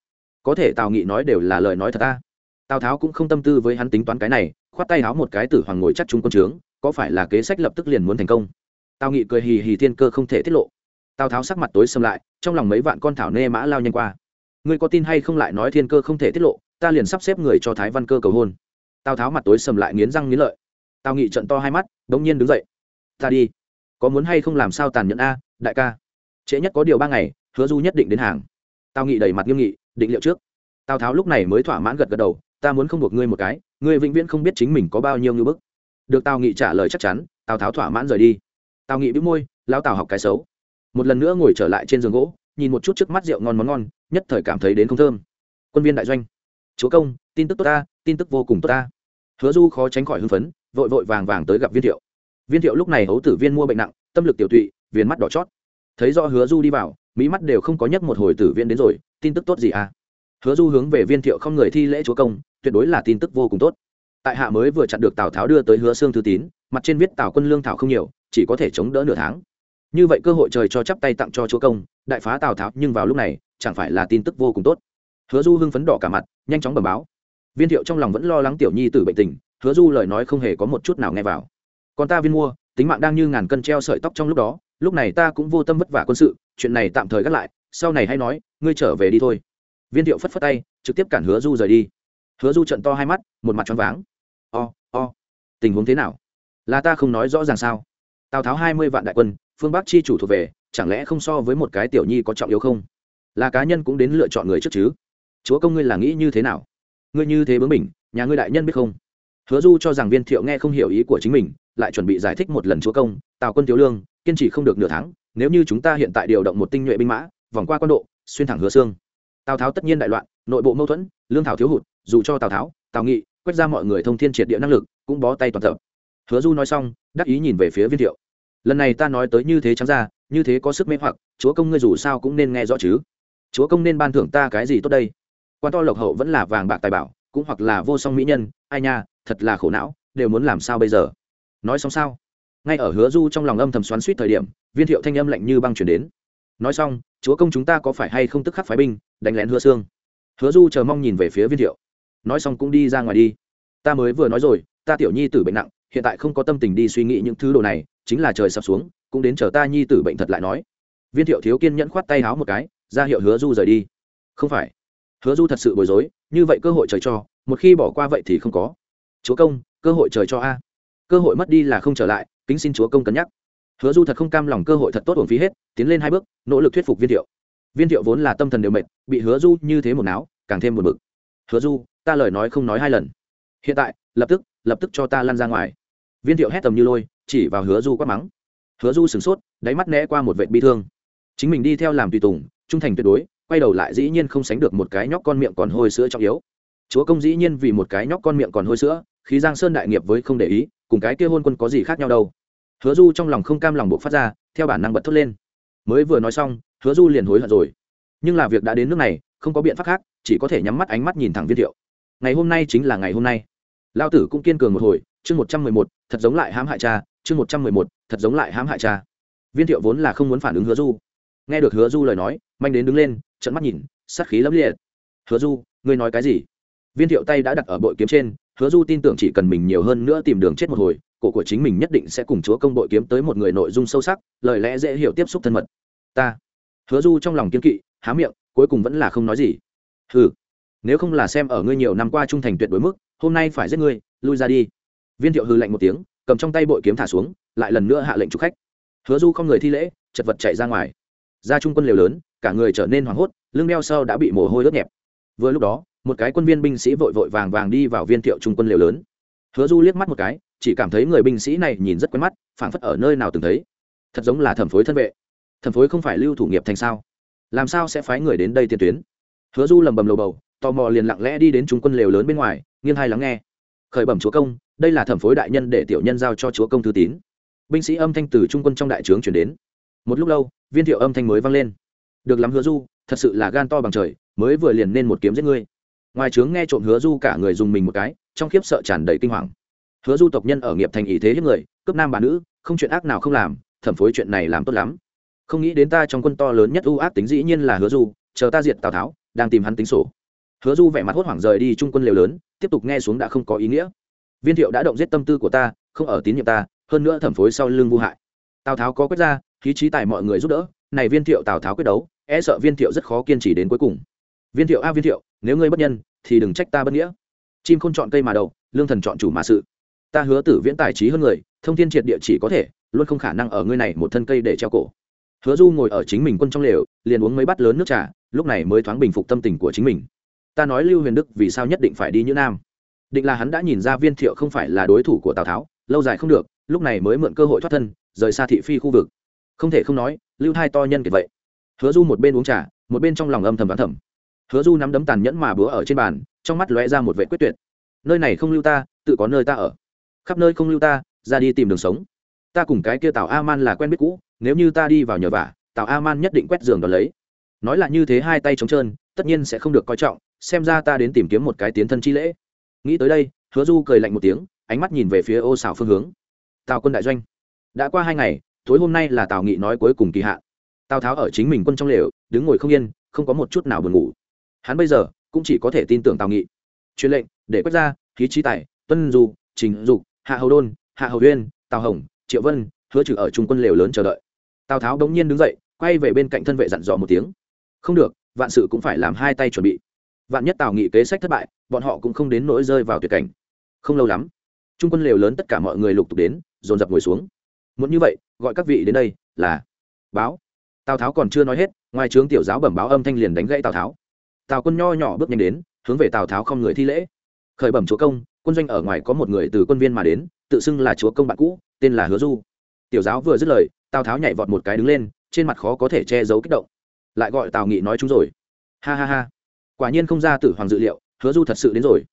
có thể tào nghị nói đều là lời nói thật ta. Tào tháo cũng không tâm tư với hắn tính toán cái này, khoát tay háo một cái tử hoàng ngồi chắc chung quân trướng, có phải là kế sách lập tức liền muốn thành công? Tào nghị cười hì hì thiên cơ không thể tiết lộ. Tào tháo sắc mặt tối xâm lại, trong lòng mấy vạn con thảo nê mã lao nhanh qua. Ngươi có tin hay không lại nói thiên cơ không thể tiết lộ, ta liền sắp xếp người cho thái văn cơ cầu hôn. Tào tháo mặt tối sầm lại nghiến răng nghiến lợi. Tào nghị trận to hai mắt đ ỗ n g nhiên đứng dậy. Ta đi. Có muốn hay không làm sao tàn nhẫn a, đại ca? Trễ nhất có điều ba ngày, hứa du nhất định đến hàng. Tao nghị đầy mặt nghiêm nghị, định liệu trước. Tào tháo lúc này mới thỏa mãn gật gật đầu, ta muốn không buộc ngươi một cái, ngươi vĩnh viễn không biết chính mình có bao nhiêu ngưỡng bức. Được tào nghị trả lời chắc chắn, tào tháo thỏa mãn rời đi. Tào nghị bĩu môi, lao tào học cái xấu. Một lần nữa ngồi trở lại trên giường gỗ, nhìn một chút trước mắt rượu ngon món ngon, nhất thời cảm thấy đến không thơm. Quân viên đại doanh. Chúa công, tin tức tốt ta, tin tức vô cùng tốt ta. Hứa du khó tránh khỏi hưng phấn, vội vội vàng vàng tới gặp viên thiệu. Viên thiệu lúc này hấu tử viên mua bệnh nặng, tâm lực tiểu tụy viên mắt đỏ chót. Thấy do hứa du đi vào mỹ mắt đều không có nhấc một hồi tử viên đến rồi, tin tức tốt gì à? Hứa du hướng về viên thiệu không người thi lễ chúa công, tuyệt đối là tin tức vô cùng tốt. Tại hạ mới vừa chặn được tào tháo đưa tới hứa xương thư tín, mặt trên viết tào quân lương thảo không nhiều, chỉ có thể chống đỡ nửa tháng. Như vậy cơ hội trời cho chắp tay tặng cho chúa công, đại phá tào tháo, nhưng vào lúc này, chẳng phải là tin tức vô cùng tốt. Hứa du hưng phấn đỏ cả mặt, nhanh chóng bẩm báo. Viên thiệu trong lòng vẫn lo lắng tiểu nhi tử bệnh tình, hứa du lời nói không hề có một chút nào nghe vào. Còn ta viên mua, tính mạng đang như ngàn cân treo sợi tóc trong lúc đó lúc này ta cũng vô tâm vất vả quân sự chuyện này tạm thời gác lại sau này hay nói ngươi trở về đi thôi. Viên thiệu phất phất tay trực tiếp cản hứa du rời đi. Hứa du trận to hai mắt một mặt choáng váng. O、oh, o、oh. tình huống thế nào? Là ta không nói rõ ràng sao? Tào tháo hai mươi vạn đại quân phương bắc chi chủ thuộc về chẳng lẽ không so với một cái tiểu nhi có trọng yếu không? Là cá nhân cũng đến lựa chọn người trước chứ? Chúa công ngươi là nghĩ như thế nào? Ngươi như thế bướng mình nhà ngươi đại nhân biết không? Hứa du cho rằng viên thiệu nghe không hiểu ý của chính mình lại chuẩn bị giải thích một lần chúa công, tào quân thiếu lương, kiên trì không được nửa tháng, nếu như chúng ta hiện tại điều động một tinh nhuệ binh mã, vòng qua quan độ, xuyên thẳng hứa xương. Tào tháo tất nhiên đại loạn, nội bộ mâu thuẫn, lương thảo thiếu hụt, dù cho tào tháo, tào nghị, quét ra mọi người thông thiên triệt địa năng lực, cũng bó tay toàn tập. Hứa du nói xong, đắc ý nhìn về phía viên thiệu. Lần này ta nói tới như thế trắng ra, như thế có sức mê hoặc, chúa công ngươi dù sao cũng nên nghe rõ chứ. Chúa công nên ban thưởng ta cái gì tốt đây? Quan to lộc hậu vẫn là vàng bạc tài bảo, cũng hoặc là vô song mỹ nhân, ai nha, thật là khổ não, đều muốn làm sao bây giờ? Nói xong sao? Ngay ở hứa du trong lòng âm thầm xoắn suýt thời điểm, viên thiệu thanh âm lạnh như băng chuyển đến. Nói xong, chúa công chúng ta có phải hay không tức khắc phái binh, đánh lén hứa xương hứa du chờ mong nhìn về phía viên thiệu. Nói xong cũng đi ra ngoài đi. Ta mới vừa nói rồi, ta tiểu nhi tử bệnh nặng, hiện tại không có tâm tình đi suy nghĩ những thứ đồ này, chính là trời sập xuống, cũng đến chờ ta nhi tử bệnh thật lại nói. Viên thiệu thiếu kiên nhẫn khoát tay háo một cái, ra hiệu hứa du rời đi. Không phải. Hứa du thật sự bối rối, như vậy cơ hội trời cho, một khi bỏ qua vậy thì không có. Chúa công, cơ hội trời cho a cơ hội mất đi là không trở lại, kính xin chúa công cân nhắc. Hứa du thật không cam lòng cơ hội thật tốt ổn phí hết, tiến lên hai bước, nỗ lực thuyết phục viên thiệu. Viên thiệu vốn là tâm thần đều mệt, bị hứa du như thế một não càng thêm một bực. Hứa du, ta lời nói không nói hai lần. Hiện tại, lập tức lập tức cho ta lăn ra ngoài. Viên thiệu hét tầm như lôi, chỉ vào hứa du quát mắng. Hứa du sửng sốt, đáy mắt né qua một vệ bi thương. Chính mình đi theo làm tùy tùng, trung thành tuyệt đối, quay đầu lại dĩ nhiên không sánh được một cái nhóc con miệng còn hôi sữa trọng yếu. Chúa công dĩ nhiên vì một cái nhóc con miệng còn hôi sữa, khí giang sơn đại nghiệp với không để ý cùng cái kia hôn quân có gì khác nhau đâu. Hứa du trong lòng không cam lòng buộc phát ra, theo bản năng bật thốt lên. Mới vừa nói xong, hứa du liền hối hận rồi. Nhưng là việc đã đến nước này, không có biện pháp khác, chỉ có thể nhắm mắt ánh mắt nhìn thẳng viên thiệu. Ngày hôm nay chính là ngày hôm nay. Lao tử cũng kiên cường một hồi, chương một trăm mười một, thật giống lại hãm hại cha, chương một trăm mười một, thật giống lại hãm hại cha. Viên thiệu vốn là không muốn phản ứng hứa du. Nghe được hứa du lời nói, manh đến đứng lên trận mắt nhìn, sát khí lẫm liệt. Hứa du, ngươi nói cái gì? Viên thiệu tay đã đặt ở bội kiếm trên hứa du tin tưởng chỉ cần mình nhiều hơn nữa tìm đường chết một hồi, cổ của chính mình nhất định sẽ cùng chúa công bội kiếm tới một người nội dung sâu sắc, lời lẽ dễ hiểu tiếp xúc thân mật. Ta. Hứa du trong lòng kiên kỵ, há miệng, cuối cùng vẫn là không nói gì. Hừ. nếu không là xem ở ngươi nhiều năm qua trung thành tuyệt đối mức, hôm nay phải giết ngươi, lui ra đi. Viên thiệu hư lạnh một tiếng, cầm trong tay bội kiếm thả xuống, lại lần nữa hạ lệnh chủ khách. Hứa du không người thi lễ, chật vật chạy ra ngoài. Ra trung quân liều lớn, cả người trở nên hoảng hốt, lưng đeo sau đã bị mồ hôi ướt nhẹp. Vừa lúc đó một cái quân viên binh sĩ vội vội vàng vàng đi vào viên thiệu trung quân liều lớn. Hứa du liếc mắt một cái, chỉ cảm thấy người binh sĩ này nhìn rất quen mắt, phảng phất ở nơi nào từng thấy. Thật giống là thẩm phối thân vệ. Thẩm phối không phải lưu thủ nghiệp thành sao? Làm sao sẽ phái người đến đây tiền tuyến? Hứa du lầm bầm lầu bầu, tò mò liền lặng lẽ đi đến trung quân lều lớn bên ngoài, nghiêng hai lắng nghe. Khởi bẩm chúa công, đây là thẩm phối đại nhân để tiểu nhân giao cho chúa công thư tín. Binh sĩ âm thanh từ trung quân trong đại trướng chuyển đến. Một lúc lâu, viên thiệu âm thanh mới vang lên. Được lắm hứa du, thật sự là gan to bằng trời, mới vừa liền nên một kiếm giết ngươi ngoài trướng nghe trộm hứa du cả người dùng mình một cái, trong khiếp sợ tràn đầy kinh hoàng. Hứa du tộc nhân ở nghiệp thành ý thế hiếp người, cướp nam bà nữ, không chuyện ác nào không làm, thẩm phối chuyện này làm tốt lắm. Không nghĩ đến ta trong quân to lớn nhất ưu ác tính dĩ nhiên là hứa du, chờ ta diệt tào tháo, đang tìm hắn tính sổ. Hứa du vẻ mặt hốt hoảng rời đi trung quân liều lớn, tiếp tục nghe xuống đã không có ý nghĩa. Viên thiệu đã động giết tâm tư của ta, không ở tín nhiệm ta, hơn nữa thẩm phối sau lưng vô hại. Tào tháo có quyết ra, khí trí tài mọi người giúp đỡ, này viên thiệu tào tháo quyết đấu e sợ viên thiệu rất khó kiên trì đến cuối cùng. Viên thiệu a viên thiệu nếu ngươi bất nhân, thì đừng trách ta bất nghĩa. Chim không chọn cây mà đậu, lương thần chọn chủ mà sự. Ta hứa tử viễn tài trí hơn người, thông tin triệt địa chỉ có thể, luôn không khả năng ở ngươi này một thân cây để treo cổ. Hứa du ngồi ở chính mình quân trong lều, liền uống mấy bát lớn nước trà, lúc này mới thoáng bình phục tâm tình của chính mình. Ta nói lưu huyền đức vì sao nhất định phải đi như nam? Định là hắn đã nhìn ra viên thiệu không phải là đối thủ của tào tháo, lâu dài không được, lúc này mới mượn cơ hội thoát thân, rời xa thị phi khu vực. Không thể không nói, lưu thai to nhân kiệt vậy. Hứa du một bên uống trà, một bên trong lòng âm thầm đoán thầm hứa du nắm đấm tàn nhẫn mà búa ở trên bàn, trong mắt lóe ra một vệ quyết tuyệt. Nơi này không lưu ta, tự có nơi ta ở. Khắp nơi không lưu ta, ra đi tìm đường sống. Ta cùng cái kia tào a man là quen biết cũ, nếu như ta đi vào nhờ vả, tào a man nhất định quét giường đ ó lấy. Nói là như thế hai tay trống trơn, tất nhiên sẽ không được coi trọng, xem ra ta đến tìm kiếm một cái tiến thân chi lễ. Nghĩ tới đây, hứa du cười lạnh một tiếng, ánh mắt nhìn về phía ô xảo phương hướng. Tào quân đại doanh. Đã qua hai ngày, tối hôm nay là tào nghị nói cuối cùng kỳ hạn. Tào tháo ở chính mình quân trong lều, đứng ngồi không yên, không có một chút nào buồn ngủ hắn bây giờ cũng chỉ có thể tin tưởng tào nghị. Truyền lệnh, để quét ra, khí trí tài, tuân du, trình dục, hạ hầu đôn, hạ hầu huyên tào hồng, triệu vân, hứa trừ ở trung quân lều lớn chờ đợi. Tào tháo bỗng nhiên đứng dậy, quay về bên cạnh thân vệ dặn dò một tiếng. Không được, vạn sự cũng phải làm hai tay chuẩn bị. Vạn nhất tào nghị kế sách thất bại, bọn họ cũng không đến nỗi rơi vào tuyệt cảnh. Không lâu lắm, trung quân lều lớn tất cả mọi người lục tục đến, dồn dập ngồi xuống. Muốn như vậy, gọi các vị đến đây là báo. Tào tháo còn chưa nói hết, ngoài trướng tiểu giáo bẩm báo âm thanh liền đánh gãy tào tháo tào quân nho nhỏ bước nhanh đến, hướng về tào tháo không người thi lễ. Khởi bẩm chúa công, quân doanh ở ngoài có một người từ quân viên mà đến, tự xưng là chúa công bạn cũ, tên là hứa du. Tiểu giáo vừa dứt lời, tào tháo nhảy vọt một cái đứng lên, trên mặt khó có thể che giấu kích động. Lại gọi tào nghị nói chúng rồi. Ha ha ha. Quả nhiên không ra tử hoàng dự liệu, hứa du thật sự đến rồi.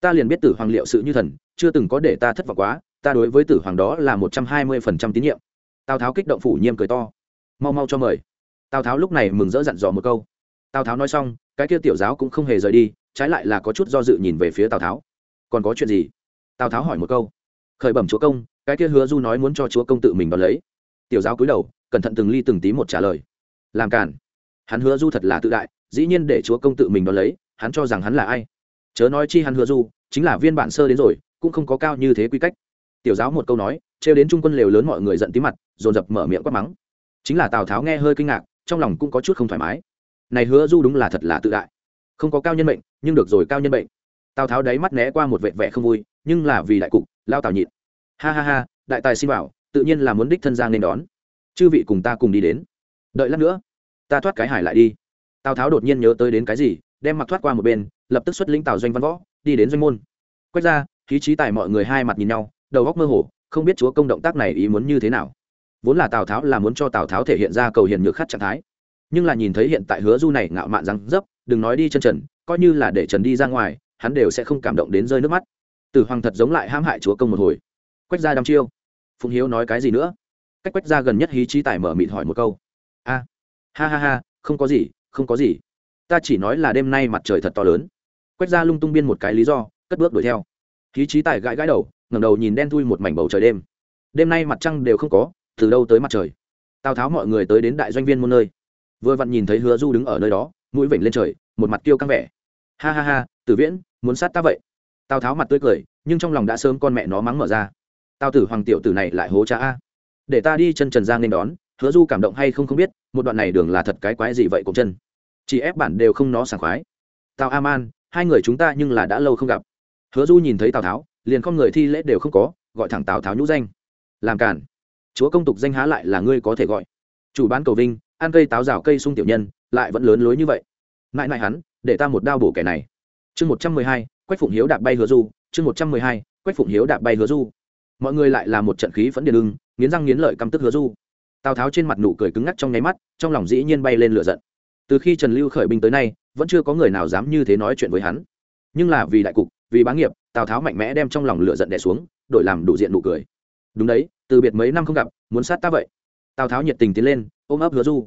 Ta liền biết tử hoàng liệu sự như thần, chưa từng có để ta thất vọng quá, ta đối với tử hoàng đó là một trăm hai mươi phần trăm tín nhiệm. Tào tháo kích động phủ nhiêm cười to. Mau mau cho mời. Tào tháo lúc này mừng rỡ dặn dò một câu. Tào tháo nói xong cái kia tiểu giáo cũng không hề rời đi, trái lại là có chút do dự nhìn về phía tào tháo. Còn có chuyện gì? Tào tháo hỏi một câu. Khởi bẩm chúa công, cái kia hứa du nói muốn cho chúa công tự mình đón lấy. Tiểu giáo cúi đầu, cẩn thận từng ly từng tí một trả lời. Làm cản hắn hứa du thật là tự đại, dĩ nhiên để chúa công tự mình đón lấy, hắn cho rằng hắn là ai. Chớ nói chi hắn hứa du, chính là viên bản sơ đến rồi, cũng không có cao như thế quy cách. Tiểu giáo một câu nói, trêu đến trung quân lều lớn mọi người giận tí mặt, dồn dập mở miệng quát mắng. Chính là tào tháo nghe hơi kinh ngạc, trong lòng cũng có chút không thoải mái này hứa du đúng là thật là tự đại. Không có cao nhân mệnh, nhưng được rồi cao nhân mệnh. Tào tháo đáy mắt né qua một vệ vẻ không vui, nhưng là vì đại cục, lao tào nhịn. Ha ha ha, đại tài xin bảo, tự nhiên là muốn đích thân giang nên đón. Chư vị cùng ta cùng đi đến. Đợi lát nữa, ta thoát cái hải lại đi. Tào tháo đột nhiên nhớ tới đến cái gì, đem mặc thoát qua một bên, lập tức xuất lĩnh tào doanh văn võ, đi đến doanh môn. Quét ra, khí trí tài mọi người hai mặt nhìn nhau, đầu góc mơ hồ, không biết chúa công động tác này ý muốn như thế nào. Vốn là tào tháo là muốn cho tào tháo thể hiện ra cầu hiền nhược khát trạng thái nhưng là nhìn thấy hiện tại hứa du này ngạo mạn răng dấp, đừng nói đi chân trần, coi như là để trần đi ra ngoài, hắn đều sẽ không cảm động đến rơi nước mắt. Tử hoàng thật giống lại hãm hại chúa công một hồi. Quách ra đăm chiêu. Phùng hiếu nói cái gì nữa? Cách quách ra gần nhất hí trí tài mở mịt hỏi một câu. A, ha ha ha, không có gì, không có gì. Ta chỉ nói là đêm nay mặt trời thật to lớn. Quách ra lung tung biên một cái lý do, cất bước đuổi theo. Hí trí tài gãi gãi đầu, ngẩng đầu nhìn đen thui một mảnh bầu trời đêm. Đêm nay mặt trăng đều không có, từ đâu tới mặt trời? Tào tháo mọi người tới đến đại doanh viên muôn nơi vừa vặn nhìn thấy hứa du đứng ở nơi đó, mũi vểnh lên trời, một mặt tiêu căng vẻ. Ha ha ha, tử viễn, muốn sát ta vậy? Tào tháo mặt tươi cười, nhưng trong lòng đã sớm con mẹ nó mắng mở ra. Tào tử hoàng tiểu tử này lại hố cha a. Để ta đi chân trần giang nên đón, hứa du cảm động hay không không biết, một đoạn này đường là thật cái quái gì vậy cùng chân. Chỉ ép bản đều không nó sảng khoái. Tào a man hai người chúng ta nhưng là đã lâu không gặp. Hứa du nhìn thấy tào tháo, liền không người thi lễ đều không có, gọi thẳng tào tháo nhũ danh. Làm cản chúa công tục danh há lại là ngươi có thể gọi. Chủ bán cầu vinh ăn cây táo rào cây sung tiểu nhân, lại vẫn lớn lối như vậy. Mãi mãi hắn, để ta một đao bổ kẻ này. Chương một trăm mười hai, quách phụng hiếu đạp bay hứa du. Chương một trăm mười hai, quách phụng hiếu đạp bay hứa du. Mọi người lại là một trận khí phẫn điện ưng, nghiến răng nghiến lợi căm tức hứa du. Tào tháo trên mặt nụ cười cứng ngắc trong nháy mắt, trong lòng dĩ nhiên bay lên lửa giận. Từ khi trần lưu khởi binh tới nay, vẫn chưa có người nào dám như thế nói chuyện với hắn. Nhưng là vì đại cục, vì bá nghiệp, tào tháo mạnh mẽ đem trong lòng lửa giận đè xuống, đổi làm đủ diện nụ cười. Đúng đấy, từ biệt mấy năm không gặp, muốn sát ta vậy tào tháo nhiệt tình tiến lên, ôm ấp hứa du.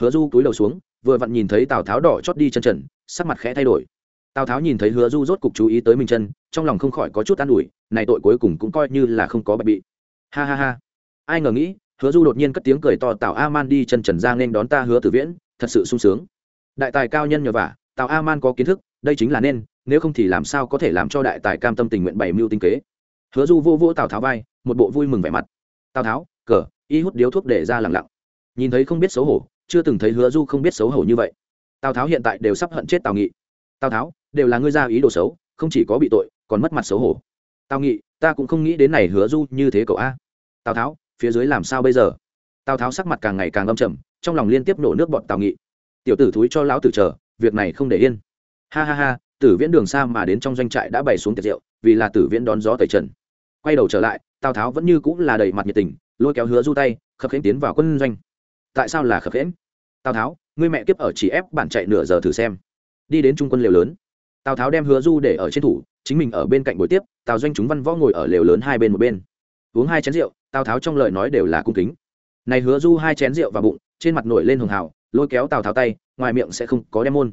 Hứa du cúi đầu xuống, vừa vặn nhìn thấy tào tháo đỏ chót đi chân trần, sắc mặt khẽ thay đổi. Tào tháo nhìn thấy hứa du rốt cục chú ý tới mình chân, trong lòng không khỏi có chút an ủi, này tội cuối cùng cũng coi như là không có bạch bị. Ha ha ha. Ai ngờ nghĩ, hứa du đột nhiên cất tiếng cười to, tào a man đi chân trần ra nên đón ta, hứa tử viễn. Thật sự sung sướng. Đại tài cao nhân nhờ vả, tào a man có kiến thức, đây chính là nên, nếu không thì làm sao có thể làm cho đại tài cam tâm tình nguyện bảy mưu tinh kế. Hứa du vô vô tào tháo vai, một bộ vui mừng vẻ mặt. Tào tháo, cờ y hút điếu thuốc để ra lặng lặng. Nhìn thấy không biết xấu hổ, chưa từng thấy hứa du không biết xấu hổ như vậy. Tào tháo hiện tại đều sắp hận chết tào nghị. Tào tháo, đều là ngươi ra ý đồ xấu, không chỉ có bị tội, còn mất mặt xấu hổ. Tào nghị, ta cũng không nghĩ đến này hứa du như thế cậu a. Tào tháo, phía dưới làm sao bây giờ? Tào tháo sắc mặt càng ngày càng âm trầm, trong lòng liên tiếp nổ nước bọn tào nghị. Tiểu tử thúi cho lão tử chờ, việc này không để yên. Ha ha ha, tử viễn đường xa mà đến trong doanh trại đã bày xuống tiệc rượu, vì là tử viễn đón gió tẩy trần. Quay đầu trở lại, tào tháo vẫn như cũng là đầy mặt nhiệt tình lôi kéo hứa du tay, khập khiễng tiến vào quân doanh. Tại sao là khập khiễng tào tháo, ngươi mẹ kiếp ở chỉ ép bạn chạy nửa giờ thử xem. Đi đến trung quân lều lớn. Tào tháo đem hứa du để ở trên thủ, chính mình ở bên cạnh buổi tiếp, tào doanh chúng văn võ ngồi ở lều lớn hai bên một bên. Uống hai chén rượu, tào tháo trong lời nói đều là cung kính. Này hứa du hai chén rượu vào bụng, trên mặt nổi lên hường hào, lôi kéo tào tháo tay, ngoài miệng sẽ không có đem môn.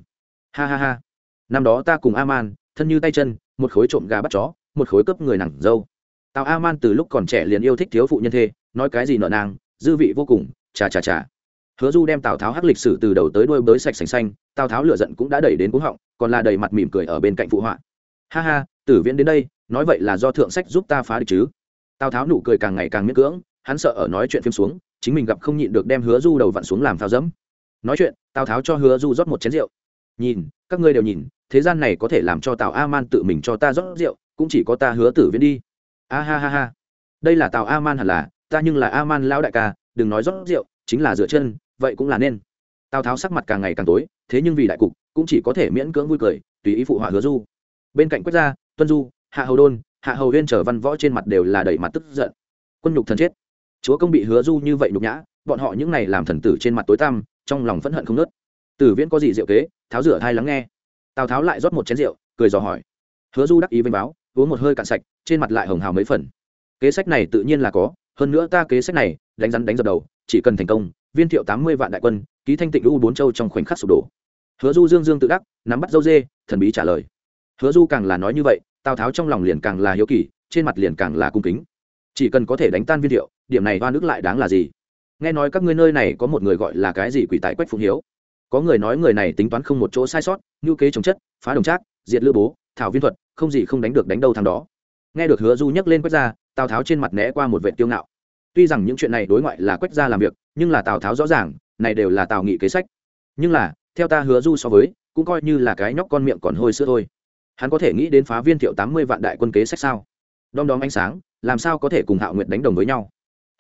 Ha ha ha. Năm đó ta cùng a man thân như tay chân, một khối trộm gà bắt chó, một khối cướp người nặng dâu. Tào a man từ lúc còn trẻ liền yêu thích thiếu phụ nhân thê nói cái gì nợ nàng, dư vị vô cùng, chà chà chà. Hứa du đem tào tháo hắc lịch sử từ đầu tới đuôi bới sạch sành xanh, tào tháo lửa giận cũng đã đẩy đến cúng họng, còn là đầy mặt mỉm cười ở bên cạnh phụ họa. Ha ha, tử viễn đến đây, nói vậy là do thượng sách giúp ta phá địch chứ. Tào tháo nụ cười càng ngày càng miễn cưỡng, hắn sợ ở nói chuyện phim xuống, chính mình gặp không nhịn được đem hứa du đầu vặn xuống làm phao dẫm. Nói chuyện, tào tháo cho hứa du rót một chén rượu. Nhìn, các ngươi đều nhìn, thế gian này có thể làm cho tào a man tự mình cho ta rót rượu, cũng chỉ có ta hứa tử viễn đi. A ha ha ha. Đây là tào a man hẳn là ta nhưng là a man lão đại ca, đừng nói rót rượu, chính là dựa chân, vậy cũng là nên. Tào tháo sắc mặt càng ngày càng tối, thế nhưng vì đại cục, cũng chỉ có thể miễn cưỡng vui cười, tùy ý phụ họa hứa du. Bên cạnh quách gia, tuân du, hạ hầu đôn, hạ hầu huyên trở văn võ trên mặt đều là đầy mặt tức giận. Quân nhục thần chết. Chúa công bị hứa du như vậy nhục nhã, bọn họ những này làm thần tử trên mặt tối tăm, trong lòng phẫn hận không nớt tử viễn có gì rượu kế, tháo rửa thai lắng nghe. Tào tháo lại rót một chén rượu, cười dò hỏi. Hứa du đắc ý vênh báo, uống một hơi cạn sạch, trên mặt lại hồng hào mấy phần. Kế sách này tự nhiên là có hơn nữa ta kế sách này, đánh rắn đánh dập đầu, chỉ cần thành công, viên thiệu tám mươi vạn đại quân, ký thanh tịnh u bốn châu trong khoảnh khắc sụp đổ. Hứa du dương dương tự đắc, nắm bắt dâu dê, thần bí trả lời. Hứa du càng là nói như vậy, tào tháo trong lòng liền càng là hiếu kỳ, trên mặt liền càng là cung kính. Chỉ cần có thể đánh tan viên thiệu, điểm này oan ức lại đáng là gì? Nghe nói các ngươi nơi này có một người gọi là cái gì quỷ tại quách phụng hiếu. Có người nói người này tính toán không một chỗ sai sót như kế chống chất, phá đồng trác, diệt lữ bố, thảo viên thuật, không gì không đánh được đánh đâu thằng đó. Nghe được hứa du nhắc lên quách ra tào tháo trên mặt né qua một vệ tiêu ngạo tuy rằng những chuyện này đối ngoại là quách gia làm việc nhưng là tào tháo rõ ràng này đều là tào nghị kế sách nhưng là theo ta hứa du so với cũng coi như là cái nhóc con miệng còn hôi sữa thôi hắn có thể nghĩ đến phá viên thiệu tám mươi vạn đại quân kế sách sao đom đóm ánh sáng làm sao có thể cùng hạo nguyệt đánh đồng với nhau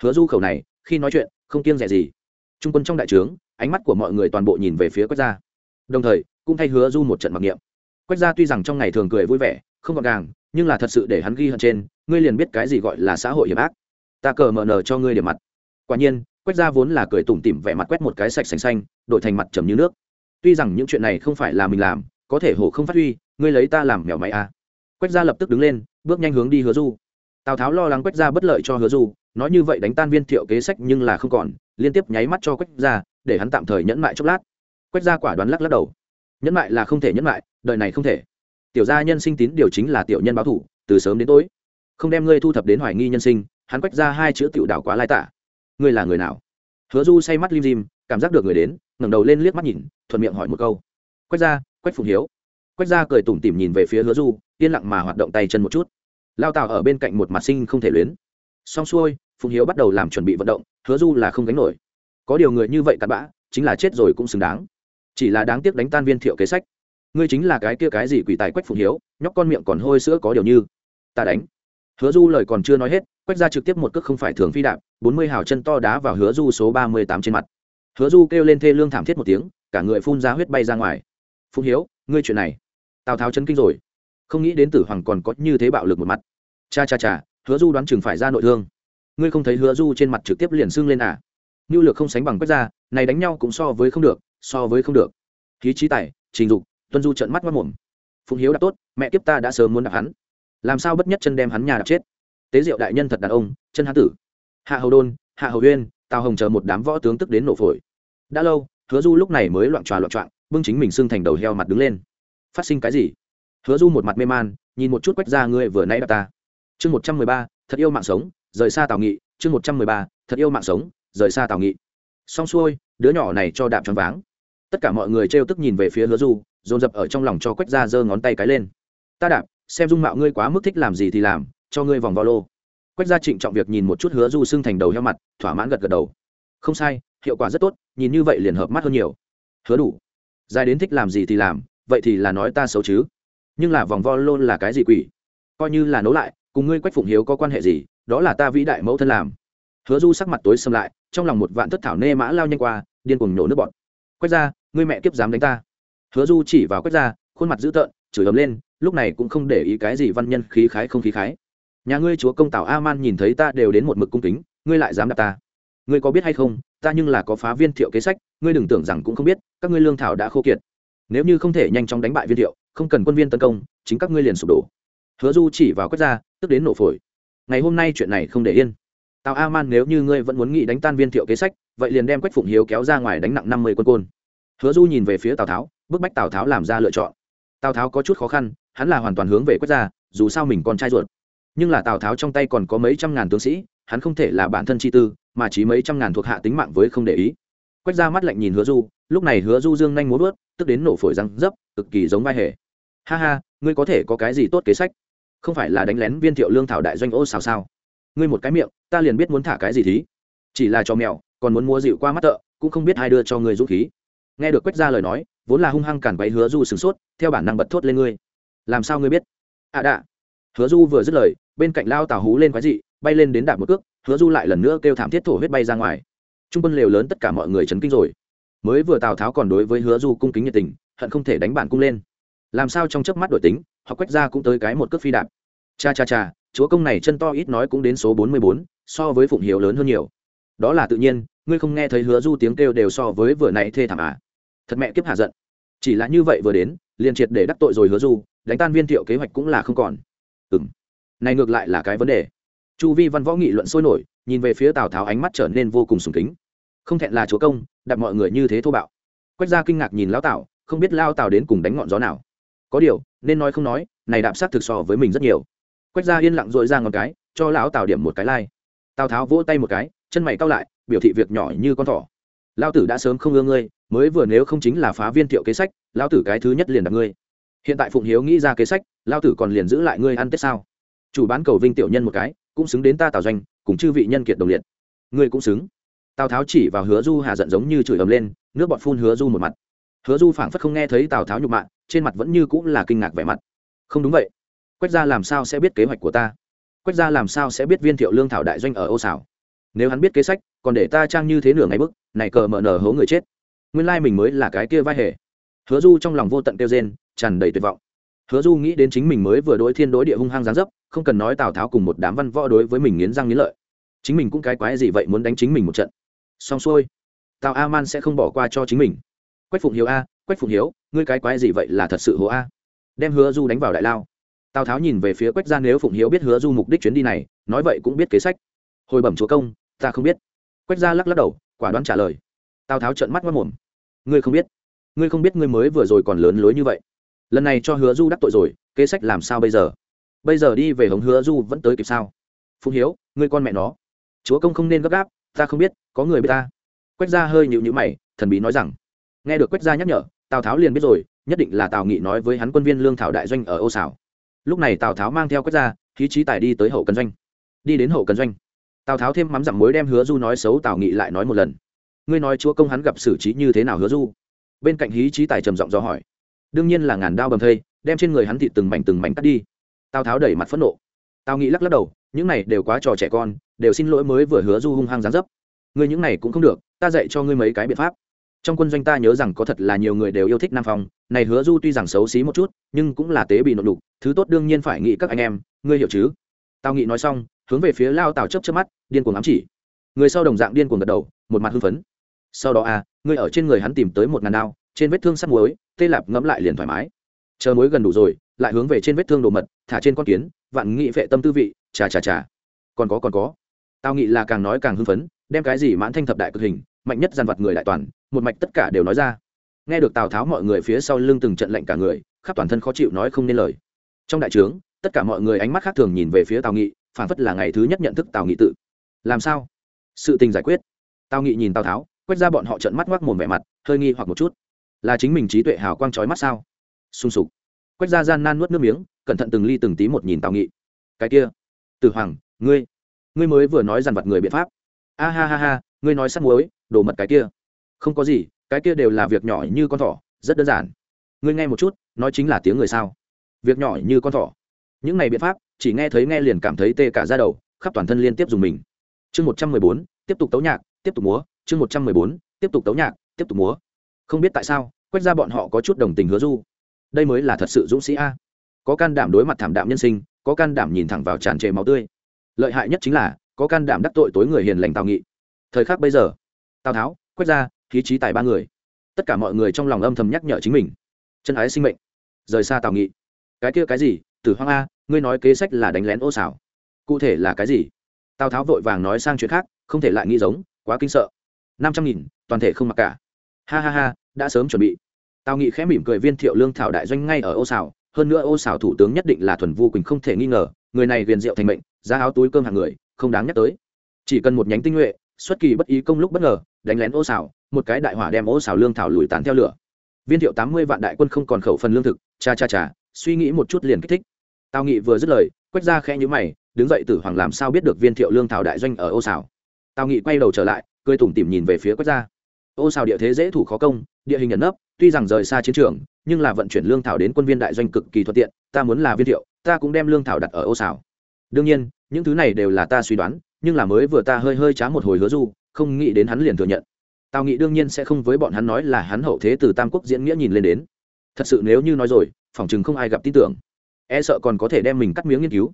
hứa du khẩu này khi nói chuyện không kiêng rẻ gì trung quân trong đại trướng ánh mắt của mọi người toàn bộ nhìn về phía quách gia đồng thời cũng thay hứa du một trận mặc niệm quách gia tuy rằng trong ngày thường cười vui vẻ không gọn gàng nhưng là thật sự để hắn ghi hận trên, ngươi liền biết cái gì gọi là xã hội hiểm ác. Ta cờ mờ nờ cho ngươi điểm mặt. Quả nhiên, quách gia vốn là cười tủm tỉm vẻ mặt quét một cái sạch sành xanh, đổi thành mặt trầm như nước. Tuy rằng những chuyện này không phải là mình làm, có thể hổ không phát huy, ngươi lấy ta làm mèo máy à. quách gia lập tức đứng lên, bước nhanh hướng đi hứa du. Tào tháo lo lắng quách gia bất lợi cho hứa du, nói như vậy đánh tan viên thiệu kế sách nhưng là không còn, liên tiếp nháy mắt cho quách gia, để hắn tạm thời nhẫn mại chốc lát. Quách gia quả đoán lắc lắc đầu. Nhẫn mại là không thể nhẫn mại, đời này không thể tiểu gia nhân sinh tín điều chính là tiểu nhân báo thủ, từ sớm đến tối. Không đem ngươi thu thập đến hoài nghi nhân sinh, hắn quách ra hai chữ tiểu đảo quá lai tả. Ngươi là người nào? Hứa du say mắt lim dim, cảm giác được người đến, ngẩng đầu lên liếc mắt nhìn, thuận miệng hỏi một câu. Quách ra, quách phụng hiếu. Quách ra cười tủm tỉm nhìn về phía hứa du, yên lặng mà hoạt động tay chân một chút. Lao tào ở bên cạnh một mặt sinh không thể luyến. Xong xuôi, phụng hiếu bắt đầu làm chuẩn bị vận động, hứa du là không gánh nổi. Có điều người như vậy cặn bã, chính là chết rồi cũng xứng đáng. Chỉ là đáng tiếc đánh tan viên thiệu kế sách ngươi chính là cái kia cái gì quỷ tài quách phụng hiếu, nhóc con miệng còn hôi sữa có điều như. Ta đánh. Hứa du lời còn chưa nói hết, quách ra trực tiếp một cước không phải thường phi đạp, bốn mươi hào chân to đá vào hứa du số ba mươi tám trên mặt. Hứa du kêu lên thê lương thảm thiết một tiếng, cả người phun ra huyết bay ra ngoài. Phụng hiếu, ngươi chuyện này. Tào tháo chấn kinh rồi. Không nghĩ đến tử hoàng còn có như thế bạo lực một mặt. Cha cha cha, hứa du đoán chừng phải ra nội thương. Ngươi không thấy hứa du trên mặt trực tiếp liền sưng lên à? Nhu lược không sánh bằng quách ra này đánh nhau cũng so với không được, so với không được. Khí trí tài, trình dục tuân du trợn mắt mất mồm. Phụng hiếu đã tốt, mẹ kiếp ta đã sớm muốn đạp hắn. Làm sao bất nhất chân đem hắn nhà đạp chết? Tế diệu đại nhân thật đàn ông, chân hán tử. Hạ hầu đôn, hạ hầu huyên tào hồng chờ một đám võ tướng tức đến nổ phổi. Đã lâu, hứa du lúc này mới loạn tròa loạn trọng bưng chính mình xưng thành đầu heo mặt đứng lên. Phát sinh cái gì? Hứa du một mặt mê man, nhìn một chút quách ra ngươi vừa nãy đạp ta. Chương một trăm mười ba, thật yêu mạng sống, rời xa tào nghị. Chương một trăm mười ba, thật yêu mạng sống, rời xa tào nghị. Xong xuôi, đứa nhỏ này cho đạp choáng váng tất cả mọi người trêu tức nhìn về phía hứa du, dồn dập ở trong lòng cho quách ra giơ ngón tay cái lên. Ta đạp, xem dung mạo ngươi quá mức thích làm gì thì làm, cho ngươi vòng vo lô. Quách gia trịnh trọng việc nhìn một chút hứa du xưng thành đầu heo mặt, thỏa mãn gật gật đầu. Không sai, hiệu quả rất tốt, nhìn như vậy liền hợp mắt hơn nhiều. Hứa đủ, dài đến thích làm gì thì làm, vậy thì là nói ta xấu chứ. Nhưng là vòng vo lô là cái gì quỷ? Coi như là nấu lại, cùng ngươi quách phụng hiếu có quan hệ gì, đó là ta vĩ đại mẫu thân làm. Hứa du sắc mặt tối xâm lại, trong lòng một vạn thất thảo nê mã lao nhanh qua, điên cuồng nổ nước bọt. Quách ra ngươi mẹ kiếp dám đánh ta. Hứa du chỉ vào quách ra, khuôn mặt dữ tợn, chửi ấm lên, lúc này cũng không để ý cái gì văn nhân khí khái không khí khái. Nhà ngươi chúa công tào a man nhìn thấy ta đều đến một mực cung kính, ngươi lại dám đạp ta. Ngươi có biết hay không, ta nhưng là có phá viên thiệu kế sách, ngươi đừng tưởng rằng cũng không biết, các ngươi lương thảo đã khô kiệt. Nếu như không thể nhanh chóng đánh bại viên thiệu, không cần quân viên tấn công, chính các ngươi liền sụp đổ. Hứa du chỉ vào quét ra, tức đến nổ phổi. Ngày hôm nay chuyện này không để yên. Tào a man nếu như ngươi vẫn muốn nghĩ đánh tan viên thiệu kế sách, vậy liền đem quách phụng hiếu kéo ra ngoài đánh nặng năm mươi quân côn hứa du nhìn về phía tào tháo, bức bách tào tháo làm ra lựa chọn. Tào tháo có chút khó khăn, hắn là hoàn toàn hướng về quách gia, dù sao mình còn trai ruột. Nhưng là tào tháo trong tay còn có mấy trăm ngàn tướng sĩ, hắn không thể là bản thân chi tư, mà chỉ mấy trăm ngàn thuộc hạ tính mạng với không để ý. Quách ra mắt lạnh nhìn hứa du, lúc này hứa du dương nhanh muốn vớt, tức đến nổ phổi răng dấp cực kỳ giống vai hề. Ha ha, ngươi có thể có cái gì tốt kế sách? Không phải là đánh lén viên thiệu lương thảo đại doanh ô xào sao? Ngươi một cái miệng, ta liền biết muốn thả cái gì thí. Chỉ là cho mèo còn muốn mua dịu qua mắt tợ, cũng không biết ai đưa cho ngươi dũng khí nghe được quách ra lời nói, vốn là hung hăng cản váy hứa du sửng sốt, theo bản năng bật thốt lên ngươi. Làm sao ngươi biết? À đạ. Hứa du vừa dứt lời, bên cạnh lao tào hú lên quái dị, bay lên đến đạp một cước, hứa du lại lần nữa kêu thảm thiết thổ huyết bay ra ngoài. Trung quân lều lớn tất cả mọi người chấn kinh rồi. Mới vừa tào tháo còn đối với hứa du cung kính nhiệt tình, hận không thể đánh bản cung lên. Làm sao trong chớp mắt đổi tính họ quách ra cũng tới cái một cước phi đạp. Cha cha cha, chúa công này chân to ít nói cũng đến số bốn mươi bốn, so với phụng hiếu lớn hơn nhiều. Đó là tự nhiên, ngươi không nghe thấy hứa du tiếng kêu đều so với vừa nãy thê thảm à? Thật mẹ kiếp hạ giận. Chỉ là như vậy vừa đến, liền triệt để đắc tội rồi hứa du, đánh tan viên thiệu kế hoạch cũng là không còn. Ừ m này ngược lại là cái vấn đề. Chu vi văn võ nghị luận sôi nổi, nhìn về phía tào tháo ánh mắt trở nên vô cùng sùng kính. Không thẹn là chúa công, đặt mọi người như thế thô bạo. Quách gia kinh ngạc nhìn lão tào, không biết lao tào đến cùng đánh ngọn gió nào. Có điều, nên nói không nói, này đạp sát thực so với mình rất nhiều. Quách gia yên lặng dội ra ngọn cái, cho lão tào điểm một cái lai、like. tào tháo vỗ tay một cái, chân mày cao lại, biểu thị việc nhỏ như con thỏ lao tử đã sớm không ưa ngươi, mới vừa nếu không chính là phá viên thiệu kế sách lao tử cái thứ nhất liền đặt ngươi. Hiện tại phụng hiếu nghĩ ra kế sách lao tử còn liền giữ lại ngươi ăn tết sao? Chủ bán cầu vinh tiểu nhân một cái, cũng xứng đến ta tào doanh, cùng chư vị nhân kiệt đồng liệt. Ngươi cũng xứng. Tào tháo chỉ vào hứa du hà giận giống như chửi ầm lên, nước bọt phun hứa du một mặt. Hứa du phảng phất không nghe thấy tào tháo nhục mạ, trên mặt vẫn như cũng là kinh ngạc vẻ mặt. Không đúng vậy. Quách gia làm sao sẽ biết kế hoạch của ta? Quách gia làm sao sẽ biết viên thiệu lương thảo đại doanh ở ô xảo? Nếu hắn biết kế sách, còn để ta trang như thế nửa ngày bức này cờ mở nở hố người chết. Nguyên lai mình mới là cái kia vai hề. Hứa du trong lòng vô tận kêu rên, tràn đầy tuyệt vọng. Hứa du nghĩ đến chính mình mới vừa đối thiên đối địa hung hăng giáng dấp, không cần nói tào tháo cùng một đám văn võ đối với mình nghiến răng nghiến lợi. Chính mình cũng cái quái gì vậy muốn đánh chính mình một trận. Xong xuôi, tào a man sẽ không bỏ qua cho chính mình. Quách phụng hiếu a, quách phụng hiếu, ngươi cái quái gì vậy là thật sự hố a? Đem hứa du đánh vào đại lao. Tào tháo nhìn về phía quách gia nếu phụng hiếu biết hứa du mục đích chuyến đi này, nói vậy cũng biết kế sách. Hồi bẩm chúa công, ta không biết. Quách gia lắc lắc đầu quả đoán trả lời. Tào tháo trợn mắt mất mồm ngươi không biết. Ngươi không biết ngươi mới vừa rồi còn lớn lối như vậy. Lần này cho hứa du đắc tội rồi, kế sách làm sao bây giờ? Bây giờ đi về hống hứa du vẫn tới kịp sao? Phụng hiếu, ngươi con mẹ nó. Chúa công không nên gấp gáp, ta không biết, có người biết ta. Quách gia hơi nhịu nhữ mày, thần bí nói rằng. Nghe được quách gia nhắc nhở, tào tháo liền biết rồi, nhất định là tào nghị nói với hắn quân viên lương thảo đại doanh ở ô xảo lúc này tào tháo mang theo quách gia, khí trí tài đi tới hậu cần doanh. Đi đến hậu cần doanh tào tháo thêm mắm dặm mối đem hứa du nói xấu tào nghị lại nói một lần ngươi nói chúa công hắn gặp xử trí như thế nào hứa du bên cạnh hí trí tài trầm giọng do hỏi đương nhiên là ngàn đao bầm thây đem trên người hắn thịt từng mảnh từng mảnh cắt đi tào tháo đẩy mặt phẫn nộ tào nghị lắc lắc đầu những này đều quá trò trẻ con đều xin lỗi mới vừa hứa du hung hăng gián dấp ngươi những này cũng không được ta dạy cho ngươi mấy cái biện pháp trong quân doanh ta nhớ rằng có thật là nhiều người đều yêu thích nam phong này hứa du tuy rằng xấu xí một chút nhưng cũng là tế bị nội đục thứ tốt đương nhiên phải nghĩ các anh em ngươi hiểu chứ tào nghị nói xong hướng về phía lao tào chấp chấp mắt, điên cuồng ám chỉ. Người sau đồng dạng điên cuồng gật đầu, một mặt hưng phấn. Sau đó à ngươi ở trên người hắn tìm tới một ngàn đao, trên vết thương sắt muối, tê lạp ngẫm lại liền thoải mái. Chờ muối gần đủ rồi, lại hướng về trên vết thương đồ mật, thả trên con kiến, vạn nghị vệ tâm tư vị, chà chà chà. Còn có còn có. Tao nghĩ là càng nói càng hưng phấn, đem cái gì mãn thanh thập đại cực hình, mạnh nhất dàn vật người đại toàn, một mạch tất cả đều nói ra. Nghe được tào tháo mọi người phía sau lưng từng trận lệnh cả người, khắp toàn thân khó chịu nói không nên lời. Trong đại trướng, tất cả mọi người ánh mắt khác thường nhìn về phía tào nghị phản phất là ngày thứ nhất nhận thức tào nghị tự. Làm sao? Sự tình giải quyết. Tào nghị nhìn tào tháo, quét ra bọn họ trận mắt ngoác mồm vẻ mặt, hơi nghi hoặc một chút. Là chính mình trí tuệ hào quang trói mắt sao? Sung sục. Quét ra gian nan nuốt nước miếng, cẩn thận từng ly từng tí một nhìn tào nghị. Cái kia. Từ hoàng, ngươi. Ngươi mới vừa nói dằn vặt người biện pháp. A ha ha ha, ngươi nói sắt muối, đồ mật cái kia. Không có gì, cái kia đều là việc nhỏ như con thỏ, rất đơn giản. Ngươi nghe một chút, nói chính là tiếng người sao? Việc nhỏ như con thỏ. Những này biện pháp chỉ nghe thấy nghe liền cảm thấy tê cả ra đầu, khắp toàn thân liên tiếp dùng mình. Chương một trăm mười bốn, tiếp tục tấu nhạc, tiếp tục múa. Chương một trăm mười bốn, tiếp tục tấu nhạc, tiếp tục múa. Không biết tại sao, quét ra bọn họ có chút đồng tình hứa du. Đây mới là thật sự dũng sĩ a. Có can đảm đối mặt thảm đạm nhân sinh, có can đảm nhìn thẳng vào tràn trề máu tươi. Lợi hại nhất chính là, có can đảm đắc tội tối người hiền lành tào nghị. Thời khắc bây giờ, tào tháo, quét ra, khí trí tài ba người. Tất cả mọi người trong lòng âm thầm nhắc nhở chính mình. Chân ái sinh mệnh, rời xa tào nghị. Cái kia cái gì? Tử hoang a ngươi nói kế sách là đánh lén ô xảo. Cụ thể là cái gì? Tào tháo vội vàng nói sang chuyện khác, không thể lại nghĩ giống, quá kinh sợ. Năm trăm nghìn, toàn thể không mặc cả. Ha ha ha, đã sớm chuẩn bị. Tào nghị khẽ mỉm cười viên thiệu lương thảo đại doanh ngay ở ô xảo, hơn nữa ô xảo thủ tướng nhất định là thuần vu quỳnh không thể nghi ngờ, người này viền rượu thành mệnh, giá áo túi cơm hàng người, không đáng nhắc tới. Chỉ cần một nhánh tinh nhuệ, xuất kỳ bất ý công lúc bất ngờ, đánh lén ô xảo, một cái đại hỏa đem ô xảo lương thảo lùi tán theo lửa. Viên thiệu tám mươi vạn đại quân không còn khẩu phần lương thực, cha cha cha, suy nghĩ một chút liền kích thích tào nghị vừa dứt lời, quét ra khẽ nhữ mày, đứng dậy tử hoàng làm sao biết được viên thiệu lương thảo đại doanh ở ô xảo tào nghị quay đầu trở lại, cười tủm tỉm nhìn về phía quét ra. Ô xào địa thế dễ thủ khó công, địa hình nhận nấp, tuy rằng rời xa chiến trường, nhưng là vận chuyển lương thảo đến quân viên đại doanh cực kỳ thuận tiện, ta muốn là viên thiệu, ta cũng đem lương thảo đặt ở ô xào. Đương nhiên, những thứ này đều là ta suy đoán, nhưng là mới vừa ta hơi hơi trá một hồi hứa du, không nghĩ đến hắn liền thừa nhận. Tào nghị đương nhiên sẽ không với bọn hắn nói là hắn hậu thế từ tam quốc diễn nghĩa nhìn lên đến. Thật sự nếu như nói rồi, phỏng chừng không ai gặp tin tưởng e sợ còn có thể đem mình cắt miếng nghiên cứu.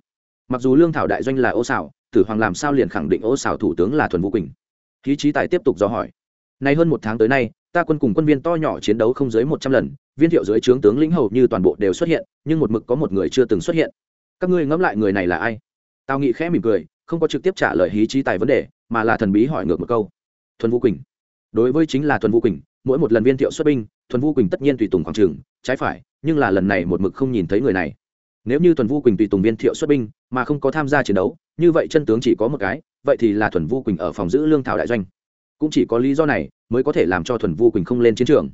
Mặc dù lương thảo đại doanh là ô xảo, tử hoàng làm sao liền khẳng định ô xảo thủ tướng là thuần vũ quỳnh? Khí trí tài tiếp tục dò hỏi. Nay hơn một tháng tới nay, ta quân cùng quân viên to nhỏ chiến đấu không dưới một trăm lần, viên thiệu dưới trướng tướng lĩnh hầu như toàn bộ đều xuất hiện, nhưng một mực có một người chưa từng xuất hiện. Các ngươi ngẫm lại người này là ai? Tào nghị khẽ mỉm cười, không có trực tiếp trả lời hí trí tài vấn đề, mà là thần bí hỏi ngược một câu. Thuần vũ quỳnh. Đối với chính là thuần vũ quỳnh, mỗi một lần viên thiệu xuất binh, thuần vũ quỳnh tất nhiên tùy tùng khoảng trường, trái phải, nhưng là lần này một mực không nhìn thấy người này nếu như thuần Vu quỳnh tùy tùng viên thiệu xuất binh, mà không có tham gia chiến đấu, như vậy chân tướng chỉ có một cái, vậy thì là thuần Vu quỳnh ở phòng giữ lương thảo đại doanh. Cũng chỉ có lý do này mới có thể làm cho thuần vu quỳnh không lên chiến trường.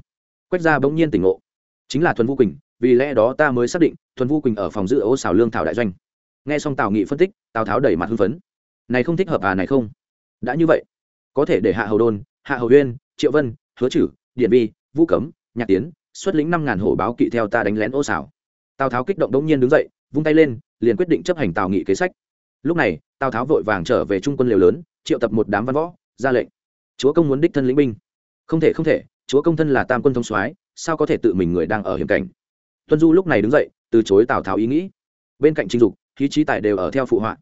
Quách gia bỗng nhiên tỉnh ngộ. Chính là thuần vu quỳnh, vì lẽ đó ta mới xác định thuần vu quỳnh ở phòng giữ ô xảo lương thảo đại doanh. Nghe xong tào nghị phân tích, tào tháo đẩy mặt hưng phấn. Này không thích hợp à này không? Đã như vậy, có thể để hạ hầu đôn, hạ hầu uyên, triệu vân, hứa chử, điện vi vũ cấm, nhạc tiến xuất lĩnh năm ngàn hổ báo kỵ theo ta đánh lén ô xảo tào tháo kích động đống nhiên đứng dậy, vung tay lên, liền quyết định chấp hành tào nghị kế sách. Lúc này, tào tháo vội vàng trở về trung quân liều lớn, triệu tập một đám văn võ, ra lệnh. Chúa công muốn đích thân lĩnh binh. Không thể không thể, chúa công thân là tam quân thông soái, sao có thể tự mình người đang ở hiểm cảnh? Tuân du lúc này đứng dậy, từ chối tào tháo ý nghĩ. Bên cạnh trình dục khí trí tài đều ở theo phụ họa.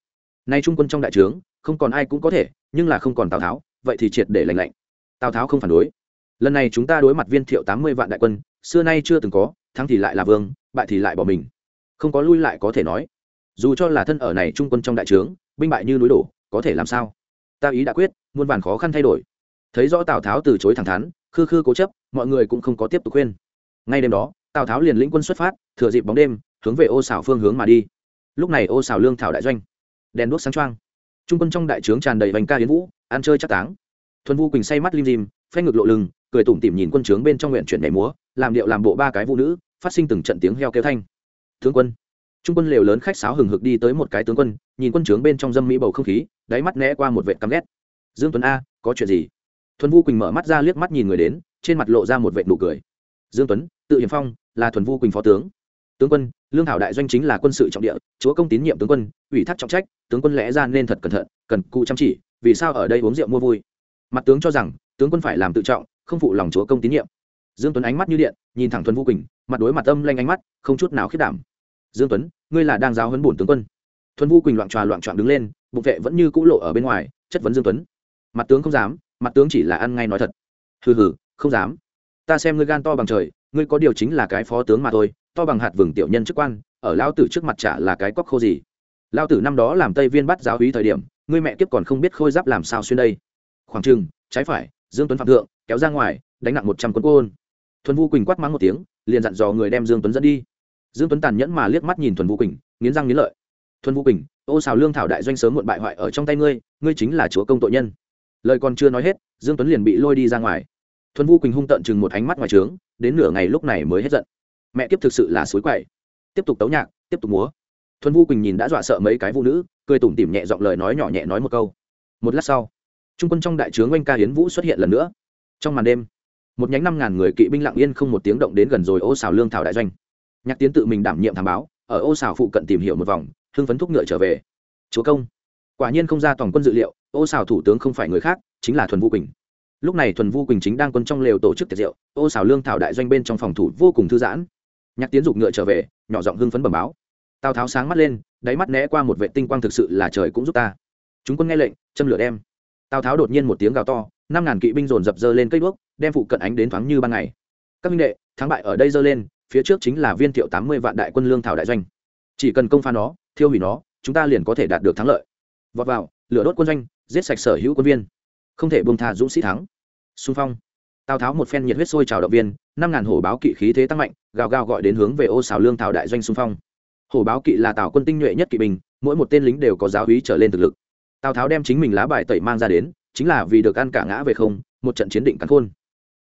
Nay trung quân trong đại trướng, không còn ai cũng có thể, nhưng là không còn tào tháo, vậy thì triệt để lành lạnh. Tào tháo không phản đối. Lần này chúng ta đối mặt viên thiệu tám mươi vạn đại quân xưa nay chưa từng có, thắng thì lại là vương, bại thì lại bỏ mình. Không có lui lại có thể nói. Dù cho là thân ở này trung quân trong đại trướng, binh bại như núi đổ, có thể làm sao? Ta ý đã quyết, muôn vàn khó khăn thay đổi. Thấy rõ tào tháo từ chối thẳng thắn, khư khư cố chấp, mọi người cũng không có tiếp tục khuyên. Ngay đêm đó, tào tháo liền lĩnh quân xuất phát, thừa dịp bóng đêm, hướng về ô xảo phương hướng mà đi. Lúc này ô xảo lương thảo đại doanh. Đèn đuốc sáng trang trung quân trong đại trướng tràn đầy vành ca hiến vũ, ăn chơi chắc táng. Thuần vu quỳnh say mắt lim dim, phanh ngực lộ lưng cười tủm tỉm nhìn quân trướng bên trong nguyện chuyển nhảy múa, làm điệu làm bộ ba cái vũ nữ, phát sinh từng trận tiếng heo kêu thanh. Tướng quân. Trung quân lều lớn khách sáo hừng hực đi tới một cái tướng quân, nhìn quân trướng bên trong dâm mỹ bầu không khí, đáy mắt né qua một vệ căm ghét. Dương tuấn a, có chuyện gì? Thuần vu quỳnh mở mắt ra liếc mắt nhìn người đến, trên mặt lộ ra một vệ nụ cười. Dương tuấn, tự hiểm phong, là thuần vu quỳnh phó tướng. Tướng quân, lương thảo đại doanh chính là quân sự trọng địa, chúa công tín nhiệm tướng quân, ủy thác trọng trách, tướng quân lẽ ra nên thật cẩn thận, cần cụ chăm chỉ, vì sao ở đây uống rượu mua vui? Mặt tướng cho rằng, tướng quân phải làm tự trọng không phụ lòng chúa công tín nhiệm. Dương tuấn ánh mắt như điện, nhìn thẳng thuần vu quỳnh, mặt đối mặt âm lanh ánh mắt, không chút nào khiết đảm. Dương tuấn, ngươi là đang giáo huấn bổn tướng quân. Thuần vu quỳnh loạn tròa loạn trọn đứng lên, bụng vệ vẫn như cũ lộ ở bên ngoài, chất vấn dương tuấn. Mặt tướng không dám, mặt tướng chỉ là ăn ngay nói thật. Hừ hừ, không dám. Ta xem ngươi gan to bằng trời, ngươi có điều chính là cái phó tướng mà thôi, to bằng hạt vừng tiểu nhân chức quan, ở lao tử trước mặt trả là cái cóc khô gì. Lao tử năm đó làm tây viên bắt giáo hí thời điểm, ngươi mẹ kiếp còn không biết khôi giáp làm sao xuyên đây. Khoảng trừng trái phải, dương tuấn phạm thượng kéo ra ngoài, đánh nặng một trăm quân côn. Thuần vu quỳnh quát mắng một tiếng, liền dặn dò người đem dương tuấn dẫn đi. Dương tuấn tàn nhẫn mà liếc mắt nhìn thuần vu quỳnh, nghiến răng nghiến lợi. Thuần vu quỳnh, ô xào lương thảo đại doanh sớm muộn bại hoại ở trong tay ngươi ngươi chính là chúa công tội nhân. Lời còn chưa nói hết, dương tuấn liền bị lôi đi ra ngoài. Thuần vu quỳnh hung tận chừng một ánh mắt ngoài trướng, đến nửa ngày lúc này mới hết giận. Mẹ kiếp thực sự là suối quậy. Tiếp tục tấu nhạc, tiếp tục múa. Thuần vu quỳnh nhìn đã dọa sợ mấy cái vũ nữ, cười tủm tỉm nhẹ giọng lời nói nhỏ nhẹ nói một câu. Một lát sau, trung quân trong đại trướng oanh ca hiến vũ xuất hiện lần nữa trong màn đêm, một nhánh năm ngàn người kỵ binh lặng yên không một tiếng động đến gần rồi ô xào lương thảo đại doanh. Nhạc tiến tự mình đảm nhiệm thảm báo, ở ô xào phụ cận tìm hiểu một vòng, hưng phấn thúc ngựa trở về. Chúa công, quả nhiên không ra toàn quân dự liệu, ô xào thủ tướng không phải người khác, chính là thuần vu quỳnh. Lúc này thuần vu quỳnh chính đang quân trong lều tổ chức tiệc rượu, ô xào lương thảo đại doanh bên trong phòng thủ vô cùng thư giãn. Nhạc tiến dục ngựa trở về, nhỏ giọng hưng phấn bẩm báo. Tào tháo sáng mắt lên, đáy mắt né qua một vệ tinh quang thực sự là trời cũng giúp ta. Chúng quân nghe lệnh, châm lửa đem. Tào tháo đột nhiên một tiếng gào to năm ngàn kỵ binh dồn dập dơ lên cây đuốc, đem phụ cận ánh đến thoáng như ban ngày. Các minh đệ, thắng bại ở đây dơ lên, phía trước chính là viên thiệu tám mươi vạn đại quân lương thảo đại doanh. Chỉ cần công phá nó, thiêu hủy nó, chúng ta liền có thể đạt được thắng lợi. Vọt vào, lửa đốt quân doanh, giết sạch sở hữu quân viên. Không thể buông tha dũng sĩ thắng. Xung phong. Tào tháo một phen nhiệt huyết sôi trào động viên, năm ngàn hổ báo kỵ khí thế tăng mạnh, gào gào gọi đến hướng về ô xào lương thảo đại doanh xung phong. Hổ báo kỵ là tào quân tinh nhuệ nhất kỵ binh, mỗi một tên lính đều có giáo hí trở lên thực lực. Tào tháo đem chính mình lá bài tẩy mang ra đến chính là vì được ăn cả ngã về không, một trận chiến định cắn khôn.